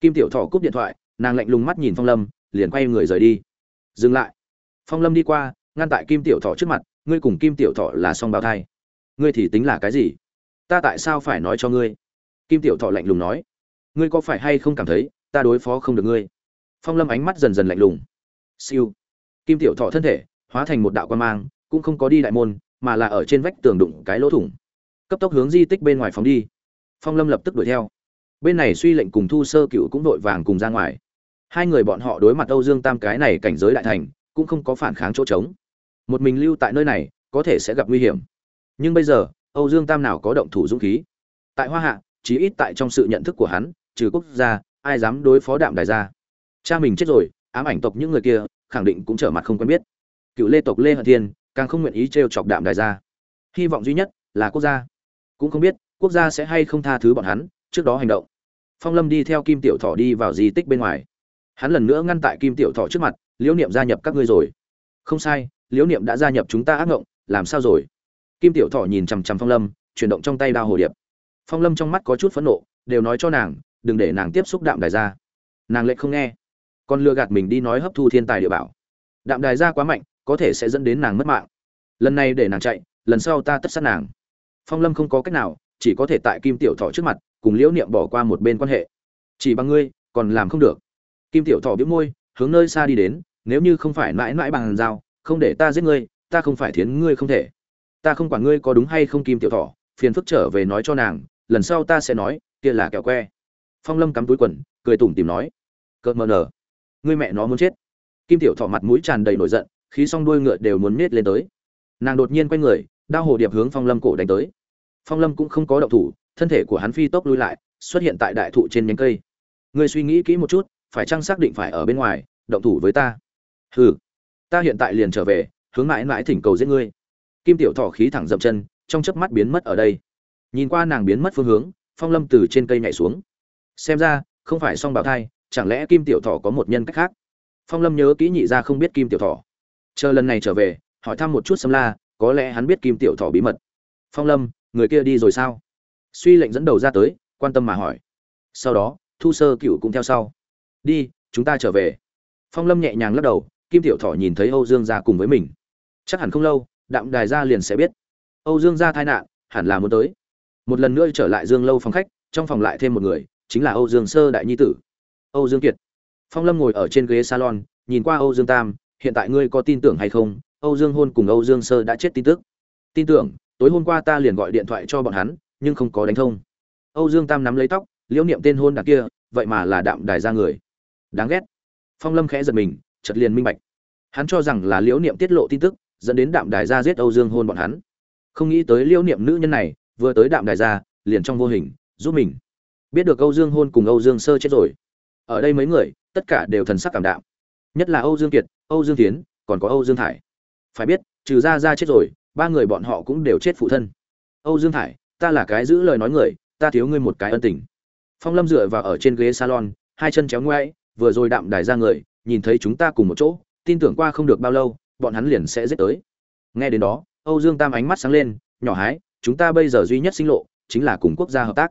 Kim tiểu thọ cúp điện thoại, nàng lạnh lùng mắt nhìn phong lâm, liền quay người rời đi. Dừng lại. Phong lâm đi qua, ngăn tại kim tiểu thọ trước mặt, ngươi cùng kim tiểu thọ là song bào thai. Ngươi thì tính là cái gì? Ta tại sao phải nói cho ngươi? Kim tiểu thọ lạnh lùng nói. Ngươi có phải hay không cảm thấy, ta đối phó không được ngươi? Phong lâm ánh mắt dần dần lạnh lùng. Siêu. Kim tiểu thọ thân thể, hóa thành một đạo quan mang, cũng không có đi đại môn mà là ở trên vách tường đụng cái lỗ thủng. Cấp tốc hướng di tích bên ngoài phóng đi. Phong lâm lập tức đuổi theo. Bên này suy lệnh cùng thu sơ cựu cũng vội vàng cùng ra ngoài. Hai người bọn họ đối mặt âu dương tam cái này cảnh giới đại thành, cũng không có phản kháng chỗ trống. Một mình lưu tại nơi này, có thể sẽ gặp nguy hiểm. Nhưng bây giờ, âu dương tam nào có động thủ dũng khí? Tại hoa hạ, chí ít tại trong sự nhận thức của hắn, trừ quốc gia, ai dám đối phó đạm đài gia cha mình chết rồi, ám ảnh tộc những người kia, khẳng định cũng trở mặt không quen biết cựu lê tộc lê hận thiên, càng không nguyện ý t chọc đạm đài gia. Hy vọng duy nhất là quốc gia. Cũng không biết quốc gia sẽ hay không tha thứ bọn hắn trước đó hành động. Phong lâm đi theo kim tiểu thọ đi vào di tích bên ngoài. Hắn lần nữa ngăn tại kim tiểu thọ trước mặt, liễu niệm gia nhập các ngươi rồi. Không sai, liễu niệm đã gia nhập chúng ta ác ngộng, làm sao rồi? Kim tiểu thọ nhìn chằm chằm phong lâm, chuyển động trong tay đao hồ điệp. Phong lâm trong mắt có chút phẫn nộ, đều nói cho nàng, đừng để nàng tiếp xúc đạm đài ra nàng lại không nghe, còn lừa gạt mình đi nói hấp thu thiên tài địa bảo. Đạm đài ra quá mạnh có thể sẽ dẫn đến nàng mất mạng. Lần này để nàng chạy, lần sau ta tất sát nàng. Phong lâm không có cách nào, chỉ có thể tại kim tiểu thọ trước mặt, cùng liễu niệm bỏ qua một bên quan hệ. Chỉ bằng ngươi, còn làm không được. Kim tiểu thọ biếu môi, hướng nơi xa đi đến, nếu như không phải mãi mãi bằng dao, không để ta giết ngươi, ta không phải thiến ngươi không thể. Ta không quản ngươi có đúng hay không kim tiểu thọ, phiền phức trở về nói cho nàng, lần sau ta sẽ nói, kia là kẹo que. Phong lâm cắm túi quần, cười tủm tìm nói cợt mờ nở, ngươi mẹ nó muốn chết. Kim tiểu thọ mặt mũi tràn đầy nổi giận khí song đuôi ngựa đều muốn nết lên tới. Nàng đột nhiên quay người, đao hồ điệp hướng phong lâm cổ đánh tới. Phong lâm cũng không có động thủ, thân thể của hắn phi tốc lui lại, xuất hiện tại đại thụ trên nhánh cây. Ngươi suy nghĩ kỹ một chút, phải chăng xác định phải ở bên ngoài, động thủ với ta? Hừ, ta hiện tại liền trở về, hướng mãi mãi thỉnh cầu giết ngươi. Kim tiểu thọ khí thẳng dậm chân, trong chớp mắt biến mất ở đây. Nhìn qua nàng biến mất phương hướng, phong lâm từ trên cây nhảy xuống. Xem ra, không phải song bảo thai, chẳng lẽ kim tiểu thọ có một nhân cách khác? Phong lâm nhớ kỹ nhị ra không biết kim tiểu thọ chờ lần này trở về, hỏi thăm một chút xâm la, có lẽ hắn biết kim tiểu thọ bí mật. Phong lâm, người kia đi rồi sao? Suy lệnh dẫn đầu ra tới, quan tâm mà hỏi. Sau đó, thu sơ cựu cũng theo sau. Đi, chúng ta trở về. Phong lâm nhẹ nhàng lắc đầu, kim tiểu thọ nhìn thấy âu dương ra cùng với mình. Chắc hẳn không lâu, đạm đài ra liền sẽ biết. Âu dương ra tai nạn, hẳn là muốn tới. Một lần nữa trở lại dương lâu phòng khách, trong phòng lại thêm một người, chính là âu dương sơ đại nhi tử. Âu dương kiệt. Phong lâm ngồi ở trên ghế salon, nhìn qua âu dương tam hiện tại ngươi có tin tưởng hay không? Âu dương hôn cùng âu dương sơ đã chết tin tức. Tin tưởng, tối hôm qua ta liền gọi điện thoại cho bọn hắn, nhưng không có đánh thông. Âu dương tam nắm lấy tóc, liễu niệm tên hôn đặc kia, vậy mà là đạm đài ra người. Đáng ghét. Phong lâm khẽ giật mình chật liền minh bạch. Hắn cho rằng là liễu niệm tiết lộ tin tức, dẫn đến đạm đài ra giết âu dương hôn bọn hắn. Không nghĩ tới liễu niệm nữ nhân này, vừa tới đạm đài ra, liền trong vô hình, giúp mình. Biết được âu dương hôn cùng âu dương sơ chết rồi. Ở đây mấy người, tất cả đều thần sắc cảm đạm. Nhất là âu dương kiệt âu dương Thiến, còn có âu dương thải. Phải biết trừ ra ra chết rồi ba người bọn họ cũng đều chết phụ thân. Âu dương thải ta là cái giữ lời nói người ta thiếu ngươi một cái ân tình. Phong lâm dựa vào ở trên ghế salon hai chân chéo ngoẽ, vừa rồi đạm đài ra người nhìn thấy chúng ta cùng một chỗ tin tưởng qua không được bao lâu bọn hắn liền sẽ giết tới. Nghe đến đó âu dương tam ánh mắt sáng lên nhỏ hái chúng ta bây giờ duy nhất sinh lộ chính là cùng quốc gia hợp tác.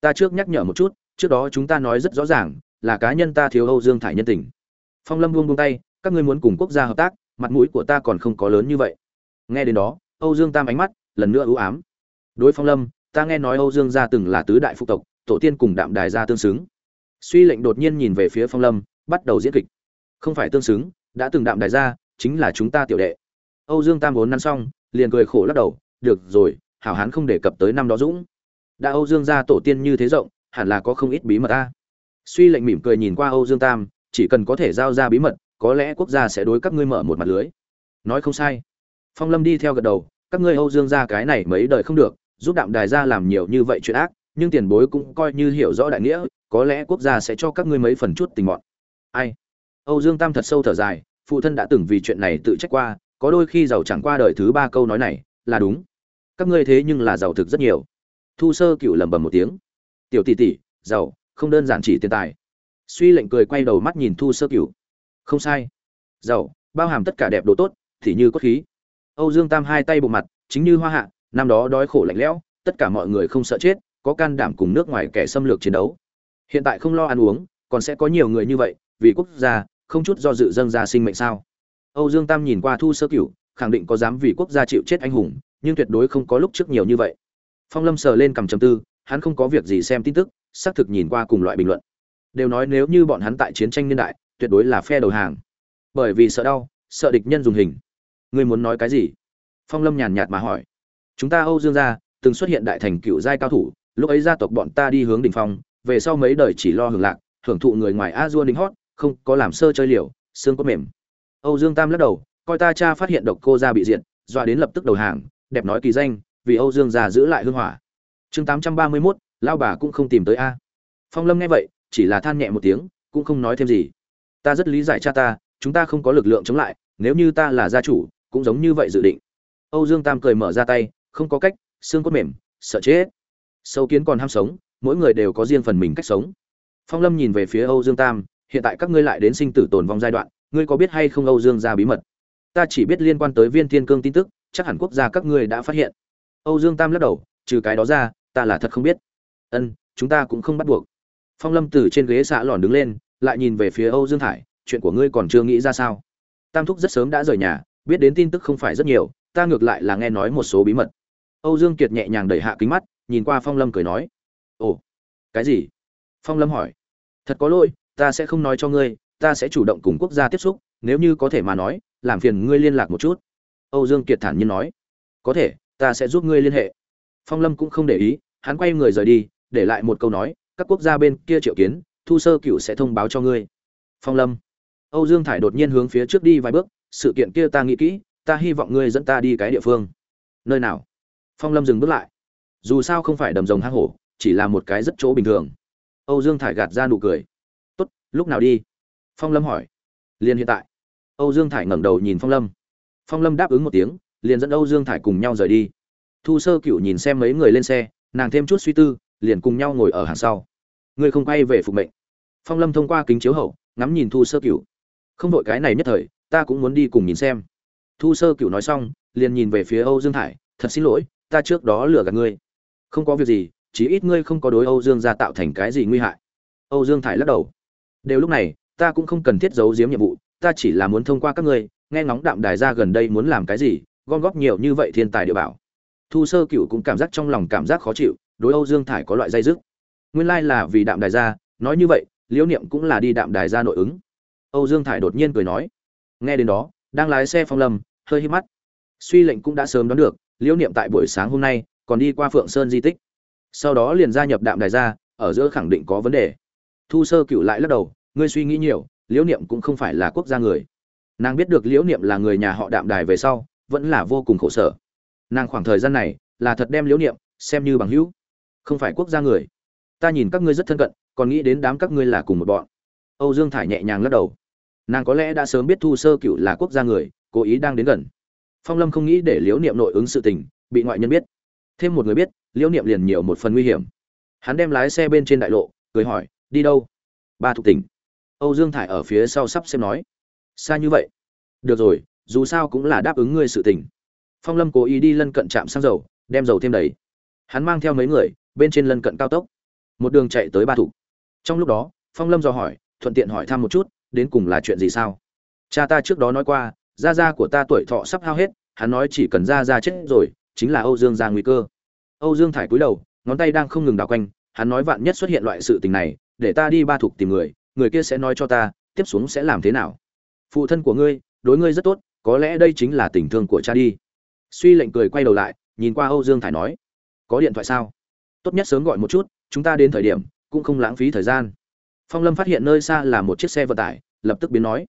Ta trước nhắc nhở một chút trước đó chúng ta nói rất rõ ràng là cá nhân ta thiếu âu dương thải nhân tình. Phong lâm buông buông tay các ngươi muốn cùng quốc gia hợp tác, mặt mũi của ta còn không có lớn như vậy. Nghe đến đó, âu dương tam ánh mắt lần nữa ưu ám. Đối phong lâm, ta nghe nói âu dương gia từng là tứ đại phụ tộc, tổ tiên cùng đạm đài gia tương xứng. Suy lệnh đột nhiên nhìn về phía phong lâm, bắt đầu diễn kịch. Không phải tương xứng, đã từng đạm đài gia, chính là chúng ta tiểu đệ. Âu dương tam vốn năn xong, liền cười khổ lắc đầu, được rồi, hảo hán không đề cập tới năm đó dũng. Đã âu dương gia tổ tiên như thế rộng, hẳn là có không ít bí mật ta suy lệnh mỉm cười nhìn qua âu dương tam, chỉ cần có thể giao ra bí mật có lẽ quốc gia sẽ đối các ngươi mở một mặt lưới. Nói không sai. Phong lâm đi theo gật đầu, các ngươi âu dương gia cái này mấy đời không được, giúp đạm đài gia làm nhiều như vậy chuyện ác, nhưng tiền bối cũng coi như hiểu rõ đại nghĩa, có lẽ quốc gia sẽ cho các ngươi mấy phần chút tình mọn ai? Âu dương tam thật sâu thở dài, phụ thân đã từng vì chuyện này tự trách qua, có đôi khi giàu chẳng qua đời thứ ba câu nói này, là đúng. Các ngươi thế nhưng là giàu thực rất nhiều. Thu sơ cựu lẩm bẩm một tiếng. Tiểu tỷ tỷ, giàu, không đơn giản chỉ tiền tài. Suy lệnh cười quay đầu mắt nhìn thu sơ cựu không sai. Giàu, bao hàm tất cả đẹp đồ tốt, thì như cốt khí. Âu dương tam hai tay bộ mặt, chính như hoa hạ, năm đó đói khổ lạnh lẽo, tất cả mọi người không sợ chết, có can đảm cùng nước ngoài kẻ xâm lược chiến đấu. Hiện tại không lo ăn uống, còn sẽ có nhiều người như vậy, vì quốc gia, không chút do dự dâng ra sinh mệnh sao? Âu dương tam nhìn qua thu sơ cửu, khẳng định có dám vì quốc gia chịu chết anh hùng, nhưng tuyệt đối không có lúc trước nhiều như vậy. Phong lâm sờ lên cầm chầm tư, hắn không có việc gì xem tin tức, xác thực nhìn qua cùng loại bình luận. Đều nói nếu như bọn hắn tại chiến tranh niên đại tuyệt đối là phe đầu hàng. Bởi vì sợ đau sợ địch nhân dùng hình. Ngươi muốn nói cái gì? Phong lâm nhàn nhạt mà hỏi. Chúng ta âu dương gia từng xuất hiện đại thành cựu giai cao thủ lúc ấy gia tộc bọn ta đi hướng đỉnh phong về sau mấy đời chỉ lo hưởng lạc hưởng thụ người ngoài a dua đính hót không có làm sơ chơi liều xương cốt mềm. Âu dương tam lắc đầu coi ta cha phát hiện độc cô gia bị diện, dọa đến lập tức đầu hàng đẹp nói kỳ danh vì âu dương gia giữ lại hương hỏa. Chương tám trăm ba mươi mốt lao bà cũng không tìm tới a. Phong lâm nghe vậy chỉ là than nhẹ một tiếng cũng không nói thêm gì ta rất lý giải cha ta, chúng ta không có lực lượng chống lại, nếu như ta là gia chủ, cũng giống như vậy dự định. Âu dương tam cười mở ra tay, không có cách, xương cốt mềm, sợ chết. Sâu kiến còn ham sống, mỗi người đều có riêng phần mình cách sống. Phong lâm nhìn về phía âu dương tam, hiện tại các ngươi lại đến sinh tử tồn vong giai đoạn, ngươi có biết hay không âu dương ra bí mật? Ta chỉ biết liên quan tới viên thiên cương tin tức, chắc hẳn quốc gia các ngươi đã phát hiện. Âu dương tam lắc đầu, trừ cái đó ra, ta là thật không biết. Ân, chúng ta cũng không bắt buộc. Phong lâm từ trên ghế xạ lòn đứng lên lại nhìn về phía âu dương thải, chuyện của ngươi còn chưa nghĩ ra sao? Tam thúc rất sớm đã rời nhà, biết đến tin tức không phải rất nhiều, ta ngược lại là nghe nói một số bí mật. Âu dương kiệt nhẹ nhàng đẩy hạ kính mắt, nhìn qua phong lâm cười nói, ồ, cái gì? Phong lâm hỏi, thật có lỗi, ta sẽ không nói cho ngươi, ta sẽ chủ động cùng quốc gia tiếp xúc, nếu như có thể mà nói, làm phiền ngươi liên lạc một chút. Âu dương kiệt thản nhiên nói, có thể, ta sẽ giúp ngươi liên hệ. Phong lâm cũng không để ý, hắn quay người rời đi, để lại một câu nói, các quốc gia bên kia triệu kiến thu sơ cựu sẽ thông báo cho ngươi. Phong lâm. Âu dương thải đột nhiên hướng phía trước đi vài bước, sự kiện kia ta nghĩ kỹ, ta hy vọng ngươi dẫn ta đi cái địa phương. Nơi nào? Phong lâm dừng bước lại. Dù sao không phải đầm rồng hang hổ, chỉ là một cái rất chỗ bình thường. Âu dương thải gạt ra nụ cười. Tốt, lúc nào đi? Phong lâm hỏi. Liền hiện tại. Âu dương thải ngẩng đầu nhìn phong lâm. Phong lâm đáp ứng một tiếng, liền dẫn âu dương thải cùng nhau rời đi. Thu sơ cựu nhìn xem mấy người lên xe, nàng thêm chút suy tư, liền cùng nhau ngồi ở hàng sau. Ngươi không quay về phục mệnh phong lâm thông qua kính chiếu hậu ngắm nhìn thu sơ Cựu, không đội cái này nhất thời ta cũng muốn đi cùng nhìn xem. Thu sơ Cựu nói xong liền nhìn về phía âu dương thải thật xin lỗi ta trước đó lừa gạt ngươi. Không có việc gì chỉ ít ngươi không có đối âu dương gia tạo thành cái gì nguy hại. Âu dương thải lắc đầu. Đều lúc này ta cũng không cần thiết giấu giếm nhiệm vụ ta chỉ là muốn thông qua các ngươi nghe ngóng đạm đài ra gần đây muốn làm cái gì gom góp nhiều như vậy thiên tài địa bảo. Thu sơ cựu cũng cảm giác trong lòng cảm giác khó chịu đối âu dương thải có loại dây dứt. Nguyên lai là vì đạm đài ra nói như vậy liễu niệm cũng là đi đạm đài ra nội ứng. Âu dương thải đột nhiên cười nói, nghe đến đó, đang lái xe phong lâm, hơi hít mắt. Suy lệnh cũng đã sớm đoán được, liễu niệm tại buổi sáng hôm nay còn đi qua phượng sơn di tích. Sau đó liền gia nhập đạm đài ra, ở giữa khẳng định có vấn đề. Thu sơ cựu lại lắc đầu, ngươi suy nghĩ nhiều, liễu niệm cũng không phải là quốc gia người. Nàng biết được liễu niệm là người nhà họ đạm đài về sau, vẫn là vô cùng khổ sở. Nàng khoảng thời gian này là thật đem liễu niệm xem như bằng hữu, không phải quốc gia người. Ta nhìn các ngươi rất thân cận còn nghĩ đến đám các ngươi là cùng một bọn. Âu dương thải nhẹ nhàng lắc đầu. Nàng có lẽ đã sớm biết thu sơ cựu là quốc gia người, cố ý đang đến gần. Phong lâm không nghĩ để liễu niệm nội ứng sự tình, bị ngoại nhân biết. Thêm một người biết, liễu niệm liền nhiều một phần nguy hiểm. Hắn đem lái xe bên trên đại lộ, cười hỏi, đi đâu? Ba thuộc tỉnh. Âu dương thải ở phía sau sắp xem nói, xa như vậy. Được rồi, dù sao cũng là đáp ứng ngươi sự tình. Phong lâm cố ý đi lân cận trạm xăng dầu, đem dầu thêm đầy. Hắn mang theo mấy người, bên trên lân cận cao tốc. Một đường chạy tới ba thủ trong lúc đó, phong lâm dò hỏi, thuận tiện hỏi thăm một chút, đến cùng là chuyện gì sao? Cha ta trước đó nói qua, gia gia của ta tuổi thọ sắp hao hết, hắn nói chỉ cần gia gia chết rồi, chính là âu dương ra nguy cơ. Âu dương thải cúi đầu, ngón tay đang không ngừng đảo quanh, hắn nói vạn nhất xuất hiện loại sự tình này, để ta đi ba thục tìm người người kia sẽ nói cho ta, tiếp xuống sẽ làm thế nào? Phụ thân của ngươi, đối ngươi rất tốt, có lẽ đây chính là tình thương của cha đi. Suy lệnh cười quay đầu lại, nhìn qua âu dương thải nói, có điện thoại sao? Tốt nhất sớm gọi một chút, chúng ta đến thời điểm cũng không lãng phí thời gian. Phong lâm phát hiện nơi xa là một chiếc xe vận tải, lập tức biến nói.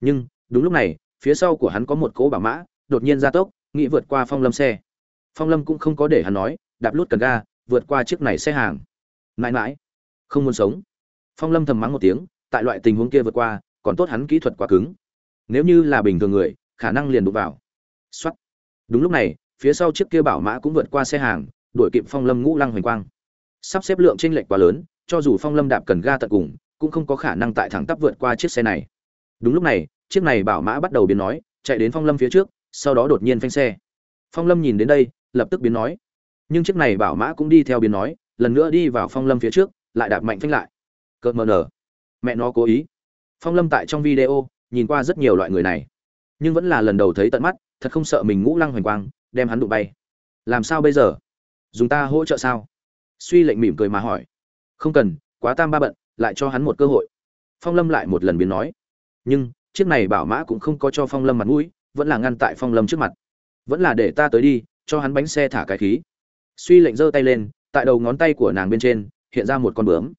Nhưng, đúng lúc này, phía sau của hắn có một cỗ bảo mã, đột nhiên ra tốc, nghĩ vượt qua phong lâm xe. Phong lâm cũng không có để hắn nói, đạp lút cần ga, vượt qua chiếc này xe hàng. Mãi mãi, không muốn sống. Phong lâm thầm mắng một tiếng, tại loại tình huống kia vượt qua, còn tốt hắn kỹ thuật quá cứng. Nếu như là bình thường người, khả năng liền đụng vào. Xuất đúng lúc này, phía sau chiếc kia bảo mã cũng vượt qua xe hàng, đuổi kịp phong lâm ngũ lăng hoành quang. Sắp xếp lượng tranh lệch quá lớn cho dù phong lâm đạp cần ga tận cùng, cũng không có khả năng tại thẳng tắp vượt qua chiếc xe này. Đúng lúc này, chiếc này bảo mã bắt đầu biến nói, chạy đến phong lâm phía trước, sau đó đột nhiên phanh xe. Phong lâm nhìn đến đây, lập tức biến nói. Nhưng chiếc này bảo mã cũng đi theo biến nói, lần nữa đi vào phong lâm phía trước, lại đạp mạnh phanh lại. Cợt mờ nở. Mẹ nó cố ý. Phong lâm tại trong video, nhìn qua rất nhiều loại người này. Nhưng vẫn là lần đầu thấy tận mắt, thật không sợ mình ngũ lăng hoành quang, đem hắn đụng bay. Làm sao bây giờ? Dùng ta hỗ trợ sao? Suy lệnh mỉm cười mà hỏi không cần, quá tam ba bận, lại cho hắn một cơ hội. Phong lâm lại một lần biến nói. Nhưng, chiếc này bảo mã cũng không có cho phong lâm mặt mũi, vẫn là ngăn tại phong lâm trước mặt. Vẫn là để ta tới đi, cho hắn bánh xe thả cái khí. Suy lệnh giơ tay lên, tại đầu ngón tay của nàng bên trên, hiện ra một con bướm.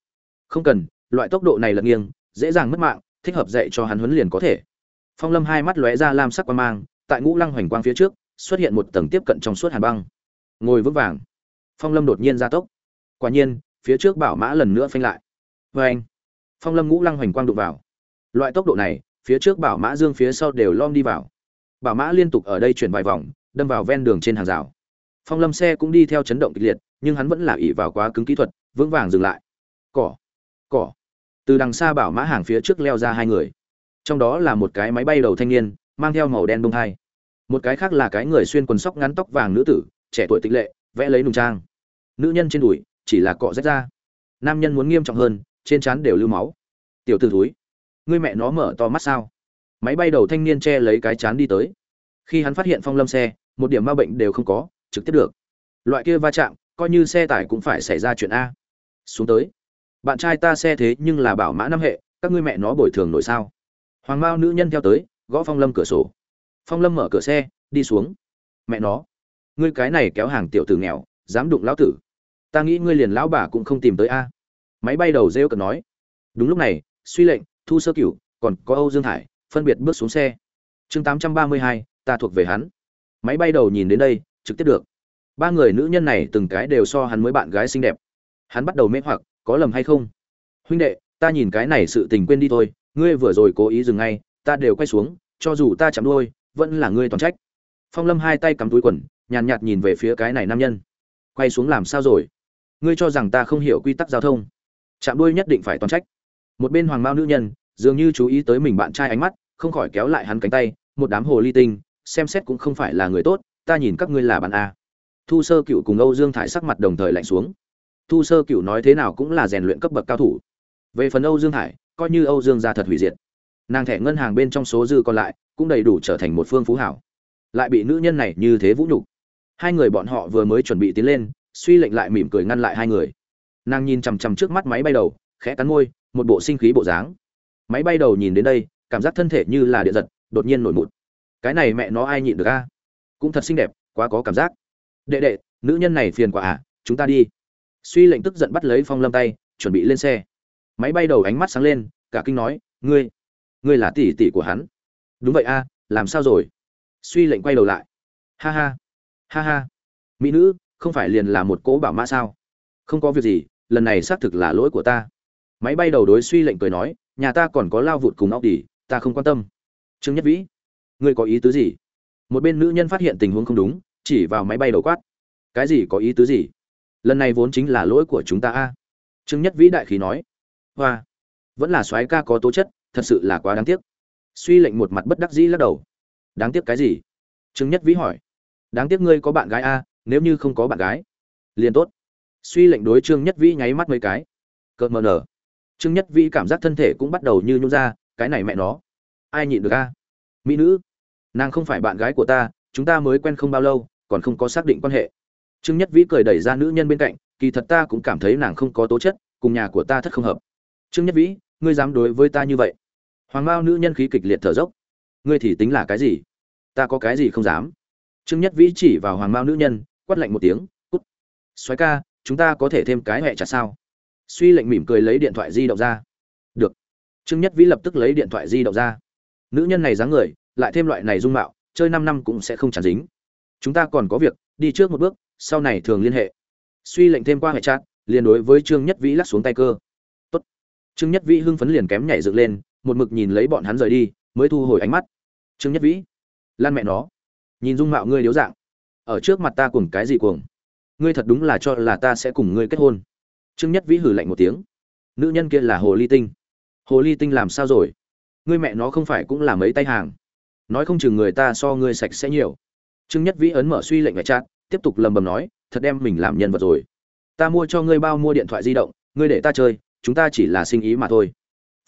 Không cần, loại tốc độ này lật nghiêng, dễ dàng mất mạng, thích hợp dạy cho hắn huấn liền có thể. Phong lâm hai mắt lóe ra lam sắc quan mang, tại ngũ lăng hoành quang phía trước, xuất hiện một tầng tiếp cận trong suốt hàn băng. Ngồi vững vàng. Phong lâm đột nhiên ra tốc. Quả nhiên phía trước bảo mã lần nữa phanh lại. Vê anh, phong lâm ngũ lăng hoành quang đụng vào. Loại tốc độ này, phía trước bảo mã dương phía sau đều lom đi vào. Bảo mã liên tục ở đây chuyển vài vòng, đâm vào ven đường trên hàng rào. Phong lâm xe cũng đi theo chấn động kịch liệt, nhưng hắn vẫn là ỉ vào quá cứng kỹ thuật, vững vàng dừng lại. Cỏ cỏ. Từ đằng xa bảo mã hàng phía trước leo ra hai người. Trong đó là một cái máy bay đầu thanh niên, mang theo màu đen bông hai. Một cái khác là cái người xuyên quần sóc ngắn tóc vàng nữ tử, trẻ tuổi tịch lệ, vẽ lấy nùng trang. Nữ nhân trên đùi chỉ là cọ rách ra. Nam nhân muốn nghiêm trọng hơn, trên trán đều lưu máu. Tiểu t ử ngươi mẹ nó mở to mắt sao? Máy bay đầu thanh niên che lấy cái chán đi tới. Khi hắn phát hiện phong lâm xe, một điểm ma bệnh đều không có, trực tiếp được. Loại kia va chạm, coi như xe tải cũng phải xảy ra chuyện a. Xuống tới. Bạn trai ta xe thế nhưng là bảo mã năm hệ, các ngươi mẹ nó bồi thường nổi sao? Hoàng mao nữ nhân theo tới, gõ phong lâm cửa sổ. Phong lâm mở cửa xe, đi xuống. Mẹ nó, ngươi cái này kéo hàng tiểu tử nghèo, dám đụng lão tử ta nghĩ ngươi liền lão bà cũng không tìm tới a. Máy bay đầu rêu cần nói. Đúng lúc này, suy lệnh, thu sơ cửu, còn có âu dương hải, phân biệt bước xuống xe. Chương tám trăm ba mươi hai, ta thuộc về hắn. Máy bay đầu nhìn đến đây, trực tiếp được. Ba người nữ nhân này từng cái đều so hắn mới bạn gái xinh đẹp. Hắn bắt đầu mê hoặc, có lầm hay không? Huynh đệ, ta nhìn cái này sự tình quên đi thôi, ngươi vừa rồi cố ý dừng ngay, ta đều quay xuống, cho dù ta chạm đôi vẫn là ngươi toàn trách. Phong lâm hai tay cắm túi quần, nhàn nhạt nhìn về phía cái này nam nhân. Quay xuống làm sao rồi? Ngươi cho rằng ta không hiểu quy tắc giao thông. Chạm đuôi nhất định phải toàn trách. Một bên hoàng mao nữ nhân, dường như chú ý tới mình bạn trai ánh mắt, không khỏi kéo lại hắn cánh tay, một đám hồ ly tinh, xem xét cũng không phải là người tốt, ta nhìn các ngươi là bạn a. Thu sơ cựu cùng âu dương thải sắc mặt đồng thời lạnh xuống. Thu sơ cựu nói thế nào cũng là rèn luyện cấp bậc cao thủ. Về phần âu dương thải, coi như âu dương gia thật hủy diệt. Nàng thẻ ngân hàng bên trong số dư còn lại, cũng đầy đủ trở thành một phương phú hảo. Lại bị nữ nhân này như thế vũ nhục. Hai người bọn họ vừa mới chuẩn bị tiến lên suy lệnh lại mỉm cười ngăn lại hai người. Nàng nhìn chằm chằm trước mắt máy bay đầu, khẽ cắn môi, một bộ sinh khí bộ dáng. Máy bay đầu nhìn đến đây, cảm giác thân thể như là điện giật, đột nhiên nổi mụt cái này mẹ nó ai nhịn được a? Cũng thật xinh đẹp, quá có cảm giác. Đệ đệ, nữ nhân này phiền quả à chúng ta đi. Suy lệnh tức giận bắt lấy phong lâm tay, chuẩn bị lên xe. Máy bay đầu ánh mắt sáng lên, cả kinh nói, ngươi ngươi là tỷ tỷ của hắn. Đúng vậy a, làm sao rồi? Suy lệnh quay đầu lại. Ha ha ha ha. Mỹ nữ không phải liền là một cỗ bảo mã sao? Không có việc gì, lần này xác thực là lỗi của ta. Máy bay đầu đối suy lệnh cười nói, nhà ta còn có lao vụt cùng óc đỉ ta không quan tâm. Trương nhất vĩ, ngươi có ý tứ gì? Một bên nữ nhân phát hiện tình huống không đúng, chỉ vào máy bay đầu quát. Cái gì có ý tứ gì? Lần này vốn chính là lỗi của chúng ta a. Trương nhất vĩ đại khí nói. Hoa, vẫn là soái ca có tố chất, thật sự là quá đáng tiếc. Suy lệnh một mặt bất đắc dĩ lắc đầu. Đáng tiếc cái gì? Trương nhất vĩ hỏi. Đáng tiếc ngươi có bạn gái a nếu như không có bạn gái, liền tốt. Suy lệnh đối trương nhất vĩ nháy mắt mấy cái. Cợt mờ nở. Trương nhất vĩ cảm giác thân thể cũng bắt đầu như nhún ra, cái này mẹ nó. Ai nhịn được a? Mỹ nữ, nàng không phải bạn gái của ta, chúng ta mới quen không bao lâu, còn không có xác định quan hệ. Trương nhất vĩ cười đẩy ra nữ nhân bên cạnh, kỳ thật ta cũng cảm thấy nàng không có tố chất, cùng nhà của ta thất không hợp. Trương nhất vĩ, ngươi dám đối với ta như vậy? Hoàng mao nữ nhân khí kịch liệt thở dốc. Ngươi thì tính là cái gì? Ta có cái gì không dám? Trương nhất vĩ chỉ vào hoàng mao nữ nhân quát lạnh một tiếng, cút. Xoáy ca, chúng ta có thể thêm cái hẹ chặt sao? Suy lệnh mỉm cười lấy điện thoại di động ra. Được. Trương nhất vĩ lập tức lấy điện thoại di động ra. Nữ nhân này dáng người, lại thêm loại này dung mạo, chơi năm năm cũng sẽ không chán dính. Chúng ta còn có việc, đi trước một bước, sau này thường liên hệ. Suy lệnh thêm qua hệ chat, liền đối với trương nhất vĩ lắc xuống tay cơ. Tốt. trương nhất vĩ hưng phấn liền kém nhảy dựng lên, một mực nhìn lấy bọn hắn rời đi, mới thu hồi ánh mắt. Trương nhất vĩ. Lan mẹ nó. Nhìn dung mạo ngươi điếu dạng ở trước mặt ta cùng cái gì cuồng? Ngươi thật đúng là cho là ta sẽ cùng ngươi kết hôn. Trương nhất vĩ hử lạnh một tiếng. Nữ nhân kia là hồ ly tinh. Hồ ly tinh làm sao rồi? Ngươi mẹ nó không phải cũng là mấy tay hàng. Nói không chừng người ta so ngươi sạch sẽ nhiều. Trương nhất vĩ ấn mở suy lệnh ngoại trát tiếp tục lầm bầm nói, thật đem mình làm nhân vật rồi. Ta mua cho ngươi bao mua điện thoại di động, ngươi để ta chơi, chúng ta chỉ là sinh ý mà thôi.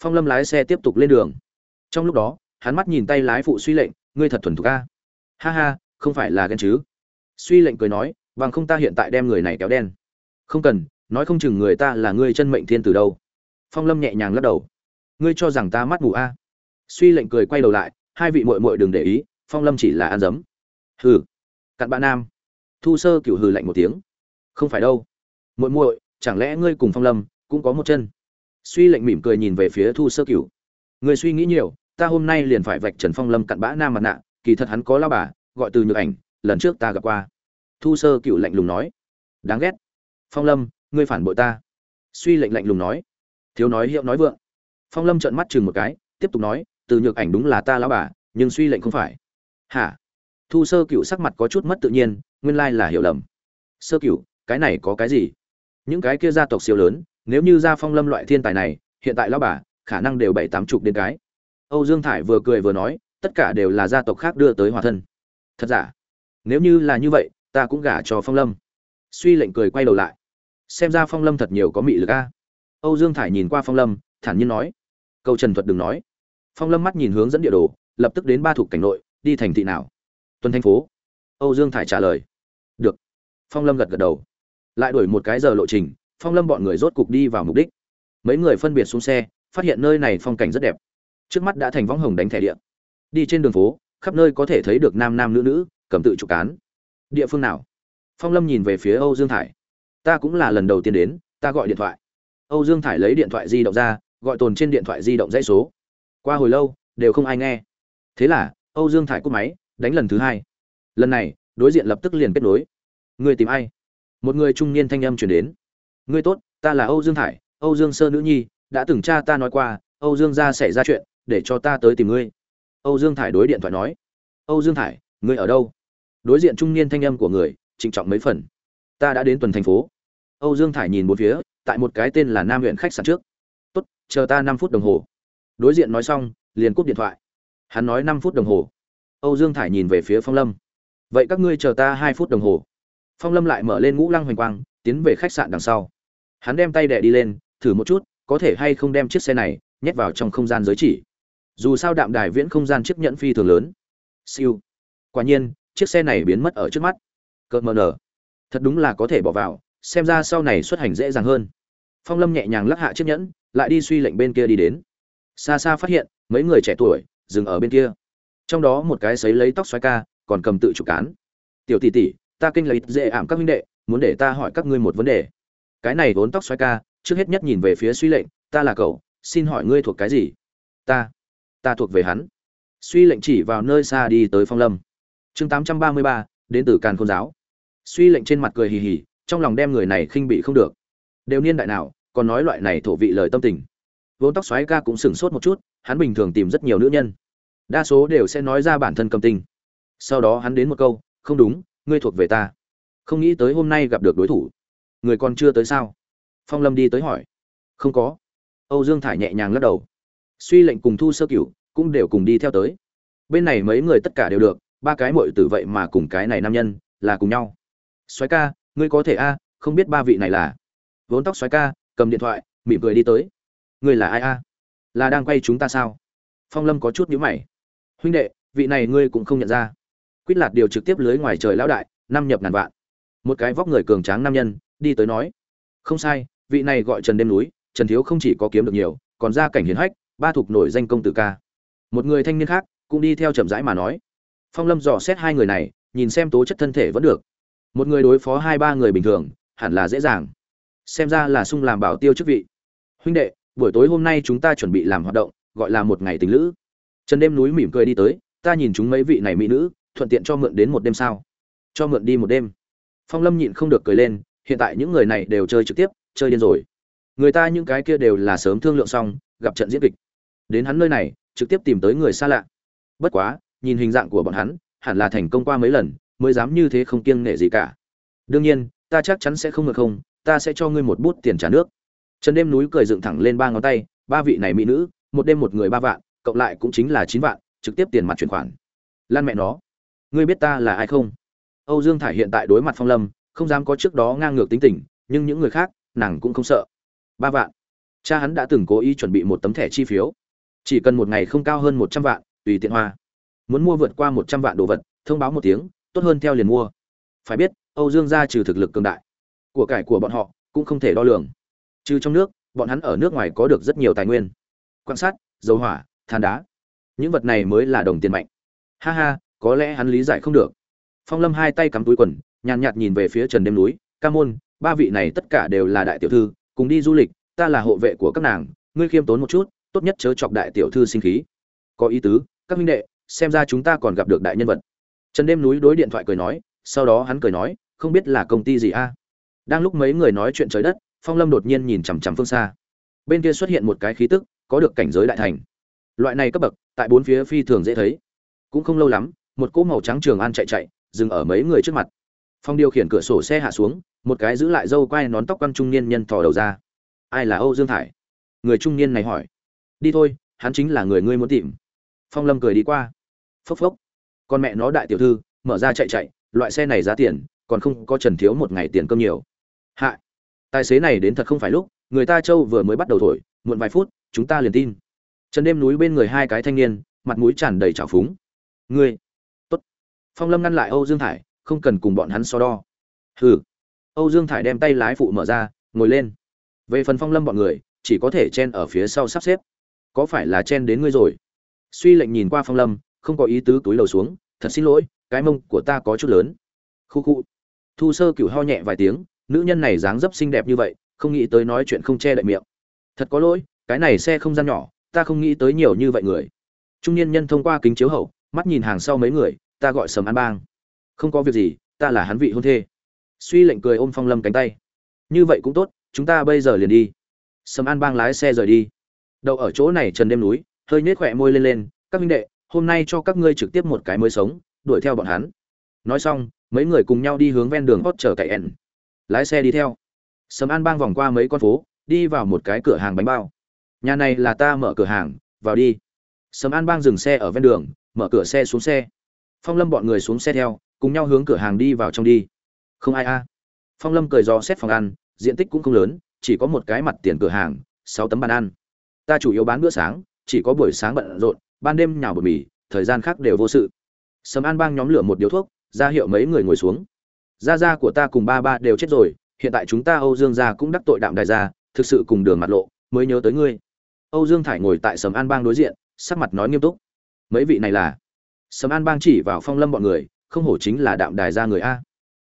Phong lâm lái xe tiếp tục lên đường. Trong lúc đó, hắn mắt nhìn tay lái phụ suy lệnh, ngươi thật thuần thục ca ha ha, không phải là ghen chứ suy lệnh cười nói, bằng không ta hiện tại đem người này kéo đen. Không cần, nói không chừng người ta là ngươi chân mệnh thiên từ đâu. Phong lâm nhẹ nhàng lắc đầu. Ngươi cho rằng ta mắt mù a? Suy lệnh cười quay đầu lại, hai vị muội muội đừng để ý, phong lâm chỉ là ăn dấm. Hừ, cặn bạn nam. Thu sơ cửu hừ lạnh một tiếng. Không phải đâu. Muội muội, chẳng lẽ ngươi cùng phong lâm cũng có một chân? Suy lệnh mỉm cười nhìn về phía thu sơ cửu. Ngươi suy nghĩ nhiều, ta hôm nay liền phải vạch trần phong lâm cặn bã nam mặt nạ, kỳ thật hắn có lao bà, gọi từ nhược ảnh lần trước ta gặp qua. Thu sơ cựu lạnh lùng nói. Đáng ghét. Phong lâm, ngươi phản bội ta. Suy lệnh lạnh lùng nói. Thiếu nói hiệu nói vượng. Phong lâm trợn mắt chừng một cái, tiếp tục nói, từ nhược ảnh đúng là ta lão bà, nhưng suy lệnh không phải. Hả? Thu sơ cựu sắc mặt có chút mất tự nhiên, nguyên lai là hiểu lầm. Sơ cựu, cái này có cái gì? Những cái kia gia tộc siêu lớn, nếu như ra phong lâm loại thiên tài này, hiện tại lão bà, khả năng đều bảy tám chục đến cái. Âu dương thải vừa cười vừa nói, tất cả đều là gia tộc khác đưa tới hòa thân. Thật giả? Nếu như là như vậy, ta cũng gả cho phong lâm. Suy lệnh cười quay đầu lại. Xem ra phong lâm thật nhiều có mị lực a. Âu dương thải nhìn qua phong lâm, thản nhiên nói. Câu trần thuật đừng nói. Phong lâm mắt nhìn hướng dẫn địa đồ, lập tức đến ba thuộc cảnh nội, đi thành thị nào? Tuần thành phố. Âu dương thải trả lời. Được. Phong lâm gật gật đầu. Lại đổi một cái giờ lộ trình, phong lâm bọn người rốt cục đi vào mục đích. Mấy người phân biệt xuống xe, phát hiện nơi này phong cảnh rất đẹp. Trước mắt đã thành võng hồng đánh thẻ địa. Đi trên đường phố, khắp nơi có thể thấy được nam nam nữ nữ cầm tự trục cán. Địa phương nào? Phong lâm nhìn về phía âu dương thải. Ta cũng là lần đầu tiên đến, ta gọi điện thoại. Âu dương thải lấy điện thoại di động ra, gọi tồn trên điện thoại di động dãy số. Qua hồi lâu, đều không ai nghe. Thế là, âu dương thải cúp máy, đánh lần thứ hai. Lần này, đối diện lập tức liền kết nối. Người tìm ai? Một người trung niên thanh âm chuyển đến. Ngươi tốt, ta là âu dương thải, âu dương sơ nữ nhi, đã từng cha ta nói qua, âu dương gia xảy ra chuyện, để cho ta tới tìm ngươi. Âu dương thải đối điện thoại nói. Âu dương thải, ngươi ở đâu? Đối diện trung niên thanh âm của người, trịnh trọng mấy phần. Ta đã đến tuần thành phố. Âu dương thải nhìn một phía, tại một cái tên là nam huyện khách sạn trước. Tốt, chờ ta năm phút đồng hồ. Đối diện nói xong, liền cúp điện thoại. Hắn nói năm phút đồng hồ. Âu dương thải nhìn về phía phong lâm. Vậy các ngươi chờ ta hai phút đồng hồ. Phong lâm lại mở lên ngũ lăng hoành quang, tiến về khách sạn đằng sau. Hắn đem tay đẻ đi lên, thử một chút, có thể hay không đem chiếc xe này nhét vào trong không gian giới chỉ. Dù sao đạm đài viễn không gian chiếc nhẫn phi thường lớn. Siêu. Quả nhiên chiếc xe này biến mất ở trước mắt. Cợt mờ nở. Thật đúng là có thể bỏ vào, xem ra sau này xuất hành dễ dàng hơn. Phong lâm nhẹ nhàng lắc hạ chiếc nhẫn, lại đi suy lệnh bên kia đi đến. Xa xa phát hiện, mấy người trẻ tuổi dừng ở bên kia. Trong đó một cái sấy lấy tóc xoáy ca, còn cầm tự chủ cán. Tiểu tỷ tỷ, ta kinh lấy dễ ảm các huynh đệ, muốn để ta hỏi các ngươi một vấn đề. Cái này vốn tóc xoáy ca, trước hết nhất nhìn về phía suy lệnh, ta là cậu, xin hỏi ngươi thuộc cái gì? Ta ta thuộc về hắn. Suy lệnh chỉ vào nơi xa đi tới phong lâm chương tám trăm ba mươi ba, đến từ càn khôn giáo. Suy lệnh trên mặt cười hì hì, trong lòng đem người này khinh bị không được. Đều niên đại nào, còn nói loại này thổ vị lời tâm tình. Vốn tóc xoáy ca cũng sửng sốt một chút, hắn bình thường tìm rất nhiều nữ nhân. Đa số đều sẽ nói ra bản thân cầm tình. Sau đó hắn đến một câu, không đúng, ngươi thuộc về ta. Không nghĩ tới hôm nay gặp được đối thủ. Người còn chưa tới sao? Phong lâm đi tới hỏi. Không có. Âu dương thải nhẹ nhàng lắc đầu. Suy lệnh cùng thu sơ cửu cũng đều cùng đi theo tới. Bên này mấy người tất cả đều được ba cái muội tử vậy mà cùng cái này nam nhân, là cùng nhau. Xoáy ca, ngươi có thể a, không biết ba vị này là. Vốn tóc xoáy ca, cầm điện thoại, mỉm cười đi tới. Ngươi là ai a? Là đang quay chúng ta sao? Phong lâm có chút nhíu mày. Huynh đệ, vị này ngươi cũng không nhận ra. Quýt lạt điều trực tiếp lưới ngoài trời lão đại, năm nhập ngàn vạn. Một cái vóc người cường tráng nam nhân, đi tới nói. Không sai, vị này gọi trần đêm núi, trần thiếu không chỉ có kiếm được nhiều, còn ra cảnh hiến hách, ba thuộc nổi danh công tử ca. Một người thanh niên khác, cũng đi theo chậm rãi mà nói phong lâm dò xét hai người này, nhìn xem tố chất thân thể vẫn được. Một người đối phó hai ba người bình thường, hẳn là dễ dàng. Xem ra là sung làm bảo tiêu chức vị. Huynh đệ, buổi tối hôm nay chúng ta chuẩn bị làm hoạt động, gọi là một ngày tình lữ. Trần đêm núi mỉm cười đi tới, ta nhìn chúng mấy vị này mỹ nữ, thuận tiện cho mượn đến một đêm sao? Cho mượn đi một đêm. Phong lâm nhịn không được cười lên, hiện tại những người này đều chơi trực tiếp, chơi điên rồi. Người ta những cái kia đều là sớm thương lượng xong, gặp trận diễn kịch. Đến hắn nơi này, trực tiếp tìm tới người xa lạ. Bất quá nhìn hình dạng của bọn hắn, hẳn là thành công qua mấy lần, mới dám như thế không kiêng nể gì cả. Đương nhiên, ta chắc chắn sẽ không ngược không, ta sẽ cho ngươi một bút tiền trả nước. Trần đêm núi cười dựng thẳng lên ba ngón tay, ba vị này mỹ nữ, một đêm một người ba vạn, cộng lại cũng chính là chín vạn, trực tiếp tiền mặt chuyển khoản. Lan mẹ nó, ngươi biết ta là ai không? Âu dương thải hiện tại đối mặt phong lâm, không dám có trước đó ngang ngược tính tình, nhưng những người khác, nàng cũng không sợ. Ba vạn. Cha hắn đã từng cố ý chuẩn bị một tấm thẻ chi phiếu. Chỉ cần một ngày không cao hơn một trăm vạn, tùy tiện hoa muốn mua vượt qua một trăm vạn đồ vật, thông báo một tiếng, tốt hơn theo liền mua. Phải biết, âu dương gia trừ thực lực cường đại của cải của bọn họ cũng không thể đo lường. Trừ trong nước, bọn hắn ở nước ngoài có được rất nhiều tài nguyên. Quan sát, dầu hỏa, than đá. Những vật này mới là đồng tiền mạnh. Ha ha, có lẽ hắn lý giải không được. Phong lâm hai tay cắm túi quần, nhàn nhạt nhìn về phía trần đêm núi. Ca môn, ba vị này tất cả đều là đại tiểu thư, cùng đi du lịch, ta là hộ vệ của các nàng, ngươi khiêm tốn một chút, tốt nhất chớ chọc đại tiểu thư sinh khí. Có ý tứ, các minh đệ xem ra chúng ta còn gặp được đại nhân vật. Trần đêm núi đối điện thoại cười nói, sau đó hắn cười nói, không biết là công ty gì a. Đang lúc mấy người nói chuyện trời đất, phong lâm đột nhiên nhìn chằm chằm phương xa. Bên kia xuất hiện một cái khí tức, có được cảnh giới đại thành. Loại này cấp bậc, tại bốn phía phi thường dễ thấy. Cũng không lâu lắm, một cỗ màu trắng trường an chạy chạy, dừng ở mấy người trước mặt. Phong điều khiển cửa sổ xe hạ xuống, một cái giữ lại dâu quai nón tóc quăn trung niên nhân thò đầu ra. Ai là âu dương thải? Người trung niên này hỏi. Đi thôi, hắn chính là người ngươi muốn tìm phong lâm cười đi qua. Phốc phốc. Con mẹ nó đại tiểu thư, mở ra chạy chạy, loại xe này giá tiền, còn không có trần thiếu một ngày tiền cơm nhiều. Hạ. Tài xế này đến thật không phải lúc, người ta châu vừa mới bắt đầu thổi, muộn vài phút, chúng ta liền tin. Trần đêm núi bên người hai cái thanh niên, mặt mũi tràn đầy trào phúng. Ngươi. Tốt. Phong lâm ngăn lại âu dương thải, không cần cùng bọn hắn so đo. Hừ. Âu dương thải đem tay lái phụ mở ra, ngồi lên. Về phần phong lâm bọn người, chỉ có thể chen ở phía sau sắp xếp. Có phải là chen đến ngươi rồi? Suy lệnh nhìn qua phong lâm, không có ý tứ túi lầu xuống, thật xin lỗi, cái mông của ta có chút lớn. Khu khu. Thu sơ cửu ho nhẹ vài tiếng, nữ nhân này dáng dấp xinh đẹp như vậy, không nghĩ tới nói chuyện không che đậy miệng. Thật có lỗi, cái này xe không gian nhỏ, ta không nghĩ tới nhiều như vậy người. Trung niên nhân thông qua kính chiếu hậu, mắt nhìn hàng sau mấy người, ta gọi sầm an bang. Không có việc gì, ta là hắn vị hôn thê. Suy lệnh cười ôm phong lâm cánh tay. Như vậy cũng tốt, chúng ta bây giờ liền đi. Sầm an bang lái xe rời đi. Đậu ở chỗ này trần đêm núi hơi nhếch khỏe môi lên lên, các minh đệ, hôm nay cho các ngươi trực tiếp một cái mới sống, đuổi theo bọn hắn. Nói xong, mấy người cùng nhau đi hướng ven đường hốt chờ cậy ẻn lái xe đi theo. Sầm an bang vòng qua mấy con phố, đi vào một cái cửa hàng bánh bao. Nhà này là ta mở cửa hàng, vào đi. Sầm an bang dừng xe ở ven đường, mở cửa xe xuống xe. Phong lâm bọn người xuống xe theo, cùng nhau hướng cửa hàng đi vào trong đi. Không ai a. Phong lâm cười dò xét phòng ăn, diện tích cũng không lớn, chỉ có một cái mặt tiền cửa hàng, sáu tấm bàn ăn. Ta chủ yếu bán bữa sáng chỉ có buổi sáng bận rộn, ban đêm nhào bột mì, thời gian khác đều vô sự. Sầm an bang nhóm lửa một điếu thuốc, ra hiệu mấy người ngồi xuống. Gia gia của ta cùng ba ba đều chết rồi, hiện tại chúng ta âu dương gia cũng đắc tội đạm đại gia, thực sự cùng đường mặt lộ, mới nhớ tới ngươi. Âu dương thải ngồi tại sầm an bang đối diện, sắc mặt nói nghiêm túc. Mấy vị này là? Sầm an bang chỉ vào phong lâm bọn người, không hổ chính là đạm đài gia người a.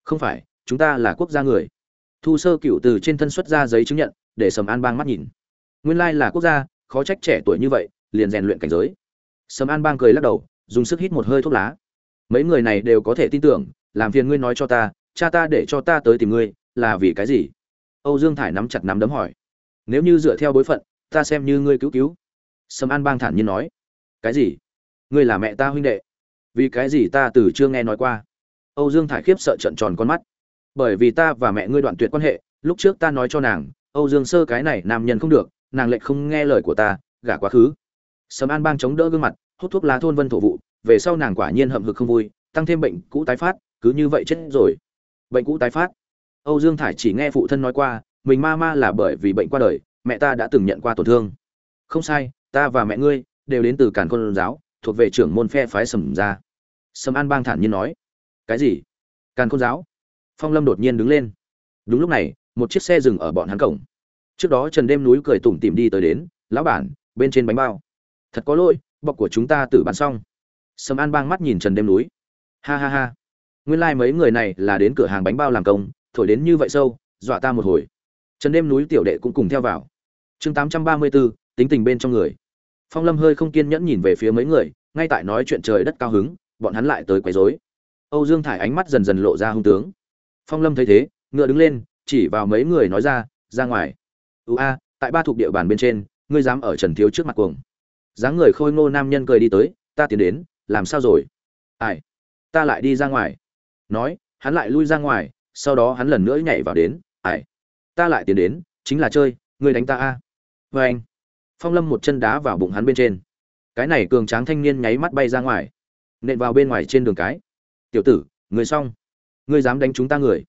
Không phải, chúng ta là quốc gia người. Thu sơ cựu từ trên thân xuất ra giấy chứng nhận, để sầm an bang mắt nhìn. Nguyên lai là quốc gia khó trách trẻ tuổi như vậy, liền rèn luyện cảnh giới. Sầm an bang cười lắc đầu, dùng sức hít một hơi thuốc lá. Mấy người này đều có thể tin tưởng, làm phiền ngươi nói cho ta, cha ta để cho ta tới tìm ngươi, là vì cái gì? Âu dương thải nắm chặt nắm đấm hỏi. Nếu như dựa theo bối phận, ta xem như ngươi cứu cứu. Sầm an bang thản nhiên nói. Cái gì? Ngươi là mẹ ta huynh đệ. Vì cái gì ta từ chưa nghe nói qua? Âu dương thải khiếp sợ trận tròn con mắt. Bởi vì ta và mẹ ngươi đoạn tuyệt quan hệ, lúc trước ta nói cho nàng, âu dương sơ cái này nam nhân không được nàng lệnh không nghe lời của ta, gả quá khứ. Sầm an bang chống đỡ gương mặt, hút thuốc lá thôn vân thổ vụ, về sau nàng quả nhiên hậm hực không vui, tăng thêm bệnh cũ tái phát, cứ như vậy chết rồi. Bệnh cũ tái phát. Âu dương thải chỉ nghe phụ thân nói qua, mình ma ma là bởi vì bệnh qua đời, mẹ ta đã từng nhận qua tổn thương. Không sai, ta và mẹ ngươi đều đến từ càn côn giáo, thuộc về trưởng môn phe phái sầm ra sầm an bang thản nhiên nói. Cái gì? Càn côn giáo? Phong lâm đột nhiên đứng lên. Đúng lúc này, một chiếc xe dừng ở bọn hắn cổng trước đó trần đêm núi cười tủm tỉm đi tới đến, lão bản, bên trên bánh bao. Thật có lỗi, bọc của chúng ta tự bán xong. Sầm an bang mắt nhìn trần đêm núi. Ha ha ha, nguyên lai、like、mấy người này là đến cửa hàng bánh bao làm công, thổi đến như vậy sâu, dọa ta một hồi. Trần đêm núi tiểu đệ cũng cùng theo vào. Chương tám trăm ba mươi bốn tính tình bên trong người. Phong lâm hơi không kiên nhẫn nhìn về phía mấy người, ngay tại nói chuyện trời đất cao hứng, bọn hắn lại tới quấy rối. Âu dương thải ánh mắt dần dần lộ ra hung tướng. Phong lâm thấy thế, ngựa đứng lên, chỉ vào mấy người nói ra ra ngoài ưu a, tại ba thuộc địa bàn bên trên, ngươi dám ở trần thiếu trước mặt cuồng. Dáng người khôi ngô nam nhân cười đi tới, ta tiến đến, làm sao rồi? Ai? Ta lại đi ra ngoài. Nói, hắn lại lui ra ngoài, sau đó hắn lần nữa nhảy vào đến, ai? Ta lại tiến đến, chính là chơi, ngươi đánh ta a. Vê anh phong lâm một chân đá vào bụng hắn bên trên. Cái này cường tráng thanh niên nháy mắt bay ra ngoài, nện vào bên ngoài trên đường cái. Tiểu tử người xong. Ngươi dám đánh chúng ta người.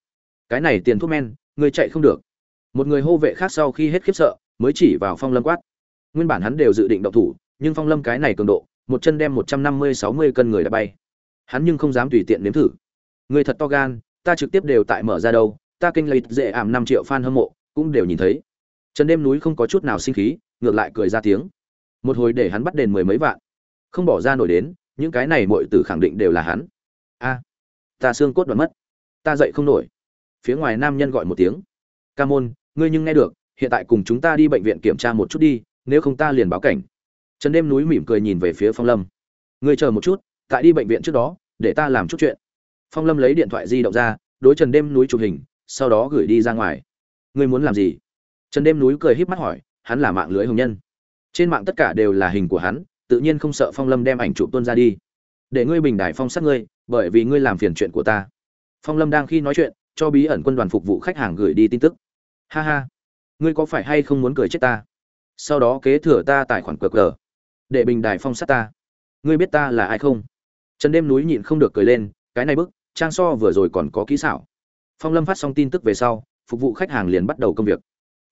Cái này tiền thuốc men, ngươi chạy không được một người hô vệ khác sau khi hết khiếp sợ, mới chỉ vào phong lâm quát. Nguyên bản hắn đều dự định động thủ, nhưng phong lâm cái này cường độ, một chân đem một trăm năm mươi, sáu mươi cân người đã bay. Hắn nhưng không dám tùy tiện nếm thử. Người thật to gan, ta trực tiếp đều tại mở ra đâu, ta kinh lịch dễ ảm năm triệu fan hâm mộ, cũng đều nhìn thấy. Trần đêm núi không có chút nào sinh khí, ngược lại cười ra tiếng. Một hồi để hắn bắt đền mười mấy vạn. Không bỏ ra nổi đến, những cái này mọi tử khẳng định đều là hắn. A, ta xương cốt đoán mất. Ta dậy không nổi. Phía ngoài nam nhân gọi một tiếng. Ca môn ngươi nhưng nghe được, hiện tại cùng chúng ta đi bệnh viện kiểm tra một chút đi, nếu không ta liền báo cảnh. Trần đêm núi mỉm cười nhìn về phía phong lâm. Ngươi chờ một chút, tại đi bệnh viện trước đó, để ta làm chút chuyện. Phong lâm lấy điện thoại di động ra, đối trần đêm núi chụp hình, sau đó gửi đi ra ngoài. Ngươi muốn làm gì? Trần đêm núi cười híp mắt hỏi, hắn là mạng lưới hồng nhân. Trên mạng tất cả đều là hình của hắn, tự nhiên không sợ phong lâm đem ảnh chụp tuôn ra đi. Để ngươi bình đài phong sát ngươi, bởi vì ngươi làm phiền chuyện của ta. Phong lâm đang khi nói chuyện, cho bí ẩn quân đoàn phục vụ khách hàng gửi đi tin tức ha ha. Ngươi có phải hay không muốn cười chết ta? Sau đó kế thừa ta tài khoản cờ cờ để bình đài phong sát ta. Ngươi biết ta là ai không? Trần đêm núi nhịn không được cười lên, cái này bức, trang so vừa rồi còn có kỹ xảo. Phong lâm phát xong tin tức về sau, phục vụ khách hàng liền bắt đầu công việc.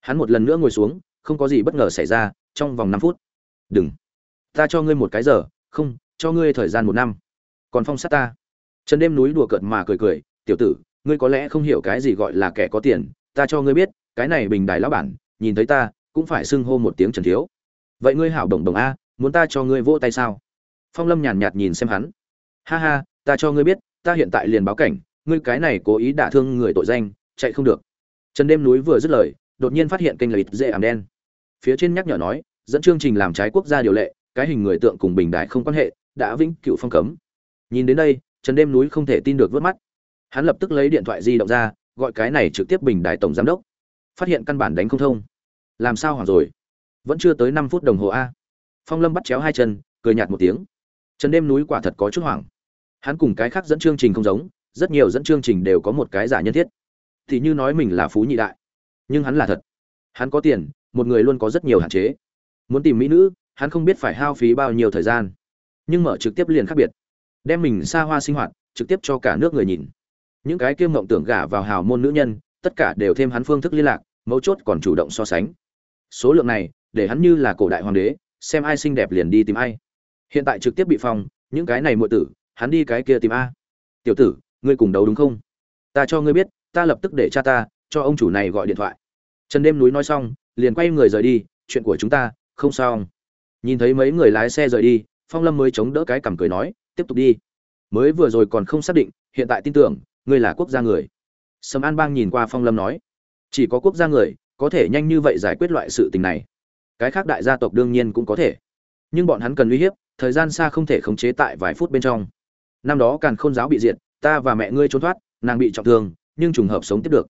Hắn một lần nữa ngồi xuống, không có gì bất ngờ xảy ra, trong vòng năm phút. Đừng. Ta cho ngươi một cái giờ, không, cho ngươi thời gian một năm. Còn phong sát ta. Trần đêm núi đùa cợt mà cười cười, tiểu tử, ngươi có lẽ không hiểu cái gì gọi là kẻ có tiền, ta cho ngươi biết cái này bình đài lão bản, nhìn thấy ta, cũng phải xưng hô một tiếng trần thiếu. Vậy ngươi hảo đồng đồng a, muốn ta cho ngươi vỗ tay sao? Phong lâm nhàn nhạt nhìn xem hắn. Ha ha, ta cho ngươi biết, ta hiện tại liền báo cảnh, ngươi cái này cố ý đả thương người tội danh, chạy không được. Trần đêm núi vừa dứt lời, đột nhiên phát hiện kênh lợi dễ ảm đen. Phía trên nhắc nhở nói, dẫn chương trình làm trái quốc gia điều lệ, cái hình người tượng cùng bình đại không quan hệ, đã vĩnh cựu phong cấm. Nhìn đến đây, trần đêm núi không thể tin được vớt mắt. Hắn lập tức lấy điện thoại di động ra, gọi cái này trực tiếp bình đại tổng giám đốc phát hiện căn bản đánh không thông. Làm sao hoảng rồi? Vẫn chưa tới năm phút đồng hồ a. Phong lâm bắt chéo hai chân, cười nhạt một tiếng. Trần đêm núi quả thật có chút hoảng. Hắn cùng cái khác dẫn chương trình không giống, rất nhiều dẫn chương trình đều có một cái giả nhân thiết. Thì như nói mình là phú nhị đại, nhưng hắn là thật. Hắn có tiền, một người luôn có rất nhiều hạn chế. Muốn tìm mỹ nữ, hắn không biết phải hao phí bao nhiêu thời gian. Nhưng mở trực tiếp liền khác biệt. Đem mình xa hoa sinh hoạt, trực tiếp cho cả nước người nhìn. Những cái kiêm mộng tưởng gả vào hào môn nữ nhân tất cả đều thêm hắn phương thức liên lạc, mấu chốt còn chủ động so sánh. Số lượng này, để hắn như là cổ đại hoàng đế, xem ai xinh đẹp liền đi tìm ai. Hiện tại trực tiếp bị phong, những cái này muội tử, hắn đi cái kia tìm a. Tiểu tử, ngươi cùng đấu đúng không? Ta cho ngươi biết, ta lập tức để cha ta, cho ông chủ này gọi điện thoại. Trần đêm núi nói xong, liền quay người rời đi, chuyện của chúng ta, không sao nhìn thấy mấy người lái xe rời đi, phong lâm mới chống đỡ cái cằm cười nói, tiếp tục đi. Mới vừa rồi còn không xác định, hiện tại tin tưởng, ngươi là quốc gia người sầm an bang nhìn qua phong lâm nói, chỉ có quốc gia người có thể nhanh như vậy giải quyết loại sự tình này. Cái khác đại gia tộc đương nhiên cũng có thể. Nhưng bọn hắn cần uy hiếp, thời gian xa không thể khống chế tại vài phút bên trong. Năm đó càn khôn giáo bị diệt, ta và mẹ ngươi trốn thoát, nàng bị trọng thương, nhưng trùng hợp sống tiếp được.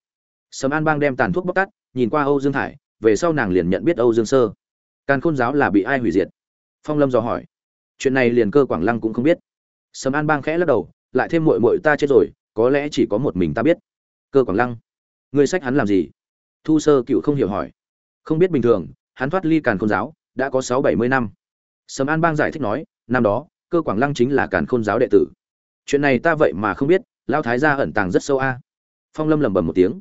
Sầm an bang đem tàn thuốc bóc tắt, nhìn qua âu dương thải về sau nàng liền nhận biết âu dương sơ. Càn khôn giáo là bị ai hủy diệt? Phong lâm dò hỏi. Chuyện này liền cơ quảng lăng cũng không biết. Sầm an bang khẽ lắc đầu, lại thêm mội mội ta chết rồi, có lẽ chỉ có một mình ta biết cơ quảng lăng. Ngươi sách hắn làm gì? Thu sơ cựu không hiểu hỏi. Không biết bình thường, hắn thoát ly càn khôn giáo, đã có sáu bảy mươi năm. Sầm an bang giải thích nói, năm đó, cơ quảng lăng chính là càn khôn giáo đệ tử. Chuyện này ta vậy mà không biết lao thái gia ẩn tàng rất sâu a. Phong lâm lẩm bẩm một tiếng.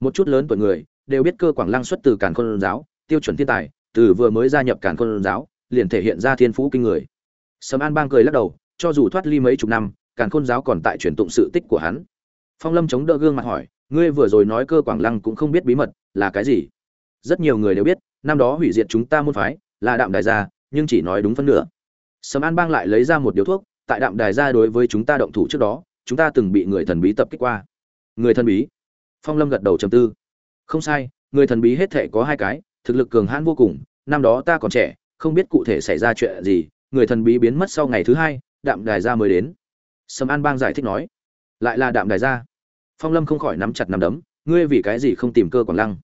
Một chút lớn tuổi người, đều biết cơ quảng lăng xuất từ càn khôn giáo, tiêu chuẩn thiên tài, từ vừa mới gia nhập càn khôn giáo, liền thể hiện ra thiên phú kinh người. Sầm an bang cười lắc đầu, cho dù thoát ly mấy chục năm, càn khôn giáo còn tại truyền tụng sự tích của hắn phong lâm chống đỡ gương mặt hỏi, ngươi vừa rồi nói cơ quảng lăng cũng không biết bí mật, là cái gì? Rất nhiều người đều biết, năm đó hủy diệt chúng ta môn phái, là đạm đài gia, nhưng chỉ nói đúng phân nửa. Sầm an bang lại lấy ra một điếu thuốc, tại đạm đài gia đối với chúng ta động thủ trước đó, chúng ta từng bị người thần bí tập kích qua. Người thần bí? Phong lâm gật đầu trầm tư. Không sai, người thần bí hết thể có hai cái, thực lực cường hãn vô cùng, năm đó ta còn trẻ, không biết cụ thể xảy ra chuyện gì, người thần bí biến mất sau ngày thứ hai, đạm đài gia mới đến. Sầm an bang giải thích nói. Lại là đạm đài gia phong lâm không khỏi nắm chặt nắm đấm, ngươi vì cái gì không tìm cơ quảng lăng?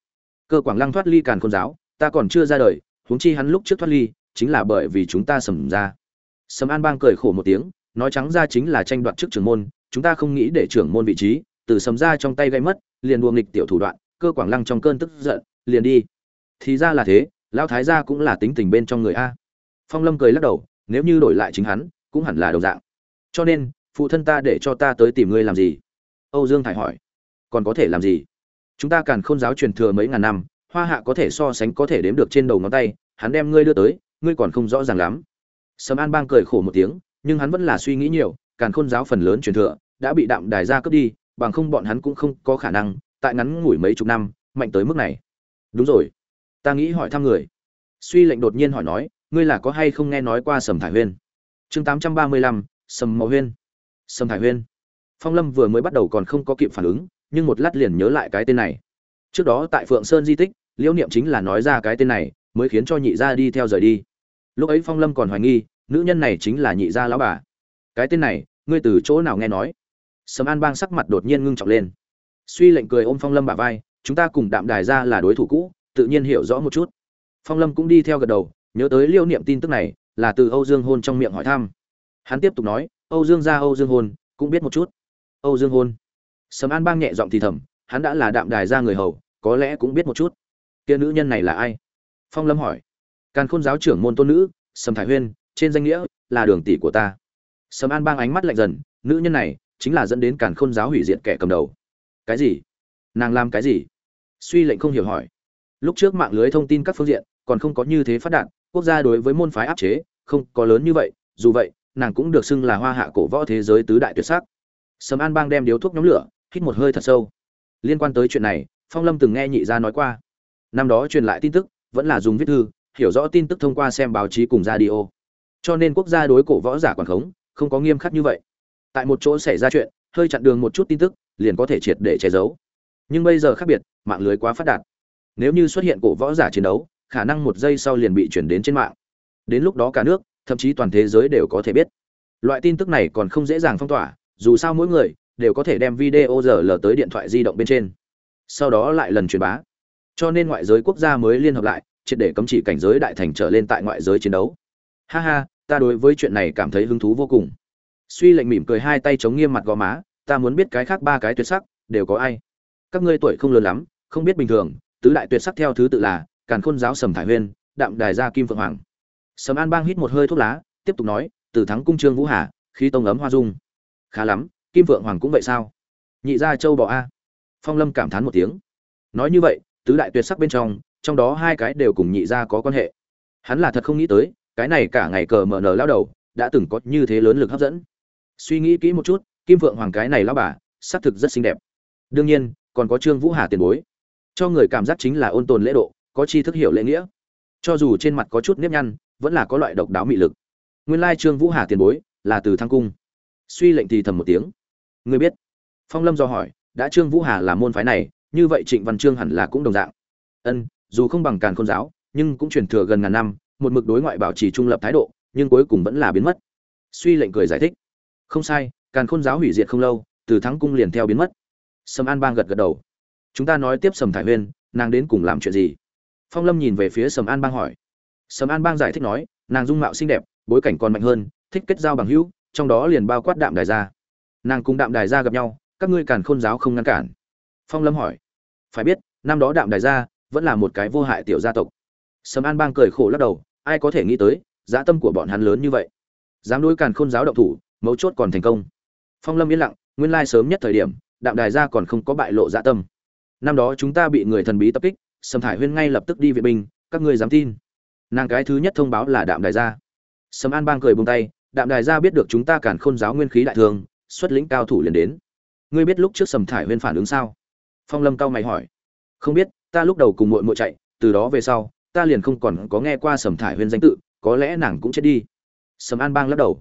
Cơ quảng lăng thoát ly càn khôn giáo, ta còn chưa ra đời, huống chi hắn lúc trước thoát ly, chính là bởi vì chúng ta sầm ra. Sầm an bang cười khổ một tiếng, nói trắng ra chính là tranh đoạt chức trưởng môn, chúng ta không nghĩ để trưởng môn vị trí, từ sầm ra trong tay gây mất, liền đùa nghịch tiểu thủ đoạn, cơ quảng lăng trong cơn tức giận, liền đi. Thì ra là thế, lão thái gia cũng là tính tình bên trong người a. Phong lâm cười lắc đầu, nếu như đổi lại chính hắn, cũng hẳn là đồng dạng. Cho nên, phụ thân ta để cho ta tới tìm ngươi làm gì? Âu dương thải hỏi. Còn có thể làm gì? Chúng ta càn khôn giáo truyền thừa mấy ngàn năm, hoa hạ có thể so sánh có thể đếm được trên đầu ngón tay, hắn đem ngươi đưa tới, ngươi còn không rõ ràng lắm. Sầm an bang cười khổ một tiếng, nhưng hắn vẫn là suy nghĩ nhiều, càn khôn giáo phần lớn truyền thừa đã bị đạm đài gia cướp đi, bằng không bọn hắn cũng không có khả năng, tại ngắn ngủi mấy chục năm, mạnh tới mức này. Đúng rồi. Ta nghĩ hỏi thăm người. Suy lệnh đột nhiên hỏi nói, ngươi là có hay không nghe nói qua sầm thải huyên? Chương tám trăm ba mươi lăm, sầm Mậu huyên. Sầm thải huyên phong lâm vừa mới bắt đầu còn không có kịp phản ứng, nhưng một lát liền nhớ lại cái tên này. Trước đó tại phượng sơn di tích, liễu niệm chính là nói ra cái tên này, mới khiến cho nhị gia đi theo rời đi. Lúc ấy phong lâm còn hoài nghi, nữ nhân này chính là nhị gia lão bà. Cái tên này, ngươi từ chỗ nào nghe nói? Sầm an bang sắc mặt đột nhiên ngưng trọng lên. Suy lệnh cười ôm phong lâm bả vai, chúng ta cùng đạm đài ra là đối thủ cũ, tự nhiên hiểu rõ một chút. Phong lâm cũng đi theo gật đầu, nhớ tới liêu niệm tin tức này, là từ âu dương hôn trong miệng hỏi thăm. Hắn tiếp tục nói, âu dương gia, âu dương hôn, cũng biết một chút âu dương hôn. Sầm an bang nhẹ giọng thì thầm, hắn đã là đạm đài ra người hầu, có lẽ cũng biết một chút. Kia nữ nhân này là ai? Phong lâm hỏi. Càn khôn giáo trưởng môn tôn nữ, sầm thái huyên, trên danh nghĩa là đường tỷ của ta. Sầm an bang ánh mắt lạnh dần, nữ nhân này chính là dẫn đến càn khôn giáo hủy diệt kẻ cầm đầu. Cái gì? Nàng làm cái gì? Suy lệnh không hiểu hỏi. Lúc trước mạng lưới thông tin các phương diện còn không có như thế phát đạt, quốc gia đối với môn phái áp chế không có lớn như vậy, dù vậy, nàng cũng được xưng là hoa hạ cổ võ thế giới tứ đại tuyệt sắc sầm an bang đem điếu thuốc nhóm lửa, hít một hơi thật sâu. Liên quan tới chuyện này, phong lâm từng nghe nhị gia nói qua. Năm đó truyền lại tin tức, vẫn là dùng viết thư, hiểu rõ tin tức thông qua xem báo chí cùng radio. Cho nên quốc gia đối cổ võ giả quản khống, không có nghiêm khắc như vậy. Tại một chỗ xảy ra chuyện, hơi chặn đường một chút tin tức, liền có thể triệt để che giấu. Nhưng bây giờ khác biệt, mạng lưới quá phát đạt. Nếu như xuất hiện cổ võ giả chiến đấu, khả năng một giây sau liền bị chuyển đến trên mạng. Đến lúc đó cả nước, thậm chí toàn thế giới đều có thể biết. Loại tin tức này còn không dễ dàng phong tỏa dù sao mỗi người đều có thể đem video giờ lờ tới điện thoại di động bên trên. Sau đó lại lần truyền bá. Cho nên ngoại giới quốc gia mới liên hợp lại, triệt để cấm chỉ cảnh giới đại thành trở lên tại ngoại giới chiến đấu. Ha ha, ta đối với chuyện này cảm thấy hứng thú vô cùng. Suy lệnh mỉm cười hai tay chống nghiêm mặt gò má, ta muốn biết cái khác ba cái tuyệt sắc, đều có ai? Các ngươi tuổi không lớn lắm, không biết bình thường, tứ đại tuyệt sắc theo thứ tự là càn khôn giáo sầm thải huyên, đạm đài gia kim phượng hoàng. Sầm an bang hít một hơi thuốc lá, tiếp tục nói, từ thắng cung trương vũ hà khi tông ấm hoa dung khá lắm, kim Vượng hoàng cũng vậy sao? Nhị gia châu bò a. Phong lâm cảm thán một tiếng. Nói như vậy, tứ đại tuyệt sắc bên trong trong đó hai cái đều cùng nhị gia có quan hệ. Hắn là thật không nghĩ tới, cái này cả ngày cờ mở nở lao đầu, đã từng có như thế lớn lực hấp dẫn. Suy nghĩ kỹ một chút, kim Vượng hoàng cái này lao bà, xác thực rất xinh đẹp. Đương nhiên, còn có trương vũ hà tiền bối. Cho người cảm giác chính là ôn tồn lễ độ, có chi thức hiểu lễ nghĩa. Cho dù trên mặt có chút nếp nhăn, vẫn là có loại độc đáo mị lực. Nguyên lai trương vũ hà tiền bối là từ thăng cung suy lệnh thì thầm một tiếng. Người biết. Phong lâm do hỏi, đã trương vũ hà là môn phái này, như vậy trịnh văn trương hẳn là cũng đồng dạng. Ân, dù không bằng càn khôn giáo, nhưng cũng truyền thừa gần ngàn năm, một mực đối ngoại bảo trì trung lập thái độ, nhưng cuối cùng vẫn là biến mất. Suy lệnh cười giải thích. Không sai, càn khôn giáo hủy diệt không lâu, từ thắng cung liền theo biến mất. Sầm an bang gật gật đầu. Chúng ta nói tiếp sầm thải huyên, nàng đến cùng làm chuyện gì? Phong lâm nhìn về phía sầm an bang hỏi. Sầm an bang giải thích nói, nàng dung mạo xinh đẹp, bối cảnh còn mạnh hơn, thích kết giao bằng hữu trong đó liền bao quát đạm đài gia. Nàng cùng đạm đài gia gặp nhau, các ngươi càn khôn giáo không ngăn cản. Phong lâm hỏi, phải biết, năm đó đạm đài gia vẫn là một cái vô hại tiểu gia tộc. Sầm an bang cười khổ lắc đầu, ai có thể nghĩ tới dã tâm của bọn hắn lớn như vậy. Dám đối càn khôn giáo động thủ, mấu chốt còn thành công. Phong lâm yên lặng, nguyên lai sớm nhất thời điểm, đạm đài gia còn không có bại lộ dã tâm. Năm đó chúng ta bị người thần bí tập kích, sầm thải huyên ngay lập tức đi viện binh, các ngươi dám tin? Nàng cái thứ nhất thông báo là đạm đài gia. Sầm an bang cười buông tay đạm đài gia biết được chúng ta càn khôn giáo nguyên khí đại thường, xuất lĩnh cao thủ liền đến. Ngươi biết lúc trước sầm thải huyên phản ứng sao? Phong lâm cao mày hỏi. Không biết, ta lúc đầu cùng muội muội chạy, từ đó về sau, ta liền không còn có nghe qua sầm thải huyên danh tự, có lẽ nàng cũng chết đi. Sầm an bang lắc đầu.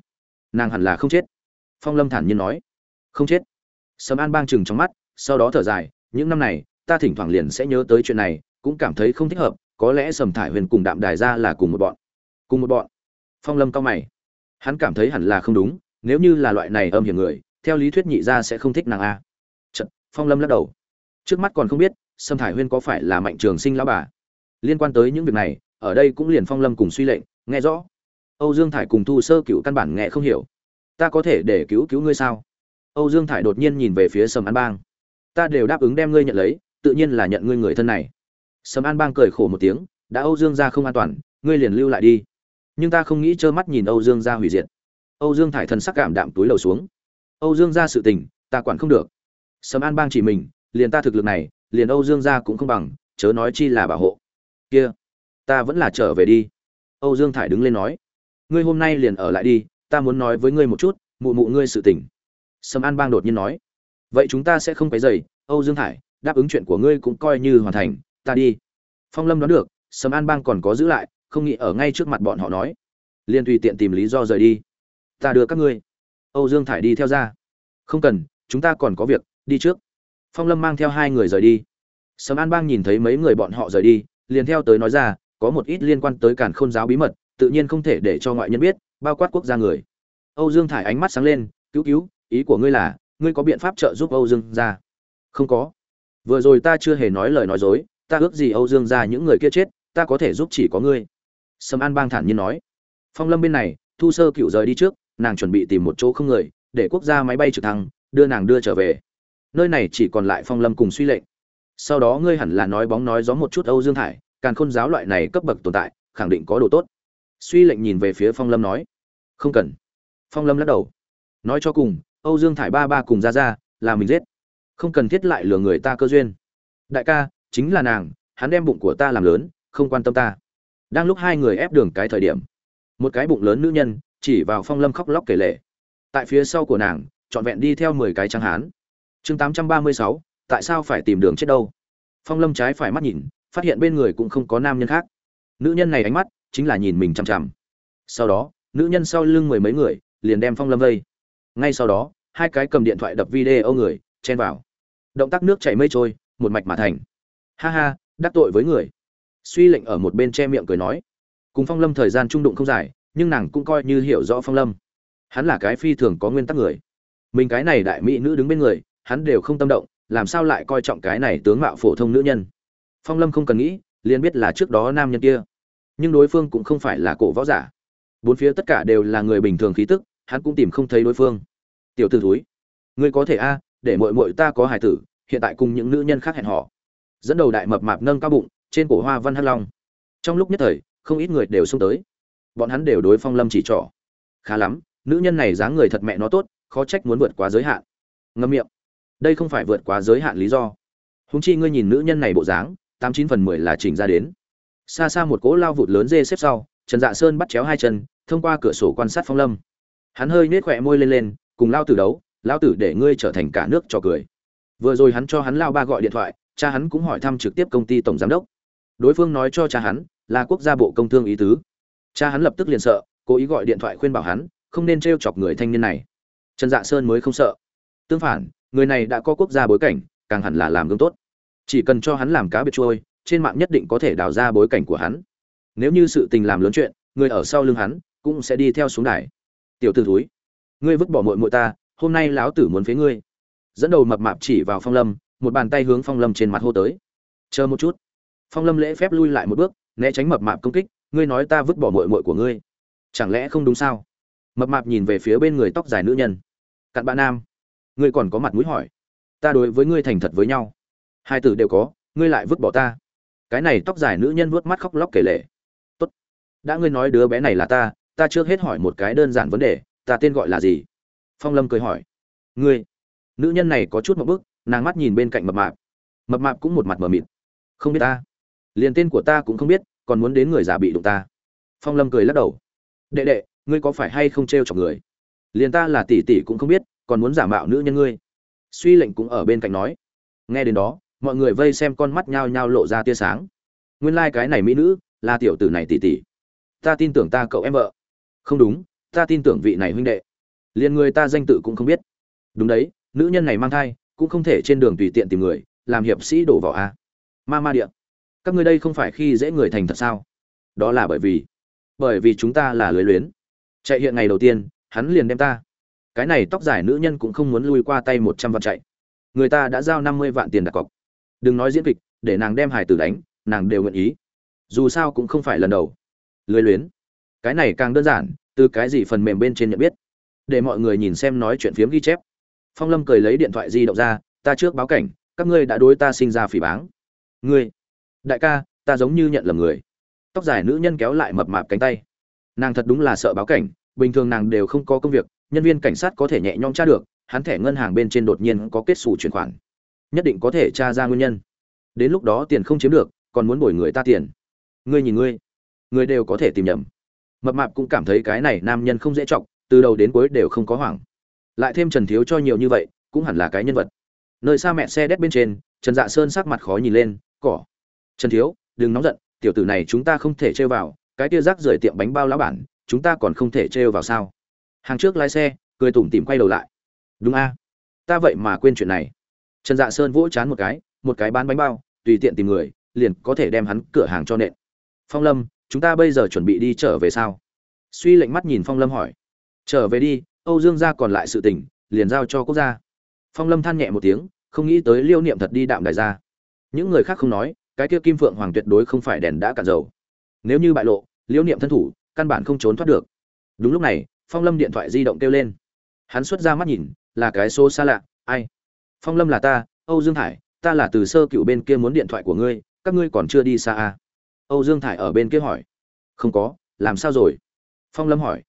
Nàng hẳn là không chết. Phong lâm thản nhiên nói. Không chết. Sầm an bang chừng trong mắt, sau đó thở dài, những năm này, ta thỉnh thoảng liền sẽ nhớ tới chuyện này, cũng cảm thấy không thích hợp, có lẽ sầm thải huyền cùng đạm đài ra là cùng một bọn. Cùng một bọn. Phong lâm cao mày hắn cảm thấy hẳn là không đúng, nếu như là loại này âm hiểm người, theo lý thuyết nhị gia sẽ không thích nàng a. Trận phong lâm lắc đầu. Trước mắt còn không biết, sâm thải huyên có phải là mạnh trường sinh lão bà? Liên quan tới những việc này, ở đây cũng liền phong lâm cùng suy lệnh, nghe rõ. Âu dương thải cùng thu sơ cựu căn bản nghe không hiểu. Ta có thể để cứu cứu ngươi sao? Âu dương thải đột nhiên nhìn về phía sầm an bang. Ta đều đáp ứng đem ngươi nhận lấy, tự nhiên là nhận ngươi người thân này. Sầm an bang cười khổ một tiếng, đã âu dương ra không an toàn, ngươi liền lưu lại đi nhưng ta không nghĩ trơ mắt nhìn âu dương gia hủy diệt. Âu dương thải thần sắc cảm đạm túi lầu xuống. Âu dương gia sự tình, ta quản không được. Sầm an bang chỉ mình, liền ta thực lực này, liền âu dương gia cũng không bằng, chớ nói chi là bảo hộ. Kia, ta vẫn là trở về đi. Âu dương thải đứng lên nói. Ngươi hôm nay liền ở lại đi, ta muốn nói với ngươi một chút, mụ mụ ngươi sự tình. Sầm an bang đột nhiên nói. Vậy chúng ta sẽ không quấy dày âu dương thải, đáp ứng chuyện của ngươi cũng coi như hoàn thành, ta đi. Phong lâm đoán được, sầm an bang còn có giữ lại không nghĩ ở ngay trước mặt bọn họ nói. Liền tùy tiện tìm lý do rời đi. Ta đưa các ngươi. Âu dương thải đi theo ra. Không cần, chúng ta còn có việc, đi trước. Phong lâm mang theo hai người rời đi. Sầm an bang nhìn thấy mấy người bọn họ rời đi, liền theo tới nói ra, có một ít liên quan tới cản khôn giáo bí mật, tự nhiên không thể để cho ngoại nhân biết, bao quát quốc gia người. Âu dương thải ánh mắt sáng lên, cứu cứu, ý của ngươi là, ngươi có biện pháp trợ giúp âu dương ra không có. Vừa rồi ta chưa hề nói lời nói dối, ta ước gì âu dương ra những người kia chết, ta có thể giúp chỉ có ngươi sầm an bang thản nhiên nói. Phong lâm bên này, thu sơ cựu rời đi trước, nàng chuẩn bị tìm một chỗ không người, để quốc gia máy bay trực thăng, đưa nàng đưa trở về. Nơi này chỉ còn lại phong lâm cùng suy lệnh. Sau đó ngươi hẳn là nói bóng nói gió một chút âu dương thải càn khôn giáo loại này cấp bậc tồn tại, khẳng định có đồ tốt. Suy lệnh nhìn về phía phong lâm nói. Không cần. Phong lâm lắc đầu. Nói cho cùng, âu dương thải ba ba cùng ra ra là mình giết. Không cần thiết lại lừa người ta cơ duyên. Đại ca, chính là nàng, hắn đem bụng của ta làm lớn, không quan tâm ta đang lúc hai người ép đường cái thời điểm, một cái bụng lớn nữ nhân chỉ vào phong lâm khóc lóc kể lệ tại phía sau của nàng, trọn vẹn đi theo mười cái trắng hán. Chương tám trăm ba mươi sáu, tại sao phải tìm đường chết đâu? Phong lâm trái phải mắt nhìn, phát hiện bên người cũng không có nam nhân khác. Nữ nhân này ánh mắt chính là nhìn mình chằm chằm. Sau đó, nữ nhân sau lưng mười mấy người liền đem phong lâm vây. Ngay sau đó, hai cái cầm điện thoại đập video người chen vào. Động tác nước chảy mây trôi, một mạch mà thành. Ha ha, đắc tội với người suy lệnh ở một bên che miệng cười nói. Cùng phong lâm thời gian trung đụng không dài, nhưng nàng cũng coi như hiểu rõ phong lâm. Hắn là cái phi thường có nguyên tắc người. Mình cái này đại mỹ nữ đứng bên người, hắn đều không tâm động, làm sao lại coi trọng cái này tướng mạo phổ thông nữ nhân? Phong lâm không cần nghĩ, liền biết là trước đó nam nhân kia. Nhưng đối phương cũng không phải là cổ võ giả. Bốn phía tất cả đều là người bình thường khí tức, hắn cũng tìm không thấy đối phương. Tiểu t ử thúi, ngươi có thể a, để mội mội ta có hài tử, hiện tại cùng những nữ nhân khác hẹn họ dẫn đầu đại mập mạp nâng cao bụng trên cổ hoa văn hắc long. Trong lúc nhất thời, không ít người đều xông tới. Bọn hắn đều đối phong lâm chỉ trỏ. Khá lắm, nữ nhân này dáng người thật mẹ nó tốt, khó trách muốn vượt quá giới hạn. Ngâm miệng. Đây không phải vượt quá giới hạn lý do. Húng chi ngươi nhìn nữ nhân này bộ dáng, tám chín phần mười là chỉnh ra đến. Xa xa một cỗ lao vụt lớn dê xếp sau, trần dạ sơn bắt chéo hai chân, thông qua cửa sổ quan sát phong lâm. Hắn hơi nết khỏe môi lên lên, cùng lao tử đấu, lao tử để ngươi trở thành cả nước trò cười. Vừa rồi hắn cho hắn lao ba gọi điện thoại, cha hắn cũng hỏi thăm trực tiếp công ty tổng giám đốc đối phương nói cho cha hắn, là quốc gia bộ công thương ý tứ. Cha hắn lập tức liền sợ, cố ý gọi điện thoại khuyên bảo hắn, không nên t chọc người thanh niên này. Trần dạ sơn mới không sợ. Tương phản, người này đã có quốc gia bối cảnh, càng hẳn là làm gương tốt. Chỉ cần cho hắn làm cá biệt trôi, trên mạng nhất định có thể đào ra bối cảnh của hắn. Nếu như sự tình làm lớn chuyện, người ở sau lưng hắn cũng sẽ đi theo xuống đài. Tiểu t ử thúi, ngươi vứt bỏ mội mội ta, hôm nay lão tử muốn phế ngươi. Dẫn đầu mập mạp chỉ vào phong lâm, một bàn tay hướng phong lâm trên mặt hô tới. Chờ một chút phong lâm lễ phép lui lại một bước, né tránh mập mạp công kích, ngươi nói ta vứt bỏ mội mội của ngươi, chẳng lẽ không đúng sao? Mập mạp nhìn về phía bên người tóc dài nữ nhân. Cặn bạn nam, ngươi còn có mặt mũi hỏi, ta đối với ngươi thành thật với nhau. Hai từ đều có, ngươi lại vứt bỏ ta. Cái này tóc dài nữ nhân vuốt mắt khóc lóc kể lể. Tốt, đã ngươi nói đứa bé này là ta ta trước hết hỏi một cái đơn giản vấn đề, ta tên gọi là gì? Phong lâm cười hỏi. Ngươi. Nữ nhân này có chút một bức, nàng mắt nhìn bên cạnh mập mạp. Mập mạp cũng một mặt mờ mịt. Không biết ta liền tên của ta cũng không biết, còn muốn đến người già bị đụng ta. Phong lâm cười lắc đầu. Đệ đệ, ngươi có phải hay không t r e o chọc người? Liền ta là tỷ tỷ cũng không biết, còn muốn giả mạo nữ nhân ngươi. Suy lệnh cũng ở bên cạnh nói. Nghe đến đó, mọi người vây xem con mắt nhao nhao lộ ra tia sáng. Nguyên lai、like、cái này mỹ nữ, là tiểu tử này tỷ tỷ. Ta tin tưởng ta cậu em vợ. Không đúng, ta tin tưởng vị này huynh đệ. Liền người ta danh tự cũng không biết. Đúng đấy, nữ nhân này mang thai, cũng không thể trên đường tùy tiện tìm người, làm hiệp sĩ đổ vào a. Ma ma điện các ngươi đây không phải khi dễ người thành thật sao? Đó là bởi vì bởi vì chúng ta là lưới luyến. Chạy hiện ngày đầu tiên, hắn liền đem ta. Cái này tóc dài nữ nhân cũng không muốn lui qua tay một trăm vạn chạy. Người ta đã giao năm mươi vạn tiền đặt cọc. Đừng nói diễn kịch, để nàng đem hải tử đánh, nàng đều nguyện ý. Dù sao cũng không phải lần đầu. Lưới luyến. Cái này càng đơn giản, từ cái gì phần mềm bên trên nhận biết? Để mọi người nhìn xem nói chuyện phiếm ghi chép. Phong lâm cười lấy điện thoại di động ra, ta trước báo cảnh, các ngươi đã đối ta sinh ra phỉ báng. Ngươi đại ca, ta giống như nhận lầm người. Tóc dài nữ nhân kéo lại mập mạp cánh tay. Nàng thật đúng là sợ báo cảnh, bình thường nàng đều không có công việc, nhân viên cảnh sát có thể nhẹ nhõm tra được, hắn thẻ ngân hàng bên trên đột nhiên có kết xù chuyển khoản. Nhất định có thể tra ra nguyên nhân. Đến lúc đó tiền không chiếm được, còn muốn bồi người ta tiền. Ngươi nhìn ngươi ngươi đều có thể tìm nhầm. Mập mạp cũng cảm thấy cái này nam nhân không dễ chọc, từ đầu đến cuối đều không có hoảng. Lại thêm trần thiếu cho nhiều như vậy, cũng hẳn là cái nhân vật. Nơi xa mẹ xe đét bên trên, trần dạ sơn sắc mặt khó nhìn lên, cỏ trần thiếu, đừng nóng giận, tiểu tử này chúng ta không thể trêu vào, cái kia rác rời tiệm bánh bao lá bản, chúng ta còn không thể trêu vào sao? Hàng trước lái xe, cười tủm tỉm quay đầu lại. Đúng a, ta vậy mà quên chuyện này. Trần dạ sơn vỗ chán một cái một cái bán bánh bao, tùy tiện tìm người, liền có thể đem hắn cửa hàng cho nện. Phong lâm, chúng ta bây giờ chuẩn bị đi trở về sao? Suy lệnh mắt nhìn phong lâm hỏi. Trở về đi, âu dương gia còn lại sự tình, liền giao cho quốc gia. Phong lâm than nhẹ một tiếng, không nghĩ tới liêu niệm thật đi đạm đài ra. Những người khác không nói cái kia kim phượng hoàng tuyệt đối không phải đèn đã cạn dầu. Nếu như bại lộ, liễu niệm thân thủ, căn bản không trốn thoát được. Đúng lúc này, phong lâm điện thoại di động kêu lên. Hắn xuất ra mắt nhìn, là cái số xa lạ, ai? Phong lâm là ta, âu dương hải ta là từ sơ cựu bên kia muốn điện thoại của ngươi, các ngươi còn chưa đi xa à? âu dương thải ở bên kia hỏi. Không có, làm sao rồi? Phong lâm hỏi.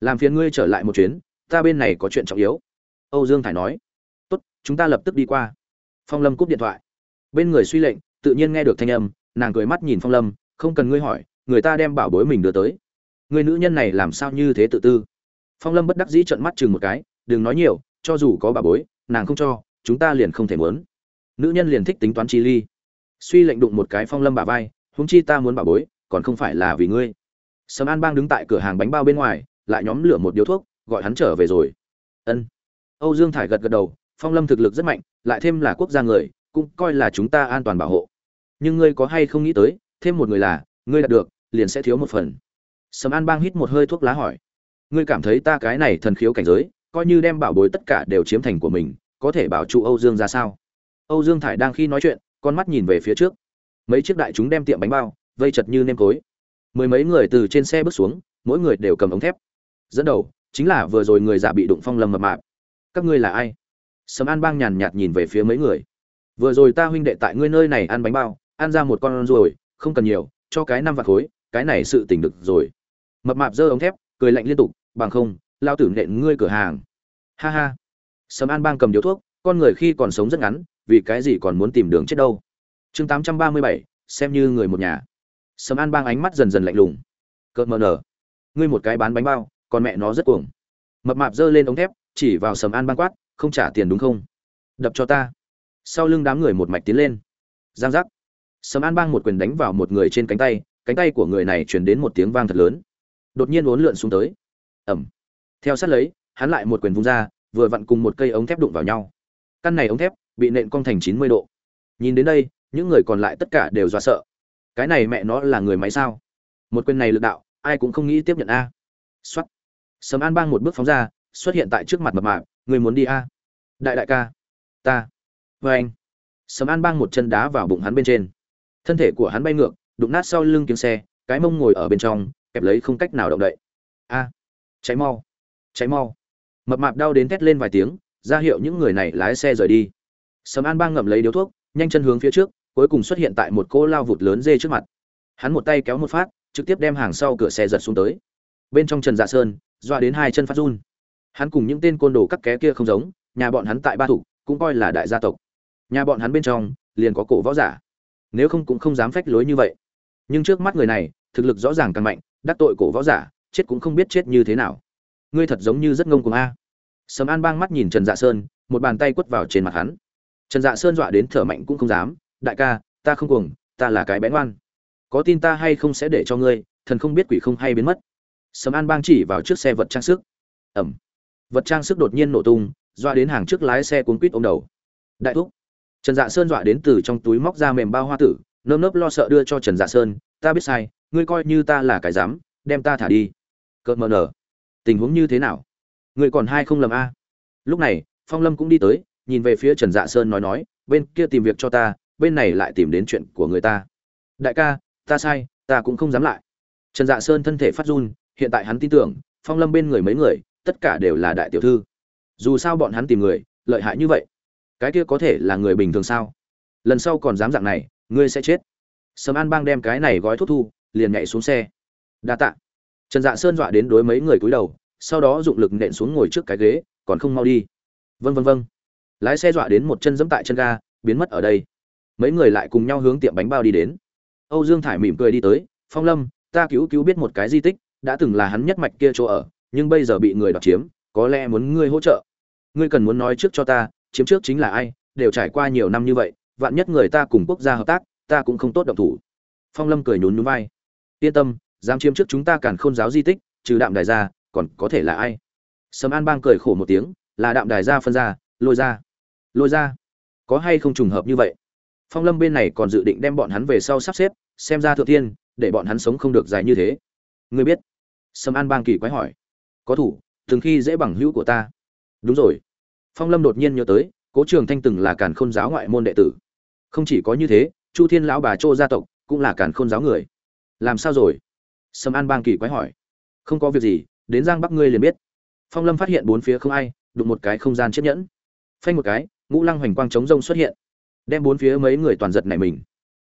Làm phiền ngươi trở lại một chuyến, ta bên này có chuyện trọng yếu. Âu dương thải nói. Tốt, chúng ta lập tức đi qua. Phong lâm cúp điện thoại. Bên người suy lệnh tự nhiên nghe được thanh âm, nàng cười mắt nhìn phong lâm, không cần ngươi hỏi, người ta đem bảo bối mình đưa tới. Người nữ nhân này làm sao như thế tự tư? Phong lâm bất đắc dĩ trợn mắt chừng một cái, đừng nói nhiều, cho dù có bảo bối, nàng không cho, chúng ta liền không thể muốn. Nữ nhân liền thích tính toán chi ly. Suy lệnh đụng một cái phong lâm bả vai, huống chi ta muốn bảo bối, còn không phải là vì ngươi. Sầm an bang đứng tại cửa hàng bánh bao bên ngoài, lại nhóm lửa một điếu thuốc, gọi hắn trở về rồi. Ân. Âu dương thải gật gật đầu, phong lâm thực lực rất mạnh, lại thêm là quốc gia người, cũng coi là chúng ta an toàn bảo hộ nhưng ngươi có hay không nghĩ tới, thêm một người là, ngươi đạt được, liền sẽ thiếu một phần. Sầm an bang hít một hơi thuốc lá hỏi. Ngươi cảm thấy ta cái này thần khiếu cảnh giới, coi như đem bảo bối tất cả đều chiếm thành của mình, có thể bảo trụ âu dương ra sao? Âu dương thải đang khi nói chuyện, con mắt nhìn về phía trước. Mấy chiếc đại chúng đem tiệm bánh bao, vây chật như nêm cối. Mười mấy người từ trên xe bước xuống, mỗi người đều cầm ống thép. Dẫn đầu, chính là vừa rồi người giả bị đụng phong lầm mập mạp. Các ngươi là ai? Sầm an bang nhàn nhạt nhìn về phía mấy người. Vừa rồi ta huynh đệ tại ngươi nơi này ăn bánh bao ăn ra một con rồi không cần nhiều, cho cái năm vạn khối, cái này sự tỉnh được rồi. Mập mạp giơ ống thép, cười lạnh liên tục, bằng không, lao tử nện ngươi cửa hàng. Ha ha. Sầm an bang cầm điếu thuốc, con người khi còn sống rất ngắn, vì cái gì còn muốn tìm đường chết đâu? Chương tám trăm ba mươi bảy, xem như người một nhà. Sầm an bang ánh mắt dần dần lạnh lùng. Cợt mờ nở. Ngươi một cái bán bánh bao, còn mẹ nó rất cuồng. Mập mạp giơ lên ống thép, chỉ vào sầm an bang quát, không trả tiền đúng không? Đập cho ta. Sau lưng đám người một mạch tiến lên. Giang giác sầm an bang một quyền đánh vào một người trên cánh tay cánh tay của người này chuyển đến một tiếng vang thật lớn. Đột nhiên uốn lượn xuống tới. Ẩm theo sát lấy, hắn lại một quyền vung ra, vừa vặn cùng một cây ống thép đụng vào nhau. Căn này ống thép bị nện cong thành chín mươi độ. Nhìn đến đây, những người còn lại tất cả đều dọa sợ. Cái này mẹ nó là người máy sao? Một quyền này lực đạo, ai cũng không nghĩ tiếp nhận a. Xuất sầm an bang một bước phóng ra, xuất hiện tại trước mặt mập mạp, người muốn đi a? Đại đại ca, ta. Vê anh sầm an bang một chân đá vào bụng hắn bên trên thân thể của hắn bay ngược, đụng nát sau lưng kiếm xe, cái mông ngồi ở bên trong, kẹp lấy không cách nào động đậy. A, cháy mau cháy mau. Mập mạp đau đến thét lên vài tiếng, ra hiệu những người này lái xe rời đi. Sầm an bang ngậm lấy điếu thuốc, nhanh chân hướng phía trước, cuối cùng xuất hiện tại một cô lao vụt lớn dê trước mặt. Hắn một tay kéo một phát, trực tiếp đem hàng sau cửa xe giật xuống tới. Bên trong trần dạ sơn, doa đến hai chân phát run. Hắn cùng những tên côn đồ cắt ké kia không giống, nhà bọn hắn tại ba thủ, cũng coi là đại gia tộc. Nhà bọn hắn bên trong, liền có cổ võ giả nếu không cũng không dám phách lối như vậy. Nhưng trước mắt người này, thực lực rõ ràng càng mạnh, đắc tội cổ võ giả, chết cũng không biết chết như thế nào. Ngươi thật giống như rất ngông cuồng a. Sầm an bang mắt nhìn trần dạ sơn, một bàn tay quất vào trên mặt hắn. Trần dạ sơn dọa đến thở mạnh cũng không dám, đại ca, ta không cuồng, ta là cái bén ngoan. Có tin ta hay không sẽ để cho ngươi, thần không biết quỷ không hay biến mất. Sầm an bang chỉ vào trước xe vật trang sức. Ẩm. Vật trang sức đột nhiên nổ tung, dọa đến hàng trước lái xe cuốn quýt ôm đầu. Đại thúc trần dạ sơn dọa đến từ trong túi móc ra mềm bao hoa tử, nơm nớp lo sợ đưa cho trần dạ sơn, ta biết sai, ngươi coi như ta là cái dám đem ta thả đi. Cợt mờ nở. Tình huống như thế nào? Ngươi còn hai không lầm a. Lúc này, phong lâm cũng đi tới, nhìn về phía trần dạ sơn nói nói, bên kia tìm việc cho ta, bên này lại tìm đến chuyện của người ta. Đại ca, ta sai, ta cũng không dám lại. Trần dạ sơn thân thể phát run, hiện tại hắn tin tưởng, phong lâm bên người mấy người, tất cả đều là đại tiểu thư. Dù sao bọn hắn tìm người, lợi hại như vậy cái kia có thể là người bình thường sao? Lần sau còn dám dạng này, ngươi sẽ chết. Sầm an bang đem cái này gói thuốc thu, liền nhảy xuống xe. Đa tạ. Trần dạ sơn dọa đến đối mấy người cúi đầu, sau đó dụng lực nện xuống ngồi trước cái ghế, còn không mau đi. Vân vân vân lái xe dọa đến một chân dẫm tại chân ga, biến mất ở đây. Mấy người lại cùng nhau hướng tiệm bánh bao đi đến. Âu dương thải mỉm cười đi tới, phong lâm, ta cứu cứu biết một cái di tích, đã từng là hắn nhất mạch kia chỗ ở, nhưng bây giờ bị người đoạt chiếm, có lẽ muốn ngươi hỗ trợ. Ngươi cần muốn nói trước cho ta chiếm trước chính là ai đều trải qua nhiều năm như vậy vạn nhất người ta cùng quốc gia hợp tác ta cũng không tốt động thủ. Phong lâm cười nhún nhún vai. Yên tâm dám chiếm trước chúng ta càn khôn giáo di tích trừ đạm đài Gia, còn có thể là ai? Sầm an bang cười khổ một tiếng là đạm đài Gia phân ra lôi ra. Lôi ra? Có hay không trùng hợp như vậy? Phong lâm bên này còn dự định đem bọn hắn về sau sắp xếp xem ra thượng thiên để bọn hắn sống không được dài như thế. Ngươi biết? Sầm an bang kỳ quái hỏi. Có thủ từng khi dễ bằng hữu của ta. Đúng rồi phong lâm đột nhiên nhớ tới, cố trường thanh từng là càn khôn giáo ngoại môn đệ tử. Không chỉ có như thế, chu thiên lão bà chô gia tộc cũng là càn khôn giáo người. Làm sao rồi? Sầm an bang kỳ quái hỏi. Không có việc gì, đến giang bắc ngươi liền biết. Phong lâm phát hiện bốn phía không ai, đụng một cái không gian chiếc nhẫn. Phanh một cái, ngũ lăng hoành quang chống rông xuất hiện, đem bốn phía mấy người toàn giật này mình.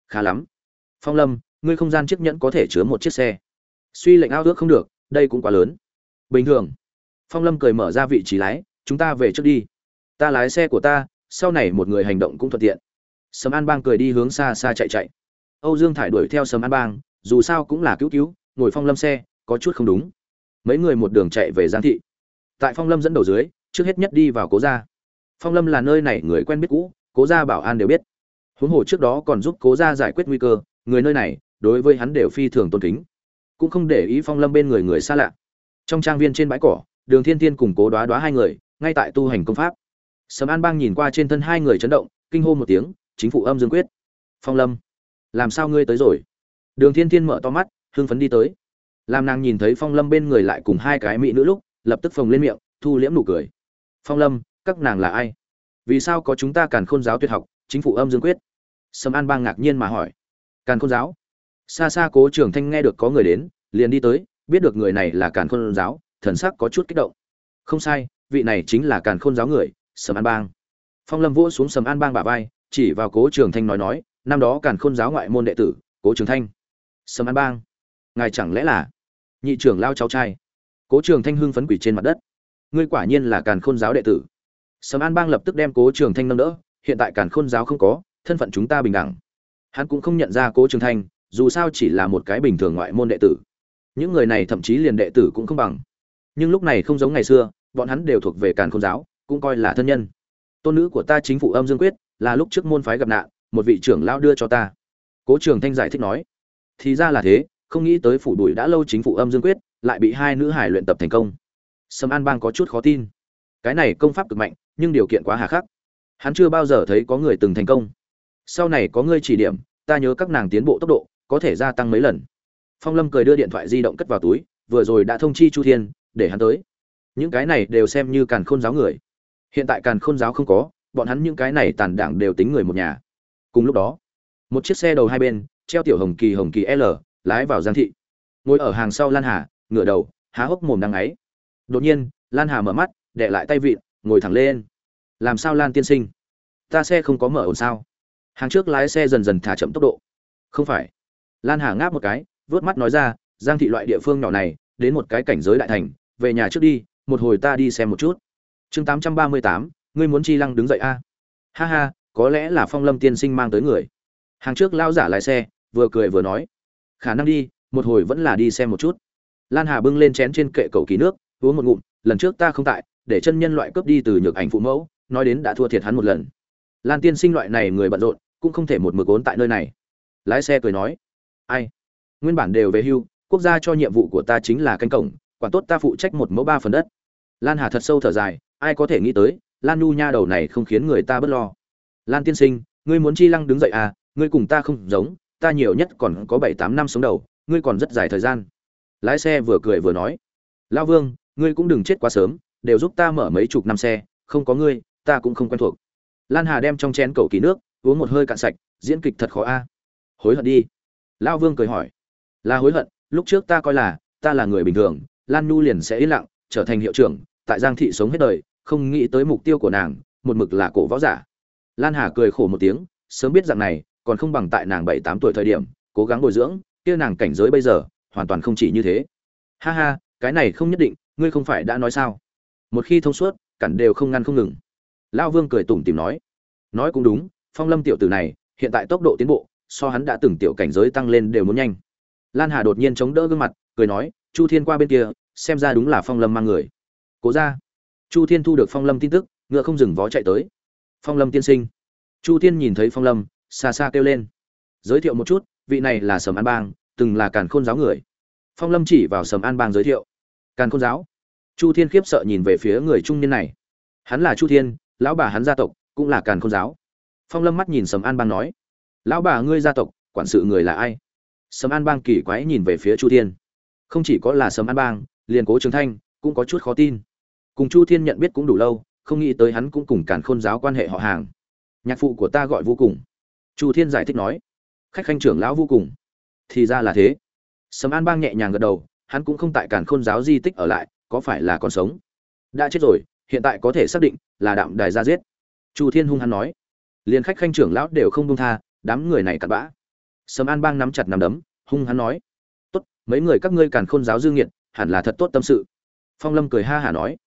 Khá lắm. Phong lâm, ngươi không gian chiếc nhẫn có thể chứa một chiếc xe. Suy lệnh ao ước không được, đây cũng quá lớn. Bình thường. Phong lâm cười mở ra vị trí lái, chúng ta về trước đi ta lái xe của ta, sau này một người hành động cũng thuận tiện. Sầm an bang cười đi hướng xa xa chạy chạy. Âu dương thải đuổi theo sầm an bang, dù sao cũng là cứu cứu, ngồi phong lâm xe, có chút không đúng. Mấy người một đường chạy về giang thị. Tại phong lâm dẫn đầu dưới, trước hết nhất đi vào cố gia. Phong lâm là nơi này người quen biết cũ, cố gia bảo an đều biết. Huống hồ trước đó còn giúp cố gia giải quyết nguy cơ, người nơi này, đối với hắn đều phi thường tôn kính. Cũng không để ý phong lâm bên người người xa lạ. Trong trang viên trên bãi cỏ, đường thiên thiên cùng cố đoá đoá hai người, ngay tại tu hành công pháp sầm an bang nhìn qua trên thân hai người chấn động, kinh hô một tiếng, chính phủ âm dương quyết. Phong lâm, làm sao ngươi tới rồi? Đường thiên thiên mở to mắt, hưng phấn đi tới. Làm nàng nhìn thấy phong lâm bên người lại cùng hai cái mỹ nữ lúc, lập tức phồng lên miệng, thu liễm nụ cười. Phong lâm, các nàng là ai? Vì sao có chúng ta càn khôn giáo tuyệt học, chính phủ âm dương quyết? Sầm an bang ngạc nhiên mà hỏi. Càn khôn giáo? Xa xa cố trưởng thanh nghe được có người đến, liền đi tới, biết được người này là càn khôn giáo, thần sắc có chút kích động. Không sai, vị này chính là càn khôn giáo người sầm an bang. Phong lâm vỗ xuống sầm an bang bả vai, chỉ vào cố trường thanh nói nói, năm đó càn khôn giáo ngoại môn đệ tử, cố trường thanh. Sầm an bang? Ngài chẳng lẽ là nhị trưởng lao cháu trai? Cố trường thanh hưng phấn quỷ trên mặt đất. Ngươi quả nhiên là càn khôn giáo đệ tử. Sầm an bang lập tức đem cố trường thanh nâng đỡ, hiện tại càn khôn giáo không có, thân phận chúng ta bình đẳng. Hắn cũng không nhận ra cố trường thanh, dù sao chỉ là một cái bình thường ngoại môn đệ tử. Những người này thậm chí liền đệ tử cũng không bằng. Nhưng lúc này không giống ngày xưa, bọn hắn đều thuộc về càn khôn giáo cũng coi là thân nhân. Tôn nữ của ta chính phủ âm dương quyết, là lúc trước môn phái gặp nạn, một vị trưởng lão đưa cho ta. Cố trường thanh giải thích nói, thì ra là thế, không nghĩ tới phủ đuổi đã lâu chính phủ âm dương quyết, lại bị hai nữ hải luyện tập thành công. Sâm an bang có chút khó tin. Cái này công pháp cực mạnh, nhưng điều kiện quá hà khắc. Hắn chưa bao giờ thấy có người từng thành công. Sau này có ngươi chỉ điểm, ta nhớ các nàng tiến bộ tốc độ, có thể gia tăng mấy lần. Phong lâm cười đưa điện thoại di động cất vào túi, vừa rồi đã thông chi chu thiên, để hắn tới. Những cái này đều xem như càn khôn giáo người hiện tại càn khôn giáo không có, bọn hắn những cái này tàn đảng đều tính người một nhà. Cùng lúc đó, một chiếc xe đầu hai bên, treo tiểu hồng kỳ hồng kỳ l, lái vào giang thị. Ngồi ở hàng sau lan hà, ngửa đầu, há hốc mồm đang ấy đột nhiên, lan hà mở mắt đệ lại tay vịn, ngồi thẳng lên. Làm sao lan tiên sinh? Ta xe không có mở ổn sao? Hàng trước lái xe dần dần thả chậm tốc độ. Không phải. Lan hà ngáp một cái, vớt mắt nói ra, giang thị loại địa phương nhỏ này, đến một cái cảnh giới đại thành, về nhà trước đi, một hồi ta đi xem một chút chương tám trăm ba mươi tám, ngươi muốn chi lăng đứng dậy a? Ha ha, có lẽ là phong lâm tiên sinh mang tới người. Hàng trước lao giả lái xe, vừa cười vừa nói. Khả năng đi, một hồi vẫn là đi xem một chút. Lan hà bưng lên chén trên kệ cầu kỳ nước, uống một ngụm, lần trước ta không tại, để chân nhân loại cướp đi từ nhược ảnh phụ mẫu, nói đến đã thua thiệt hắn một lần. Lan tiên sinh loại này người bận rộn, cũng không thể một mực ốn tại nơi này. Lái xe cười nói. Ai? Nguyên bản đều về hưu, quốc gia cho nhiệm vụ của ta chính là canh cổng quản tốt ta phụ trách một mẫu ba phần đất. Lan hà thật sâu thở dài ai có thể nghĩ tới, lan nhu nha đầu này không khiến người ta bớt lo. Lan tiên sinh, ngươi muốn chi lăng đứng dậy à ngươi cùng ta không giống, ta nhiều nhất còn có bảy tám năm sống đầu, ngươi còn rất dài thời gian. Lái xe vừa cười vừa nói lao vương, ngươi cũng đừng chết quá sớm, đều giúp ta mở mấy chục năm xe, không có ngươi, ta cũng không quen thuộc. Lan hà đem trong chén cầu kỳ nước, uống một hơi cạn sạch, diễn kịch thật khó a. Hối hận đi. Lao vương cười hỏi, là hối hận, lúc trước ta coi là, ta là người bình thường, lan nhu liền sẽ yên lặng, trở thành hiệu trưởng, tại giang thị sống hết đời không nghĩ tới mục tiêu của nàng, một mực là cổ võ giả. Lan hà cười khổ một tiếng, sớm biết dạng này, còn không bằng tại nàng bảy tám tuổi thời điểm, cố gắng bồi dưỡng, kia nàng cảnh giới bây giờ, hoàn toàn không chỉ như thế. Ha ha, cái này không nhất định, ngươi không phải đã nói sao? Một khi thông suốt, cản đều không ngăn không ngừng. Lao vương cười tủm tìm nói. Nói cũng đúng, phong lâm tiểu tử này, hiện tại tốc độ tiến bộ, so hắn đã từng tiểu cảnh giới tăng lên đều muốn nhanh. Lan hà đột nhiên chống đỡ gương mặt, cười nói, chu thiên qua bên kia, xem ra đúng là phong lâm mang người. Cố ra chu thiên thu được phong lâm tin tức, ngựa không dừng vó chạy tới. Phong lâm tiên sinh. Chu thiên nhìn thấy phong lâm, xa xa kêu lên. Giới thiệu một chút, vị này là sầm an bang, từng là càn khôn giáo người. Phong lâm chỉ vào sầm an bang giới thiệu. Càn khôn giáo. Chu thiên khiếp sợ nhìn về phía người trung niên này. Hắn là chu thiên, lão bà hắn gia tộc, cũng là càn khôn giáo. Phong lâm mắt nhìn sầm an bang nói. Lão bà ngươi gia tộc, quản sự người là ai? Sầm an bang kỳ quái nhìn về phía chu thiên. Không chỉ có là sầm an bang, liền cố trường thanh cũng có chút khó tin cùng chu thiên nhận biết cũng đủ lâu, không nghĩ tới hắn cũng cùng càn khôn giáo quan hệ họ hàng. Nhạc phụ của ta gọi vô cùng. Chu thiên giải thích nói. Khách khanh trưởng lão vô cùng. Thì ra là thế. Sầm an bang nhẹ nhàng gật đầu, hắn cũng không tại càn khôn giáo di tích ở lại, có phải là còn sống? Đã chết rồi, hiện tại có thể xác định là đạm đài ra giết. Chu thiên hung hắn nói. Liền khách khanh trưởng lão đều không đông tha, đám người này cặn bã. Sầm an bang nắm chặt nắm đấm, hung hắn nói. Tốt, mấy người các ngươi càn khôn giáo dương nghiệt, hẳn là thật tốt tâm sự. Phong lâm cười ha hả nói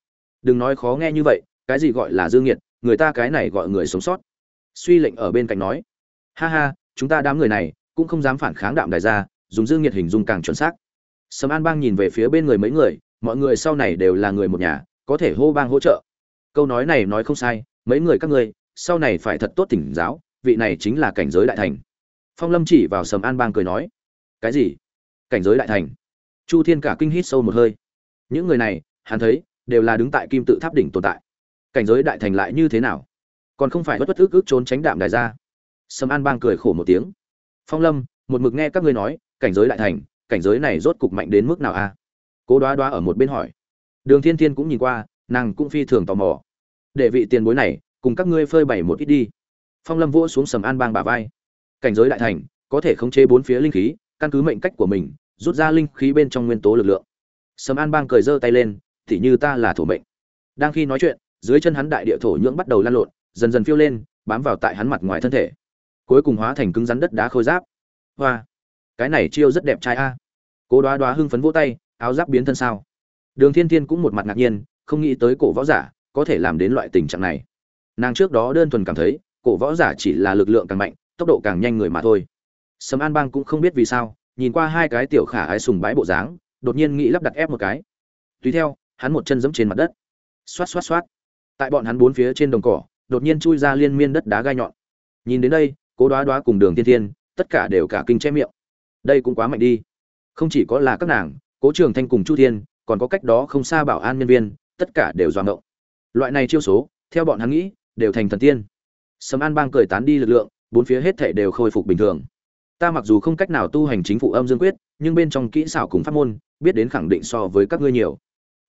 đừng nói khó nghe như vậy, cái gì gọi là dương nghiệt, người ta cái này gọi người sống sót. Suy lệnh ở bên cạnh nói, ha ha, chúng ta đám người này cũng không dám phản kháng đạm đại gia, dùng dương nghiệt hình dung càng chuẩn xác. Sầm an bang nhìn về phía bên người mấy người, mọi người sau này đều là người một nhà, có thể hô bang hỗ trợ. Câu nói này nói không sai, mấy người các ngươi, sau này phải thật tốt tỉnh giáo, vị này chính là cảnh giới đại thành. Phong lâm chỉ vào sầm an bang cười nói, cái gì? Cảnh giới đại thành? Chu thiên cả kinh hít sâu một hơi. Những người này, hắn thấy đều là đứng tại kim tự tháp đỉnh tồn tại. Cảnh giới đại thành lại như thế nào? Còn không phải bất bất ức ức trốn tránh đạm đại gia sầm an bang cười khổ một tiếng. Phong lâm, một mực nghe các ngươi nói, cảnh giới đại thành, cảnh giới này rốt cục mạnh đến mức nào a? Cố đoá đoá ở một bên hỏi. Đường thiên thiên cũng nhìn qua, nàng cũng phi thường tò mò. Để vị tiền bối này, cùng các ngươi phơi bày một ít đi. Phong lâm vỗ xuống sầm an bang bả vai. Cảnh giới đại thành, có thể khống chế bốn phía linh khí, căn cứ mệnh cách của mình, rút ra linh khí bên trong nguyên tố lực lượng. Sầm an bang cười giơ tay lên thì như ta là thổ mệnh. Đang khi nói chuyện, dưới chân hắn đại địa thổ nhưỡng bắt đầu lan lộn, dần dần phiêu lên, bám vào tại hắn mặt ngoài thân thể. Cuối cùng hóa thành cứng rắn đất đá khôi giáp. Hoa! Cái này chiêu rất đẹp trai a. Cố đoá đoá hưng phấn vỗ tay, áo giáp biến thân sao. Đường thiên thiên cũng một mặt ngạc nhiên, không nghĩ tới cổ võ giả có thể làm đến loại tình trạng này. Nàng trước đó đơn thuần cảm thấy, cổ võ giả chỉ là lực lượng càng mạnh, tốc độ càng nhanh người mà thôi. Sầm an bang cũng không biết vì sao, nhìn qua hai cái tiểu khả ái sùng bái bộ dáng, đột nhiên nghĩ lắp đặt ép một cái. Tùy theo hắn một chân giẫm trên mặt đất. Xoát xoát xoát. Tại bọn hắn bốn phía trên đồng cỏ, đột nhiên chui ra liên miên đất đá gai nhọn. Nhìn đến đây, cố đoá đoá cùng đường tiên thiên, tất cả đều cả kinh che miệng. Đây cũng quá mạnh đi. Không chỉ có là các nàng, cố trường thanh cùng chu thiên, còn có cách đó không xa bảo an nhân viên, tất cả đều giằng ngộng loại này chiêu số, theo bọn hắn nghĩ, đều thành thần tiên. Sầm an bang cười tán đi lực lượng, bốn phía hết thảy đều khôi phục bình thường. Ta mặc dù không cách nào tu hành chính phủ âm dương quyết, nhưng bên trong kỹ xảo cùng pháp môn, biết đến khẳng định so với các ngươi nhiều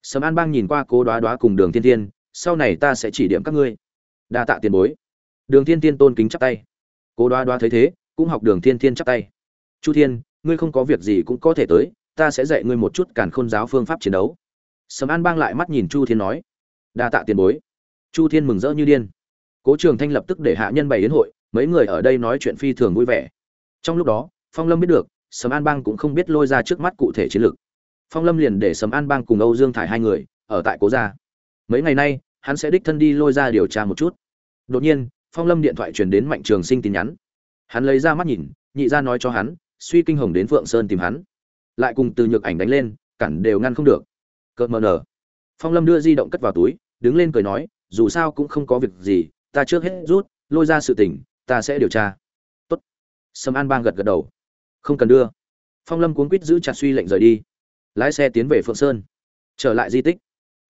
sầm an bang nhìn qua cố đoá đoá cùng đường thiên thiên, sau này ta sẽ chỉ điểm các ngươi. Đa tạ tiền bối. Đường thiên thiên tôn kính chắp tay. Cố đoá đoá thấy thế, cũng học đường thiên thiên chắp tay. Chu thiên, ngươi không có việc gì cũng có thể tới, ta sẽ dạy ngươi một chút càn khôn giáo phương pháp chiến đấu. Sầm an bang lại mắt nhìn chu thiên nói, đa tạ tiền bối. Chu thiên mừng rỡ như điên. Cố trường thanh lập tức để hạ nhân bày yến hội, mấy người ở đây nói chuyện phi thường vui vẻ. Trong lúc đó, phong lâm biết được, sầm an bang cũng không biết lôi ra trước mắt cụ thể chiến lược phong lâm liền để sầm an bang cùng âu dương thải hai người ở tại cố gia. Mấy ngày nay, hắn sẽ đích thân đi lôi ra điều tra một chút. Đột nhiên, phong lâm điện thoại truyền đến mạnh trường sinh tin nhắn. Hắn lấy ra mắt nhìn, nhị ra nói cho hắn, suy kinh hồng đến phượng sơn tìm hắn. Lại cùng từ nhược ảnh đánh lên, cản đều ngăn không được. Cợt mờ nở. Phong lâm đưa di động cất vào túi, đứng lên cười nói, dù sao cũng không có việc gì, ta trước hết rút, lôi ra sự tình, ta sẽ điều tra. Tốt. Sầm an bang gật gật đầu. Không cần đưa. Phong lâm cuốn quýt giữ chặt suy lệnh rời đi lái xe tiến về phượng sơn. Trở lại di tích,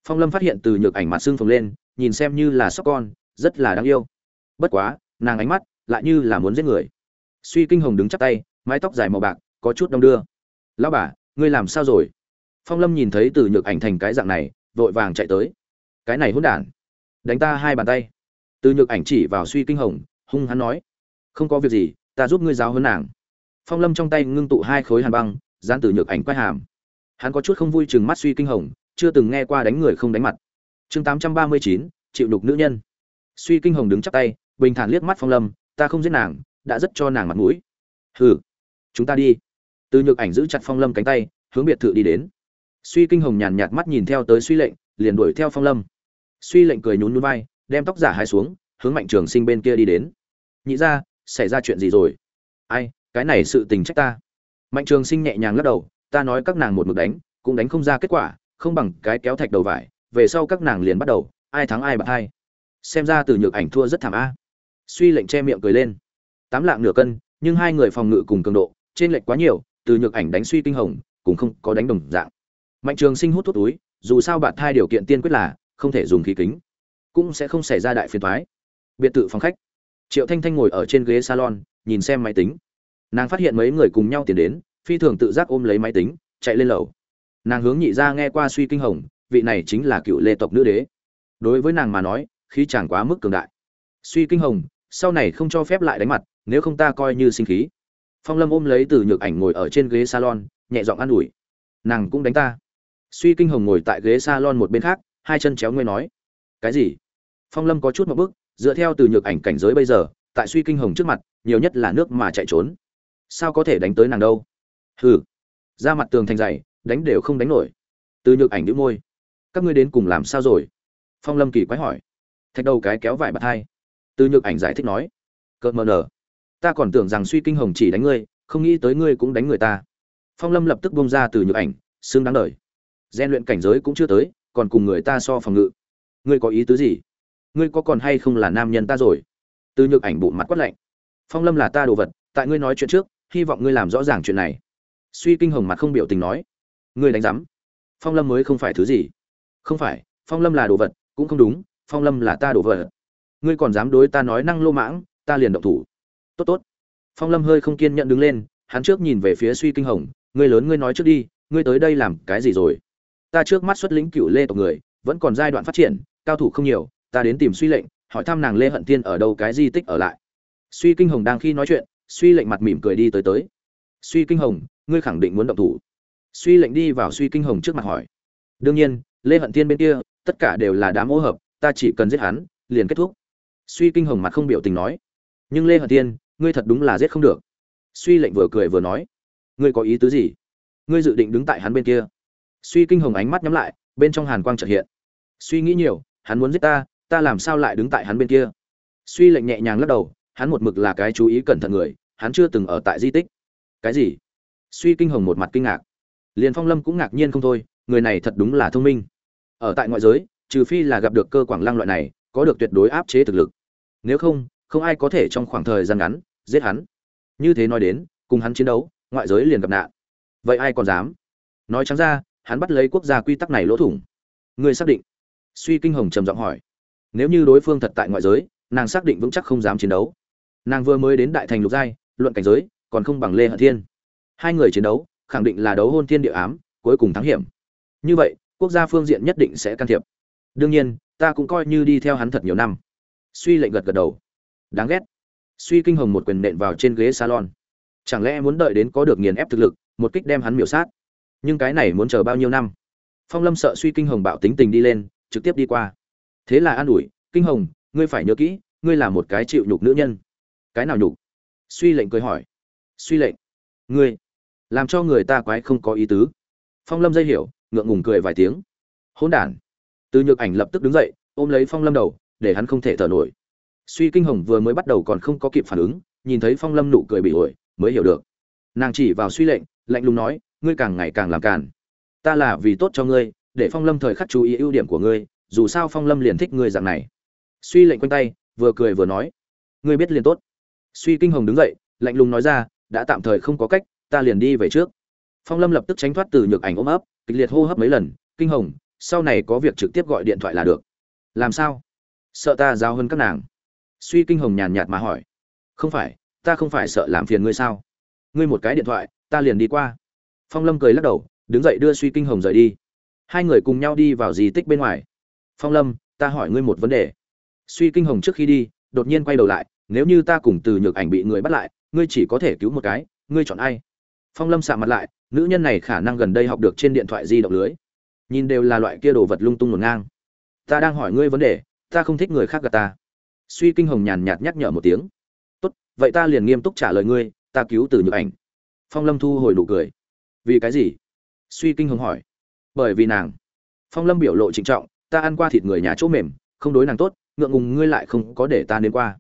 phong lâm phát hiện từ nhược ảnh mặt xương phồng lên, nhìn xem như là sóc con, rất là đáng yêu. Bất quá, nàng ánh mắt lại như là muốn giết người. Suy kinh hồng đứng chắp tay, mái tóc dài màu bạc, có chút đông đưa. Lão bà, ngươi làm sao rồi? Phong lâm nhìn thấy từ nhược ảnh thành cái dạng này, vội vàng chạy tới. Cái này hỗn đản, đánh ta hai bàn tay. Từ nhược ảnh chỉ vào suy kinh hồng, hung hắn nói. Không có việc gì, ta giúp ngươi giáo hơn nàng. Phong lâm trong tay ngưng tụ hai khối hàn băng, dán từ nhược ảnh quay hàm hắn có chút không vui chừng mắt suy kinh hồng, chưa từng nghe qua đánh người không đánh mặt. Chương tám trăm ba mươi chín, chịu đục nữ nhân. Suy kinh hồng đứng chắp tay, bình thản liếc mắt phong lâm, ta không giết nàng, đã rất cho nàng mặt mũi. Hừ, chúng ta đi. Từ nhược ảnh giữ chặt phong lâm cánh tay, hướng biệt thự đi đến. Suy kinh hồng nhàn nhạt mắt nhìn theo tới suy lệnh, liền đuổi theo phong lâm. Suy lệnh cười nhún núi vai, đem tóc giả hai xuống, hướng mạnh trường sinh bên kia đi đến. Nhị ra xảy ra chuyện gì rồi? Ai, cái này sự tình trách ta. Mạnh trường sinh nhẹ nhàng lắc đầu ta nói các nàng một mực đánh, cũng đánh không ra kết quả, không bằng cái kéo thạch đầu vải, về sau các nàng liền bắt đầu, ai thắng ai bạc ai. Xem ra từ nhược ảnh thua rất thảm a. Suy lệnh che miệng cười lên. Tám lạng nửa cân, nhưng hai người phòng ngự cùng cường độ, trên lệch quá nhiều, từ nhược ảnh đánh suy kinh hồng, cũng không có đánh đồng dạng. Mạnh trường sinh hút thuốc túi, dù sao bạn thai điều kiện tiên quyết là không thể dùng khí kính, cũng sẽ không xảy ra đại phiền thoái biệt thự phòng khách. Triệu thanh thanh ngồi ở trên ghế salon, nhìn xem máy tính. Nàng phát hiện mấy người cùng nhau tiến đến phi thường tự giác ôm lấy máy tính, chạy lên lầu. Nàng hướng nhị ra nghe qua suy kinh hồng, vị này chính là cựu lê tộc nữ đế. Đối với nàng mà nói, khí chàng quá mức cường đại. Suy kinh hồng, sau này không cho phép lại đánh mặt, nếu không ta coi như sinh khí. Phong lâm ôm lấy từ nhược ảnh ngồi ở trên ghế salon, nhẹ giọng an ủi. Nàng cũng đánh ta. Suy kinh hồng ngồi tại ghế salon một bên khác, hai chân chéo ngươi nói. Cái gì? Phong lâm có chút một bước, dựa theo từ nhược ảnh cảnh giới bây giờ, tại suy kinh hồng trước mặt, nhiều nhất là nước mà chạy trốn. Sao có thể đánh tới nàng đâu? Hừ. Ra mặt tường thành dày, đánh đều không đánh nổi. Từ nhược ảnh đĩu môi. Các ngươi đến cùng làm sao rồi? Phong lâm kỳ quái hỏi. Thạch đầu cái kéo vải bạt hai. Từ nhược ảnh giải thích nói. Cợt mờ nở. Ta còn tưởng rằng suy kinh hồng chỉ đánh ngươi, không nghĩ tới ngươi cũng đánh người ta. Phong lâm lập tức bông ra từ nhược ảnh xương đáng đời. Gian luyện cảnh giới cũng chưa tới, còn cùng người ta so phòng ngự. Ngươi có ý tứ gì? Ngươi có còn hay không là nam nhân ta rồi? Từ nhược ảnh bụng mặt quất lạnh. Phong lâm là ta đồ vật, tại ngươi nói chuyện trước, hy vọng ngươi làm rõ ràng chuyện này suy kinh hồng mặt không biểu tình nói, ngươi đánh giám, phong lâm mới không phải thứ gì. Không phải, phong lâm là đồ vật, cũng không đúng, phong lâm là ta đồ vật. Ngươi còn dám đối ta nói năng lô mãng, ta liền động thủ. Tốt tốt. Phong lâm hơi không kiên nhận đứng lên, hắn trước nhìn về phía suy kinh hồng, ngươi lớn, ngươi nói trước đi, ngươi tới đây làm cái gì rồi? Ta trước mắt xuất lĩnh cựu lê tộc người, vẫn còn giai đoạn phát triển, cao thủ không nhiều, ta đến tìm suy lệnh, hỏi thăm nàng lê hận tiên ở đâu cái di tích ở lại. Suy kinh hồng đang khi nói chuyện, suy lệnh mặt mỉm cười đi tới tới. Suy kinh hồng ngươi khẳng định muốn động thủ. Suy lệnh đi vào suy kinh hồng trước mặt hỏi. Đương nhiên lê hận Thiên bên kia tất cả đều là đám ô hợp ta chỉ cần giết hắn liền kết thúc. Suy kinh hồng mặt không biểu tình nói. Nhưng lê hận Thiên, ngươi thật đúng là giết không được. Suy lệnh vừa cười vừa nói. Ngươi có ý tứ gì? Ngươi dự định đứng tại hắn bên kia. Suy kinh hồng ánh mắt nhắm lại bên trong hàn quang trật hiện. Suy nghĩ nhiều hắn muốn giết ta ta làm sao lại đứng tại hắn bên kia? Suy lệnh nhẹ nhàng lắc đầu hắn một mực là cái chú ý cẩn thận người hắn chưa từng ở tại di tích. Cái gì? Suy kinh hồng một mặt kinh ngạc. Liền phong lâm cũng ngạc nhiên không thôi, người này thật đúng là thông minh. Ở tại ngoại giới, trừ phi là gặp được cơ quảng lăng loại này, có được tuyệt đối áp chế thực lực. Nếu không không ai có thể trong khoảng thời gian ngắn giết hắn. Như thế nói đến, cùng hắn chiến đấu, ngoại giới liền gặp nạn. Vậy ai còn dám? Nói trắng ra, hắn bắt lấy quốc gia quy tắc này lỗ thủng. Người xác định? Suy kinh hồng trầm giọng hỏi. Nếu như đối phương thật tại ngoại giới, nàng xác định vững chắc không dám chiến đấu. Nàng vừa mới đến đại thành lục giai, luận cảnh giới, còn không bằng lê hận thiên hai người chiến đấu, khẳng định là đấu hôn thiên địa ám, cuối cùng thắng hiểm. Như vậy, quốc gia phương diện nhất định sẽ can thiệp. Đương nhiên, ta cũng coi như đi theo hắn thật nhiều năm. Suy lệnh gật gật đầu. Đáng ghét. Suy kinh hồng một quyền nện vào trên ghế salon. Chẳng lẽ muốn đợi đến có được nghiền ép thực lực, một kích đem hắn miểu sát? Nhưng cái này muốn chờ bao nhiêu năm? Phong lâm sợ suy kinh hồng bạo tính tình đi lên, trực tiếp đi qua. Thế là an ủi, kinh hồng, ngươi phải nhớ kỹ, ngươi là một cái chịu nhục nữ nhân. Cái nào nhục? Suy lệnh cười hỏi. Suy lệnh. Ngươi làm cho người ta quái không có ý tứ. Phong lâm dây hiểu, ngượng ngùng cười vài tiếng. Hôn đản. Từ nhược ảnh lập tức đứng dậy, ôm lấy phong lâm đầu, để hắn không thể thở nổi. Suy kinh hồng vừa mới bắt đầu còn không có kịp phản ứng, nhìn thấy phong lâm nụ cười bị ổi, mới hiểu được. Nàng chỉ vào suy lệnh, lạnh lùng nói, ngươi càng ngày càng làm càn. Ta là vì tốt cho ngươi, để phong lâm thời khắc chú ý ưu điểm của ngươi, dù sao phong lâm liền thích ngươi dạng này. Suy lệnh quanh tay, vừa cười vừa nói, ngươi biết liền tốt. Suy kinh hồng đứng dậy, lạnh lùng nói ra, đã tạm thời không có cách ta liền đi về trước. Phong lâm lập tức tránh thoát từ nhược ảnh ôm ấp, kịch liệt hô hấp mấy lần, kinh hồng, sau này có việc trực tiếp gọi điện thoại là được. Làm sao? Sợ ta giao hơn các nàng. Suy kinh hồng nhàn nhạt mà hỏi. Không phải, ta không phải sợ làm phiền ngươi sao? Ngươi một cái điện thoại, ta liền đi qua. Phong lâm cười lắc đầu, đứng dậy đưa suy kinh hồng rời đi. Hai người cùng nhau đi vào di tích bên ngoài. Phong lâm, ta hỏi ngươi một vấn đề. Suy kinh hồng trước khi đi, đột nhiên quay đầu lại, nếu như ta cùng từ nhược ảnh bị người bắt lại, ngươi chỉ có thể cứu một cái, ngươi chọn ai? Phong lâm sạ mặt lại, nữ nhân này khả năng gần đây học được trên điện thoại di động lưới. Nhìn đều là loại kia đồ vật lung tung ngổn ngang. Ta đang hỏi ngươi vấn đề, ta không thích người khác gạt ta. Suy kinh hồng nhàn nhạt nhắc nhở một tiếng. Tốt, vậy ta liền nghiêm túc trả lời ngươi, ta cứu từ nhược ảnh. Phong lâm thu hồi nụ cười. Vì cái gì? Suy kinh hồng hỏi. Bởi vì nàng. Phong lâm biểu lộ trịnh trọng, ta ăn qua thịt người nhà chỗ mềm, không đối nàng tốt, ngượng ngùng ngươi lại không có để ta đến qua.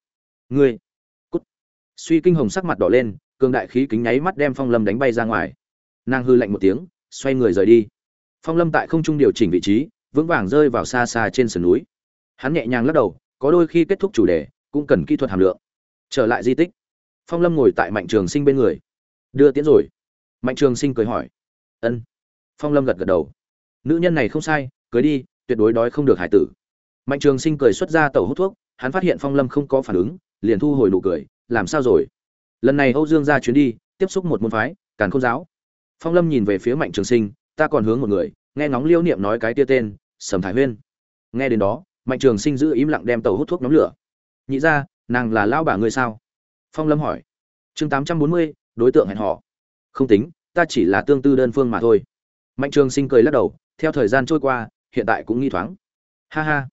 Ngươi. Cút. Suy kinh hồng sắc mặt đỏ lên cường đại khí kính nháy mắt đem phong lâm đánh bay ra ngoài. Nàng hư lạnh một tiếng, xoay người rời đi. Phong lâm tại không trung điều chỉnh vị trí, vững vàng rơi vào xa xa trên sườn núi. Hắn nhẹ nhàng lắc đầu, có đôi khi kết thúc chủ đề, cũng cần kỹ thuật hàm lượng. Trở lại di tích. Phong lâm ngồi tại mạnh trường sinh bên người. Đưa tiễn rồi. Mạnh trường sinh cười hỏi. Ân. Phong lâm gật gật đầu. Nữ nhân này không sai, cưới đi, tuyệt đối đói không được hải tử. Mạnh trường sinh cười xuất ra tàu hút thuốc, hắn phát hiện phong lâm không có phản ứng, liền thu hồi nụ cười, làm sao rồi? Lần này âu dương ra chuyến đi, tiếp xúc một môn phái, càn khôn giáo. Phong lâm nhìn về phía mạnh trường sinh, ta còn hướng một người, nghe ngóng liêu niệm nói cái tia tên, sầm thái huyên. Nghe đến đó, mạnh trường sinh giữ im lặng đem tàu hút thuốc nhóm lửa. Nhị ra, nàng là lao bà ngươi sao? Phong lâm hỏi. Chương tám trăm bốn mươi, đối tượng hẹn họ không tính, ta chỉ là tương tư đơn phương mà thôi. Mạnh trường sinh cười lắc đầu, theo thời gian trôi qua, hiện tại cũng nghi thoáng. Ha ha,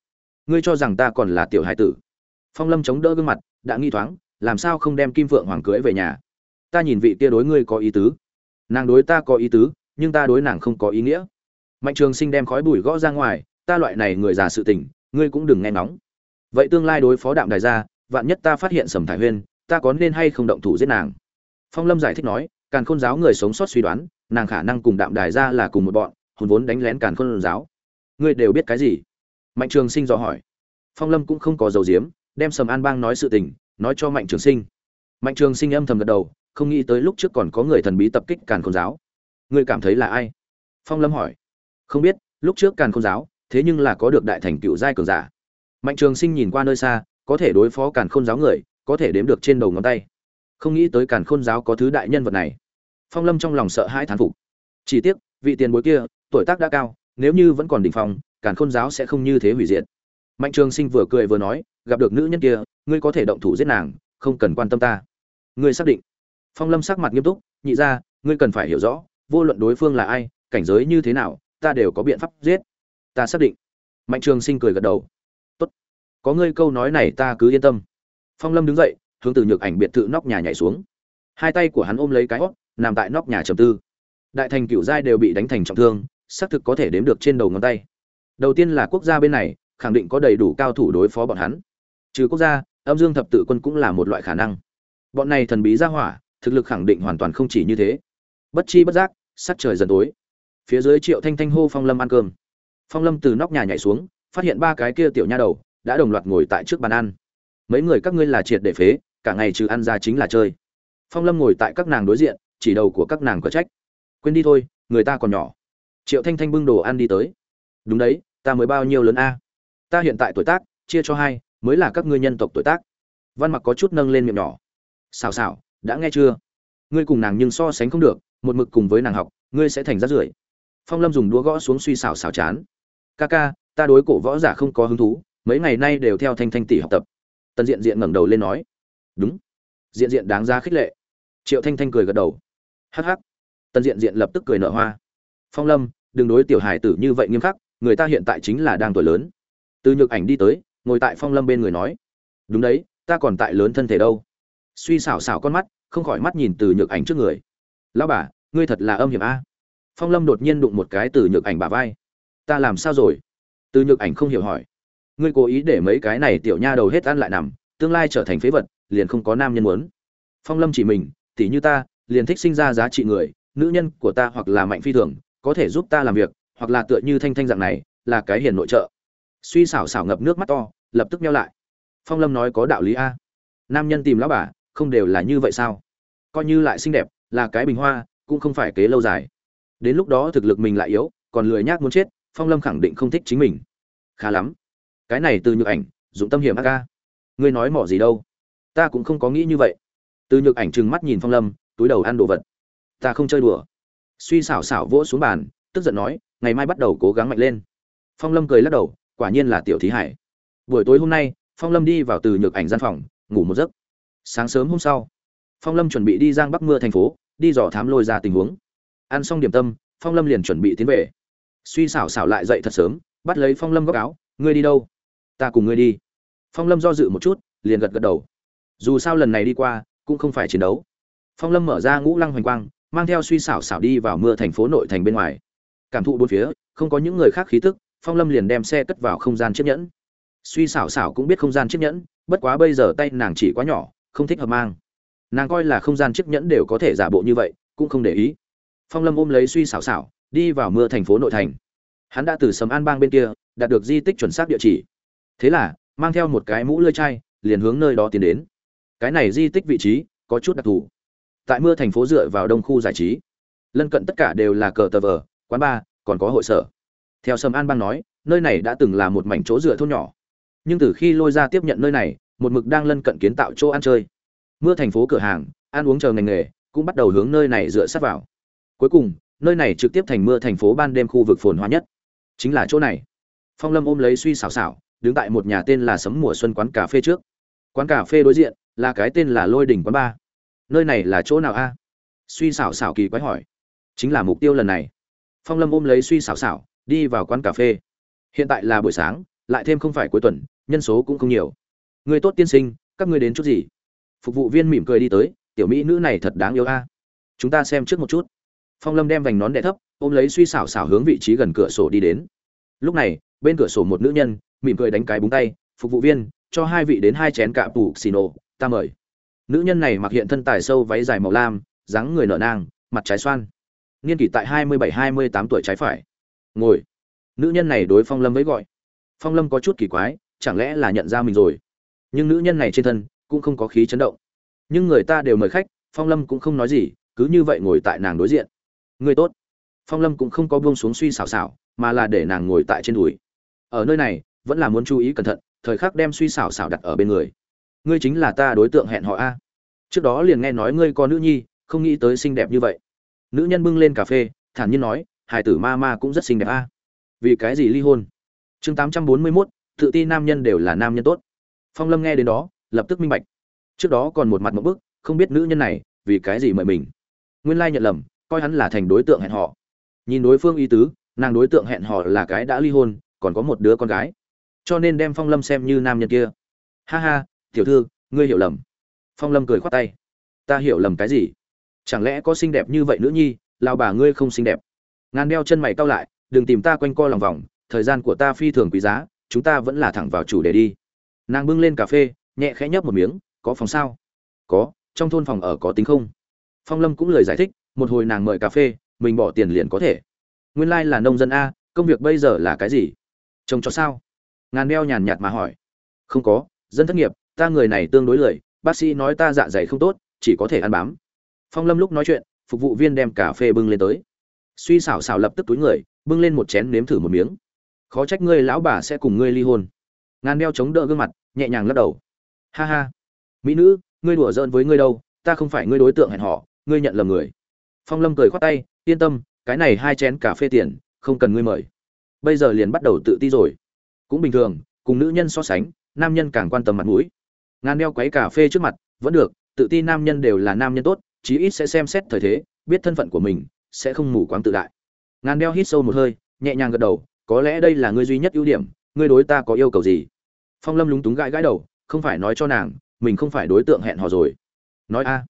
ngươi cho rằng ta còn là tiểu hải tử. Phong lâm chống đỡ gương mặt, đã nghi thoáng làm sao không đem kim phượng hoàng cưới về nhà? Ta nhìn vị kia đối ngươi có ý tứ. Nàng đối ta có ý tứ, nhưng ta đối nàng không có ý nghĩa. Mạnh trường sinh đem khói bụi gõ ra ngoài, ta loại này người già sự tình, ngươi cũng đừng nghe nóng. vậy tương lai đối phó đạm đài gia, vạn nhất ta phát hiện sầm thải huyên, ta có nên hay không động thủ giết nàng? Phong lâm giải thích nói, càn khôn giáo người sống sót suy đoán, nàng khả năng cùng đạm đài gia là cùng một bọn hồn vốn đánh lén càn khôn giáo. Ngươi đều biết cái gì? Mạnh trường sinh dò hỏi. Phong lâm cũng không có dầu diếm, đem sầm an bang nói sự tình nói cho mạnh trường sinh. Mạnh trường sinh âm thầm gật đầu, không nghĩ tới lúc trước còn có người thần bí tập kích càn khôn giáo. Ngươi cảm thấy là ai? Phong lâm hỏi. Không biết, lúc trước càn khôn giáo, thế nhưng là có được đại thành cựu giai cường giả. Mạnh trường sinh nhìn qua nơi xa, có thể đối phó càn khôn giáo người, có thể đếm được trên đầu ngón tay. Không nghĩ tới càn khôn giáo có thứ đại nhân vật này. Phong lâm trong lòng sợ hãi thán phục. Chỉ tiếc, vị tiền bối kia, tuổi tác đã cao, nếu như vẫn còn đỉnh phong, càn khôn giáo sẽ không như thế hủy diệt mạnh trường sinh vừa cười vừa nói, gặp được nữ nhân kia, ngươi có thể động thủ giết nàng, không cần quan tâm ta. Ngươi xác định. Phong lâm sắc mặt nghiêm túc, nhị ra, ngươi cần phải hiểu rõ, vô luận đối phương là ai, cảnh giới như thế nào, ta đều có biện pháp giết. Ta xác định. Mạnh trường sinh cười gật đầu. Tốt. Có ngươi câu nói này ta cứ yên tâm. Phong lâm đứng dậy, hướng từ nhược ảnh biệt thự nóc nhà nhảy xuống. Hai tay của hắn ôm lấy cái hót, nằm tại nóc nhà trầm tư. Đại thành cựu giai đều bị đánh thành trọng thương, xác thực có thể đếm được trên đầu ngón tay. Đầu tiên là quốc gia bên này khẳng định có đầy đủ cao thủ đối phó bọn hắn. Trừ quốc gia, âm dương thập tự quân cũng là một loại khả năng. Bọn này thần bí ra hỏa, thực lực khẳng định hoàn toàn không chỉ như thế. Bất chi bất giác, sắc trời dần tối. Phía dưới triệu thanh thanh hô phong lâm ăn cơm. Phong lâm từ nóc nhà nhảy xuống, phát hiện ba cái kia tiểu nha đầu, đã đồng loạt ngồi tại trước bàn ăn. Mấy người các ngươi là triệt để phế, cả ngày trừ ăn ra chính là chơi. Phong lâm ngồi tại các nàng đối diện, chỉ đầu của các nàng có trách. Quên đi thôi, người ta còn nhỏ. Triệu thanh thanh bưng đồ ăn đi tới. Đúng đấy, ta mới bao nhiêu lớn a? Ta hiện tại tuổi tác, chia cho hai, mới là các ngươi nhân tộc tuổi tác. Văn mặc có chút nâng lên miệng nhỏ. Xào xào đã nghe chưa? Ngươi cùng nàng nhưng so sánh không được, một mực cùng với nàng học, ngươi sẽ thành rát rưởi. Phong lâm dùng đũa gõ xuống suy xào xào chán. Ca ca, ta đối cổ võ giả không có hứng thú, mấy ngày nay đều theo thanh thanh tỷ học tập. Tần diện diện ngẩng đầu lên nói. Đúng. Diện diện đáng ra khích lệ. Triệu thanh thanh cười gật đầu. Hắc hắc. Tần diện diện lập tức cười nở hoa. Phong lâm, đừng đối tiểu hài tử như vậy nghiêm khắc, người ta hiện tại chính là đang tuổi lớn từ nhược ảnh đi tới, ngồi tại phong lâm bên người nói, đúng đấy, ta còn tại lớn thân thể đâu. Suy xảo xảo con mắt, không khỏi mắt nhìn từ nhược ảnh trước người. Lão bà, ngươi thật là âm hiểm a. Phong lâm đột nhiên đụng một cái từ nhược ảnh bà vai. Ta làm sao rồi? Từ nhược ảnh không hiểu hỏi. Ngươi cố ý để mấy cái này tiểu nha đầu hết ăn lại nằm, tương lai trở thành phế vật, liền không có nam nhân muốn. Phong lâm chỉ mình, tỉ như ta, liền thích sinh ra giá trị người, nữ nhân của ta hoặc là mạnh phi thường, có thể giúp ta làm việc, hoặc là tựa như thanh thanh dạng này, là cái hiền nội trợ suy xảo xảo ngập nước mắt to, lập tức meo lại. Phong lâm nói có đạo lý a. Nam nhân tìm lão bà, không đều là như vậy sao? Coi như lại xinh đẹp, là cái bình hoa, cũng không phải kế lâu dài. Đến lúc đó thực lực mình lại yếu, còn lười nhác muốn chết, phong lâm khẳng định không thích chính mình. Khá lắm. Cái này từ nhược ảnh, dụng tâm hiểm ác ca ngươi nói mỏ gì đâu? Ta cũng không có nghĩ như vậy. Từ nhược ảnh trừng mắt nhìn phong lâm, túi đầu ăn đồ vật. Ta không chơi đùa. Suy xảo xảo vỗ xuống bàn, tức giận nói, ngày mai bắt đầu cố gắng mạnh lên. Phong lâm cười lắc đầu quả nhiên là tiểu thí hải. Buổi tối hôm nay, phong lâm đi vào từ nhược ảnh gian phòng, ngủ một giấc. Sáng sớm hôm sau, phong lâm chuẩn bị đi giang bắc mưa thành phố, đi dò thám lôi ra tình huống. Ăn xong điểm tâm, phong lâm liền chuẩn bị tiến về. Suy xảo xảo lại dậy thật sớm, bắt lấy phong lâm góc áo, ngươi đi đâu? Ta cùng ngươi đi. Phong lâm do dự một chút, liền gật gật đầu. Dù sao lần này đi qua, cũng không phải chiến đấu. Phong lâm mở ra ngũ lăng hoành quang, mang theo suy xảo xảo đi vào mưa thành phố nội thành bên ngoài. Cảm thụ bốn phía, không có những người khác khí tức phong lâm liền đem xe cất vào không gian chiếc nhẫn. Suy xảo xảo cũng biết không gian chiếc nhẫn, bất quá bây giờ tay nàng chỉ quá nhỏ, không thích hợp mang. Nàng coi là không gian chiếc nhẫn đều có thể giả bộ như vậy, cũng không để ý. Phong lâm ôm lấy suy xảo xảo, đi vào mưa thành phố nội thành. Hắn đã từ sầm an bang bên kia, đạt được di tích chuẩn xác địa chỉ. Thế là, mang theo một cái mũ lơi chai, liền hướng nơi đó tiến đến. Cái này di tích vị trí, có chút đặc thù. Tại mưa thành phố dựa vào đông khu giải trí. Lân cận tất cả đều là cờ tờ vờ, quán bar, còn có hội sở theo sầm an bang nói, nơi này đã từng là một mảnh chỗ dựa thôn nhỏ. Nhưng từ khi lôi ra tiếp nhận nơi này, một mực đang lân cận kiến tạo chỗ ăn chơi. Mưa thành phố cửa hàng, ăn uống chờ ngành nghề, cũng bắt đầu hướng nơi này dựa sát vào. Cuối cùng, nơi này trực tiếp thành mưa thành phố ban đêm khu vực phồn hoa nhất. Chính là chỗ này. Phong lâm ôm lấy suy xào xào đứng tại một nhà tên là sấm mùa xuân quán cà phê trước. Quán cà phê đối diện, là cái tên là lôi đỉnh quán ba. Nơi này là chỗ nào a? Suy xảo xảo kỳ quái hỏi. Chính là mục tiêu lần này. Phong lâm ôm lấy suy xảo xảo đi vào quán cà phê. Hiện tại là buổi sáng, lại thêm không phải cuối tuần, nhân số cũng không nhiều. Người tốt tiên sinh, các ngươi đến chút gì? Phục vụ viên mỉm cười đi tới, tiểu mỹ nữ này thật đáng yêu a. Chúng ta xem trước một chút. Phong lâm đem vành nón đè thấp, ôm lấy suy xảo xảo hướng vị trí gần cửa sổ đi đến. Lúc này, bên cửa sổ một nữ nhân, mỉm cười đánh cái búng tay, phục vụ viên, cho hai vị đến hai chén cạ tù xì nổ, ta mời. Nữ nhân này mặc hiện thân tài sâu váy dài màu lam, dáng người nở nang, mặt trái xoan. Niên kỷ tại hai mươi bảy, hai mươi tám tuổi trái phải ngồi. Nữ nhân này đối phong lâm với gọi. Phong lâm có chút kỳ quái, chẳng lẽ là nhận ra mình rồi? Nhưng nữ nhân này trên thân cũng không có khí chấn động. Nhưng người ta đều mời khách, phong lâm cũng không nói gì, cứ như vậy ngồi tại nàng đối diện. Người tốt. Phong lâm cũng không có buông xuống suy xào xào mà là để nàng ngồi tại trên đùi. Ở nơi này, vẫn là muốn chú ý cẩn thận, thời khắc đem suy xào xào đặt ở bên người. Ngươi chính là ta đối tượng hẹn họ a. Trước đó liền nghe nói ngươi có nữ nhi, không nghĩ tới xinh đẹp như vậy. Nữ nhân bưng lên cà phê, thản nhiên nói hài tử ma ma cũng rất xinh đẹp a. Vì cái gì ly hôn? Chương tám trăm bốn mươi mốt, tự ti nam nhân đều là nam nhân tốt. Phong lâm nghe đến đó, lập tức minh bạch. Trước đó còn một mặt một bức, không biết nữ nhân này vì cái gì mời mình. Nguyên lai nhận lầm, coi hắn là thành đối tượng hẹn họ nhìn đối phương y tứ, nàng đối tượng hẹn họ là cái đã ly hôn, còn có một đứa con gái. Cho nên đem phong lâm xem như nam nhân kia. Ha ha, tiểu thư, ngươi hiểu lầm. Phong lâm cười khoát tay. Ta hiểu lầm cái gì? Chẳng lẽ có xinh đẹp như vậy nữ nhi lao bà ngươi không xinh đẹp? Ngàn đeo chân mày cau lại, đừng tìm ta quanh co lòng vòng, thời gian của ta phi thường quý giá, chúng ta vẫn là thẳng vào chủ đề đi. Nàng bưng lên cà phê, nhẹ khẽ nhấp một miếng, có phòng sao? Có, trong thôn phòng ở có tính không? Phong lâm cũng lời giải thích, một hồi nàng mời cà phê, mình bỏ tiền liền có thể. Nguyên lai、like、là nông dân a, công việc bây giờ là cái gì? Trông cho sao? Ngàn đeo nhàn nhạt mà hỏi. Không có, dân thất nghiệp, ta người này tương đối lười, bác sĩ nói ta dạ dày không tốt, chỉ có thể ăn bám. Phong lâm lúc nói chuyện, phục vụ viên đem cà phê bưng lên tới suy xảo xảo lập tức túi người, bưng lên một chén nếm thử một miếng. Khó trách ngươi lão bà sẽ cùng ngươi ly hôn. Ngàn đeo chống đỡ gương mặt, nhẹ nhàng lắc đầu. Ha ha. Mỹ nữ, ngươi đùa giỡn với ngươi đâu, ta không phải ngươi đối tượng hẹn họ ngươi nhận lầm người. Phong lâm cười khoát tay, yên tâm, cái này hai chén cà phê tiền, không cần ngươi mời. Bây giờ liền bắt đầu tự ti rồi. Cũng bình thường, cùng nữ nhân so sánh, nam nhân càng quan tâm mặt mũi. Ngàn đeo quấy cà phê trước mặt, vẫn được, tự ti nam nhân đều là nam nhân tốt, chí ít sẽ xem xét thời thế, biết thân phận của mình sẽ không mù quáng tự đại. Ngàn đeo hít sâu một hơi, nhẹ nhàng gật đầu, có lẽ đây là ngươi duy nhất ưu điểm, ngươi đối ta có yêu cầu gì? Phong lâm lúng túng gãi gãi đầu, không phải nói cho nàng, mình không phải đối tượng hẹn hò rồi. Nói a.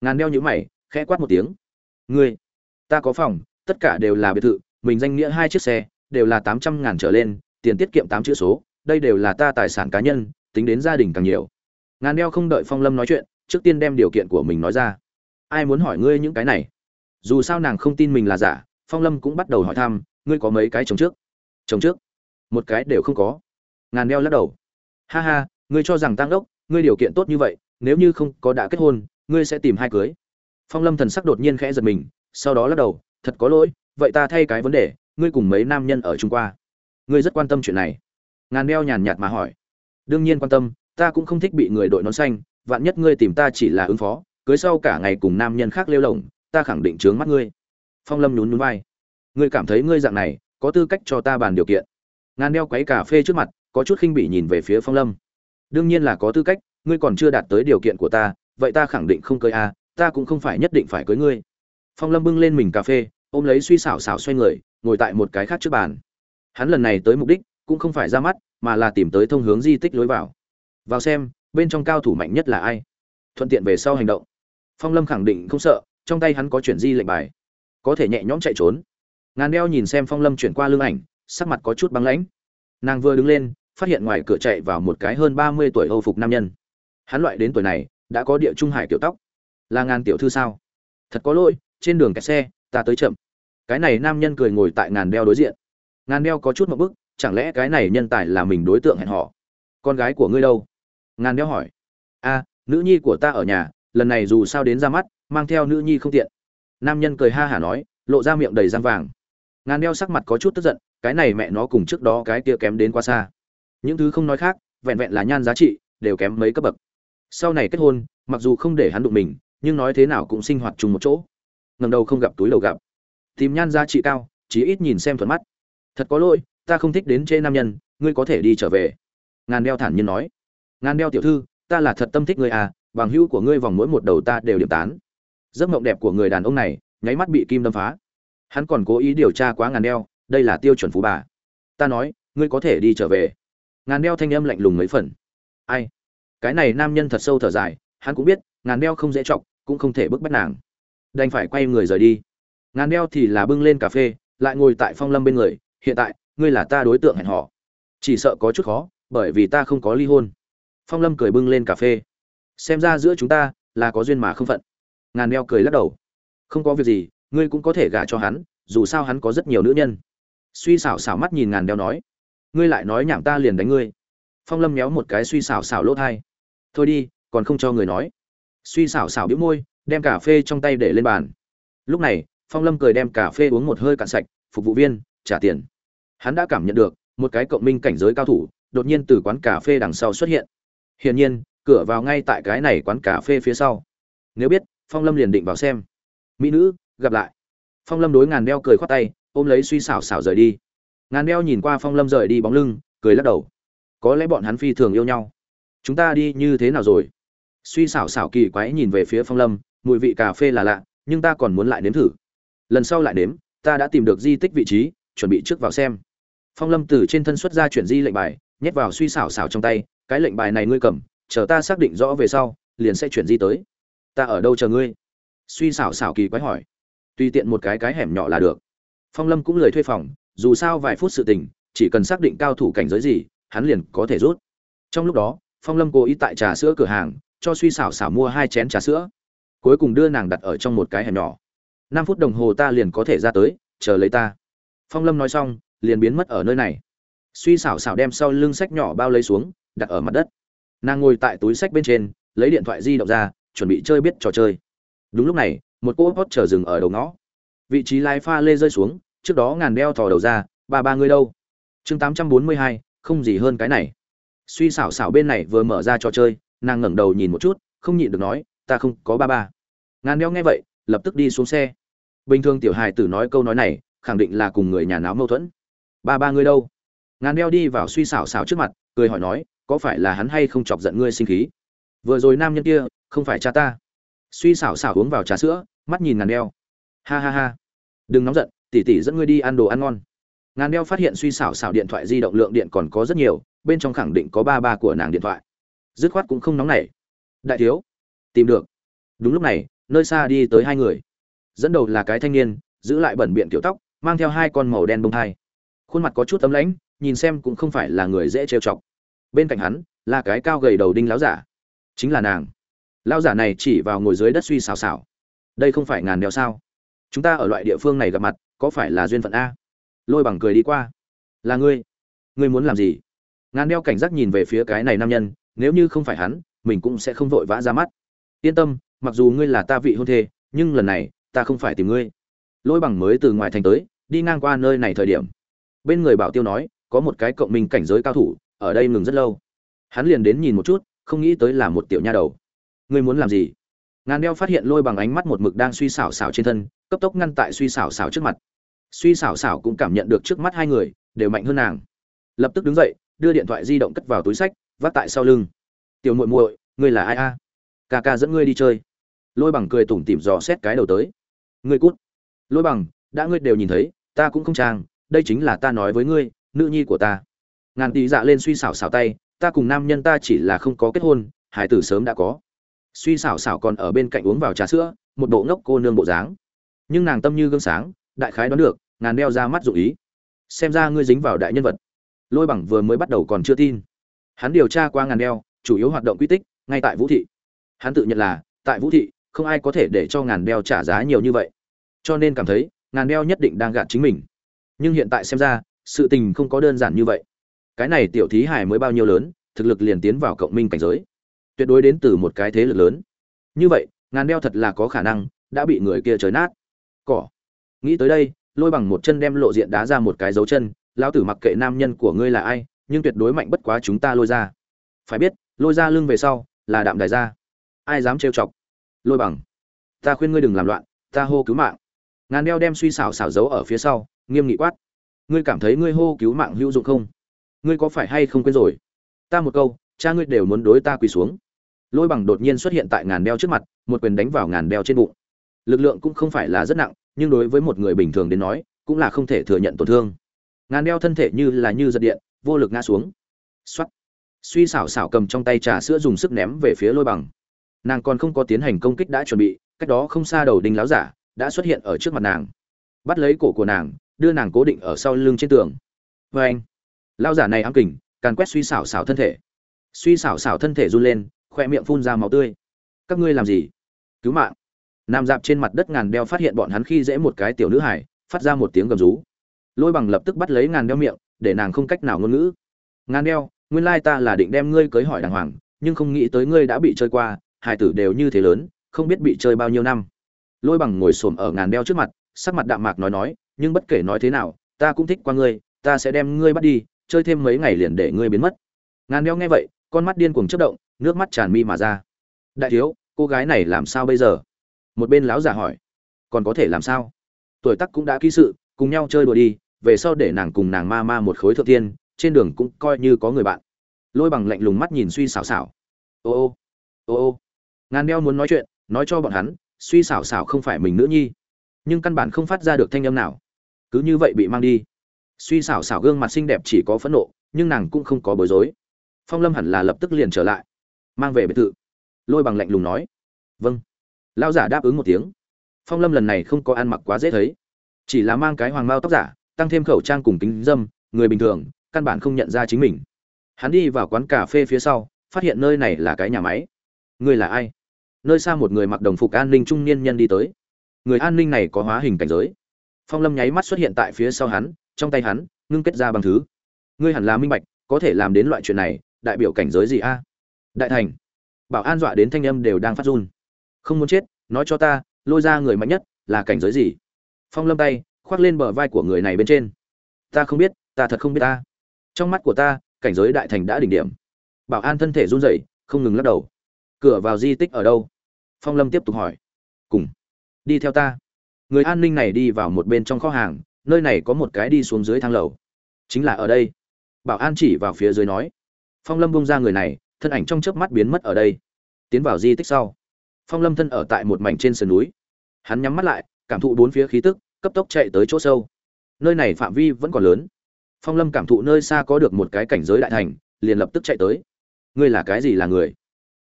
Ngàn đeo nhữ mày, khẽ quát một tiếng. Ngươi, ta có phòng, tất cả đều là biệt thự, mình danh nghĩa hai chiếc xe, đều là tám trăm ngàn trở lên, tiền tiết kiệm tám chữ số, đây đều là ta tài sản cá nhân, tính đến gia đình càng nhiều. Ngàn đeo không đợi phong lâm nói chuyện, trước tiên đem điều kiện của mình nói ra. Ai muốn hỏi ngươi những cái này? Dù sao nàng không tin mình là giả, phong lâm cũng bắt đầu hỏi thăm, ngươi có mấy cái chồng trước? Chồng trước? Một cái đều không có. Ngàn đeo lắc đầu. Ha ha, ngươi cho rằng tăng đốc, ngươi điều kiện tốt như vậy, nếu như không có đã kết hôn, ngươi sẽ tìm hai cưới. Phong lâm thần sắc đột nhiên khẽ giật mình, sau đó lắc đầu, thật có lỗi, vậy ta thay cái vấn đề, ngươi cùng mấy nam nhân ở trung qua. Ngươi rất quan tâm chuyện này. Ngàn đeo nhàn nhạt mà hỏi. Đương nhiên quan tâm, ta cũng không thích bị người đội nón xanh, vạn nhất ngươi tìm ta chỉ là ứng phó, cưới sau cả ngày cùng nam nhân khác lêu lồng ta khẳng định trướng mắt ngươi. Phong lâm nhún nhún vai. Ngươi cảm thấy ngươi dạng này, có tư cách cho ta bàn điều kiện. Ngàn đeo quấy cà phê trước mặt, có chút khinh bỉ nhìn về phía phong lâm. Đương nhiên là có tư cách, ngươi còn chưa đạt tới điều kiện của ta, vậy ta khẳng định không cưới a ta cũng không phải nhất định phải cưới ngươi. Phong lâm bưng lên mình cà phê, ôm lấy suy xảo xảo xoay người, ngồi tại một cái khác trước bàn. Hắn lần này tới mục đích, cũng không phải ra mắt, mà là tìm tới thông hướng di tích lối vào. Vào xem, bên trong cao thủ mạnh nhất là ai? Thuận tiện về sau hành động. Phong lâm khẳng định không sợ trong tay hắn có chuyển di lệnh bài. Có thể nhẹ nhõm chạy trốn. Ngàn đeo nhìn xem phong lâm chuyển qua lưng ảnh, sắc mặt có chút băng lãnh. Nàng vừa đứng lên, phát hiện ngoài cửa chạy vào một cái hơn ba mươi tuổi âu phục nam nhân. Hắn loại đến tuổi này, đã có địa trung hải kiểu tóc. Là ngàn tiểu thư sao? Thật có lỗi, trên đường kẹt xe, ta tới chậm. Cái này nam nhân cười ngồi tại ngàn đeo đối diện. Ngàn đeo có chút một bức, chẳng lẽ cái này nhân tài là mình đối tượng hẹn họ con gái của ngươi đâu? Ngàn đeo hỏi. A nữ nhi của ta ở nhà, lần này dù sao đến ra mắt mang theo nữ nhi không tiện. Nam nhân cười ha hả nói, lộ ra miệng đầy răng vàng. Ngàn đeo sắc mặt có chút tức giận, cái này mẹ nó cùng trước đó cái kia kém đến quá xa. Những thứ không nói khác, vẹn vẹn là nhan giá trị, đều kém mấy cấp bậc. Sau này kết hôn, mặc dù không để hắn đụng mình, nhưng nói thế nào cũng sinh hoạt chung một chỗ. Ngầm đầu không gặp túi đầu gặp. Tìm nhan giá trị cao, chí ít nhìn xem thuận mắt. Thật có lỗi, ta không thích đến chê nam nhân, ngươi có thể đi trở về. Ngàn đeo thản nhiên nói. Ngàn đeo tiểu thư, ta là thật tâm thích ngươi à bằng hữu của ngươi vòng mỗi một đầu ta đều điểm tán giấc mộng đẹp của người đàn ông này, nháy mắt bị kim đâm phá. Hắn còn cố ý điều tra quá ngàn đeo, đây là tiêu chuẩn phú bà. Ta nói, ngươi có thể đi trở về. Ngàn đeo thanh âm lạnh lùng mấy phần. Ai? Cái này nam nhân thật sâu thở dài, hắn cũng biết, ngàn đeo không dễ chọc, cũng không thể bức bách nàng. Đành phải quay người rời đi. Ngàn đeo thì là bưng lên cà phê, lại ngồi tại phong lâm bên người, hiện tại, ngươi là ta đối tượng hẹn họ chỉ sợ có chút khó, bởi vì ta không có ly hôn. Phong lâm cười bưng lên cà phê. Xem ra giữa chúng ta là có duyên mà không phận ngàn đeo cười lắc đầu. Không có việc gì, ngươi cũng có thể gả cho hắn, dù sao hắn có rất nhiều nữ nhân. Suy xảo xảo mắt nhìn ngàn đeo nói. Ngươi lại nói nhảm ta liền đánh ngươi. Phong lâm méo một cái suy xảo xảo lỗ thai. Thôi đi, còn không cho người nói. Suy xảo xảo bĩu môi, đem cà phê trong tay để lên bàn. Lúc này, phong lâm cười đem cà phê uống một hơi cạn sạch, phục vụ viên, trả tiền. Hắn đã cảm nhận được, một cái cộng minh cảnh giới cao thủ, đột nhiên từ quán cà phê đằng sau xuất hiện. Hiển nhiên, cửa vào ngay tại cái này quán cà phê phía sau. Nếu biết phong lâm liền định vào xem. Mỹ nữ, gặp lại. Phong lâm đối ngàn đeo cười khoát tay, ôm lấy suy xảo xảo rời đi. Ngàn đeo nhìn qua phong lâm rời đi bóng lưng, cười lắc đầu. Có lẽ bọn hắn phi thường yêu nhau. Chúng ta đi như thế nào rồi? Suy xảo xảo kỳ quái nhìn về phía phong lâm, mùi vị cà phê là lạ, nhưng ta còn muốn lại nếm thử. Lần sau lại nếm, ta đã tìm được di tích vị trí, chuẩn bị trước vào xem. Phong lâm từ trên thân xuất ra chuyển di lệnh bài, nhét vào suy xảo xảo trong tay, cái lệnh bài này ngươi cầm, chờ ta xác định rõ về sau, liền sẽ chuyển di tới ta ở đâu chờ ngươi? Suy xảo xảo kỳ quái hỏi. Tùy tiện một cái cái hẻm nhỏ là được. Phong lâm cũng lời thuê phòng, dù sao vài phút sự tình, chỉ cần xác định cao thủ cảnh giới gì, hắn liền có thể rút. Trong lúc đó, phong lâm cố ý tại trà sữa cửa hàng, cho suy xảo xảo mua hai chén trà sữa. Cuối cùng đưa nàng đặt ở trong một cái hẻm nhỏ. Năm phút đồng hồ ta liền có thể ra tới, chờ lấy ta. Phong lâm nói xong, liền biến mất ở nơi này. Suy xảo xảo đem sau lưng sách nhỏ bao lấy xuống, đặt ở mặt đất. Nàng ngồi tại túi sách bên trên, lấy điện thoại di động ra chuẩn bị chơi biết trò chơi. Đúng lúc này, một cô hot trở dừng ở đầu ngõ. Vị trí lái pha lê rơi xuống, trước đó ngàn đeo thò đầu ra, ba ba người đâu? Chương tám trăm bốn mươi hai, không gì hơn cái này. Suy xảo xảo bên này vừa mở ra trò chơi, nàng ngẩng đầu nhìn một chút, không nhịn được nói, ta không có ba ba. Ngàn đeo nghe vậy, lập tức đi xuống xe. Bình thường tiểu hài tử nói câu nói này, khẳng định là cùng người nhà náo mâu thuẫn. Ba ba ngươi đâu? Ngàn đeo đi vào suy xảo xảo trước mặt, cười hỏi nói, có phải là hắn hay không chọc giận ngươi sinh khí? Vừa rồi nam nhân kia không phải cha ta. Suy xảo xảo uống vào trà sữa, mắt nhìn ngàn đeo. Ha ha ha. Đừng nóng giận tỉ tỉ dẫn ngươi đi ăn đồ ăn ngon. Ngàn đeo phát hiện suy xảo xảo điện thoại di động lượng điện còn có rất nhiều, bên trong khẳng định có ba ba của nàng điện thoại. Dứt khoát cũng không nóng nảy. Đại thiếu, tìm được. Đúng lúc này, nơi xa đi tới hai người. Dẫn đầu là cái thanh niên, giữ lại bẩn biện kiểu tóc, mang theo hai con màu đen bông thai. Khuôn mặt có chút tấm lãnh, nhìn xem cũng không phải là người dễ trêu chọc. Bên cạnh hắn, là cái cao gầy đầu đinh láo giả. Chính là nàng lao giả này chỉ vào ngồi dưới đất suy xào xào. Đây không phải ngàn đeo sao? Chúng ta ở loại địa phương này gặp mặt, có phải là duyên phận a? Lôi bằng cười đi qua. Là ngươi. Ngươi muốn làm gì? Ngàn đeo cảnh giác nhìn về phía cái này nam nhân, nếu như không phải hắn, mình cũng sẽ không vội vã ra mắt. Yên tâm, mặc dù ngươi là ta vị hôn thê, nhưng lần này, ta không phải tìm ngươi. Lôi bằng mới từ ngoài thành tới, đi ngang qua nơi này thời điểm. Bên người bảo tiêu nói, có một cái cộng minh cảnh giới cao thủ, ở đây ngừng rất lâu. Hắn liền đến nhìn một chút, không nghĩ tới là một tiểu nha đầu ngươi muốn làm gì? Ngàn đeo phát hiện lôi bằng ánh mắt một mực đang suy xảo xảo trên thân, cấp tốc ngăn tại suy xảo xảo trước mặt. Suy xảo xảo cũng cảm nhận được trước mắt hai người, đều mạnh hơn nàng. Lập tức đứng dậy, đưa điện thoại di động cất vào túi sách, vác tại sau lưng. Tiểu muội muội, ngươi là ai a? Ca ca dẫn ngươi đi chơi. Lôi bằng cười tủm tỉm dò xét cái đầu tới. Ngươi cút. Lôi bằng, đã ngươi đều nhìn thấy, ta cũng không trang, đây chính là ta nói với ngươi, nữ nhi của ta. Ngàn tỷ dạ lên suy xảo xảo tay, ta cùng nam nhân ta chỉ là không có kết hôn, hải tử sớm đã có suy xảo xảo còn ở bên cạnh uống vào trà sữa, một bộ ngốc cô nương bộ dáng. Nhưng nàng tâm như gương sáng, đại khái đoán được, ngàn đeo ra mắt dụ ý. Xem ra ngươi dính vào đại nhân vật. Lôi bằng vừa mới bắt đầu còn chưa tin. Hắn điều tra qua ngàn đeo, chủ yếu hoạt động quy tích, ngay tại vũ thị. Hắn tự nhận là, tại vũ thị, không ai có thể để cho ngàn đeo trả giá nhiều như vậy. Cho nên cảm thấy, ngàn đeo nhất định đang gạt chính mình. Nhưng hiện tại xem ra, sự tình không có đơn giản như vậy. Cái này tiểu thí hải mới bao nhiêu lớn, thực lực liền tiến vào cộng minh cảnh giới tuyệt đối đến từ một cái thế lực lớn. Như vậy, ngàn đeo thật là có khả năng, đã bị người kia trời nát. Cỏ. Nghĩ tới đây, lôi bằng một chân đem lộ diện đá ra một cái dấu chân, lão tử mặc kệ nam nhân của ngươi là ai, nhưng tuyệt đối mạnh bất quá chúng ta lôi ra. Phải biết, lôi ra lưng về sau, là đạm đài ra. Ai dám trêu chọc? Lôi bằng. Ta khuyên ngươi đừng làm loạn, ta hô cứu mạng. Ngàn đeo đem suy xảo xảo giấu ở phía sau, nghiêm nghị quát. Ngươi cảm thấy ngươi hô cứu mạng hữu dụng không? Ngươi có phải hay không quên rồi? Ta một câu, cha ngươi đều muốn đối ta quỳ xuống lôi bằng đột nhiên xuất hiện tại ngàn đeo trước mặt, một quyền đánh vào ngàn đeo trên bụng. Lực lượng cũng không phải là rất nặng, nhưng đối với một người bình thường đến nói, cũng là không thể thừa nhận tổn thương. Ngàn đeo thân thể như là như giật điện, vô lực ngã xuống. Xoắt suy xảo xảo cầm trong tay trà sữa dùng sức ném về phía lôi bằng. Nàng còn không có tiến hành công kích đã chuẩn bị, cách đó không xa đầu đinh láo giả đã xuất hiện ở trước mặt nàng. Bắt lấy cổ của nàng, đưa nàng cố định ở sau lưng trên tường. Vâng. Vê anh lao giả này ám kình, càn quét suy xảo xảo thân thể. Suy xảo xảo thân thể run lên khoe miệng phun ra máu tươi. Các ngươi làm gì? Cứu mạng. Nam dạp trên mặt đất ngàn đeo phát hiện bọn hắn khi dễ một cái tiểu nữ hải phát ra một tiếng gầm rú. Lôi bằng lập tức bắt lấy ngàn đeo miệng, để nàng không cách nào ngôn ngữ. Ngàn đeo, nguyên lai ta là định đem ngươi cưới hỏi đàng hoàng, nhưng không nghĩ tới ngươi đã bị chơi qua hải tử đều như thế lớn, không biết bị chơi bao nhiêu năm. Lôi bằng ngồi xổm ở ngàn đeo trước mặt, sắc mặt đạm mạc nói nói, nhưng bất kể nói thế nào, ta cũng thích qua ngươi, ta sẽ đem ngươi bắt đi, chơi thêm mấy ngày liền để ngươi biến mất. Ngàn đeo nghe vậy, con mắt điên cuồng chớp động nước mắt tràn mi mà ra. Đại thiếu, cô gái này làm sao bây giờ? Một bên lão giả hỏi. Còn có thể làm sao? Tuổi tác cũng đã ký sự, cùng nhau chơi đùa đi, về sau để nàng cùng nàng ma ma một khối thượng tiên, trên đường cũng coi như có người bạn. Lôi bằng lạnh lùng mắt nhìn suy xảo xảo ô ô ô ô. Ngàn đeo muốn nói chuyện, nói cho bọn hắn, suy xảo xảo không phải mình nữ nhi, nhưng căn bản không phát ra được thanh âm nào. Cứ như vậy bị mang đi. Suy xảo xảo gương mặt xinh đẹp chỉ có phẫn nộ, nhưng nàng cũng không có bối rối. Phong lâm hẳn là lập tức liền trở lại mang về biệt thự. Lôi bằng lạnh lùng nói. Vâng. Lao giả đáp ứng một tiếng. Phong lâm lần này không có ăn mặc quá dễ thấy. Chỉ là mang cái hoàng mao tóc giả, tăng thêm khẩu trang cùng kính dâm, người bình thường, căn bản không nhận ra chính mình. Hắn đi vào quán cà phê phía sau, phát hiện nơi này là cái nhà máy. Người là ai? Nơi xa một người mặc đồng phục an ninh trung niên nhân đi tới. Người an ninh này có hóa hình cảnh giới. Phong lâm nháy mắt xuất hiện tại phía sau hắn, trong tay hắn, ngưng kết ra bằng thứ. Ngươi hẳn là minh bạch, có thể làm đến loại chuyện này, đại biểu cảnh giới gì a? Đại thành. Bảo an dọa đến thanh âm đều đang phát run. Không muốn chết, nói cho ta, lôi ra người mạnh nhất là cảnh giới gì? Phong lâm tay khoác lên bờ vai của người này bên trên. Ta không biết, ta thật không biết ta. Trong mắt của ta, cảnh giới đại thành đã đỉnh điểm. Bảo an thân thể run rẩy, không ngừng lắc đầu. Cửa vào di tích ở đâu? Phong lâm tiếp tục hỏi. Cùng. Đi theo ta. Người an ninh này đi vào một bên trong kho hàng, nơi này có một cái đi xuống dưới thang lầu. Chính là ở đây. Bảo an chỉ vào phía dưới nói. Phong lâm bông ra người này thân ảnh trong chớp mắt biến mất ở đây. Tiến vào di tích sau, phong lâm thân ở tại một mảnh trên sườn núi. Hắn nhắm mắt lại, cảm thụ bốn phía khí tức, cấp tốc chạy tới chỗ sâu. Nơi này phạm vi vẫn còn lớn. Phong lâm cảm thụ nơi xa có được một cái cảnh giới đại thành, liền lập tức chạy tới. Ngươi là cái gì là người?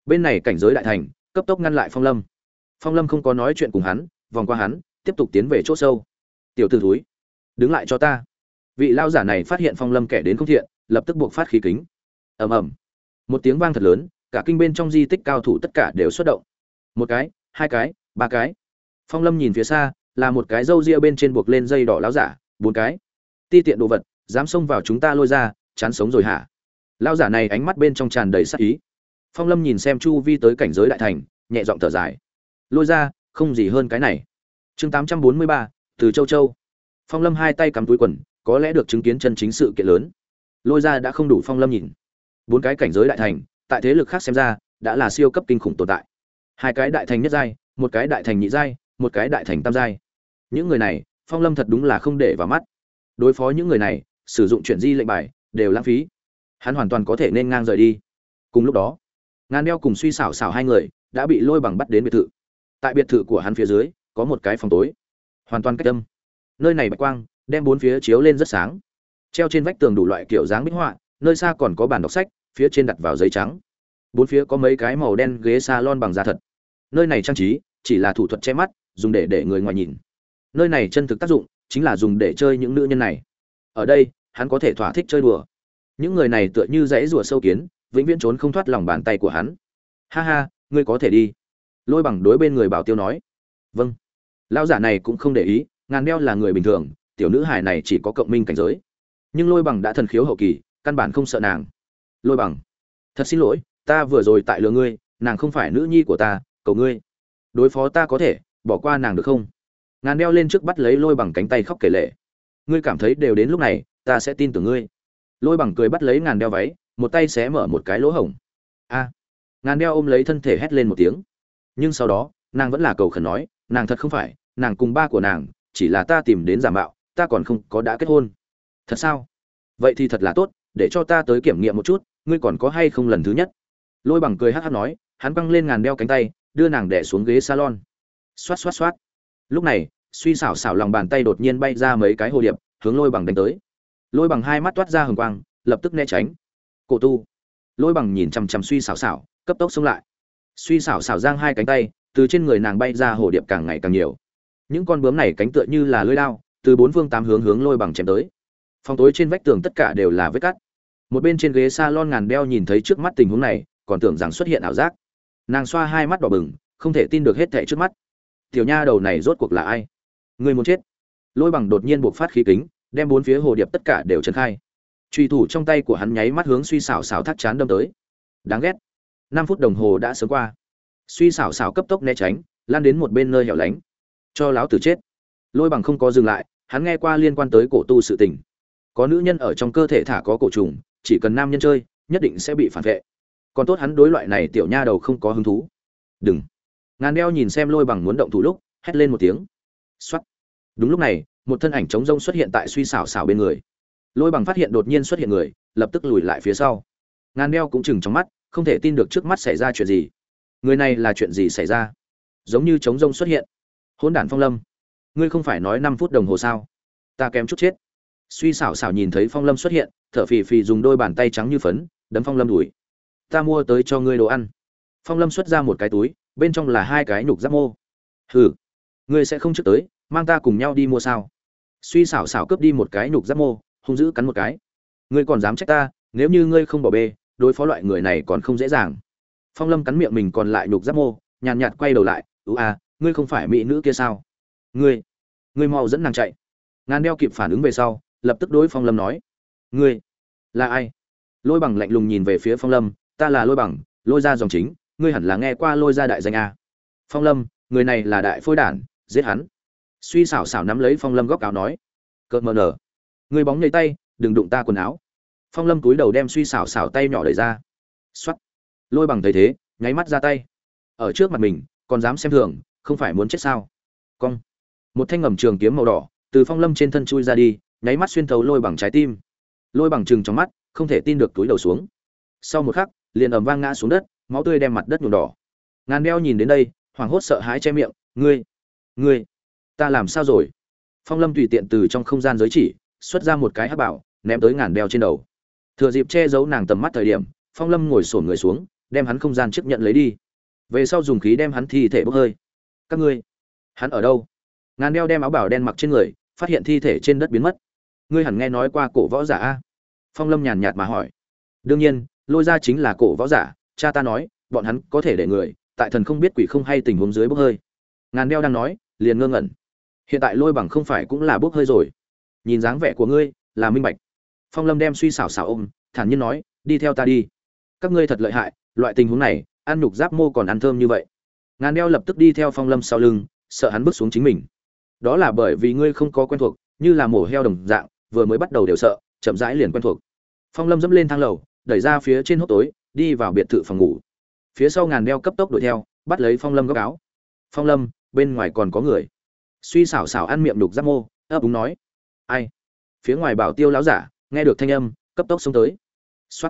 Bên này cảnh giới đại thành, cấp tốc ngăn lại phong lâm. Phong lâm không có nói chuyện cùng hắn, vòng qua hắn, tiếp tục tiến về chỗ sâu. Tiểu t ử thúi, đứng lại cho ta. Vị lao giả này phát hiện phong lâm kẻ đến không thiện, lập tức buộc phát khí kính. Ầm ầm một tiếng vang thật lớn, cả kinh bên trong di tích cao thủ tất cả đều xuất động. Một cái, hai cái, ba cái. Phong lâm nhìn phía xa, là một cái râu ria bên trên buộc lên dây đỏ láo giả, bốn cái. Ti tiện đồ vật, dám xông vào chúng ta lôi ra, chán sống rồi hả? Lao giả này ánh mắt bên trong tràn đầy sắc ý. Phong lâm nhìn xem chu vi tới cảnh giới đại thành, nhẹ giọng thở dài. Lôi ra, không gì hơn cái này. Chương tám trăm bốn mươi ba, từ châu châu. Phong lâm hai tay cắm túi quần, có lẽ được chứng kiến chân chính sự kiện lớn. Lôi ra đã không đủ phong lâm nhìn bốn cái cảnh giới đại thành, tại thế lực khác xem ra, đã là siêu cấp kinh khủng tồn tại. Hai cái đại thành nhất giai, một cái đại thành nhị giai, một cái đại thành tam giai. Những người này, phong lâm thật đúng là không để vào mắt. Đối phó những người này, sử dụng chuyện di lệnh bài, đều lãng phí. Hắn hoàn toàn có thể nên ngang rời đi. Cùng lúc đó ngàn đeo cùng suy xảo xảo hai người, đã bị lôi bằng bắt đến biệt thự. Tại biệt thự của hắn phía dưới, có một cái phòng tối. Hoàn toàn cách tâm nơi này bạch quang, đem bốn phía chiếu lên rất sáng. Treo trên vách tường đủ loại kiểu dáng minh họa nơi xa còn có bàn đọc sách, phía trên đặt vào giấy trắng. Bốn phía có mấy cái màu đen ghế salon bằng da thật. Nơi này trang trí, chỉ là thủ thuật che mắt, dùng để để người ngoài nhìn. Nơi này chân thực tác dụng, chính là dùng để chơi những nữ nhân này. Ở đây, hắn có thể thỏa thích chơi đùa. Những người này tựa như dãy rùa sâu kiến, vĩnh viễn trốn không thoát lòng bàn tay của hắn. Ha ha, ngươi có thể đi. Lôi bằng đối bên người bảo tiêu nói. Vâng. Lão giả này cũng không để ý, ngàn đeo là người bình thường, tiểu nữ hài này chỉ có cộng minh cảnh giới. Nhưng lôi bằng đã thần khiếu hậu kỳ căn bản không sợ nàng. Lôi bằng, thật xin lỗi, ta vừa rồi tại lừa ngươi, nàng không phải nữ nhi của ta, cầu ngươi. Đối phó ta có thể, bỏ qua nàng được không? Ngàn đeo lên trước bắt lấy lôi bằng cánh tay khóc kể lệ. Ngươi cảm thấy đều đến lúc này, ta sẽ tin tưởng ngươi. Lôi bằng cười bắt lấy ngàn đeo váy, một tay xé mở một cái lỗ hổng. A. Ngàn đeo ôm lấy thân thể hét lên một tiếng. Nhưng sau đó, nàng vẫn là cầu khẩn nói, nàng thật không phải, nàng cùng ba của nàng, chỉ là ta tìm đến giả mạo, ta còn không có đã kết hôn. Thật sao? Vậy thì thật là tốt để cho ta tới kiểm nghiệm một chút, ngươi còn có hay không lần thứ nhất? Lôi bằng cười hát hát nói, hắn băng lên ngàn đeo cánh tay, đưa nàng đẻ xuống ghế salon. Xoát xoát xoát. Lúc này, suy xảo xảo lòng bàn tay đột nhiên bay ra mấy cái hồ điệp, hướng lôi bằng đánh tới. Lôi bằng hai mắt toát ra hừng quang, lập tức né tránh. Cổ tu. Lôi bằng nhìn chằm chằm suy xảo xảo, cấp tốc xông lại. Suy xảo xảo giang hai cánh tay, từ trên người nàng bay ra hồ điệp càng ngày càng nhiều. Những con bướm này cánh tựa như là lưỡi lao từ bốn phương tám hướng hướng lôi bằng chém tới. Phòng tối trên vách tường tất cả đều là vết cắt một bên trên ghế s a lon ngàn beo nhìn thấy trước mắt tình huống này, còn tưởng rằng xuất hiện ảo giác. Nàng xoa hai mắt đỏ bừng, không thể tin được hết thẻ trước mắt. Tiểu nha đầu này rốt cuộc là ai? Người muốn chết. Lôi bằng đột nhiên buộc phát khí kính, đem bốn phía hồ điệp tất cả đều trấn khai. Trùy thủ trong tay của hắn nháy mắt hướng suy xảo xảo thắt chán đâm tới. Đáng ghét. Năm phút đồng hồ đã sớm qua. Suy xảo xảo cấp tốc né tránh, lan đến một bên nơi hẻo lánh. Cho láo tử chết. Lôi bằng không có dừng lại, hắn nghe qua liên quan tới cổ tu sự tình. Có nữ nhân ở trong cơ thể thả có cổ trùng chỉ cần nam nhân chơi, nhất định sẽ bị phản vệ. Còn tốt hắn đối loại này tiểu nha đầu không có hứng thú. Đừng. Ngàn đeo nhìn xem lôi bằng muốn động thủ lúc, hét lên một tiếng. X đúng lúc này, một thân ảnh trống rông xuất hiện tại suy xảo xảo bên người. Lôi bằng phát hiện đột nhiên xuất hiện người, lập tức lùi lại phía sau. Ngàn đeo cũng chừng trong mắt, không thể tin được trước mắt xảy ra chuyện gì. Người này là chuyện gì xảy ra? Giống như trống rông xuất hiện. Hôn đản phong lâm. Ngươi không phải nói năm phút đồng hồ sao? Ta kém chút chết suy xảo xảo nhìn thấy phong lâm xuất hiện, thở phì phì dùng đôi bàn tay trắng như phấn, đấm phong lâm đùi. Ta mua tới cho ngươi đồ ăn. Phong lâm xuất ra một cái túi, bên trong là hai cái nhục giáp mô. Hừ, ngươi sẽ không trước tới, mang ta cùng nhau đi mua sao? Suy xảo xảo cướp đi một cái nhục giáp mô, hung dữ cắn một cái. Ngươi còn dám trách ta, nếu như ngươi không bỏ bê, đối phó loại người này còn không dễ dàng. Phong lâm cắn miệng mình còn lại nhục giáp mô, nhàn nhạt quay đầu lại ưu à ngươi không phải mỹ nữ kia sao? Ngươi ngươi mau dẫn nàng chạy. Ngàn đeo kịp phản ứng về sau lập tức đối phong lâm nói, ngươi là ai? Lôi bằng lạnh lùng nhìn về phía phong lâm, ta là lôi bằng, lôi ra dòng chính, ngươi hẳn là nghe qua lôi ra đại danh a. Phong lâm, người này là đại phôi đản, giết hắn. Suy xảo xảo nắm lấy phong lâm góc áo nói, cợt mờ nở, ngươi bóng nhảy tay, đừng đụng ta quần áo. Phong lâm túi đầu đem suy xảo xảo tay nhỏ đẩy ra. X lôi bằng thấy thế, nháy mắt ra tay. Ở trước mặt mình, còn dám xem thường, không phải muốn chết sao? Cong. Một thanh ngầm trường kiếm màu đỏ, từ phong lâm trên thân chui ra đi nháy mắt xuyên thấu lôi bằng trái tim. Lôi bằng chừng trong mắt, không thể tin được túi đầu xuống. Sau một khắc, liền ầm vang ngã xuống đất, máu tươi đem mặt đất nhuộm đỏ. Ngàn đeo nhìn đến đây, hoảng hốt sợ hãi che miệng, ngươi ngươi, ta làm sao rồi? Phong lâm tùy tiện từ trong không gian giới chỉ, xuất ra một cái hát bảo, ném tới ngàn đeo trên đầu. Thừa dịp che giấu nàng tầm mắt thời điểm, phong lâm ngồi sổn người xuống, đem hắn không gian chấp nhận lấy đi. Về sau dùng khí đem hắn thi thể bốc hơi. Các ngươi, hắn ở đâu? Ngàn đeo đem áo bảo đen mặc trên người, phát hiện thi thể trên đất biến mất ngươi hẳn nghe nói qua cổ võ giả a? Phong lâm nhàn nhạt mà hỏi. Đương nhiên, lôi ra chính là cổ võ giả, cha ta nói, bọn hắn có thể để người, tại thần không biết quỷ không hay tình huống dưới bốc hơi. Ngàn đeo đang nói, liền ngơ ngẩn. Hiện tại lôi bằng không phải cũng là bốc hơi rồi. Nhìn dáng vẻ của ngươi, là minh bạch. Phong lâm đem suy xảo xảo ôm, thản nhiên nói, đi theo ta đi. Các ngươi thật lợi hại, loại tình huống này, ăn nhục giáp mô còn ăn thơm như vậy. Ngàn đeo lập tức đi theo phong lâm sau lưng, sợ hắn bước xuống chính mình. Đó là bởi vì ngươi không có quen thuộc, như là mổ heo đồng dạng vừa mới bắt đầu đều sợ, chậm rãi liền quen thuộc. Phong lâm dẫm lên thang lầu, đẩy ra phía trên hốc tối, đi vào biệt thự phòng ngủ. Phía sau ngàn đeo cấp tốc đuổi theo, bắt lấy phong lâm góc áo. Phong lâm, bên ngoài còn có người. Suy xảo xảo ăn miệng đục giáp mô, ấp úng nói. Ai? Phía ngoài bảo tiêu láo giả, nghe được thanh âm, cấp tốc xông tới. X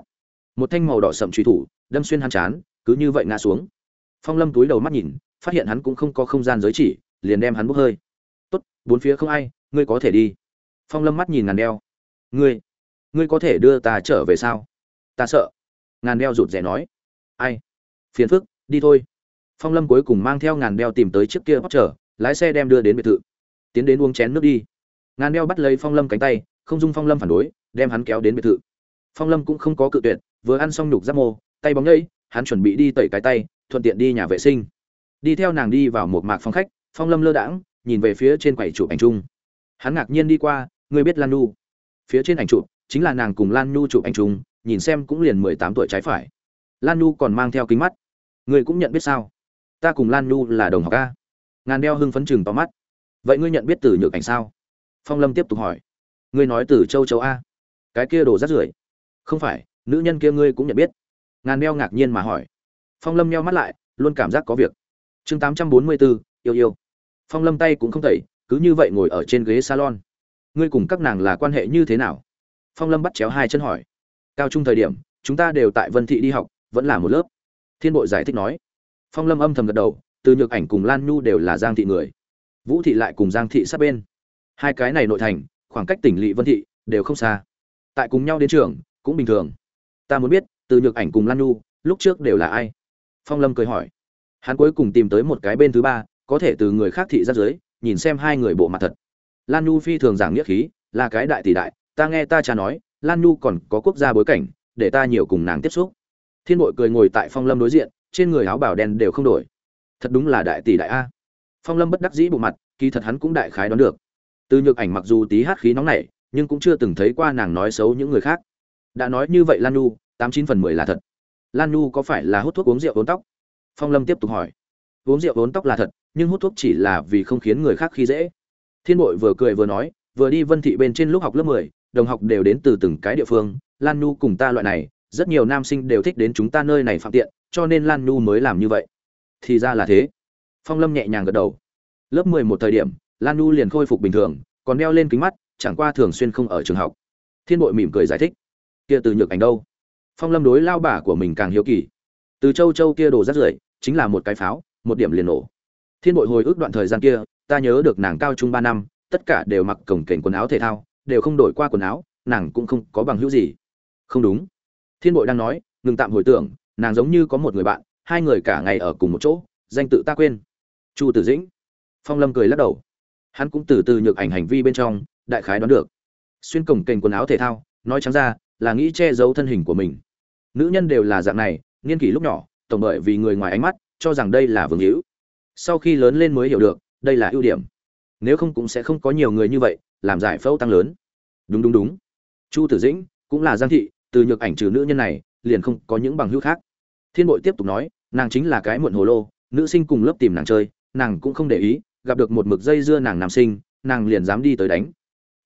một thanh màu đỏ sậm truy thủ, đâm xuyên hắn chán, cứ như vậy ngã xuống. Phong lâm túi đầu mắt nhìn, phát hiện hắn cũng không có không gian giới chỉ, liền đem hắn bốc hơi. Tốt, bốn phía không ai, ngươi có thể đi phong lâm mắt nhìn ngàn đeo. Ngươi ngươi có thể đưa ta trở về sao? Ta sợ. Ngàn đeo rụt rè nói. Ai? Phiền phức, đi thôi. Phong lâm cuối cùng mang theo ngàn đeo tìm tới chiếc kia bóc trở lái xe đem đưa đến biệt thự. Tiến đến uống chén nước đi. Ngàn đeo bắt lấy phong lâm cánh tay, không dung phong lâm phản đối, đem hắn kéo đến biệt thự. Phong lâm cũng không có cự tuyệt, vừa ăn xong nhục giáp mô, tay bóng nhây, hắn chuẩn bị đi tẩy cái tay, thuận tiện đi nhà vệ sinh. Đi theo nàng đi vào một mạc phòng khách, phong lâm lơ đãng, nhìn về phía trên quầy chụp ảnh chung. Hắn ngạc nhiên đi qua ngươi biết lan nhu? Phía trên ảnh chụp chính là nàng cùng lan nhu chụp ảnh chung, nhìn xem cũng liền mười tám tuổi trái phải. Lan nhu còn mang theo kính mắt. Ngươi cũng nhận biết sao? Ta cùng lan nhu là đồng học ca ngàn đeo hưng phấn chừng to mắt. Vậy ngươi nhận biết từ nhược ảnh sao? Phong lâm tiếp tục hỏi. Ngươi nói từ châu châu a. Cái kia đồ rắt rưởi. Không phải, nữ nhân kia ngươi cũng nhận biết. Ngàn đeo ngạc nhiên mà hỏi. Phong lâm nheo mắt lại, luôn cảm giác có việc. Chương tám trăm bốn mươi bốn, yêu yêu. Phong lâm tay cũng không tẩy, cứ như vậy ngồi ở trên ghế salon ngươi cùng các nàng là quan hệ như thế nào? Phong lâm bắt chéo hai chân hỏi. Cao trung thời điểm, chúng ta đều tại vân thị đi học, vẫn là một lớp. Thiên bội giải thích nói. Phong lâm âm thầm gật đầu, từ nhược ảnh cùng lan nhu đều là giang thị người. Vũ thị lại cùng giang thị sát bên. Hai cái này nội thành, khoảng cách tỉnh lỵ vân thị đều không xa. Tại cùng nhau đến trường, cũng bình thường. Ta muốn biết, từ nhược ảnh cùng lan nhu, lúc trước đều là ai? Phong lâm cười hỏi. Hắn cuối cùng tìm tới một cái bên thứ ba, có thể từ người khác thị ra dưới, nhìn xem hai người bộ mặt thật lan nhu phi thường giảng nghĩa khí, là cái đại tỷ đại, ta nghe ta cha nói, lan nhu còn có quốc gia bối cảnh, để ta nhiều cùng nàng tiếp xúc. Thiên bội cười ngồi tại phong lâm đối diện, trên người áo bảo đen đều không đổi. Thật đúng là đại tỷ đại a. Phong lâm bất đắc dĩ bộ mặt, kỳ thật hắn cũng đại khái đoán được. Từ nhược ảnh mặc dù tí hát khí nóng nảy, nhưng cũng chưa từng thấy qua nàng nói xấu những người khác. Đã nói như vậy lan nhu, tám chín phần mười là thật. Lan nhu có phải là hút thuốc uống rượu uống tóc? Phong lâm tiếp tục hỏi. Uống rượu uống tóc là thật, nhưng hút thuốc chỉ là vì không khiến người khác khi dễ thiên bội vừa cười vừa nói, vừa đi vân thị bên trên lúc học lớp mười, đồng học đều đến từ từng cái địa phương, lan nhu cùng ta loại này, rất nhiều nam sinh đều thích đến chúng ta nơi này phạm tiện, cho nên lan nhu mới làm như vậy. Thì ra là thế. Phong lâm nhẹ nhàng gật đầu. Lớp mười một thời điểm, lan nhu liền khôi phục bình thường, còn đeo lên kính mắt, chẳng qua thường xuyên không ở trường học. Thiên bội mỉm cười giải thích. Kia từ nhược ảnh đâu? Phong lâm đối lao bả của mình càng hiếu kỳ. Từ châu châu kia đồ rắt rưởi, chính là một cái pháo, một điểm liền nổ. Thiên bội hồi ức đoạn thời gian kia ta nhớ được nàng cao trung ba năm, tất cả đều mặc cổng kềnh quần áo thể thao, đều không đổi qua quần áo, nàng cũng không có bằng hữu gì. Không đúng. Thiên bội đang nói, ngừng tạm hồi tưởng, nàng giống như có một người bạn, hai người cả ngày ở cùng một chỗ, danh tự ta quên. Chu tử dĩnh. Phong lâm cười lắc đầu. Hắn cũng từ từ nhược ảnh hành vi bên trong, đại khái đoán được. Xuyên cổng kềnh quần áo thể thao, nói trắng ra, là nghĩ che giấu thân hình của mình. Nữ nhân đều là dạng này, niên kỷ lúc nhỏ, tổng bởi vì người ngoài ánh mắt, cho rằng đây là vương hữu. Sau khi lớn lên mới hiểu được đây là ưu điểm. Nếu không cũng sẽ không có nhiều người như vậy, làm giải phẫu tăng lớn. Đúng đúng đúng. Chu tử dĩnh cũng là giang thị, từ nhược ảnh trừ nữ nhân này, liền không có những bằng hữu khác. Thiên bội tiếp tục nói, nàng chính là cái muộn hồ lô, nữ sinh cùng lớp tìm nàng chơi, nàng cũng không để ý, gặp được một mực dây dưa nàng nam sinh, nàng liền dám đi tới đánh.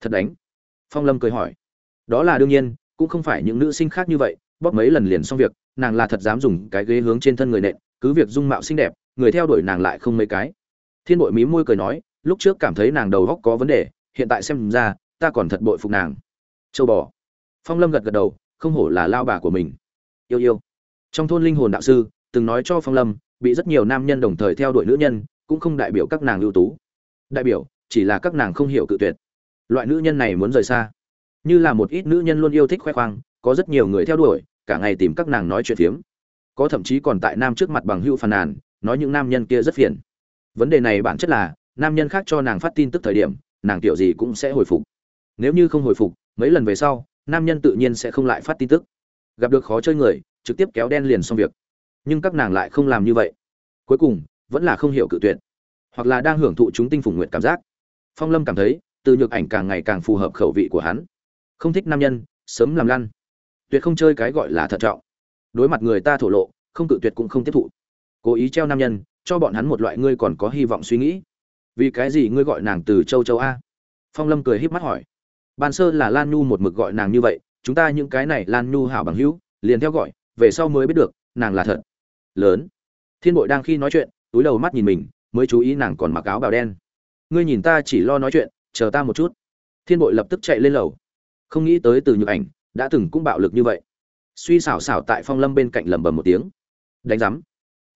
Thật đánh. Phong lâm cười hỏi. Đó là đương nhiên, cũng không phải những nữ sinh khác như vậy, bóp mấy lần liền xong việc, nàng là thật dám dùng cái ghế hướng trên thân người nện, cứ việc dung mạo xinh đẹp, người theo đuổi nàng lại không mấy cái thiên bội mí môi cười nói, lúc trước cảm thấy nàng đầu góc có vấn đề, hiện tại xem ra, ta còn thật bội phục nàng. Châu bò. Phong lâm gật gật đầu, không hổ là lao bà của mình. Yêu yêu. Trong thôn linh hồn đạo sư, từng nói cho phong lâm, bị rất nhiều nam nhân đồng thời theo đuổi nữ nhân, cũng không đại biểu các nàng ưu tú. Đại biểu, chỉ là các nàng không hiểu cự tuyệt. Loại nữ nhân này muốn rời xa. Như là một ít nữ nhân luôn yêu thích khoe khoang, có rất nhiều người theo đuổi, cả ngày tìm các nàng nói chuyện phiếm. Có thậm chí còn tại nam trước mặt bằng hữu phàn nàn, nói những nam nhân kia rất phiền vấn đề này bản chất là, nam nhân khác cho nàng phát tin tức thời điểm, nàng kiểu gì cũng sẽ hồi phục. Nếu như không hồi phục, mấy lần về sau, nam nhân tự nhiên sẽ không lại phát tin tức. Gặp được khó chơi người, trực tiếp kéo đen liền xong việc. Nhưng các nàng lại không làm như vậy. Cuối cùng, vẫn là không hiểu cự tuyệt. Hoặc là đang hưởng thụ chúng tinh phủ nguyện cảm giác. Phong lâm cảm thấy, từ nhược ảnh càng ngày càng phù hợp khẩu vị của hắn. Không thích nam nhân, sớm làm lăn. Tuyệt không chơi cái gọi là thận trọng. Đối mặt người ta thổ lộ, không cự tuyệt cũng không tiếp thụ. Cố ý treo nam nhân cho bọn hắn một loại ngươi còn có hy vọng suy nghĩ. Vì cái gì ngươi gọi nàng từ châu châu a? Phong lâm cười híp mắt hỏi. Ban sơ là lan nhu một mực gọi nàng như vậy, chúng ta những cái này lan nhu hảo bằng hữu, liền theo gọi, về sau mới biết được, nàng là thật. Lớn. Thiên bội đang khi nói chuyện, túi đầu mắt nhìn mình, mới chú ý nàng còn mặc áo bào đen. Ngươi nhìn ta chỉ lo nói chuyện, chờ ta một chút. Thiên bội lập tức chạy lên lầu. Không nghĩ tới từ nhược ảnh, đã từng cũng bạo lực như vậy. Suy xảo xảo tại phong lâm bên cạnh lẩm bẩm một tiếng. Đánh giám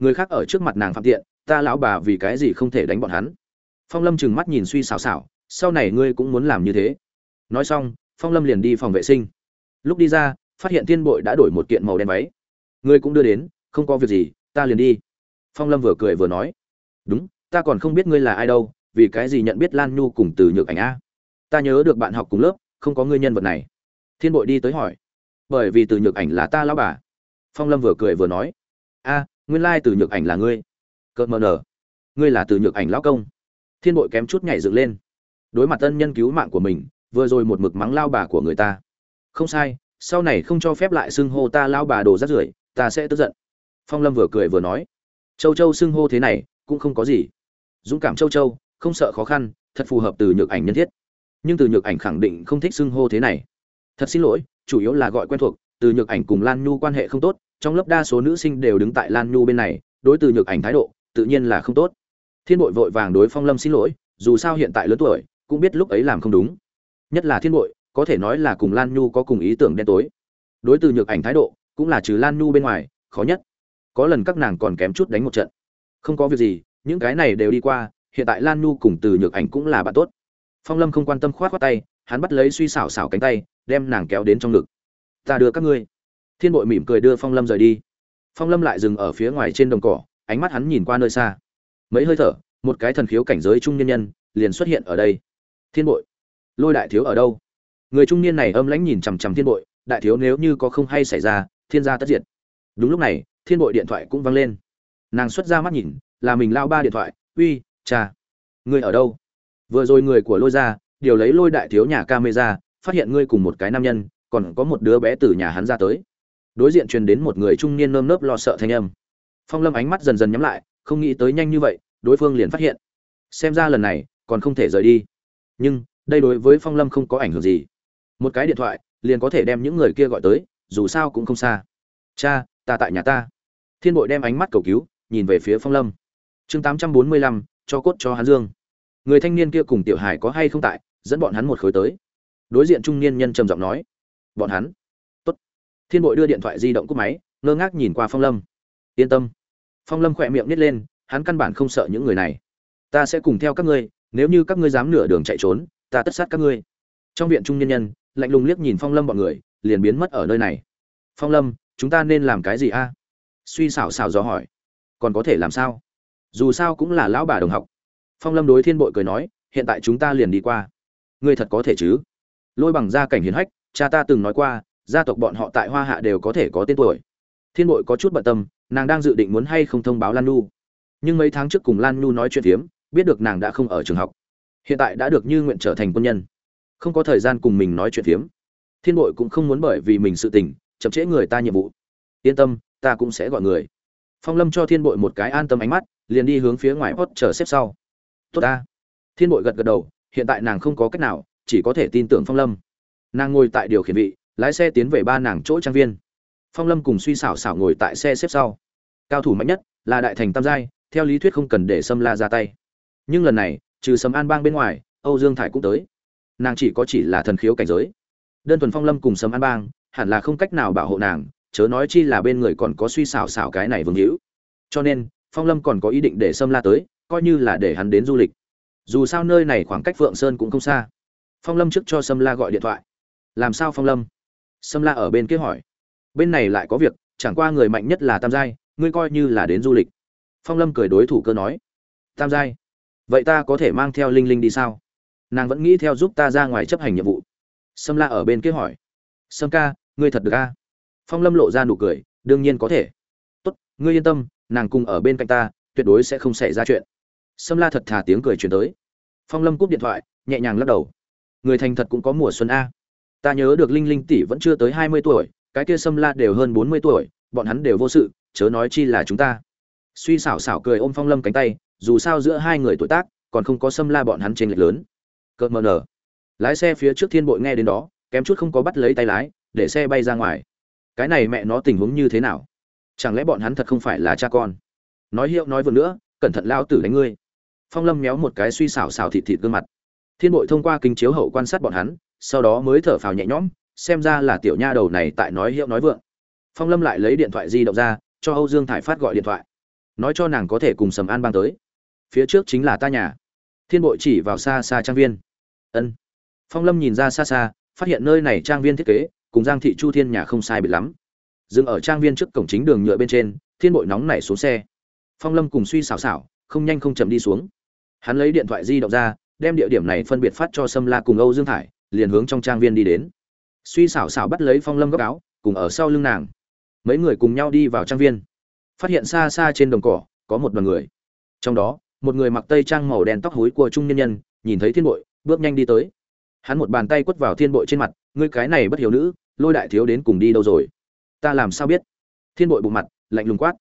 người khác ở trước mặt nàng phạm tiện, ta lão bà vì cái gì không thể đánh bọn hắn? Phong lâm trừng mắt nhìn suy xào xảo, sau này ngươi cũng muốn làm như thế. Nói xong, phong lâm liền đi phòng vệ sinh. Lúc đi ra, phát hiện thiên bội đã đổi một kiện màu đen váy. Ngươi cũng đưa đến, không có việc gì, ta liền đi. Phong lâm vừa cười vừa nói. Đúng, ta còn không biết ngươi là ai đâu, vì cái gì nhận biết lan nhu cùng từ nhược ảnh a? Ta nhớ được bạn học cùng lớp, không có ngươi nhân vật này. Thiên bội đi tới hỏi. Bởi vì từ nhược ảnh là ta lão bà. Phong lâm vừa cười vừa nói. A nguyên lai từ nhược ảnh là ngươi. Cợt mờ nở. Ngươi là từ nhược ảnh lão công. Thiên bội kém chút nhảy dựng lên. Đối mặt tân nhân cứu mạng của mình, vừa rồi một mực mắng lao bà của người ta. Không sai, sau này không cho phép lại xưng hô ta lao bà đồ rát rưởi, ta sẽ tức giận. Phong lâm vừa cười vừa nói. Châu châu xưng hô thế này, cũng không có gì. Dũng cảm châu châu, không sợ khó khăn, thật phù hợp từ nhược ảnh nhân thiết. Nhưng từ nhược ảnh khẳng định không thích xưng hô thế này. Thật xin lỗi, chủ yếu là gọi quen thuộc, từ nhược ảnh cùng lan nhu quan hệ không tốt trong lớp đa số nữ sinh đều đứng tại lan nhu bên này, đối từ nhược ảnh thái độ, tự nhiên là không tốt. Thiên bội vội vàng đối phong lâm xin lỗi, dù sao hiện tại lớn tuổi, cũng biết lúc ấy làm không đúng. Nhất là thiên bội, có thể nói là cùng lan nhu có cùng ý tưởng đen tối. Đối từ nhược ảnh thái độ, cũng là trừ lan nhu bên ngoài, khó nhất. Có lần các nàng còn kém chút đánh một trận. Không có việc gì, những cái này đều đi qua, hiện tại lan nhu cùng từ nhược ảnh cũng là bạn tốt. Phong lâm không quan tâm khoát khoát tay, hắn bắt lấy suy xảo xảo cánh tay, đem nàng kéo đến trong ngực. Ta đưa các ngươi thiên bội mỉm cười đưa phong lâm rời đi. Phong lâm lại dừng ở phía ngoài trên đồng cỏ, ánh mắt hắn nhìn qua nơi xa. Mấy hơi thở, một cái thần khiếu cảnh giới trung nhân nhân liền xuất hiện ở đây. Thiên bội, lôi đại thiếu ở đâu? Người trung niên này âm lãnh nhìn chằm chằm thiên bội, đại thiếu nếu như có không hay xảy ra, thiên gia tất diệt. Đúng lúc này, thiên bội điện thoại cũng vang lên. Nàng xuất ra mắt nhìn, là mình lao ba điện thoại, uy, cha, ngươi ở đâu? Vừa rồi người của lôi ra điều lấy lôi đại thiếu nhà camera, phát hiện ngươi cùng một cái nam nhân, còn có một đứa bé từ nhà hắn ra tới đối diện truyền đến một người trung niên nơm nớp lo sợ thanh âm. Phong lâm ánh mắt dần dần nhắm lại, không nghĩ tới nhanh như vậy, đối phương liền phát hiện. Xem ra lần này, còn không thể rời đi. Nhưng, đây đối với phong lâm không có ảnh hưởng gì. Một cái điện thoại, liền có thể đem những người kia gọi tới, dù sao cũng không xa. Cha, ta tại nhà ta. Thiên bội đem ánh mắt cầu cứu, nhìn về phía phong lâm. Chương tám trăm bốn mươi lăm, cho cốt cho hán dương. Người thanh niên kia cùng tiểu hải có hay không tại, dẫn bọn hắn một khối tới. Đối diện trung niên nhân trầm giọng nói. Bọn hắn? Thiên bội đưa điện thoại di động cúp máy, ngơ ngác nhìn qua phong lâm. Yên tâm. Phong lâm khỏe miệng nít lên, hắn căn bản không sợ những người này. Ta sẽ cùng theo các ngươi, nếu như các ngươi dám nửa đường chạy trốn, ta tất sát các ngươi. Trong viện trung nhân nhân, lạnh lùng liếc nhìn phong lâm bọn người, liền biến mất ở nơi này. Phong lâm, chúng ta nên làm cái gì a? Suy xảo xảo dò hỏi. Còn có thể làm sao? Dù sao cũng là lão bà đồng học. Phong lâm đối thiên bội cười nói, hiện tại chúng ta liền đi qua. Ngươi thật có thể chứ? Lôi bằng gia cảnh hiến hách, cha ta từng nói qua gia tộc bọn họ tại hoa hạ đều có thể có tên tuổi. Thiên bội có chút bận tâm, nàng đang dự định muốn hay không thông báo lan nhu. Nhưng mấy tháng trước cùng lan nhu nói chuyện phiếm, biết được nàng đã không ở trường học. Hiện tại đã được như nguyện trở thành quân nhân. Không có thời gian cùng mình nói chuyện phiếm. Thiên bội cũng không muốn bởi vì mình sự tình, chậm trễ người ta nhiệm vụ. Yên tâm, ta cũng sẽ gọi người. Phong lâm cho thiên bội một cái an tâm ánh mắt, liền đi hướng phía ngoài hót chờ xếp sau. Tốt ta. Thiên bội gật gật đầu, hiện tại nàng không có cách nào, chỉ có thể tin tưởng phong lâm. Nàng ngồi tại điều khiển vị lái xe tiến về ba nàng chỗ trang viên. Phong lâm cùng suy xảo xảo ngồi tại xe xếp sau. Cao thủ mạnh nhất là đại thành tam giai, theo lý thuyết không cần để sâm la ra tay. Nhưng lần này, trừ sấm an bang bên ngoài, âu dương thải cũng tới. Nàng chỉ có chỉ là thần khiếu cảnh giới. Đơn thuần phong lâm cùng sấm an bang, hẳn là không cách nào bảo hộ nàng, chớ nói chi là bên người còn có suy xảo xảo cái này vương hữu. Cho nên, phong lâm còn có ý định để sâm la tới, coi như là để hắn đến du lịch. Dù sao nơi này khoảng cách phượng sơn cũng không xa. Phong lâm trước cho sâm la gọi điện thoại. Làm sao phong lâm? Sâm la ở bên kia hỏi. Bên này lại có việc, chẳng qua người mạnh nhất là tam giai, ngươi coi như là đến du lịch. Phong lâm cười đối thủ cơ nói. Tam giai, vậy ta có thể mang theo linh linh đi sao? Nàng vẫn nghĩ theo giúp ta ra ngoài chấp hành nhiệm vụ. Sâm la ở bên kia hỏi. Sâm ca, ngươi thật được ca phong lâm lộ ra nụ cười, đương nhiên có thể. Tốt, ngươi yên tâm, nàng cùng ở bên cạnh ta, tuyệt đối sẽ không xảy ra chuyện. Sâm la thật thà tiếng cười truyền tới. Phong lâm cúp điện thoại, nhẹ nhàng lắc đầu. Người thành thật cũng có mùa xuân a ta nhớ được linh linh tỷ vẫn chưa tới hai mươi tuổi, cái kia sâm la đều hơn bốn mươi tuổi, bọn hắn đều vô sự, chớ nói chi là chúng ta. Suy xảo xảo cười ôm phong lâm cánh tay, dù sao giữa hai người tuổi tác, còn không có sâm la bọn hắn trên lệch lớn. Cợt mờ nở. Lái xe phía trước thiên bội nghe đến đó, kém chút không có bắt lấy tay lái, để xe bay ra ngoài. Cái này mẹ nó tình huống như thế nào? Chẳng lẽ bọn hắn thật không phải là cha con? Nói hiệu nói vừa nữa, cẩn thận lao tử đánh ngươi. Phong lâm méo một cái suy xảo xảo thịt thịt gương mặt. Thiên bội thông qua kính chiếu hậu quan sát bọn hắn sau đó mới thở phào nhẹ nhõm, xem ra là tiểu nha đầu này tại nói hiệu nói vượng. Phong lâm lại lấy điện thoại di động ra, cho âu dương thải phát gọi điện thoại. Nói cho nàng có thể cùng sầm an bang tới. Phía trước chính là ta nhà. Thiên bội chỉ vào xa xa trang viên. Ân. Phong lâm nhìn ra xa xa, phát hiện nơi này trang viên thiết kế, cùng giang thị chu thiên nhà không sai biệt lắm. Dừng ở trang viên trước cổng chính đường nhựa bên trên, thiên bội nóng nảy xuống xe. Phong lâm cùng suy xảo xảo, không nhanh không chậm đi xuống. Hắn lấy điện thoại di động ra, đem địa điểm này phân biệt phát cho sâm la cùng âu dương thải liền hướng trong trang viên đi đến. Suy xảo xảo bắt lấy phong lâm góc áo, cùng ở sau lưng nàng. Mấy người cùng nhau đi vào trang viên. Phát hiện xa xa trên đồng cỏ, có một đoàn người. Trong đó, một người mặc tây trang màu đen tóc hối của trung nhân nhân, nhìn thấy thiên bội, bước nhanh đi tới. Hắn một bàn tay quất vào thiên bội trên mặt, ngươi cái này bất hiểu nữ, lôi đại thiếu đến cùng đi đâu rồi? Ta làm sao biết? Thiên bội bụng mặt, lạnh lùng quát.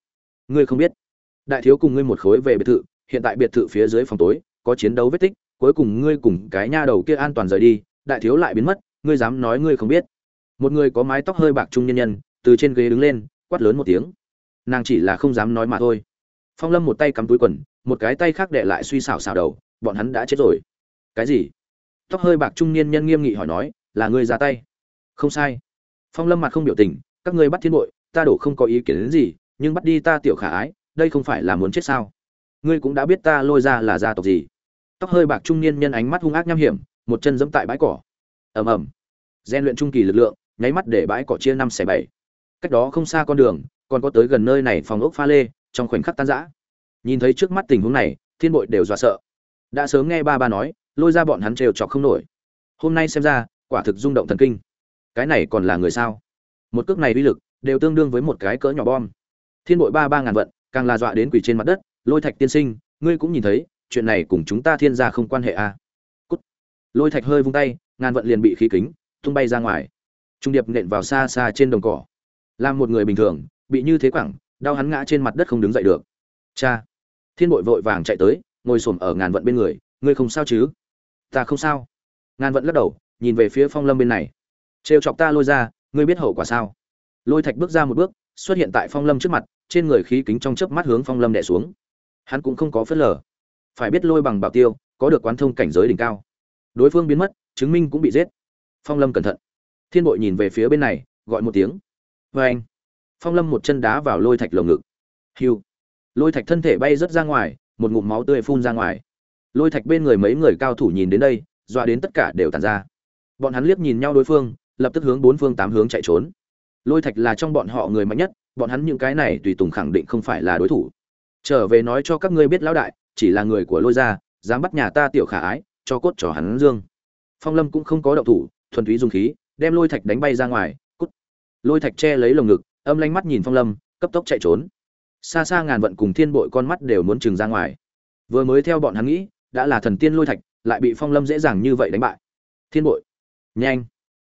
Ngươi không biết. Đại thiếu cùng ngươi một khối về biệt thự, hiện tại biệt thự phía dưới phòng tối, có chiến đấu vết tích, cuối cùng ngươi cùng cái nha đầu kia an toàn rời đi đại thiếu lại biến mất, ngươi dám nói ngươi không biết. Một người có mái tóc hơi bạc trung nhân nhân, từ trên ghế đứng lên, quát lớn một tiếng. Nàng chỉ là không dám nói mà thôi. Phong lâm một tay cắm túi quần, một cái tay khác đệ lại suy xảo xảo đầu, bọn hắn đã chết rồi. Cái gì? Tóc hơi bạc trung niên nhân nghiêm nghị hỏi nói, là ngươi ra tay? Không sai. Phong lâm mặt không biểu tình, các ngươi bắt thiên bội, ta đổ không có ý kiến đến gì, nhưng bắt đi ta tiểu khả ái, đây không phải là muốn chết sao? Ngươi cũng đã biết ta lôi ra là gia tộc gì. Tóc hơi bạc trung niên nhân ánh mắt hung ác nham hiểm một chân giẫm tại bãi cỏ. Ầm ầm. Gian luyện trung kỳ lực lượng, nháy mắt để bãi cỏ chia năm xẻ bảy. Cách đó không xa con đường, còn có tới gần nơi này phòng ốc pha lê, trong khoảnh khắc tan rã. Nhìn thấy trước mắt tình huống này, thiên bội đều dọa sợ. Đã sớm nghe ba ba nói, lôi ra bọn hắn trêu chọc không nổi. Hôm nay xem ra, quả thực rung động thần kinh. Cái này còn là người sao? Một cước này uy lực, đều tương đương với một cái cỡ nhỏ bom. Thiên bội ba ba ngàn vận, càng là dọa đến quỷ trên mặt đất, lôi thạch tiên sinh, ngươi cũng nhìn thấy, chuyện này cùng chúng ta thiên gia không quan hệ à. Lôi thạch hơi vung tay, ngàn vận liền bị khí kính tung bay ra ngoài. Trung điệp nện vào xa xa trên đồng cỏ. Làm một người bình thường, bị như thế quẳng đau hắn ngã trên mặt đất không đứng dậy được. Cha! Thiên bội vội vàng chạy tới, ngồi xổm ở ngàn vận bên người. Ngươi không sao chứ? Ta không sao. Ngàn vận lắc đầu, nhìn về phía phong lâm bên này. Trêu chọc ta lôi ra, ngươi biết hậu quả sao? Lôi thạch bước ra một bước, xuất hiện tại phong lâm trước mặt, trên người khí kính trong chớp mắt hướng phong lâm đè xuống. Hắn cũng không có phớt lờ. Phải biết lôi bằng bảo tiêu, có được quán thông cảnh giới đỉnh cao đối phương biến mất, chứng minh cũng bị giết. Phong lâm cẩn thận. Thiên bội nhìn về phía bên này, gọi một tiếng. Vê anh. Phong lâm một chân đá vào lôi thạch lồng ngực. Hiu. Lôi thạch thân thể bay rớt ra ngoài, một ngụm máu tươi phun ra ngoài. Lôi thạch bên người mấy người cao thủ nhìn đến đây, dọa đến tất cả đều tàn ra. Bọn hắn liếc nhìn nhau đối phương, lập tức hướng bốn phương tám hướng chạy trốn. Lôi thạch là trong bọn họ người mạnh nhất, bọn hắn những cái này tùy tùng khẳng định không phải là đối thủ. Trở về nói cho các ngươi biết lão đại, chỉ là người của lôi gia, dám bắt nhà ta tiểu khả ái cho cốt trò hắn dương. Phong lâm cũng không có động thủ, thuần túy dùng khí, đem lôi thạch đánh bay ra ngoài, cút. Lôi thạch che lấy lồng ngực, âm lanh mắt nhìn phong lâm, cấp tốc chạy trốn. Xa xa ngàn vận cùng thiên bội con mắt đều muốn trừng ra ngoài. Vừa mới theo bọn hắn nghĩ, đã là thần tiên lôi thạch, lại bị phong lâm dễ dàng như vậy đánh bại. Thiên bội. Nhanh.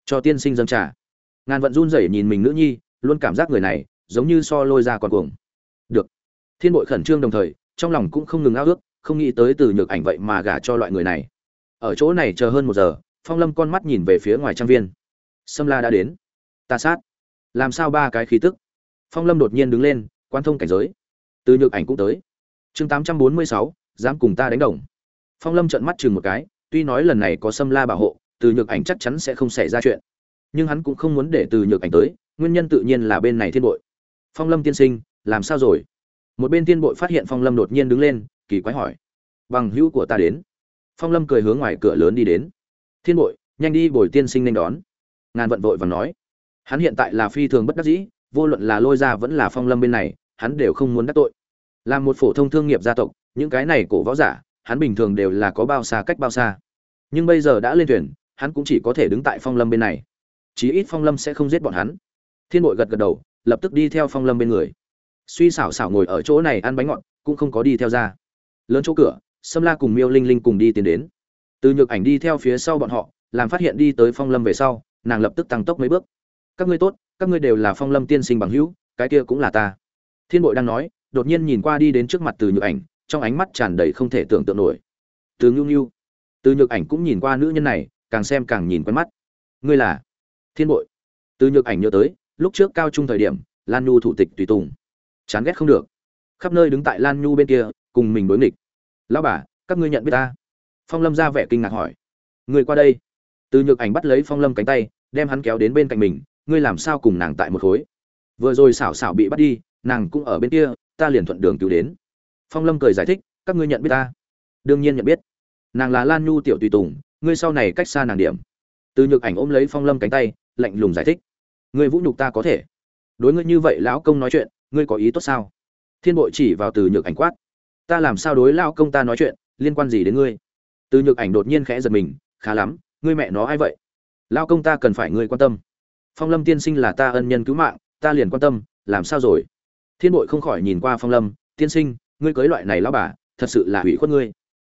Cho tiên sinh dâng trà. Ngàn vận run rẩy nhìn mình nữ nhi, luôn cảm giác người này, giống như so lôi ra còn cuồng. Được. Thiên bội khẩn trương đồng thời, trong lòng cũng không ngừng ao ước, không nghĩ tới từ nhược ảnh vậy mà gả cho loại người này ở chỗ này chờ hơn một giờ, phong lâm con mắt nhìn về phía ngoài trang viên. Sâm la đã đến. Ta sát. Làm sao ba cái khí tức? Phong lâm đột nhiên đứng lên, quan thông cảnh giới. Từ nhược ảnh cũng tới. Chương tám trăm bốn mươi sáu, dám cùng ta đánh đồng. Phong lâm trợn mắt chừng một cái, tuy nói lần này có sâm la bảo hộ, từ nhược ảnh chắc chắn sẽ không xảy ra chuyện. Nhưng hắn cũng không muốn để từ nhược ảnh tới, nguyên nhân tự nhiên là bên này thiên bội. Phong lâm tiên sinh, làm sao rồi? Một bên thiên bội phát hiện phong lâm đột nhiên đứng lên, kỳ quái hỏi. Bằng hữu của ta đến phong lâm cười hướng ngoài cửa lớn đi đến. Thiên bội, nhanh đi bồi tiên sinh nên đón. Ngàn vận vội và nói. Hắn hiện tại là phi thường bất đắc dĩ, vô luận là lôi ra vẫn là phong lâm bên này, hắn đều không muốn đắc tội. Là một phổ thông thương nghiệp gia tộc, những cái này cổ võ giả, hắn bình thường đều là có bao xa cách bao xa. Nhưng bây giờ đã lên thuyền, hắn cũng chỉ có thể đứng tại phong lâm bên này. Chí ít phong lâm sẽ không giết bọn hắn. Thiên bội gật gật đầu, lập tức đi theo phong lâm bên người. Suy xảo xảo ngồi ở chỗ này ăn bánh ngọt, cũng không có đi theo ra. Lớn chỗ cửa sâm la cùng miêu linh linh cùng đi tiến đến. Từ nhược ảnh đi theo phía sau bọn họ, làm phát hiện đi tới phong lâm về sau, nàng lập tức tăng tốc mấy bước. Các ngươi tốt, các ngươi đều là phong lâm tiên sinh bằng hữu, cái kia cũng là ta. Thiên bội đang nói, đột nhiên nhìn qua đi đến trước mặt từ nhược ảnh, trong ánh mắt tràn đầy không thể tưởng tượng nổi. Từ ngưu ngưu từ nhược ảnh cũng nhìn qua nữ nhân này, càng xem càng nhìn quen mắt. Ngươi là? Thiên bội. Từ nhược ảnh nhớ tới, lúc trước cao trung thời điểm, lan nhu thủ tịch tùy tùng. Chán ghét không được. Khắp nơi đứng tại lan nhu bên kia, cùng mình đối nghịch lão bà, các ngươi nhận biết ta? Phong lâm ra vẻ kinh ngạc hỏi. Người qua đây. Từ nhược ảnh bắt lấy phong lâm cánh tay, đem hắn kéo đến bên cạnh mình, ngươi làm sao cùng nàng tại một khối? Vừa rồi xảo xảo bị bắt đi, nàng cũng ở bên kia, ta liền thuận đường cứu đến. Phong lâm cười giải thích, các ngươi nhận biết ta? Đương nhiên nhận biết. Nàng là lan nhu tiểu tùy tùng, ngươi sau này cách xa nàng điểm. Từ nhược ảnh ôm lấy phong lâm cánh tay, lạnh lùng giải thích. Ngươi vũ nhục ta có thể. Đối ngươi như vậy, lão công nói chuyện, ngươi có ý tốt sao? Thiên bội chỉ vào từ nhược ảnh quát ta làm sao đối lao công ta nói chuyện, liên quan gì đến ngươi? Từ nhược ảnh đột nhiên khẽ giật mình, khá lắm, ngươi mẹ nó ai vậy? Lão công ta cần phải ngươi quan tâm. Phong lâm tiên sinh là ta ân nhân cứu mạng, ta liền quan tâm, làm sao rồi? Thiên bội không khỏi nhìn qua phong lâm, tiên sinh, ngươi cưới loại này lão bà, thật sự là hủy khuất ngươi.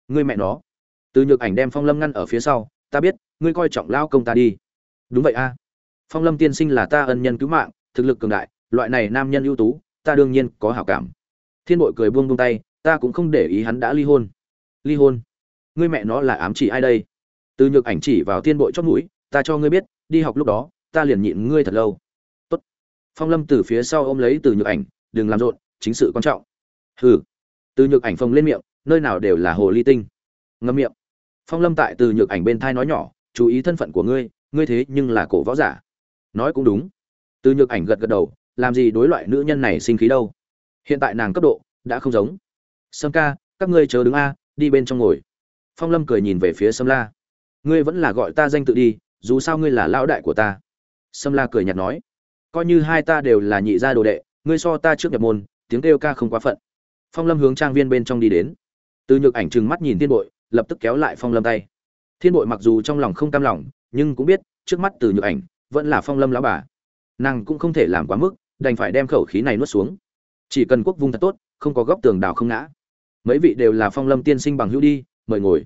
Ngươi mẹ nó. Từ nhược ảnh đem phong lâm ngăn ở phía sau, ta biết, ngươi coi trọng lao công ta đi. Đúng vậy a. Phong lâm tiên sinh là ta ân nhân cứu mạng, thực lực cường đại, loại này nam nhân ưu tú, ta đương nhiên có hảo cảm. Thiên bội cười buông buông tay ta cũng không để ý hắn đã ly hôn. Ly hôn? Ngươi mẹ nó là ám chỉ ai đây? Từ nhược ảnh chỉ vào thiên bội chót mũi, ta cho ngươi biết, đi học lúc đó, ta liền nhịn ngươi thật lâu. Tốt. phong lâm từ phía sau ôm lấy từ nhược ảnh, đừng làm rộn, chính sự quan trọng. Hừ. Từ nhược ảnh phồng lên miệng, nơi nào đều là hồ ly tinh. Ngâm miệng. Phong lâm tại từ nhược ảnh bên thai nói nhỏ, chú ý thân phận của ngươi ngươi thế nhưng là cổ võ giả. Nói cũng đúng. Từ nhược ảnh gật gật đầu, làm gì đối loại nữ nhân này sinh khí đâu? Hiện tại nàng cấp độ, đã không giống sâm ca, các ngươi chờ đứng a, đi bên trong ngồi. Phong lâm cười nhìn về phía sâm la. Ngươi vẫn là gọi ta danh tự đi, dù sao ngươi là lão đại của ta. Sâm la cười nhạt nói. Coi như hai ta đều là nhị gia đồ đệ, ngươi so ta trước nhập môn, tiếng kêu ca không quá phận. Phong lâm hướng trang viên bên trong đi đến. Từ nhược ảnh trừng mắt nhìn thiên bội, lập tức kéo lại phong lâm tay. Thiên bội mặc dù trong lòng không cam lòng, nhưng cũng biết, trước mắt từ nhược ảnh vẫn là phong lâm lão bà. Nàng cũng không thể làm quá mức, đành phải đem khẩu khí này nuốt xuống. Chỉ cần quốc vung thật tốt, không có góc tường đào không ngã mấy vị đều là phong lâm tiên sinh bằng hữu đi, mời ngồi.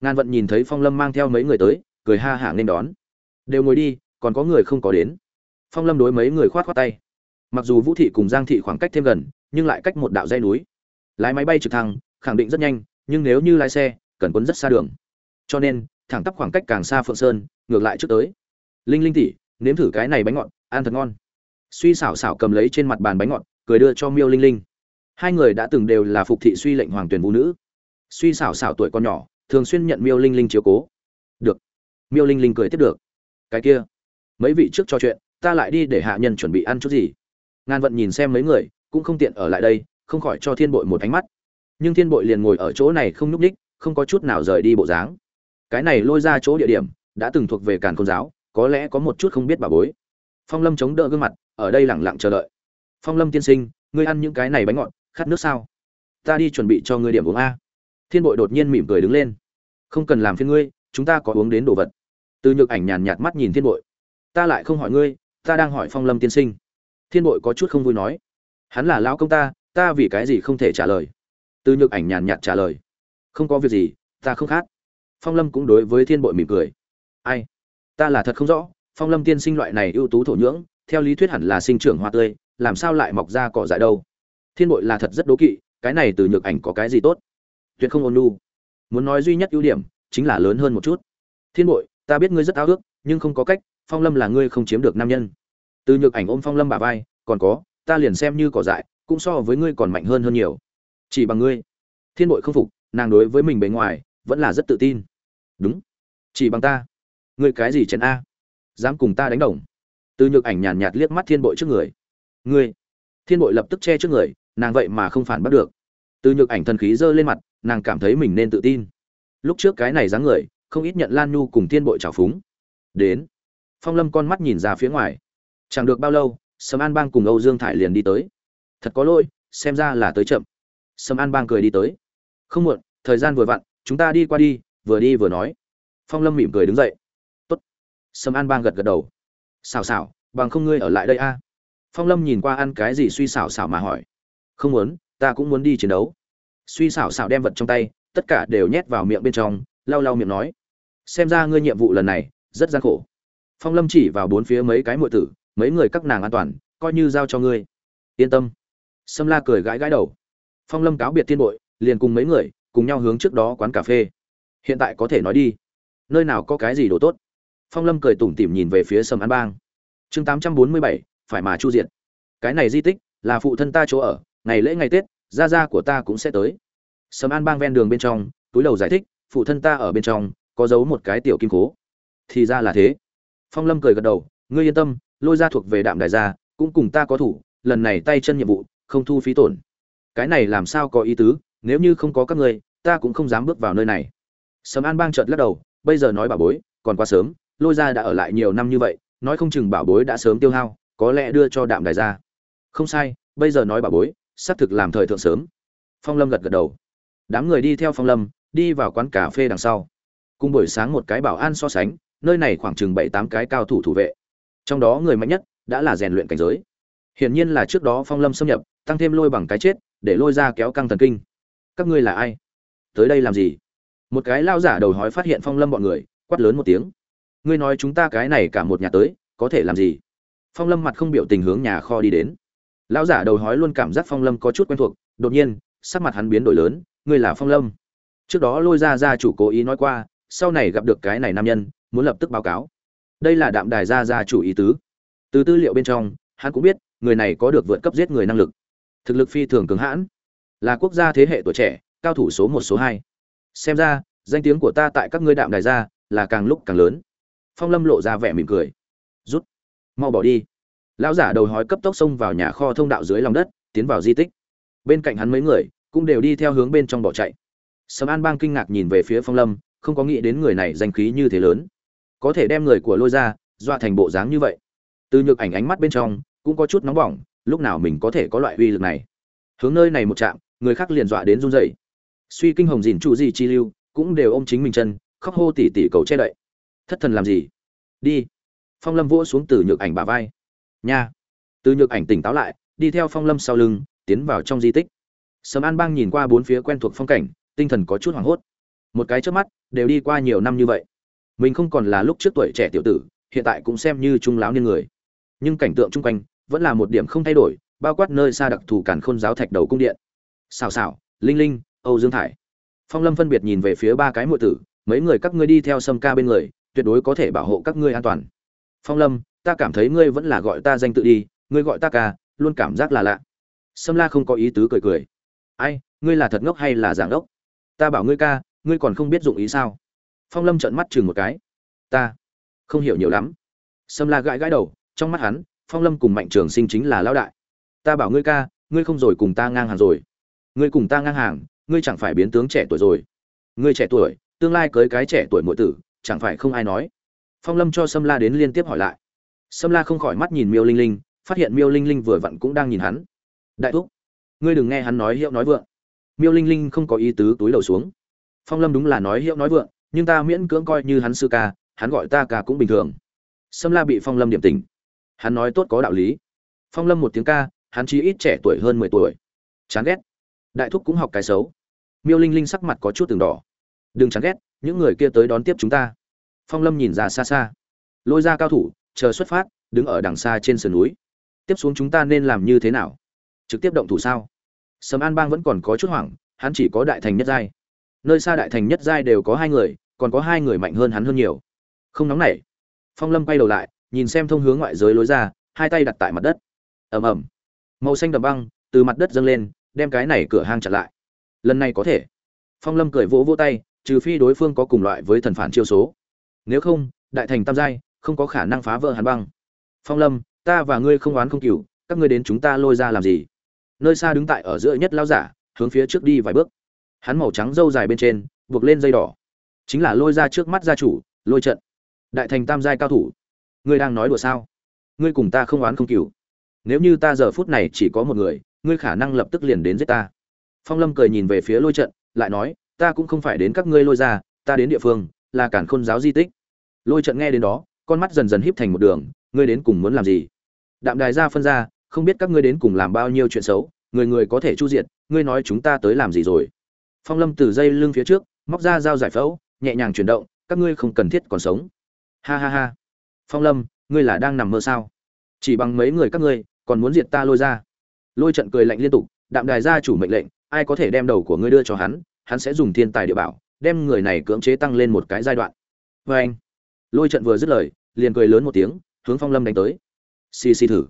Ngàn vận nhìn thấy phong lâm mang theo mấy người tới, cười ha hả nên đón. Đều ngồi đi, còn có người không có đến. Phong lâm đối mấy người khoát khoát tay. Mặc dù vũ thị cùng giang thị khoảng cách thêm gần, nhưng lại cách một đạo dây núi. Lái máy bay trực thăng, khẳng định rất nhanh, nhưng nếu như lái xe, cần quấn rất xa đường. Cho nên, thẳng tắp khoảng cách càng xa phượng sơn, ngược lại trước tới. Linh linh tỉ nếm thử cái này bánh ngọt, ăn thật ngon. Suy xảo xảo cầm lấy trên mặt bàn bánh ngọt, cười đưa cho miêu linh linh hai người đã từng đều là phục thị suy lệnh hoàng tuyển vũ nữ. Suy xảo xảo tuổi con nhỏ, thường xuyên nhận miêu linh linh chiếu cố. Được. Miêu linh linh cười tiếp được. Cái kia. Mấy vị trước cho chuyện, ta lại đi để hạ nhân chuẩn bị ăn chút gì. Ngàn vận nhìn xem mấy người, cũng không tiện ở lại đây, không khỏi cho thiên bội một ánh mắt. Nhưng thiên bội liền ngồi ở chỗ này không nhúc ních không có chút nào rời đi bộ dáng. Cái này lôi ra chỗ địa điểm, đã từng thuộc về càn công giáo, có lẽ có một chút không biết bà bối. Phong lâm chống đỡ gương mặt, ở đây lẳng lặng chờ đợi. Phong lâm tiên sinh, ngươi ăn những cái này bánh ngọt khát nước sao? Ta đi chuẩn bị cho ngươi điểm uống a. Thiên bội đột nhiên mỉm cười đứng lên. Không cần làm phiên ngươi, chúng ta có uống đến đồ vật. Từ nhược ảnh nhàn nhạt mắt nhìn thiên bội. Ta lại không hỏi ngươi, ta đang hỏi phong lâm tiên sinh. Thiên bội có chút không vui nói. Hắn là lão công ta ta vì cái gì không thể trả lời? Từ nhược ảnh nhàn nhạt trả lời. Không có việc gì, ta không khát. Phong lâm cũng đối với thiên bội mỉm cười. Ai? Ta là thật không rõ, phong lâm tiên sinh loại này ưu tú thổ nhưỡng, theo lý thuyết hẳn là sinh trưởng hoa tươi, làm sao lại mọc ra cỏ dại đâu? Thiên bội là thật rất đố kỵ, cái này từ nhược ảnh có cái gì tốt? Tuyệt không ôn lu muốn nói duy nhất ưu điểm, chính là lớn hơn một chút. Thiên bội, ta biết ngươi rất ao ước, nhưng không có cách, phong lâm là ngươi không chiếm được nam nhân. Từ nhược ảnh ôm phong lâm bà vai, còn có, ta liền xem như cỏ dại, cũng so với ngươi còn mạnh hơn hơn nhiều. Chỉ bằng ngươi. Thiên bội không phục, nàng đối với mình bề ngoài, vẫn là rất tự tin. Đúng. Chỉ bằng ta. Ngươi cái gì chèn a? Dám cùng ta đánh đồng. Từ nhược ảnh nhàn nhạt liếc mắt thiên bội trước người. Ngươi. Thiên bội lập tức che trước người nàng vậy mà không phản bắt được. Từ nhược ảnh thần khí giơ lên mặt, nàng cảm thấy mình nên tự tin. Lúc trước cái này dáng người, không ít nhận lan nhu cùng thiên bội trào phúng. Đến. Phong lâm con mắt nhìn ra phía ngoài. Chẳng được bao lâu, sầm an bang cùng âu dương thải liền đi tới. Thật có lỗi, xem ra là tới chậm. Sầm an bang cười đi tới. Không muộn, thời gian vừa vặn, chúng ta đi qua đi, vừa đi vừa nói. Phong lâm mỉm cười đứng dậy. Tốt. Sầm an bang gật gật đầu. Xào xào bằng không ngươi ở lại đây a. Phong lâm nhìn qua ăn cái gì suy xào xào mà hỏi không muốn, ta cũng muốn đi chiến đấu. Suy xảo xảo đem vật trong tay, tất cả đều nhét vào miệng bên trong, lau lau miệng nói. Xem ra ngươi nhiệm vụ lần này, rất gian khổ. Phong lâm chỉ vào bốn phía mấy cái muội tử, mấy người các nàng an toàn, coi như giao cho ngươi. Yên tâm. Sâm la cười gãi gãi đầu. Phong lâm cáo biệt thiên bội, liền cùng mấy người, cùng nhau hướng trước đó quán cà phê. Hiện tại có thể nói đi. Nơi nào có cái gì đồ tốt. Phong lâm cười tủm tỉm nhìn về phía sầm an bang. Chương tám trăm bốn mươi bảy, phải mà chu diện cái này di tích, là phụ thân ta chỗ ở ngày lễ ngày tết, gia gia của ta cũng sẽ tới. Sầm an bang ven đường bên trong, túi đầu giải thích, phụ thân ta ở bên trong, có giấu một cái tiểu kim cố thì ra là thế. Phong lâm cười gật đầu, ngươi yên tâm, lôi ra thuộc về đạm đại gia, cũng cùng ta có thủ, lần này tay chân nhiệm vụ, không thu phí tổn. Cái này làm sao có ý tứ, nếu như không có các ngươi, ta cũng không dám bước vào nơi này. Sầm an bang chợt lắc đầu, bây giờ nói bảo bối, còn quá sớm, lôi ra đã ở lại nhiều năm như vậy, nói không chừng bảo bối đã sớm tiêu hao, có lẽ đưa cho đạm đại gia. Không sai, bây giờ nói bảo bối xác thực làm thời thượng sớm. Phong lâm gật gật đầu. Đám người đi theo phong lâm, đi vào quán cà phê đằng sau. Cùng buổi sáng một cái bảo an so sánh, nơi này khoảng chừng bảy tám cái cao thủ thủ vệ. Trong đó người mạnh nhất đã là rèn luyện cảnh giới. Hiển nhiên là trước đó phong lâm xâm nhập, tăng thêm lôi bằng cái chết, để lôi ra kéo căng thần kinh. Các ngươi là ai? Tới đây làm gì? Một cái lao giả đầu hói phát hiện phong lâm bọn người, quát lớn một tiếng. Ngươi nói chúng ta cái này cả một nhà tới, có thể làm gì? Phong lâm mặt không biểu tình hướng nhà kho đi đến lão giả đầu hói luôn cảm giác phong lâm có chút quen thuộc, đột nhiên, sắc mặt hắn biến đổi lớn, ngươi là phong lâm? Trước đó lôi ra gia chủ cố ý nói qua, sau này gặp được cái này nam nhân, muốn lập tức báo cáo. Đây là đạm đài gia gia chủ ý tứ. Từ tư liệu bên trong, hắn cũng biết, người này có được vượt cấp giết người năng lực. Thực lực phi thường cứng hãn. Là quốc gia thế hệ tuổi trẻ, cao thủ số một, số hai. Xem ra, danh tiếng của ta tại các ngươi đạm đài gia là càng lúc càng lớn. Phong lâm lộ ra vẻ mỉm cười. Rút, mau bỏ đi lão giả đầu hói cấp tốc xông vào nhà kho thông đạo dưới lòng đất, tiến vào di tích. Bên cạnh hắn mấy người, cũng đều đi theo hướng bên trong bỏ chạy. Sầm an bang kinh ngạc nhìn về phía phong lâm, không có nghĩ đến người này danh khí như thế lớn. Có thể đem người của lôi ra, dọa thành bộ dáng như vậy. Từ nhược ảnh ánh mắt bên trong, cũng có chút nóng bỏng, lúc nào mình có thể có loại uy lực này? Hướng nơi này một chạm người khác liền dọa đến run rẩy. Suy kinh hồng dìn trụ gì chi lưu, cũng đều ôm chính mình chân, khóc hô tỉ tỉ cầu che đậy. Thất thần làm gì? Đi. Phong lâm vỗ xuống từ nhược ảnh bà vai nha. Từ nhược ảnh tỉnh táo lại, đi theo phong lâm sau lưng, tiến vào trong di tích. Sầm an bang nhìn qua bốn phía quen thuộc phong cảnh, tinh thần có chút hoảng hốt. Một cái trước mắt, đều đi qua nhiều năm như vậy. Mình không còn là lúc trước tuổi trẻ tiểu tử, hiện tại cũng xem như trung láo niên người. Nhưng cảnh tượng chung quanh, vẫn là một điểm không thay đổi, bao quát nơi xa đặc thù cản khôn giáo thạch đầu cung điện. Xào xào, linh linh, âu dương thải. Phong lâm phân biệt nhìn về phía ba cái muội tử, mấy người các ngươi đi theo sâm ca bên người, tuyệt đối có thể bảo hộ các ngươi an toàn. Phong lâm ta cảm thấy ngươi vẫn là gọi ta danh tự đi, ngươi gọi ta ca, luôn cảm giác là lạ. Sâm la không có ý tứ cười cười. Ai, ngươi là thật ngốc hay là giảng đốc ta bảo ngươi ca, ngươi còn không biết dụng ý sao? Phong lâm trợn mắt chừng một cái. Ta không hiểu nhiều lắm. Sâm la gãi gãi đầu, trong mắt hắn, phong lâm cùng mạnh trường sinh chính là lão đại. Ta bảo ngươi ca, ngươi không rồi cùng ta ngang hàng rồi. Ngươi cùng ta ngang hàng, ngươi chẳng phải biến tướng trẻ tuổi rồi. Ngươi trẻ tuổi, tương lai cưới cái trẻ tuổi muội tử, chẳng phải không ai nói. Phong lâm cho sâm la đến liên tiếp hỏi lại sâm la không khỏi mắt nhìn miêu linh linh, phát hiện miêu linh linh vừa vặn cũng đang nhìn hắn. Đại thúc, ngươi đừng nghe hắn nói hiệu nói vượng. Miêu linh linh không có ý tứ túi đầu xuống. Phong lâm đúng là nói hiệu nói vượng, nhưng ta miễn cưỡng coi như hắn sư ca, hắn gọi ta ca cũng bình thường. Sâm la bị phong lâm điểm tình hắn nói tốt có đạo lý. Phong lâm một tiếng ca, hắn chỉ ít trẻ tuổi hơn mười tuổi. Chán ghét. Đại thúc cũng học cái xấu. Miêu linh linh sắc mặt có chút từng đỏ. Đừng chán ghét, những người kia tới đón tiếp chúng ta. Phong lâm nhìn ra xa xa. Lôi ra cao thủ chờ xuất phát, đứng ở đằng xa trên sườn núi. Tiếp xuống chúng ta nên làm như thế nào? Trực tiếp động thủ sao? Sầm an bang vẫn còn có chút hoảng, hắn chỉ có đại thành nhất giai. Nơi xa đại thành nhất giai đều có hai người, còn có hai người mạnh hơn hắn hơn nhiều. Không nóng nảy. Phong lâm quay đầu lại, nhìn xem thông hướng ngoại giới lối ra, hai tay đặt tại mặt đất. Ầm ầm. Màu xanh đầm băng, từ mặt đất dâng lên, đem cái này cửa hang chặn lại. Lần này có thể. Phong lâm cười vỗ vỗ tay, trừ phi đối phương có cùng loại với thần phản chiêu số. Nếu không, đại thành tam giai không có khả năng phá vỡ hàn băng. Phong lâm, ta và ngươi không oán không cừu, các ngươi đến chúng ta lôi ra làm gì? Nơi xa đứng tại ở giữa nhất lao giả, hướng phía trước đi vài bước. Hắn màu trắng râu dài bên trên, buộc lên dây đỏ. Chính là lôi ra trước mắt gia chủ, lôi trận. Đại thành tam giai cao thủ. Ngươi đang nói đùa sao? Ngươi cùng ta không oán không cừu. Nếu như ta giờ phút này chỉ có một người, ngươi khả năng lập tức liền đến giết ta. Phong lâm cười nhìn về phía lôi trận, lại nói, ta cũng không phải đến các ngươi lôi ra, ta đến địa phương, là cản khôn giáo di tích. Lôi trận nghe đến đó con mắt dần dần híp thành một đường, ngươi đến cùng muốn làm gì? Đạm đài ra phân ra, không biết các ngươi đến cùng làm bao nhiêu chuyện xấu, người người có thể chu diệt, ngươi nói chúng ta tới làm gì rồi? Phong lâm từ dây lưng phía trước, móc ra dao giải phẫu, nhẹ nhàng chuyển động, các ngươi không cần thiết còn sống. Ha ha ha. Phong lâm, ngươi là đang nằm mơ sao? Chỉ bằng mấy người các ngươi, còn muốn diệt ta lôi ra. Lôi trận cười lạnh liên tục, đạm đài gia chủ mệnh lệnh, ai có thể đem đầu của ngươi đưa cho hắn hắn sẽ dùng thiên tài địa bảo, đem người này cưỡng chế tăng lên một cái giai đoạn. Và anh lôi trận vừa dứt lời, liền cười lớn một tiếng, hướng phong lâm đánh tới. Xì xì thử.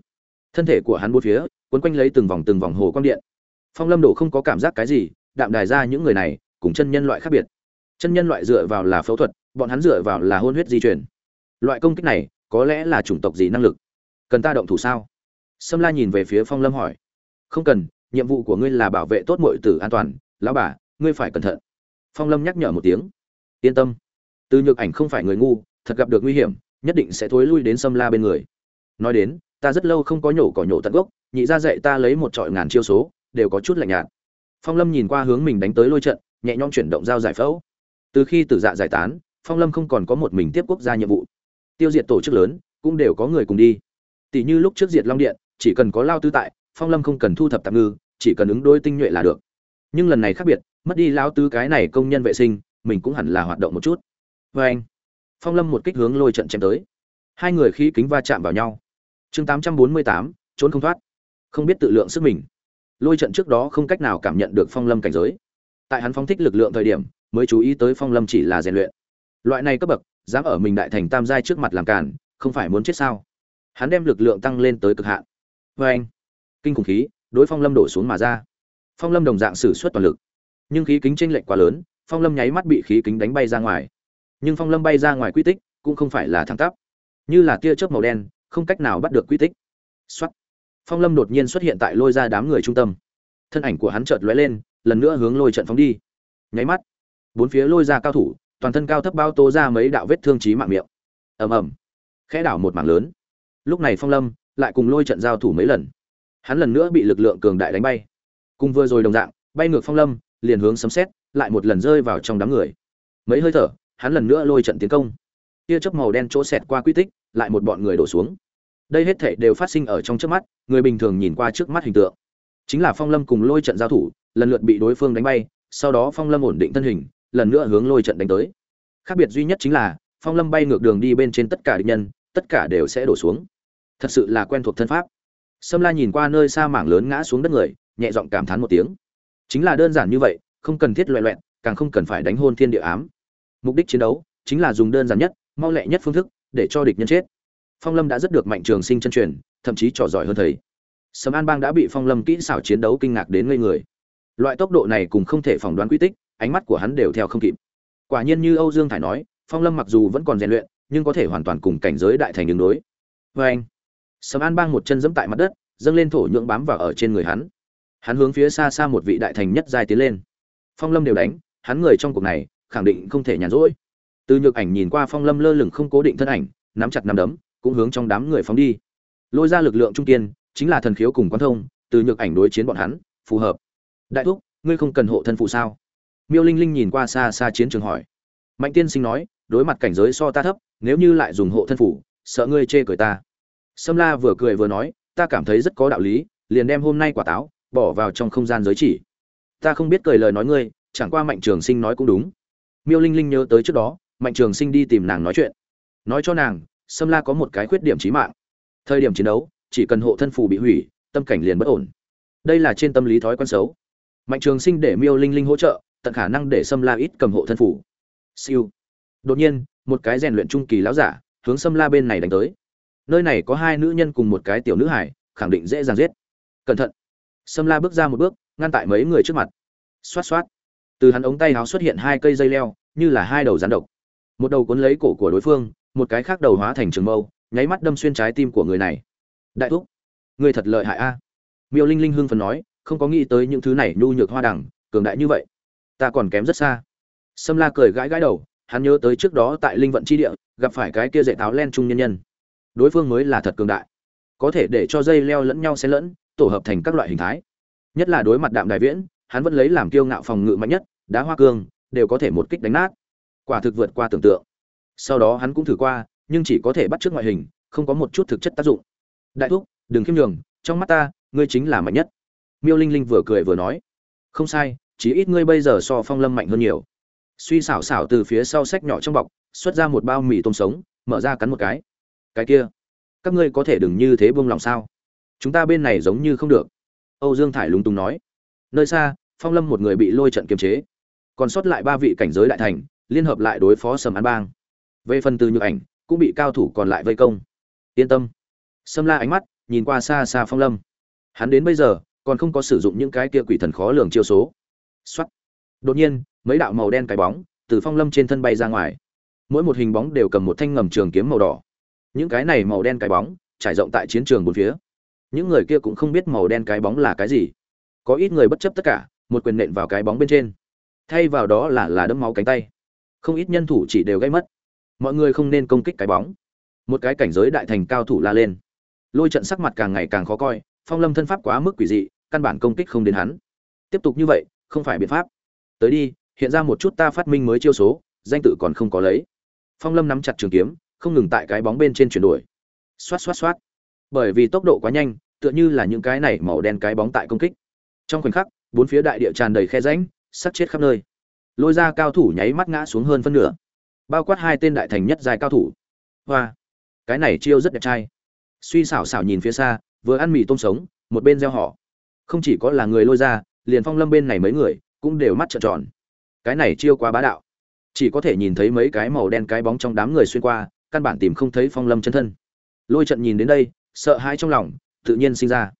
Thân thể của hắn bốn phía, quấn quanh lấy từng vòng từng vòng hồ quang điện. Phong lâm đổ không có cảm giác cái gì, đạm đài ra những người này, cùng chân nhân loại khác biệt. Chân nhân loại dựa vào là phẫu thuật, bọn hắn dựa vào là hôn huyết di chuyển loại công kích này, có lẽ là chủng tộc gì năng lực? Cần ta động thủ sao? Sâm la nhìn về phía phong lâm hỏi. Không cần, nhiệm vụ của ngươi là bảo vệ tốt mọi tử an toàn, lão bà, ngươi phải cẩn thận. Phong lâm nhắc nhở một tiếng. Yên tâm. Từ nhược ảnh không phải người ngu thật gặp được nguy hiểm, nhất định sẽ thối lui đến sâm la bên người. Nói đến, ta rất lâu không có nhổ cỏ nhổ tận gốc, nhị ra dạy ta lấy một trọi ngàn chiêu số, đều có chút lạnh nhạt. Phong lâm nhìn qua hướng mình đánh tới lôi trận, nhẹ nhõm chuyển động dao giải phẫu. Từ khi tử dạ giải tán, phong lâm không còn có một mình tiếp quốc gia nhiệm vụ. Tiêu diệt tổ chức lớn, cũng đều có người cùng đi. Tỷ như lúc trước diệt long điện, chỉ cần có lao tư tại, phong lâm không cần thu thập tạm ngư, chỉ cần ứng đôi tinh nhuệ là được. Nhưng lần này khác biệt, mất đi lao tư cái này công nhân vệ sinh, mình cũng hẳn là hoạt động một chút. Vê anh phong lâm một kích hướng lôi trận chém tới. Hai người khí kính va chạm vào nhau. Chương tám trăm bốn mươi tám, trốn không thoát. Không biết tự lượng sức mình. Lôi trận trước đó không cách nào cảm nhận được phong lâm cảnh giới. Tại hắn phóng thích lực lượng thời điểm, mới chú ý tới phong lâm chỉ là rèn luyện. Loại này cấp bậc, dám ở mình đại thành tam giai trước mặt làm cản, không phải muốn chết sao? Hắn đem lực lượng tăng lên tới cực hạn. Vê anh, kinh khủng khí, đối phong lâm đổ xuống mà ra. Phong lâm đồng dạng sử suất toàn lực. Nhưng khí kính tranh lệch quá lớn, phong lâm nháy mắt bị khí kính đánh bay ra ngoài nhưng phong lâm bay ra ngoài quy tích cũng không phải là thẳng tắp. Như là tia chớp màu đen, không cách nào bắt được quy tích. Xuất phong lâm đột nhiên xuất hiện tại lôi ra đám người trung tâm. Thân ảnh của hắn chợt lóe lên, lần nữa hướng lôi trận phóng đi. Nháy mắt, bốn phía lôi ra cao thủ, toàn thân cao thấp bao tô ra mấy đạo vết thương trí mạng miệng. Ầm ầm. Khẽ đảo một mảng lớn. Lúc này phong lâm lại cùng lôi trận giao thủ mấy lần. Hắn lần nữa bị lực lượng cường đại đánh bay. Cùng vừa rồi đồng dạng, bay ngược phong lâm, liền hướng sấm xét lại một lần rơi vào trong đám người. Mấy hơi thở hắn lần nữa lôi trận tiến công. Tia chớp màu đen chỗ xẹt qua quy tích, lại một bọn người đổ xuống. Đây hết thể đều phát sinh ở trong trước mắt, người bình thường nhìn qua trước mắt hình tượng. Chính là phong lâm cùng lôi trận giao thủ, lần lượt bị đối phương đánh bay, sau đó phong lâm ổn định thân hình, lần nữa hướng lôi trận đánh tới. Khác biệt duy nhất chính là, phong lâm bay ngược đường đi bên trên tất cả địch nhân, tất cả đều sẽ đổ xuống. Thật sự là quen thuộc thân pháp. Sâm la nhìn qua nơi xa mảng lớn ngã xuống đất người, nhẹ giọng cảm thán một tiếng. Chính là đơn giản như vậy, không cần thiết loẹ loẹn càng không cần phải đánh hôn thiên địa ám mục đích chiến đấu chính là dùng đơn giản nhất, mau lẹ nhất phương thức để cho địch nhân chết. Phong lâm đã rất được mạnh trường sinh chân truyền, thậm chí trò giỏi hơn thầy. Sầm an bang đã bị phong lâm kỹ xảo chiến đấu kinh ngạc đến ngây người. Loại tốc độ này cùng không thể phỏng đoán quy tích, ánh mắt của hắn đều theo không kịp. Quả nhiên như âu dương thải nói, phong lâm mặc dù vẫn còn rèn luyện, nhưng có thể hoàn toàn cùng cảnh giới đại thành đường đối. Vê anh, sầm an bang một chân giẫm tại mặt đất, dâng lên thổ nhưỡng bám vào ở trên người hắn. Hắn hướng phía xa xa một vị đại thành nhất giai tiến lên. Phong lâm đều đánh, hắn người trong cuộc này khẳng định không thể nhàn rỗi. Từ nhược ảnh nhìn qua phong lâm lơ lửng không cố định thân ảnh, nắm chặt nắm đấm, cũng hướng trong đám người phóng đi. Lôi ra lực lượng trung kiên, chính là thần khiếu cùng quan thông, từ nhược ảnh đối chiến bọn hắn, phù hợp. Đại thúc, ngươi không cần hộ thân phụ sao? Miêu linh linh nhìn qua xa xa chiến trường hỏi. Mạnh tiên sinh nói, đối mặt cảnh giới so ta thấp, nếu như lại dùng hộ thân phủ sợ ngươi chê cười ta. Sâm la vừa cười vừa nói, ta cảm thấy rất có đạo lý, liền đem hôm nay quả táo, bỏ vào trong không gian giới chỉ. Ta không biết cười lời nói ngươi, chẳng qua mạnh trường sinh nói cũng đúng miêu linh linh nhớ tới trước đó, mạnh trường sinh đi tìm nàng nói chuyện. Nói cho nàng, sâm la có một cái khuyết điểm trí mạng. Thời điểm chiến đấu, chỉ cần hộ thân phù bị hủy, tâm cảnh liền bất ổn. Đây là trên tâm lý thói quen xấu. Mạnh trường sinh để miêu linh linh hỗ trợ, tận khả năng để sâm la ít cầm hộ thân phủ siêu. Đột nhiên, một cái rèn luyện trung kỳ lão giả hướng sâm la bên này đánh tới. Nơi này có hai nữ nhân cùng một cái tiểu nữ hải khẳng định dễ dàng giết. Cẩn thận. Sâm la bước ra một bước, ngăn tại mấy người trước mặt. Xoát xoát từ hắn ống tay áo xuất hiện hai cây dây leo, như là hai đầu rắn độc. Một đầu cuốn lấy cổ của đối phương, một cái khác đầu hóa thành trường mâu, nháy mắt đâm xuyên trái tim của người này. Đại thúc, người thật lợi hại a. Miêu linh linh hưng phần nói, không có nghĩ tới những thứ này nhu nhược hoa đẳng cường đại như vậy. Ta còn kém rất xa. Sâm la cười gãi gãi đầu, hắn nhớ tới trước đó tại linh vận chi địa, gặp phải cái kia dạy táo len trung nhân nhân. Đối phương mới là thật cường đại. Có thể để cho dây leo lẫn nhau xen lẫn, tổ hợp thành các loại hình thái. Nhất là đối mặt đạm đại viễn, hắn vẫn lấy làm kiêu ngạo phòng ngự mạnh nhất đá hoa cương, đều có thể một kích đánh nát. Quả thực vượt qua tưởng tượng. Sau đó hắn cũng thử qua, nhưng chỉ có thể bắt trước ngoại hình, không có một chút thực chất tác dụng. Đại thúc, đừng khiêm nhường, trong mắt ta, ngươi chính là mạnh nhất. Miêu linh linh vừa cười vừa nói. Không sai chỉ ít ngươi bây giờ so phong lâm mạnh hơn nhiều. Suy xảo xảo từ phía sau sách nhỏ trong bọc, xuất ra một bao mì tôm sống, mở ra cắn một cái. Cái kia, các ngươi có thể đừng như thế buông lòng sao? Chúng ta bên này giống như không được. Âu dương thải lúng túng nói. Nơi xa, phong lâm một người bị lôi trận kiềm chế còn sót lại ba vị cảnh giới đại thành, liên hợp lại đối phó sầm an bang. Về phần từ nhược ảnh, cũng bị cao thủ còn lại vây công. Yên tâm. Sâm la ánh mắt nhìn qua xa xa phong lâm. Hắn đến bây giờ còn không có sử dụng những cái kia quỷ thần khó lường chiêu số. Xuất đột nhiên, mấy đạo màu đen cái bóng từ phong lâm trên thân bay ra ngoài. Mỗi một hình bóng đều cầm một thanh ngầm trường kiếm màu đỏ. Những cái này màu đen cái bóng trải rộng tại chiến trường bốn phía. Những người kia cũng không biết màu đen cái bóng là cái gì. Có ít người bất chấp tất cả, một quyền nện vào cái bóng bên trên thay vào đó là là đấm máu cánh tay. Không ít nhân thủ chỉ đều gây mất. Mọi người không nên công kích cái bóng. Một cái cảnh giới đại thành cao thủ la lên. Lôi trận sắc mặt càng ngày càng khó coi, phong lâm thân pháp quá mức quỷ dị, căn bản công kích không đến hắn. Tiếp tục như vậy, không phải biện pháp. Tới đi, hiện ra một chút ta phát minh mới chiêu số, danh tự còn không có lấy. Phong lâm nắm chặt trường kiếm, không ngừng tại cái bóng bên trên chuyển đổi. Xoát xoát xoát. Bởi vì tốc độ quá nhanh, tựa như là những cái này màu đen cái bóng tại công kích. Trong khoảnh khắc, bốn phía đại địa tràn đầy khe rãnh sát chết khắp nơi. Lôi ra cao thủ nháy mắt ngã xuống hơn phân nửa. Bao quát hai tên đại thành nhất dài cao thủ. Hoa, cái này chiêu rất đẹp trai. Suy xảo xảo nhìn phía xa, vừa ăn mì tôm sống, một bên gieo họ. Không chỉ có là người lôi ra, liền phong lâm bên này mấy người, cũng đều mắt trợn tròn. Cái này chiêu quá bá đạo. Chỉ có thể nhìn thấy mấy cái màu đen cái bóng trong đám người xuyên qua, căn bản tìm không thấy phong lâm chân thân. Lôi trận nhìn đến đây, sợ hãi trong lòng, tự nhiên sinh ra.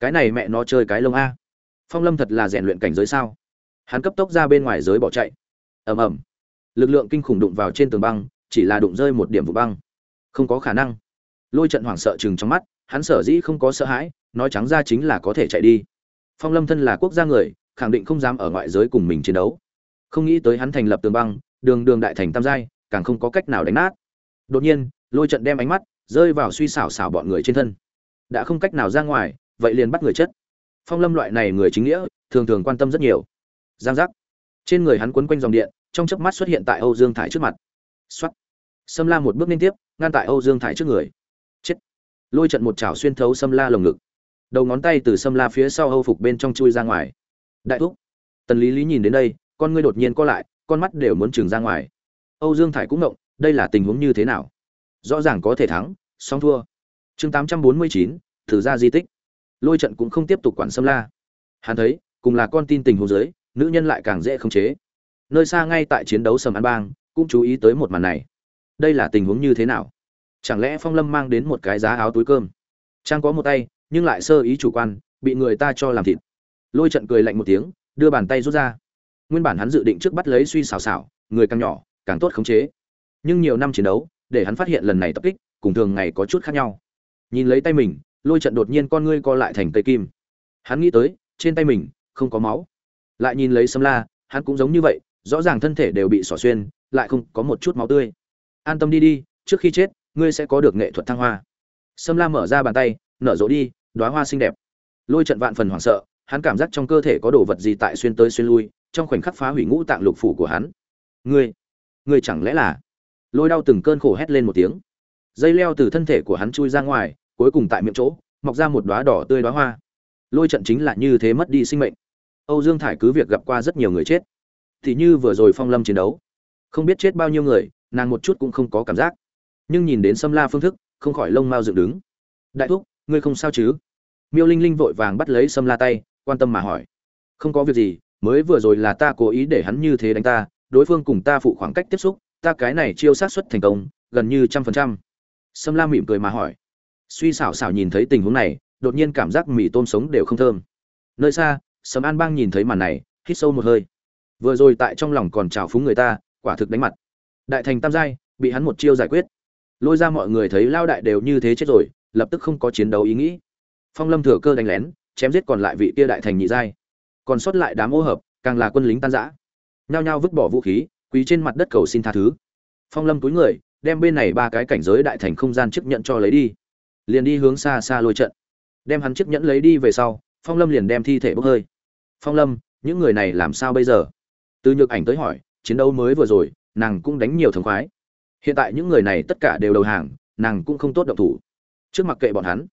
Cái này mẹ nó chơi cái lông a. Phong lâm thật là rèn luyện cảnh giới sao? Hắn cấp tốc ra bên ngoài giới bỏ chạy. Ầm ầm. Lực lượng kinh khủng đụng vào trên tường băng, chỉ là đụng rơi một điểm vụ băng. Không có khả năng. Lôi trận hoảng sợ chừng trong mắt, hắn sở dĩ không có sợ hãi, nói trắng ra chính là có thể chạy đi. Phong lâm thân là quốc gia người, khẳng định không dám ở ngoại giới cùng mình chiến đấu. Không nghĩ tới hắn thành lập tường băng, đường đường đại thành tam giai, càng không có cách nào đánh nát. Đột nhiên, lôi trận đem ánh mắt rơi vào suy xảo xảo bọn người trên thân. Đã không cách nào ra ngoài, vậy liền bắt người chất phong lâm loại này người chính nghĩa, thường thường quan tâm rất nhiều giang giác. Trên người hắn quấn quanh dòng điện, trong chớp mắt xuất hiện tại âu dương thải trước mặt. Xuất sâm la một bước liên tiếp, ngăn tại âu dương thải trước người. Chết. Lôi trận một chảo xuyên thấu sâm la lồng ngực. Đầu ngón tay từ sâm la phía sau âu phục bên trong chui ra ngoài. Đại thúc. Tần lý lý nhìn đến đây, con ngươi đột nhiên co lại, con mắt đều muốn trừng ra ngoài. Âu dương thải cũng ngộng, đây là tình huống như thế nào? Rõ ràng có thể thắng, song thua. Chương tám trăm bốn mươi chín, thử ra di tích. Lôi trận cũng không tiếp tục quản sâm la. Hắn thấy, cùng là con tin tình huống giới nữ nhân lại càng dễ khống chế. Nơi xa ngay tại chiến đấu sầm an bang, cũng chú ý tới một màn này. Đây là tình huống như thế nào? Chẳng lẽ phong lâm mang đến một cái giá áo túi cơm? Trang có một tay, nhưng lại sơ ý chủ quan, bị người ta cho làm thịt. Lôi trận cười lạnh một tiếng, đưa bàn tay rút ra. Nguyên bản hắn dự định trước bắt lấy suy xào xào người càng nhỏ, càng tốt khống chế. Nhưng nhiều năm chiến đấu, để hắn phát hiện lần này tập kích, cùng thường ngày có chút khác nhau. Nhìn lấy tay mình, lôi trận đột nhiên con ngươi co lại thành cây kim. Hắn nghĩ tới, trên tay mình, không có máu lại nhìn lấy sâm la, hắn cũng giống như vậy, rõ ràng thân thể đều bị xỏ xuyên, lại không có một chút máu tươi. An tâm đi đi, trước khi chết, ngươi sẽ có được nghệ thuật thăng hoa. Sâm la mở ra bàn tay, nở rộ đi, đóa hoa xinh đẹp. Lôi trận vạn phần hoảng sợ, hắn cảm giác trong cơ thể có đồ vật gì tại xuyên tới xuyên lui, trong khoảnh khắc phá hủy ngũ tạng lục phủ của hắn. Ngươi ngươi chẳng lẽ là? Lôi đau từng cơn khổ hét lên một tiếng. Dây leo từ thân thể của hắn chui ra ngoài, cuối cùng tại miệng chỗ, mọc ra một đóa đỏ tươi đóa hoa. Lôi trận chính là như thế mất đi sinh mệnh âu dương thải cứ việc gặp qua rất nhiều người chết, thì như vừa rồi phong lâm chiến đấu, không biết chết bao nhiêu người, nàng một chút cũng không có cảm giác. Nhưng nhìn đến Sâm la phương thức, không khỏi lông mao dựng đứng. Đại thúc, ngươi không sao chứ? Miêu linh linh vội vàng bắt lấy Sâm la tay, quan tâm mà hỏi. Không có việc gì, mới vừa rồi là ta cố ý để hắn như thế đánh ta, đối phương cùng ta phụ khoảng cách tiếp xúc, ta cái này chiêu sát xuất thành công, gần như trăm phần trăm. Sâm la mỉm cười mà hỏi. Suy xảo xảo nhìn thấy tình huống này, đột nhiên cảm giác mì tôm sống đều không thơm. Nơi xa sầm an bang nhìn thấy màn này, hít sâu một hơi. Vừa rồi tại trong lòng còn trào phúng người ta, quả thực đánh mặt. Đại thành tam giai, bị hắn một chiêu giải quyết. Lôi ra mọi người thấy lao đại đều như thế chết rồi, lập tức không có chiến đấu ý nghĩ. Phong lâm thừa cơ đánh lén, chém giết còn lại vị kia đại thành nhị giai. Còn sót lại đám ô hợp, càng là quân lính tan rã. Nhao nhao vứt bỏ vũ khí, quỳ trên mặt đất cầu xin tha thứ. Phong lâm túi người, đem bên này ba cái cảnh giới đại thành không gian chấp nhận cho lấy đi. Liền đi hướng xa xa lôi trận. Đem hắn chấp nhẫn lấy đi về sau, phong lâm liền đem thi thể bốc hơi phong lâm, những người này làm sao bây giờ? Từ nhược ảnh tới hỏi, chiến đấu mới vừa rồi, nàng cũng đánh nhiều thống khoái. Hiện tại những người này tất cả đều đầu hàng, nàng cũng không tốt động thủ. Trước mặt kệ bọn hắn.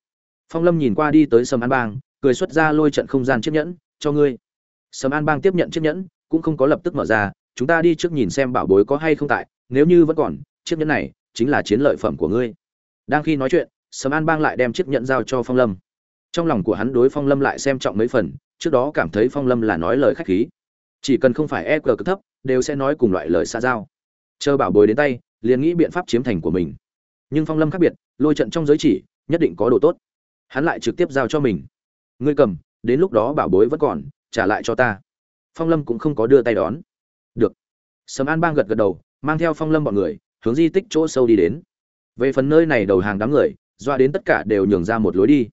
Phong lâm nhìn qua đi tới sầm an bang, cười xuất ra lôi trận không gian chiếc nhẫn, cho ngươi. Sầm an bang tiếp nhận chiếc nhẫn, cũng không có lập tức mở ra, chúng ta đi trước nhìn xem bảo bối có hay không tại, nếu như vẫn còn, chiếc nhẫn này chính là chiến lợi phẩm của ngươi. Đang khi nói chuyện, sầm an bang lại đem chiếc nhẫn giao cho phong lâm. Trong lòng của hắn đối phong lâm lại xem trọng mấy phần trước đó cảm thấy phong lâm là nói lời khách khí. Chỉ cần không phải e cờ cực thấp, đều sẽ nói cùng loại lời xa giao. Chờ bảo bối đến tay, liền nghĩ biện pháp chiếm thành của mình. Nhưng phong lâm khác biệt, lôi trận trong giới chỉ, nhất định có đồ tốt. Hắn lại trực tiếp giao cho mình. Ngươi cầm, đến lúc đó bảo bối vẫn còn, trả lại cho ta. Phong lâm cũng không có đưa tay đón. Được. Sầm an bang gật gật đầu, mang theo phong lâm bọn người, hướng di tích chỗ sâu đi đến. Về phần nơi này đầu hàng đám người, doa đến tất cả đều nhường ra một lối đi.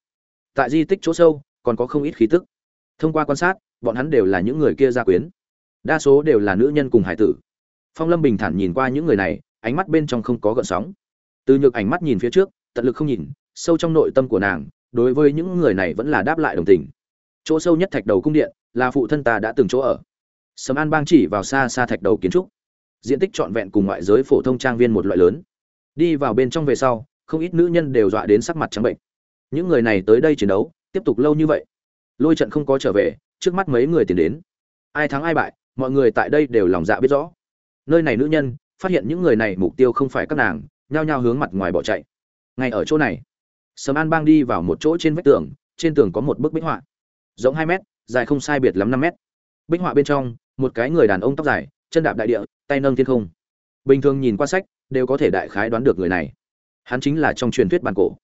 Tại di tích chỗ sâu, còn có không ít khí tức thông qua quan sát, bọn hắn đều là những người kia gia quyến. Đa số đều là nữ nhân cùng hải tử. Phong lâm bình thản nhìn qua những người này, ánh mắt bên trong không có gợn sóng. Từ nhược ánh mắt nhìn phía trước, tận lực không nhìn, sâu trong nội tâm của nàng, đối với những người này vẫn là đáp lại đồng tình. Chỗ sâu nhất thạch đầu cung điện, là phụ thân ta đã từng chỗ ở. Sầm an bang chỉ vào xa xa thạch đầu kiến trúc. Diện tích trọn vẹn cùng ngoại giới phổ thông trang viên một loại lớn. Đi vào bên trong về sau, không ít nữ nhân đều dọa đến sắc mặt trắng bệnh. Những người này tới đây chiến đấu, tiếp tục lâu như vậy lôi trận không có trở về, trước mắt mấy người tiến đến. Ai thắng ai bại, mọi người tại đây đều lòng dạ biết rõ. Nơi này nữ nhân, phát hiện những người này mục tiêu không phải các nàng, nhao nhao hướng mặt ngoài bỏ chạy. Ngay ở chỗ này, sầm an bang đi vào một chỗ trên vách tường, trên tường có một bức bích họa. Rộng hai mét, dài không sai biệt lắm năm mét. Bích họa bên trong, một cái người đàn ông tóc dài, chân đạp đại địa, tay nâng thiên không. Bình thường nhìn qua sách, đều có thể đại khái đoán được người này. Hắn chính là trong truyền thuyết bản cổ.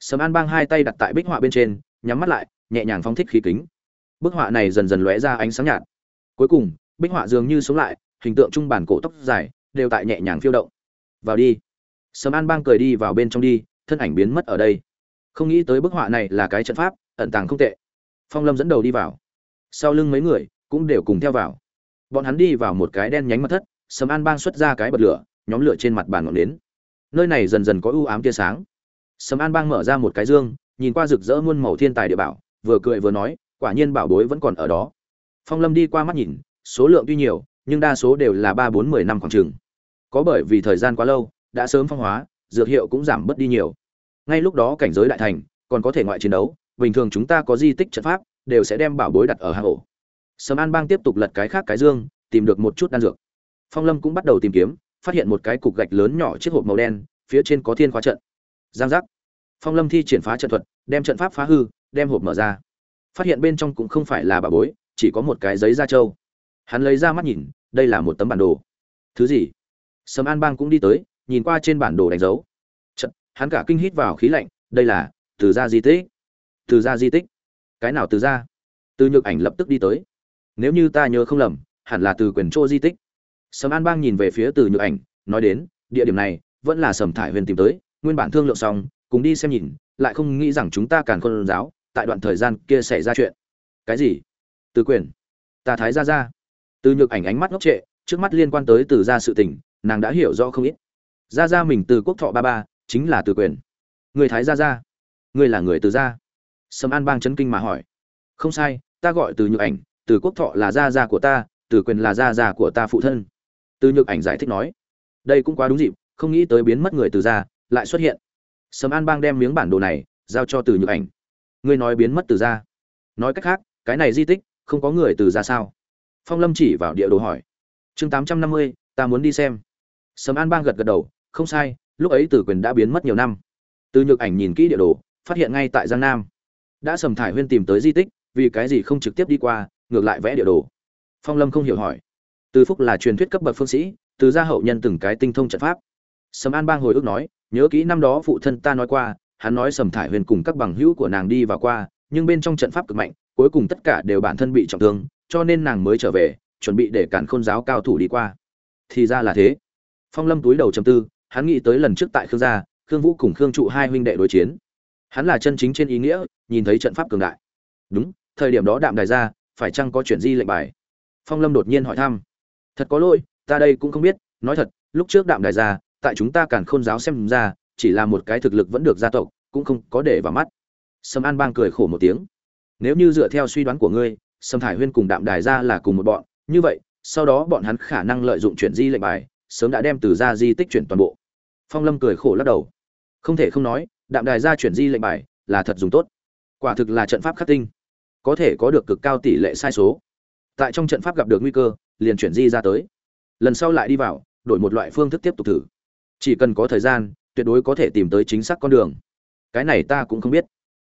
Sầm an bang hai tay đặt tại bích họa bên trên, nhắm mắt lại nhẹ nhàng phóng thích khí kính. Bức họa này dần dần lóe ra ánh sáng nhạt. Cuối cùng, bích họa dường như sống lại, hình tượng trung bản cổ tóc dài đều tại nhẹ nhàng phiêu động. Vào đi. Sầm an bang cười đi vào bên trong đi, thân ảnh biến mất ở đây. Không nghĩ tới bức họa này là cái trận pháp, ẩn tàng không tệ. Phong lâm dẫn đầu đi vào. Sau lưng mấy người cũng đều cùng theo vào. Bọn hắn đi vào một cái đen nhánh mật thất, sầm an bang xuất ra cái bật lửa, nhóm lửa trên mặt bàn ngọn nến. Nơi này dần dần có ưu ám tia sáng. Sầm an bang mở ra một cái dương, nhìn qua rực rỡ muôn màu thiên tài địa bảo vừa cười vừa nói, quả nhiên bảo bối vẫn còn ở đó. Phong lâm đi qua mắt nhìn, số lượng tuy nhiều, nhưng đa số đều là ba bốn mười năm khoảng trường có bởi vì thời gian quá lâu, đã sớm phong hóa, dược hiệu cũng giảm bớt đi nhiều. Ngay lúc đó cảnh giới đại thành, còn có thể ngoại chiến đấu, bình thường chúng ta có di tích trận pháp, đều sẽ đem bảo bối đặt ở hang ổ. Sầm an bang tiếp tục lật cái khác cái dương, tìm được một chút đan dược. Phong lâm cũng bắt đầu tìm kiếm, phát hiện một cái cục gạch lớn nhỏ chiếc hộp màu đen, phía trên có thiên khóa trận. Giang giác. Phong lâm thi triển phá trận thuật, đem trận pháp phá hư đem hộp mở ra. Phát hiện bên trong cũng không phải là bà bối chỉ có một cái giấy da trâu. Hắn lấy ra mắt nhìn đây là một tấm bản đồ. Thứ gì? Sầm an bang cũng đi tới nhìn qua trên bản đồ đánh dấu. Chật, hắn cả kinh hít vào khí lạnh đây là từ ra di tích. Từ ra di tích? Cái nào từ ra? từ nhược ảnh lập tức đi tới. Nếu như ta nhớ không lầm hẳn là từ quyền chỗ di tích. Sầm an bang nhìn về phía từ nhược ảnh nói đến địa điểm này vẫn là sầm thải huyền tìm tới nguyên bản thương lượng xong cùng đi xem nhìn lại không nghĩ rằng chúng ta càn khôn giáo tại đoạn thời gian kia xảy ra chuyện. Cái gì? Từ quyền. Ta thái ra ra từ nhược ảnh ánh mắt ngốc trệ, trước mắt liên quan tới từ gia sự tình, nàng đã hiểu rõ không ít. Gia gia mình từ quốc thọ ba ba, chính là từ quyền. Người thái gia gia. Người là người từ gia. Sầm an bang chấn kinh mà hỏi. Không sai, ta gọi từ nhược ảnh, từ quốc thọ là gia gia của ta, từ quyền là gia gia của ta phụ thân. Từ nhược ảnh giải thích nói. Đây cũng quá đúng dịp, không nghĩ tới biến mất người từ gia lại xuất hiện. Sầm an bang đem miếng bản đồ này giao cho từ nhược ảnh ngươi nói biến mất từ gia nói cách khác, cái này di tích, không có người từ gia sao? Phong lâm chỉ vào địa đồ hỏi. Chương tám trăm năm mươi, ta muốn đi xem. Sầm an bang gật gật đầu, không sai, lúc ấy Tử quyền đã biến mất nhiều năm. Từ nhược ảnh nhìn kỹ địa đồ, phát hiện ngay tại giang nam. Đã sầm thải huyên tìm tới di tích, vì cái gì không trực tiếp đi qua, ngược lại vẽ địa đồ? Phong lâm không hiểu hỏi. Từ phúc là truyền thuyết cấp bậc phương sĩ, từ gia hậu nhân từng cái tinh thông trận pháp. Sầm an bang hồi ức nói, nhớ kỹ năm đó phụ thân ta nói qua hắn nói sầm thải huyền cùng các bằng hữu của nàng đi và qua, nhưng bên trong trận pháp cực mạnh, cuối cùng tất cả đều bản thân bị trọng thương, cho nên nàng mới trở về, chuẩn bị để cản khôn giáo cao thủ đi qua. Thì ra là thế. Phong lâm túi đầu chầm tư, hắn nghĩ tới lần trước tại khương gia, khương vũ cùng khương trụ hai huynh đệ đối chiến. Hắn là chân chính trên ý nghĩa, nhìn thấy trận pháp cường đại. Đúng, thời điểm đó đạm đài ra, phải chăng có chuyện di lệnh bài? Phong lâm đột nhiên hỏi thăm. Thật có lỗi, ta đây cũng không biết, nói thật, lúc trước đạm đài ra, tại chúng ta cản khôn giáo xem ra chỉ là một cái thực lực vẫn được gia tộc, cũng không có để vào mắt. Sâm an bang cười khổ một tiếng. Nếu như dựa theo suy đoán của ngươi, sâm thải huyên cùng đạm đài ra là cùng một bọn, như vậy, sau đó bọn hắn khả năng lợi dụng chuyển di lệnh bài, sớm đã đem từ ra di tích chuyển toàn bộ. Phong lâm cười khổ lắc đầu. Không thể không nói, đạm đài ra chuyển di lệnh bài là thật dùng tốt. Quả thực là trận pháp khắc tinh. Có thể có được cực cao tỷ lệ sai số. Tại trong trận pháp gặp được nguy cơ, liền chuyển di ra tới. Lần sau lại đi vào, đổi một loại phương thức tiếp tục thử. Chỉ cần có thời gian tuyệt đối có thể tìm tới chính xác con đường. Cái này ta cũng không biết.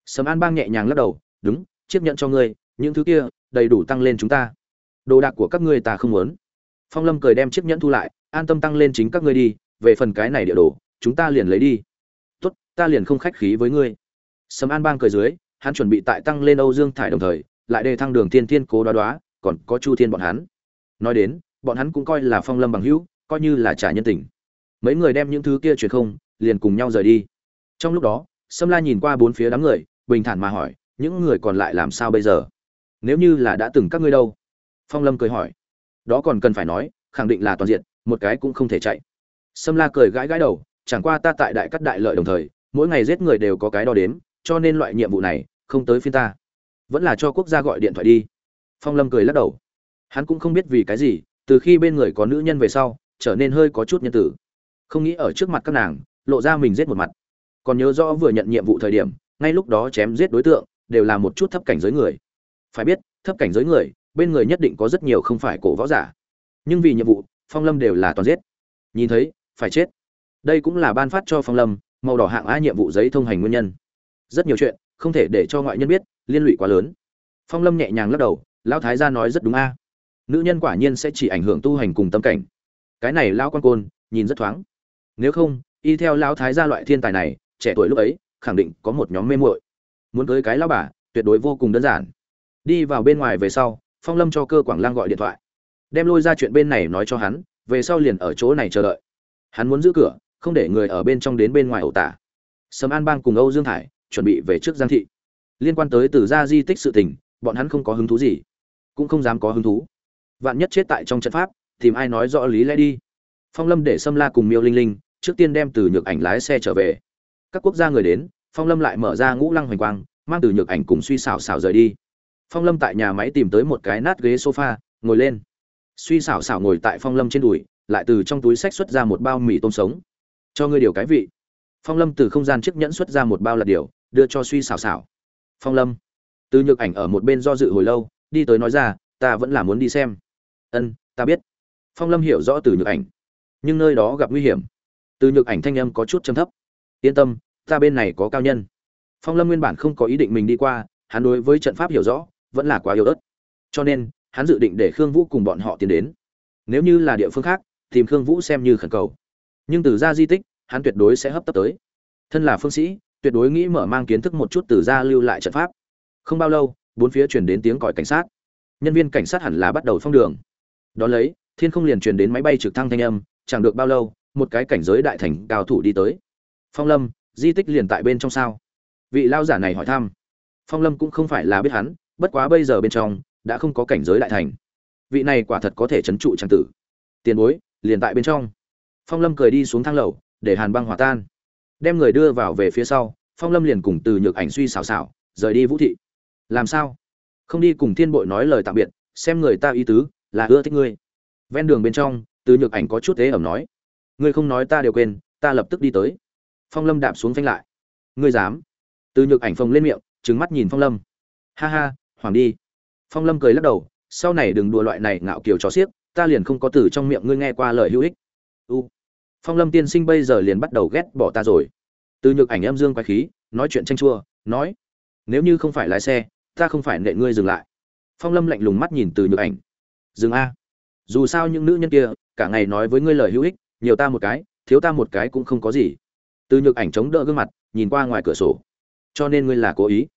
Sầm an bang nhẹ nhàng lắc đầu, đúng, chiếc nhận cho ngươi, những thứ kia đầy đủ tăng lên chúng ta. Đồ đạc của các ngươi ta không muốn. Phong lâm cười đem chiếc nhẫn thu lại, an tâm tăng lên chính các ngươi đi, về phần cái này địa đồ, chúng ta liền lấy đi. Tốt, ta liền không khách khí với ngươi. Sầm an bang cười dưới, hắn chuẩn bị tại tăng lên âu dương thải đồng thời, lại đề thăng đường tiên tiên cố đoá đoá, còn có chu thiên bọn hắn. Nói đến, bọn hắn cũng coi là phong lâm bằng hữu, coi như là trả nhân tình. Mấy người đem những thứ kia truyền không liền cùng nhau rời đi. Trong lúc đó, sâm la nhìn qua bốn phía đám người, bình thản mà hỏi, những người còn lại làm sao bây giờ? Nếu như là đã từng các ngươi đâu? Phong lâm cười hỏi. Đó còn cần phải nói, khẳng định là toàn diện, một cái cũng không thể chạy. Sâm la cười gãi gãi đầu, chẳng qua ta tại đại cắt đại lợi đồng thời, mỗi ngày giết người đều có cái đo đếm, cho nên loại nhiệm vụ này, không tới phiên ta. Vẫn là cho quốc gia gọi điện thoại đi. Phong lâm cười lắc đầu. Hắn cũng không biết vì cái gì, từ khi bên người có nữ nhân về sau, trở nên hơi có chút nhân tử. Không nghĩ ở trước mặt các nàng lộ ra mình giết một mặt. Còn nhớ rõ vừa nhận nhiệm vụ thời điểm, ngay lúc đó chém giết đối tượng, đều là một chút thấp cảnh giới người. Phải biết, thấp cảnh giới người, bên người nhất định có rất nhiều không phải cổ võ giả. Nhưng vì nhiệm vụ, phong lâm đều là toàn giết. Nhìn thấy, phải chết. Đây cũng là ban phát cho phong lâm, màu đỏ hạng a nhiệm vụ giấy thông hành nguyên nhân. Rất nhiều chuyện, không thể để cho ngoại nhân biết, liên lụy quá lớn. Phong lâm nhẹ nhàng lắc đầu, lão thái gia nói rất đúng a. Nữ nhân quả nhiên sẽ chỉ ảnh hưởng tu hành cùng tâm cảnh. Cái này lão quan côn, nhìn rất thoáng. Nếu không y theo lão thái gia loại thiên tài này, trẻ tuổi lúc ấy, khẳng định có một nhóm mê muội. Muốn cưới cái lão bà, tuyệt đối vô cùng đơn giản. Đi vào bên ngoài về sau, phong lâm cho cơ quảng lang gọi điện thoại. Đem lôi ra chuyện bên này nói cho hắn, về sau liền ở chỗ này chờ đợi. Hắn muốn giữ cửa, không để người ở bên trong đến bên ngoài ẩu tả. Sầm an bang cùng âu dương hải, chuẩn bị về trước giang thị. Liên quan tới từ gia di tích sự tình, bọn hắn không có hứng thú gì. Cũng không dám có hứng thú. Vạn nhất chết tại trong trận pháp, tìm ai nói rõ lý lẽ đi. Phong lâm để sâm la cùng miêu linh linh trước tiên đem từ nhược ảnh lái xe trở về. Các quốc gia người đến, phong lâm lại mở ra ngũ lăng hoành quang, mang từ nhược ảnh cùng suy xảo xảo rời đi. Phong lâm tại nhà máy tìm tới một cái nát ghế sofa, ngồi lên. Suy xảo xảo ngồi tại phong lâm trên đùi, lại từ trong túi sách xuất ra một bao mì tôm sống. Cho ngươi điều cái vị. Phong lâm từ không gian chiếc nhẫn xuất ra một bao lạt điều đưa cho suy xảo xảo. Phong lâm. Từ nhược ảnh ở một bên do dự hồi lâu, đi tới nói ra, ta vẫn là muốn đi xem. Ân, ta biết. Phong lâm hiểu rõ từ nhược ảnh. Nhưng nơi đó gặp nguy hiểm từ nhược ảnh thanh âm có chút châm thấp. Yên tâm, ta bên này có cao nhân. Phong lâm nguyên bản không có ý định mình đi qua, hắn đối với trận pháp hiểu rõ, vẫn là quá yếu ớt. Cho nên, hắn dự định để khương vũ cùng bọn họ tiến đến. Nếu như là địa phương khác, tìm khương vũ xem như khẩn cầu. Nhưng từ ra di tích, hắn tuyệt đối sẽ hấp tấp tới. Thân là phương sĩ, tuyệt đối nghĩ mở mang kiến thức một chút từ ra lưu lại trận pháp. Không bao lâu, bốn phía truyền đến tiếng còi cảnh sát. Nhân viên cảnh sát hẳn là bắt đầu phong đường. Đón lấy, thiên không liền truyền đến máy bay trực thăng thanh âm, chẳng được bao lâu một cái cảnh giới đại thành cao thủ đi tới. Phong lâm, di tích liền tại bên trong sao? Vị lao giả này hỏi thăm. Phong lâm cũng không phải là biết hắn, bất quá bây giờ bên trong, đã không có cảnh giới đại thành. Vị này quả thật có thể trấn trụ trang tử. Tiền bối, liền tại bên trong. Phong lâm cười đi xuống thang lầu, để hàn băng hòa tan. Đem người đưa vào về phía sau, phong lâm liền cùng từ nhược ảnh suy xào xào rời đi vũ thị. Làm sao? Không đi cùng thiên bội nói lời tạm biệt, xem người ta ý tứ, là ưa thích ngươi. Ven đường bên trong, từ nhược ảnh có chút thế ẩm nói ngươi không nói ta đều quên, ta lập tức đi tới. Phong lâm đạp xuống phanh lại. Ngươi dám? Từ nhược ảnh phồng lên miệng trứng mắt nhìn phong lâm. Ha ha, hoàng đi. Phong lâm cười lắc đầu, sau này đừng đùa loại này ngạo kiều chó xiếc, ta liền không có từ trong miệng ngươi nghe qua lời hữu ích. U. Phong lâm tiên sinh bây giờ liền bắt đầu ghét bỏ ta rồi. Từ nhược ảnh em dương quái khí, nói chuyện tranh chua, nói, nếu như không phải lái xe, ta không phải nệ ngươi dừng lại. Phong lâm lạnh lùng mắt nhìn từ nhược ảnh. Dừng a. Dù sao những nữ nhân kia, cả ngày nói với ngươi lời hữu ích nhiều ta một cái, thiếu ta một cái cũng không có gì. Từ nhược ảnh chống đỡ gương mặt, nhìn qua ngoài cửa sổ. Cho nên ngươi là cố ý.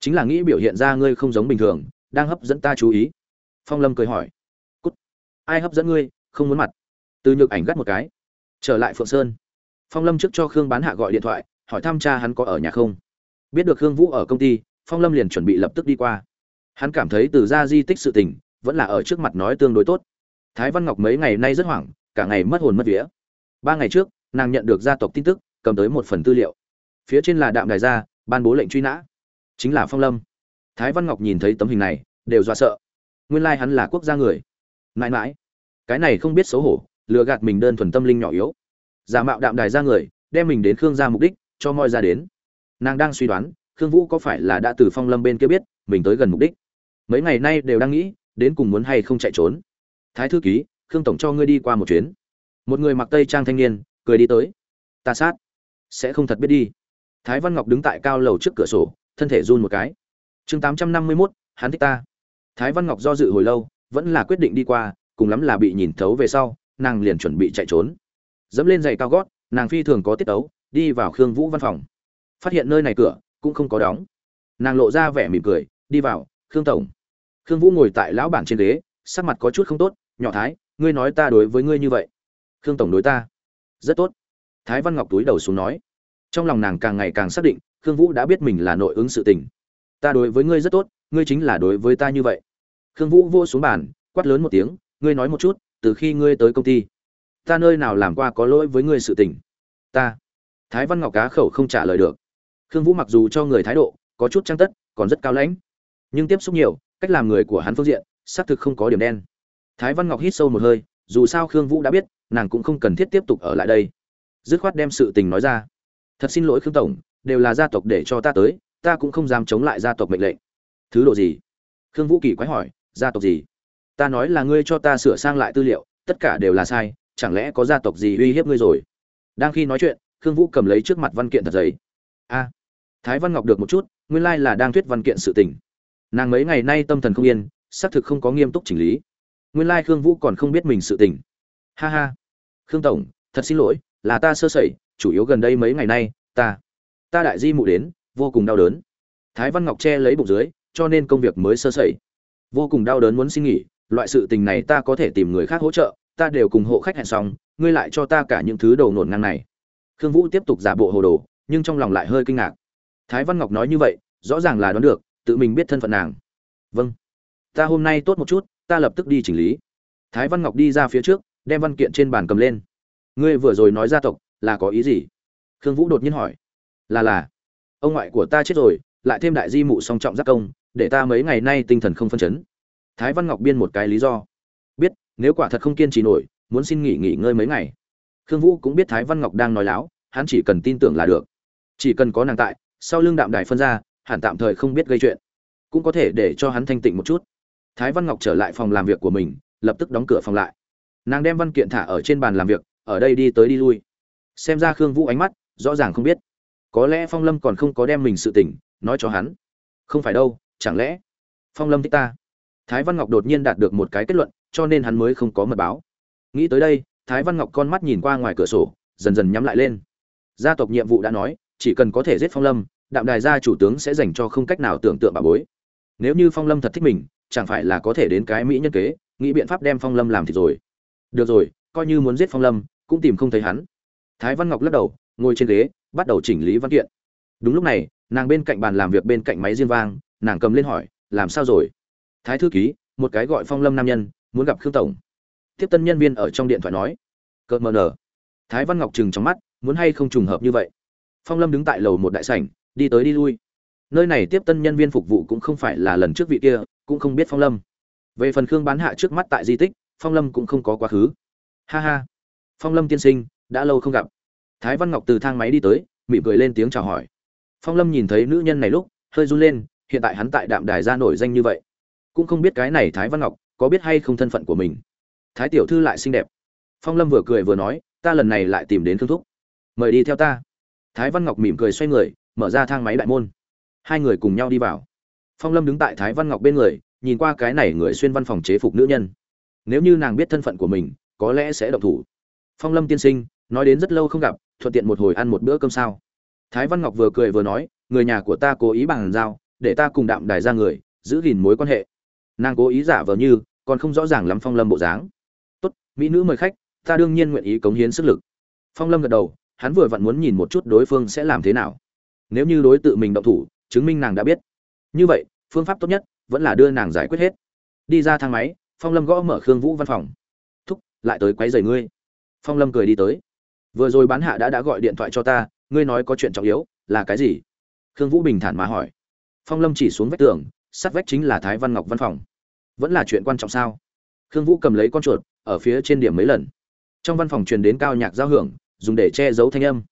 Chính là nghĩ biểu hiện ra ngươi không giống bình thường, đang hấp dẫn ta chú ý. Phong lâm cười hỏi. Cút. Ai hấp dẫn ngươi, không muốn mặt. Từ nhược ảnh gắt một cái. Trở lại phượng sơn. Phong lâm trước cho khương bán hạ gọi điện thoại, hỏi thăm cha hắn có ở nhà không. Biết được khương vũ ở công ty, phong lâm liền chuẩn bị lập tức đi qua. Hắn cảm thấy từ ra di tích sự tình, vẫn là ở trước mặt nói tương đối tốt. Thái văn ngọc mấy ngày nay rất hoảng cả ngày mất hồn mất vía. Ba ngày trước, nàng nhận được gia tộc tin tức, cầm tới một phần tư liệu. Phía trên là đạm đài gia ban bố lệnh truy nã. Chính là phong lâm. Thái văn ngọc nhìn thấy tấm hình này, đều dọa sợ. Nguyên lai hắn là quốc gia người. Mãi mãi. Cái này không biết xấu hổ, lừa gạt mình đơn thuần tâm linh nhỏ yếu. Giả mạo đạm đài ra người, đem mình đến khương gia mục đích, cho moi ra đến. Nàng đang suy đoán, khương vũ có phải là đã từ phong lâm bên kia biết, mình tới gần mục đích. Mấy ngày nay đều đang nghĩ, đến cùng muốn hay không chạy trốn. Thái thư ký khương tổng cho ngươi đi qua một chuyến. Một người mặc tây trang thanh niên, cười đi tới. Ta sát. Sẽ không thật biết đi. Thái văn ngọc đứng tại cao lầu trước cửa sổ, thân thể run một cái. Chương tám trăm năm mươi mốt, hắn thích ta. Thái văn ngọc do dự hồi lâu, vẫn là quyết định đi qua, cùng lắm là bị nhìn thấu về sau, nàng liền chuẩn bị chạy trốn. Dẫm lên giày cao gót, nàng phi thường có tiết tấu, đi vào khương vũ văn phòng. Phát hiện nơi này cửa, cũng không có đóng. Nàng lộ ra vẻ mỉm cười, đi vào, khương tổng. Khương vũ ngồi tại lão bản trên ghế, sắc mặt có chút không tốt, nhỏ thái ngươi nói ta đối với ngươi như vậy. Khương tổng đối ta. Rất tốt. Thái văn ngọc túi đầu xuống nói. Trong lòng nàng càng ngày càng xác định, khương vũ đã biết mình là nội ứng sự tình. Ta đối với ngươi rất tốt, ngươi chính là đối với ta như vậy. Khương vũ vô xuống bàn, quát lớn một tiếng, ngươi nói một chút, từ khi ngươi tới công ty, ta nơi nào làm qua có lỗi với ngươi sự tình? Ta. Thái văn ngọc cá khẩu không trả lời được. Khương vũ mặc dù cho người thái độ, có chút trang tất, còn rất cao lãnh, nhưng tiếp xúc nhiều, cách làm người của hắn phương diện, xác thực không có điểm đen thái văn ngọc hít sâu một hơi, dù sao khương vũ đã biết, nàng cũng không cần thiết tiếp tục ở lại đây. Dứt khoát đem sự tình nói ra. Thật xin lỗi khương tổng, đều là gia tộc để cho ta tới, ta cũng không dám chống lại gia tộc mệnh lệnh. Thứ độ gì? Khương vũ kỳ quái hỏi, gia tộc gì? Ta nói là ngươi cho ta sửa sang lại tư liệu, tất cả đều là sai, chẳng lẽ có gia tộc gì uy hiếp ngươi rồi? Đang khi nói chuyện, khương vũ cầm lấy trước mặt văn kiện thật giấy a, thái văn ngọc được một chút, nguyên lai là đang thuyết văn kiện sự tình. Nàng mấy ngày nay tâm thần không yên, xác thực không có nghiêm túc chỉnh lý nguyên lai khương vũ còn không biết mình sự tình. Ha ha. Khương tổng, thật xin lỗi, là ta sơ sẩy, chủ yếu gần đây mấy ngày nay, ta ta đại di mụ đến, vô cùng đau đớn. Thái văn ngọc che lấy bụng dưới, cho nên công việc mới sơ sẩy. Vô cùng đau đớn muốn xin nghỉ, loại sự tình này ta có thể tìm người khác hỗ trợ, ta đều cùng hộ khách hẹn xong, ngươi lại cho ta cả những thứ đầu nổn ngang này. Khương vũ tiếp tục giả bộ hồ đồ, nhưng trong lòng lại hơi kinh ngạc. Thái văn ngọc nói như vậy, rõ ràng là đoán được, tự mình biết thân phận nàng. Vâng. Ta hôm nay tốt một chút ta lập tức đi chỉnh lý. Thái văn ngọc đi ra phía trước, đem văn kiện trên bàn cầm lên. Ngươi vừa rồi nói gia tộc, là có ý gì? Khương vũ đột nhiên hỏi. Là là, ông ngoại của ta chết rồi, lại thêm đại di mụ song trọng giác công, để ta mấy ngày nay tinh thần không phân chấn. Thái văn ngọc biên một cái lý do. Biết, nếu quả thật không kiên trì nổi, muốn xin nghỉ nghỉ ngơi mấy ngày. Khương vũ cũng biết thái văn ngọc đang nói láo, hắn chỉ cần tin tưởng là được. Chỉ cần có nàng tại, sau lưng đạm đài phân ra, hẳn tạm thời không biết gây chuyện. Cũng có thể để cho hắn thanh tịnh một chút thái văn ngọc trở lại phòng làm việc của mình, lập tức đóng cửa phòng lại. Nàng đem văn kiện thả ở trên bàn làm việc, ở đây đi tới đi lui. Xem ra khương vũ ánh mắt, rõ ràng không biết. Có lẽ phong lâm còn không có đem mình sự tỉnh, nói cho hắn. Không phải đâu, chẳng lẽ phong lâm thích ta? Thái văn ngọc đột nhiên đạt được một cái kết luận, cho nên hắn mới không có mật báo. Nghĩ tới đây, thái văn ngọc con mắt nhìn qua ngoài cửa sổ, dần dần nhắm lại lên. Gia tộc nhiệm vụ đã nói, chỉ cần có thể giết phong lâm, đạm đài gia chủ tướng sẽ dành cho không cách nào tưởng tượng bà bối. Nếu như phong lâm thật thích mình chẳng phải là có thể đến cái mỹ nhân kế, nghĩ biện pháp đem phong lâm làm thì rồi. Được rồi, coi như muốn giết phong lâm, cũng tìm không thấy hắn. Thái văn ngọc lắc đầu, ngồi trên ghế, bắt đầu chỉnh lý văn kiện. Đúng lúc này, nàng bên cạnh bàn làm việc bên cạnh máy diên vang, nàng cầm lên hỏi, làm sao rồi? Thái thư ký, một cái gọi phong lâm nam nhân, muốn gặp khương tổng. Tiếp tân nhân viên ở trong điện thoại nói, cợt mờ nở. Thái văn ngọc trừng trong mắt, muốn hay không trùng hợp như vậy? Phong lâm đứng tại lầu một đại sảnh, đi tới đi lui nơi này tiếp tân nhân viên phục vụ cũng không phải là lần trước vị kia, cũng không biết phong lâm. Về phần khương bán hạ trước mắt tại di tích, phong lâm cũng không có quá khứ. Ha ha. Phong lâm tiên sinh, đã lâu không gặp. Thái văn ngọc từ thang máy đi tới, mỉm cười lên tiếng chào hỏi. Phong lâm nhìn thấy nữ nhân này lúc, hơi run lên, hiện tại hắn tại đạm đài ra nổi danh như vậy. Cũng không biết cái này thái văn ngọc có biết hay không thân phận của mình. Thái tiểu thư lại xinh đẹp. Phong lâm vừa cười vừa nói, ta lần này lại tìm đến thương thúc. Mời đi theo ta. Thái văn ngọc mỉm cười xoay người, mở ra thang máy đại môn hai người cùng nhau đi vào. Phong lâm đứng tại thái văn ngọc bên người, nhìn qua cái này người xuyên văn phòng chế phục nữ nhân. Nếu như nàng biết thân phận của mình, có lẽ sẽ động thủ. Phong lâm tiên sinh, nói đến rất lâu không gặp, thuận tiện một hồi ăn một bữa cơm sao? Thái văn ngọc vừa cười vừa nói, người nhà của ta cố ý bằng giao, để ta cùng đạm đài ra người, giữ gìn mối quan hệ. Nàng cố ý giả vờ như, còn không rõ ràng lắm phong lâm bộ dáng. Tốt, mỹ nữ mời khách, ta đương nhiên nguyện ý cống hiến sức lực. Phong lâm gật đầu, hắn vừa vặn muốn nhìn một chút đối phương sẽ làm thế nào. Nếu như đối tự mình động thủ chứng minh nàng đã biết. Như vậy, phương pháp tốt nhất vẫn là đưa nàng giải quyết hết. Đi ra thang máy, phong lâm gõ mở khương vũ văn phòng. Thúc, lại tới quấy rầy ngươi. Phong lâm cười đi tới. Vừa rồi bán hạ đã đã gọi điện thoại cho ta, ngươi nói có chuyện trọng yếu, là cái gì? Khương vũ bình thản mà hỏi. Phong lâm chỉ xuống vách tường, sát vách chính là thái văn ngọc văn phòng. Vẫn là chuyện quan trọng sao? Khương vũ cầm lấy con chuột, ở phía trên điểm mấy lần. Trong văn phòng truyền đến cao nhạc giao hưởng, dùng để che giấu thanh âm.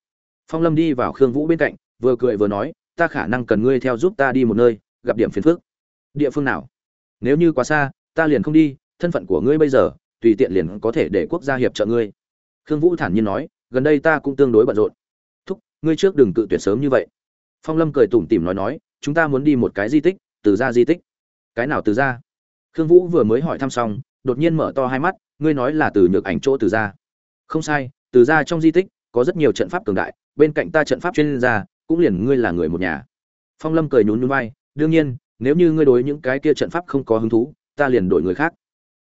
Phong lâm đi vào khương vũ bên cạnh, vừa cười vừa nói ta khả năng cần ngươi theo giúp ta đi một nơi, gặp điểm phiền phức. Địa phương nào? Nếu như quá xa, ta liền không đi, thân phận của ngươi bây giờ, tùy tiện liền có thể để quốc gia hiệp trợ ngươi. Khương vũ thản nhiên nói, gần đây ta cũng tương đối bận rộn. Thúc, ngươi trước đừng cự tuyệt sớm như vậy. Phong lâm cười tủm tỉm nói nói, chúng ta muốn đi một cái di tích, từ ra di tích. Cái nào từ ra? Khương vũ vừa mới hỏi thăm xong, đột nhiên mở to hai mắt, ngươi nói là từ nhược ảnh chỗ từ ra. Không sai, từ ra trong di tích, có rất nhiều trận pháp cường đại, bên cạnh ta trận pháp chuyên gia cũng liền ngươi là người một nhà. Phong lâm cười nhún nhún vai, đương nhiên, nếu như ngươi đối những cái kia trận pháp không có hứng thú, ta liền đổi người khác.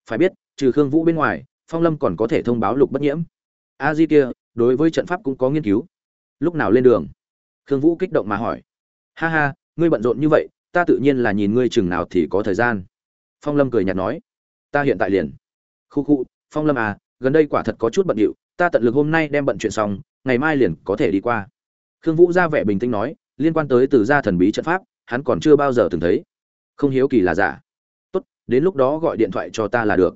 Phải biết, trừ khương vũ bên ngoài, phong lâm còn có thể thông báo lục bất nhiễm. A di kia, đối với trận pháp cũng có nghiên cứu. Lúc nào lên đường? Khương vũ kích động mà hỏi. Ha ha, ngươi bận rộn như vậy, ta tự nhiên là nhìn ngươi chừng nào thì có thời gian. Phong lâm cười nhạt nói. Ta hiện tại liền. Khu khu, phong lâm à gần đây quả thật có chút bận điệu, ta tận lực hôm nay đem bận chuyện xong, ngày mai liền có thể đi qua khương vũ ra vẻ bình tĩnh nói, liên quan tới từ gia thần bí trận pháp, hắn còn chưa bao giờ từng thấy. Không hiếu kỳ là giả. Tốt, đến lúc đó gọi điện thoại cho ta là được.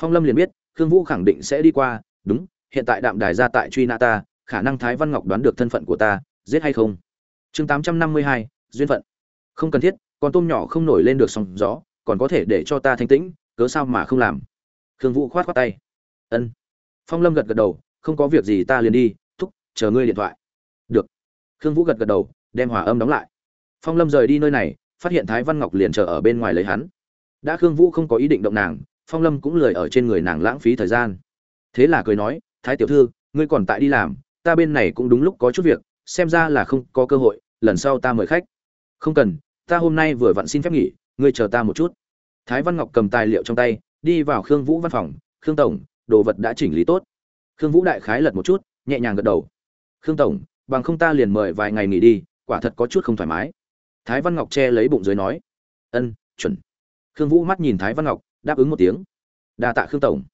Phong lâm liền biết, khương vũ khẳng định sẽ đi qua, đúng, hiện tại đạm đài gia tại truy nã ta, khả năng thái văn ngọc đoán được thân phận của ta, giết hay không? Chương tám trăm năm mươi hai, duyên phận. Không cần thiết, con tôm nhỏ không nổi lên được sóng gió, còn có thể để cho ta thanh tĩnh, cớ sao mà không làm? Khương vũ khoát khoát tay. Ân. Phong lâm gật gật đầu, không có việc gì ta liền đi, thúc, chờ ngươi điện thoại khương vũ gật gật đầu, đem hòa âm đóng lại. Phong lâm rời đi nơi này, phát hiện thái văn ngọc liền chờ ở bên ngoài lấy hắn. Đã khương vũ không có ý định động nàng, phong lâm cũng lười ở trên người nàng lãng phí thời gian. Thế là cười nói, thái tiểu thư, ngươi còn tại đi làm, ta bên này cũng đúng lúc có chút việc, xem ra là không có cơ hội, lần sau ta mời khách. Không cần, ta hôm nay vừa vặn xin phép nghỉ, ngươi chờ ta một chút. Thái văn ngọc cầm tài liệu trong tay, đi vào khương vũ văn phòng. Khương tổng, đồ vật đã chỉnh lý tốt. Khương vũ đại khái lật một chút, nhẹ nhàng gật đầu. Khương tổng bằng không ta liền mời vài ngày nghỉ đi, quả thật có chút không thoải mái. Thái văn ngọc che lấy bụng dưới nói, ân, chuẩn. Khương vũ mắt nhìn thái văn ngọc, đáp ứng một tiếng. Đa tạ khương tổng.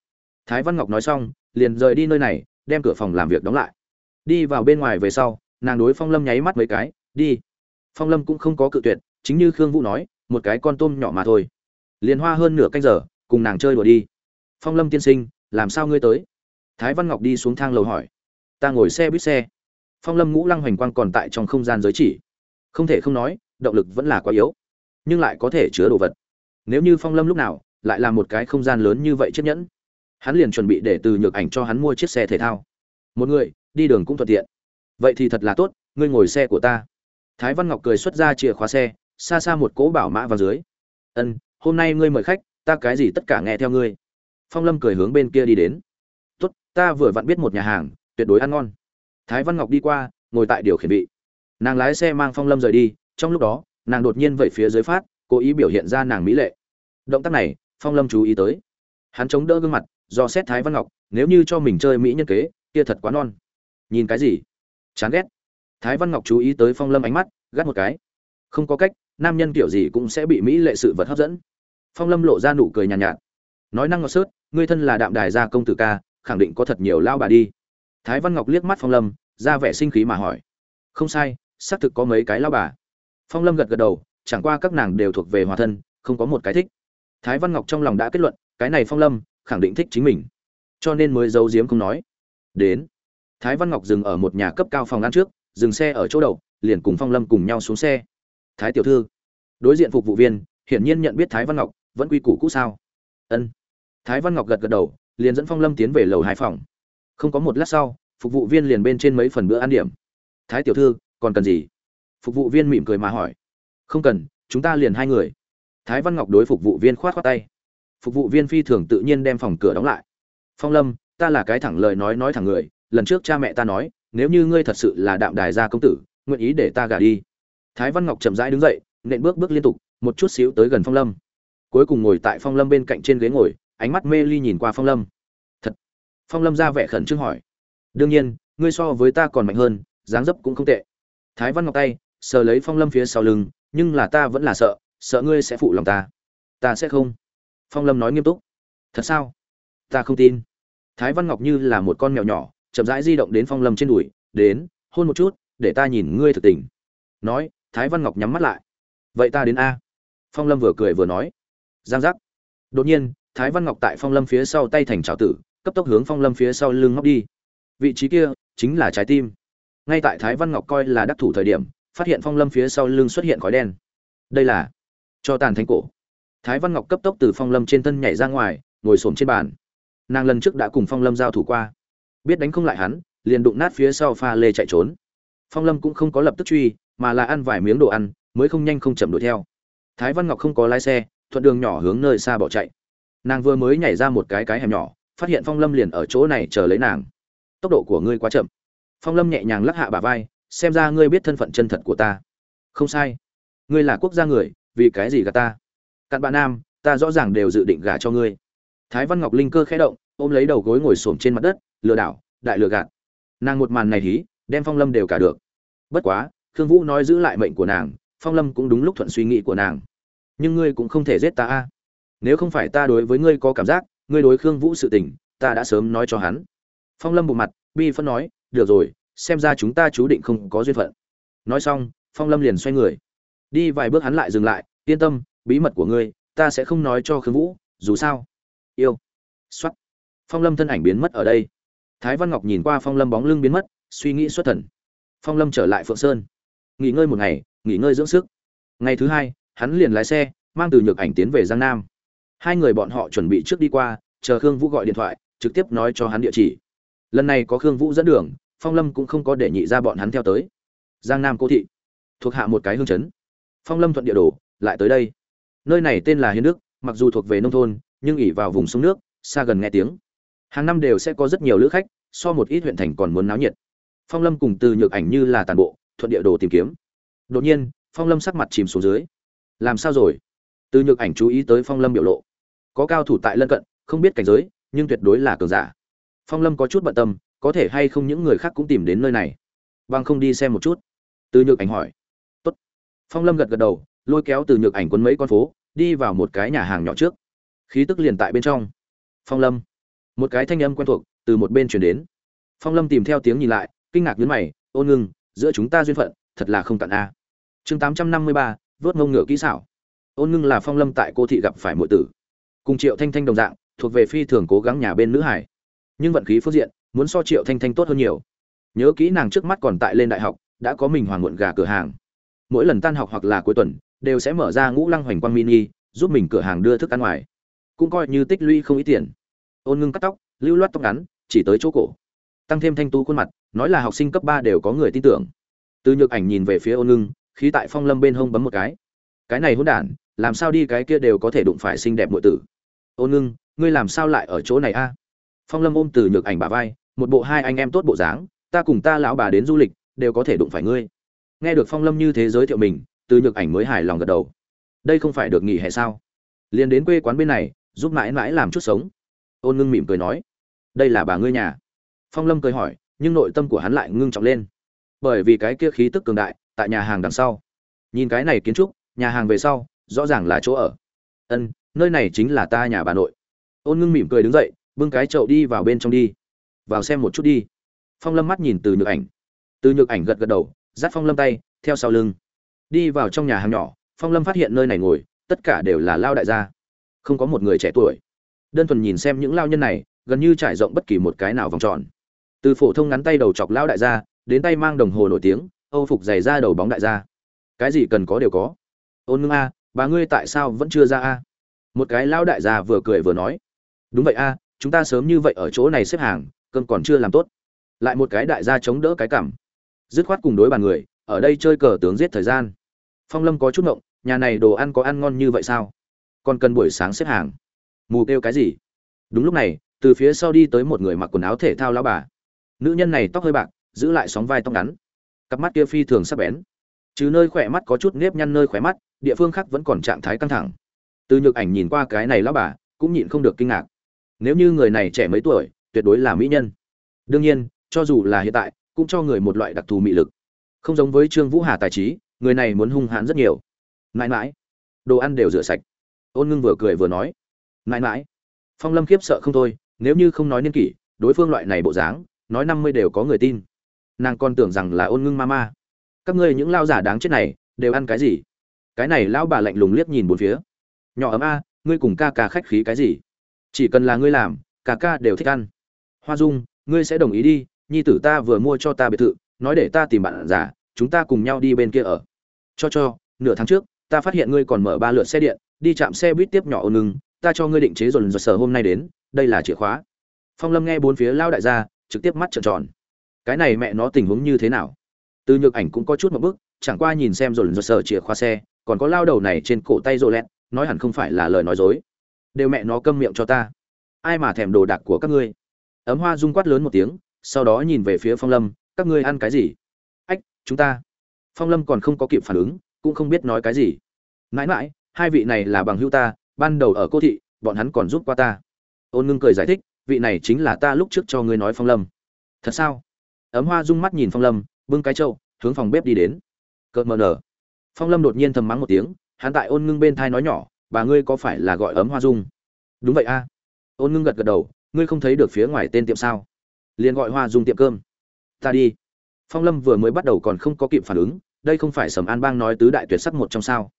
Thái văn ngọc nói xong, liền rời đi nơi này, đem cửa phòng làm việc đóng lại. Đi vào bên ngoài về sau, nàng đối phong lâm nháy mắt mấy cái, đi. Phong lâm cũng không có cự tuyệt, chính như khương vũ nói, một cái con tôm nhỏ mà thôi. Liền hoa hơn nửa canh giờ, cùng nàng chơi đùa đi. Phong lâm tiên sinh, làm sao ngươi tới? Thái văn ngọc đi xuống thang lầu hỏi. Ta ngồi xe buýt xe phong lâm ngũ lăng hoành quang còn tại trong không gian giới chỉ. Không thể không nói, động lực vẫn là quá yếu, nhưng lại có thể chứa đồ vật. Nếu như phong lâm lúc nào lại là một cái không gian lớn như vậy chiếc nhẫn, hắn liền chuẩn bị để từ nhược ảnh cho hắn mua chiếc xe thể thao. Một người, đi đường cũng thuận tiện. Vậy thì thật là tốt, ngươi ngồi xe của ta. Thái văn ngọc cười xuất ra chìa khóa xe, xa xa một cỗ bảo mã vào dưới. Ân, hôm nay ngươi mời khách, ta cái gì tất cả nghe theo ngươi. Phong lâm cười hướng bên kia đi đến. Tốt, ta vừa vặn biết một nhà hàng, tuyệt đối ăn ngon thái văn ngọc đi qua ngồi tại điều khiển vị. Nàng lái xe mang phong lâm rời đi trong lúc đó nàng đột nhiên vẩy phía dưới phát cố ý biểu hiện ra nàng mỹ lệ. Động tác này phong lâm chú ý tới. Hắn chống đỡ gương mặt do xét thái văn ngọc nếu như cho mình chơi mỹ nhân kế kia thật quá non. Nhìn cái gì? Chán ghét. Thái văn ngọc chú ý tới phong lâm ánh mắt gắt một cái. Không có cách nam nhân kiểu gì cũng sẽ bị mỹ lệ sự vật hấp dẫn. Phong lâm lộ ra nụ cười nhàn nhạt, nhạt. Nói năng ngọt sớt ngươi thân là đạm đài gia công tử ca khẳng định có thật nhiều lao bà đi thái văn ngọc liếc mắt phong lâm ra vẻ sinh khí mà hỏi. Không sai xác thực có mấy cái lao bà. Phong lâm gật gật đầu chẳng qua các nàng đều thuộc về hòa thân không có một cái thích. Thái văn ngọc trong lòng đã kết luận cái này phong lâm khẳng định thích chính mình. Cho nên mới giấu giếm không nói. Đến thái văn ngọc dừng ở một nhà cấp cao phòng ăn trước dừng xe ở chỗ đầu, liền cùng phong lâm cùng nhau xuống xe. Thái tiểu thư đối diện phục vụ viên hiển nhiên nhận biết thái văn ngọc vẫn quy củ cũ sao? Ân. Thái văn ngọc gật gật đầu liền dẫn phong lâm tiến về lầu hai phòng không có một lát sau, phục vụ viên liền bên trên mấy phần bữa ăn điểm. Thái tiểu thư, còn cần gì? Phục vụ viên mỉm cười mà hỏi. Không cần, chúng ta liền hai người. Thái văn ngọc đối phục vụ viên khoát khoát tay. Phục vụ viên phi thường tự nhiên đem phòng cửa đóng lại. Phong lâm, ta là cái thẳng lời nói nói thẳng người, lần trước cha mẹ ta nói, nếu như ngươi thật sự là đạm đài gia công tử, nguyện ý để ta gả đi. Thái văn ngọc chậm rãi đứng dậy, nện bước bước liên tục, một chút xíu tới gần phong lâm. Cuối cùng ngồi tại phong lâm bên cạnh trên ghế ngồi, ánh mắt mê ly nhìn qua phong lâm phong lâm ra vẻ khẩn trương hỏi. Đương nhiên, ngươi so với ta còn mạnh hơn, dáng dấp cũng không tệ. Thái văn ngọc tay, sờ lấy phong lâm phía sau lưng, nhưng là ta vẫn là sợ sợ ngươi sẽ phụ lòng ta. Ta sẽ không. Phong lâm nói nghiêm túc. Thật sao? Ta không tin. Thái văn ngọc như là một con mèo nhỏ, chậm rãi di động đến phong lâm trên đùi, đến, hôn một chút, để ta nhìn ngươi thực tình. Nói, thái văn ngọc nhắm mắt lại. Vậy ta đến a. Phong lâm vừa cười vừa nói. Giang giác. Đột nhiên, thái văn ngọc tại phong lâm phía sau tay thành trào tử cấp tốc hướng phong lâm phía sau lưng ngóc đi. Vị trí kia chính là trái tim. Ngay tại thái văn ngọc coi là đắc thủ thời điểm, phát hiện phong lâm phía sau lưng xuất hiện khói đen. Đây là cho tàn thánh cổ. Thái văn ngọc cấp tốc từ phong lâm trên thân nhảy ra ngoài, ngồi s trên bàn. Nàng lần trước đã cùng phong lâm giao thủ qua. Biết đánh không lại hắn, liền đụng nát phía sau pha lê chạy trốn. Phong lâm cũng không có lập tức truy, mà là ăn vài miếng đồ ăn, mới không nhanh không chậm đuổi theo. Thái văn ngọc không có lái xe, thuận đường nhỏ hướng nơi xa bỏ chạy. Nàng vừa mới nhảy ra một cái cái hẻm nhỏ phát hiện phong lâm liền ở chỗ này chờ lấy nàng. Tốc độ của ngươi quá chậm. Phong lâm nhẹ nhàng lắc hạ bà vai, xem ra ngươi biết thân phận chân thật của ta. Không sai. Ngươi là quốc gia người, vì cái gì gà ta? Cặn bạn nam, ta rõ ràng đều dự định gả cho ngươi. Thái văn ngọc linh cơ khẽ động, ôm lấy đầu gối ngồi xổm trên mặt đất, lừa đảo, đại lừa gạt. Nàng một màn này hí, đem phong lâm đều cả được. Bất quá, khương vũ nói giữ lại mệnh của nàng, phong lâm cũng đúng lúc thuận suy nghĩ của nàng. Nhưng ngươi cũng không thể giết ta a. Nếu không phải ta đối với ngươi có cảm giác ngươi đối khương vũ sự tình, ta đã sớm nói cho hắn. Phong lâm bộ mặt, bi phân nói, được rồi, xem ra chúng ta chú định không có duyên phận. Nói xong, phong lâm liền xoay người. Đi vài bước hắn lại dừng lại, yên tâm, bí mật của ngươi, ta sẽ không nói cho khương vũ, dù sao. Yêu. X phong lâm thân ảnh biến mất ở đây. Thái văn ngọc nhìn qua phong lâm bóng lưng biến mất, suy nghĩ xuất thần. Phong lâm trở lại phượng sơn. Nghỉ ngơi một ngày, nghỉ ngơi dưỡng sức. Ngày thứ hai, hắn liền lái xe, mang từ nhược ảnh tiến về giang nam hai người bọn họ chuẩn bị trước đi qua, chờ khương vũ gọi điện thoại, trực tiếp nói cho hắn địa chỉ. Lần này có khương vũ dẫn đường, phong lâm cũng không có để nhị ra bọn hắn theo tới. Giang nam cô thị, thuộc hạ một cái hương chấn. Phong lâm thuận địa đồ, lại tới đây. Nơi này tên là hiến đức, mặc dù thuộc về nông thôn, nhưng ỉ vào vùng sông nước, xa gần nghe tiếng. Hàng năm đều sẽ có rất nhiều lữ khách, so một ít huyện thành còn muốn náo nhiệt. Phong lâm cùng từ nhược ảnh như là tàn bộ, thuận địa đồ tìm kiếm. Đột nhiên, phong lâm sắc mặt chìm xuống dưới. Làm sao rồi? Từ nhược ảnh chú ý tới phong lâm biểu lộ có cao thủ tại lân cận, không biết cảnh giới, nhưng tuyệt đối là cường giả. Phong lâm có chút bận tâm, có thể hay không những người khác cũng tìm đến nơi này. Bằng không đi xem một chút. Từ nhược ảnh hỏi. Tốt. phong lâm gật gật đầu, lôi kéo từ nhược ảnh quấn mấy con phố, đi vào một cái nhà hàng nhỏ trước. Khí tức liền tại bên trong. Phong lâm. Một cái thanh âm quen thuộc từ một bên chuyển đến. Phong lâm tìm theo tiếng nhìn lại, kinh ngạc nhấn mày, ôn ngưng, giữa chúng ta duyên phận, thật là không tận a. Chương tám trăm năm mươi ba, vớt ngông ngựa kỹ xảo. Ôn ngưng là phong lâm tại cô thị gặp phải mọi tử cùng triệu thanh thanh đồng dạng, thuộc về phi thường cố gắng nhà bên nữ hải. Nhưng vận khí phương diện, muốn so triệu thanh thanh tốt hơn nhiều. Nhớ kỹ nàng trước mắt còn tại lên đại học, đã có mình hoàng muộn gà cửa hàng. Mỗi lần tan học hoặc là cuối tuần, đều sẽ mở ra ngũ lăng hoành quang mini, giúp mình cửa hàng đưa thức ăn ngoài. Cũng coi như tích lũy không ít tiền. Ôn ngưng cắt tóc, lưu loát tóc ngắn, chỉ tới chỗ cổ. Tăng thêm thanh tú khuôn mặt, nói là học sinh cấp ba đều có người tin tưởng. Từ nhược ảnh nhìn về phía ôn ngưng, khí tại phong lâm bên hông bấm một cái. Cái này hôn đản làm sao đi cái kia đều có thể đụng phải xinh đẹp muội tử. Ôn ngưng, ngươi làm sao lại ở chỗ này a? Phong lâm ôm từ nhược ảnh bà vai, một bộ hai anh em tốt bộ dáng, ta cùng ta lão bà đến du lịch, đều có thể đụng phải ngươi. Nghe được phong lâm như thế giới thiệu mình, từ nhược ảnh mới hài lòng gật đầu. Đây không phải được nghỉ hè sao? Liền đến quê quán bên này, giúp mãi mãi làm chút sống. Ôn ngưng mỉm cười nói, đây là bà ngươi nhà. Phong lâm cười hỏi, nhưng nội tâm của hắn lại ngưng trọng lên. Bởi vì cái kia khí tức cường đại, tại nhà hàng đằng sau. Nhìn cái này kiến trúc, nhà hàng về sau rõ ràng là chỗ ở. Ân, nơi này chính là ta nhà bà nội. Ôn ngưng mỉm cười đứng dậy, bưng cái chậu đi vào bên trong đi. Vào xem một chút đi. Phong lâm mắt nhìn từ nhược ảnh. Từ nhược ảnh gật gật đầu, dắt phong lâm tay, theo sau lưng. Đi vào trong nhà hàng nhỏ, phong lâm phát hiện nơi này ngồi, tất cả đều là lao đại gia. Không có một người trẻ tuổi. Đơn thuần nhìn xem những lao nhân này, gần như trải rộng bất kỳ một cái nào vòng tròn. Từ phổ thông ngắn tay đầu chọc lao đại gia, đến tay mang đồng hồ nổi tiếng, âu phục giày ra đầu bóng đại gia. Cái gì cần có đều có. Ôn ngưng a bà ngươi tại sao vẫn chưa ra a? Một cái lão đại gia vừa cười vừa nói. Đúng vậy a, chúng ta sớm như vậy ở chỗ này xếp hàng, cơm còn chưa làm tốt. Lại một cái đại gia chống đỡ cái cảm dứt khoát cùng đối bàn người, ở đây chơi cờ tướng giết thời gian. Phong lâm có chút ngộng, nhà này đồ ăn có ăn ngon như vậy sao? Còn cần buổi sáng xếp hàng. Mù kêu cái gì? Đúng lúc này, từ phía sau đi tới một người mặc quần áo thể thao lão bà. Nữ nhân này tóc hơi bạc, giữ lại sóng vai tóc ngắn. Cặp mắt kia phi thường sắc bén. Chứ nơi khỏe mắt có chút nếp nhăn nơi khỏe mắt địa phương khác vẫn còn trạng thái căng thẳng. Từ nhược ảnh nhìn qua cái này lão bà, cũng nhịn không được kinh ngạc. Nếu như người này trẻ mấy tuổi, tuyệt đối là mỹ nhân. Đương nhiên, cho dù là hiện tại, cũng cho người một loại đặc thù mị lực. Không giống với trương vũ hà tài trí, người này muốn hung hãn rất nhiều. Mãi mãi, đồ ăn đều rửa sạch. Ôn ngưng vừa cười vừa nói, mãi mãi, phong lâm khiếp sợ không thôi, nếu như không nói niên kỷ, đối phương loại này bộ dáng, nói năm mươi đều có người tin. Nàng còn tưởng rằng là ôn ngưng ma ma. Các ngươi những lao giả đáng chết này, đều ăn cái gì? Cái này lão bà lạnh lùng liếc nhìn bốn phía. Nhỏ ấm a, ngươi cùng ca ca khách khí cái gì? Chỉ cần là ngươi làm, ca ca đều thích ăn. Hoa dung, ngươi sẽ đồng ý đi, nhi tử ta vừa mua cho ta biệt thự, nói để ta tìm bạn giả chúng ta cùng nhau đi bên kia ở. Cho cho, nửa tháng trước, ta phát hiện ngươi còn mở ba lượt xe điện, đi chạm xe buýt tiếp nhỏ ôn ngưng ta cho ngươi định chế dồn dồn sở hôm nay đến, đây là chìa khóa. Phong lâm nghe bốn phía lao đại gia, trực tiếp mắt trợn tròn. Cái này mẹ nó tình huống như thế nào? Từ nhược ảnh cũng có chút một bức chẳng qua nhìn xem dồn dồn sở chìa khóa xe còn có lao đầu này trên cổ tay rô lẹt, nói hẳn không phải là lời nói dối. Đều mẹ nó câm miệng cho ta. Ai mà thèm đồ đạc của các ngươi? Ấm hoa rung quát lớn một tiếng, sau đó nhìn về phía phong lâm, các ngươi ăn cái gì? Ách, chúng ta. Phong lâm còn không có kịp phản ứng, cũng không biết nói cái gì. Mãi mãi, hai vị này là bằng hữu ta, ban đầu ở cô thị, bọn hắn còn giúp qua ta. Ôn ngưng cười giải thích, vị này chính là ta lúc trước cho ngươi nói phong lâm. Thật sao? Ấm hoa rung mắt nhìn phong lâm, bưng cái trâu hướng phòng bếp đi đến. Cợt mờ nở phong lâm đột nhiên thầm mắng một tiếng, hắn tại ôn ngưng bên thai nói nhỏ, bà ngươi có phải là gọi ấm hoa dung? Đúng vậy a. Ôn ngưng gật gật đầu, ngươi không thấy được phía ngoài tên tiệm sao? Liền gọi hoa dung tiệm cơm. Ta đi. Phong lâm vừa mới bắt đầu còn không có kịp phản ứng, đây không phải sầm an bang nói tứ đại tuyệt sắc một trong sao?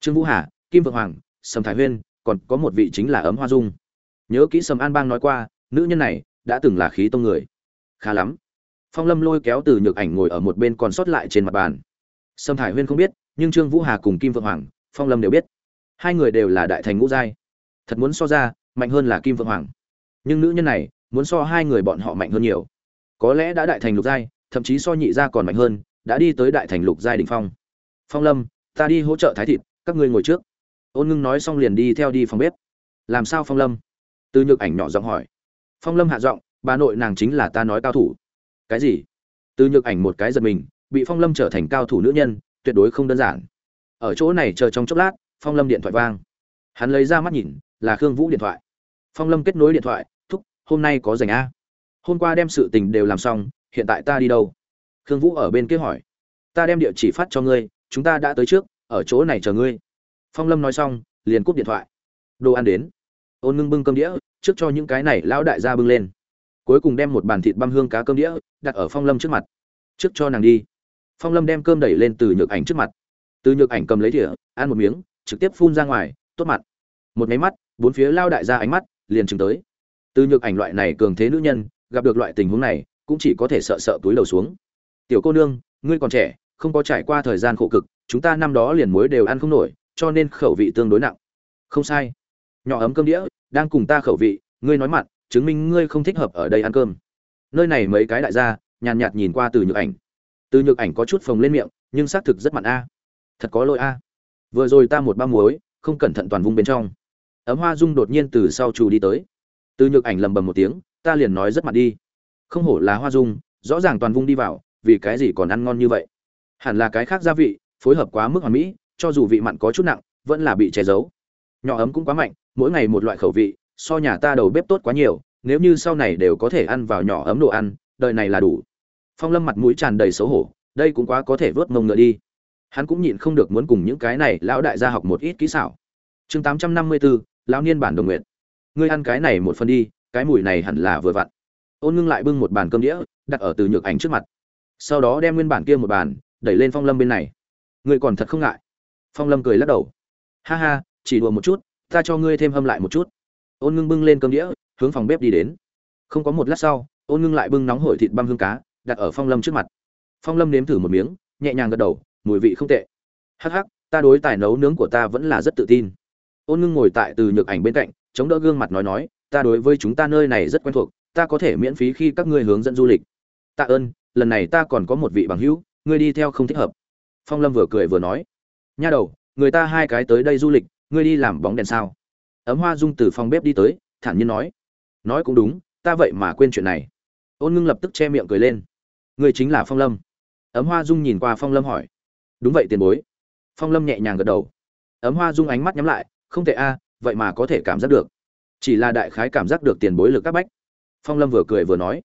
Trương vũ hà, kim vượng hoàng, sầm thái huyên, còn có một vị chính là ấm hoa dung. Nhớ kỹ sầm an bang nói qua, nữ nhân này đã từng là khí tông người. Khá lắm. Phong lâm lôi kéo từ nhược ảnh ngồi ở một bên còn sót lại trên mặt bàn. Sầm thải huyên không biết nhưng trương vũ hà cùng kim vượng hoàng, phong lâm đều biết. Hai người đều là đại thành ngũ giai. Thật muốn so ra, mạnh hơn là kim vượng hoàng. Nhưng nữ nhân này, muốn so hai người bọn họ mạnh hơn nhiều. Có lẽ đã đại thành lục giai, thậm chí so nhị gia còn mạnh hơn, đã đi tới đại thành lục giai đỉnh phong. Phong lâm, ta đi hỗ trợ thái thịt, các ngươi ngồi trước. Ôn ngưng nói xong liền đi theo đi phòng bếp. Làm sao phong lâm? Từ nhược ảnh nhỏ giọng hỏi. Phong lâm hạ giọng, bà nội nàng chính là ta nói cao thủ. Cái gì? Từ nhược ảnh một cái giật mình, bị phong lâm trở thành cao thủ nữ nhân tuyệt đối không đơn giản. Ở chỗ này chờ trong chốc lát, phong lâm điện thoại vang. Hắn lấy ra mắt nhìn, là khương vũ điện thoại. Phong lâm kết nối điện thoại, thúc, hôm nay có dành a? Hôm qua đem sự tình đều làm xong, hiện tại ta đi đâu? Khương vũ ở bên kia hỏi. Ta đem địa chỉ phát cho ngươi, chúng ta đã tới trước, ở chỗ này chờ ngươi. Phong lâm nói xong, liền cúp điện thoại. Đồ ăn đến. Ôn ngưng bưng cơm đĩa, trước cho những cái này lão đại gia bưng lên. Cuối cùng đem một bàn thịt băm hương cá cơm đĩa, đặt ở phong lâm trước mặt. Trước cho nàng đi phong lâm đem cơm đẩy lên từ nhược ảnh trước mặt. Từ nhược ảnh cầm lấy thìa, ăn một miếng, trực tiếp phun ra ngoài, tốt mặt. Một máy mắt, bốn phía lao đại ra ánh mắt liền chừng tới. Từ nhược ảnh loại này cường thế nữ nhân, gặp được loại tình huống này, cũng chỉ có thể sợ sợ túi đầu xuống. Tiểu cô nương, ngươi còn trẻ, không có trải qua thời gian khổ cực, chúng ta năm đó liền muối đều ăn không nổi, cho nên khẩu vị tương đối nặng. Không sai. Nhỏ ấm cơm đĩa, đang cùng ta khẩu vị, ngươi nói mặn chứng minh ngươi không thích hợp ở đây ăn cơm. Nơi này mấy cái đại gia nhàn nhạt nhìn qua từ nhược ảnh từ nhược ảnh có chút phồng lên miệng, nhưng xác thực rất mặn a. Thật có lỗi a. Vừa rồi ta một ba muối, không cẩn thận toàn vung bên trong. Ấm hoa dung đột nhiên từ sau trù đi tới. Từ nhược ảnh lầm bầm một tiếng, ta liền nói rất mặn đi. Không hổ là hoa dung, rõ ràng toàn vung đi vào, vì cái gì còn ăn ngon như vậy? Hẳn là cái khác gia vị, phối hợp quá mức hoàn mỹ, cho dù vị mặn có chút nặng, vẫn là bị che giấu. Nhỏ ấm cũng quá mạnh, mỗi ngày một loại khẩu vị, so nhà ta đầu bếp tốt quá nhiều, nếu như sau này đều có thể ăn vào nhỏ ấm đồ ăn, đời này là đủ phong lâm mặt mũi tràn đầy xấu hổ, đây cũng quá có thể vớt mông ngựa đi. Hắn cũng nhịn không được muốn cùng những cái này lão đại gia học một ít kỹ xảo. Chương tám trăm năm mươi bốn lão niên bản đồng nguyện. Ngươi ăn cái này một phần đi, cái mùi này hẳn là vừa vặn. Ôn ngưng lại bưng một bàn cơm đĩa, đặt ở từ nhược ảnh trước mặt. Sau đó đem nguyên bản kia một bàn, đẩy lên phong lâm bên này. Ngươi còn thật không ngại. Phong lâm cười lắc đầu. Ha ha, chỉ đùa một chút, ta cho ngươi thêm hâm lại một chút. Ôn ngưng bưng lên cơm đĩa, hướng phòng bếp đi đến. Không có một lát sau, ôn ngưng lại bưng nóng hổi thịt băm hương cá đặt ở phong lâm trước mặt. Phong lâm nếm thử một miếng, nhẹ nhàng gật đầu, mùi vị không tệ. Hắc hắc, ta đối tài nấu nướng của ta vẫn là rất tự tin. Ôn ngưng ngồi tại từ nhược ảnh bên cạnh, chống đỡ gương mặt nói nói, ta đối với chúng ta nơi này rất quen thuộc, ta có thể miễn phí khi các ngươi hướng dẫn du lịch. Tạ ơn, lần này ta còn có một vị bằng hữu, ngươi đi theo không thích hợp. Phong lâm vừa cười vừa nói, nha đầu, người ta hai cái tới đây du lịch, ngươi đi làm bóng đèn sao? Ấm hoa dung từ phòng bếp đi tới, thản nhiên nói nói cũng đúng, ta vậy mà quên chuyện này. Ôn ngưng lập tức che miệng cười lên người chính là phong lâm. Ấm hoa dung nhìn qua phong lâm hỏi. Đúng vậy tiền bối. Phong lâm nhẹ nhàng gật đầu. Ấm hoa dung ánh mắt nhắm lại, không thể a, vậy mà có thể cảm giác được. Chỉ là đại khái cảm giác được tiền bối lực các bách. Phong lâm vừa cười vừa nói.